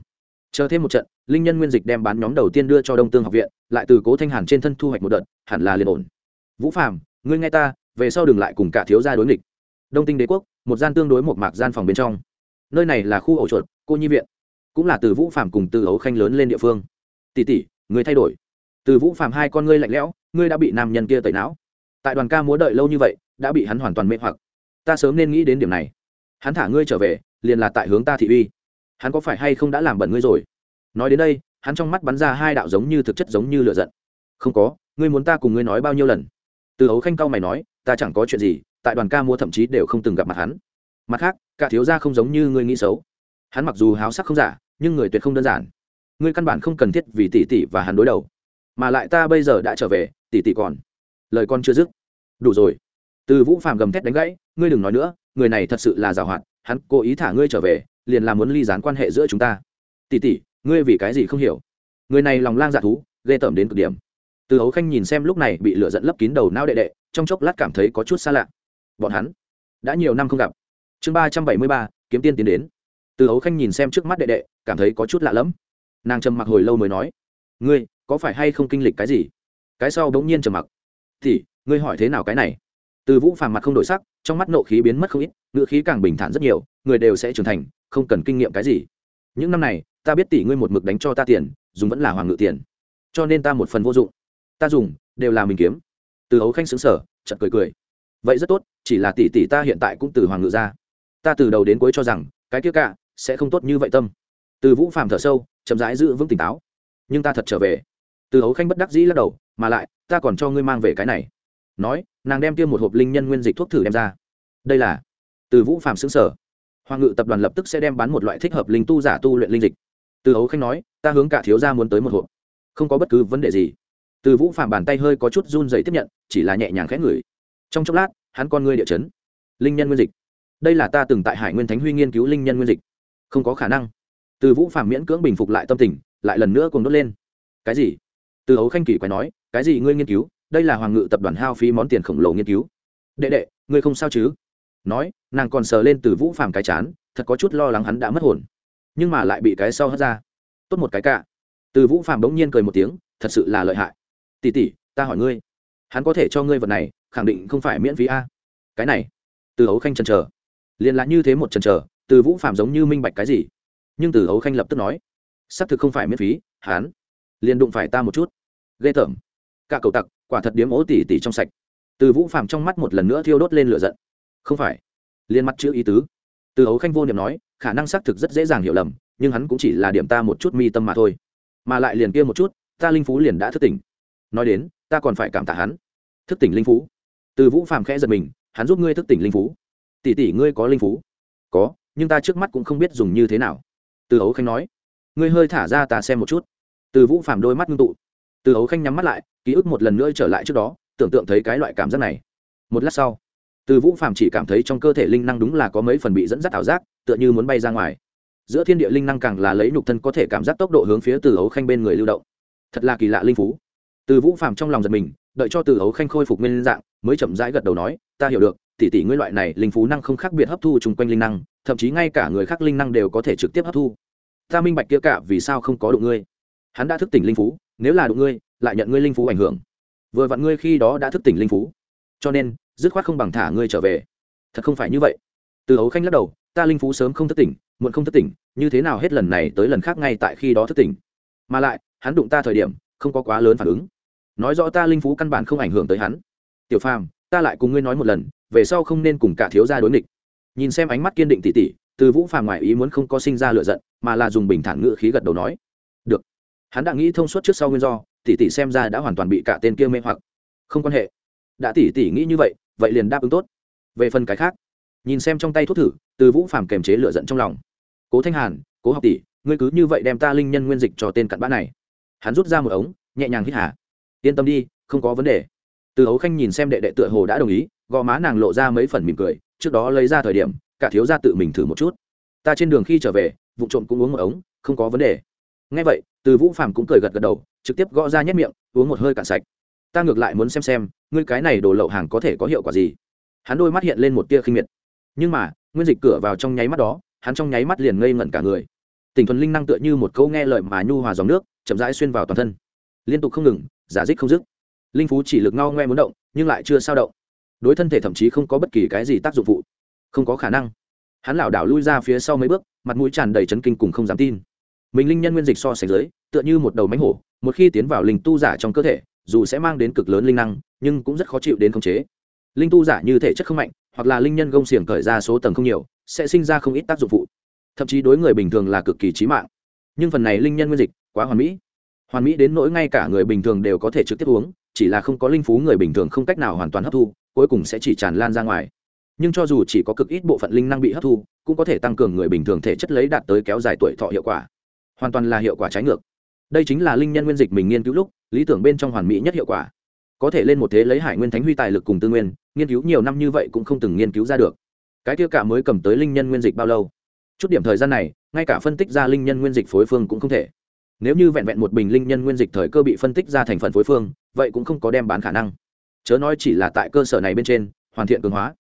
Chờ thêm một trận, linh nhân nguyên dịch đem bán nhóm đầu tiên đưa cho đông tương học viện, lại từ cố thanh hàn trên thân thu hoạch một đợt, hẳn là liền ổn. Vũ phàm, ngươi nghe ta, về sau đừng lại cùng cả thiếu gia đối nghịch. Đông tinh đế quốc, một gian tương đối một mạc gian phòng bên trong. Nơi này là khu ổ chuột, cô nhi viện. Cũng là từ vũ phạm cùng từ ấu khanh lớn lên địa phương. Tỷ tỷ người thay đổi. Từ vũ phạm hai con ngươi lạnh lẽo, ngươi đã bị nam nhân kia tẩy não tại đoàn ca múa đợi lâu như vậy, đã bị hắn hoàn toàn mê hoặc. Ta sớm nên nghĩ đến điểm này. Hắn thả ngươi trở về, liền là tại hướng ta thị uy. Hắn có phải hay không đã làm bẩn ngươi rồi? Nói đến đây, hắn trong mắt bắn ra hai đạo giống như thực chất giống như lựa giận. Không có, ngươi muốn ta cùng ngươi nói bao nhiêu lần? Từ ấu khanh cao mày nói, ta chẳng có chuyện gì, tại đoàn ca múa thậm chí đều không từng gặp mặt hắn. Mặt khác, cả thiếu gia không giống như ngươi nghĩ xấu. Hắn mặc dù háo sắc không giả, nhưng người tuyệt không đơn giản. Ngươi căn bản không cần thiết vì tỷ tỷ và hắn đối đầu. Mà lại ta bây giờ đã trở về, tỷ tỷ còn lời con chưa dứt. Đủ rồi. Từ vũ phàm gầm thét đánh gãy, ngươi đừng nói nữa, người này thật sự là giàu hoạt, hắn cố ý thả ngươi trở về, liền làm muốn ly dán quan hệ giữa chúng ta. Tỷ tỷ, ngươi vì cái gì không hiểu? Người này lòng lang dạ thú, ghê tởm đến cực điểm. Từ hấu khanh nhìn xem lúc này bị lửa dẫn lấp kín đầu não đệ đệ, trong chốc lát cảm thấy có chút xa lạ. Bọn hắn đã nhiều năm không gặp. Chương ba trăm bảy mươi ba, kiếm tiên tiến đến. Từ hấu khanh nhìn xem trước mắt đệ đệ, cảm thấy có chút lạ lẫm. Nàng trầm mặc hồi lâu mới nói, ngươi, có phải hay không kinh lịch cái gì? Cái sau bỗng nhiên trầm mặc thì ngươi hỏi thế nào cái này? Từ vũ phàm mặt không đổi sắc, trong mắt nộ khí biến mất không ít ngựa khí càng bình thản rất nhiều, người đều sẽ trưởng thành, không cần kinh nghiệm cái gì. Những năm này, ta biết tỷ ngươi một mực đánh cho ta tiền, dùng vẫn là hoàng ngự tiền. Cho nên ta một phần vô dụng. Ta dùng, đều là mình kiếm. Từ hấu khanh xứng sở chật cười cười. Vậy rất tốt, chỉ là tỷ tỷ ta hiện tại cũng từ hoàng ngự ra. Ta từ đầu đến cuối cho rằng, cái kia cả, sẽ không tốt như vậy tâm. Từ vũ phàm thở sâu, chậm rãi giữ vững tỉnh táo. Nhưng ta thật trở về. Từ hấu khanh bất đắc dĩ lắc đầu mà lại, ta còn cho ngươi mang về cái này. Nói, nàng đem tiêm một hộp linh nhân nguyên dịch thuốc thử đem ra. Đây là từ vũ phạm xứng sở. Hoàng ngự tập đoàn lập tức sẽ đem bán một loại thích hợp linh tu giả tu luyện linh dịch. Từ hấu khanh nói, ta hướng cả thiếu gia muốn tới một hộp. Không có bất cứ vấn đề gì. Từ vũ phạm bàn tay hơi có chút run dày tiếp nhận, chỉ là nhẹ nhàng khẽ ngửi. Trong chốc lát, hắn con ngươi địa chấn. Linh nhân nguyên dịch. Đây là ta từng tại hải nguyên thánh huy nghiên cứu linh nhân nguyên dịch. Không có khả năng. Từ vũ phạm miễn cưỡng bình phục lại tâm tình, lại lần nữa cùng đốt lên. Cái gì? Từ hấu khanh kỳ quay nói, cái gì ngươi nghiên cứu? Đây là hoàng ngự tập đoàn hao phí món tiền khổng lồ nghiên cứu. Đệ đệ, ngươi không sao chứ? Nói, nàng còn sờ lên từ vũ phàm cái chán, thật có chút lo lắng hắn đã mất hồn. Nhưng mà lại bị cái sau hất ra. Tốt một cái cả. Từ vũ phàm bỗng nhiên cười một tiếng, thật sự là lợi hại. Tỉ tỉ ta hỏi ngươi, hắn có thể cho ngươi vật này, khẳng định không phải miễn phí a. Cái này? Từ hấu khanh chần chờ. Liền là như thế một chần chờ, từ vũ phàm giống như minh bạch cái gì. Nhưng từ hấu khanh lập tức nói, xác thực không phải miễn phí, hắn liền đụng phải ta một chút. Ghê tởm. Cả cầu tặc, quả thật điếm ố tỉ tỉ trong sạch. Từ vũ phàm trong mắt một lần nữa thiêu đốt lên lửa giận. Không phải. Liên mắt chữ ý tứ. Từ ấu khanh vô niệm nói, khả năng xác thực rất dễ dàng hiểu lầm, nhưng hắn cũng chỉ là điểm ta một chút mi tâm mà thôi. Mà lại liền kia một chút, ta linh phú liền đã thức tỉnh. Nói đến, ta còn phải cảm tạ hắn. Thức tỉnh linh phú. Từ vũ phàm khẽ giật mình, hắn giúp ngươi thức tỉnh linh phú. Tỷ tỷ ngươi có linh phú? Có, nhưng ta trước mắt cũng không biết dùng như thế nào. Từ ấu khanh nói, ngươi hơi thả ra ta xem một chút từ vũ phàm đôi mắt ngưng tụ. Từ ấu khanh nhắm mắt lại, ký ức một lần nữa trở lại trước đó, tưởng tượng thấy cái loại cảm giác này. Một lát sau, từ vũ phàm chỉ cảm thấy trong cơ thể linh năng đúng là có mấy phần bị dẫn dắt ảo giác, tựa như muốn bay ra ngoài. Giữa thiên địa linh năng càng là lấy nhục thân có thể cảm giác tốc độ hướng phía từ ấu khanh bên người lưu động. Thật là kỳ lạ linh phú. Từ vũ phàm trong lòng giật mình, đợi cho từ ấu khanh khôi phục nguyên dạng, mới chậm rãi gật đầu nói, ta hiểu được, tỷ tỷ ngươi loại này linh phú năng không khác biệt hấp thu chung quanh linh năng, thậm chí ngay cả người khác linh năng đều có thể trực tiếp hấp thu. Ta minh bạch kia cả vì sao không có đụng ngươi hắn đã thức tỉnh linh phú, nếu là đụng ngươi, lại nhận ngươi linh phú ảnh hưởng. Vừa vặn ngươi khi đó đã thức tỉnh linh phú. Cho nên, dứt khoát không bằng thả ngươi trở về. Thật không phải như vậy. Từ ấu khanh lắc đầu, ta linh phú sớm không thức tỉnh, muộn không thức tỉnh, như thế nào hết lần này tới lần khác ngay tại khi đó thức tỉnh. Mà lại, hắn đụng ta thời điểm, không có quá lớn phản ứng. Nói rõ ta linh phú căn bản không ảnh hưởng tới hắn. Tiểu phàm, ta lại cùng ngươi nói một lần, về sau không nên cùng cả thiếu gia đối nghịch. Nhìn xem ánh mắt kiên định tỉ tỉ, từ vũ phàm ngoại ý muốn không có sinh ra lựa giận, mà là dùng bình thản ngự khí gật đầu nói hắn đã nghĩ thông suốt trước sau nguyên do, tỷ tỷ xem ra đã hoàn toàn bị cả tên kia mê hoặc. Không quan hệ. Đã tỷ tỷ nghĩ như vậy vậy liền đáp ứng tốt. Về phần cái khác, nhìn xem trong tay thuốc thử, từ vũ phàm kềm chế lựa giận trong lòng. Cố thanh hàn, cố học tỷ, ngươi cứ như vậy đem ta linh nhân nguyên dịch cho tên cặn bã này. Hắn rút ra một ống, nhẹ nhàng hít hà. Yên tâm đi, không có vấn đề. Từ ấu khanh nhìn xem đệ đệ tựa hồ đã đồng ý, gò má nàng lộ ra mấy phần mỉm cười, trước đó lấy ra thời điểm, cả thiếu ra tự mình thử một chút. Ta trên đường khi trở về, vụ trộm cũng uống một ống, không có vấn đề. Ngay vậy từ vũ phàm cũng cười gật gật đầu, trực tiếp gõ ra nhét miệng, uống một hơi cạn sạch. Ta ngược lại muốn xem xem, ngươi cái này đồ lậu hàng có thể có hiệu quả gì. Hắn đôi mắt hiện lên một tia khinh miệt. Nhưng mà, nguyên dịch cửa vào trong nháy mắt đó, hắn trong nháy mắt liền ngây ngẩn cả người. Tỉnh thuần linh năng tựa như một câu nghe lời mà nhu hòa dòng nước, chậm rãi xuyên vào toàn thân. Liên tục không ngừng, giả dích không dứt. Linh phú chỉ lực ngao ngoe muốn động, nhưng lại chưa sao động. Đối thân thể thậm chí không có bất kỳ cái gì tác dụng phụ. Không có khả năng. Hắn lảo đảo lui ra phía sau mấy bước, mặt mũi tràn đầy chấn kinh cùng không dám tin mình linh nhân nguyên dịch so sánh dưới, tựa như một đầu mánh hổ, một khi tiến vào linh tu giả trong cơ thể, dù sẽ mang đến cực lớn linh năng, nhưng cũng rất khó chịu đến khống chế. Linh tu giả như thể chất không mạnh, hoặc là linh nhân gông xiềng cởi ra số tầng không nhiều, sẽ sinh ra không ít tác dụng phụ. Thậm chí đối người bình thường là cực kỳ trí mạng. Nhưng phần này linh nhân nguyên dịch quá hoàn mỹ. Hoàn mỹ đến nỗi ngay cả người bình thường đều có thể trực tiếp uống, chỉ là không có linh phú người bình thường không cách nào hoàn toàn hấp thu, cuối cùng sẽ chỉ tràn lan ra ngoài. Nhưng cho dù chỉ có cực ít bộ phận linh năng bị hấp thu, cũng có thể tăng cường người bình thường thể chất lấy đạt tới kéo dài tuổi thọ hiệu quả hoàn toàn là hiệu quả trái ngược. Đây chính là linh nhân nguyên dịch mình nghiên cứu lúc, lý tưởng bên trong hoàn mỹ nhất hiệu quả. Có thể lên một thế lấy hải nguyên thánh huy tài lực cùng tư nguyên, nghiên cứu nhiều năm như vậy cũng không từng nghiên cứu ra được. Cái kia cả mới cầm tới linh nhân nguyên dịch bao lâu? Chút điểm thời gian này, ngay cả phân tích ra linh nhân nguyên dịch phối phương cũng không thể. Nếu như vẹn vẹn một bình linh nhân nguyên dịch thời cơ bị phân tích ra thành phần phối phương, vậy cũng không có đem bán khả năng. Chớ nói chỉ là tại cơ sở này bên trên, hoàn thiện cường hóa.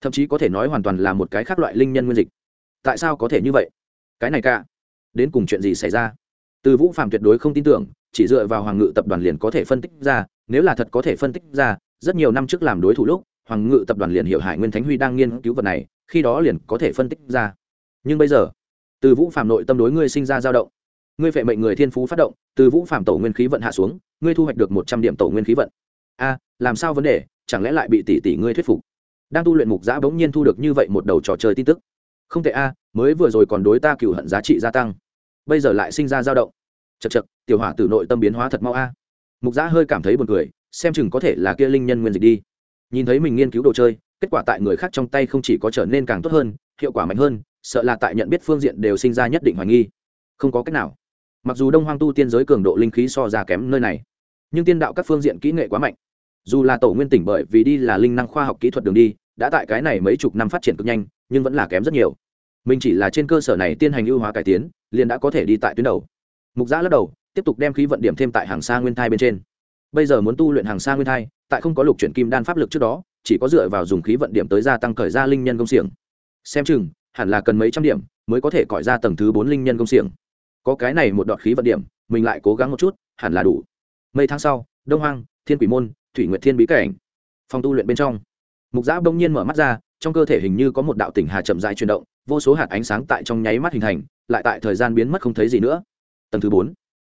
Thậm chí có thể nói hoàn toàn là một cái khác loại linh nhân nguyên dịch. Tại sao có thể như vậy? Cái này cả đến cùng chuyện gì xảy ra. Từ vũ phạm tuyệt đối không tin tưởng, chỉ dựa vào hoàng ngự tập đoàn liền có thể phân tích ra, nếu là thật có thể phân tích ra, rất nhiều năm trước làm đối thủ lúc, hoàng ngự tập đoàn liền hiệu hải nguyên thánh huy đang nghiên cứu vật này, khi đó liền có thể phân tích ra. Nhưng bây giờ, từ vũ phạm nội tâm đối ngươi sinh ra dao động. Ngươi phệ mệnh người thiên phú phát động, từ vũ phạm tổ nguyên khí vận hạ xuống, ngươi thu hoạch được một trăm điểm tổ nguyên khí vận. A, làm sao vấn đề, chẳng lẽ lại bị tỷ tỷ ngươi thuyết phục? Đang tu luyện mục giã bỗng nhiên thu được như vậy một đầu trò chơi tin tức. Không thể a, mới vừa rồi còn đối ta cựu hận giá trị gia tăng bây giờ lại sinh ra dao động. Chật chật tiểu hỏa từ nội tâm biến hóa thật mau a. Mục giã hơi cảm thấy buồn cười, xem chừng có thể là kia linh nhân nguyên dịch đi. Nhìn thấy mình nghiên cứu đồ chơi, kết quả tại người khác trong tay không chỉ có trở nên càng tốt hơn, hiệu quả mạnh hơn, sợ là tại nhận biết phương diện đều sinh ra nhất định hoài nghi. Không có cách nào. Mặc dù đông hoang tu tiên giới cường độ linh khí so ra kém nơi này, nhưng tiên đạo các phương diện kỹ nghệ quá mạnh. Dù là tổ nguyên tỉnh bởi vì đi là linh năng khoa học kỹ thuật đường đi, đã tại cái này mấy chục năm phát triển cực nhanh, nhưng vẫn là kém rất nhiều. Mình chỉ là trên cơ sở này tiên hành ưu hóa cải tiến liền đã có thể đi tại tuyến đầu. Mục giã lắc đầu, tiếp tục đem khí vận điểm thêm tại hàng xa nguyên thai bên trên. Bây giờ muốn tu luyện hàng xa nguyên thai, tại không có lục chuyển kim đan pháp lực trước đó, chỉ có dựa vào dùng khí vận điểm tới gia tăng khởi ra linh nhân công xiềng. Xem chừng, hẳn là cần mấy trăm điểm mới có thể cõi ra tầng thứ bốn linh nhân công xiềng. Có cái này một đoạn khí vận điểm, mình lại cố gắng một chút, hẳn là đủ. Mấy tháng sau, đông hoang, thiên quỷ môn, thủy nguyệt thiên bí cảnh. Phòng tu luyện bên trong, mục giã bỗng nhiên mở mắt ra trong cơ thể hình như có một đạo tỉnh hà chậm dại chuyển động, vô số hạt ánh sáng tại trong nháy mắt hình thành, lại tại thời gian biến mất không thấy gì nữa. Tầng thứ bốn.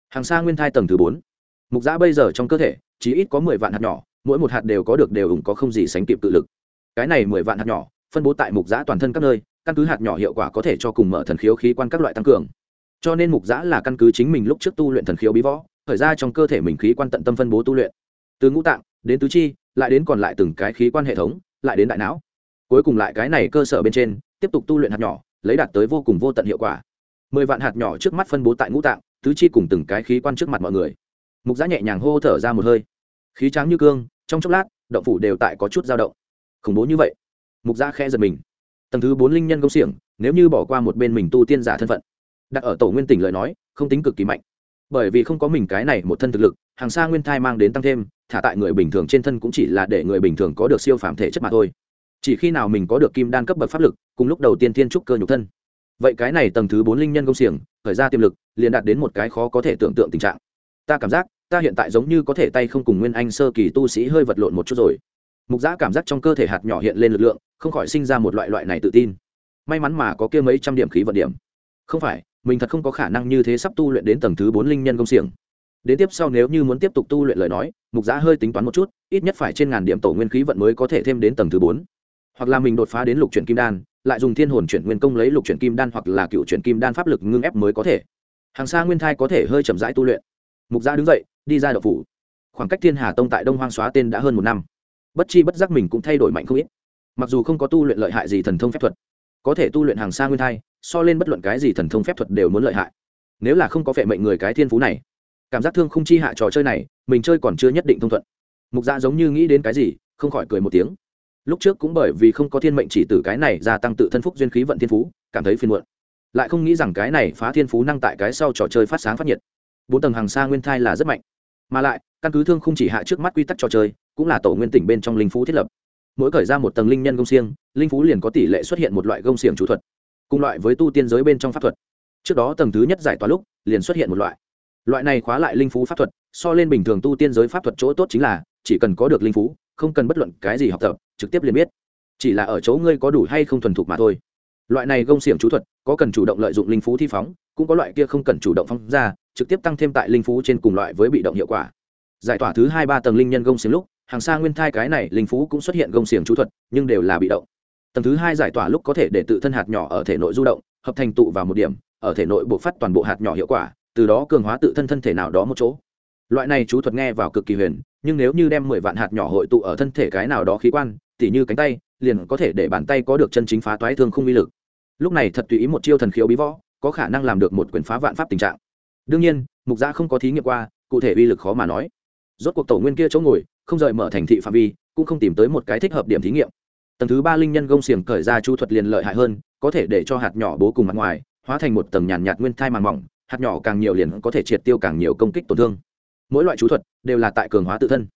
Hàng xa nguyên thai tầng thứ bốn. Mục giã bây giờ trong cơ thể, chỉ ít có mười vạn hạt nhỏ, mỗi một hạt đều có được đều ủng có không gì sánh kịp tự lực. Cái này mười vạn hạt nhỏ, phân bố tại mục giã toàn thân các nơi, căn cứ hạt nhỏ hiệu quả có thể cho cùng mở thần khiếu khí quan các loại tăng cường. Cho nên mục giã là căn cứ chính mình lúc trước tu luyện thần khiếu bí võ thời ra trong cơ thể mình khí quan tận tâm phân bố tu luyện. Từ ngũ tạng, đến tứ chi, lại đến còn lại từng cái khí quan hệ thống, lại đến đại não cuối cùng lại cái này cơ sở bên trên, tiếp tục tu luyện hạt nhỏ, lấy đạt tới vô cùng vô tận hiệu quả. Mười vạn hạt nhỏ trước mắt phân bố tại ngũ tạng, tứ chi cùng từng cái khí quan trước mặt mọi người. Mục giã nhẹ nhàng hô thở ra một hơi. Khí tráng như cương, trong chốc lát, động phủ đều tại có chút dao động. Khủng bố như vậy. Mục giã khẽ giật mình. Tầng thứ bốn linh nhân công xiềng, nếu như bỏ qua một bên mình tu tiên giả thân phận, đặt ở tổ nguyên tỉnh lời nói, không tính cực kỳ mạnh. Bởi vì không có mình cái này một thân thực lực, hàng xa nguyên thai mang đến tăng thêm, thả tại người bình thường trên thân cũng chỉ là để người bình thường có được siêu phạm thể chất mà thôi chỉ khi nào mình có được kim đan cấp bậc pháp lực, cùng lúc đầu tiên thiên trúc cơ nhục thân. Vậy cái này tầng thứ bốn linh nhân công xiềng, khởi ra tiềm lực, liền đạt đến một cái khó có thể tưởng tượng tình trạng. Ta cảm giác, ta hiện tại giống như có thể tay không cùng nguyên anh sơ kỳ tu sĩ hơi vật lộn một chút rồi. Mục giã cảm giác trong cơ thể hạt nhỏ hiện lên lực lượng, không khỏi sinh ra một loại loại này tự tin. May mắn mà có kia mấy trăm điểm khí vận điểm. Không phải, mình thật không có khả năng như thế sắp tu luyện đến tầng thứ bốn linh nhân công xiềng. Đến tiếp sau nếu như muốn tiếp tục tu luyện lời nói, mục giã hơi tính toán một chút, ít nhất phải trên ngàn điểm tổ nguyên khí vận mới có thể thêm đến tầng thứ bốn hoặc là mình đột phá đến lục chuyển kim đan, lại dùng thiên hồn chuyển nguyên công lấy lục chuyển kim đan hoặc là cựu chuyển kim đan pháp lực ngưng ép mới có thể. Hàng xa nguyên thai có thể hơi chậm rãi tu luyện. Mục gia đứng dậy, đi ra đậu phủ. Khoảng cách thiên hà tông tại đông hoang xóa tên đã hơn một năm. Bất chi bất giác mình cũng thay đổi mạnh không ít. Mặc dù không có tu luyện lợi hại gì thần thông phép thuật, có thể tu luyện hàng xa nguyên thai, so lên bất luận cái gì thần thông phép thuật đều muốn lợi hại. Nếu là không có phệ mệnh người cái thiên phú này, cảm giác thương không chi hạ trò chơi này, mình chơi còn chưa nhất định thông thuận. Mục gia giống như nghĩ đến cái gì, không khỏi cười một tiếng lúc trước cũng bởi vì không có thiên mệnh chỉ từ cái này gia tăng tự thân phúc duyên khí vận thiên phú, cảm thấy phiền muộn. Lại không nghĩ rằng cái này phá thiên phú năng tại cái sau trò chơi phát sáng phát nhiệt. Bốn tầng hàng xa nguyên thai là rất mạnh. Mà lại, căn cứ thương không chỉ hạ trước mắt quy tắc trò chơi, cũng là tổ nguyên tỉnh bên trong linh phú thiết lập. Mỗi khởi ra một tầng linh nhân công xiềng, linh phú liền có tỷ lệ xuất hiện một loại công xiềng chủ thuật, cùng loại với tu tiên giới bên trong pháp thuật. Trước đó tầng thứ nhất giải tỏa lúc, liền xuất hiện một loại. Loại này khóa lại linh phú pháp thuật, so lên bình thường tu tiên giới pháp thuật chỗ tốt chính là, chỉ cần có được linh phú không cần bất luận cái gì học tập, trực tiếp liền biết. Chỉ là ở chỗ ngươi có đủ hay không thuần thục mà thôi. Loại này gông xiềng chú thuật, có cần chủ động lợi dụng linh phú thi phóng, cũng có loại kia không cần chủ động phóng ra, trực tiếp tăng thêm tại linh phú trên cùng loại với bị động hiệu quả. Giải tỏa thứ hai ba tầng linh nhân gông xiềng lúc, hàng xa nguyên thai cái này linh phú cũng xuất hiện gông xiềng chú thuật, nhưng đều là bị động. Tầng thứ hai giải tỏa lúc có thể để tự thân hạt nhỏ ở thể nội du động, hợp thành tụ vào một điểm, ở thể nội buộc phát toàn bộ hạt nhỏ hiệu quả, từ đó cường hóa tự thân thân thể nào đó một chỗ loại này chú thuật nghe vào cực kỳ huyền, nhưng nếu như đem mười vạn hạt nhỏ hội tụ ở thân thể cái nào đó khí quan, tỉ như cánh tay, liền có thể để bàn tay có được chân chính phá toái thương không uy lực. Lúc này thật tùy ý một chiêu thần khiếu bí võ, có khả năng làm được một quyền phá vạn pháp tình trạng. Đương nhiên, mục gia không có thí nghiệm qua, cụ thể uy lực khó mà nói. Rốt cuộc tổ nguyên kia chỗ ngồi, không rời mở thành thị phạm vi, cũng không tìm tới một cái thích hợp điểm thí nghiệm. Tầng thứ ba linh nhân gông xiềng cởi ra chu thuật liền lợi hại hơn, có thể để cho hạt nhỏ bố cùng mặt ngoài, hóa thành một tầng nhàn nhạt nguyên thai màng mỏng, hạt nhỏ càng nhiều liền có thể triệt tiêu càng nhiều công kích tổn thương mỗi loại chú thuật đều là tại cường hóa tự thân.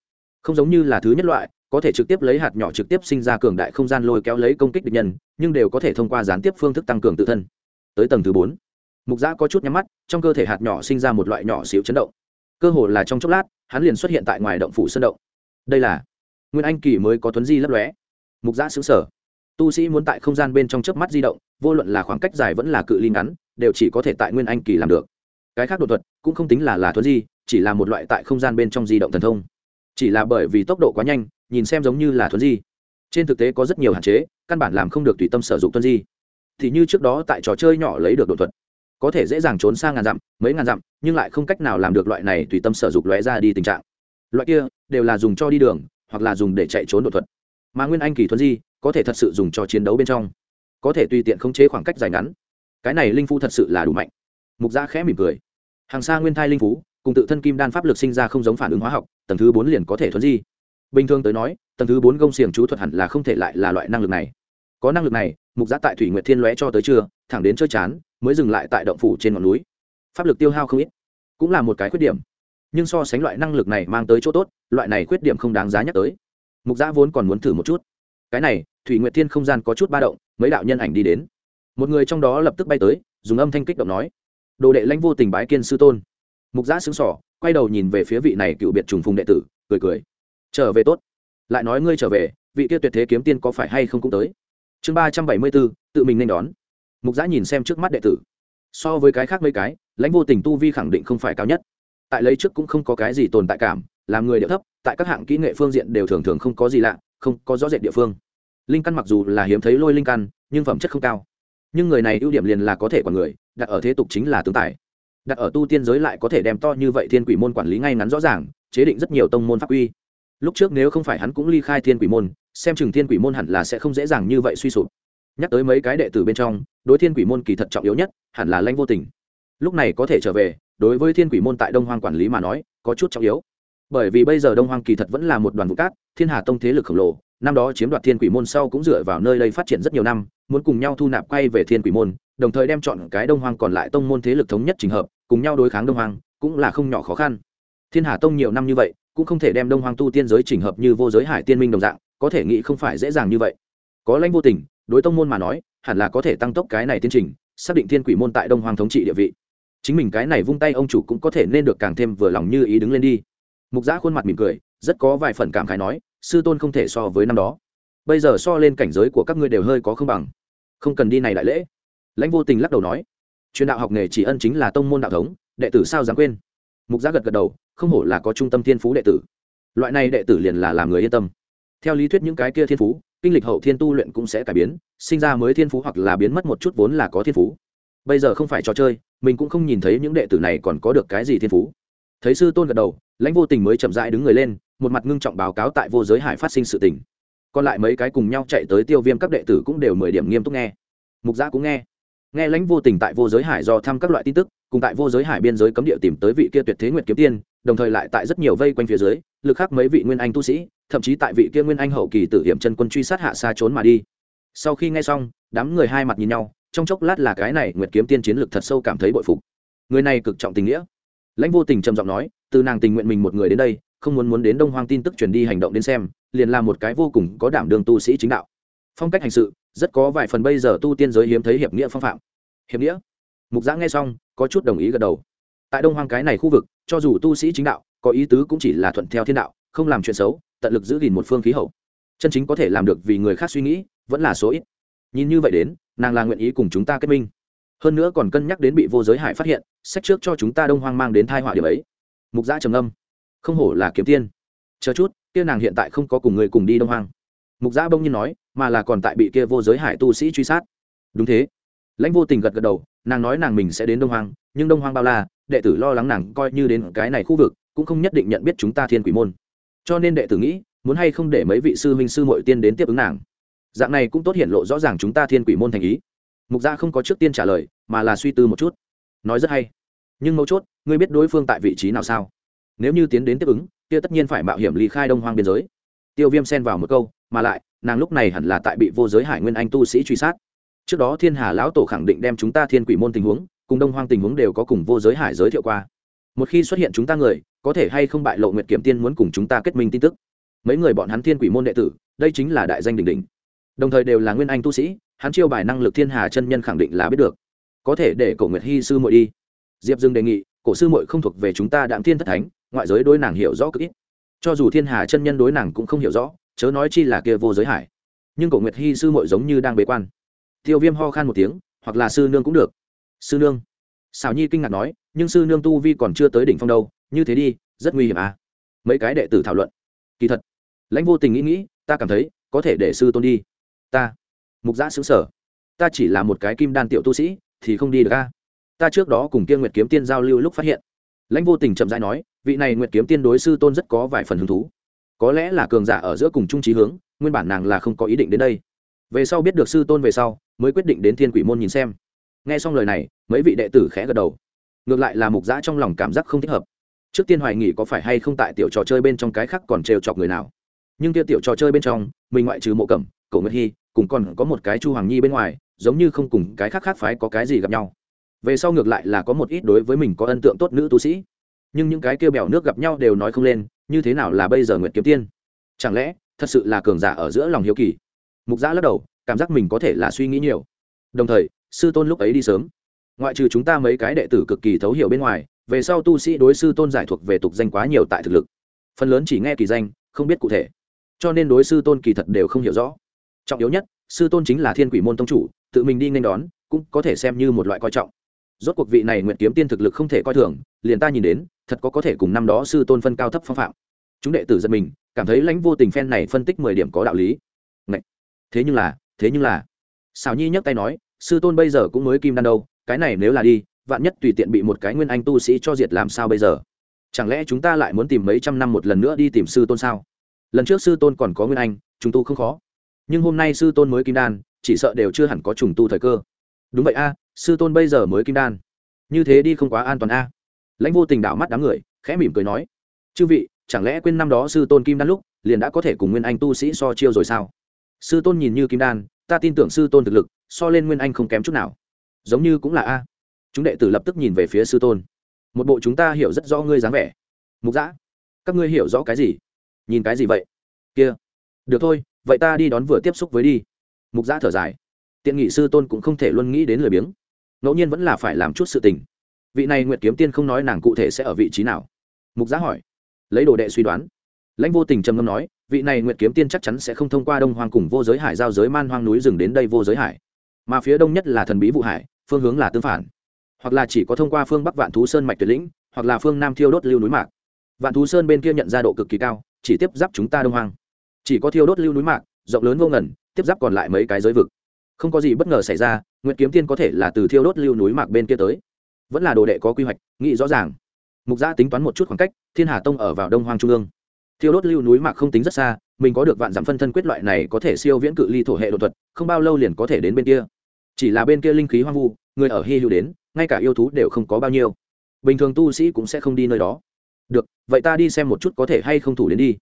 Không giống như là thứ nhất loại, có thể trực tiếp lấy hạt nhỏ trực tiếp sinh ra cường đại không gian lôi kéo lấy công kích địch nhân, nhưng đều có thể thông qua gián tiếp phương thức tăng cường tự thân. Tới tầng thứ bốn, mục giã có chút nhắm mắt, trong cơ thể hạt nhỏ sinh ra một loại nhỏ xíu chấn động. Cơ hồ là trong chốc lát, hắn liền xuất hiện tại ngoài động phủ sân động. Đây là nguyên anh kỳ mới có tuấn di lấp lóe. Mục giã xứng sở tu sĩ muốn tại không gian bên trong chớp mắt di động, vô luận là khoảng cách dài vẫn là cự ly ngắn, đều chỉ có thể tại nguyên anh kỳ làm được cái khác đột thuật cũng không tính là là thuấn di, chỉ là một loại tại không gian bên trong di động thần thông. Chỉ là bởi vì tốc độ quá nhanh, nhìn xem giống như là thuấn di. Trên thực tế có rất nhiều hạn chế, căn bản làm không được tùy tâm sử dụng thuấn di. Thì như trước đó tại trò chơi nhỏ lấy được đột thuật, có thể dễ dàng trốn sang ngàn dặm, mấy ngàn dặm, nhưng lại không cách nào làm được loại này tùy tâm sử dụng lóe ra đi tình trạng. Loại kia, đều là dùng cho đi đường, hoặc là dùng để chạy trốn đột thuật. Mà nguyên anh kỳ thuấn di, có thể thật sự dùng cho chiến đấu bên trong. Có thể tùy tiện khống chế khoảng cách dài ngắn. Cái này linh phu thật sự là đủ mạnh. Mục gia khẽ mỉm cười hàng xa nguyên thai linh phú, cùng tự thân kim đan pháp lực sinh ra không giống phản ứng hóa học, tầng thứ bốn liền có thể thuấn di. Bình thường tới nói, tầng thứ bốn gông xiềng chú thuật hẳn là không thể lại là loại năng lực này. Có năng lực này, mục giã tại thủy nguyệt thiên lóe cho tới trưa, thẳng đến chơi chán, mới dừng lại tại động phủ trên ngọn núi. Pháp lực tiêu hao không ít, cũng là một cái khuyết điểm. Nhưng so sánh loại năng lực này mang tới chỗ tốt, loại này khuyết điểm không đáng giá nhắc tới. Mục giã vốn còn muốn thử một chút. Cái này, thủy nguyệt thiên không gian có chút ba động, mấy đạo nhân ảnh đi đến. Một người trong đó lập tức bay tới, dùng âm thanh kích động nói đồ đệ lãnh vô tình bái kiên sư tôn. Mục giã xứng sỏ quay đầu nhìn về phía vị này cựu biệt trùng phùng đệ tử, cười cười. Trở về tốt. Lại nói ngươi trở về, vị kia tuyệt thế kiếm tiên có phải hay không cũng tới? Chương ba trăm bảy mươi bốn, tự mình nên đón. Mục giã nhìn xem trước mắt đệ tử. So với cái khác mấy cái, lãnh vô tình tu vi khẳng định không phải cao nhất. Tại lấy trước cũng không có cái gì tồn tại cảm, làm người điệu thấp, tại các hạng kỹ nghệ phương diện đều thường thường không có gì lạ, không có rõ rệt địa phương. Linh căn mặc dù là hiếm thấy lôi linh căn, nhưng phẩm chất không cao. Nhưng người này ưu điểm liền là có thể quản người đặt ở thế tục chính là tướng tài. Đặt ở tu tiên giới lại có thể đem to như vậy thiên quỷ môn quản lý ngay ngắn rõ ràng, chế định rất nhiều tông môn pháp quy lúc trước nếu không phải hắn cũng ly khai thiên quỷ môn, xem chừng thiên quỷ môn hẳn là sẽ không dễ dàng như vậy suy sụp. Nhắc tới mấy cái đệ tử bên trong, đối thiên quỷ môn kỳ thật trọng yếu nhất, hẳn là lanh vô tình. Lúc này có thể trở về, đối với thiên quỷ môn tại đông hoang quản lý mà nói, có chút trọng yếu. Bởi vì bây giờ đông hoang kỳ thật vẫn là một đoàn vụ cát, thiên hà tông thế lực khổng lồ năm đó chiếm đoạt thiên quỷ môn sau cũng dựa vào nơi đây phát triển rất nhiều năm, muốn cùng nhau thu nạp quay về thiên quỷ môn, đồng thời đem chọn cái đông hoang còn lại tông môn thế lực thống nhất trình hợp, cùng nhau đối kháng đông hoang, cũng là không nhỏ khó khăn. Thiên hà tông nhiều năm như vậy, cũng không thể đem đông hoang tu tiên giới trình hợp như vô giới hải tiên minh đồng dạng, có thể nghĩ không phải dễ dàng như vậy. Có lãnh vô tình, đối tông môn mà nói, hẳn là có thể tăng tốc cái này tiến trình, xác định thiên quỷ môn tại đông hoang thống trị địa vị. Chính mình cái này vung tay ông chủ cũng có thể nên được càng thêm vừa lòng như ý đứng lên đi. Mục giã khuôn mặt mỉm cười, rất có vài phần cảm khái nói sư tôn không thể so với năm đó. Bây giờ so lên cảnh giới của các ngươi đều hơi có không bằng. Không cần đi này đại lễ. Lãnh vô tình lắc đầu nói. Truyền đạo học nghề chỉ ân chính là tông môn đạo thống, đệ tử sao dám quên? Mục giác gật gật đầu, không hổ là có trung tâm thiên phú đệ tử. Loại này đệ tử liền là làm người yên tâm. Theo lý thuyết những cái kia thiên phú, kinh lịch hậu thiên tu luyện cũng sẽ cải biến, sinh ra mới thiên phú hoặc là biến mất một chút vốn là có thiên phú. Bây giờ không phải trò chơi, mình cũng không nhìn thấy những đệ tử này còn có được cái gì thiên phú. Thấy sư tôn gật đầu lãnh vô tình mới chậm rãi đứng người lên, một mặt ngưng trọng báo cáo tại vô giới hải phát sinh sự tình. Còn lại mấy cái cùng nhau chạy tới tiêu viêm các đệ tử cũng đều mười điểm nghiêm túc nghe. Mục giã cũng nghe. Nghe lãnh vô tình tại vô giới hải do thăm các loại tin tức, cùng tại vô giới hải biên giới cấm địa tìm tới vị kia tuyệt thế nguyệt kiếm tiên, đồng thời lại tại rất nhiều vây quanh phía dưới, lực khác mấy vị nguyên anh tu sĩ, thậm chí tại vị kia nguyên anh hậu kỳ tử hiểm chân quân truy sát hạ xa trốn mà đi. Sau khi nghe xong, đám người hai mặt nhìn nhau, trong chốc lát là cái này nguyệt kiếm tiên chiến lực thật sâu cảm thấy bội phục. Người này cực trọng tình nghĩa lãnh vô tình trầm giọng nói, từ nàng tình nguyện mình một người đến đây, không muốn muốn đến đông hoang tin tức truyền đi hành động đến xem, liền là một cái vô cùng có đảm đường tu sĩ chính đạo. Phong cách hành sự, rất có vài phần bây giờ tu tiên giới hiếm thấy hiệp nghĩa phong phạm. Hiệp nghĩa? Mục giã nghe xong, có chút đồng ý gật đầu. Tại đông hoang cái này khu vực, cho dù tu sĩ chính đạo, có ý tứ cũng chỉ là thuận theo thiên đạo, không làm chuyện xấu, tận lực giữ gìn một phương khí hậu. Chân chính có thể làm được vì người khác suy nghĩ, vẫn là số ít. Nhìn như vậy đến, nàng là nguyện ý cùng chúng ta kết minh hơn nữa còn cân nhắc đến bị vô giới hải phát hiện, sách trước cho chúng ta đông hoang mang đến thai họa điểm ấy. Mục giã trầm âm không hổ là kiếm tiên. Chờ chút, kia nàng hiện tại không có cùng người cùng đi đông hoang. Mục giã bông nhiên nói, mà là còn tại bị kia vô giới hải tu sĩ truy sát. Đúng thế. Lãnh vô tình gật gật đầu, nàng nói nàng mình sẽ đến đông hoang, nhưng đông hoang bao la, đệ tử lo lắng nàng coi như đến cái này khu vực, cũng không nhất định nhận biết chúng ta thiên quỷ môn. Cho nên đệ tử nghĩ, muốn hay không để mấy vị sư huynh sư mội tiên đến tiếp ứng nàng. Dạng này cũng tốt hiện lộ rõ ràng chúng ta thiên quỷ môn thành ý mục gia không có trước tiên trả lời, mà là suy tư một chút. Nói rất hay. Nhưng mấu chốt, ngươi biết đối phương tại vị trí nào sao? Nếu như tiến đến tiếp ứng, kia tất nhiên phải mạo hiểm ly khai đông hoang biên giới. Tiêu viêm xen vào một câu, mà lại, nàng lúc này hẳn là tại bị vô giới hải nguyên anh tu sĩ truy sát. Trước đó thiên hà lão tổ khẳng định đem chúng ta thiên quỷ môn tình huống, cùng đông hoang tình huống đều có cùng vô giới hải giới thiệu qua. Một khi xuất hiện chúng ta người, có thể hay không bại lộ nguyệt kiểm tiên muốn cùng chúng ta kết minh tin tức. Mấy người bọn hắn thiên quỷ môn đệ tử, đây chính là đại danh đỉnh đỉnh. Đồng thời đều là nguyên anh tu sĩ hắn chiêu bài năng lực thiên hà chân nhân khẳng định là biết được. Có thể để cổ nguyệt hy sư muội đi. Diệp dương đề nghị, cổ sư muội không thuộc về chúng ta đạm thiên thất thánh, ngoại giới đối nàng hiểu rõ cực ít. Cho dù thiên hà chân nhân đối nàng cũng không hiểu rõ, chớ nói chi là kia vô giới hải. Nhưng cổ nguyệt hy sư muội giống như đang bế quan. Tiêu viêm ho khan một tiếng, hoặc là sư nương cũng được. Sư nương. Xào nhi kinh ngạc nói, nhưng sư nương tu vi còn chưa tới đỉnh phong đâu, như thế đi, rất nguy hiểm à. Mấy cái đệ tử thảo luận. Kỳ thật, lãnh vô tình nghĩ nghĩ, ta cảm thấy, có thể để sư tôn đi. Ta mục giã xứng sở. Ta chỉ là một cái kim đan tiểu tu sĩ, thì không đi được ca ta trước đó cùng kia nguyệt kiếm tiên giao lưu lúc phát hiện. Lãnh vô tình chậm rãi nói, vị này nguyệt kiếm tiên đối sư tôn rất có vài phần hứng thú. Có lẽ là cường giả ở giữa cùng trung trí hướng, nguyên bản nàng là không có ý định đến đây. Về sau biết được sư tôn về sau, mới quyết định đến thiên quỷ môn nhìn xem. Nghe xong lời này, mấy vị đệ tử khẽ gật đầu. Ngược lại là mục giã trong lòng cảm giác không thích hợp. Trước tiên hoài nghỉ có phải hay không tại tiểu trò chơi bên trong cái khác còn trêu chọc người nào. Nhưng kia tiểu trò chơi bên trong, mình ngoại trừ mộ cẩm cổ nguyệt hy, cùng còn có một cái chu hoàng nhi bên ngoài, giống như không cùng cái khác khác phái có cái gì gặp nhau. Về sau ngược lại là có một ít đối với mình có ấn tượng tốt nữ tu sĩ. Nhưng những cái kêu bèo nước gặp nhau đều nói không lên, như thế nào là bây giờ nguyệt kiếm tiên? Chẳng lẽ, thật sự là cường giả ở giữa lòng hiếu kỳ? Mục giã lắc đầu, cảm giác mình có thể là suy nghĩ nhiều. Đồng thời, sư tôn lúc ấy đi sớm. Ngoại trừ chúng ta mấy cái đệ tử cực kỳ thấu hiểu bên ngoài, về sau tu sĩ đối sư tôn giải thuộc về tục danh quá nhiều tại thực lực. Phần lớn chỉ nghe kỳ danh, không biết cụ thể. Cho nên đối sư tôn kỳ thật đều không hiểu rõ trọng yếu nhất, sư tôn chính là thiên quỷ môn tông chủ, tự mình đi nên đón, cũng có thể xem như một loại coi trọng. Rốt cuộc vị này nguyện kiếm tiên thực lực không thể coi thường, liền ta nhìn đến, thật có có thể cùng năm đó sư tôn phân cao thấp phong phạm. Chúng đệ tử giật mình, cảm thấy lãnh vô tình phen này phân tích mười điểm có đạo lý. Ngậy! thế nhưng là, thế nhưng là! Xào nhi nhấc tay nói, sư tôn bây giờ cũng mới kim đan đâu, cái này nếu là đi, vạn nhất tùy tiện bị một cái nguyên anh tu sĩ cho diệt làm sao bây giờ? Chẳng lẽ chúng ta lại muốn tìm mấy trăm năm một lần nữa đi tìm sư tôn sao? Lần trước sư tôn còn có nguyên anh, chúng tu không khó nhưng hôm nay sư tôn mới kim đan, chỉ sợ đều chưa hẳn có trùng tu thời cơ. Đúng vậy a, sư tôn bây giờ mới kim đan. Như thế đi không quá an toàn a. Lãnh vô tình đảo mắt đám người, khẽ mỉm cười nói, chư vị, chẳng lẽ quên năm đó sư tôn kim đan lúc, liền đã có thể cùng nguyên anh tu sĩ so chiêu rồi sao? Sư tôn nhìn như kim đan, ta tin tưởng sư tôn thực lực, so lên nguyên anh không kém chút nào. Giống như cũng là a. Chúng đệ tử lập tức nhìn về phía sư tôn. Một bộ chúng ta hiểu rất rõ ngươi dáng vẻ. Mục giã các ngươi hiểu rõ cái gì? Nhìn cái gì vậy? Kia, được thôi vậy ta đi đón vừa tiếp xúc với đi. Mục giã thở dài. Tiện nghị sư tôn cũng không thể luôn nghĩ đến lười biếng. Ngẫu nhiên vẫn là phải làm chút sự tình. Vị này nguyệt kiếm tiên không nói nàng cụ thể sẽ ở vị trí nào. Mục giã hỏi. Lấy đồ đệ suy đoán. Lãnh vô tình trầm ngâm nói, vị này nguyệt kiếm tiên chắc chắn sẽ không thông qua đông hoang cùng vô giới hải giao giới man hoang núi rừng đến đây vô giới hải. Mà phía đông nhất là thần bí vụ hải, phương hướng là tương phản. Hoặc là chỉ có thông qua phương bắc vạn thú sơn mạch tuyệt lĩnh, hoặc là phương nam thiêu đốt lưu núi mạc. Vạn thú sơn bên kia nhận ra độ cực kỳ cao, chỉ tiếp giáp chúng ta đông hoang chỉ có thiêu đốt lưu núi mạc, rộng lớn vô ngần, tiếp giáp còn lại mấy cái giới vực. Không có gì bất ngờ xảy ra nguyễn kiếm tiên có thể là từ thiêu đốt lưu núi mạc bên kia tới. Vẫn là đồ đệ có quy hoạch, nghĩ rõ ràng. Mục gia tính toán một chút khoảng cách, thiên hà tông ở vào đông hoang trung ương. Thiêu đốt lưu núi mạc không tính rất xa, mình có được vạn giảm phân thân quyết loại này có thể siêu viễn cự ly thổ hệ đột thuật, không bao lâu liền có thể đến bên kia. Chỉ là bên kia linh khí hoang vu, người ở hy hữu đến, ngay cả yêu thú đều không có bao nhiêu. Bình thường tu sĩ cũng sẽ không đi nơi đó. Được, vậy ta đi xem một chút có thể hay không thủ đến đi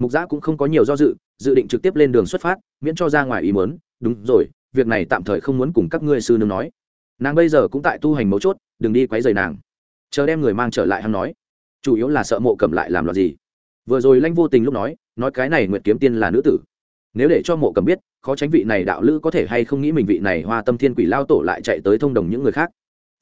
mục giã cũng không có nhiều do dự dự định trực tiếp lên đường xuất phát, miễn cho ra ngoài ý mớn đúng rồi, việc này tạm thời không muốn cùng các ngươi sư nương nói. Nàng bây giờ cũng tại tu hành mấu chốt, đừng đi quấy rầy nàng. Chờ đem người mang trở lại hắn nói. Chủ yếu là sợ mộ cầm lại làm loạt gì. Vừa rồi lanh vô tình lúc nói nói cái này nguyệt kiếm tiên là nữ tử. Nếu để cho mộ cầm biết, khó tránh vị này đạo lữ có thể hay không nghĩ mình vị này hoa tâm thiên quỷ lao tổ lại chạy tới thông đồng những người khác.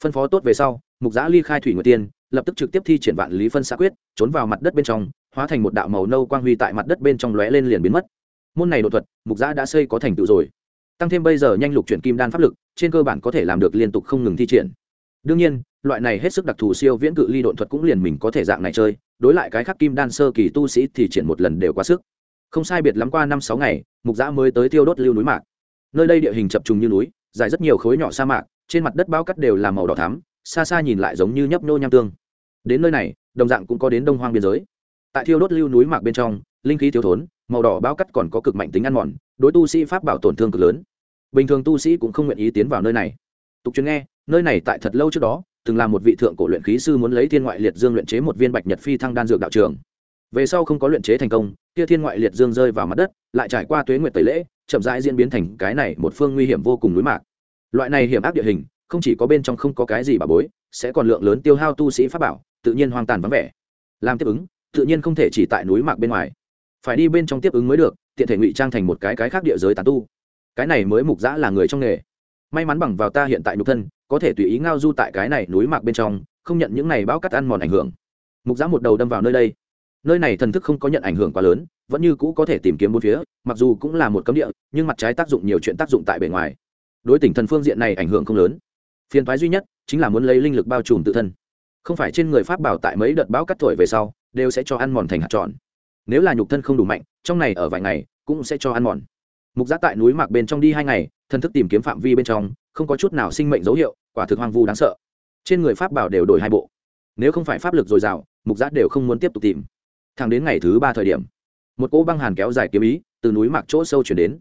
Phân phó tốt về sau, mục giã ly khai thủy nguyệt tiên, lập tức trực tiếp thi triển vạn lý phân xã quyết, trốn vào mặt đất bên trong hóa thành một đạo màu nâu quang huy tại mặt đất bên trong lóe lên liền biến mất. Môn này đột thuật, mục giã đã xây có thành tựu rồi. Tăng thêm bây giờ nhanh lục chuyển kim đan pháp lực, trên cơ bản có thể làm được liên tục không ngừng thi triển. Đương nhiên, loại này hết sức đặc thù siêu viễn cự ly đột thuật cũng liền mình có thể dạng này chơi, đối lại cái khác kim đan sơ kỳ tu sĩ thì triển một lần đều quá sức. Không sai biệt lắm qua năm sáu ngày, mục giã mới tới tiêu đốt lưu núi mạc. Nơi đây địa hình chập trùng như núi, dài rất nhiều khối nhỏ sa mạc, trên mặt đất bao cắt đều là màu đỏ thắm, xa xa nhìn lại giống như nhấp nô nham tương. Đến nơi này, đồng dạng cũng có đến đông hoang biên giới tại thiêu đốt lưu núi mạc bên trong, linh khí thiếu thốn, màu đỏ bao cắt còn có cực mạnh tính ăn mòn, đối tu sĩ pháp bảo tổn thương cực lớn. Bình thường tu sĩ cũng không nguyện ý tiến vào nơi này. Tục truyền nghe, nơi này tại thật lâu trước đó, từng là một vị thượng cổ luyện khí sư muốn lấy thiên ngoại liệt dương luyện chế một viên bạch nhật phi thăng đan dược đạo trường. Về sau không có luyện chế thành công, kia thiên ngoại liệt dương rơi vào mặt đất, lại trải qua tuế nguyệt tẩy lễ, chậm rãi diễn biến thành cái này một phương nguy hiểm vô cùng núi mạc. Loại này hiểm ác địa hình, không chỉ có bên trong không có cái gì bà bối, sẽ còn lượng lớn tiêu hao tu sĩ pháp bảo, tự nhiên hoang tàn vắng vẻ. Làm tiếp ứng tự nhiên không thể chỉ tại núi mạc bên ngoài. Phải đi bên trong tiếp ứng mới được, tiện thể ngụy trang thành một cái cái khác địa giới tàn tu. Cái này mới mục giã là người trong nghề. May mắn bằng vào ta hiện tại nhục thân, có thể tùy ý ngao du tại cái này núi mạc bên trong, không nhận những này bão cắt ăn mòn ảnh hưởng. Mục giã một đầu đâm vào nơi đây. Nơi này thần thức không có nhận ảnh hưởng quá lớn, vẫn như cũ có thể tìm kiếm bốn phía, mặc dù cũng là một cấm địa, nhưng mặt trái tác dụng nhiều chuyện tác dụng tại bề ngoài. Đối tỉnh thần phương diện này ảnh hưởng không lớn. Phiền thoái duy nhất chính là muốn lấy linh lực bao trùm tự thân. Không phải trên người pháp bảo tại mấy đợt bão cắt thổi về sau đều sẽ cho ăn mòn thành hạt tròn. Nếu là nhục thân không đủ mạnh, trong này ở vài ngày cũng sẽ cho ăn mòn. Mục giã tại núi mạc bên trong đi hai ngày thân thức tìm kiếm phạm vi bên trong, không có chút nào sinh mệnh dấu hiệu, quả thực hoang vu đáng sợ. Trên người pháp bảo đều đổi hai bộ. Nếu không phải pháp lực dồi dào, mục giã đều không muốn tiếp tục tìm. Thẳng đến ngày thứ ba thời điểm, một cỗ băng hàn kéo dài kiếm ý từ núi mạc chỗ sâu chuyển đến,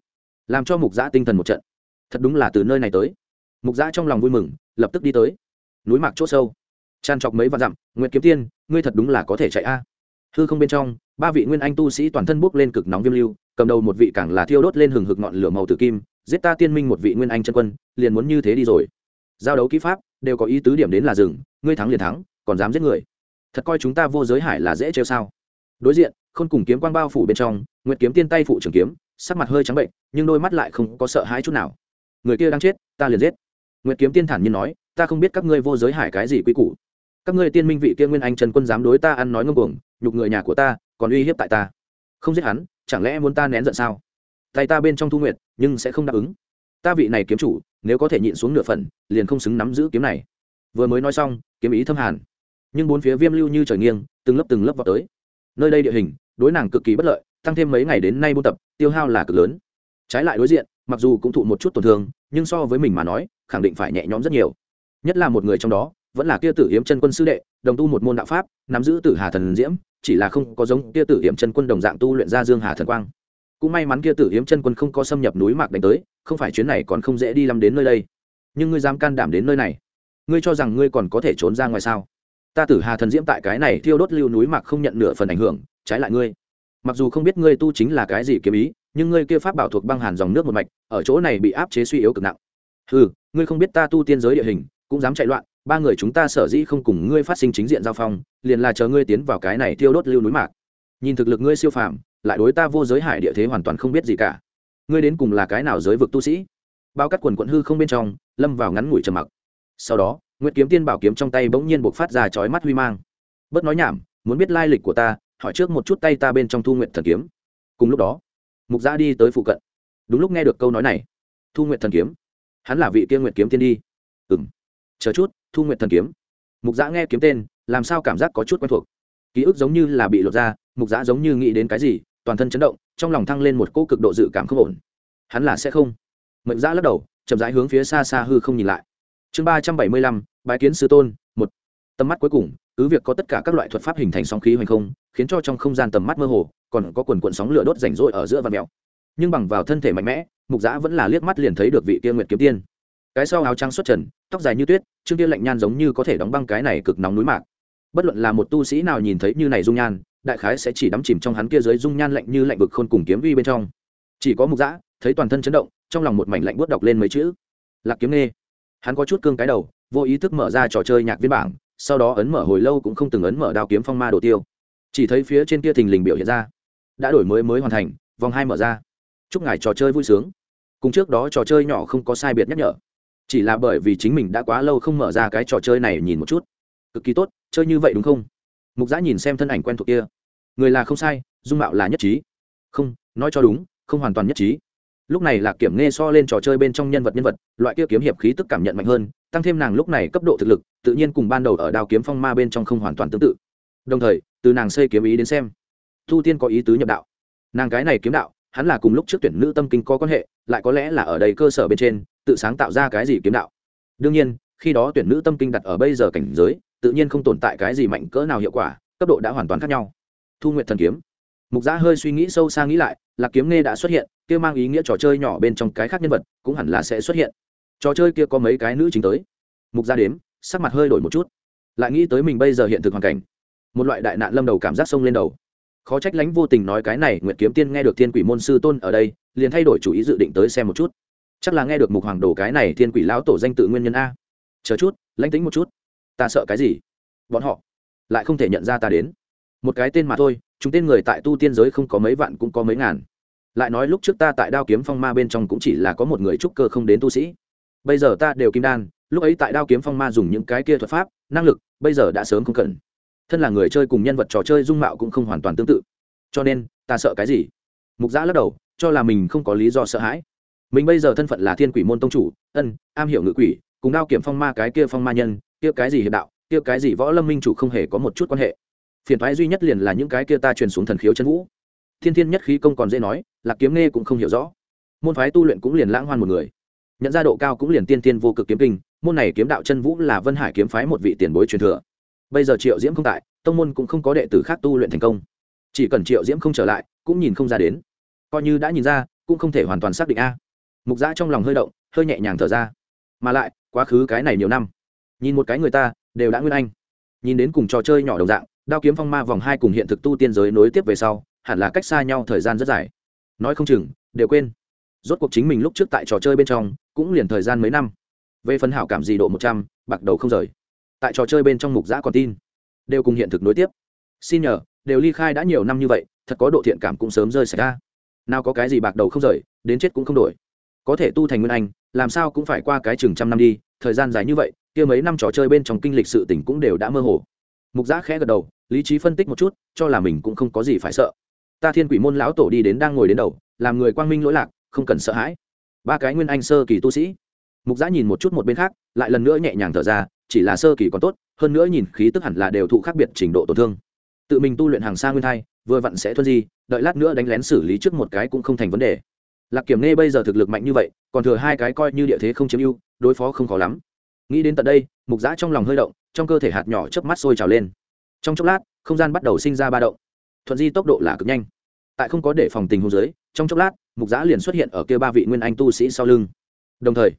làm cho mục giã tinh thần một trận. Thật đúng là từ nơi này tới. Mục giã trong lòng vui mừng, lập tức đi tới núi mạc chỗ sâu. Tràn trọc mấy vạn dặm nguyện kiếm tiên ngươi thật đúng là có thể chạy a. Hư không bên trong, ba vị nguyên anh tu sĩ toàn thân bốc lên cực nóng viêm lưu, cầm đầu một vị càng là thiêu đốt lên hừng hực ngọn lửa màu tử kim, giết ta tiên minh một vị nguyên anh chân quân, liền muốn như thế đi rồi. Giao đấu kỹ pháp, đều có ý tứ điểm đến là rừng ngươi thắng liền thắng, còn dám giết người. Thật coi chúng ta vô giới hải là dễ trêu sao? Đối diện, khôn cùng kiếm quang bao phủ bên trong, nguyệt kiếm tiên tay phụ trưởng kiếm, sắc mặt hơi trắng bệnh, nhưng đôi mắt lại không có sợ hãi chút nào. Người kia đang chết, ta liền giết. Nguyệt kiếm tiên thản nhiên nói, ta không biết các ngươi vô giới hải cái gì quy củ các ngươi tiên minh vị kia nguyên anh trần quân dám đối ta ăn nói ngông cuồng, nhục người nhà của ta, còn uy hiếp tại ta. Không giết hắn, chẳng lẽ muốn ta nén giận sao? Tay ta bên trong thu nguyệt, nhưng sẽ không đáp ứng. Ta vị này kiếm chủ, nếu có thể nhịn xuống nửa phần, liền không xứng nắm giữ kiếm này. Vừa mới nói xong, kiếm ý thâm hàn. Nhưng bốn phía viêm lưu như trời nghiêng, từng lớp từng lớp vào tới. Nơi đây địa hình, đối nàng cực kỳ bất lợi, tăng thêm mấy ngày đến nay buôn tập, tiêu hao là cực lớn. Trái lại đối diện, mặc dù cũng thụ một chút tổn thương, nhưng so với mình mà nói, khẳng định phải nhẹ nhõm rất nhiều. Nhất là một người trong đó vẫn là kia tử hiếm chân quân sư đệ, đồng tu một môn đạo pháp, nắm giữ tử hà thần diễm, chỉ là không có giống kia tử hiểm chân quân đồng dạng tu luyện ra dương hà thần quang. Cũng may mắn kia tử hiếm chân quân không có xâm nhập núi mạc đánh tới, không phải chuyến này còn không dễ đi lắm đến nơi đây. Nhưng ngươi dám can đảm đến nơi này, ngươi cho rằng ngươi còn có thể trốn ra ngoài sao? Ta tử hà thần diễm tại cái này thiêu đốt lưu núi mạc không nhận nửa phần ảnh hưởng, trái lại ngươi. Mặc dù không biết ngươi tu chính là cái gì kiếm ý, nhưng ngươi kia pháp bảo thuộc băng hàn dòng nước một mạch, ở chỗ này bị áp chế suy yếu cực nặng. Ừ ngươi không biết ta tu tiên giới địa hình, cũng dám chạy loạn ba người chúng ta sở dĩ không cùng ngươi phát sinh chính diện giao phong, liền là chờ ngươi tiến vào cái này thiêu đốt lưu núi mạc. Nhìn thực lực ngươi siêu phàm, lại đối ta vô giới hải địa thế hoàn toàn không biết gì cả. Ngươi đến cùng là cái nào giới vực tu sĩ? Bao cắt quần quận hư không bên trong, lâm vào ngắn ngủi trầm mặc. Sau đó nguyễn kiếm tiên bảo kiếm trong tay bỗng nhiên buộc phát ra chói mắt huy mang. Bớt nói nhảm, muốn biết lai lịch của ta, hỏi trước một chút tay ta bên trong thu nguyện thần kiếm. Cùng lúc đó, mục gia đi tới phụ cận. Đúng lúc nghe được câu nói này, thu nguyện thần kiếm. Hắn là vị kia nguyện kiếm tiên đi. Ừ m chờ chút thu nguyện thần kiếm. Mục giã nghe kiếm tên, làm sao cảm giác có chút quen thuộc? Ký ức giống như là bị lột ra, mục giã giống như nghĩ đến cái gì, toàn thân chấn động, trong lòng thăng lên một cỗ cực độ dự cảm không ổn. Hắn là sẽ không. Mệnh giã lắc đầu, chậm rãi hướng phía xa xa hư không nhìn lại. Chương ba trăm bảy mươi lăm, bái kiến sư tôn, một. Tầm mắt cuối cùng, cứ việc có tất cả các loại thuật pháp hình thành sóng khí hoành không, khiến cho trong không gian tầm mắt mơ hồ, còn có quần quận sóng lửa đốt rảnh rỗi ở giữa và mèo nhưng bằng vào thân thể mạnh mẽ, mục giã vẫn là liếc mắt liền thấy được vị kia nguyệt kiếm tiên cái sau áo trắng xuất trần, tóc dài như tuyết, trương tiên lạnh nhan giống như có thể đóng băng cái này cực nóng núi mạc. Bất luận là một tu sĩ nào nhìn thấy như này dung nhan, đại khái sẽ chỉ đắm chìm trong hắn kia dưới dung nhan lạnh như lạnh vực khôn cùng kiếm vi bên trong. Chỉ có mục giã thấy toàn thân chấn động, trong lòng một mảnh lạnh buốt đọc lên mấy chữ. Lạc kiếm nghe hắn có chút cương cái đầu, vô ý thức mở ra trò chơi nhạc viên bảng, sau đó ấn mở hồi lâu cũng không từng ấn mở đao kiếm phong ma đồ tiêu. Chỉ thấy phía trên kia thình lình biểu hiện ra. Đã đổi mới mới hoàn thành, vòng hai mở ra. Chúc ngài trò chơi vui sướng. Cùng trước đó trò chơi nhỏ không có sai biệt nhắc nhở chỉ là bởi vì chính mình đã quá lâu không mở ra cái trò chơi này nhìn một chút. Cực kỳ tốt, chơi như vậy đúng không? Mục giã nhìn xem thân ảnh quen thuộc kia. Người là không sai, dung mạo là nhất trí. Không, nói cho đúng, không hoàn toàn nhất trí. Lúc này là kiểm nghe so lên trò chơi bên trong nhân vật nhân vật, loại kia kiếm hiệp khí tức cảm nhận mạnh hơn, tăng thêm nàng lúc này cấp độ thực lực, tự nhiên cùng ban đầu ở đao kiếm phong ma bên trong không hoàn toàn tương tự. Đồng thời, từ nàng xây kiếm ý đến xem, thu tiên có ý tứ nhập đạo. Nàng cái này kiếm đạo hắn là cùng lúc trước tuyển nữ tâm kinh có quan hệ, lại có lẽ là ở đây cơ sở bên trên, tự sáng tạo ra cái gì kiếm đạo. Đương nhiên, khi đó tuyển nữ tâm kinh đặt ở bây giờ cảnh giới, tự nhiên không tồn tại cái gì mạnh cỡ nào hiệu quả, cấp độ đã hoàn toàn khác nhau. Thu nguyện thần kiếm. Mục giã hơi suy nghĩ sâu xa nghĩ lại là kiếm nghe đã xuất hiện, kia mang ý nghĩa trò chơi nhỏ bên trong cái khác nhân vật, cũng hẳn là sẽ xuất hiện. Trò chơi kia có mấy cái nữ chính tới. Mục gia đếm, sắc mặt hơi đổi một chút. Lại nghĩ tới mình bây giờ hiện thực hoàn cảnh. Một loại đại nạn lâm đầu cảm giác sông lên đầu khó trách lánh vô tình nói cái này nguyện kiếm tiên nghe được thiên quỷ môn sư tôn ở đây, liền thay đổi chủ ý dự định tới xem một chút. Chắc là nghe được mục hoàng đồ cái này thiên quỷ lão tổ danh tự nguyên nhân a. Chờ chút, lãnh tính một chút. Ta sợ cái gì? Bọn họ lại không thể nhận ra ta đến. Một cái tên mà thôi, chúng tên người tại tu tiên giới không có mấy vạn cũng có mấy ngàn. Lại nói lúc trước ta tại đao kiếm phong ma bên trong cũng chỉ là có một người trúc cơ không đến tu sĩ. Bây giờ ta đều kim đan, lúc ấy tại đao kiếm phong ma dùng những cái kia thuật pháp, năng lực, bây giờ đã sớm không cần thân là người chơi cùng nhân vật trò chơi dung mạo cũng không hoàn toàn tương tự. Cho nên, ta sợ cái gì? Mục giã lắc đầu, cho là mình không có lý do sợ hãi. Mình bây giờ thân phận là thiên quỷ môn tông chủ, ân, am hiểu ngự quỷ, cùng đao kiểm phong ma cái kia phong ma nhân, kia cái gì hiệp đạo, kia cái gì võ lâm minh chủ không hề có một chút quan hệ. Phiền thoái duy nhất liền là những cái kia ta truyền xuống thần khiếu chân vũ. Thiên thiên nhất khí công còn dễ nói là kiếm nghe cũng không hiểu rõ. Môn phái tu luyện cũng liền lãng hoan một người. Nhận ra độ cao cũng liền tiên tiên vô cực kiếm kinh, môn này kiếm đạo chân vũ là vân hải kiếm phái một vị tiền bối truyền thừa bây giờ triệu diễm không tại, tông môn cũng không có đệ tử khác tu luyện thành công. Chỉ cần triệu diễm không trở lại, cũng nhìn không ra đến. Coi như đã nhìn ra, cũng không thể hoàn toàn xác định a. Mục giã trong lòng hơi động, hơi nhẹ nhàng thở ra. Mà lại, quá khứ cái này nhiều năm, nhìn một cái người ta, đều đã nguyên anh. Nhìn đến cùng trò chơi nhỏ đồng dạng, đao kiếm phong ma vòng hai cùng hiện thực tu tiên giới nối tiếp về sau, hẳn là cách xa nhau thời gian rất dài. Nói không chừng, đều quên. Rốt cuộc chính mình lúc trước tại trò chơi bên trong, cũng liền thời gian mấy năm. Về phần hảo cảm gì độ một trăm, bạc đầu không rời tại trò chơi bên trong mục giã còn tin. Đều cùng hiện thực nối tiếp. Xin nhờ, đều ly khai đã nhiều năm như vậy, thật có độ thiện cảm cũng sớm rơi xảy ra. Nào có cái gì bạc đầu không rời, đến chết cũng không đổi. Có thể tu thành nguyên anh, làm sao cũng phải qua cái chừng trăm năm đi, thời gian dài như vậy, kia mấy năm trò chơi bên trong kinh lịch sự tỉnh cũng đều đã mơ hồ. Mục giã khẽ gật đầu, lý trí phân tích một chút, cho là mình cũng không có gì phải sợ. Ta thiên quỷ môn lão tổ đi đến đang ngồi đến đầu, làm người quang minh lỗi lạc, không cần sợ hãi. Ba cái nguyên anh sơ kỳ tu sĩ. Mục giã nhìn một chút một bên khác, lại lần nữa nhẹ nhàng thở ra chỉ là sơ kỳ còn tốt, hơn nữa nhìn khí tức hẳn là đều thụ khác biệt trình độ tổn thương. Tự mình tu luyện hàng xa nguyên thai, vừa vặn sẽ thuần di, đợi lát nữa đánh lén xử lý trước một cái cũng không thành vấn đề. Lạc kiểm nghe bây giờ thực lực mạnh như vậy, còn thừa hai cái coi như địa thế không chiếm ưu, đối phó không khó lắm. Nghĩ đến tận đây, mục giã trong lòng hơi động, trong cơ thể hạt nhỏ chớp mắt sôi trào lên. Trong chốc lát, không gian bắt đầu sinh ra ba động. Thuận di tốc độ là cực nhanh. Tại không có để phòng tình hồ dưới, trong chốc lát, mục giã liền xuất hiện ở kia ba vị nguyên anh tu sĩ sau lưng. Đồng thời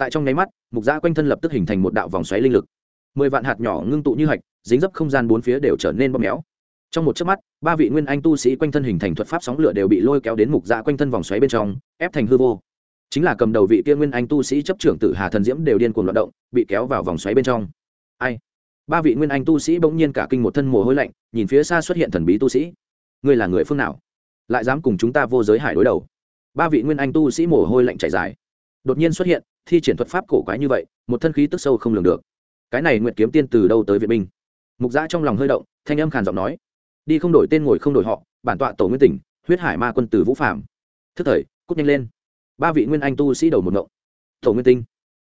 tại trong nháy mắt, mục giã quanh thân lập tức hình thành một đạo vòng xoáy linh lực. Mười vạn hạt nhỏ ngưng tụ như hạch, dính dấp không gian bốn phía đều trở nên bóp méo. Trong một chớp mắt, ba vị nguyên anh tu sĩ quanh thân hình thành thuật pháp sóng lửa đều bị lôi kéo đến mục dạ quanh thân vòng xoáy bên trong, ép thành hư vô. Chính là cầm đầu vị kia nguyên anh tu sĩ chấp trưởng tử hà thần diễm đều điên cuồng loạt động, bị kéo vào vòng xoáy bên trong. Ai? Ba vị nguyên anh tu sĩ bỗng nhiên cả kinh một thân mồ hôi lạnh, nhìn phía xa xuất hiện thần bí tu sĩ. Ngươi là người phương nào? Lại dám cùng chúng ta vô giới hải đối đầu? Ba vị nguyên anh tu sĩ mồ hôi lạnh chảy dài. Đột nhiên xuất hiện thi triển thuật pháp cổ quái như vậy, một thân khí tức sâu không lường được. Cái này nguyện kiếm tiên từ đâu tới viện binh? Mục giã trong lòng hơi động, thanh âm khàn giọng nói, đi không đổi tên ngồi không đổi họ, bản tọa tổ nguyên tỉnh, huyết hải ma quân tử vũ phạm thức thời cúc nhanh lên. Ba vị nguyên anh tu sĩ đầu một ngộng. Tổ nguyên tinh.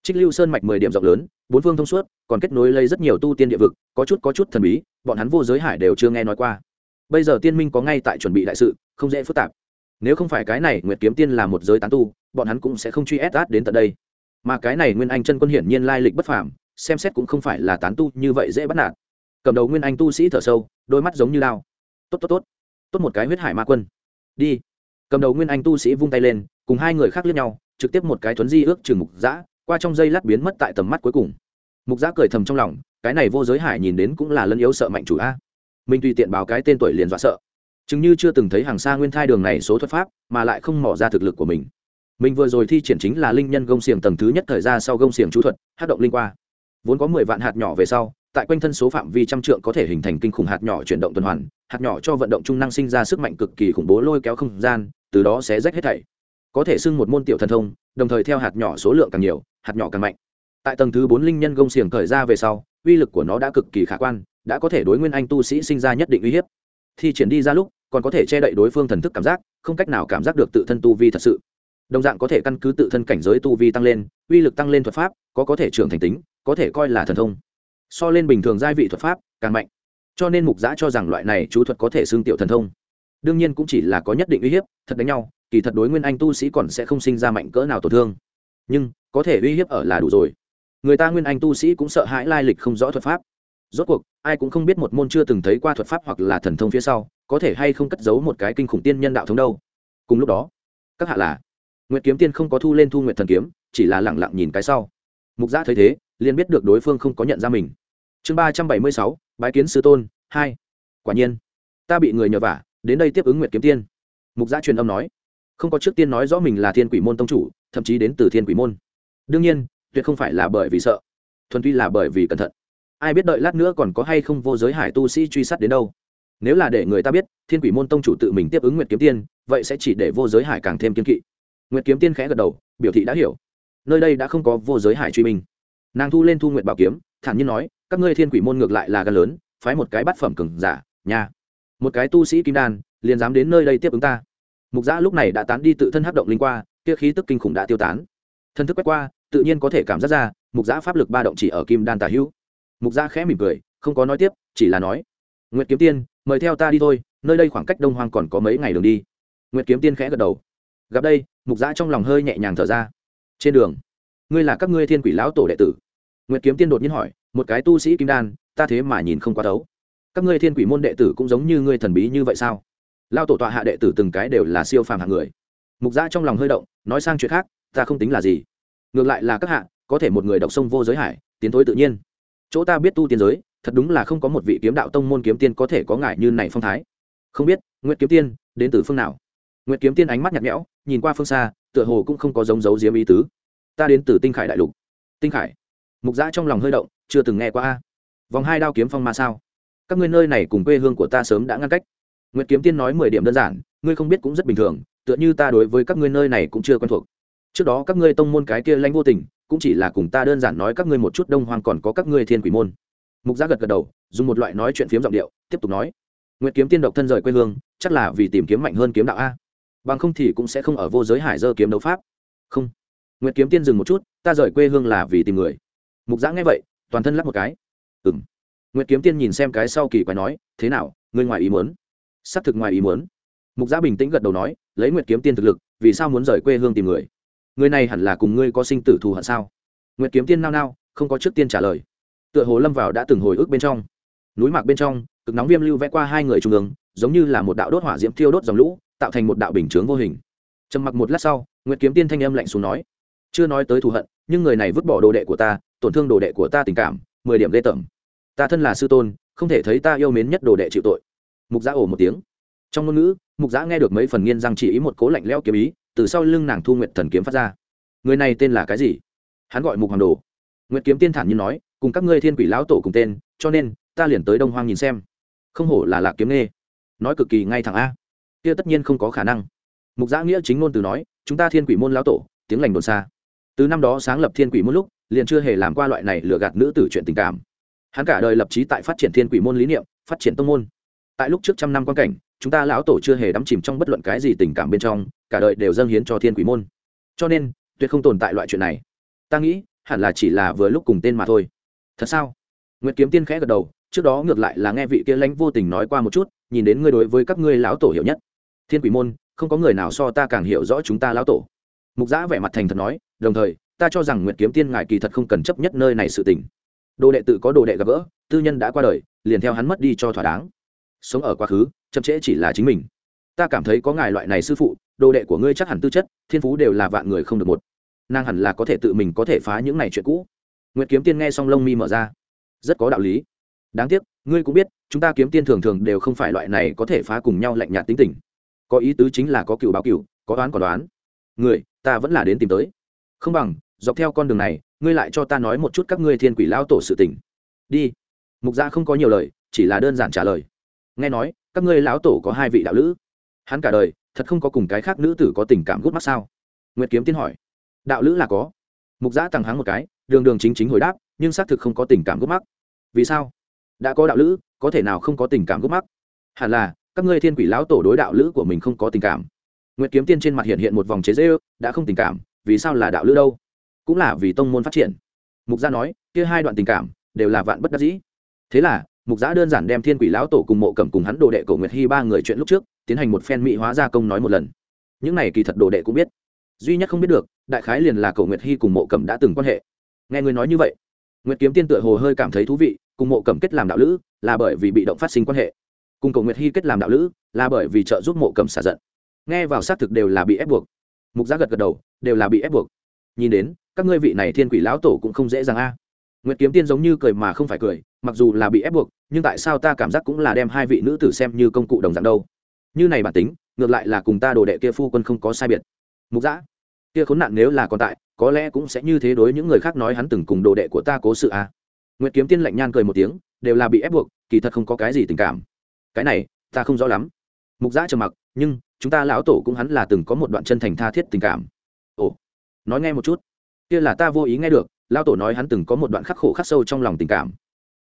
Trích lưu sơn mạch mười điểm rộng lớn, bốn phương thông suốt, còn kết nối lấy rất nhiều tu tiên địa vực, có chút có chút thần bí, bọn hắn vô giới hải đều chưa nghe nói qua. Bây giờ tiên minh có ngay tại chuẩn bị đại sự, không dễ phức tạp. Nếu không phải cái này nguyệt kiếm tiên là một giới tán tu, bọn hắn cũng sẽ không truy ép át đến tận đây mà cái này nguyên anh chân quân hiển nhiên lai lịch bất phàm, xem xét cũng không phải là tán tu như vậy dễ bắt nạt. Cầm đầu nguyên anh tu sĩ thở sâu, đôi mắt giống như lao. Tốt tốt tốt. Tốt một cái huyết hải ma quân. Đi. Cầm đầu nguyên anh tu sĩ vung tay lên, cùng hai người khác lướt nhau, trực tiếp một cái thuấn di ước chừng mục giã qua trong dây lát biến mất tại tầm mắt cuối cùng. Mục giã cười thầm trong lòng, cái này vô giới hải nhìn đến cũng là lân yếu sợ mạnh chủ a. Mình tùy tiện báo cái tên tuổi liền dọa sợ. Chứng như chưa từng thấy hàng xa nguyên thai đường này số thuật pháp, mà lại không mỏ ra thực lực của mình mình vừa rồi thi triển chính là linh nhân gông xiềng tầng thứ nhất thời gian sau gông xiềng chú thuật hát động linh qua. Vốn có mười vạn hạt nhỏ về sau, tại quanh thân số phạm vi trăm trượng có thể hình thành kinh khủng hạt nhỏ chuyển động tuần hoàn, hạt nhỏ cho vận động trung năng sinh ra sức mạnh cực kỳ khủng bố lôi kéo không gian, từ đó sẽ rách hết thảy. Có thể xưng một môn tiểu thần thông, đồng thời theo hạt nhỏ số lượng càng nhiều, hạt nhỏ càng mạnh. Tại tầng thứ bốn linh nhân gông xiềng khởi ra về sau, uy lực của nó đã cực kỳ khả quan, đã có thể đối nguyên anh tu sĩ sinh ra nhất định uy hiếp. Thi triển đi ra lúc, còn có thể che đậy đối phương thần thức cảm giác, không cách nào cảm giác được tự thân tu vi thật sự đồng dạng có thể căn cứ tự thân cảnh giới tu vi tăng lên, uy lực tăng lên thuật pháp, có có thể trưởng thành tính, có thể coi là thần thông. So lên bình thường giai vị thuật pháp, càng mạnh. Cho nên mục giã cho rằng loại này chú thuật có thể xương tiểu thần thông. Đương nhiên cũng chỉ là có nhất định uy hiếp, thật đánh nhau, kỳ thật đối nguyên anh tu sĩ còn sẽ không sinh ra mạnh cỡ nào tổn thương. Nhưng, có thể uy hiếp ở là đủ rồi. Người ta nguyên anh tu sĩ cũng sợ hãi lai lịch không rõ thuật pháp. Rốt cuộc, ai cũng không biết một môn chưa từng thấy qua thuật pháp hoặc là thần thông phía sau, có thể hay không cất giấu một cái kinh khủng tiên nhân đạo thống đâu. Cùng lúc đó, các hạ là nguyệt kiếm tiên không có thu lên thu nguyệt thần kiếm, chỉ là lẳng lặng nhìn cái sau. Mục giã thấy thế, liền biết được đối phương không có nhận ra mình. Chương ba trăm bảy mươi sáu, bái kiến sư tôn, hai. Quả nhiên, ta bị người nhờ vả, đến đây tiếp ứng nguyệt kiếm tiên. Mục giã truyền âm nói. Không có trước tiên nói rõ mình là thiên quỷ môn tông chủ, thậm chí đến từ thiên quỷ môn. Đương nhiên, tuyệt không phải là bởi vì sợ. Thuần tuy là bởi vì cẩn thận. Ai biết đợi lát nữa còn có hay không vô giới hải tu sĩ truy sát đến đâu. Nếu là để người ta biết, thiên quỷ môn tông chủ tự mình tiếp ứng nguyệt kiếm tiên, vậy sẽ chỉ để vô giới hải càng thêm kiên kỵ nguyệt kiếm tiên khẽ gật đầu biểu thị đã hiểu. Nơi đây đã không có vô giới hải truy minh nàng thu lên thu nguyệt bảo kiếm thản nhiên nói các ngươi thiên quỷ môn ngược lại là gan lớn phái một cái bát phẩm cừng giả nhà, một cái tu sĩ kim đan liền dám đến nơi đây tiếp ứng ta. Mục giã lúc này đã tán đi tự thân hấp động linh qua kia khí tức kinh khủng đã tiêu tán. Thân thức quét qua tự nhiên có thể cảm giác ra mục giã pháp lực ba động chỉ ở kim đan tả hữu. Mục giã khẽ mỉm cười không có nói tiếp chỉ là nói nguyệt kiếm tiên mời theo ta đi thôi nơi đây khoảng cách đông hoang còn có mấy ngày đường đi. Nguyệt kiếm tiên khẽ gật đầu gặp đây, mục giã trong lòng hơi nhẹ nhàng thở ra. Trên đường, ngươi là các ngươi thiên quỷ lão tổ đệ tử. Nguyệt kiếm tiên đột nhiên hỏi, một cái tu sĩ kim đan, ta thế mà nhìn không quá thấu. Các ngươi thiên quỷ môn đệ tử cũng giống như ngươi thần bí như vậy sao? Lao tổ tọa hạ đệ tử từng cái đều là siêu phàm hạng người. Mục giã trong lòng hơi động, nói sang chuyện khác, ta không tính là gì. Ngược lại là các hạ, có thể một người đọc sông vô giới hải, tiến thối tự nhiên. Chỗ ta biết tu tiên giới, thật đúng là không có một vị kiếm đạo tông môn kiếm tiên có thể có ngại như này phong thái. Không biết nguyễn kiếm tiên, đến từ phương nào? Nguyễn kiếm tiên ánh mắt nhạt nhẽo nhìn qua phương xa, tựa hồ cũng không có giống dấu diếm ý tứ. Ta đến từ tinh khải đại lục. Tinh khải. Mục giã trong lòng hơi động, chưa từng nghe qua a. Vòng hai đao kiếm phong ma sao? Các ngươi nơi này cùng quê hương của ta sớm đã ngăn cách. Nguyễn kiếm tiên nói mười điểm đơn giản, ngươi không biết cũng rất bình thường, tựa như ta đối với các ngươi nơi này cũng chưa quen thuộc. Trước đó các ngươi tông môn cái kia lanh vô tình, cũng chỉ là cùng ta đơn giản nói các ngươi một chút đông hoàng còn có các ngươi thiên quỷ môn. Mục giác gật gật đầu, dùng một loại nói chuyện phiếm giọng điệu, tiếp tục nói. Nguyệt kiếm tiên độc thân rời quê hương, chắc là vì tìm kiếm mạnh hơn kiếm đạo a bằng không thì cũng sẽ không ở vô giới hải dơ kiếm đấu pháp. Không. Nguyệt kiếm tiên dừng một chút, ta rời quê hương là vì tìm người. Mục giã nghe vậy, toàn thân lắp một cái. Ừ m nguyệt kiếm tiên nhìn xem cái sau kỳ quái nói, thế nào, ngươi ngoài ý muốn? Xác thực ngoài ý muốn. Mục giã bình tĩnh gật đầu nói, lấy nguyệt kiếm tiên thực lực, vì sao muốn rời quê hương tìm người? Người này hẳn là cùng ngươi có sinh tử thù hận sao? Nguyệt kiếm tiên nao nao, không có trước tiên trả lời. Tựa hồ lâm vào đã từng hồi ức bên trong. Núi mạc bên trong, cực nóng viêm lưu vẽ qua hai người trung ương, giống như là một đạo đốt hỏa diễm thiêu đốt dòng lũ tạo thành một đạo bình chướng vô hình. Trầm mặc một lát sau, nguyệt kiếm tiên thanh âm lạnh xuống nói, chưa nói tới thù hận, nhưng người này vứt bỏ đồ đệ của ta, tổn thương đồ đệ của ta tình cảm, mười điểm ghê tởm. Ta thân là sư tôn, không thể thấy ta yêu mến nhất đồ đệ chịu tội. Mục giã ổ một tiếng. Trong ngôn ngữ, mục giã nghe được mấy phần nghiên răng chỉ ý một cố lạnh lẽo kiếm ý, từ sau lưng nàng thu nguyệt thần kiếm phát ra. Người này tên là cái gì? Hắn gọi mục hoàng đồ. Nguyệt kiếm tiên thản như nói, cùng các ngươi thiên quỷ lão tổ cùng tên, cho nên ta liền tới đông hoang nhìn xem. Không hổ là lạc kiếm nghê. Nói cực kỳ ngay thẳng a kia tất nhiên không có khả năng. Mục giã nghĩa chính ngôn từ nói, chúng ta thiên quỷ môn lão tổ, tiếng lành đồn xa. Từ năm đó sáng lập thiên quỷ môn lúc, liền chưa hề làm qua loại này lừa gạt nữ tử chuyện tình cảm. Hắn cả đời lập trí tại phát triển thiên quỷ môn lý niệm, phát triển tông môn. Tại lúc trước trăm năm quan cảnh, chúng ta lão tổ chưa hề đắm chìm trong bất luận cái gì tình cảm bên trong, cả đời đều dâng hiến cho thiên quỷ môn. Cho nên, tuyệt không tồn tại loại chuyện này. Ta nghĩ, hẳn là chỉ là vừa lúc cùng tên mà thôi. Thật sao? Nguyệt kiếm tiên khẽ gật đầu, trước đó ngược lại là nghe vị kia lãnh vô tình nói qua một chút, nhìn đến ngươi đối với các ngươi lão tổ hiểu nhất thiên quỷ môn, không có người nào so ta càng hiểu rõ chúng ta lão tổ. Mục giã vẻ mặt thành thật nói, đồng thời, ta cho rằng nguyệt kiếm tiên ngài kỳ thật không cần chấp nhất nơi này sự tình. Đồ đệ tự có đồ đệ gặp gỡ, tư nhân đã qua đời, liền theo hắn mất đi cho thỏa đáng. Sống ở quá khứ, chậm trễ chỉ là chính mình. Ta cảm thấy có ngài loại này sư phụ, đồ đệ của ngươi chắc hẳn tư chất, thiên phú đều là vạn người không được một. Nàng hẳn là có thể tự mình có thể phá những này chuyện cũ. Nguyệt kiếm tiên nghe xong lông mi mở ra. Rất có đạo lý. Đáng tiếc, ngươi cũng biết, chúng ta kiếm tiên thường thường đều không phải loại này có thể phá cùng nhau lạnh nhạt tính tình có ý tứ chính là có cựu báo cựu, có đoán còn đoán người, ta vẫn là đến tìm tới. Không bằng, dọc theo con đường này, ngươi lại cho ta nói một chút các ngươi thiên quỷ lao tổ sự tình. Đi. Mục gia không có nhiều lời, chỉ là đơn giản trả lời. Nghe nói, các ngươi lão tổ có hai vị đạo lữ. Hắn cả đời, thật không có cùng cái khác nữ tử có tình cảm gút mắt sao? Nguyệt kiếm tiên hỏi. Đạo lữ là có. Mục dạ giã tăng háng một cái, đường đường chính chính hồi đáp, nhưng xác thực không có tình cảm gút mắt. Vì sao? Đã có đạo lữ, có thể nào không có tình cảm gút mắt? Hẳn là các ngươi thiên quỷ lão tổ đối đạo lữ của mình không có tình cảm. Nguyệt kiếm tiên trên mặt hiện hiện một vòng chế dễ đã không tình cảm, vì sao là đạo lữ đâu? Cũng là vì tông môn phát triển. Mục gia nói, kia hai đoạn tình cảm, đều là vạn bất đắc dĩ. Thế là, mục giã đơn giản đem thiên quỷ lão tổ cùng mộ cẩm cùng hắn đồ đệ cổ nguyệt hy ba người chuyện lúc trước, tiến hành một phen mỹ hóa gia công nói một lần. Những này kỳ thật đồ đệ cũng biết. Duy nhất không biết được, đại khái liền là cổ nguyệt hy cùng mộ cẩm đã từng quan hệ. Nghe người nói như vậy, nguyệt kiếm tiên tựa hồ hơi cảm thấy thú vị, cùng mộ cẩm kết làm đạo lữ, là bởi vì bị động phát sinh quan hệ cùng cầu nguyệt hy kết làm đạo lữ, là bởi vì trợ giúp mộ cầm xả giận. Nghe vào xác thực đều là bị ép buộc. Mục giá gật gật đầu, đều là bị ép buộc. Nhìn đến, các ngươi vị này thiên quỷ lão tổ cũng không dễ dàng a. Nguyệt kiếm tiên giống như cười mà không phải cười, mặc dù là bị ép buộc, nhưng tại sao ta cảm giác cũng là đem hai vị nữ tử xem như công cụ đồng dạng đâu? Như này bản tính, ngược lại là cùng ta đồ đệ kia phu quân không có sai biệt. Mục giã kia khốn nạn nếu là còn tại, có lẽ cũng sẽ như thế đối những người khác nói hắn từng cùng đồ đệ của ta cố sự à. nguyệt kiếm tiên lạnh nhan cười một tiếng, đều là bị ép buộc, kỳ thật không có cái gì tình cảm cái này, ta không rõ lắm. Mục giã trầm mặc, nhưng chúng ta lão tổ cũng hắn là từng có một đoạn chân thành tha thiết tình cảm. Ồ, nói nghe một chút. Kia là ta vô ý nghe được, lão tổ nói hắn từng có một đoạn khắc khổ khắc sâu trong lòng tình cảm.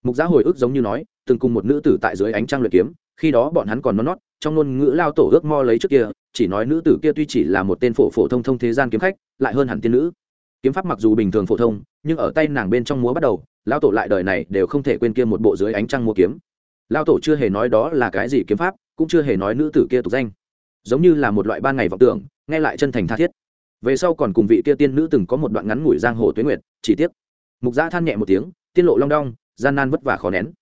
Mục giã hồi ức giống như nói, từng cùng một nữ tử tại dưới ánh trăng luyện kiếm, khi đó bọn hắn còn non nót, trong ngôn ngữ lao tổ ước mo lấy trước kia, chỉ nói nữ tử kia tuy chỉ là một tên phổ phổ thông thông thế gian kiếm khách, lại hơn hẳn tiên nữ. Kiếm pháp mặc dù bình thường phổ thông, nhưng ở tay nàng bên trong múa bắt đầu lao tổ lại đời này đều không thể quên kia một bộ dưới ánh trăng múa kiếm lao tổ chưa hề nói đó là cái gì kiếm pháp, cũng chưa hề nói nữ tử kia tục danh. Giống như là một loại ban ngày vọng tưởng, nghe lại chân thành tha thiết. Về sau còn cùng vị kia tiên nữ từng có một đoạn ngắn ngủi giang hồ tuyến nguyệt, chỉ tiếc. Mục gia than nhẹ một tiếng, tiên lộ long đong, gian nan vất vả khó nén.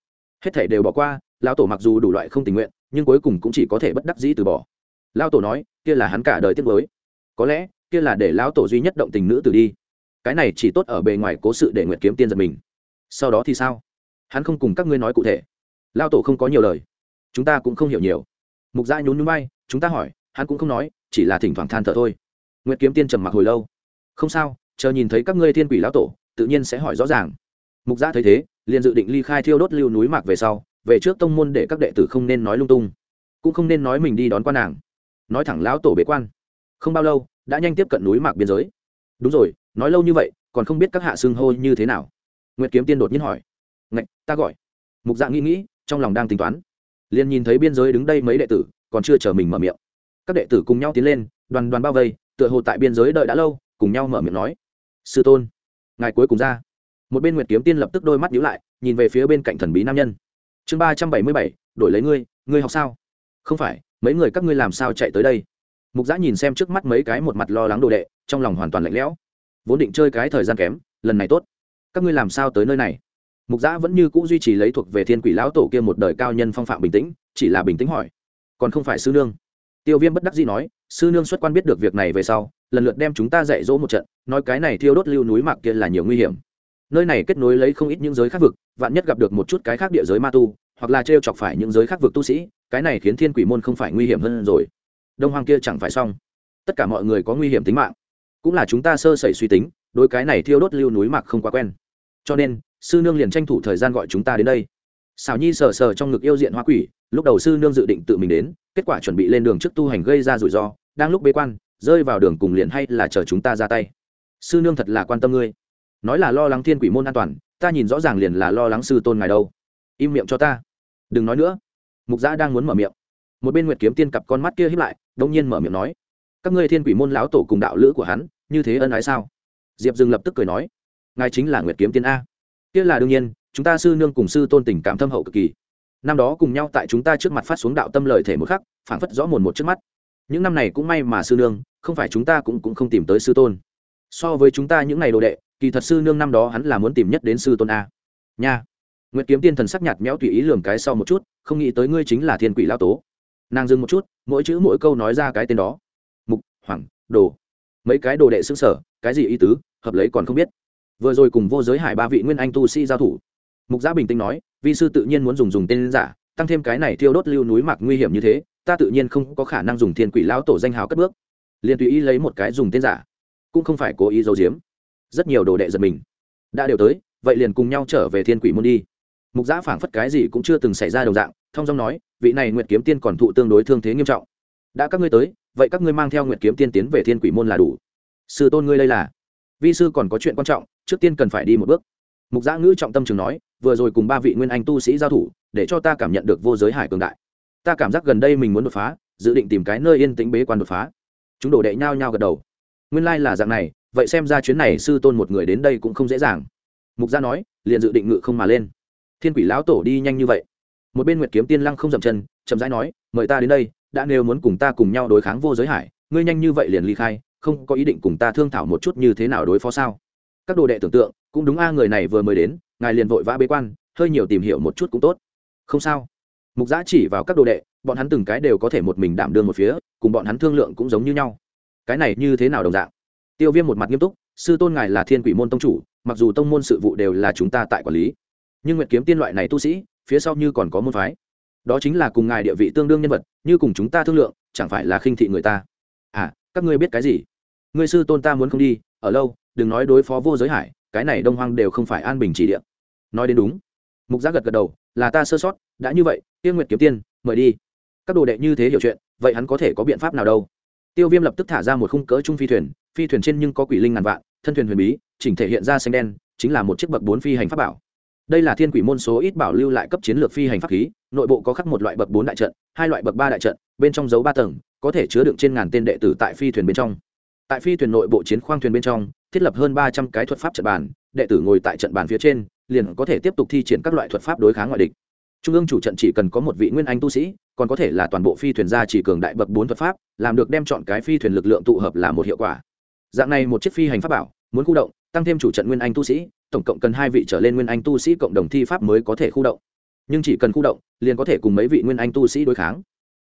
Hết thể đều bỏ qua lão tổ mặc dù đủ loại không tình nguyện, nhưng cuối cùng cũng chỉ có thể bất đắc dĩ từ bỏ. Lão tổ nói, kia là hắn cả đời tiếc mới có lẽ, kia là để lão tổ duy nhất động tình nữ từ đi. Cái này chỉ tốt ở bề ngoài cố sự để nguyện kiếm tiên giật mình. Sau đó thì sao? Hắn không cùng các ngươi nói cụ thể lão tổ không có nhiều lời. Chúng ta cũng không hiểu nhiều. Mục gia nhún nhún bay chúng ta hỏi, hắn cũng không nói, chỉ là thỉnh thoảng than thở thôi. Nguyệt kiếm tiên trầm mặc hồi lâu. Không sao, chờ nhìn thấy các ngươi thiên quỷ lão tổ, tự nhiên sẽ hỏi rõ ràng. Mục gia thấy thế, liền dự định ly khai thiêu đốt lưu núi mạc về sau, về trước tông môn để các đệ tử không nên nói lung tung, cũng không nên nói mình đi đón quan nàng. Nói thẳng lão tổ bế quan. Không bao lâu, đã nhanh tiếp cận núi mạc biên giới. Đúng rồi, nói lâu như vậy, còn không biết các hạ xưng hô như thế nào. Nguyệt kiếm tiên đột nhiên hỏi. Ngạch, ta gọi. Mục dạ nghĩ nghĩ trong lòng đang tính toán. Liền nhìn thấy biên giới đứng đây mấy đệ tử, còn chưa chờ mình mở miệng. Các đệ tử cùng nhau tiến lên, đoàn đoàn bao vây, tựa hồ tại biên giới đợi đã lâu, cùng nhau mở miệng nói, sư tôn, ngài cuối cùng ra. Một bên nguyệt kiếm tiên lập tức đôi mắt nhíu lại, nhìn về phía bên cạnh thần bí nam nhân. Chương ba trăm bảy mươi bảy, đổi lấy ngươi ngươi học sao? Không phải, mấy người các ngươi làm sao chạy tới đây? Mục giã nhìn xem trước mắt mấy cái một mặt lo lắng đồ đệ, trong lòng hoàn toàn lạnh lẽo. Vốn định chơi cái thời gian kém, lần này tốt. Các ngươi làm sao tới nơi này? Mục giã vẫn như c ũ duy trì lấy thuộc về thiên quỷ lão tổ kia một đời cao nhân phong phạm bình tĩnh, chỉ là bình tĩnh hỏi, còn không phải sư nương? Tiêu viêm bất đắc dĩ nói, sư nương xuất quan biết được việc này về sau, lần lượt đem chúng ta dạy dỗ một trận, nói cái này thiêu đốt lưu núi mạc kia là nhiều nguy hiểm. Nơi này kết nối lấy không ít những giới khác vực, vạn nhất gặp được một chút cái khác địa giới ma tu, hoặc là t chọc phải những giới khác vực tu sĩ, cái này khiến thiên quỷ môn không phải nguy hiểm hơn rồi. Đông hoàng kia chẳng phải xong. Tất cả mọi người có nguy hiểm tính mạng. Cũng là chúng ta sơ sẩy suy tính, đối cái này thiêu đốt lưu núi mạc không quá quen. Cho nên sư nương liền tranh thủ thời gian gọi chúng ta đến đây. Xảo nhi sờ sờ trong ngực yêu diện hoa quỷ, lúc đầu sư nương dự định tự mình đến, kết quả chuẩn bị lên đường trước tu hành gây ra rủi ro, đang lúc bế quan, rơi vào đường cùng liền hay là chờ chúng ta ra tay. Sư nương thật là quan tâm ngươi. Nói là lo lắng thiên quỷ môn an toàn, ta nhìn rõ ràng liền là lo lắng sư tôn ngài đâu. Im miệng cho ta. Đừng nói nữa. Mục giã đang muốn mở miệng. Một bên nguyệt kiếm tiên cặp con mắt kia hiếp lại đông nhiên mở miệng nói, các ngươi thiên quỷ môn lão tổ cùng đạo lữ của hắn, như thế ân ái sao? Diệp dừng lập tức cười nói, ngài chính là nguyệt kiếm tiên a kia là đương nhiên, chúng ta sư nương cùng sư tôn tình cảm thâm hậu cực kỳ. Năm đó cùng nhau tại chúng ta trước mặt phát xuống đạo tâm lời thể một khắc phản phất rõ mồn một trước mắt. Những năm này cũng may mà sư nương, không phải chúng ta cũng cũng không tìm tới sư tôn. So với chúng ta những ngày đồ đệ, kỳ thật sư nương năm đó hắn là muốn tìm nhất đến sư tôn a. Nha. Nguyễn kiếm tiên thần sắc nhạt méo tùy ý lường cái sau một chút, không nghĩ tới ngươi chính là thiên quỷ lao tố. Nàng dừng một chút, mỗi chữ mỗi câu nói ra cái tên đó. Mục, hoàng, đồ. Mấy cái đồ đệ xứng sở cái gì ý tứ, hợp lấy còn không biết vừa rồi cùng vô giới hải ba vị nguyên anh tu sĩ giao thủ. Mục giã bình tĩnh nói, vi sư tự nhiên muốn dùng dùng tên giả, tăng thêm cái này thiêu đốt lưu núi mạc nguy hiểm như thế, ta tự nhiên không có khả năng dùng thiên quỷ lão tổ danh hào cất bước. Liền tùy ý lấy một cái dùng tên giả, cũng không phải cố ý giấu giếm. Rất nhiều đồ đệ giật mình. Đã đều tới, vậy liền cùng nhau trở về thiên quỷ môn đi. Mục giã phảng phất cái gì cũng chưa từng xảy ra đồng dạng, thông dong nói, vị này nguyệt kiếm tiên còn thụ tương đối thương thế nghiêm trọng. Đã các ngươi tới, vậy các ngươi mang theo nguyệt kiếm tiên tiến về thiên quỷ môn là đủ. Sư tôn ngươi đây là. Vi sư còn có chuyện quan trọng trước tiên cần phải đi một bước. Mục giã ngữ trọng tâm trường nói, vừa rồi cùng ba vị nguyên anh tu sĩ giao thủ, để cho ta cảm nhận được vô giới hải cường đại. Ta cảm giác gần đây mình muốn đột phá, dự định tìm cái nơi yên tĩnh bế quan đột phá. Chúng đổ đệ nhao nhao gật đầu. Nguyên lai là dạng này, vậy xem ra chuyến này sư tôn một người đến đây cũng không dễ dàng. Mục gia nói, liền dự định ngự không mà lên. Thiên quỷ lão tổ đi nhanh như vậy. Một bên nguyệt kiếm tiên lăng không dậm chân, chậm rãi nói, mời ta đến đây, đã nếu muốn cùng ta cùng nhau đối kháng vô giới hải, ngươi nhanh như vậy liền ly khai, không có ý định cùng ta thương thảo một chút như thế nào đối phó sao? Các đồ đệ tưởng tượng, cũng đúng a, người này vừa mới đến, ngài liền vội vã bế quan, hơi nhiều tìm hiểu một chút cũng tốt. Không sao. Mục giã chỉ vào các đồ đệ, bọn hắn từng cái đều có thể một mình đảm đương một phía, cùng bọn hắn thương lượng cũng giống như nhau. Cái này như thế nào đồng dạng? Tiêu viêm một mặt nghiêm túc, sư tôn ngài là thiên quỷ môn tông chủ, mặc dù tông môn sự vụ đều là chúng ta tại quản lý. Nhưng nguyệt kiếm tiên loại này tu sĩ, phía sau như còn có môn phái. Đó chính là cùng ngài địa vị tương đương nhân vật, như cùng chúng ta thương lượng, chẳng phải là khinh thị người ta. À các ngươi biết cái gì? Ngươi sư tôn ta muốn không đi, ở lâu đừng nói đối phó vô giới hải, cái này đông hoang đều không phải an bình chỉ địa. Nói đến đúng. Mục giác gật gật đầu, là ta sơ sót, đã như vậy, tiêu nguyệt kiếm tiên, mời đi. Các đồ đệ như thế hiểu chuyện, vậy hắn có thể có biện pháp nào đâu? Tiêu viêm lập tức thả ra một khung cỡ trung phi thuyền phi thuyền trên nhưng có quỷ linh ngàn vạn, thân thuyền huyền bí, chỉnh thể hiện ra xanh đen, chính là một chiếc bậc bốn phi hành pháp bảo. Đây là thiên quỷ môn số ít bảo lưu lại cấp chiến lược phi hành pháp khí, nội bộ có khắc một loại bậc bốn đại trận, hai loại bậc ba đại trận, bên trong dấu ba tầng, có thể chứa đựng trên ngàn tên đệ tử tại phi thuyền bên trong. Tại phi thuyền nội bộ chiến khoang thuyền bên trong thiết lập hơn ba trăm cái thuật pháp trận bàn, đệ tử ngồi tại trận bàn phía trên, liền có thể tiếp tục thi triển các loại thuật pháp đối kháng ngoại địch. Trung ương chủ trận chỉ cần có một vị nguyên anh tu sĩ, còn có thể là toàn bộ phi thuyền gia chỉ cường đại bậc bốn thuật pháp, làm được đem chọn cái phi thuyền lực lượng tụ hợp là một hiệu quả. Dạng này một chiếc phi hành pháp bảo, muốn khu động, tăng thêm chủ trận nguyên anh tu sĩ, tổng cộng cần hai vị trở lên nguyên anh tu sĩ cộng đồng thi pháp mới có thể khu động. Nhưng chỉ cần khu động, liền có thể cùng mấy vị nguyên anh tu sĩ đối kháng.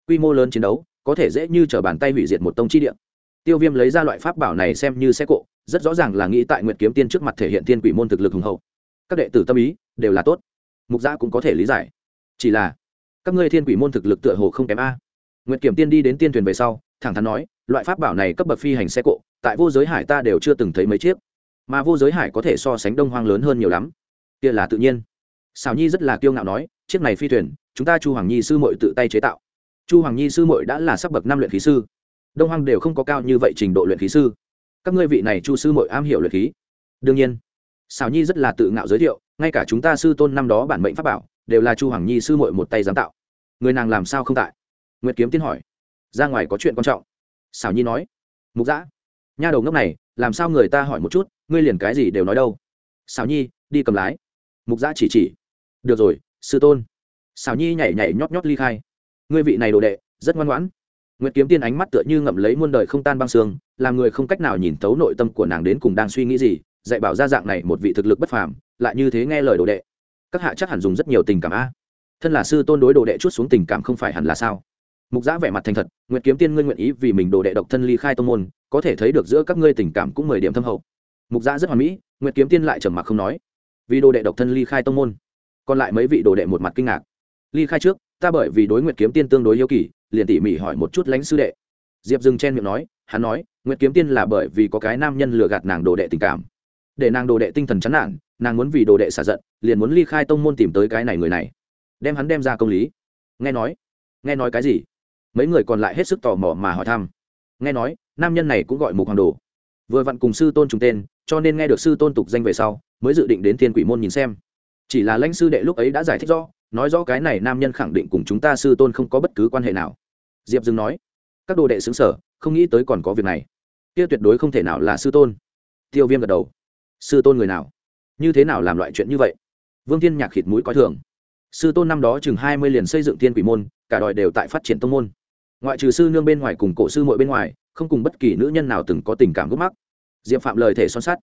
Quy mô lớn chiến đấu, có thể dễ như t r ở bàn tay hủy diệt một tông chi địa. Tiêu viêm lấy ra loại pháp bảo này xem như xe cộ rất rõ ràng là nghĩ tại nguyện kiếm tiên trước mặt thể hiện tiên quỷ môn thực lực hùng hậu. Các đệ tử tâm ý đều là tốt. Mục gia cũng có thể lý giải. Chỉ là, các ngươi thiên quỷ môn thực lực tựa hồ không kém a. Nguyện kiểm tiên đi đến tiên thuyền về sau, thẳng thắn nói, loại pháp bảo này cấp bậc phi hành xe cộ, tại vô giới hải ta đều chưa từng thấy mấy chiếc. Mà vô giới hải có thể so sánh đông hoang lớn hơn nhiều lắm. Kia là tự nhiên. Xào nhi rất là kiêu ngạo nói, chiếc này phi thuyền, chúng ta chu hoàng nhi sư mội tự tay chế tạo. Chu hoàng nhi sư mội đã là sắc bậc năm luyện khí sư. Đông hoang đều không có cao như vậy trình độ luyện khí sư các ngươi vị này chu sư mội am hiểu luyện khí. Đương nhiên xào nhi rất là tự ngạo giới thiệu, ngay cả chúng ta sư tôn năm đó bản mệnh pháp bảo, đều là chu hoàng nhi sư mội một tay giám tạo. Người nàng làm sao không tại? Nguyệt kiếm tiến hỏi. Ra ngoài có chuyện quan trọng. Xảo nhi nói. Mục giã nha đầu ngốc này, làm sao người ta hỏi một chút, ngươi liền cái gì đều nói đâu? Xảo nhi, đi cầm lái. Mục giã chỉ chỉ. Được rồi, sư tôn. Xảo nhi nhảy nhảy nhót nhót ly khai. Ngươi vị này đồ đệ, rất ngoan ngoãn nguyệt kiếm tiên ánh mắt tựa như ngậm lấy muôn đời không tan băng xương, làm người không cách nào nhìn thấu nội tâm của nàng đến cùng đang suy nghĩ gì, dạy bảo ra dạng này một vị thực lực bất phàm, lại như thế nghe lời đồ đệ. Các hạ chắc hẳn dùng rất nhiều tình cảm a. Thân là sư tôn đối đồ đệ chút xuống tình cảm không phải hẳn là sao? Mục giã vẻ mặt thành thật, Nguyệt kiếm tiên ngươi nguyện ý vì mình đồ đệ độc thân ly khai tông môn, có thể thấy được giữa các ngươi tình cảm cũng mười điểm thâm hậu. Mục giã rất hoàn mỹ, Nguyệt kiếm tiên lại trầm mặc không nói. Vì đồ đệ độc thân ly khai tông môn, còn lại mấy vị đồ đệ một mặt kinh ngạc. Ly khai trước, ta bởi vì đối Nguyệt kiếm tiên tương đối yêu kỳ liền tỉ mỉ hỏi một chút lãnh sư đệ. Diệp dừng chen miệng nói, hắn nói nguyện kiếm tiên là bởi vì có cái nam nhân lừa gạt nàng đồ đệ tình cảm. Để nàng đồ đệ tinh thần chán nản, nàng muốn vì đồ đệ xả giận, liền muốn ly khai tông môn tìm tới cái này người này. Đem hắn đem ra công lý. Nghe nói nghe nói cái gì? Mấy người còn lại hết sức tò mò mà hỏi thăm. Nghe nói, nam nhân này cũng gọi mục hoàng đồ. Vừa vặn cùng sư tôn trùng tên, cho nên nghe được sư tôn tục danh về sau, mới dự định đến thiên quỷ môn nhìn xem. Chỉ là lãnh sư đệ lúc ấy đã giải thích rõ nói rõ cái này nam nhân khẳng định cùng chúng ta sư tôn không có bất cứ quan hệ nào. Diệp dừng nói, các đồ đệ xứng sở, không nghĩ tới còn có việc này. Kia tuyệt đối không thể nào là sư tôn. Tiêu viêm gật đầu, sư tôn người nào? Như thế nào làm loại chuyện như vậy? Vương thiên nhạc khịt mũi coi thường. Sư tôn năm đó chừng hai mươi liền xây dựng thiên quỷ môn, cả đòi đều tại phát triển tông môn. Ngoại trừ sư nương bên ngoài cùng cổ sư muội bên ngoài, không cùng bất kỳ nữ nhân nào từng có tình cảm gốc mắc. Diệp phạm lời thể son sắt.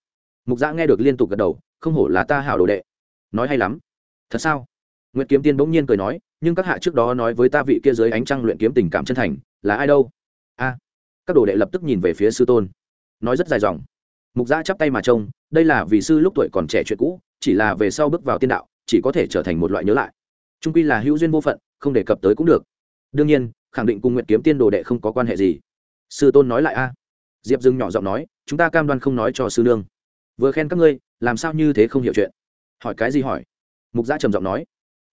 Mục giã nghe được liên tục gật đầu, không hổ là ta hảo đồ đệ. Nói hay lắm. Thật sao? Nguyệt kiếm tiên bỗng nhiên cười nói, nhưng các hạ trước đó nói với ta vị kia dưới ánh trăng luyện kiếm tình cảm chân thành, là ai đâu? A. Các đồ đệ lập tức nhìn về phía sư tôn. Nói rất dài dòng. Mục giã chắp tay mà trông, đây là vì sư lúc tuổi còn trẻ chuyện cũ, chỉ là về sau bước vào tiên đạo, chỉ có thể trở thành một loại nhớ lại. Trung quy là hữu duyên vô phận, không đề cập tới cũng được. Đương nhiên, khẳng định cùng Nguyệt kiếm tiên đồ đệ không có quan hệ gì. Sư tôn nói lại a. Diệp Dương nhỏ giọng nói, chúng ta cam đoan không nói cho sư nương. Vừa khen các ngươi, làm sao như thế không hiểu chuyện? Hỏi cái gì hỏi? Mục giã trầm giọng nói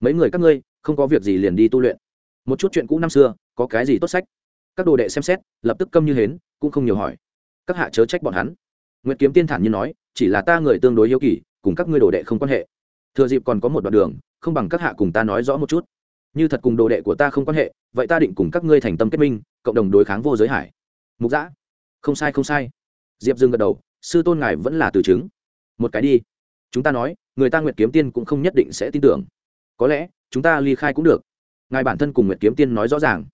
mấy người các ngươi, không có việc gì liền đi tu luyện. Một chút chuyện cũ năm xưa, có cái gì tốt sách? Các đồ đệ xem xét, lập tức câm như hến, cũng không nhiều hỏi. Các hạ chớ trách bọn hắn. Nguyệt kiếm tiên thản như nói, chỉ là ta người tương đối hiếu kỳ, cùng các ngươi đồ đệ không quan hệ. Thừa dịp còn có một đoạn đường, không bằng các hạ cùng ta nói rõ một chút. Như thật cùng đồ đệ của ta không quan hệ, vậy ta định cùng các ngươi thành tâm kết minh, cộng đồng đối kháng vô giới hải. Mục giã không sai không sai. Diệp dương gật đầu, sư tôn ngài vẫn là từ chứng. Một cái đi. Chúng ta nói, người ta nguyệt kiếm tiên cũng không nhất định sẽ tin tưởng có lẽ chúng ta ly khai cũng được. Ngài bản thân cùng nguyệt kiếm tiên nói rõ ràng.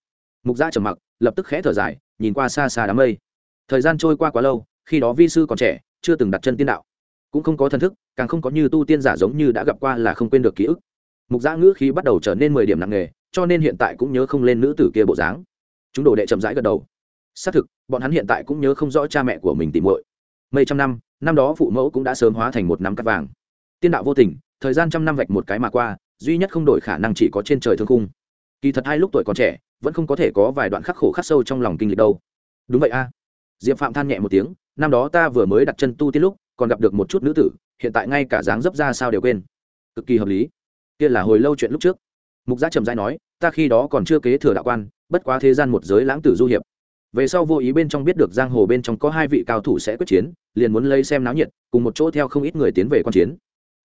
Mục gia trầm mặc, lập tức khẽ thở dài, nhìn qua xa xa đám mây. Thời gian trôi qua quá lâu, khi đó vi sư còn trẻ, chưa từng đặt chân tiên đạo. Cũng không có thần thức, càng không có như tu tiên giả giống như đã gặp qua là không quên được ký ức. Mục giã ngữ khí bắt đầu trở nên mười điểm nặng nề, cho nên hiện tại cũng nhớ không lên nữ tử kia bộ dáng. Chúng đồ đệ chậm rãi gật đầu. Xác thực, bọn hắn hiện tại cũng nhớ không rõ cha mẹ của mình tìm muội. Mấy trăm năm năm đó phụ mẫu cũng đã sớm hóa thành một nắm cắt vàng. Tiên đạo vô tình, thời gian trăm năm vạch một cái mà qua duy nhất không đổi khả năng chỉ có trên trời thương khung. Kỳ thật hai lúc tuổi còn trẻ, vẫn không có thể có vài đoạn khắc khổ khắc sâu trong lòng kinh lịch đâu. Đúng vậy a. Diệp phạm than nhẹ một tiếng, năm đó ta vừa mới đặt chân tu tiên lúc, còn gặp được một chút nữ tử, hiện tại ngay cả dáng dấp ra sao đều quên. Cực kỳ hợp lý. Kia là hồi lâu chuyện lúc trước. Mục gia trầm giai nói, ta khi đó còn chưa kế thừa đạo quan, bất quá thế gian một giới lãng tử du hiệp. Về sau vô ý bên trong biết được giang hồ bên trong có hai vị cao thủ sẽ quyết chiến, liền muốn lấy xem náo nhiệt, cùng một chỗ theo không ít người tiến về quan chiến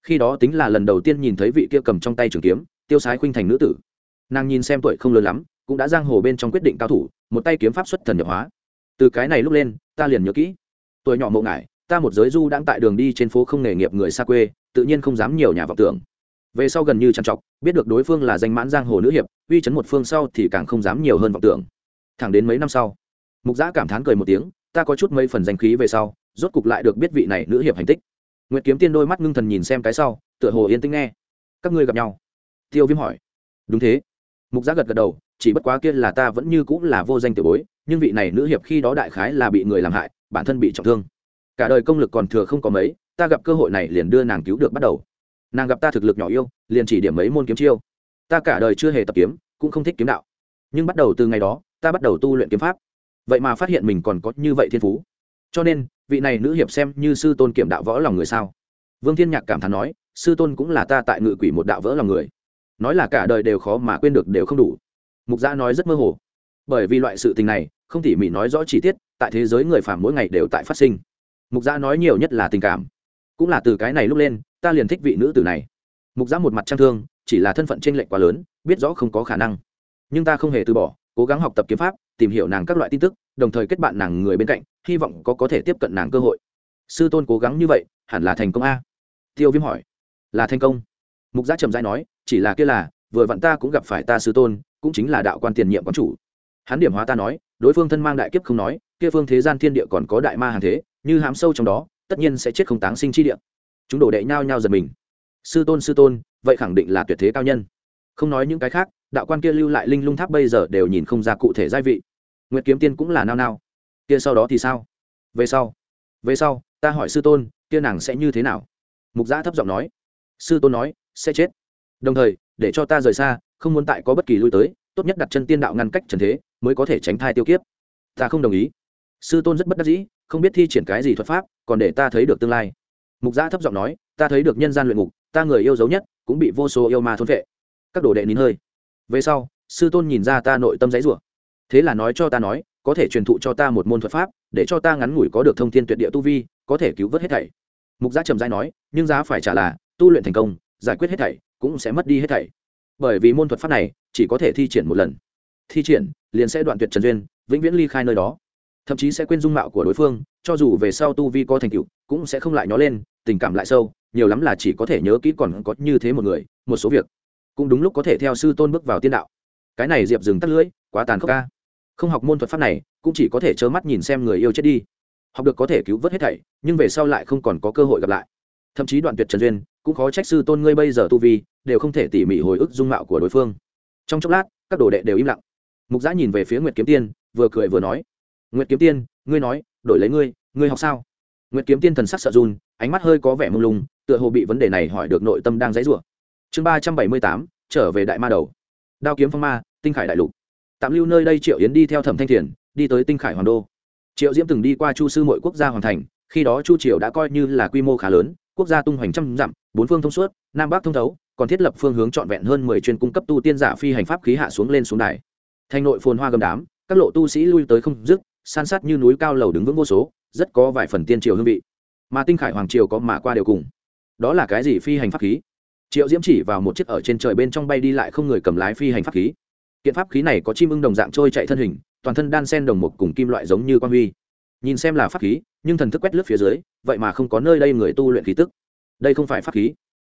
khi đó tính là lần đầu tiên nhìn thấy vị kia cầm trong tay trường kiếm, tiêu sái khuynh thành nữ tử. Nàng nhìn xem tuổi không lớn lắm, cũng đã giang hồ bên trong quyết định cao thủ, một tay kiếm pháp xuất thần nhập hóa. Từ cái này lúc lên, ta liền nhớ kỹ. Tuổi nhỏ mộ ngại ta một giới du đang tại đường đi trên phố không nghề nghiệp người xa quê, tự nhiên không dám nhiều nhà vọng tưởng. Về sau gần như trằn trọc, biết được đối phương là danh mãn giang hồ nữ hiệp, uy chấn một phương sau thì càng không dám nhiều hơn vọng tưởng. Thẳng đến mấy năm sau, mục giã cảm thán cười một tiếng, ta có chút mấy phần danh khí về sau, rốt cục lại được biết vị này nữ hiệp hành tích nguyệt kiếm tiên đôi mắt ngưng thần nhìn xem cái sau, tựa hồ yên tĩnh nghe. Các ngươi gặp nhau? Tiêu viêm hỏi. Đúng thế. Mục giác gật gật đầu, chỉ bất quá kia là ta vẫn như cũng là vô danh tiểu bối, nhưng vị này nữ hiệp khi đó đại khái là bị người làm hại, bản thân bị trọng thương. Cả đời công lực còn thừa không có mấy, ta gặp cơ hội này liền đưa nàng cứu được bắt đầu. Nàng gặp ta thực lực nhỏ yêu liền chỉ điểm mấy môn kiếm chiêu. Ta cả đời chưa hề tập kiếm, cũng không thích kiếm đạo. Nhưng bắt đầu từ ngày đó, ta bắt đầu tu luyện kiếm pháp. Vậy mà phát hiện mình còn có như vậy thiên phú. Cho nên vị này nữ hiệp xem như sư tôn kiểm đạo võ lòng người sao? Vương thiên nhạc cảm thán nói, sư tôn cũng là ta tại ngự quỷ một đạo vỡ lòng người. Nói là cả đời đều khó mà quên được đều không đủ. Mục gia nói rất mơ hồ. Bởi vì loại sự tình này, không tỉ mỉ nói rõ chi tiết, tại thế giới người phàm mỗi ngày đều tại phát sinh. Mục gia nói nhiều nhất là tình cảm. Cũng là từ cái này lúc lên, ta liền thích vị nữ tử này. Mục gia một mặt trang thương, chỉ là thân phận t r ê n lệch quá lớn, biết rõ không có khả năng. Nhưng ta không hề từ bỏ, cố gắng học tập kiếm pháp, tìm hiểu nàng các loại tin tức, đồng thời kết bạn nàng người bên cạnh hy vọng có có thể tiếp cận nàng cơ hội. Sư tôn cố gắng như vậy, hẳn là thành công a? Tiêu viêm hỏi. Là thành công. Mục gia trầm dai nói, chỉ là kia là, vừa vặn ta cũng gặp phải ta sư tôn, cũng chính là đạo quan tiền nhiệm quán chủ. Hắn điểm hóa ta nói, đối phương thân mang đại kiếp không nói, kia phương thế gian thiên địa còn có đại ma hàng thế, như hám sâu trong đó, tất nhiên sẽ chết không táng sinh chi địa. Chúng đổ đệ nhau nhau giật mình. Sư tôn sư tôn, vậy khẳng định là tuyệt thế cao nhân. Không nói những cái khác, đạo quan kia lưu lại linh lung tháp bây giờ đều nhìn không ra cụ thể giai vị. Nguyệt kiếm tiên cũng là nao nao kia sau đó thì sao? Về sau. Về sau, ta hỏi sư tôn, kia nàng sẽ như thế nào? Mục giã thấp giọng nói. Sư tôn nói, sẽ chết. Đồng thời, để cho ta rời xa, không muốn tại có bất kỳ lui tới, tốt nhất đặt chân tiên đạo ngăn cách trần thế, mới có thể tránh thai tiêu kiếp. Ta không đồng ý. Sư tôn rất bất đắc dĩ, không biết thi triển cái gì thuật pháp, còn để ta thấy được tương lai. Mục giã thấp giọng nói, ta thấy được nhân gian luyện ngục, ta người yêu dấu nhất, cũng bị vô số yêu ma thôn vệ các đồ đệ nín hơi. Về sau, sư tôn nhìn ra ta nội tâm giấy rủa. Thế là nói cho ta nói có thể truyền thụ cho ta một môn thuật pháp, để cho ta ngắn ngủi có được thông thiên tuyệt địa tu vi, có thể cứu vớt hết thảy. Mục Giá trầm giai nói, nhưng giá phải trả là, tu luyện thành công, giải quyết hết thảy cũng sẽ mất đi hết thảy. Bởi vì môn thuật pháp này chỉ có thể thi triển một lần. Thi triển, liền sẽ đoạn tuyệt trần duyên, vĩnh viễn ly khai nơi đó. Thậm chí sẽ quên dung mạo của đối phương, cho dù về sau tu vi có thành tựu, cũng sẽ không lại nhó lên, tình cảm lại sâu, nhiều lắm là chỉ có thể nhớ kỹ còn có như thế một người, một số việc. Cũng đúng lúc có thể theo sư tôn bước vào tiên đạo. Cái này diệp dừng tắt lưỡi, quá tàn khốc ca không học môn thuật pháp này, cũng chỉ có thể trơ mắt nhìn xem người yêu chết đi. Học được có thể cứu vớt hết thảy, nhưng về sau lại không còn có cơ hội gặp lại. Thậm chí đoạn tuyệt trần duyên, cũng khó trách sư tôn ngươi bây giờ tu vi, đều không thể tỉ mỉ hồi ức dung mạo của đối phương. Trong chốc lát, các đồ đệ đều im lặng. Mục giã nhìn về phía nguyệt kiếm tiên, vừa cười vừa nói, nguyệt kiếm tiên, ngươi nói, đổi lấy ngươi ngươi học sao? Nguyệt kiếm tiên thần sắc sợ run, ánh mắt hơi có vẻ mông lung, tựa hồ bị vấn đề này hỏi được nội tâm đang dãy rủa. Chương ba trăm bảy mươi tám, trở về đại ma đầu. Đao kiếm phong ma, tinh khải đại lục tạm lưu nơi đây triệu yến đi theo thẩm thanh thiền, đi tới tinh khải hoàng đô. Triệu diễm từng đi qua chu sư mọi quốc gia hoàn thành, khi đó chu triều đã coi như là quy mô khá lớn, quốc gia tung hoành trăm dặm, bốn phương thông suốt, nam bắc thông thấu, còn thiết lập phương hướng trọn vẹn hơn mười chuyên cung cấp tu tiên giả phi hành pháp khí hạ xuống lên xuống đài. Thành nội phồn hoa gầm đám, các lộ tu sĩ lui tới không dứt, san sát như núi cao lầu đứng vững vô số, rất có vài phần tiên triều hương vị. Mà tinh khải hoàng triều có mà qua đều cùng. Đó là cái gì phi hành pháp khí? Triệu diễm chỉ vào một chiếc ở trên trời bên trong bay đi lại không người cầm lái phi hành pháp khí kiện pháp khí này có chim ưng đồng dạng trôi chạy thân hình, toàn thân đan sen đồng một cùng kim loại giống như quan huy. Nhìn xem là pháp khí, nhưng thần thức quét lướt phía dưới, vậy mà không có nơi đây người tu luyện khí tức. Đây không phải pháp khí.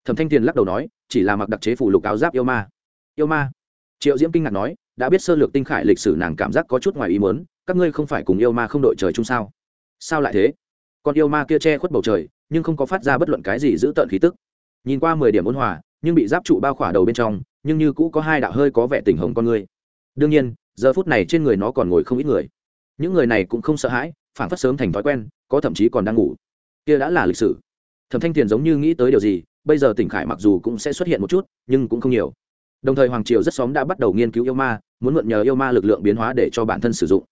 Thẩm thanh tiền lắc đầu nói, chỉ là mặc đặc chế phủ lục áo giáp yêu ma. Yêu ma? Triệu diễm kinh ngạc nói, đã biết sơ lược tinh khải lịch sử nàng cảm giác có chút ngoài ý mớn các ngươi không phải cùng yêu ma không đội trời chung sao? Sao lại thế? Con yêu ma kia che khuất bầu trời, nhưng không có phát ra bất luận cái gì giữ tợn khí tức. Nhìn qua mười điểm ôn hòa, nhưng bị giáp trụ bao khỏa đầu bên trong nhưng như cũ có hai đạo hơi có vẻ tình hồng con người. Đương nhiên, giờ phút này trên người nó còn ngồi không ít người. Những người này cũng không sợ hãi phản phất sớm thành thói quen, có thậm chí còn đang ngủ. Kia đã là lịch sử. Thẩm thanh tiền giống như nghĩ tới điều gì, bây giờ tỉnh khải mặc dù cũng sẽ xuất hiện một chút, nhưng cũng không nhiều. Đồng thời hoàng triều rất sớm đã bắt đầu nghiên cứu yêu ma, muốn mượn nhờ yêu ma lực lượng biến hóa để cho bản thân sử dụng.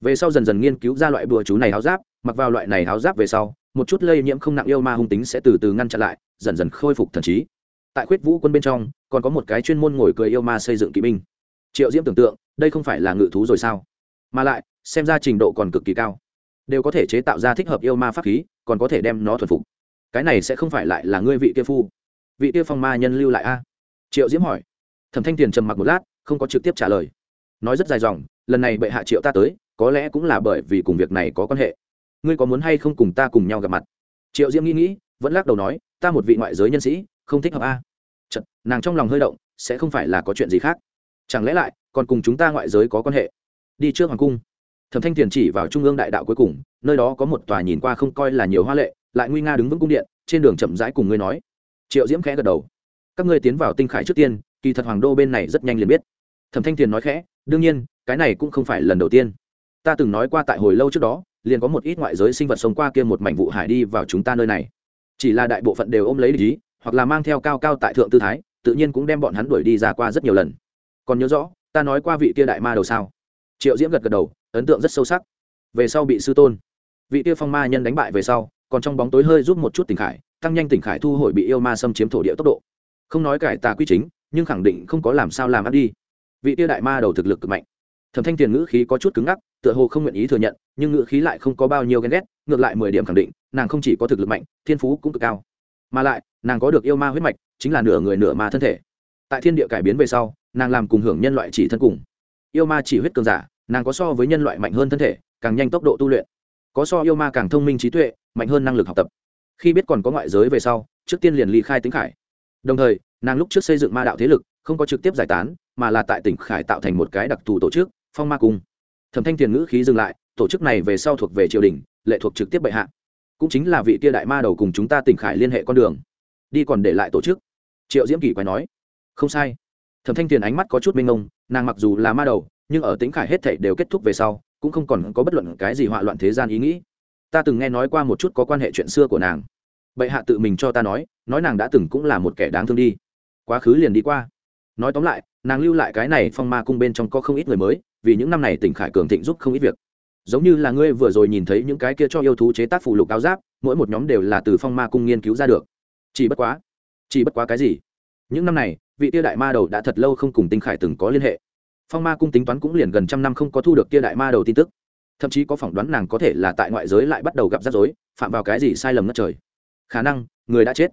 Về sau dần dần nghiên cứu ra loại bùa chú này háo giáp, mặc vào loại này háo giáp về sau, một chút lây nhiễm không nặng yêu ma hung tính sẽ từ từ ngăn chặn lại, dần dần khôi phục thần trí tại khuyết vũ quân bên trong, còn có một cái chuyên môn ngồi cười yêu ma xây dựng kỵ binh. Triệu diễm tưởng tượng, đây không phải là ngự thú rồi sao? Mà lại, xem ra trình độ còn cực kỳ cao. Đều có thể chế tạo ra thích hợp yêu ma pháp khí, còn có thể đem nó thuần phục. Cái này sẽ không phải lại là ngươi vị kia phu. Vị kia phong ma nhân lưu lại a? Triệu diễm hỏi. Thẩm thanh tiền trầm mặc một lát, không có trực tiếp trả lời. Nói rất dài dòng, lần này bệ hạ triệu ta tới, có lẽ cũng là bởi vì cùng việc này có quan hệ. Ngươi có muốn hay không cùng ta cùng nhau gặp mặt? Triệu diễm nghĩ nghĩ, vẫn lắc đầu nói, ta một vị ngoại giới nhân sĩ không thích hợp a. Chật, nàng trong lòng hơi động sẽ không phải là có chuyện gì khác. Chẳng lẽ lại còn cùng chúng ta ngoại giới có quan hệ? Đi trước hoàng cung. Thẩm thanh tiền chỉ vào trung ương đại đạo cuối cùng nơi đó có một tòa nhìn qua không coi là nhiều hoa lệ lại nguy nga đứng vững cung điện trên đường chậm rãi cùng ngươi nói. Triệu diễm khẽ gật đầu. Các ngươi tiến vào tinh khải trước tiên kỳ thật hoàng đô bên này rất nhanh liền biết. Thẩm thanh tiền nói khẽ đương nhiên cái này cũng không phải lần đầu tiên. Ta từng nói qua tại hồi lâu trước đó liền có một ít ngoại giới sinh vật sống qua kia một mảnh vụ hải đi vào chúng ta nơi này. Chỉ là đại bộ phận đều ôm lấy lý hoặc là mang theo cao cao tại thượng tư thái, tự nhiên cũng đem bọn hắn đuổi đi ra qua rất nhiều lần. Còn nhớ rõ, ta nói qua vị kia đại ma đầu sao? Triệu diễm gật gật đầu, ấn tượng rất sâu sắc. Về sau bị sư tôn, vị kia phong ma nhân đánh bại về sau, còn trong bóng tối hơi giúp một chút tỉnh khải, tăng nhanh tỉnh khải thu hồi bị yêu ma xâm chiếm thổ địa tốc độ. Không nói cải tà quy chính, nhưng khẳng định không có làm sao làm ăn đi. Vị kia đại ma đầu thực lực cực mạnh. Thẩm thanh tiền ngữ khí có chút cứng ngắc, tựa hồ không nguyện ý thừa nhận, nhưng ngữ khí lại không có bao nhiêu ghen ghét, ngược lại mười điểm khẳng định, nàng không chỉ có thực lực mạnh, thiên phú cũng cực cao. Mà lại nàng có được yêu ma huyết mạch, chính là nửa người nửa ma thân thể. Tại thiên địa cải biến về sau, nàng làm cùng hưởng nhân loại chỉ thân cùng. Yêu ma chỉ huyết cường giả, nàng có so với nhân loại mạnh hơn thân thể, càng nhanh tốc độ tu luyện. Có so yêu ma càng thông minh trí tuệ, mạnh hơn năng lực học tập. Khi biết còn có ngoại giới về sau, trước tiên liền ly khai tính khải. Đồng thời, nàng lúc trước xây dựng ma đạo thế lực, không có trực tiếp giải tán, mà là tại tỉnh khải tạo thành một cái đặc thù tổ chức, phong ma cung. Thẩm thanh tiền ngữ khí dừng lại, tổ chức này về sau thuộc về triều đình, lệ thuộc trực tiếp bệ hạ. Cũng chính là vị kia đại ma đầu cùng chúng ta tỉnh khải liên hệ con đường đi còn để lại tổ chức. Triệu diễm kỳ quay nói, không sai. Thẩm thanh tiền ánh mắt có chút minh ông nàng mặc dù là ma đầu, nhưng ở tỉnh khải hết thảy đều kết thúc về sau, cũng không còn có bất luận cái gì họa loạn thế gian ý nghĩ. Ta từng nghe nói qua một chút có quan hệ chuyện xưa của nàng. Bệ hạ tự mình cho ta nói nói nàng đã từng cũng là một kẻ đáng thương đi. Quá khứ liền đi qua. Nói tóm lại, nàng lưu lại cái này phong ma cung bên trong có không ít người mới, vì những năm này tỉnh khải cường thịnh giúp không ít việc. Giống như là ngươi vừa rồi nhìn thấy những cái kia cho yêu thú chế tác phụ lục áo giáp, mỗi một nhóm đều là từ phong ma cung nghiên cứu ra được chỉ bất quá, chỉ bất quá cái gì? Những năm này, vị tia đại ma đầu đã thật lâu không cùng tinh khải từng có liên hệ. Phong ma cung tính toán cũng liền gần trăm năm không có thu được tia đại ma đầu tin tức. Thậm chí có phỏng đoán nàng có thể là tại ngoại giới lại bắt đầu gặp rắc rối, phạm vào cái gì sai lầm ngất trời. Khả năng, người đã chết.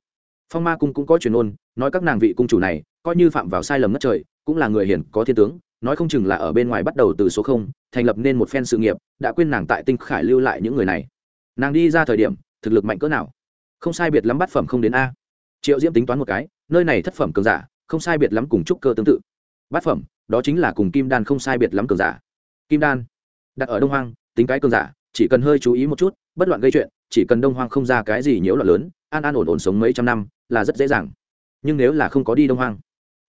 Phong ma cung cũng có truyền ôn nói các nàng vị cung chủ này, coi như phạm vào sai lầm ngất trời, cũng là người hiền, có thiên tướng, nói không chừng là ở bên ngoài bắt đầu từ số không, thành lập nên một phen sự nghiệp, đã quên nàng tại tinh khải lưu lại những người này. Nàng đi ra thời điểm, thực lực mạnh cỡ nào? Không sai biệt lắm bát phẩm không đến a. Triệu diễm tính toán một cái, nơi này thất phẩm cường giả, không sai biệt lắm cùng trúc cơ tương tự. Bát phẩm, đó chính là cùng kim đan không sai biệt lắm cường giả. Kim đan, đặt ở đông hoang, tính cái cường giả, chỉ cần hơi chú ý một chút, bất loạn gây chuyện, chỉ cần đông hoang không ra cái gì nhiễu loạn lớn, an an ổn ổn sống mấy trăm năm, là rất dễ dàng. Nhưng nếu là không có đi đông hoang,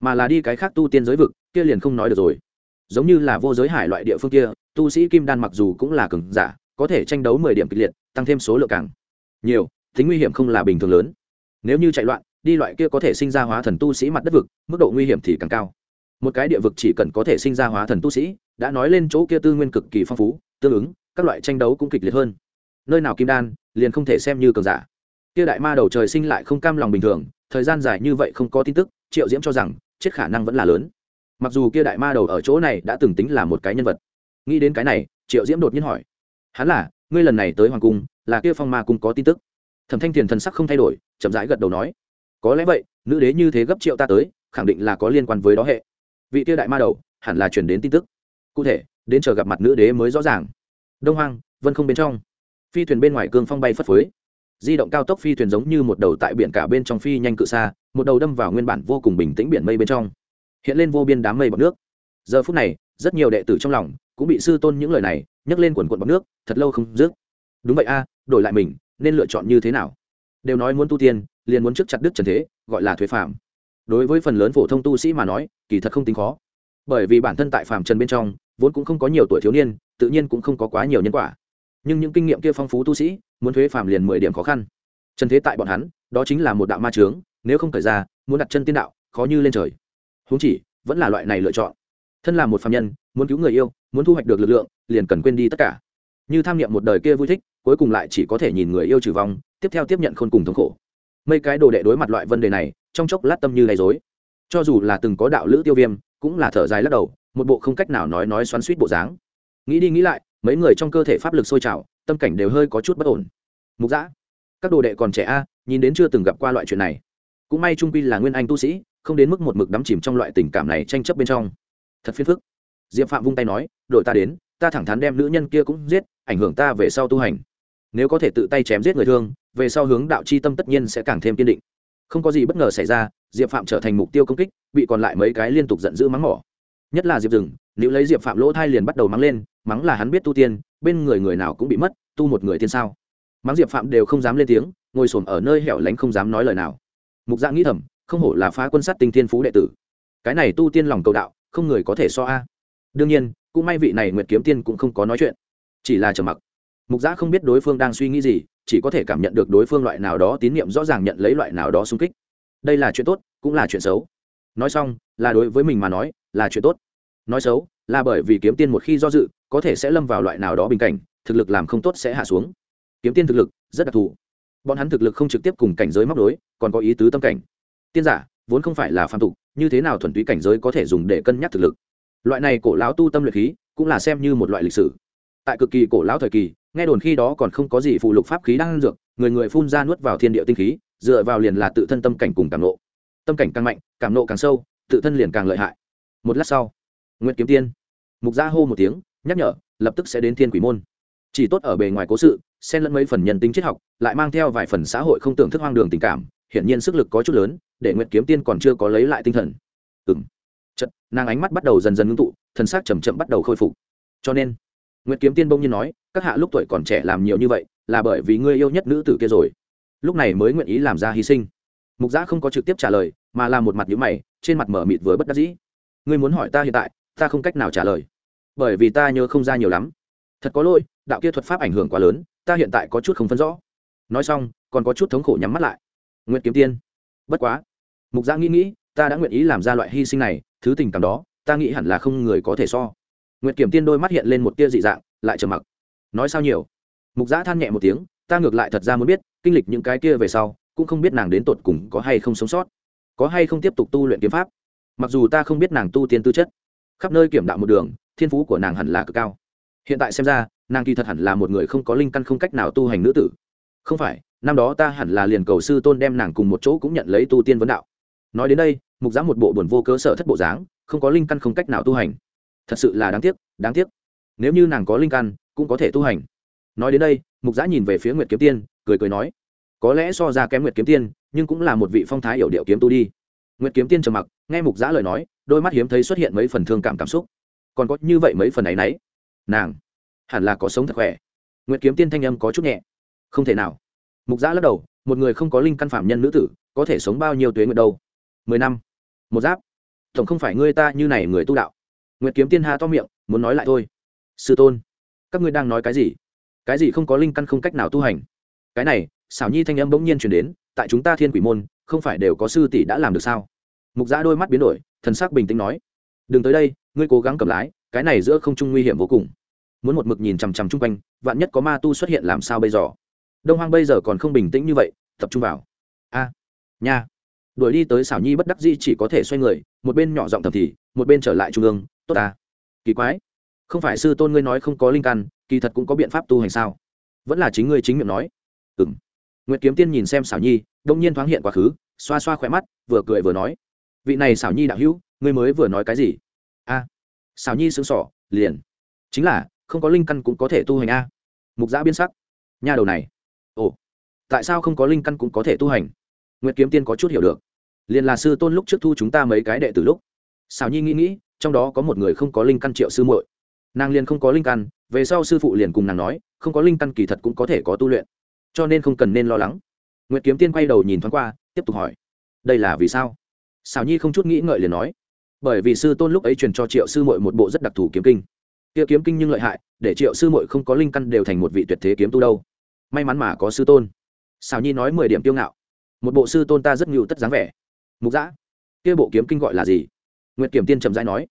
mà là đi cái khác tu tiên giới vực, kia liền không nói được rồi. Giống như là vô giới hải loại địa phương kia, tu sĩ kim đan mặc dù cũng là cường giả, có thể tranh đấu mười điểm kịch liệt, tăng thêm số lượng càng nhiều tính nguy hiểm không là bình thường lớn. Nếu như chạy loạn, đi loại kia có thể sinh ra hóa thần tu sĩ mặt đất vực, mức độ nguy hiểm thì càng cao. Một cái địa vực chỉ cần có thể sinh ra hóa thần tu sĩ, đã nói lên chỗ kia tư nguyên cực kỳ phong phú, tương ứng, các loại tranh đấu cũng kịch liệt hơn. Nơi nào kim đan, liền không thể xem như cường giả. Kia đại ma đầu trời sinh lại không cam lòng bình thường, thời gian dài như vậy không có tin tức, triệu diễm cho rằng, chết khả năng vẫn là lớn. Mặc dù kia đại ma đầu ở chỗ này đã từng tính là một cái nhân vật. Nghĩ đến cái này, triệu diễm đột nhiên hỏi. Hắn là, ngươi lần này tới hoàng cung, là kia phong ma cung có tin tức? Thẩm thanh thiền thần sắc không thay đổi, chậm rãi gật đầu nói, có lẽ vậy, nữ đế như thế gấp triệu ta tới, khẳng định là có liên quan với đó hệ. Vị tiêu đại ma đầu, hẳn là chuyển đến tin tức. Cụ thể, đến chờ gặp mặt nữ đế mới rõ ràng. Đông hoang, vân không bên trong. Phi thuyền bên ngoài cương phong bay phất phới. Di động cao tốc phi thuyền giống như một đầu tại biển cả bên trong phi nhanh cự xa, một đầu đâm vào nguyên bản vô cùng bình tĩnh biển mây bên trong. Hiện lên vô biên đám mây bọc nước. Giờ phút này, rất nhiều đệ tử trong lòng cũng bị sư tôn những lời này nhấc lên quần quận bọc nước, thật lâu không dứt. Đúng vậy a, đổi lại mình nên lựa chọn như thế nào? Đều nói muốn tu tiên, liền muốn trước chặt đứt trần thế, gọi là thuế phạm đối với phần lớn phổ thông tu sĩ mà nói, kỳ thật không tính khó. Bởi vì bản thân tại phạm trần bên trong, vốn cũng không có nhiều tuổi thiếu niên, tự nhiên cũng không có quá nhiều nhân quả. Nhưng những kinh nghiệm kia phong phú tu sĩ, muốn thuế phạm liền mười điểm khó khăn. Trần thế tại bọn hắn, đó chính là một đạo ma trướng nếu không thời ra, muốn đặt chân tiên đạo, khó như lên trời. Huống chỉ, vẫn là loại này lựa chọn. Thân là một phạm nhân, muốn cứu người yêu, muốn thu hoạch được lực lượng, liền cần quên đi tất cả. Như tham nghiệm một đời kia vui thích cuối cùng lại chỉ có thể nhìn người yêu trừ vong, tiếp theo tiếp nhận khôn cùng thống khổ. Mấy cái đồ đệ đối mặt loại vấn đề này, trong chốc lát tâm như lay dối cho dù là từng có đạo lữ tiêu viêm, cũng là thở dài lắc đầu, một bộ không cách nào nói nói xoắn suýt bộ dáng. Nghĩ đi nghĩ lại, mấy người trong cơ thể pháp lực sôi trào, tâm cảnh đều hơi có chút bất ổn. Mục giã các đồ đệ còn trẻ a, nhìn đến chưa từng gặp qua loại chuyện này. Cũng may trung quy là nguyên anh tu sĩ, không đến mức một mực đắm chìm trong loại tình cảm này tranh chấp bên trong. Thật phiền phức. Diệp phạm vung tay nói, đội ta đến, ta thẳng thắn đem nữ nhân kia cũng giết, ảnh hưởng ta về sau tu hành nếu có thể tự tay chém giết người thương, về sau hướng đạo c h i tâm tất nhiên sẽ càng thêm kiên định. Không có gì bất ngờ xảy ra, diệp phạm trở thành mục tiêu công kích, bị còn lại mấy cái liên tục giận dữ mắng mỏ. Nhất là diệp rừng nếu lấy diệp phạm lỗ thai liền bắt đầu mắng lên, mắng là hắn biết tu tiên, bên người người nào cũng bị mất, tu một người tiên sao? Mắng diệp phạm đều không dám lên tiếng, ngồi s ổ m ở nơi hẻo lánh không dám nói lời nào. Mục dạng nghĩ thầm, không hổ là phá quân sát tinh thiên phú đệ tử. Cái này tu tiên lòng cầu đạo, không người có thể so a. Đương nhiên, cũng may vị này nguyệt kiếm tiên cũng không có nói chuyện, chỉ là trầm mặc mục giã không biết đối phương đang suy nghĩ gì, chỉ có thể cảm nhận được đối phương loại nào đó tín nhiệm rõ ràng nhận lấy loại nào đó xung kích. Đây là chuyện tốt, cũng là chuyện xấu. Nói xong, là đối với mình mà nói, là chuyện tốt. Nói xấu, là bởi vì kiếm tiên một khi do dự, có thể sẽ lâm vào loại nào đó bình cảnh, thực lực làm không tốt sẽ hạ xuống. Kiếm tiên thực lực, rất đặc thù. Bọn hắn thực lực không trực tiếp cùng cảnh giới móc đối còn có ý tứ tâm cảnh. Tiên giả, vốn không phải là phạm tục, như thế nào thuần túy cảnh giới có thể dùng để cân nhắc thực lực? Loại này cổ lão tu tâm luyện khí, cũng là xem như một loại lịch sử. Tại cực kỳ cổ lão thời kỳ nghe đồn khi đó còn không có gì phụ lục pháp khí đang dược, người người phun ra nuốt vào thiên địa tinh khí, dựa vào liền là tự thân tâm cảnh cùng cảm nộ. Tâm cảnh càng mạnh, cảm nộ càng sâu, tự thân liền càng lợi hại. Một lát sau nguyễn kiếm tiên, mục gia hô một tiếng, nhắc nhở, lập tức sẽ đến thiên quỷ môn. Chỉ tốt ở bề ngoài cố sự, xen lẫn mấy phần nhân tính triết học, lại mang theo vài phần xã hội không tưởng thức hoang đường tình cảm, hiển nhiên sức lực có chút lớn, để nguyện kiếm tiên còn chưa có lấy lại tinh thần. Ừng chật nàng ánh mắt bắt đầu dần dần ngưng tụ, thần xác chầm chậm bắt đầu khôi phục. Cho nên, nguyệt kiếm tiên bông nhiên nói các hạ lúc tuổi còn trẻ làm nhiều như vậy, là bởi vì ngươi yêu nhất nữ tử kia rồi. Lúc này mới nguyện ý làm ra hy sinh. Mục giã không có trực tiếp trả lời, mà là một mặt nhữ mày, trên mặt mở mịt vừa bất đắc dĩ. Ngươi muốn hỏi ta hiện tại, ta không cách nào trả lời. Bởi vì ta nhớ không ra nhiều lắm. Thật có lỗi, đạo kia thuật pháp ảnh hưởng quá lớn, ta hiện tại có chút không phân rõ. Nói xong, còn có chút thống khổ nhắm mắt lại. Nguyện kiếm tiên. Bất quá. Mục giã nghĩ nghĩ, ta đã nguyện ý làm ra loại hy sinh này, thứ tình cảm đó, ta nghĩ hẳn là không người có thể so. Nguyệt kiểm tiên đôi mắt hiện lên một tia dị dạng, lại trầm mặc nói sao nhiều? Mục giã than nhẹ một tiếng, ta ngược lại thật ra muốn biết, kinh lịch những cái kia về sau, cũng không biết nàng đến tột cùng có hay không sống sót, có hay không tiếp tục tu luyện kiếm pháp. Mặc dù ta không biết nàng tu tiên tư chất, khắp nơi kiểm đạo một đường, thiên phú của nàng hẳn là cực cao. Hiện tại xem ra, nàng kỳ thật hẳn là một người không có linh căn không cách nào tu hành nữ tử. Không phải, năm đó ta hẳn là liền cầu sư tôn đem nàng cùng một chỗ cũng nhận lấy tu tiên vấn đạo. Nói đến đây, mục giã một bộ buồn vô cớ sở thất bộ dáng, không có linh căn không cách nào tu hành. Thật sự là đáng tiếc đáng tiếc. Nếu như nàng có linh căn cũng có thể tu hành. Nói đến đây, mục giã nhìn về phía nguyệt kiếm tiên, cười cười nói, có lẽ so ra kém nguyệt kiếm tiên, nhưng cũng là một vị phong thái hiểu điệu kiếm tu đi. Nguyệt kiếm tiên trầm mặc, nghe mục giã lời nói, đôi mắt hiếm thấy xuất hiện mấy phần thương cảm cảm xúc. Còn có như vậy mấy phần ấ y n ấ y nàng, hẳn là có sống thật khỏe. Nguyệt kiếm tiên thanh âm có chút nhẹ. Không thể nào. Mục giã lắc đầu, một người không có linh căn phạm nhân nữ tử, có thể sống bao nhiêu tuế nguyệt đâu? Mười năm. Một giáp. Tổng không phải ngươi ta như này người tu đạo. Nguyệt kiếm tiên hà to miệng, muốn nói lại thôi. Sư tôn các ngươi đang nói cái gì? Cái gì không có linh căn không cách nào tu hành? Cái này, xảo nhi thanh âm bỗng nhiên chuyển đến, tại chúng ta thiên quỷ môn, không phải đều có sư tỷ đã làm được sao? Mục giã đôi mắt biến đổi, thần sắc bình tĩnh nói, đừng tới đây, ngươi cố gắng cầm lái, cái này giữa không trung nguy hiểm vô cùng. Muốn một mực nhìn chằm chằm chung quanh, vạn nhất có ma tu xuất hiện làm sao bây giờ? Đông hoang bây giờ còn không bình tĩnh như vậy, tập trung vào. A, nha. Đuổi đi tới xảo nhi bất đắc di chỉ có thể xoay người, một bên nhỏ giọng thầm thì, một bên trở lại trung ương, tốt ta. Kỳ quái không phải sư tôn ngươi nói không có linh căn kỳ thật cũng có biện pháp tu hành sao? Vẫn là chính ngươi chính miệng nói. Ừ m nguyệt kiếm tiên nhìn xem xảo nhi đông nhiên thoáng hiện quá khứ xoa xoa khỏe mắt vừa cười vừa nói. Vị này xảo nhi đạo hữu ngươi mới vừa nói cái gì? A. À, xảo nhi sững sỏ liền. Chính là không có linh căn cũng có thể tu hành a. Mục giã biên sắc. Nha đầu này. Ồ. Tại sao không có linh căn cũng có thể tu hành? Nguyệt kiếm tiên có chút hiểu được. Liền là sư tôn lúc trước thu chúng ta mấy cái đệ từ lúc. Xảo nhi nghĩ nghĩ trong đó có một người không có linh căn triệu sư muội nàng liền không có linh căn, về sau sư phụ liền cùng nàng nói, không có linh căn kỳ thật cũng có thể có tu luyện. Cho nên không cần nên lo lắng. Nguyệt kiếm tiên quay đầu nhìn thoáng qua, tiếp tục hỏi, đây là vì sao? Xào nhi không chút nghĩ ngợi liền nói, bởi vì sư tôn lúc ấy truyền cho triệu sư mội một bộ rất đặc thù kiếm kinh. Kia kiếm kinh nhưng lợi hại, để triệu sư mội không có linh căn đều thành một vị tuyệt thế kiếm tu đâu. May mắn mà có sư tôn. Xào nhi nói mười điểm tiêu ngạo, một bộ sư tôn ta rất ngưu tất dáng vẻ. Mục giã kia bộ kiếm kinh gọi là gì? Nguyệt kiểm tiên trầm dai nói